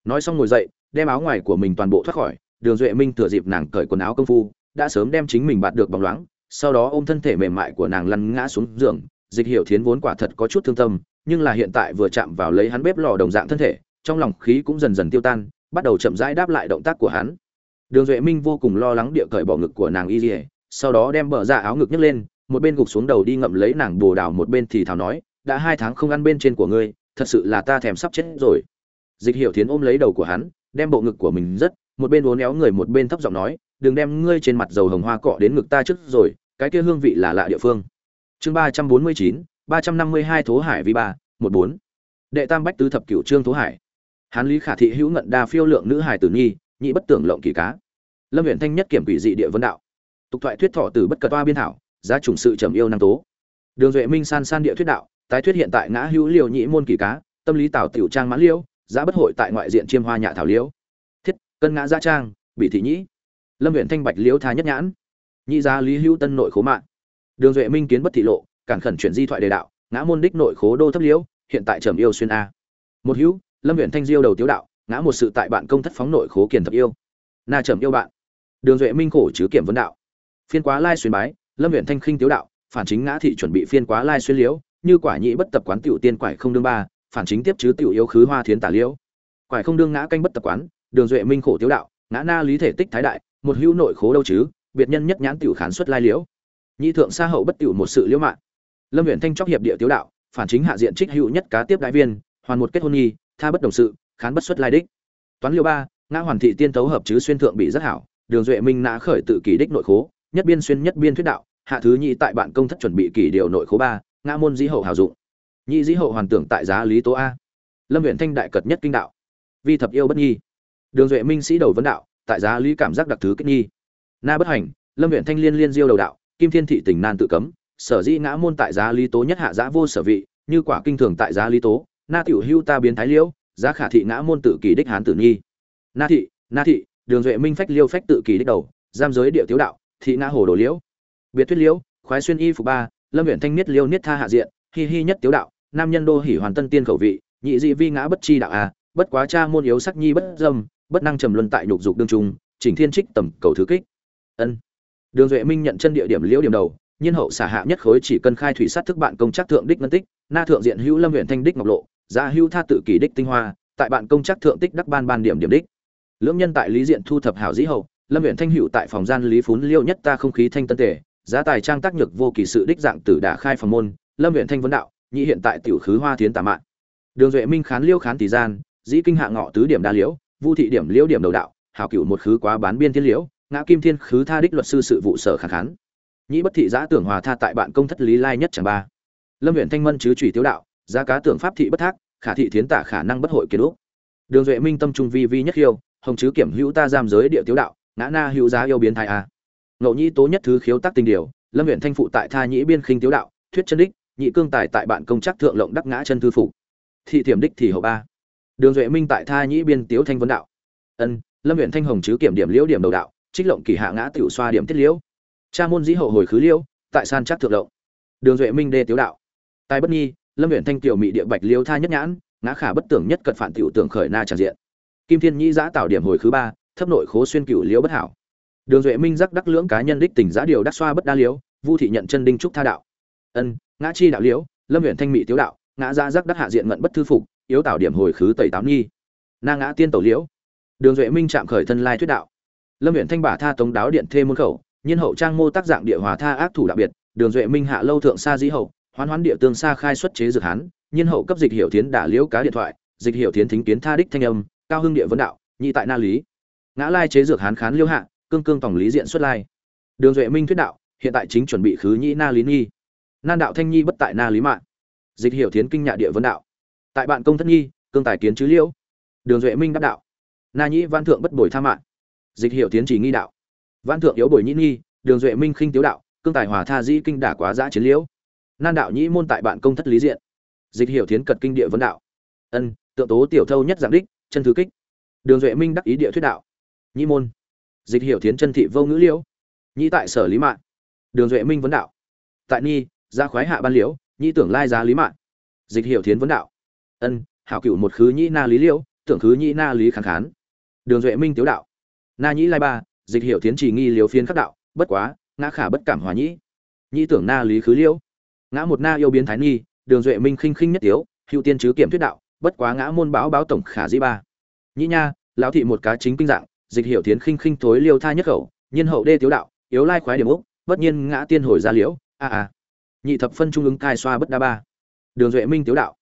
[SPEAKER 1] Nói xong ngồi dậy, đem áo ngoài của mình toàn bộ thoát khỏi, đường duệ minh thừa dịp nàng cởi quần áo công phu, đã sớm đem chính mình bạt được bóng loáng sau đó ôm thân thể mềm mại của nàng lăn ngã xuống giường, dịch hiểu thiến vốn quả thật có chút thương tâm, nhưng là hiện tại vừa chạm vào lấy hắn bếp lò đồng dạng thân thể, trong lòng khí cũng dần dần tiêu tan, bắt đầu chậm rãi đáp lại động tác của hắn. Đường duệ minh vô cùng lo lắng địa cởi bỏ ngực của nàng y dỉa sau đó đem bờ ra áo ngực nhấc lên, một bên gục xuống đầu đi ngậm lấy nàng bồ đào một bên thì thào nói, đã hai tháng không ăn bên trên của ngươi, thật sự là ta thèm sắp chết rồi. Dịch hiểu thiến ôm lấy đầu của hắn, đem bộ ngực của mình rất một bên uốn éo người một bên thấp giọng nói, đừng đem ngươi trên mặt dầu hồng hoa cọ đến ngực ta trước rồi cái kia hương vị là lạ địa phương. Chương ba trăm bốn mươi chín, ba trăm năm mươi hai thố hải vi ba, một bốn. Đệ tam bách tứ thập cửu trương thố hải. Hán lý khả thị hữu ngận đa phiêu lượng nữ hải tử nhi, nhị bất tưởng lộng kỳ cá. Lâm huyện thanh nhất kiểm quỷ dị địa vân đạo. Tục thoại thuyết thọ từ bất cật toa biên thảo, giá trùng sự trầm yêu năng tố. Đường duệ minh san san địa thuyết đạo, tái thuyết hiện tại ngã hữu liều nhị môn kỳ cá, tâm lý tảo tiểu trang mãn liễu giá bất hội tại ngoại diện chiêm hoa nhạ thảo liễu thiết, cân ngã gia trang bị thị nhĩ. Lâm huyện thanh bạch liễu tha nhất nhãn nhị giá lý hữu tân nội khố mạng. Đường duệ minh kiến bất thị lộ, cản khẩn chuyển di thoại đề đạo, ngã môn đích nội khố đô thấp liễu, hiện tại trầm yêu xuyên a. Một hữu, lâm huyện thanh diêu đầu tiếu đạo, ngã một sự tại bạn công thất phóng nội khố kiền thập yêu. Na trầm yêu bạn. Đường duệ minh khổ chứ kiểm vấn đạo. Phiên quá lai xuyên bái, lâm huyện thanh khinh tiếu đạo, phản chính ngã thị chuẩn bị phiên quá lai xuyên liễu, như quả nhị bất tập quán tiểu tiên quải không đương ba, phản chính tiếp chứ tiểu yếu khứ hoa thiến tả liễu. Quải không đương ngã canh bất tập quán, đường duệ minh khổ tiếu đạo, ngã na lý thể tích thái đại, một hữu nội khố đâu chứ biệt nhân nhất nhãn tiểu khán xuất lai liễu. Nhị thượng xa hậu bất tiểu một sự liễu mạng. Lâm huyện thanh chóc hiệp địa tiếu đạo, phản chính hạ diện trích hữu nhất cá tiếp đại viên, hoàn một kết hôn nghi, tha bất đồng sự, khán bất xuất lai đích. Toán liêu ba, ngã hoàn thị tiên tấu hợp chứ xuyên thượng bị rất hảo, đường duệ minh nã khởi tự kỷ đích nội khố, nhất biên xuyên nhất biên thuyết đạo, hạ thứ nhị tại bạn công thất chuẩn bị kỷ điều nội khố ba, ngã môn dĩ hậu hào dụng. Nhị dĩ hậu hoàn tưởng tại giá lý tố a. Lâm huyện thanh đại cật nhất kinh đạo. Vi thập yêu bất nhi đường duệ minh sĩ đầu vấn đạo, tại giá lý cảm giác đặc thứ kích nhi na bất hành, lâm huyện thanh liên liên diêu đầu đạo, kim thiên thị tỉnh nan tự cấm, sở dĩ ngã môn tại giá lý tố nhất hạ giá vô sở vị, như quả kinh thường tại giá lý tố, na tiểu hưu ta biến thái liễu giá khả thị ngã môn tự kỳ đích hán tử nhi na thị na thị, đường duệ minh phách liêu phách tự kỳ đích đầu, giam giới địa tiếu đạo, thị ngã hồ đồ liễu. Biệt thuyết liễu, khoái xuyên y phục ba, lâm huyện thanh niết liêu niết tha hạ diện, hi hi nhất tiếu đạo, nam nhân đô hỉ hoàn tân tiên khẩu vị, nhị dị vi ngã bất chi đạo a, bất quá cha môn yếu sắc nhi bất dâm, bất năng trầm luân tại nhục dục đương trung chỉnh thiên trích tầm cầu thứ kích ân. Đường duệ minh nhận chân địa điểm liễu điểm đầu, nhiên hậu xả hạ nhất khối chỉ cân khai thủy sát thức bạn công chắc thượng đích ngân tích, na thượng diện hữu lâm huyện thanh đích ngọc lộ gia hữu tha tự kỷ đích tinh hoa, tại bạn công chắc thượng tích đắc ban ban điểm điểm đích. Lưỡng nhân tại lý diện thu thập hảo dĩ hậu, lâm huyện thanh hữu tại phòng gian lý phún liêu nhất ta không khí thanh tân tề, giá tài trang tác nhược vô kỳ sự đích dạng tử đả khai phòng môn, lâm huyện thanh vấn đạo, nhị hiện tại tiểu khứ hoa thiến tà mạng đường duệ minh khán liêu khán tỷ gian, dĩ kinh hạ ngọ tứ điểm đa liễu, vu thị điểm liễu điểm đầu đạo, hảo cửu một khứ quá bán biên thiên liễu ngã kim thiên khứ tha đích luật sư sự vụ sở kháng khán. Nhĩ bất thị giã tưởng hòa tha tại bạn công thất lý lai nhất chẳng ba. Lâm huyện thanh mân chứ trùy tiếu đạo, giá cá tưởng pháp thị bất thác, khả thị thiến tả khả năng bất hội kiến úc. Đường duệ minh tâm trung vi vi nhất khiêu, hồng chứ kiểm hữu ta giam giới địa tiếu đạo, ngã na hữu giá yêu biến thai a. Ngẫu nhĩ tố nhất thứ khiếu tác tình điều, lâm huyện thanh phụ tại tha nhĩ biên khinh tiếu đạo, thuyết chân đích, nhị cương tài tại bạn công chắc thượng lộng đắc ngã chân thư phục thị thiểm đích thì hậu ba. Đường duệ minh tại tha nhĩ biên tiếu thanh vấn đạo. Ân, lâm huyện thanh hồng chứ kiểm điểm liễu điểm đầu đạo trích lộng kỳ hạ ngã tiểu xoa điểm tiết liễu. Cha môn dĩ hậu hồi khứ liễu, tại san chắc thượng lộng. Đường duệ minh đê tiếu đạo. Tài bất nhi, lâm huyện thanh tiểu mỹ địa bạch liễu tha nhất nhãn, ngã khả bất tưởng nhất cật phản tiểu tưởng khởi na tràn diện. Kim thiên nhĩ giã tạo điểm hồi khứ ba, thấp nội khố xuyên cửu liễu bất hảo. Đường duệ minh giác đắc lưỡng cá nhân đích tỉnh giã điều đắc xoa bất đa liễu, vu thị nhận chân đinh trúc tha đạo. Ân, ngã chi đạo liễu, lâm huyện thanh mỹ tiếu đạo, ngã ra giác đắc hạ diện ngận bất thư phục, yếu tạo điểm hồi khứ tẩy tám nhi. Na ngã tiên tẩu liễu. Đường duệ minh chạm khởi thân lai thuyết đạo lâm huyện thanh bả tha tống đáo điện thê môn khẩu, nhiên hậu trang mô tác dạng địa hòa tha ác thủ đặc biệt, đường duệ minh hạ lâu thượng xa dĩ hậu, hoán hoán địa tương xa khai xuất chế dược hán, nhiên hậu cấp dịch hiệu tiến đả liễu cá điện thoại, dịch hiệu tiến thính kiến tha đích thanh âm, cao hưng địa vấn đạo, nhị tại na lý. Ngã lai chế dược hán khán liêu hạ, cương cương tổng lý diện xuất lai. Đường duệ minh thuyết đạo, hiện tại chính chuẩn bị khứ nhĩ na lý nhi. Nan đạo thanh nhi bất tại na lý mạng dịch hiệu tiến kinh nhạ địa vấn đạo. Tại bạn công thất nhi, cương tài kiến chứ liễu. Đường duệ minh đáp đạo. Na nhĩ văn thượng bất bồi tha mạng dịch hiệu tiến chỉ nghi đạo. Văn thượng yếu bồi nhĩ nghi, đường duệ minh khinh tiếu đạo, cương tài hòa tha dĩ kinh đả quá giã chiến liễu. Nan đạo nhĩ môn tại bạn công thất lý diện. Dịch hiệu tiến cật kinh địa vấn đạo. Ân, tượng tố tiểu thâu nhất giảng đích, chân thứ kích. Đường duệ minh đắc ý địa thuyết đạo. Nhĩ môn. Dịch hiệu tiến chân thị vô ngữ liễu. Nhĩ tại sở lý mạng đường duệ minh vấn đạo. Tại ni, gia khoái hạ ban liễu, nhĩ tưởng lai giá lý mạng dịch hiệu tiến vấn đạo. Ân, hảo cựu một khứ nhĩ na lý liễu, tưởng khứ nhĩ na lý kháng khán. Đường duệ minh tiếu đạo na nhĩ lai ba, dịch hiệu tiến trì nghi liều phiên khắc đạo, bất quá, ngã khả bất cảm hòa nhĩ. Nhĩ tưởng na lý khứ liễu ngã một na yêu biến thái nghi, đường duệ minh khinh khinh nhất tiếu, hữu tiên chứ kiểm thuyết đạo, bất quá ngã môn báo báo tổng khả dĩ ba. Nhĩ nha, lão thị một cá chính kinh dạng, dịch hiệu tiến khinh khinh thối liêu tha nhất khẩu nhân hậu đê tiếu đạo, yếu lai khoái điểm úc, bất nhiên ngã tiên hồi ra liễu, a a. Nhị thập phân trung ứng cai xoa bất đa ba. Đường duệ minh tiếu đạo.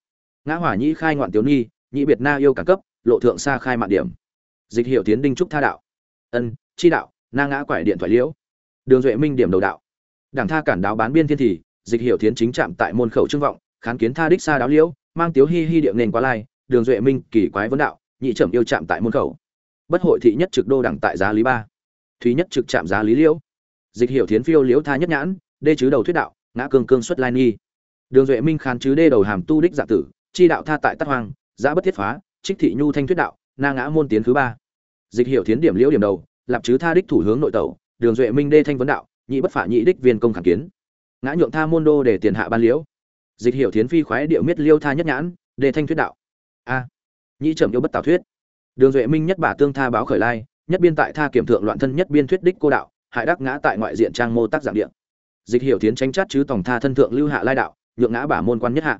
[SPEAKER 1] Ngã hỏa nhĩ khai ngoạn tiếu nhi nhị biệt na yêu cả cấp, lộ thượng xa khai mạng điểm. Dịch hiệu tiến đinh trúc tha đạo ân, chi đạo, na ngã quải điện thoại liễu. Đường duệ minh điểm đầu đạo. Đảng tha cản đáo bán biên thiên thì, dịch hiệu tiến chính trạm tại môn khẩu trưng vọng, khán kiến tha đích xa đáo liễu, mang tiếu hi hi điệu nền quá lai, đường duệ minh kỳ quái vấn đạo, nhị trầm yêu trạm tại môn khẩu. Bất hội thị nhất trực đô đẳng tại giá lý ba. Thúy nhất trực trạm giá lý liễu. Dịch hiệu tiến phiêu liễu tha nhất nhãn, đê chứ đầu thuyết đạo, ngã cương cương xuất lai nghi đường duệ minh khán chứ đê đầu hàm tu đích dạ tử, chi đạo tha tại tát hoang giã bất thiết phá, trích thị nhu thanh thuyết đạo, na ngã môn tiến thứ ba dịch hiệu thiến điểm liễu điểm đầu, lạp chứ tha đích thủ hướng nội tẩu, đường duệ minh đê thanh vấn đạo, nhị bất phả nhị đích viên công khẳng kiến. Ngã nhượng tha môn đô để tiền hạ ban liễu. Dịch hiệu thiến phi khoái điệu miết liêu tha nhất nhãn, đê thanh thuyết đạo. A. Nhị trầm yêu bất tảo thuyết. Đường duệ minh nhất bà tương tha báo khởi lai, nhất biên tại tha kiểm thượng loạn thân nhất biên thuyết đích cô đạo, hại đắc ngã tại ngoại diện trang mô tác dạng điện dịch hiệu thiến tranh chát chứ tổng tha thân thượng lưu hạ lai đạo, nhượng ngã bả môn quan nhất hạ.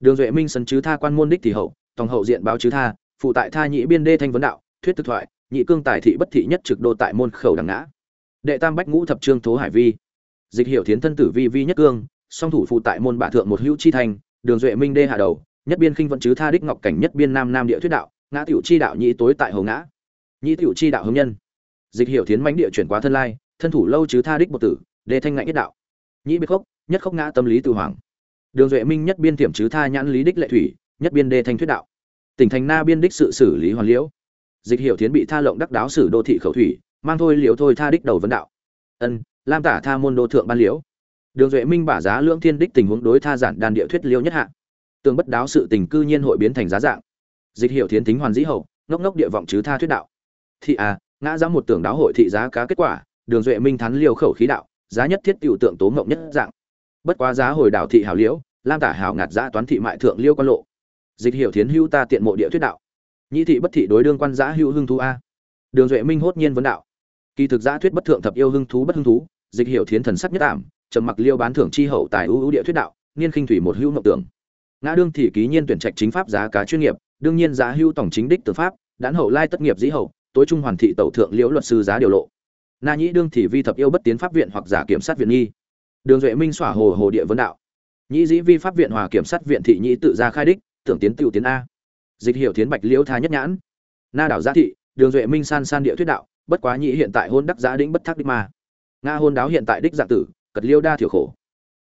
[SPEAKER 1] Đường duệ minh sân chứ tha quan môn đích thì hậu tổng hậu diện báo chứ tha, phụ tại tha nhị biên đê thanh vấn đạo, thuyết thực thoại nhị cương tài thị bất thị nhất trực đô tại môn khẩu đằng ngã. Đệ tam bách ngũ thập trương thố hải vi. Dịch hiệu thiến thân tử vi vi nhất cương, song thủ phụ tại môn bạ thượng một hữu chi thành, đường duệ minh đê hạ đầu, nhất biên khinh vận chứ tha đích ngọc cảnh nhất biên nam nam địa thuyết đạo, ngã tiểu chi đạo nhị tối tại hồ ngã. Nhị tiểu chi đạo hướng nhân. Dịch hiệu thiến mãnh địa chuyển quá thân lai, thân thủ lâu chứ tha đích một tử đề thanh ngạnh nhất đạo. Nhị biết khốc, nhất khốc ngã tâm lý tự hoàng. Đường duệ minh nhất biên tiểm chứ tha nhãn lý đích lệ thủy, nhất biên đê thanh thuyết đạo. Tỉnh thành na biên đích sự xử lý hoàn liễu dịch hiệu thiến bị tha lộng đắc đáo sử đô thị khẩu thủy, mang thôi liễu thôi tha đích đầu vấn đạo. Ân, lam tả tha môn đô thượng ban liễu. Đường duệ minh bả giá lưỡng thiên đích tình huống đối tha giản đàn địa thuyết liêu nhất hạ. Tương bất đáo sự tình cư nhiên hội biến thành giá dạng. Dịch hiệu thiến tính hoàn dĩ hậu, ngốc ngốc địa vọng chứ tha thuyết đạo. Thị à ngã ra một tưởng đáo hội thị giá cá kết quả, đường duệ minh thắn liều khẩu khí đạo, giá nhất thiết tiểu tượng tố ngộng nhất dạng. Bất quá giá hồi đảo thị hảo liễu, lam tả hảo ngạt giá toán thị mại thượng liêu quan lộ. Dịch hiệu thiến hưu ta tiện mộ địa thuyết đạo nhị thị bất thị đối đương quan giã hữu hưng thú a. Đường duệ minh hốt nhiên vấn đạo. Kỳ thực giã thuyết bất thượng thập yêu hưng thú bất hưng thú, dịch hiệu thiến thần sắc nhất ảm, trầm mặc liêu bán thưởng chi hậu tài ưu ưu địa thuyết đạo, niên khinh thủy một hữu ngọc tưởng. Ngã đương thì ký nhiên tuyển trạch chính pháp giá cá chuyên nghiệp, đương nhiên giá hữu tổng chính đích tư pháp, đán hậu lai tất nghiệp dĩ hậu, tối trung hoàn thị tẩu thượng liễu luật sư giá điều lộ. Na nhĩ đương thì vi thập yêu bất tiến pháp viện hoặc giả kiểm sát viện nghi. Đường duệ minh xỏa hồ hồ địa vấn đạo. Nhĩ dĩ vi pháp viện hòa kiểm sát viện thị nhĩ tự ra khai đích, tưởng tiến tiểu tiến a dịch hiệu tiến bạch liễu tha nhất nhãn. Na đảo gia thị, đường duệ minh san san địa thuyết đạo, bất quá nhĩ hiện tại hôn đắc giá đĩnh bất thác đích ma. Nga hôn đáo hiện tại đích dạng tử, cật liêu đa thiểu khổ.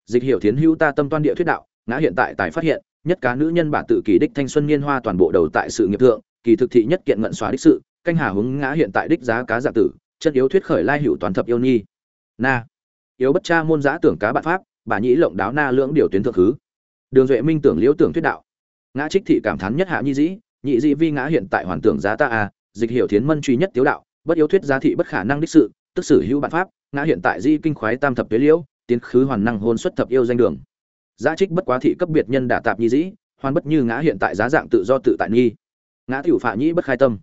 [SPEAKER 1] Dịch hiệu tiến hữu ta tâm toan địa thuyết đạo, ngã hiện tại tài phát hiện, nhất cá nữ nhân bản tự kỳ đích thanh xuân niên hoa toàn bộ đầu tại sự nghiệp thượng, kỳ thực thị nhất kiện ngận xóa đích sự, canh hà hướng ngã hiện tại đích giá cá dạng tử, chân yếu thuyết khởi lai hữu toàn thập yêu nhi. Na, yếu bất cha môn giã tưởng cá bạn pháp, bà nhĩ lộng đáo na lưỡng điều tuyến thượng khứ đường duệ minh tưởng liễu tưởng thuyết đạo ngã trích thị cảm thán nhất hạ nhi dĩ, nhị dĩ vi ngã hiện tại hoàn tưởng giá ta a dịch hiểu thiến mân truy nhất tiếu đạo, bất yếu thuyết giá thị bất khả năng đích sự, tức sử hữu bạn pháp, ngã hiện tại di kinh khoái tam thập tuế liễu, tiến khứ hoàn năng hôn xuất thập yêu danh đường. Giá trích bất quá thị cấp biệt nhân đả tạp nhi dĩ, hoàn bất như ngã hiện tại giá dạng tự do tự tại nghi ngã tiểu phạ nhĩ bất khai tâm.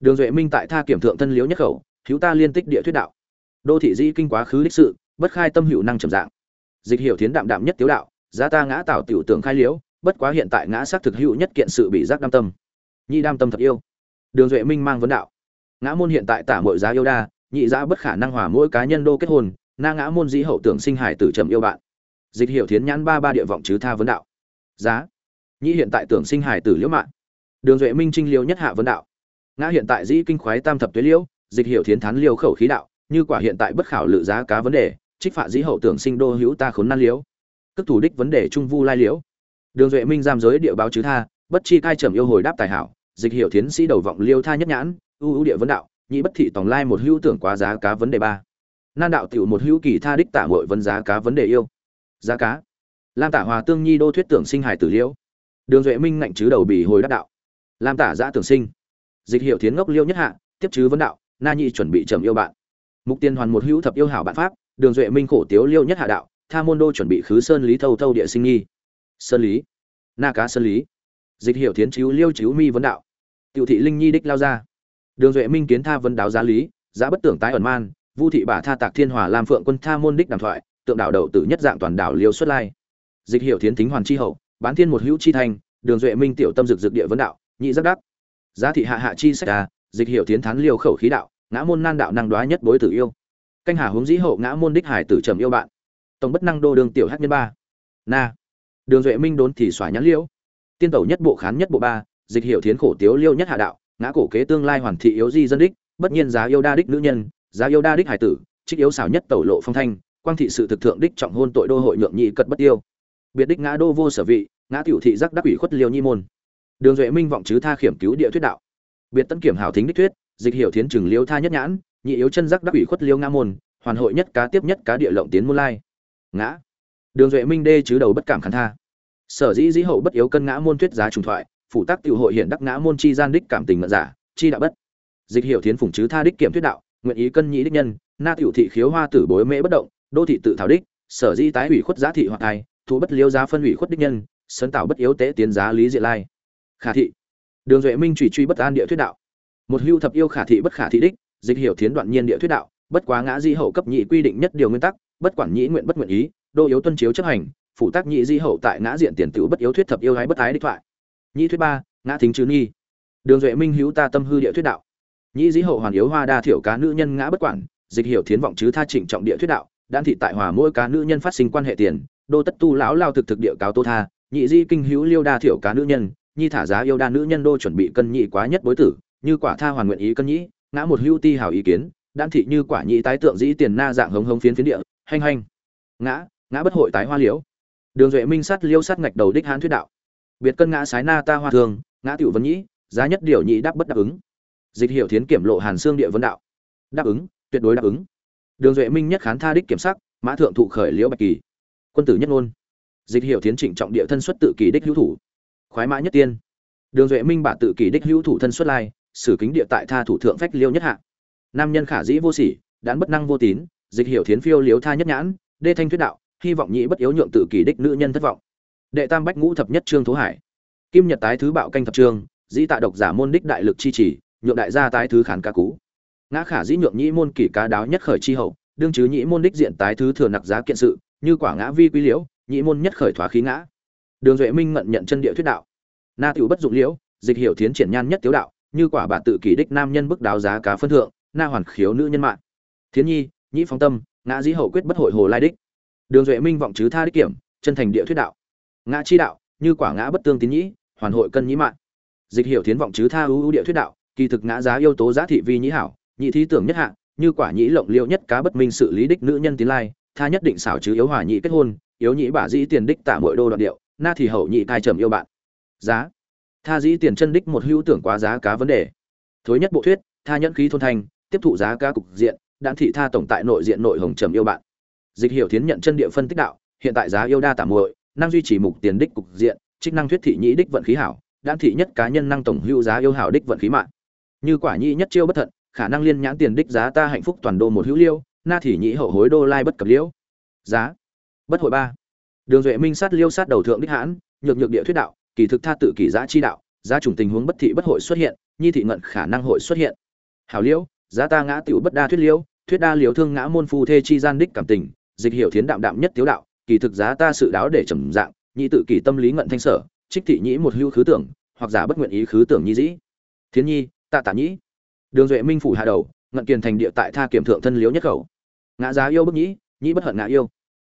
[SPEAKER 1] Đường duệ minh tại tha kiểm thượng thân liễu nhất khẩu, hữu ta liên tích địa thuyết đạo. Đô thị di kinh quá khứ đích sự, bất khai tâm hữu năng trầm dạng. Dịch hiểu thiến đạm đạm nhất tiếu đạo, giá ta ngã tạo tiểu tưởng khai liễu bất quá hiện tại ngã xác thực hữu nhất kiện sự bị giác đam tâm. Nhi đam tâm thật yêu. Đường duệ minh mang vấn đạo. Ngã môn hiện tại tả mọi giá yêu đa, nhị giá bất khả năng hòa mỗi cá nhân đô kết hôn, na ngã môn dĩ hậu tưởng sinh hải tử trầm yêu bạn. Dịch hiệu thiến nhãn ba ba địa vọng chứ tha vấn đạo. Giá. Nhị hiện tại tưởng sinh hải tử liễu mạng đường duệ minh trinh liêu nhất hạ vấn đạo. Ngã hiện tại dĩ kinh khoái tam thập tuế liễu, dịch hiệu thiến thán liêu khẩu khí đạo, như quả hiện tại bất khảo lự giá cá vấn đề, trích phạ dĩ hậu tưởng sinh đô hữu ta khốn nan liễu. Cất thủ đích vấn đề trung vu lai liễu đường duệ minh giam giới địa báo chứ tha, bất chi cai trầm yêu hồi đáp tài hảo, dịch hiểu thiến sĩ đầu vọng liêu tha nhất nhãn ưu ưu địa vấn đạo, nhị bất thị tòng lai một hữu tưởng quá giá cá vấn đề ba. Nan đạo tiểu một hữu kỳ tha đích tả mội vấn giá cá vấn đề yêu. Giá cá. Lam tả hòa tương nhi đô thuyết tưởng sinh hải tử liễu. Đường duệ minh ngạnh chứ đầu bỉ hồi đáp đạo. Lam tả giã tưởng sinh. Dịch hiệu thiến ngốc liêu nhất hạ, tiếp chứ vấn đạo, na nhị chuẩn bị trầm yêu bạn. Mục tiên hoàn một hữu thập yêu hảo bạn pháp, đường duệ minh khổ tiếu liêu nhất hạ đạo, tha môn đô chuẩn bị khứ sơn lý thâu thâu địa sinh nghi sơn lý. Na cá sơn lý. Dịch hiệu thiến chiếu liêu chiếu mi vấn đạo. Tiểu thị linh nhi đích lao ra đường duệ minh kiến tha vấn đáo giá lý. Giá bất tưởng tái ẩn man. Vu thị bả tha tạc thiên hòa làm phượng quân tha môn đích đàm thoại. Tượng đạo đầu tử nhất dạng toàn đảo liêu xuất lai. Dịch hiệu thiến tính hoàn chi hậu. Bán thiên một hữu chi thanh đường duệ minh tiểu tâm dực dực địa vấn đạo. Nhị giác đắc. Giá thị hạ hạ chi sách à dịch hiệu thiến thán liều khẩu khí đạo. Ngã môn nan đạo năng đoá nhất bối tử yêu. Canh hà hướng dĩ hậu ngã môn đích hải tử trầm yêu bạn. Tổng bất năng đô đường tiểu hát nhân ba. Na đường duệ minh đốn thì xóa nhãn liễu. Tiên tẩu nhất bộ khán nhất bộ ba, dịch hiệu thiến khổ tiếu liêu nhất hạ đạo, ngã cổ kế tương lai hoàn thị yếu di dân đích, bất nhiên giá yêu đa đích nữ nhân, giá yêu đa đích hải tử, trích yếu xảo nhất tẩu lộ phong thanh, quang thị sự thực thượng đích trọng hôn tội đô hội nhượng nhị cật bất tiêu. Biệt đích ngã đô vô sở vị, ngã tiểu thị giác đắc ủy khuất liêu nhi môn. Đường duệ minh vọng chứ tha khiểm cứu địa thuyết đạo. Biệt tân kiểm hảo thính đích thuyết, dịch hiểu thiến trừng liêu tha nhất nhãn, nhị yếu chân giác đắc ủy khuất liêu nga môn, hoàn hội nhất cá tiếp nhất cá địa lộng tiến môn lai. Ngã. Đường duệ minh đê chứ đầu bất cảm khán tha sở dĩ dĩ hậu bất yếu cân ngã môn thuyết giá trùng thoại, phủ tác tiểu hội hiện đắc ngã môn chi gian đích cảm tình mận giả, chi đạo bất. Dịch hiểu thiến phủng chứ tha đích kiểm thuyết đạo, nguyện ý cân nhĩ đích nhân, na tiểu thị khiếu hoa tử bối mễ bất động, đô thị tự thảo đích, sở dĩ tái ủy khuất giá thị hoặc ai thu bất liêu giá phân ủy khuất đích nhân, sấn tạo bất yếu tế tiến giá lý diện lai. Khả thị. Đường duệ minh truy truy bất an địa thuyết đạo. Một hưu thập yêu khả thị bất khả thị đích, dịch hiểu thiến đoạn nhiên địa thuyết đạo, bất quá ngã di hậu cấp nhị quy định nhất điều nguyên tắc, bất quản nhĩ nguyện bất nguyện ý, đô yếu tuân chiếu chấp hành phụ tác nhị di hậu tại ngã diện tiền tử bất yếu thuyết thập yêu hái bất ái đích thoại. Nhị thuyết ba, ngã thính chứ nghi đường duệ minh hữu ta tâm hư địa thuyết đạo. Nhị di hậu hoàn yếu hoa đa thiểu cá nữ nhân ngã bất quản, dịch hiểu thiến vọng chứ tha trịnh trọng địa thuyết đạo, đan thị tại hòa mỗi cá nữ nhân phát sinh quan hệ tiền, đô tất tu lão lao thực thực địa cáo tô tha, nhị di kinh hữu liêu đa thiểu cá nữ nhân, nhi thả giá yêu đa nữ nhân đô chuẩn bị cân nhị quá nhất bối tử, như quả tha hoàn nguyện ý cân nhĩ ngã một hữu ti hào ý kiến, đan thị như quả nhị tái tượng dĩ tiền na dạng hống hống phiến phiến địa hành hành ngã ngã bất hội tái hoa liễu đường duệ minh sát liêu sát ngạch đầu đích hán thuyết đạo. Biệt cân ngã sái na ta hoa thường, ngã tiểu vấn nhĩ, giá nhất điều nhị đáp bất đáp ứng. Dịch hiệu thiến kiểm lộ hàn xương địa vấn đạo. Đáp ứng, tuyệt đối đáp ứng. Đường duệ minh nhất khán tha đích kiểm sắc, mã thượng thụ khởi liễu bạch kỳ. Quân tử nhất ngôn. Dịch hiệu thiến trịnh trọng địa thân xuất tự kỳ đích hữu thủ. Khoái mã nhất tiên. Đường duệ minh bả tự kỳ đích hữu thủ thân xuất lai, sử kính địa tại tha thủ thượng phách liêu nhất hạ. Nam nhân khả dĩ vô sỉ, đán bất năng vô tín, dịch hiệu thiến phiêu liếu tha nhất nhãn, đê thanh thuyết đạo hy vọng nhĩ bất yếu nhượng tự kỳ đích nữ nhân thất vọng. Đệ tam bách ngũ thập nhất trương thố hải. Kim nhật tái thứ bạo canh thập trương, dĩ tạ độc giả môn đích đại lực chi trì, nhượng đại gia tái thứ khán ca cú ngã khả dĩ nhượng nhĩ môn kỷ cá đáo nhất khởi chi hậu, đương chứ nhĩ môn đích diện tái thứ thừa nặc giá kiện sự, như quả ngã vi quý liễu, nhĩ môn nhất khởi thoá khí ngã. Đường duệ minh ngận nhận chân địa thuyết đạo. Na tiểu bất dụng liễu, dịch hiểu thiến triển nhan nhất tiếu đạo, như quả bà tự kỷ đích nam nhân bức đáo giá cá phân thượng, na hoàn khiếu nữ nhân mạng. Thiến nhi, nhĩ phóng tâm, ngã dĩ hậu quyết bất hội hồ lai đích đường duệ minh vọng chứ tha đích kiểm, chân thành địa thuyết đạo. Ngã chi đạo, như quả ngã bất tương tín nhĩ, hoàn hội cân nhĩ mạng. Dịch hiểu thiến vọng chứ tha ưu ưu địa thuyết đạo, kỳ thực ngã giá yêu tố giá thị vi nhĩ hảo, nhị thí tưởng nhất hạ, như quả nhĩ lộng liễu nhất cá bất minh sự lý đích nữ nhân tiến lai, tha nhất định xảo chứ yếu hòa nhị kết hôn, yếu nhĩ bả dĩ tiền đích tả mỗi đô đoạn điệu, na thì hậu nhị cai trầm yêu bạn. Giá. Tha dĩ tiền chân đích một hữu tưởng quá giá cá vấn đề. Thối nhất bộ thuyết, tha nhẫn khí thôn thành tiếp thụ giá cá cục diện, đạn thị tha tổng tại nội diện nội hồng trầm yêu bạn dịch hiểu thiến nhận chân địa phân tích đạo, hiện tại giá yêu đa tạm muội, năng duy trì mục tiền đích cục diện, chức năng thuyết thị nhĩ đích vận khí hảo, đan thị nhất cá nhân năng tổng hữu giá yêu hảo đích vận khí mạng. Như quả nhĩ nhất chiêu bất thận, khả năng liên nhãn tiền đích giá ta hạnh phúc toàn đô một hữu liêu, na thị nhĩ hậu hối đô lai bất cập liễu. Giá. Bất hội ba. Đường duệ minh sát liêu sát đầu thượng đích hãn, nhược nhược địa thuyết đạo, kỳ thực tha tự kỳ giá chi đạo, giá chủng tình huống bất thị bất hội xuất hiện, nhi thị ngận khả năng hội xuất hiện. Hảo liễu giá ta ngã tiểu bất đa thuyết liễu thuyết đa liễu thương ngã môn phu thê chi gian đích cảm tình dịch hiểu thiến đạm đạm nhất tiếu đạo, kỳ thực giá ta sự đáo để trầm dạng, nhị tự kỳ tâm lý ngận thanh sở, trích thị nhĩ một hưu khứ tưởng, hoặc giả bất nguyện ý khứ tưởng nhi dĩ. Thiến nhi tạ tạ nhĩ. Đường duệ minh phủ hạ đầu, ngận kiền thành địa tại tha kiểm thượng thân liếu nhất khẩu. Ngã giá yêu bức nhĩ nhĩ bất hận ngã yêu.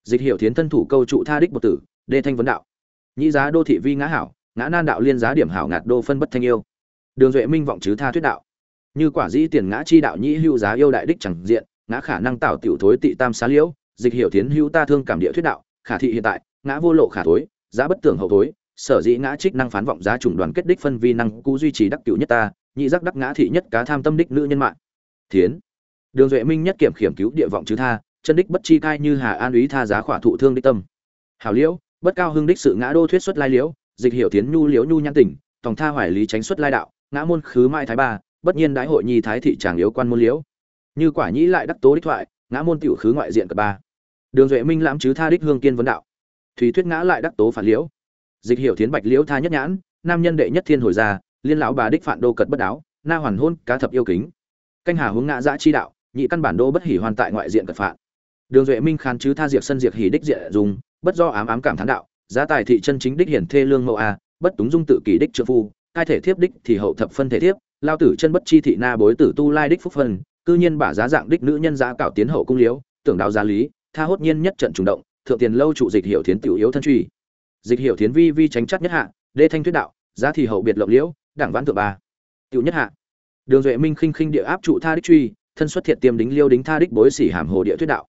[SPEAKER 1] Dịch hiểu thiến thân thủ câu trụ tha đích bột tử, đê thanh vấn đạo. Nhĩ giá đô thị vi ngã hảo, ngã nan đạo liên giá điểm hảo ngạt đô phân bất thanh yêu. Đường duệ minh vọng chứ tha thuyết đạo. Như quả dĩ tiền ngã chi đạo nhĩ hưu giá yêu đại đích chẳng diện, ngã khả năng tạo tiểu thối tị tam xá liễu dịch hiểu thiến hưu ta thương cảm địa thuyết đạo, khả thị hiện tại, ngã vô lộ khả thối, giá bất tưởng hậu thối, sở dĩ ngã trích năng phán vọng giá chủng đoàn kết đích phân vi năng cũ duy trì đắc cửu nhất ta, nhị giác đắc ngã thị nhất cá tham tâm đích nữ nhân mạng. Thiến. Đường duệ minh nhất kiểm khiểm cứu địa vọng chứ tha, chân đích bất chi cai như hà an úy tha giá khỏa thụ thương đích tâm. Hảo liễu, bất cao hưng đích sự ngã đô thuyết xuất lai liễu, dịch hiểu tiến nhu liễu nhu nhãn tỉnh, tòng tha hoài lý tránh xuất lai đạo, ngã môn khứ mai thái ba, bất nhiên đái hội nhi thái thị tràng yếu quan môn liễu. Như quả nhĩ lại đắc tố đích thoại, ngã môn tiểu khứ ngoại diện cập ba đường duệ minh lãm chứ tha đích hương kiên vấn đạo. Thủy thuyết ngã lại đắc tố phản liễu. Dịch hiểu thiến bạch liễu tha nhất nhãn, nam nhân đệ nhất thiên hồi gia, liên lão bà đích phản đô cật bất đáo, na hoàn hôn, cá thập yêu kính. Canh hà hướng ngã dã chi đạo, nhị căn bản đô bất hỉ hoàn tại ngoại diện cật phạn. Đường duệ minh khán chứ tha diệt sân diệt hỉ đích diện dùng, bất do ám ám cảm thán đạo, giá tài thị chân chính đích hiển thê lương mẫu a, bất túng dung tự kỷ đích trợ phu hai thể thiếp đích thì hậu thập phân thể thiếp, lao tử chân bất chi thị na bối tử tu lai đích phúc phân, cư nhiên bả giá dạng đích nữ nhân giá cạo tiến hậu cung liễu, tưởng đạo giá lý tha hốt nhiên nhất trận trùng động, thượng tiền lâu trụ dịch hiệu thiến tiểu yếu thân truy. Dịch hiệu thiến vi vi tránh chắc nhất hạ, đê thanh thuyết đạo, giá thì hậu biệt lộng liễu, đảng vãn thượng ba. Tiểu nhất hạ. Đường duệ minh khinh khinh địa áp trụ tha đích truy, thân xuất thiệt tiêm đính liêu đính tha đích bối xỉ hàm hồ địa thuyết đạo.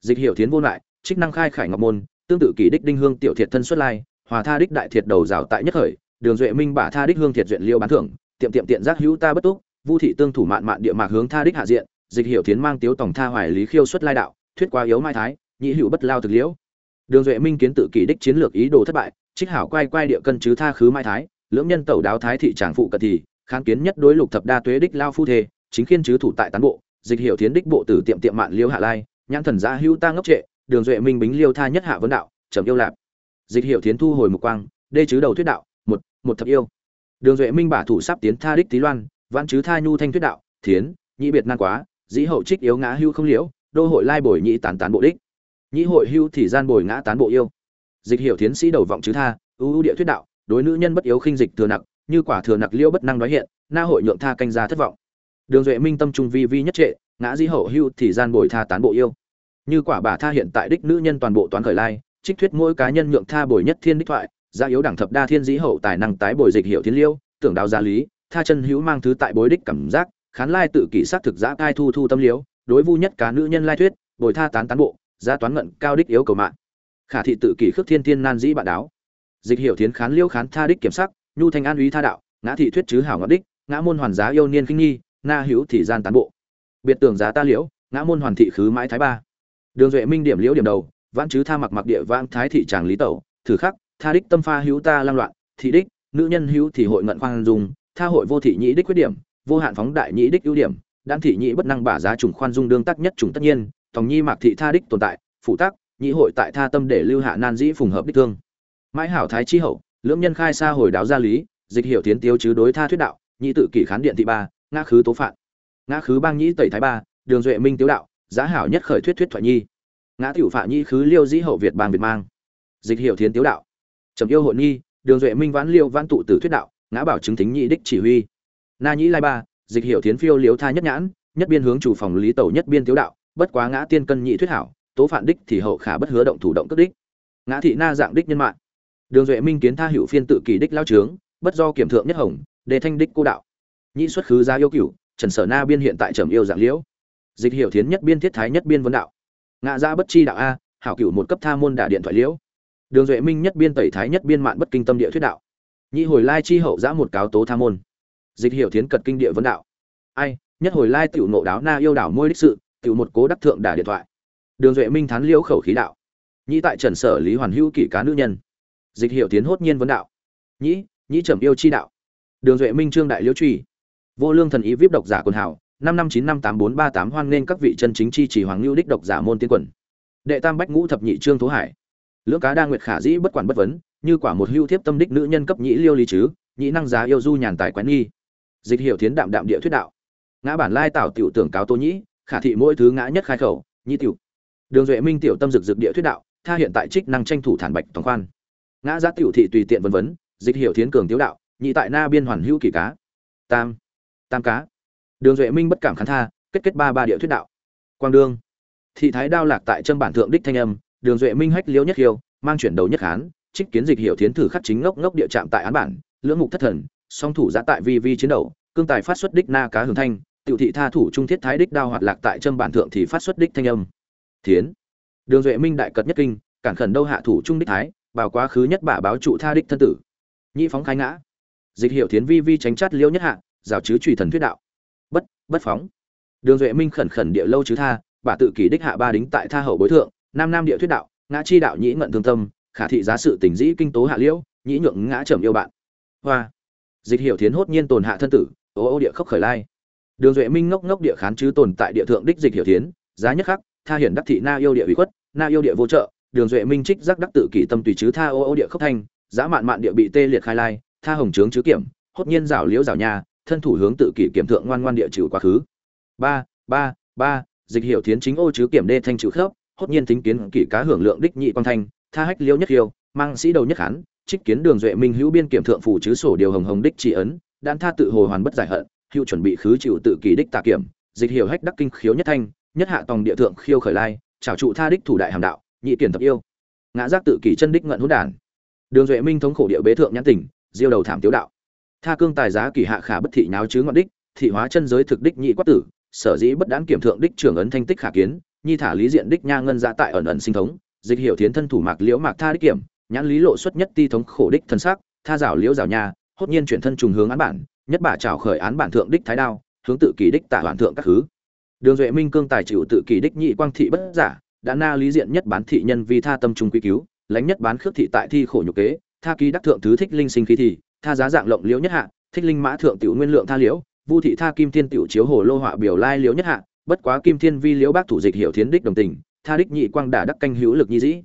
[SPEAKER 1] Dịch hiệu thiến vô lại, trích năng khai khải ngọc môn, tương tự kỷ đích đinh hương tiểu thiệt thân xuất lai, hòa tha đích đại thiệt đầu rào tại nhất khởi, đường duệ minh bả tha đích hương thiệt duyện liêu bán thưởng, tiệm tiệm tiện giác hữu ta bất túc, vu thị tương thủ mạn mạn địa mạc hướng tha đích hạ diện, dịch hiệu thiến mang tiếu tổng tha hoài lý khiêu xuất lai đạo thuyết quá yếu mai thái, nhị hữu bất lao thực liễu. Đường duệ minh kiến tự kỷ đích chiến lược ý đồ thất bại, trích hảo quay quay địa cân chứ tha khứ mai thái, lưỡng nhân tẩu đáo thái thị tràng phụ cận thì, kháng kiến nhất đối lục thập đa tuế đích lao phu thê, chính khiên chứ thủ tại tán bộ, dịch hiệu thiến đích bộ tử tiệm tiệm mạn liêu hạ lai, nhãn thần gia hữu ta ngốc trệ, đường duệ minh bính liêu tha nhất hạ vấn đạo, trầm yêu lạp. Dịch hiệu thiến thu hồi mục quang, đê chứ đầu thuyết đạo, một một thập yêu. Đường duệ minh bả thủ sắp tiến tha đích tý loan văn chứ tha nhu thanh thuyết đạo, thiến, nhị biệt nan quá, dĩ hậu trích yếu ngã hưu không liễu đô hội lai bồi nhĩ tán tán bộ đích. Nhĩ hội hưu thì gian bồi ngã tán bộ yêu. Dịch hiểu tiến sĩ đầu vọng chứ tha, ưu ưu địa thuyết đạo, đối nữ nhân bất yếu khinh dịch thừa nặc, như quả thừa nặc liễu bất năng nói hiện, na hội nhượng tha canh ra thất vọng. Đường duệ minh tâm trung vi vi nhất trệ, ngã di hậu hưu thì gian bồi tha tán bộ yêu. Như quả bà tha hiện tại đích nữ nhân toàn bộ toán khởi lai, trích thuyết mỗi cá nhân nhượng tha bồi nhất thiên đích thoại, gia yếu đẳng thập đa thiên dĩ hậu tài năng tái bồi dịch hiệu thiên liêu, tưởng đào gia lý, tha chân hữu mang thứ tại bối đích cảm giác, khán lai tự kỷ xác thực giã cai thu thu tâm liếu đối vu nhất cá nữ nhân lai thuyết, bồi tha tán tán bộ gia toán ngận, cao đích yếu cầu mạng. Khả thị tự kỷ khước thiên thiên nan dĩ bạn đáo. Dịch hiểu thiến khán liêu khán tha đích kiểm sắc, nhu thanh an úy tha đạo, ngã thị thuyết chứ hảo ngọc đích, ngã môn hoàn giá yêu niên kinh nghi, na hữu thị gian tán bộ. Biệt tưởng giá ta liễu, ngã môn hoàn thị khứ mãi thái ba. Đường duệ minh điểm liễu điểm đầu, vãn chứ tha mặc mặc địa vãng thái thị tràng lý tẩu, thử khắc, tha đích tâm pha hữu ta lang loạn, thị đích, nữ nhân hữu thì hội ngận khoan dùng tha hội vô thị nhĩ đích khuyết điểm, vô hạn phóng đại nhĩ đích ưu điểm đan thị nhĩ bất năng bả giá trùng khoan dung đương tắc nhất trùng tất nhiên tòng nhi mạc thị tha đích tồn tại phụ tác nhĩ hội tại tha tâm để lưu hạ nan dĩ phùng hợp đích thương. Mãi hảo thái chi hậu, lưỡng nhân khai xa hồi đáo gia lý, dịch hiểu tiến tiêu chứ đối tha thuyết đạo nhĩ tự kỷ khán điện thị ba, ngã khứ tố phạn. Ngã khứ bang nhĩ tẩy thái ba, đường duệ minh tiếu đạo, giá hảo nhất khởi thuyết thuyết thoại nhi. Ngã tiểu phạ nhi khứ liêu dĩ hậu việt bang việt mang. Dịch hiểu thiến tiếu đạo. Trầm yêu hội nhi, đường duệ minh vãn liêu vãn tụ tử thuyết đạo, ngã bảo chứng thính nhị đích chỉ huy. Na nhĩ lai ba dịch hiểu thiến phiêu liếu tha nhất nhãn, nhất biên hướng chủ phòng lý tẩu nhất biên tiếu đạo, bất quá ngã tiên cân nhị thuyết hảo, tố phản đích thì hậu khả bất hứa động thủ động cất đích. Ngã thị na dạng đích nhân mạng. Đường duệ minh kiến tha hữu phiên tự kỷ đích lao trướng, bất do kiểm thượng nhất hồng, đề thanh đích cô đạo. Nhị xuất khứ gia yêu cửu, trần sở na biên hiện tại trầm yêu dạng liễu. Dịch hiểu thiến nhất biên thiết thái nhất biên vấn đạo. Ngã ra bất chi đạo a, hảo cửu một cấp tha môn đả điện thoại liễu. Đường duệ minh nhất biên tẩy thái nhất biên mạn bất kinh tâm địa thuyết đạo. Nhị hồi lai chi hậu giã một cáo tố tha môn dịch hiệu thiến cật kinh địa vấn đạo. Ai, nhất hồi lai tiểu nộ đáo na yêu đảo môi đích sự, tiểu một cố đắc thượng đả điện thoại. Đường duệ minh thán liễu khẩu khí đạo. Nhĩ tại trần sở lý hoàn hữu kỷ cá nữ nhân. Dịch hiệu tiến hốt nhiên vấn đạo. Nhĩ nhĩ trầm yêu chi đạo. Đường duệ minh trương đại liễu truy. Vô lương thần ý vip độc giả quần hảo năm năm chín năm tám bốn ba tám hoan nên các vị chân chính chi chỉ hoàng lưu đích độc giả môn tiên quần. Đệ tam bách ngũ thập nhị trương thố hải. Lưỡng cá đa nguyệt khả dĩ bất quản bất vấn, như quả một hưu thiếp tâm đích nữ nhân cấp nhĩ liêu lý chứ, nhĩ năng giá yêu du nhàn tài quán nghi dịch hiểu thiến đạm đạm địa thuyết đạo. Ngã bản lai tảo tiểu tưởng cáo tô nhĩ, khả thị mỗi thứ ngã nhất khai khẩu nhi tiểu. Đường duệ minh tiểu tâm dực dực địa thuyết đạo, tha hiện tại trích năng tranh thủ thản bạch toàn khoan. Ngã giá tiểu thị tùy tiện vân vấn dịch hiểu thiến cường tiếu đạo nhị tại na biên hoàn hữu kỳ cá. Tam. Tam cá. Đường duệ minh bất cảm khán tha, kết kết ba ba địa thuyết đạo. Quang đương. Thị thái đao lạc tại chân bản thượng đích thanh âm, đường duệ minh hách liễu nhất hiêu mang chuyển đầu nhất khán trích kiến dịch hiểu thiến thử khắc chính ngốc ngốc địa chạm tại án bản, lưỡng mục thất thần song thủ giã tại vi vi chiến đấu, cương tài phát xuất đích na cá hưởng thanh, tiểu thị tha thủ trung thiết thái đích đao hoạt lạc tại chân bản thượng thì phát xuất đích thanh âm. Thiến. Đường duệ minh đại cật nhất kinh, cản khẩn đâu hạ thủ trung đích thái bảo quá khứ nhất bả báo trụ tha đích thân tử. Nhị phóng khai ngã. Dịch hiệu thiến vi vi tránh chát liễu nhất hạ, rào chứ trùy thần thuyết đạo. Bất bất phóng. Đường duệ minh khẩn khẩn địa lâu chứ tha bà tự kỷ đích hạ ba đính tại tha hậu bối thượng, nam nam địa thuyết đạo, ngã chi đạo nhĩ ngận thương tâm, khả thị giá sự tình dĩ kinh tố hạ liễu, nhĩ nhượng ngã trầm yêu bạn. Hoa dịch hiệu thiến hốt nhiên tồn hạ thân tử, ô ô địa khốc khởi lai. Đường duệ minh ngốc ngốc địa khán chứ tồn tại địa thượng đích dịch hiệu thiến, giá nhất khắc, tha hiển đắc thị na yêu địa ủy khuất, na yêu địa vô trợ. Đường duệ minh trích giác đắc tự kỷ tâm tùy chứ tha ô ô địa khốc thanh, giá mạn mạn địa bị tê liệt khai lai, tha hồng trướng chứ kiểm, hốt nhiên rảo liễu rảo nhà, thân thủ hướng tự kỷ kiểm thượng ngoan ngoan địa chịu quá khứ. Ba ba ba, dịch hiệu thiến chính ô chứ kiểm đê thanh chịu khớp, hốt nhiên tính kiến kỷ cá hưởng lượng đích nhị quan thanh, tha hách liễu nhất hiêu mang sĩ đầu nhất khán trích kiến đường duệ minh hữu biên kiểm thượng phủ chứ sổ điều hồng hồng đích chỉ ấn, đan tha tự hồ hoàn bất giải hận, hữu chuẩn bị khứ chịu tự kỷ đích tà kiểm, dịch hiểu hách đắc kinh khiếu nhất thanh, nhất hạ tòng địa thượng khiêu khởi lai, trảo trụ tha đích thủ đại hàm đạo, nhị kiển tập yêu. Ngã giác tự kỷ chân đích ngận hỗn đản. Đường duệ minh thống khổ địa bế thượng nhãn tỉnh, diêu đầu thảm tiếu đạo. Tha cương tài giá kỷ hạ khả bất thị nháo chứ ngọn đích, thị hóa chân giới thực đích nhị quát tử, sở dĩ bất đán kiểm thượng đích trưởng ấn thanh tích khả kiến, nhi thả lý diện đích nha ngân dạ tại ẩn ẩn sinh thống, dịch hiểu thiến thân thủ mạc liễu mạc tha đích kiểm nhãn lý lộ xuất nhất ti thống khổ đích thân xác, tha rảo liễu rảo nhà hốt nhiên chuyển thân trùng hướng án bản, nhất bả trào khởi án bản thượng đích thái đao, hướng tự kỷ đích tả hoàn thượng các thứ. Đường duệ minh cương tài chịu tự kỷ đích nhị quang thị bất giả, đã na lý diện nhất bán thị nhân vì tha tâm trung quy cứu, lãnh nhất bán khước thị tại thi khổ nhục kế, tha ký đắc thượng thứ thích linh sinh khí thì, tha giá dạng lộng liễu nhất hạ, thích linh mã thượng tiểu nguyên lượng tha liễu, vu thị tha kim thiên tiểu chiếu hồ lô họa biểu lai liễu nhất hạ, bất quá kim thiên vi liễu bác thủ dịch hiểu thiến đích đồng tình, tha đích nhị quang đả đắc canh hữu lực nhi dĩ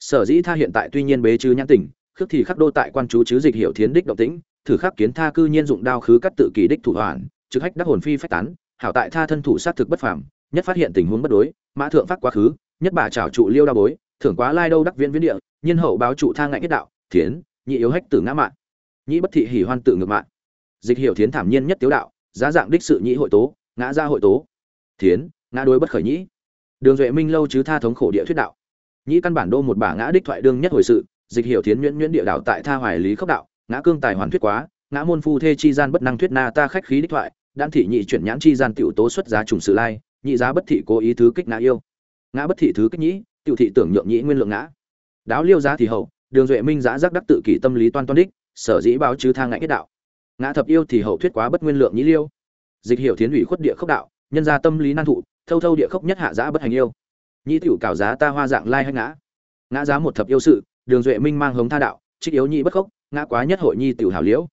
[SPEAKER 1] sở dĩ tha hiện tại tuy nhiên bế chứ nhãn tỉnh, khước thì khắc đô tại quan chú chứ dịch hiểu thiến đích động tĩnh, thử khắc kiến tha cư nhiên dụng đao khứ cắt tự kỳ đích thủ hoàn, trực hách đắc hồn phi phách tán, hảo tại tha thân thủ sát thực bất phàm, nhất phát hiện tình huống bất đối, mã thượng phát quá khứ, nhất bà trảo trụ liêu đao bối, thưởng quá lai đâu đắc viễn viễn địa, nhiên hậu báo trụ tha ngại kết đạo, thiến, nhị yếu hách tử ngã mạng nhị bất thị hỉ hoan tự ngược mạng dịch hiểu thiến thảm nhiên nhất tiếu đạo, giá dạng đích sự nhị hội tố, ngã ra hội tố, thiến, ngã đối bất khởi nhĩ. Đường duệ minh lâu chứ tha thống khổ địa thuyết đạo nhĩ căn bản đô một bả ngã đích thoại đương nhất hồi sự, dịch hiểu thiến nhuyễn nhuyễn địa đạo tại tha hoài lý khốc đạo, ngã cương tài hoàn thuyết quá, ngã môn phu thê chi gian bất năng thuyết na ta khách khí đích thoại, đan thị nhị chuyển nhãn chi gian tiểu tố xuất giá trùng sự lai, nhị giá bất thị cố ý thứ kích ngã yêu. Ngã bất thị thứ kích nhĩ, tiểu thị tưởng nhượng nhĩ nguyên lượng ngã. Đáo liêu giá thì hậu, đường duệ minh giá giác đắc tự kỷ tâm lý toan toan đích, sở dĩ báo chứ thang ngại kết đạo. Ngã thập yêu thì hậu thuyết quá bất nguyên lượng nhĩ liêu. Dịch hiểu thiến ủy khuất địa khốc đạo, nhân gia tâm lý nan thụ, thâu thâu địa khốc nhất hạ giá bất hành yêu nhĩ tiểu cảo giá ta hoa dạng lai hách ngã. Ngã giá một thập yêu sự, đường duệ minh mang hống tha đạo, trích yếu nhị bất khốc, ngã quá nhất hội nhi tiểu hảo liễu.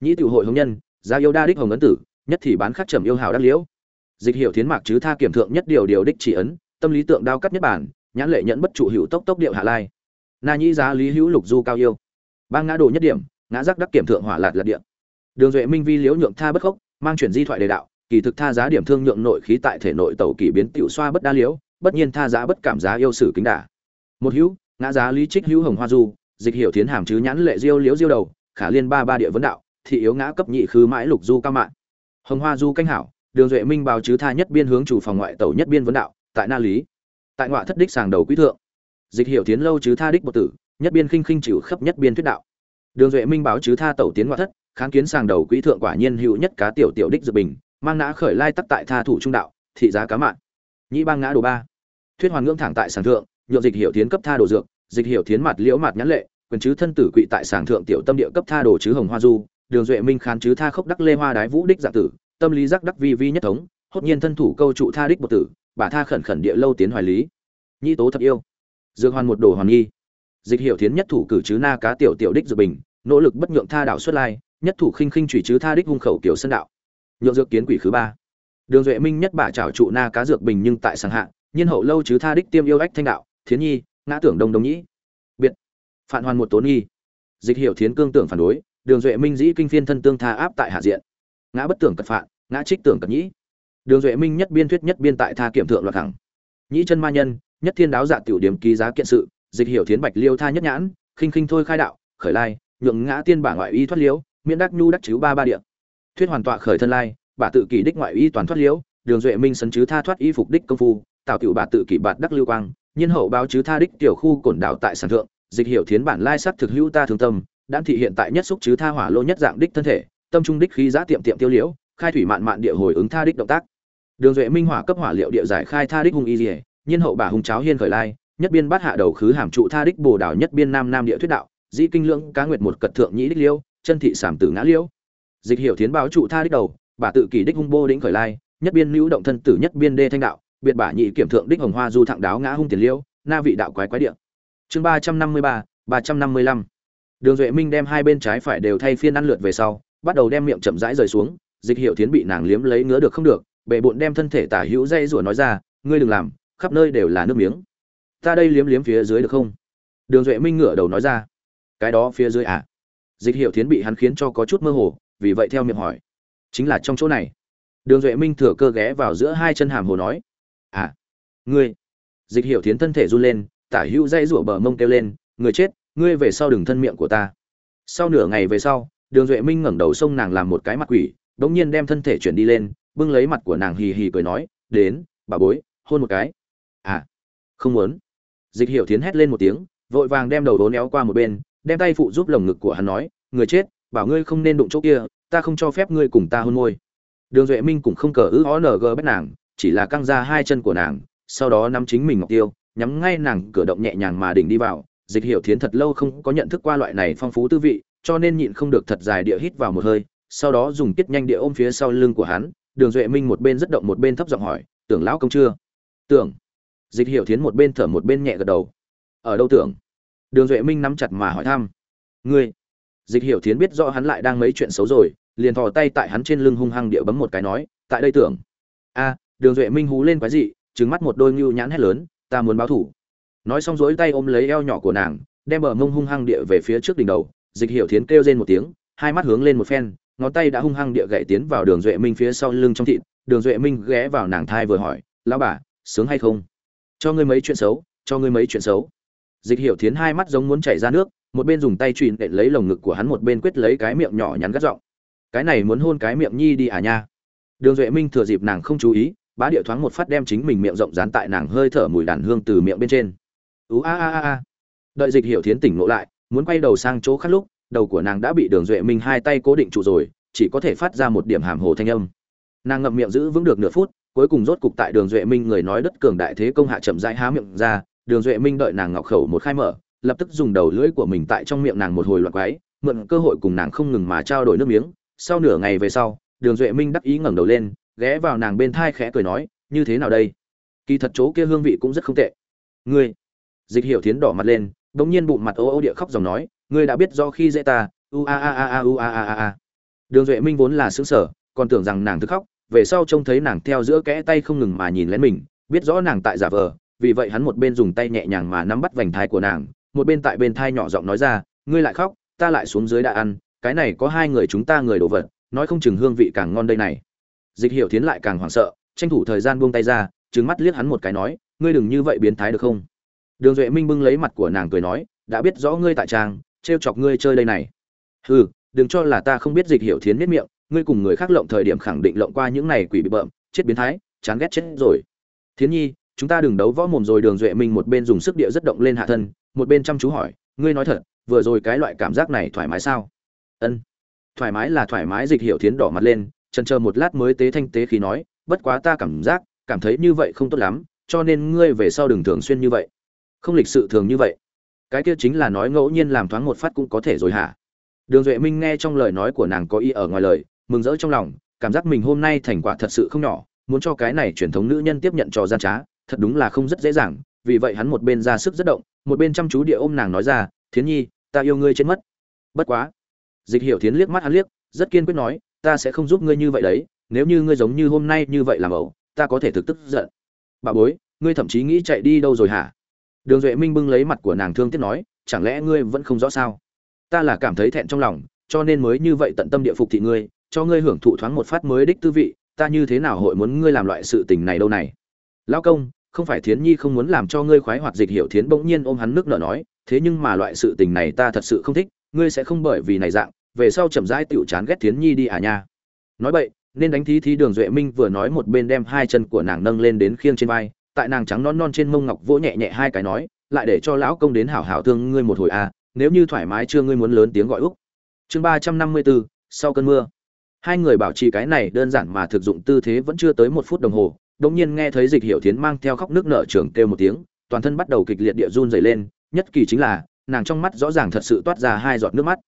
[SPEAKER 1] Nhĩ tiểu hội hồng nhân, giá yêu đa đích hồng ấn tử, nhất thì bán khắc trầm yêu hảo đắc liễu. Dịch hiểu thiến mạc chứ tha kiểm thượng nhất điều điều đích chỉ ấn, tâm lý tượng đao cắt nhất bản, nhãn lệ nhẫn bất trụ hữu tốc tốc điệu hạ lai. Na nhĩ giá lý hữu lục du cao yêu. Ba ngã đồ nhất điểm, ngã giác đắc kiểm thượng hỏa lạt lạt điện đường duệ minh vi liễu nhượng tha bất khốc, mang chuyển di thoại đề đạo, kỳ thực tha giá điểm thương nhượng nội khí tại thể nội tẩu kỳ biến tiểu xoa bất đa liễu bất nhiên tha giá bất cảm giá yêu sử kính đả. Một hữu, ngã giá lý trích hữu hồng hoa du, dịch hiểu thiến hàm chứ nhãn lệ diêu liếu diêu đầu, khả liên ba ba địa vấn đạo, thị yếu ngã cấp nhị khứ mãi lục du cao mạng. Hồng hoa du canh hảo, đường duệ minh báo chứ tha nhất biên hướng chủ phòng ngoại tẩu nhất biên vấn đạo, tại na lý. Tại ngoại thất đích sàng đầu quý thượng. Dịch hiểu tiến lâu chứ tha đích bộ tử, nhất biên khinh khinh chịu khắp nhất biên thuyết đạo. Đường duệ minh báo chứ tha tẩu tiến ngoại thất, kháng kiến sàng đầu quý thượng quả nhiên hữu nhất cá tiểu tiểu đích dự bình, mang nã khởi lai tắc tại tha thủ trung đạo, thị giá cá mạng nhĩ bang ngã đồ ba. Thuyết hoàn ngưỡng thẳng tại sàng thượng, nhượng dịch hiểu tiến cấp tha đồ dược, dịch hiểu tiến mặt liễu mặt nhãn lệ, quyền chứ thân tử quỵ tại sàng thượng tiểu tâm địa cấp tha đồ chứ hồng hoa du, đường duệ minh khán chứ tha khốc đắc lê hoa đái vũ đích dạng tử, tâm lý giác đắc vi vi nhất thống, hốt nhiên thân thủ câu trụ tha đích một tử, bà tha khẩn khẩn địa lâu tiến hoài lý. Nhĩ tố thật yêu. Dược hoàn một đồ hoàn nghi. Dịch hiểu thiến nhất thủ cử chứ na cá tiểu tiểu đích dược bình, nỗ lực bất nhượng tha đạo xuất lai, nhất thủ khinh khinh chủy chứ tha đích hung khẩu kiểu sân đạo. Nhượng dược kiến quỷ thứ ba đường duệ minh nhất bà trảo trụ na cá dược bình nhưng tại sàng hạ nhiên hậu lâu chứ tha đích tiêm yêu ách thanh đạo thiến nhi ngã tưởng đông đông nhĩ. Biệt. Phản hoàn một tốn nghi. Dịch hiệu thiến cương tưởng phản đối đường duệ minh dĩ kinh phiên thân tương tha áp tại hạ diện. Ngã bất tưởng cật phạn ngã trích tưởng cật nhĩ. Đường duệ minh nhất biên thuyết nhất biên tại tha kiểm thượng loạt thẳng nhĩ chân ma nhân nhất thiên đáo dạ tiểu điểm ký giá kiện sự dịch hiệu thiến bạch liêu tha nhất nhãn khinh khinh thôi khai đạo khởi lai nhượng ngã tiên bả ngoại y thoát liếu, miễn đắc nhu đắc chiếu ba ba địa. Thuyết hoàn tọa khởi thân lai bà tự kỷ đích ngoại y toàn thoát liễu đường duệ minh sấn chứ tha thoát y phục đích công phu tạo tiểu bà tự kỷ bạt đắc lưu quang nhiên hậu báo chứ tha đích tiểu khu cổn đạo tại sản thượng dịch hiệu thiến bản lai sắc thực hữu ta thương tâm đan thị hiện tại nhất xúc chứ tha hỏa lô nhất dạng đích thân thể tâm trung đích khí giá tiệm tiệm tiêu liễu khai thủy mạn mạn địa hồi ứng tha đích động tác. Đường duệ minh hỏa cấp hỏa liệu địa giải khai tha đích hung y dỉa nhiên hậu bà hung cháo hiên khởi lai nhất biên bát hạ đầu khứ hàm trụ tha đích bồ đảo nhất biên nam nam địa thuyết đạo dĩ kinh lưỡng cá nguyệt một cật thượng nhĩ đích liêu chân thị sảm tử ngã liêu, dịch hiệu thiến báo trụ tha đích đầu bà tự kỷ đích hung bô đĩnh khởi lai, nhất biên lưu động thân tử nhất biên đê thanh đạo, biệt bả nhị kiểm thượng đích hồng hoa du thẳng đáo ngã hung tiền liêu, na vị đạo quái quái địa. Chương ba trăm năm mươi ba ba trăm năm mươi lăm. Đường duệ minh đem hai bên trái phải đều thay phiên ăn lượt về sau, bắt đầu đem miệng chậm rãi rời xuống, dịch hiệu thiến bị nàng liếm lấy ngứa được không được bệ bộn đem thân thể tả hữu dây rủa nói ra, ngươi đừng làm, khắp nơi đều là nước miếng. Ta đây liếm liếm phía dưới được không? Đường duệ minh ngửa đầu nói ra. Cái đó phía dưới à? Dịch hiệu thiến bị hắn khiến cho có chút mơ hồ, vì vậy theo miệng hỏi chính là trong chỗ này. Đường duệ minh thừa cơ ghé vào giữa hai chân hàm hồ nói à ngươi. Dịch Hiểu thiến thân thể run lên, tả hữu dây rủa bờ mông kêu lên, người chết, ngươi về sau đừng thân miệng của ta. Sau nửa ngày về sau, đường duệ minh ngẩng đầu xông nàng làm một cái mặt quỷ đ ỗ n g nhiên đem thân thể chuyển đi lên, bưng lấy mặt của nàng hì hì cười nói, đến, bà bối, hôn một cái. À không muốn. Dịch hiểu thiến hét lên một tiếng, vội vàng đem đầu đố néo qua một bên, đem tay phụ giúp lồng ngực của hắn nói, người chết, bảo ngươi không nên đụng chỗ kia ta không cho phép ngươi cùng ta hôn môi. Đường duệ minh cũng không cờ ư ó ng bét nàng, chỉ là căng ra hai chân của nàng, sau đó nắm chính mình ngọc tiêu, nhắm ngay nàng, cửa động nhẹ nhàng mà đỉnh đi vào. Dịch hiểu thiến thật lâu không có nhận thức qua loại này phong phú tư vị, cho nên nhịn không được thật dài địa hít vào một hơi, sau đó dùng tiết nhanh địa ôm phía sau lưng của hắn. Đường duệ minh một bên rất động một bên thấp giọng hỏi, tưởng lão công chưa? Tưởng. Dịch hiểu thiến một bên thở một bên nhẹ gật đầu. Ở đâu tưởng? Đường duệ minh nắm chặt mà hỏi thăm. Ngươi? Dịch hiểu thiến biết rõ hắn lại đang mấy chuyện xấu rồi, liền thò tay tại hắn trên lưng hung hăng địa bấm một cái nói, tại đây tưởng. A, đường duệ minh hú lên quái dị, trừng mắt một đôi ngưu nhãn hét lớn, ta muốn báo thủ. Nói xong dỗi tay ôm lấy eo nhỏ của nàng, đem bờ mông hung hăng địa về phía trước đỉnh đầu, dịch hiểu thiến kêu rên một tiếng, hai mắt hướng lên một phen, ngón tay đã hung hăng địa gậy tiến vào đường duệ minh phía sau lưng trong thịt, đường duệ minh ghé vào nàng thai vừa hỏi, lão bà, sướng hay không? Cho ngươi mấy chuyện xấu, cho ngươi mấy chuyện xấu. Dịch hiểu thiến hai mắt giống muốn chảy ra nước một bên dùng tay trụy đệm lấy lồng ngực của hắn, một bên quyết lấy cái miệng nhỏ nhắn gắt giọng. Cái này muốn hôn cái miệng nhi đi à nha. Đường duệ minh thừa dịp nàng không chú ý, bá địa thoáng một phát đem chính mình miệng rộng dán tại nàng hơi thở mùi đàn hương từ miệng bên trên. Ú a a a a. Đợi dịch hiểu thiến tỉnh ngộ lại, muốn quay đầu sang chỗ khác lúc, đầu của nàng đã bị đường duệ minh hai tay cố định trụ rồi, chỉ có thể phát ra một điểm hàm hồ thanh âm. Nàng ngậm miệng giữ vững được nửa phút, cuối cùng rốt cục tại đường duệ minh người nói đất cường đại thế công hạ chậm rãi há miệng ra, đường duệ minh đợi nàng ngọc khẩu một khai mở lập tức dùng đầu lưỡi của mình tại trong miệng nàng một hồi loạn quái, mượn cơ hội cùng nàng không ngừng mà trao đổi nước miếng. Sau nửa ngày về sau, đường duệ minh đắc ý ngẩng đầu lên, ghé vào nàng bên thai khẽ cười nói, như thế nào đây? Kỳ thật chỗ kia hương vị cũng rất không tệ. Ngươi? Dịch hiểu thiến đỏ mặt lên, bỗng nhiên bụng mặt ô ô địa khóc dòng nói, ngươi đã biết do khi dễ ta, u a a a a u a a a a. Đường duệ minh vốn là xứng sở còn tưởng rằng nàng thức khóc, về sau trông thấy nàng theo giữa kẽ tay không ngừng mà nhìn lén mình, biết rõ nàng tại giả vờ, vì vậy hắn một bên dùng tay nhẹ nhàng mà nắm bắt vành thai của nàng một bên tại bên thai nhỏ giọng nói ra, ngươi lại khóc, ta lại xuống dưới đã ăn, cái này có hai người chúng ta người đồ vật, nói không chừng hương vị càng ngon đây này. Dịch hiểu tiến lại càng hoảng sợ, tranh thủ thời gian buông tay ra, trừng mắt liếc hắn một cái nói, ngươi đừng như vậy biến thái được không? Đường duệ minh bưng lấy mặt của nàng cười nói, đã biết rõ ngươi tại trang, trêu chọc ngươi chơi đây này. Hừ, đừng cho là ta không biết. Dịch hiểu thiến miết miệng, ngươi cùng người khác lộng thời điểm khẳng định lộng qua những này quỷ bị bợm, chết biến thái, chán ghét chết rồi. Thiến nhi, chúng ta đừng đấu võ mồm rồi. Đường duệ minh một bên dùng sức địa rất động lên hạ thân một bên chăm chú hỏi, ngươi nói thật, vừa rồi cái loại cảm giác này thoải mái sao? Ân, thoải mái là thoải mái. Dịch hiểu thiến đỏ mặt lên trần chờ một lát mới tế thanh tế khí nói, bất quá ta cảm giác, cảm thấy như vậy không tốt lắm, cho nên ngươi về sau đừng thường xuyên như vậy. Không lịch sự thường như vậy. Cái kia chính là nói ngẫu nhiên làm thoáng một phát cũng có thể rồi hả? Đường duệ minh nghe trong lời nói của nàng có ý ở ngoài lời, mừng rỡ trong lòng, cảm giác mình hôm nay thành quả thật sự không nhỏ, muốn cho cái này truyền thống nữ nhân tiếp nhận trò gian trá, thật đúng là không rất dễ dàng vì vậy hắn một bên ra sức rất động, một bên chăm chú địa ôm nàng nói ra, thiến nhi, ta yêu ngươi chết mất. Bất quá. Dịch hiểu thiến liếc mắt hắn liếc, rất kiên quyết nói, ta sẽ không giúp ngươi như vậy đấy, nếu như ngươi giống như hôm nay như vậy làm ẩu, ta có thể thực tức giận. Bà bối, ngươi thậm chí nghĩ chạy đi đâu rồi hả? Đường duệ minh bưng lấy mặt của nàng thương tiếc nói, chẳng lẽ ngươi vẫn không rõ sao? Ta là cảm thấy thẹn trong lòng, cho nên mới như vậy tận tâm địa phục thị ngươi, cho ngươi hưởng thụ thoáng một phát mới đích tư vị, ta như thế nào hội muốn ngươi làm loại sự tình này đâu này? Lão công không phải thiến nhi không muốn làm cho ngươi khoái hoạt dịch hiểu thiến bỗng nhiên ôm hắn nước nở nói, thế nhưng mà loại sự tình này ta thật sự không thích, ngươi sẽ không bởi vì này dạng, về sau chậm rãi tựu chán ghét thiến nhi đi à nha. Nói vậy, nên đánh thí thí đường duệ minh vừa nói một bên đem hai chân của nàng nâng lên đến khiêng trên vai, tại nàng trắng non non trên mông ngọc vỗ nhẹ nhẹ hai cái nói, lại để cho lão công đến hảo hảo thương ngươi một hồi à nếu như thoải mái chưa ngươi muốn lớn tiếng gọi úc. Chương ba trăm năm mươi bốn sau cơn mưa. Hai người bảo trì cái này đơn giản mà thực dụng tư thế vẫn chưa tới một phút đồng hồ đột nhiên nghe thấy dịch hiểu thiến mang theo khóc nước nở trưởng kêu một tiếng, toàn thân bắt đầu kịch liệt địa run rẩy lên, nhất kỳ chính là, nàng trong mắt rõ ràng thật sự toát ra hai giọt nước mắt.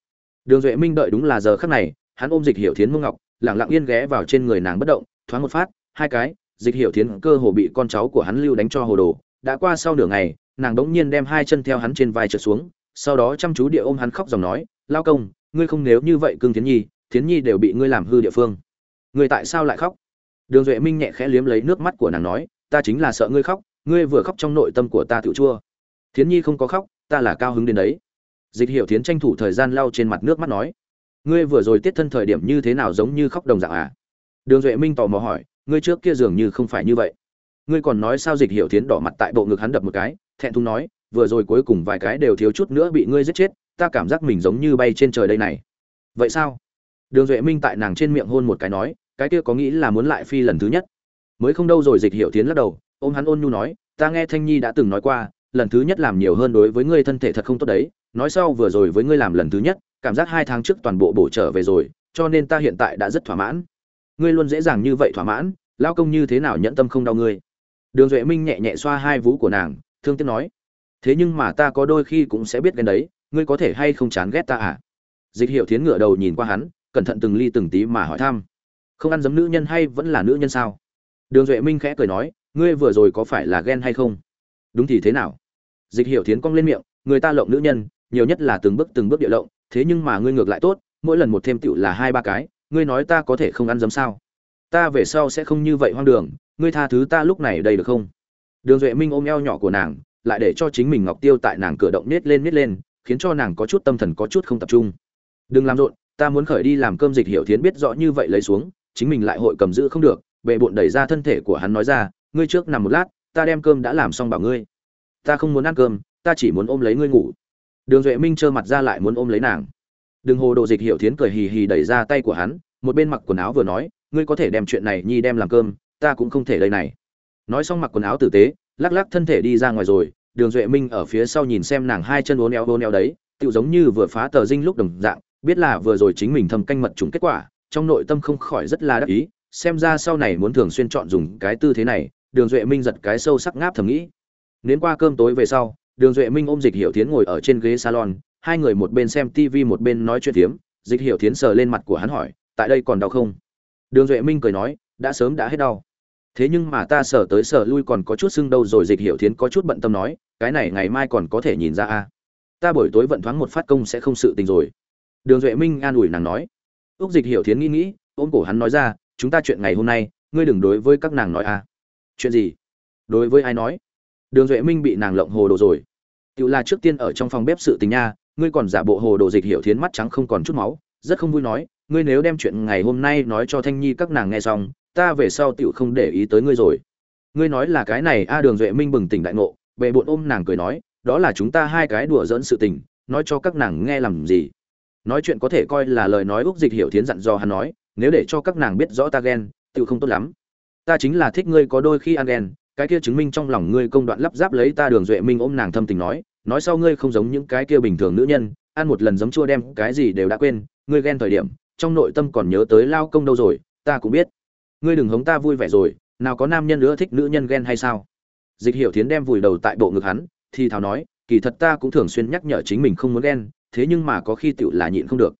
[SPEAKER 1] Đường duệ minh đợi đúng là giờ khắc này, hắn ôm dịch hiểu thiến mông ngọc, lặng lặng yên ghé vào trên người nàng bất động, thoáng một phát, hai cái, dịch hiểu thiến cơ hồ bị con cháu của hắn lưu đánh cho hồ đồ. Đã qua sau nửa ngày, nàng đống nhiên đem hai chân theo hắn trên vai trượt xuống, sau đó chăm chú địa ôm hắn khóc dòng nói, lao công, ngươi không nếu như vậy cương thiến nhi thiến nhi đều bị ngươi làm hư địa phương. Ngươi tại sao lại khóc? Đường duệ minh nhẹ khẽ liếm lấy nước mắt của nàng nói, ta chính là sợ ngươi khóc, ngươi vừa khóc trong nội tâm của ta tự chua. Thiến nhi không có khóc, ta là cao hứng đến đấy. Dịch hiểu thiến tranh thủ thời gian lau trên mặt nước mắt nói, ngươi vừa rồi tiết thân thời điểm như thế nào giống như khóc đồng dạng à? Đường duệ minh tò mò hỏi, ngươi trước kia dường như không phải như vậy. Ngươi còn nói sao dịch hiểu thiến đỏ mặt tại bộ ngực hắn đập một cái, thẹn thùng nói, vừa rồi cuối cùng vài cái đều thiếu chút nữa bị ngươi giết chết, ta cảm giác mình giống như bay trên trời đây này. Vậy sao? Đường duệ minh tại nàng trên miệng hôn một cái nói cái kia có nghĩ là muốn lại phi lần thứ nhất? Mới không đâu rồi dịch hiểu tiến lắc đầu, ôm hắn ôn nhu nói, ta nghe thanh nhi đã từng nói qua, lần thứ nhất làm nhiều hơn đối với ngươi thân thể thật không tốt đấy. Nói sau vừa rồi với ngươi làm lần thứ nhất, cảm giác hai tháng trước toàn bộ bổ trở về rồi, cho nên ta hiện tại đã rất thỏa mãn. Ngươi luôn dễ dàng như vậy thỏa mãn, lao công như thế nào nhẫn tâm không đau ngươi? Đường duệ minh nhẹ nhẹ xoa hai vú của nàng, thương tiếc nói, thế nhưng mà ta có đôi khi cũng sẽ biết ghen đấy, ngươi có thể hay không chán ghét ta à? Dịch hiệu tiến ngửa đầu nhìn qua hắn, cẩn thận từng ly từng tí mà hỏi thăm không ăn giấm nữ nhân hay vẫn là nữ nhân sao? Đường duệ minh khẽ cười nói, ngươi vừa rồi có phải là ghen hay không? Đúng thì thế nào? Dịch Hiểu thiến cong lên miệng, người ta lộng nữ nhân, nhiều nhất là từng bước từng bước địa lộng, thế nhưng mà ngươi ngược lại tốt, mỗi lần một thêm tựu là hai ba cái, ngươi nói ta có thể không ăn giấm sao? Ta về sau sẽ không như vậy hoang đường, ngươi tha thứ ta lúc này đây được không? Đường duệ minh ôm eo nhỏ của nàng, lại để cho chính mình ngọc tiêu tại nàng cửa động nết lên nết lên, khiến cho nàng có chút tâm thần có chút không tập trung. Đừng làm rộn, ta muốn khởi đi làm cơm dịch hiểu thiến biết rõ như vậy lấy xuống chính mình lại hội cầm giữ không được bệ bộn đẩy ra thân thể của hắn nói ra, ngươi trước nằm một lát, ta đem cơm đã làm xong bảo ngươi. Ta không muốn ăn cơm, ta chỉ muốn ôm lấy ngươi ngủ. Đường duệ minh trơ mặt ra lại muốn ôm lấy nàng. Đường hồ đồ dịch hiểu thiến cười hì hì đẩy ra tay của hắn, một bên mặc quần áo vừa nói, ngươi có thể đem chuyện này nhi đem làm cơm, ta cũng không thể đây này. Nói xong mặc quần áo tử tế, lắc lắc thân thể đi ra ngoài rồi, đường duệ minh ở phía sau nhìn xem nàng hai chân uốn éo uốn éo đấy tự giống như vừa phá tờ dinh lúc đồng dạng, biết là vừa rồi chính mình thầm canh mật trùng kết quả trong nội tâm không khỏi rất là đắc ý xem ra sau này muốn thường xuyên chọn dùng cái tư thế này đường duệ minh giật cái sâu sắc ngáp thầm nghĩ Nến qua cơm tối về sau, Đường Duệ Minh ôm Dịch Hiểu Thiến ngồi ở trên ghế salon, hai người một bên xem TV một bên nói chuyện tiếm. Dịch Hiểu Thiến sờ lên mặt của hắn hỏi, "Tại đây còn đau không?" Đường Duệ Minh cười nói, "Đã sớm đã hết đau." Thế nhưng mà ta sờ tới sờ lui còn có chút sưng đâu rồi Dịch Hiểu Thiến có chút bận tâm nói, "Cái này ngày mai còn có thể nhìn ra a. Ta buổi tối vận thoáng một phát công sẽ không sự tình rồi." Đường Duệ Minh an ủi nàng nói. Úc Dịch Hiểu Thiến nghĩ nghĩ, ôm cổ hắn nói ra, "Chúng ta chuyện ngày hôm nay, ngươi đừng đối với các nàng nói a." "Chuyện gì?" "Đối với ai nói?" đường duệ minh bị nàng lộng hồ đồ rồi tự là trước tiên ở trong phòng bếp sự tình nha ngươi còn giả bộ hồ đồ dịch hiểu thiến mắt trắng không còn chút máu rất không vui nói ngươi nếu đem chuyện ngày hôm nay nói cho thanh nhi các nàng nghe xong ta về sau tiểu không để ý tới ngươi rồi ngươi nói là cái này a đường duệ minh bừng tỉnh đại ngộ bệ bộn ôm nàng cười nói đó là chúng ta hai cái đùa giỡn sự tình nói cho các nàng nghe làm gì nói chuyện có thể coi là lời nói úc dịch hiểu thiến dặn dò hắn nói, nếu để cho các nàng biết rõ ta ghen tựu không tốt lắm. Ta chính là thích ngươi có đôi khi ăn ghen, cái kia chứng minh trong lòng ngươi công đoạn lắp ráp lấy ta đường duệ minh ôm nàng thâm tình nói nói sau ngươi không giống những cái kia bình thường nữ nhân, ăn một lần giấm chua đem cái gì đều đã quên, ngươi ghen thời điểm, trong nội tâm còn nhớ tới lao công đâu rồi, ta cũng biết. Ngươi đừng hống ta vui vẻ rồi, nào có nam nhân nữa thích nữ nhân ghen hay sao? Dịch hiểu thiến đem vùi đầu tại bộ ngực hắn, thì thào nói, kỳ thật ta cũng thường xuyên nhắc nhở chính mình không muốn ghen thế nhưng mà có khi tựu là nhịn không được.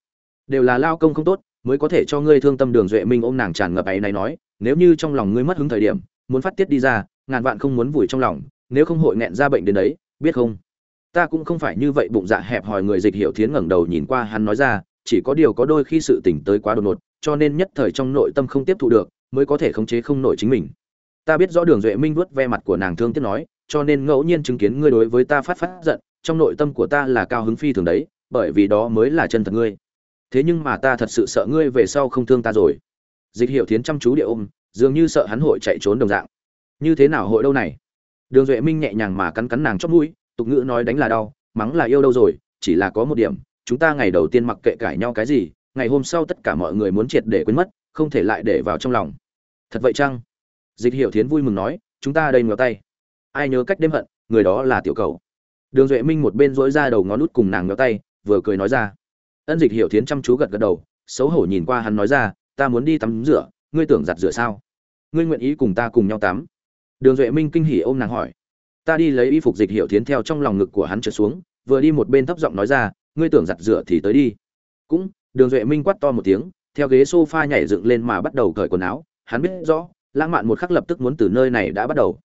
[SPEAKER 1] Đều là lao công không tốt, mới có thể cho ngươi thương tâm đường duệ minh ôm nàng tràn ngập ấy này nói, nếu như trong lòng ngươi mất hứng thời điểm, muốn phát tiết đi ra, ngàn vạn không muốn vùi trong lòng, nếu không hội nghẹn ra bệnh đến đấy, biết không? Ta cũng không phải như vậy bụng dạ hẹp hòi người dịch hiểu thiến ngẩng đầu nhìn qua hắn nói ra, chỉ có điều có đôi khi sự tỉnh tới quá đột ngột, cho nên nhất thời trong nội tâm không tiếp thu được, mới có thể khống chế không nổi chính mình. Ta biết rõ đường duệ minh vuốt ve mặt của nàng thương tiếc nói, cho nên ngẫu nhiên chứng kiến ngươi đối với ta phát phát giận, trong nội tâm của ta là cao hứng phi thường đấy bởi vì đó mới là chân thật ngươi. Thế nhưng mà ta thật sự sợ ngươi về sau không thương ta rồi. Dịch hiểu thiến chăm chú địa ôm, dường như sợ hắn hội chạy trốn đồng dạng. Như thế nào hội đâu này? Đường duệ minh nhẹ nhàng mà cắn cắn nàng chót mũi, tục ngữ nói đánh là đau, mắng là yêu đâu rồi, chỉ là có một điểm, chúng ta ngày đầu tiên mặc kệ cãi nhau cái gì, ngày hôm sau tất cả mọi người muốn triệt để quên mất, không thể lại để vào trong lòng. Thật vậy chăng? Dịch hiểu thiến vui mừng nói, chúng ta đây ngửa tay. Ai nhớ cách đêm hận, người đó là tiểu cầu. Đường duệ minh một bên dỗi ra đầu ngón út cùng nàng ngửa tay vừa cười nói ra. Ân dịch hiểu thiến chăm chú gật gật đầu, xấu hổ nhìn qua hắn nói ra, ta muốn đi tắm rửa, ngươi tưởng giặt rửa sao? Ngươi nguyện ý cùng ta cùng nhau tắm? Đường duệ minh kinh hỉ ôm nàng hỏi. Ta đi lấy y phục dịch hiệu thiến theo trong lòng ngực của hắn trượt xuống, vừa đi một bên thấp giọng nói ra, ngươi tưởng giặt rửa thì tới đi. Cũng, đường duệ minh quát to một tiếng, theo ghế sofa nhảy dựng lên mà bắt đầu cởi quần áo. Hắn biết rõ, lãng mạn một khắc lập tức muốn từ nơi này đã bắt đầu.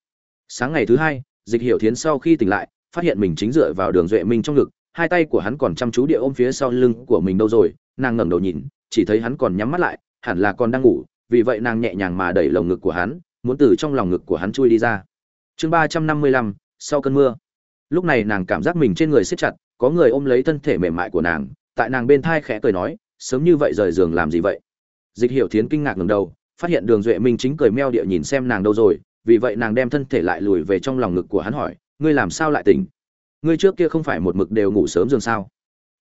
[SPEAKER 1] Sáng ngày thứ hai, dịch hiệu thiến sau khi tỉnh lại, phát hiện mình chính dựa vào đường duệ minh trong ngực hai tay của hắn còn chăm chú địa ôm phía sau lưng của mình đâu rồi, nàng ngẩng đầu nhìn, chỉ thấy hắn còn nhắm mắt lại, hẳn là còn đang ngủ, vì vậy nàng nhẹ nhàng mà đẩy lồng ngực của hắn, muốn từ trong lòng ngực của hắn chui đi ra. Chương ba trăm năm mươi lăm, sau cơn mưa. Lúc này nàng cảm giác mình trên người siết chặt, có người ôm lấy thân thể mềm mại của nàng, tại nàng bên thai khẽ cười nói, sớm như vậy rời giường làm gì vậy? Dịch hiểu thiến kinh ngạc ngầm đầu, phát hiện đường duệ minh chính cười meo địa nhìn xem nàng đâu rồi, vì vậy nàng đem thân thể lại lùi về trong lòng ngực của hắn hỏi, ngươi làm sao lại tỉnh? Ngươi trước kia không phải một mực đều ngủ sớm giường sao?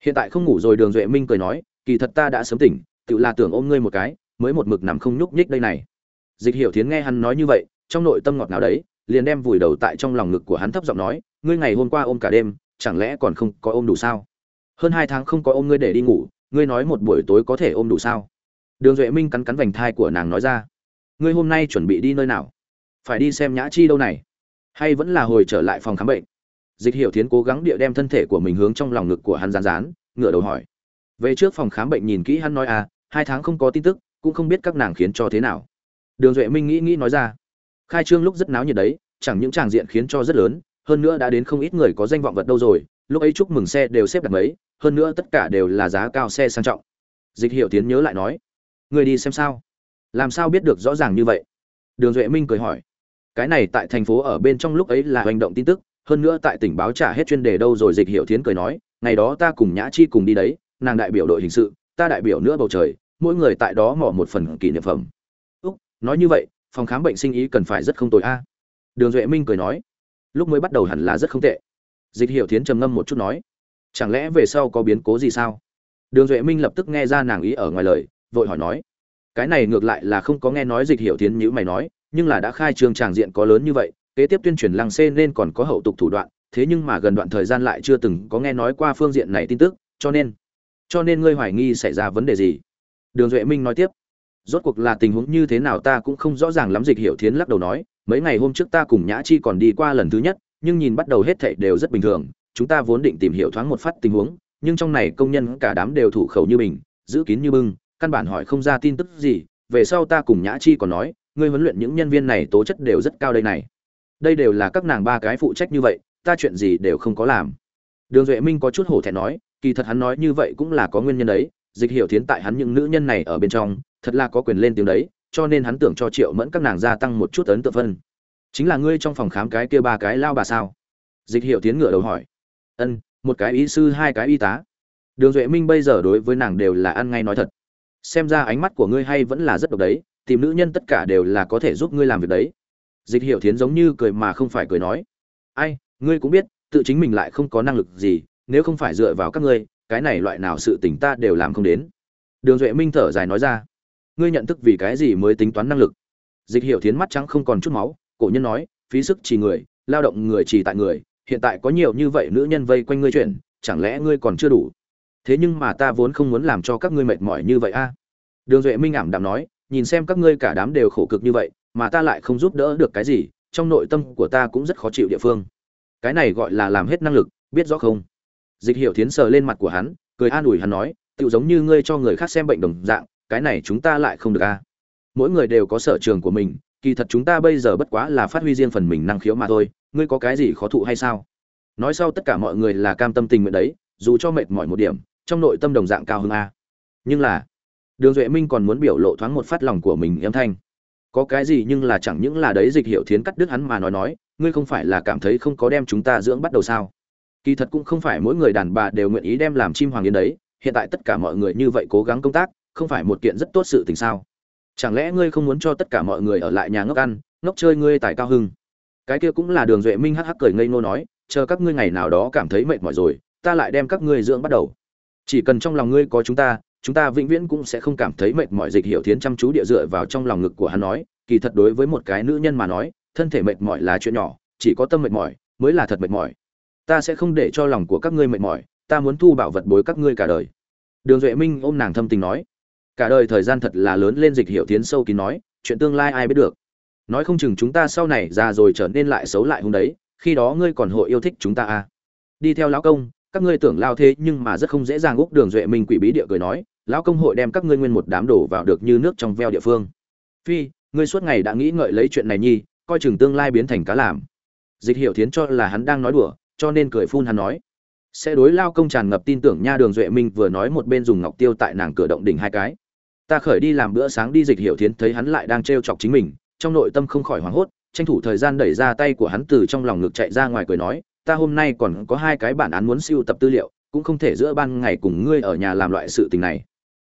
[SPEAKER 1] Hiện tại không ngủ rồi, đường duệ minh cười nói, kỳ thật ta đã sớm tỉnh, tự là tưởng ôm ngươi một cái, mới một mực nằm không nhúc nhích đây này. Dịch hiểu thiến nghe hắn nói như vậy, trong nội tâm ngọt nào đấy, liền đem vùi đầu tại trong lòng ngực của hắn thấp giọng nói, ngươi ngày hôm qua ôm cả đêm, chẳng lẽ còn không có ôm đủ sao? Hơn hai tháng không có ôm ngươi để đi ngủ, ngươi nói một buổi tối có thể ôm đủ sao? Đường duệ minh cắn cắn vành thai của nàng nói ra, ngươi hôm nay chuẩn bị đi nơi nào? Phải đi xem nhã chi đâu này? Hay vẫn là hồi trở lại phòng khám bệnh? Dịch hiểu thiến cố gắng địa đem thân thể của mình hướng trong lòng ngực của hắn rán rán ngửa đầu hỏi. Về trước phòng khám bệnh nhìn kỹ hắn nói à hai tháng không có tin tức, cũng không biết các nàng khiến cho thế nào. Đường duệ minh nghĩ nghĩ nói ra. Khai trương lúc rất náo nhiệt đấy, chẳng những tràng diện khiến cho rất lớn, hơn nữa đã đến không ít người có danh vọng vật đâu rồi, lúc ấy chúc mừng xe đều xếp đặt mấy, hơn nữa tất cả đều là giá cao xe sang trọng. Dịch hiệu tiến nhớ lại nói. Người đi xem sao? Làm sao biết được rõ ràng như vậy? Đường duệ minh cười hỏi. Cái này tại thành phố ở bên trong lúc ấy là hành động tin tức hơn nữa tại tỉnh báo trả hết chuyên đề đâu rồi, dịch hiệu thiến cười nói, ngày đó ta cùng nhã chi cùng đi đấy, nàng đại biểu đội hình sự, ta đại biểu nữa bầu trời, mỗi người tại đó mỏ một phần kỷ niệm phẩm. Nói như vậy, phòng khám bệnh sinh ý cần phải rất không tồi a. Đường duệ minh cười nói, lúc mới bắt đầu hẳn là rất không tệ. Dịch hiệu thiến trầm ngâm một chút nói, chẳng lẽ về sau có biến cố gì sao? Đường duệ minh lập tức nghe ra nàng ý ở ngoài lời, vội hỏi nói, cái này ngược lại là không có nghe nói dịch hiệu thiến nhữ mày nói, nhưng là đã khai trương tràng diện có lớn như vậy kế tiếp tuyên truyền lăng xê nên còn có hậu tục thủ đoạn, thế nhưng mà gần đoạn thời gian lại chưa từng có nghe nói qua phương diện này tin tức, cho nên cho nên ngươi hoài nghi xảy ra vấn đề gì? Đường duệ minh nói tiếp, rốt cuộc là tình huống như thế nào ta cũng không rõ ràng lắm, dịch hiểu thiến lắc đầu nói, mấy ngày hôm trước ta cùng nhã chi còn đi qua lần thứ nhất, nhưng nhìn bắt đầu hết thảy đều rất bình thường, chúng ta vốn định tìm hiểu thoáng một phát tình huống, nhưng trong này công nhân cả đám đều thủ khẩu như mình, giữ kín như bưng, căn bản hỏi không ra tin tức gì, về sau ta cùng nhã chi còn nói, ngươi huấn luyện những nhân viên này tố chất đều rất cao đây này đây đều là các nàng ba cái phụ trách như vậy, ta chuyện gì đều không có làm. Đường duệ minh có chút hổ thẹn nói, kỳ thật hắn nói như vậy cũng là có nguyên nhân đấy, dịch hiểu thiến tại hắn những nữ nhân này ở bên trong, thật là có quyền lên tiếng đấy, cho nên hắn tưởng cho triệu mẫn các nàng gia tăng một chút ấn tượng phân. Chính là ngươi trong phòng khám cái kia ba cái lao bà sao? Dịch hiểu tiến ngựa đầu hỏi. Ân, một cái y sư, hai cái y tá. Đường duệ minh bây giờ đối với nàng đều là ăn ngay nói thật. Xem ra ánh mắt của ngươi hay vẫn là rất độc đấy, tìm nữ nhân tất cả đều là có thể giúp ngươi làm việc đấy dịch hiểu thiến giống như cười mà không phải cười nói. Ai ngươi cũng biết tự chính mình lại không có năng lực gì nếu không phải dựa vào các ngươi cái này loại nào sự tỉnh ta đều làm không đến. Đường duệ minh thở dài nói ra. Ngươi nhận thức vì cái gì mới tính toán năng lực? Dịch hiểu thiến mắt trắng không còn chút máu cổ nhân nói phí sức chỉ người lao động người chỉ tại người hiện tại có nhiều như vậy nữ nhân vây quanh ngươi chuyển, chẳng lẽ ngươi còn chưa đủ? Thế nhưng mà ta vốn không muốn làm cho các ngươi mệt mỏi như vậy a. Đường duệ minh ảm đạm nói nhìn xem các ngươi cả đám đều khổ cực như vậy mà ta lại không giúp đỡ được cái gì, trong nội tâm của ta cũng rất khó chịu địa phương. Cái này gọi là làm hết năng lực, biết rõ không? Dịch hiểu tiến sờ lên mặt của hắn, cười an ủi hắn nói tự giống như ngươi cho người khác xem bệnh đồng dạng, cái này chúng ta lại không được a. Mỗi người đều có sở trường của mình, kỳ thật chúng ta bây giờ bất quá là phát huy riêng phần mình năng khiếu mà thôi, ngươi có cái gì khó thụ hay sao? Nói sau tất cả mọi người là cam tâm tình nguyện đấy, dù cho mệt mỏi một điểm, trong nội tâm đồng dạng cao hơn a. Nhưng là, đường duệ minh còn muốn biểu lộ thoáng một phát lòng của mình âm thanh có cái gì nhưng là chẳng những là đấy dịch hiệu thiến cắt đứt hắn mà nói nói, ngươi không phải là cảm thấy không có đem chúng ta dưỡng bắt đầu sao? Kỳ thật cũng không phải mỗi người đàn bà đều nguyện ý đem làm chim hoàng yến đấy, hiện tại tất cả mọi người như vậy cố gắng công tác, không phải một kiện rất tốt sự tình sao? Chẳng lẽ ngươi không muốn cho tất cả mọi người ở lại nhà ngốc ăn, ngốc chơi ngươi tại cao hưng? Cái kia cũng là đường duệ minh hắc hắc cười ngây ngô nói, chờ các ngươi ngày nào đó cảm thấy mệt mỏi rồi, ta lại đem các ngươi dưỡng bắt đầu. Chỉ cần trong lòng ngươi có chúng ta chúng ta vĩnh viễn cũng sẽ không cảm thấy mệt mỏi dịch hiểu thiến chăm chú địa dựa vào trong lòng ngực của hắn nói, kỳ thật đối với một cái nữ nhân mà nói, thân thể mệt mỏi là chuyện nhỏ, chỉ có tâm mệt mỏi mới là thật mệt mỏi. Ta sẽ không để cho lòng của các ngươi mệt mỏi, ta muốn thu bảo vật bối các ngươi cả đời. Đường duệ minh ôm nàng thâm tình nói. Cả đời thời gian thật là lớn lên dịch hiểu tiến sâu kín nói, chuyện tương lai ai biết được. Nói không chừng chúng ta sau này già rồi trở nên lại xấu lại hung đấy, khi đó ngươi còn hội yêu thích chúng ta à. Đi theo lão công, các ngươi tưởng lao thế nhưng mà rất không dễ dàng úc đường duệ minh quỷ bí địa cười nói lão công hội đem các ngươi nguyên một đám đổ vào được như nước trong veo địa phương. Phi, ngươi suốt ngày đã nghĩ ngợi lấy chuyện này nhi, coi chừng tương lai biến thành cá làm. Dịch hiểu thiến cho là hắn đang nói đùa, cho nên cười phun hắn nói. Sẽ đối lao công tràn ngập tin tưởng nha đường duệ minh vừa nói một bên dùng ngọc tiêu tại nàng cửa động đỉnh hai cái. Ta khởi đi làm bữa sáng đi, dịch hiểu thiến thấy hắn lại đang trêu chọc chính mình, trong nội tâm không khỏi hoảng hốt, tranh thủ thời gian đẩy ra tay của hắn từ trong lòng ngực chạy ra ngoài cười nói, ta hôm nay còn có hai cái bản án muốn siêu tập tư liệu, cũng không thể giữa ban ngày cùng ngươi ở nhà làm loại sự tình này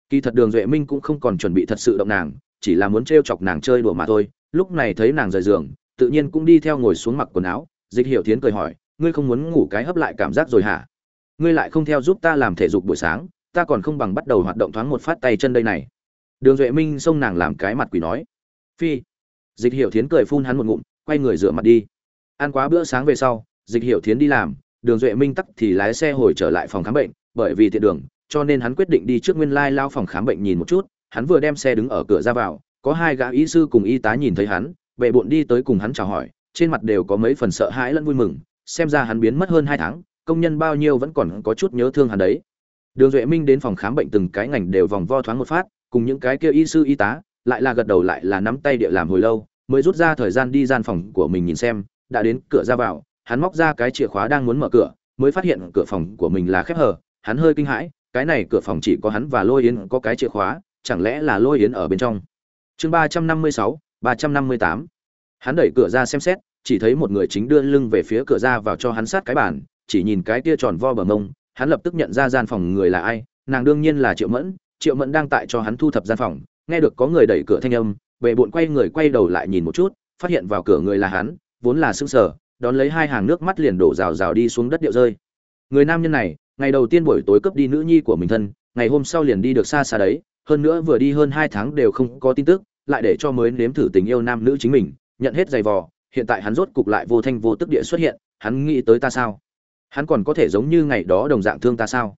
[SPEAKER 1] kỳ thật đường duệ minh cũng không còn chuẩn bị thật sự động nàng, chỉ là muốn t chọc nàng chơi đùa mà thôi. Lúc này thấy nàng rời giường, tự nhiên cũng đi theo ngồi xuống mặc quần áo. Dịch hiểu thiến cười hỏi, ngươi không muốn ngủ cái hấp lại cảm giác rồi hả? Ngươi lại không theo giúp ta làm thể dục buổi sáng, ta còn không bằng bắt đầu hoạt động thoáng một phát tay chân đây này. Đường duệ minh xông nàng làm cái mặt quỷ nói. Phi. Dịch hiểu thiến cười phun hắn một ngụm, quay người rửa mặt đi. Ăn quá bữa sáng về sau, dịch hiểu thiến đi làm. Đường duệ minh tắc thì lái xe hồi trở lại phòng khám bệnh, bởi vì tiện đường cho nên hắn quyết định đi trước nguyên lai lao phòng khám bệnh nhìn một chút, hắn vừa đem xe đứng ở cửa ra vào, có hai gã y sư cùng y tá nhìn thấy hắn vệ bộn đi tới cùng hắn chào hỏi, trên mặt đều có mấy phần sợ hãi lẫn vui mừng, xem ra hắn biến mất hơn hai tháng, công nhân bao nhiêu vẫn còn có chút nhớ thương hắn đấy. Đường duệ minh đến phòng khám bệnh từng cái ngành đều vòng vo thoáng một phát, cùng những cái kia y sư y tá, lại là gật đầu lại là nắm tay địa làm hồi lâu, mới rút ra thời gian đi gian phòng của mình nhìn xem, đã đến cửa ra vào, hắn móc ra cái chìa khóa đang muốn mở cửa, mới phát hiện cửa phòng của mình là khép hờ, hắn hơi kinh hãi cái này cửa phòng chỉ có hắn và lôi yến có cái chìa khóa, chẳng lẽ là lôi yến ở bên trong? Chương ba trăm năm mươi sáu, ba trăm năm mươi tám. Hắn đẩy cửa ra xem xét, chỉ thấy một người chính đưa lưng về phía cửa ra vào cho hắn sát cái bàn, chỉ nhìn cái tia tròn vo bờ mông, hắn lập tức nhận ra gian phòng người là ai, nàng đương nhiên là triệu mẫn triệu mẫn đang tại cho hắn thu thập gian phòng, nghe được có người đẩy cửa thanh âm bệ bộn quay người quay đầu lại nhìn một chút, phát hiện vào cửa người là hắn, vốn là sững sờ, đón lấy hai hàng nước mắt liền đổ rào rào đi xuống đất điệu rơi. Người nam nhân này ngày đầu tiên buổi tối cướp đi nữ nhi của mình thân, ngày hôm sau liền đi được xa xa đấy, hơn nữa vừa đi hơn hai tháng đều không có tin tức, lại để cho mới nếm thử tình yêu nam nữ chính mình, nhận hết giày vò, hiện tại hắn rốt cục lại vô thanh vô tức địa xuất hiện, hắn nghĩ tới ta sao? Hắn còn có thể giống như ngày đó đồng dạng thương ta sao?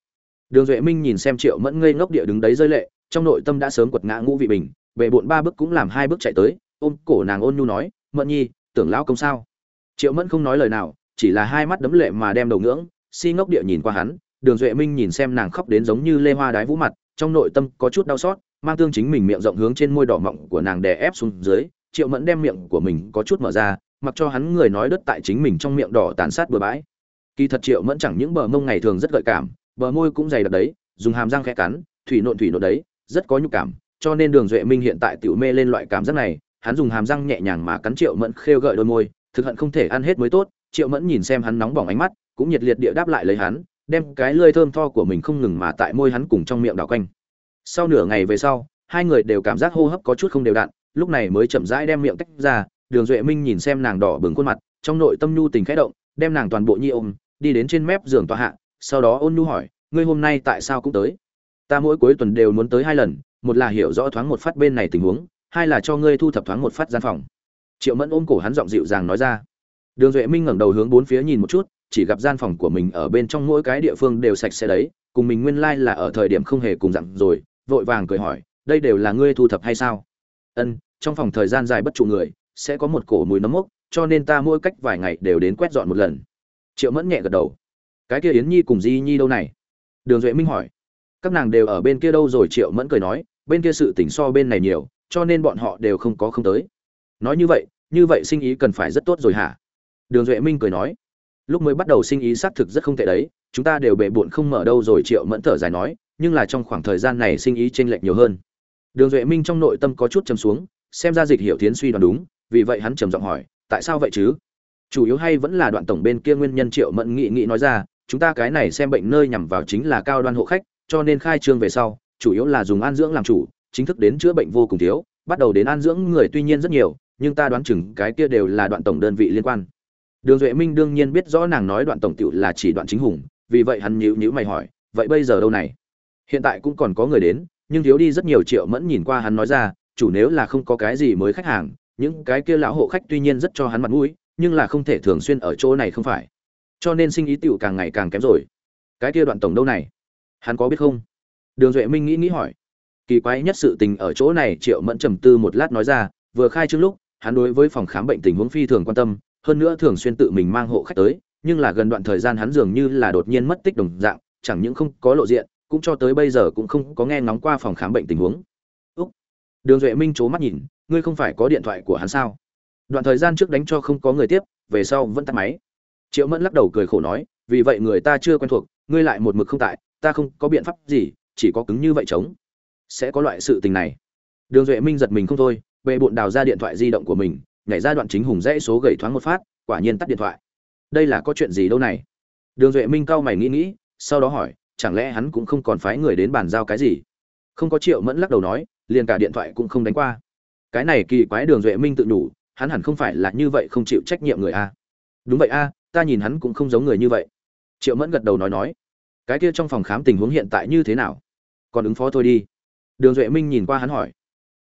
[SPEAKER 1] Đường duệ minh nhìn xem triệu mẫn ngây ngốc địa đứng đấy rơi lệ, trong nội tâm đã sớm quật ngã ngũ vị bình bệ bộn ba bước cũng làm hai bước chạy tới, ôm cổ nàng ôn nhu nói, mẫn nhi, tưởng lão công sao? Triệu mẫn không nói lời nào, chỉ là hai mắt đấm lệ mà đem đầu ngưỡng, si ngốc địa nhìn qua hắn đường duệ minh nhìn xem nàng khóc đến giống như lê hoa đái vũ mặt, trong nội tâm có chút đau xót, mang tương chính mình miệng rộng hướng trên môi đỏ mọng của nàng đè ép xuống dưới, triệu mẫn đem miệng của mình có chút mở ra, mặc cho hắn người nói đất tại chính mình trong miệng đỏ tàn sát bừa bãi. Kỳ thật triệu mẫn chẳng những bờ mông ngày thường rất gợi cảm, bờ môi cũng dày đặc đấy, dùng hàm răng khẽ cắn, thủy nộn thủy nộn đấy, rất có nhục cảm, cho nên đường duệ minh hiện tại tiểu mê lên loại cảm giác này, hắn dùng hàm răng nhẹ nhàng mà cắn triệu mẫn khêu gợi đôi môi, thực hận không thể ăn hết mới tốt, triệu mẫn nhìn xem hắn nóng bỏng ánh mắt, cũng nhiệt liệt địa đáp lại lấy hắn đem cái lưỡi thơm tho của mình không ngừng mà tại môi hắn cùng trong miệng đảo quanh. Sau nửa ngày về sau, hai người đều cảm giác hô hấp có chút không đều đặn, lúc này mới chậm rãi đem miệng tách ra, đường duệ minh nhìn xem nàng đỏ bừng khuôn mặt, trong nội tâm nhu tình khẽ động, đem nàng toàn bộ nhi ôm, đi đến trên mép giường tòa hạ, sau đó ôn nhu hỏi, ngươi hôm nay tại sao cũng tới? Ta mỗi cuối tuần đều muốn tới hai lần, một là hiểu rõ thoáng một phát bên này tình huống, hai là cho ngươi thu thập thoáng một phát gian phòng. Triệu mẫn ôm cổ hắn giọng dịu dàng nói ra. Đường duệ minh ngẩng đầu hướng bốn phía nhìn một chút chỉ gặp gian phòng của mình ở bên trong mỗi cái địa phương đều sạch sẽ đấy, cùng mình nguyên lai là ở thời điểm không hề cùng dặn rồi, vội vàng cười hỏi, đây đều là ngươi thu thập hay sao? Ân, trong phòng thời gian dài bất trụ người, sẽ có một cổ mùi nấm mốc, cho nên ta mỗi cách vài ngày đều đến quét dọn một lần. Triệu mẫn nhẹ gật đầu. Cái kia yến nhi cùng di nhi đâu này? Đường duệ minh hỏi. Các nàng đều ở bên kia đâu rồi? Triệu mẫn cười nói. Bên kia sự tỉnh so bên này nhiều, cho nên bọn họ đều không có không tới. Nói như vậy như vậy sinh ý cần phải rất tốt rồi hả? Đường duệ minh cười nói lúc mới bắt đầu sinh ý xác thực rất không tệ đấy, chúng ta đều bệ bộn không mở đâu rồi, triệu mẫn thở dài nói, nhưng là trong khoảng thời gian này sinh ý chênh lệch nhiều hơn. Đường duệ minh trong nội tâm có chút chầm xuống, xem ra dịch hiểu tiến suy đoán đúng, vì vậy hắn trầm giọng hỏi, tại sao vậy chứ? Chủ yếu hay vẫn là đoạn tổng bên kia nguyên nhân, triệu mẫn nghị nghị nói ra, chúng ta cái này xem bệnh nơi nhằm vào chính là cao đoan hộ khách, cho nên khai trương về sau, chủ yếu là dùng an dưỡng làm chủ, chính thức đến chữa bệnh vô cùng thiếu, bắt đầu đến an dưỡng người tuy nhiên rất nhiều, nhưng ta đoán chừng cái kia đều là đoạn tổng đơn vị liên quan đường duệ minh đương nhiên biết rõ nàng nói đoạn tổng tiểu là chỉ đoạn chính hùng, vì vậy hắn nhíu nhíu mày hỏi, vậy bây giờ đâu này? Hiện tại cũng còn có người đến, nhưng thiếu đi rất nhiều triệu mẫn nhìn qua hắn nói ra, chủ nếu là không có cái gì mới khách hàng, những cái kia lão hộ khách tuy nhiên rất cho hắn mặt mũi, nhưng là không thể thường xuyên ở chỗ này không phải. Cho nên sinh ý tiểu càng ngày càng kém rồi. Cái kia đoạn tổng đâu này? Hắn có biết không? Đường duệ minh nghĩ nghĩ hỏi. Kỳ quái nhất sự tình ở chỗ này, triệu mẫn trầm tư một lát nói ra, vừa khai trương lúc, hắn đối với phòng khám bệnh tình huống phi thường quan tâm hơn nữa thường xuyên tự mình mang hộ khách tới, nhưng là gần đoạn thời gian hắn dường như là đột nhiên mất tích đồng dạng, chẳng những không có lộ diện, cũng cho tới bây giờ cũng không có nghe ngóng qua phòng khám bệnh tình huống. Úc. đường duệ minh chố mắt nhìn, ngươi không phải có điện thoại của hắn sao? Đoạn thời gian trước đánh cho không có người tiếp, về sau vẫn tắt máy. Triệu mẫn lắc đầu cười khổ nói, vì vậy người ta chưa quen thuộc, ngươi lại một mực không tại, ta không có biện pháp gì, chỉ có cứng như vậy chống sẽ có loại sự tình này. Đường duệ minh giật mình không thôi về bộn đào ra điện thoại di động của mình nhảy ra đoạn chính hùng dãy số gầy thoáng một phát, quả nhiên tắt điện thoại. Đây là có chuyện gì đâu này? Đường duệ minh cao mày nghĩ nghĩ, sau đó hỏi, chẳng lẽ hắn cũng không còn phái người đến bàn giao cái gì? Không có triệu mẫn lắc đầu nói, liền cả điện thoại cũng không đánh qua. Cái này kỳ quái đường duệ minh tự nhủ, hắn hẳn không phải là như vậy không chịu trách nhiệm người a. Đúng vậy a, ta nhìn hắn cũng không giống người như vậy. Triệu mẫn gật đầu nói nói, cái kia trong phòng khám tình huống hiện tại như thế nào? Còn ứng phó thôi đi. Đường duệ minh nhìn qua hắn hỏi.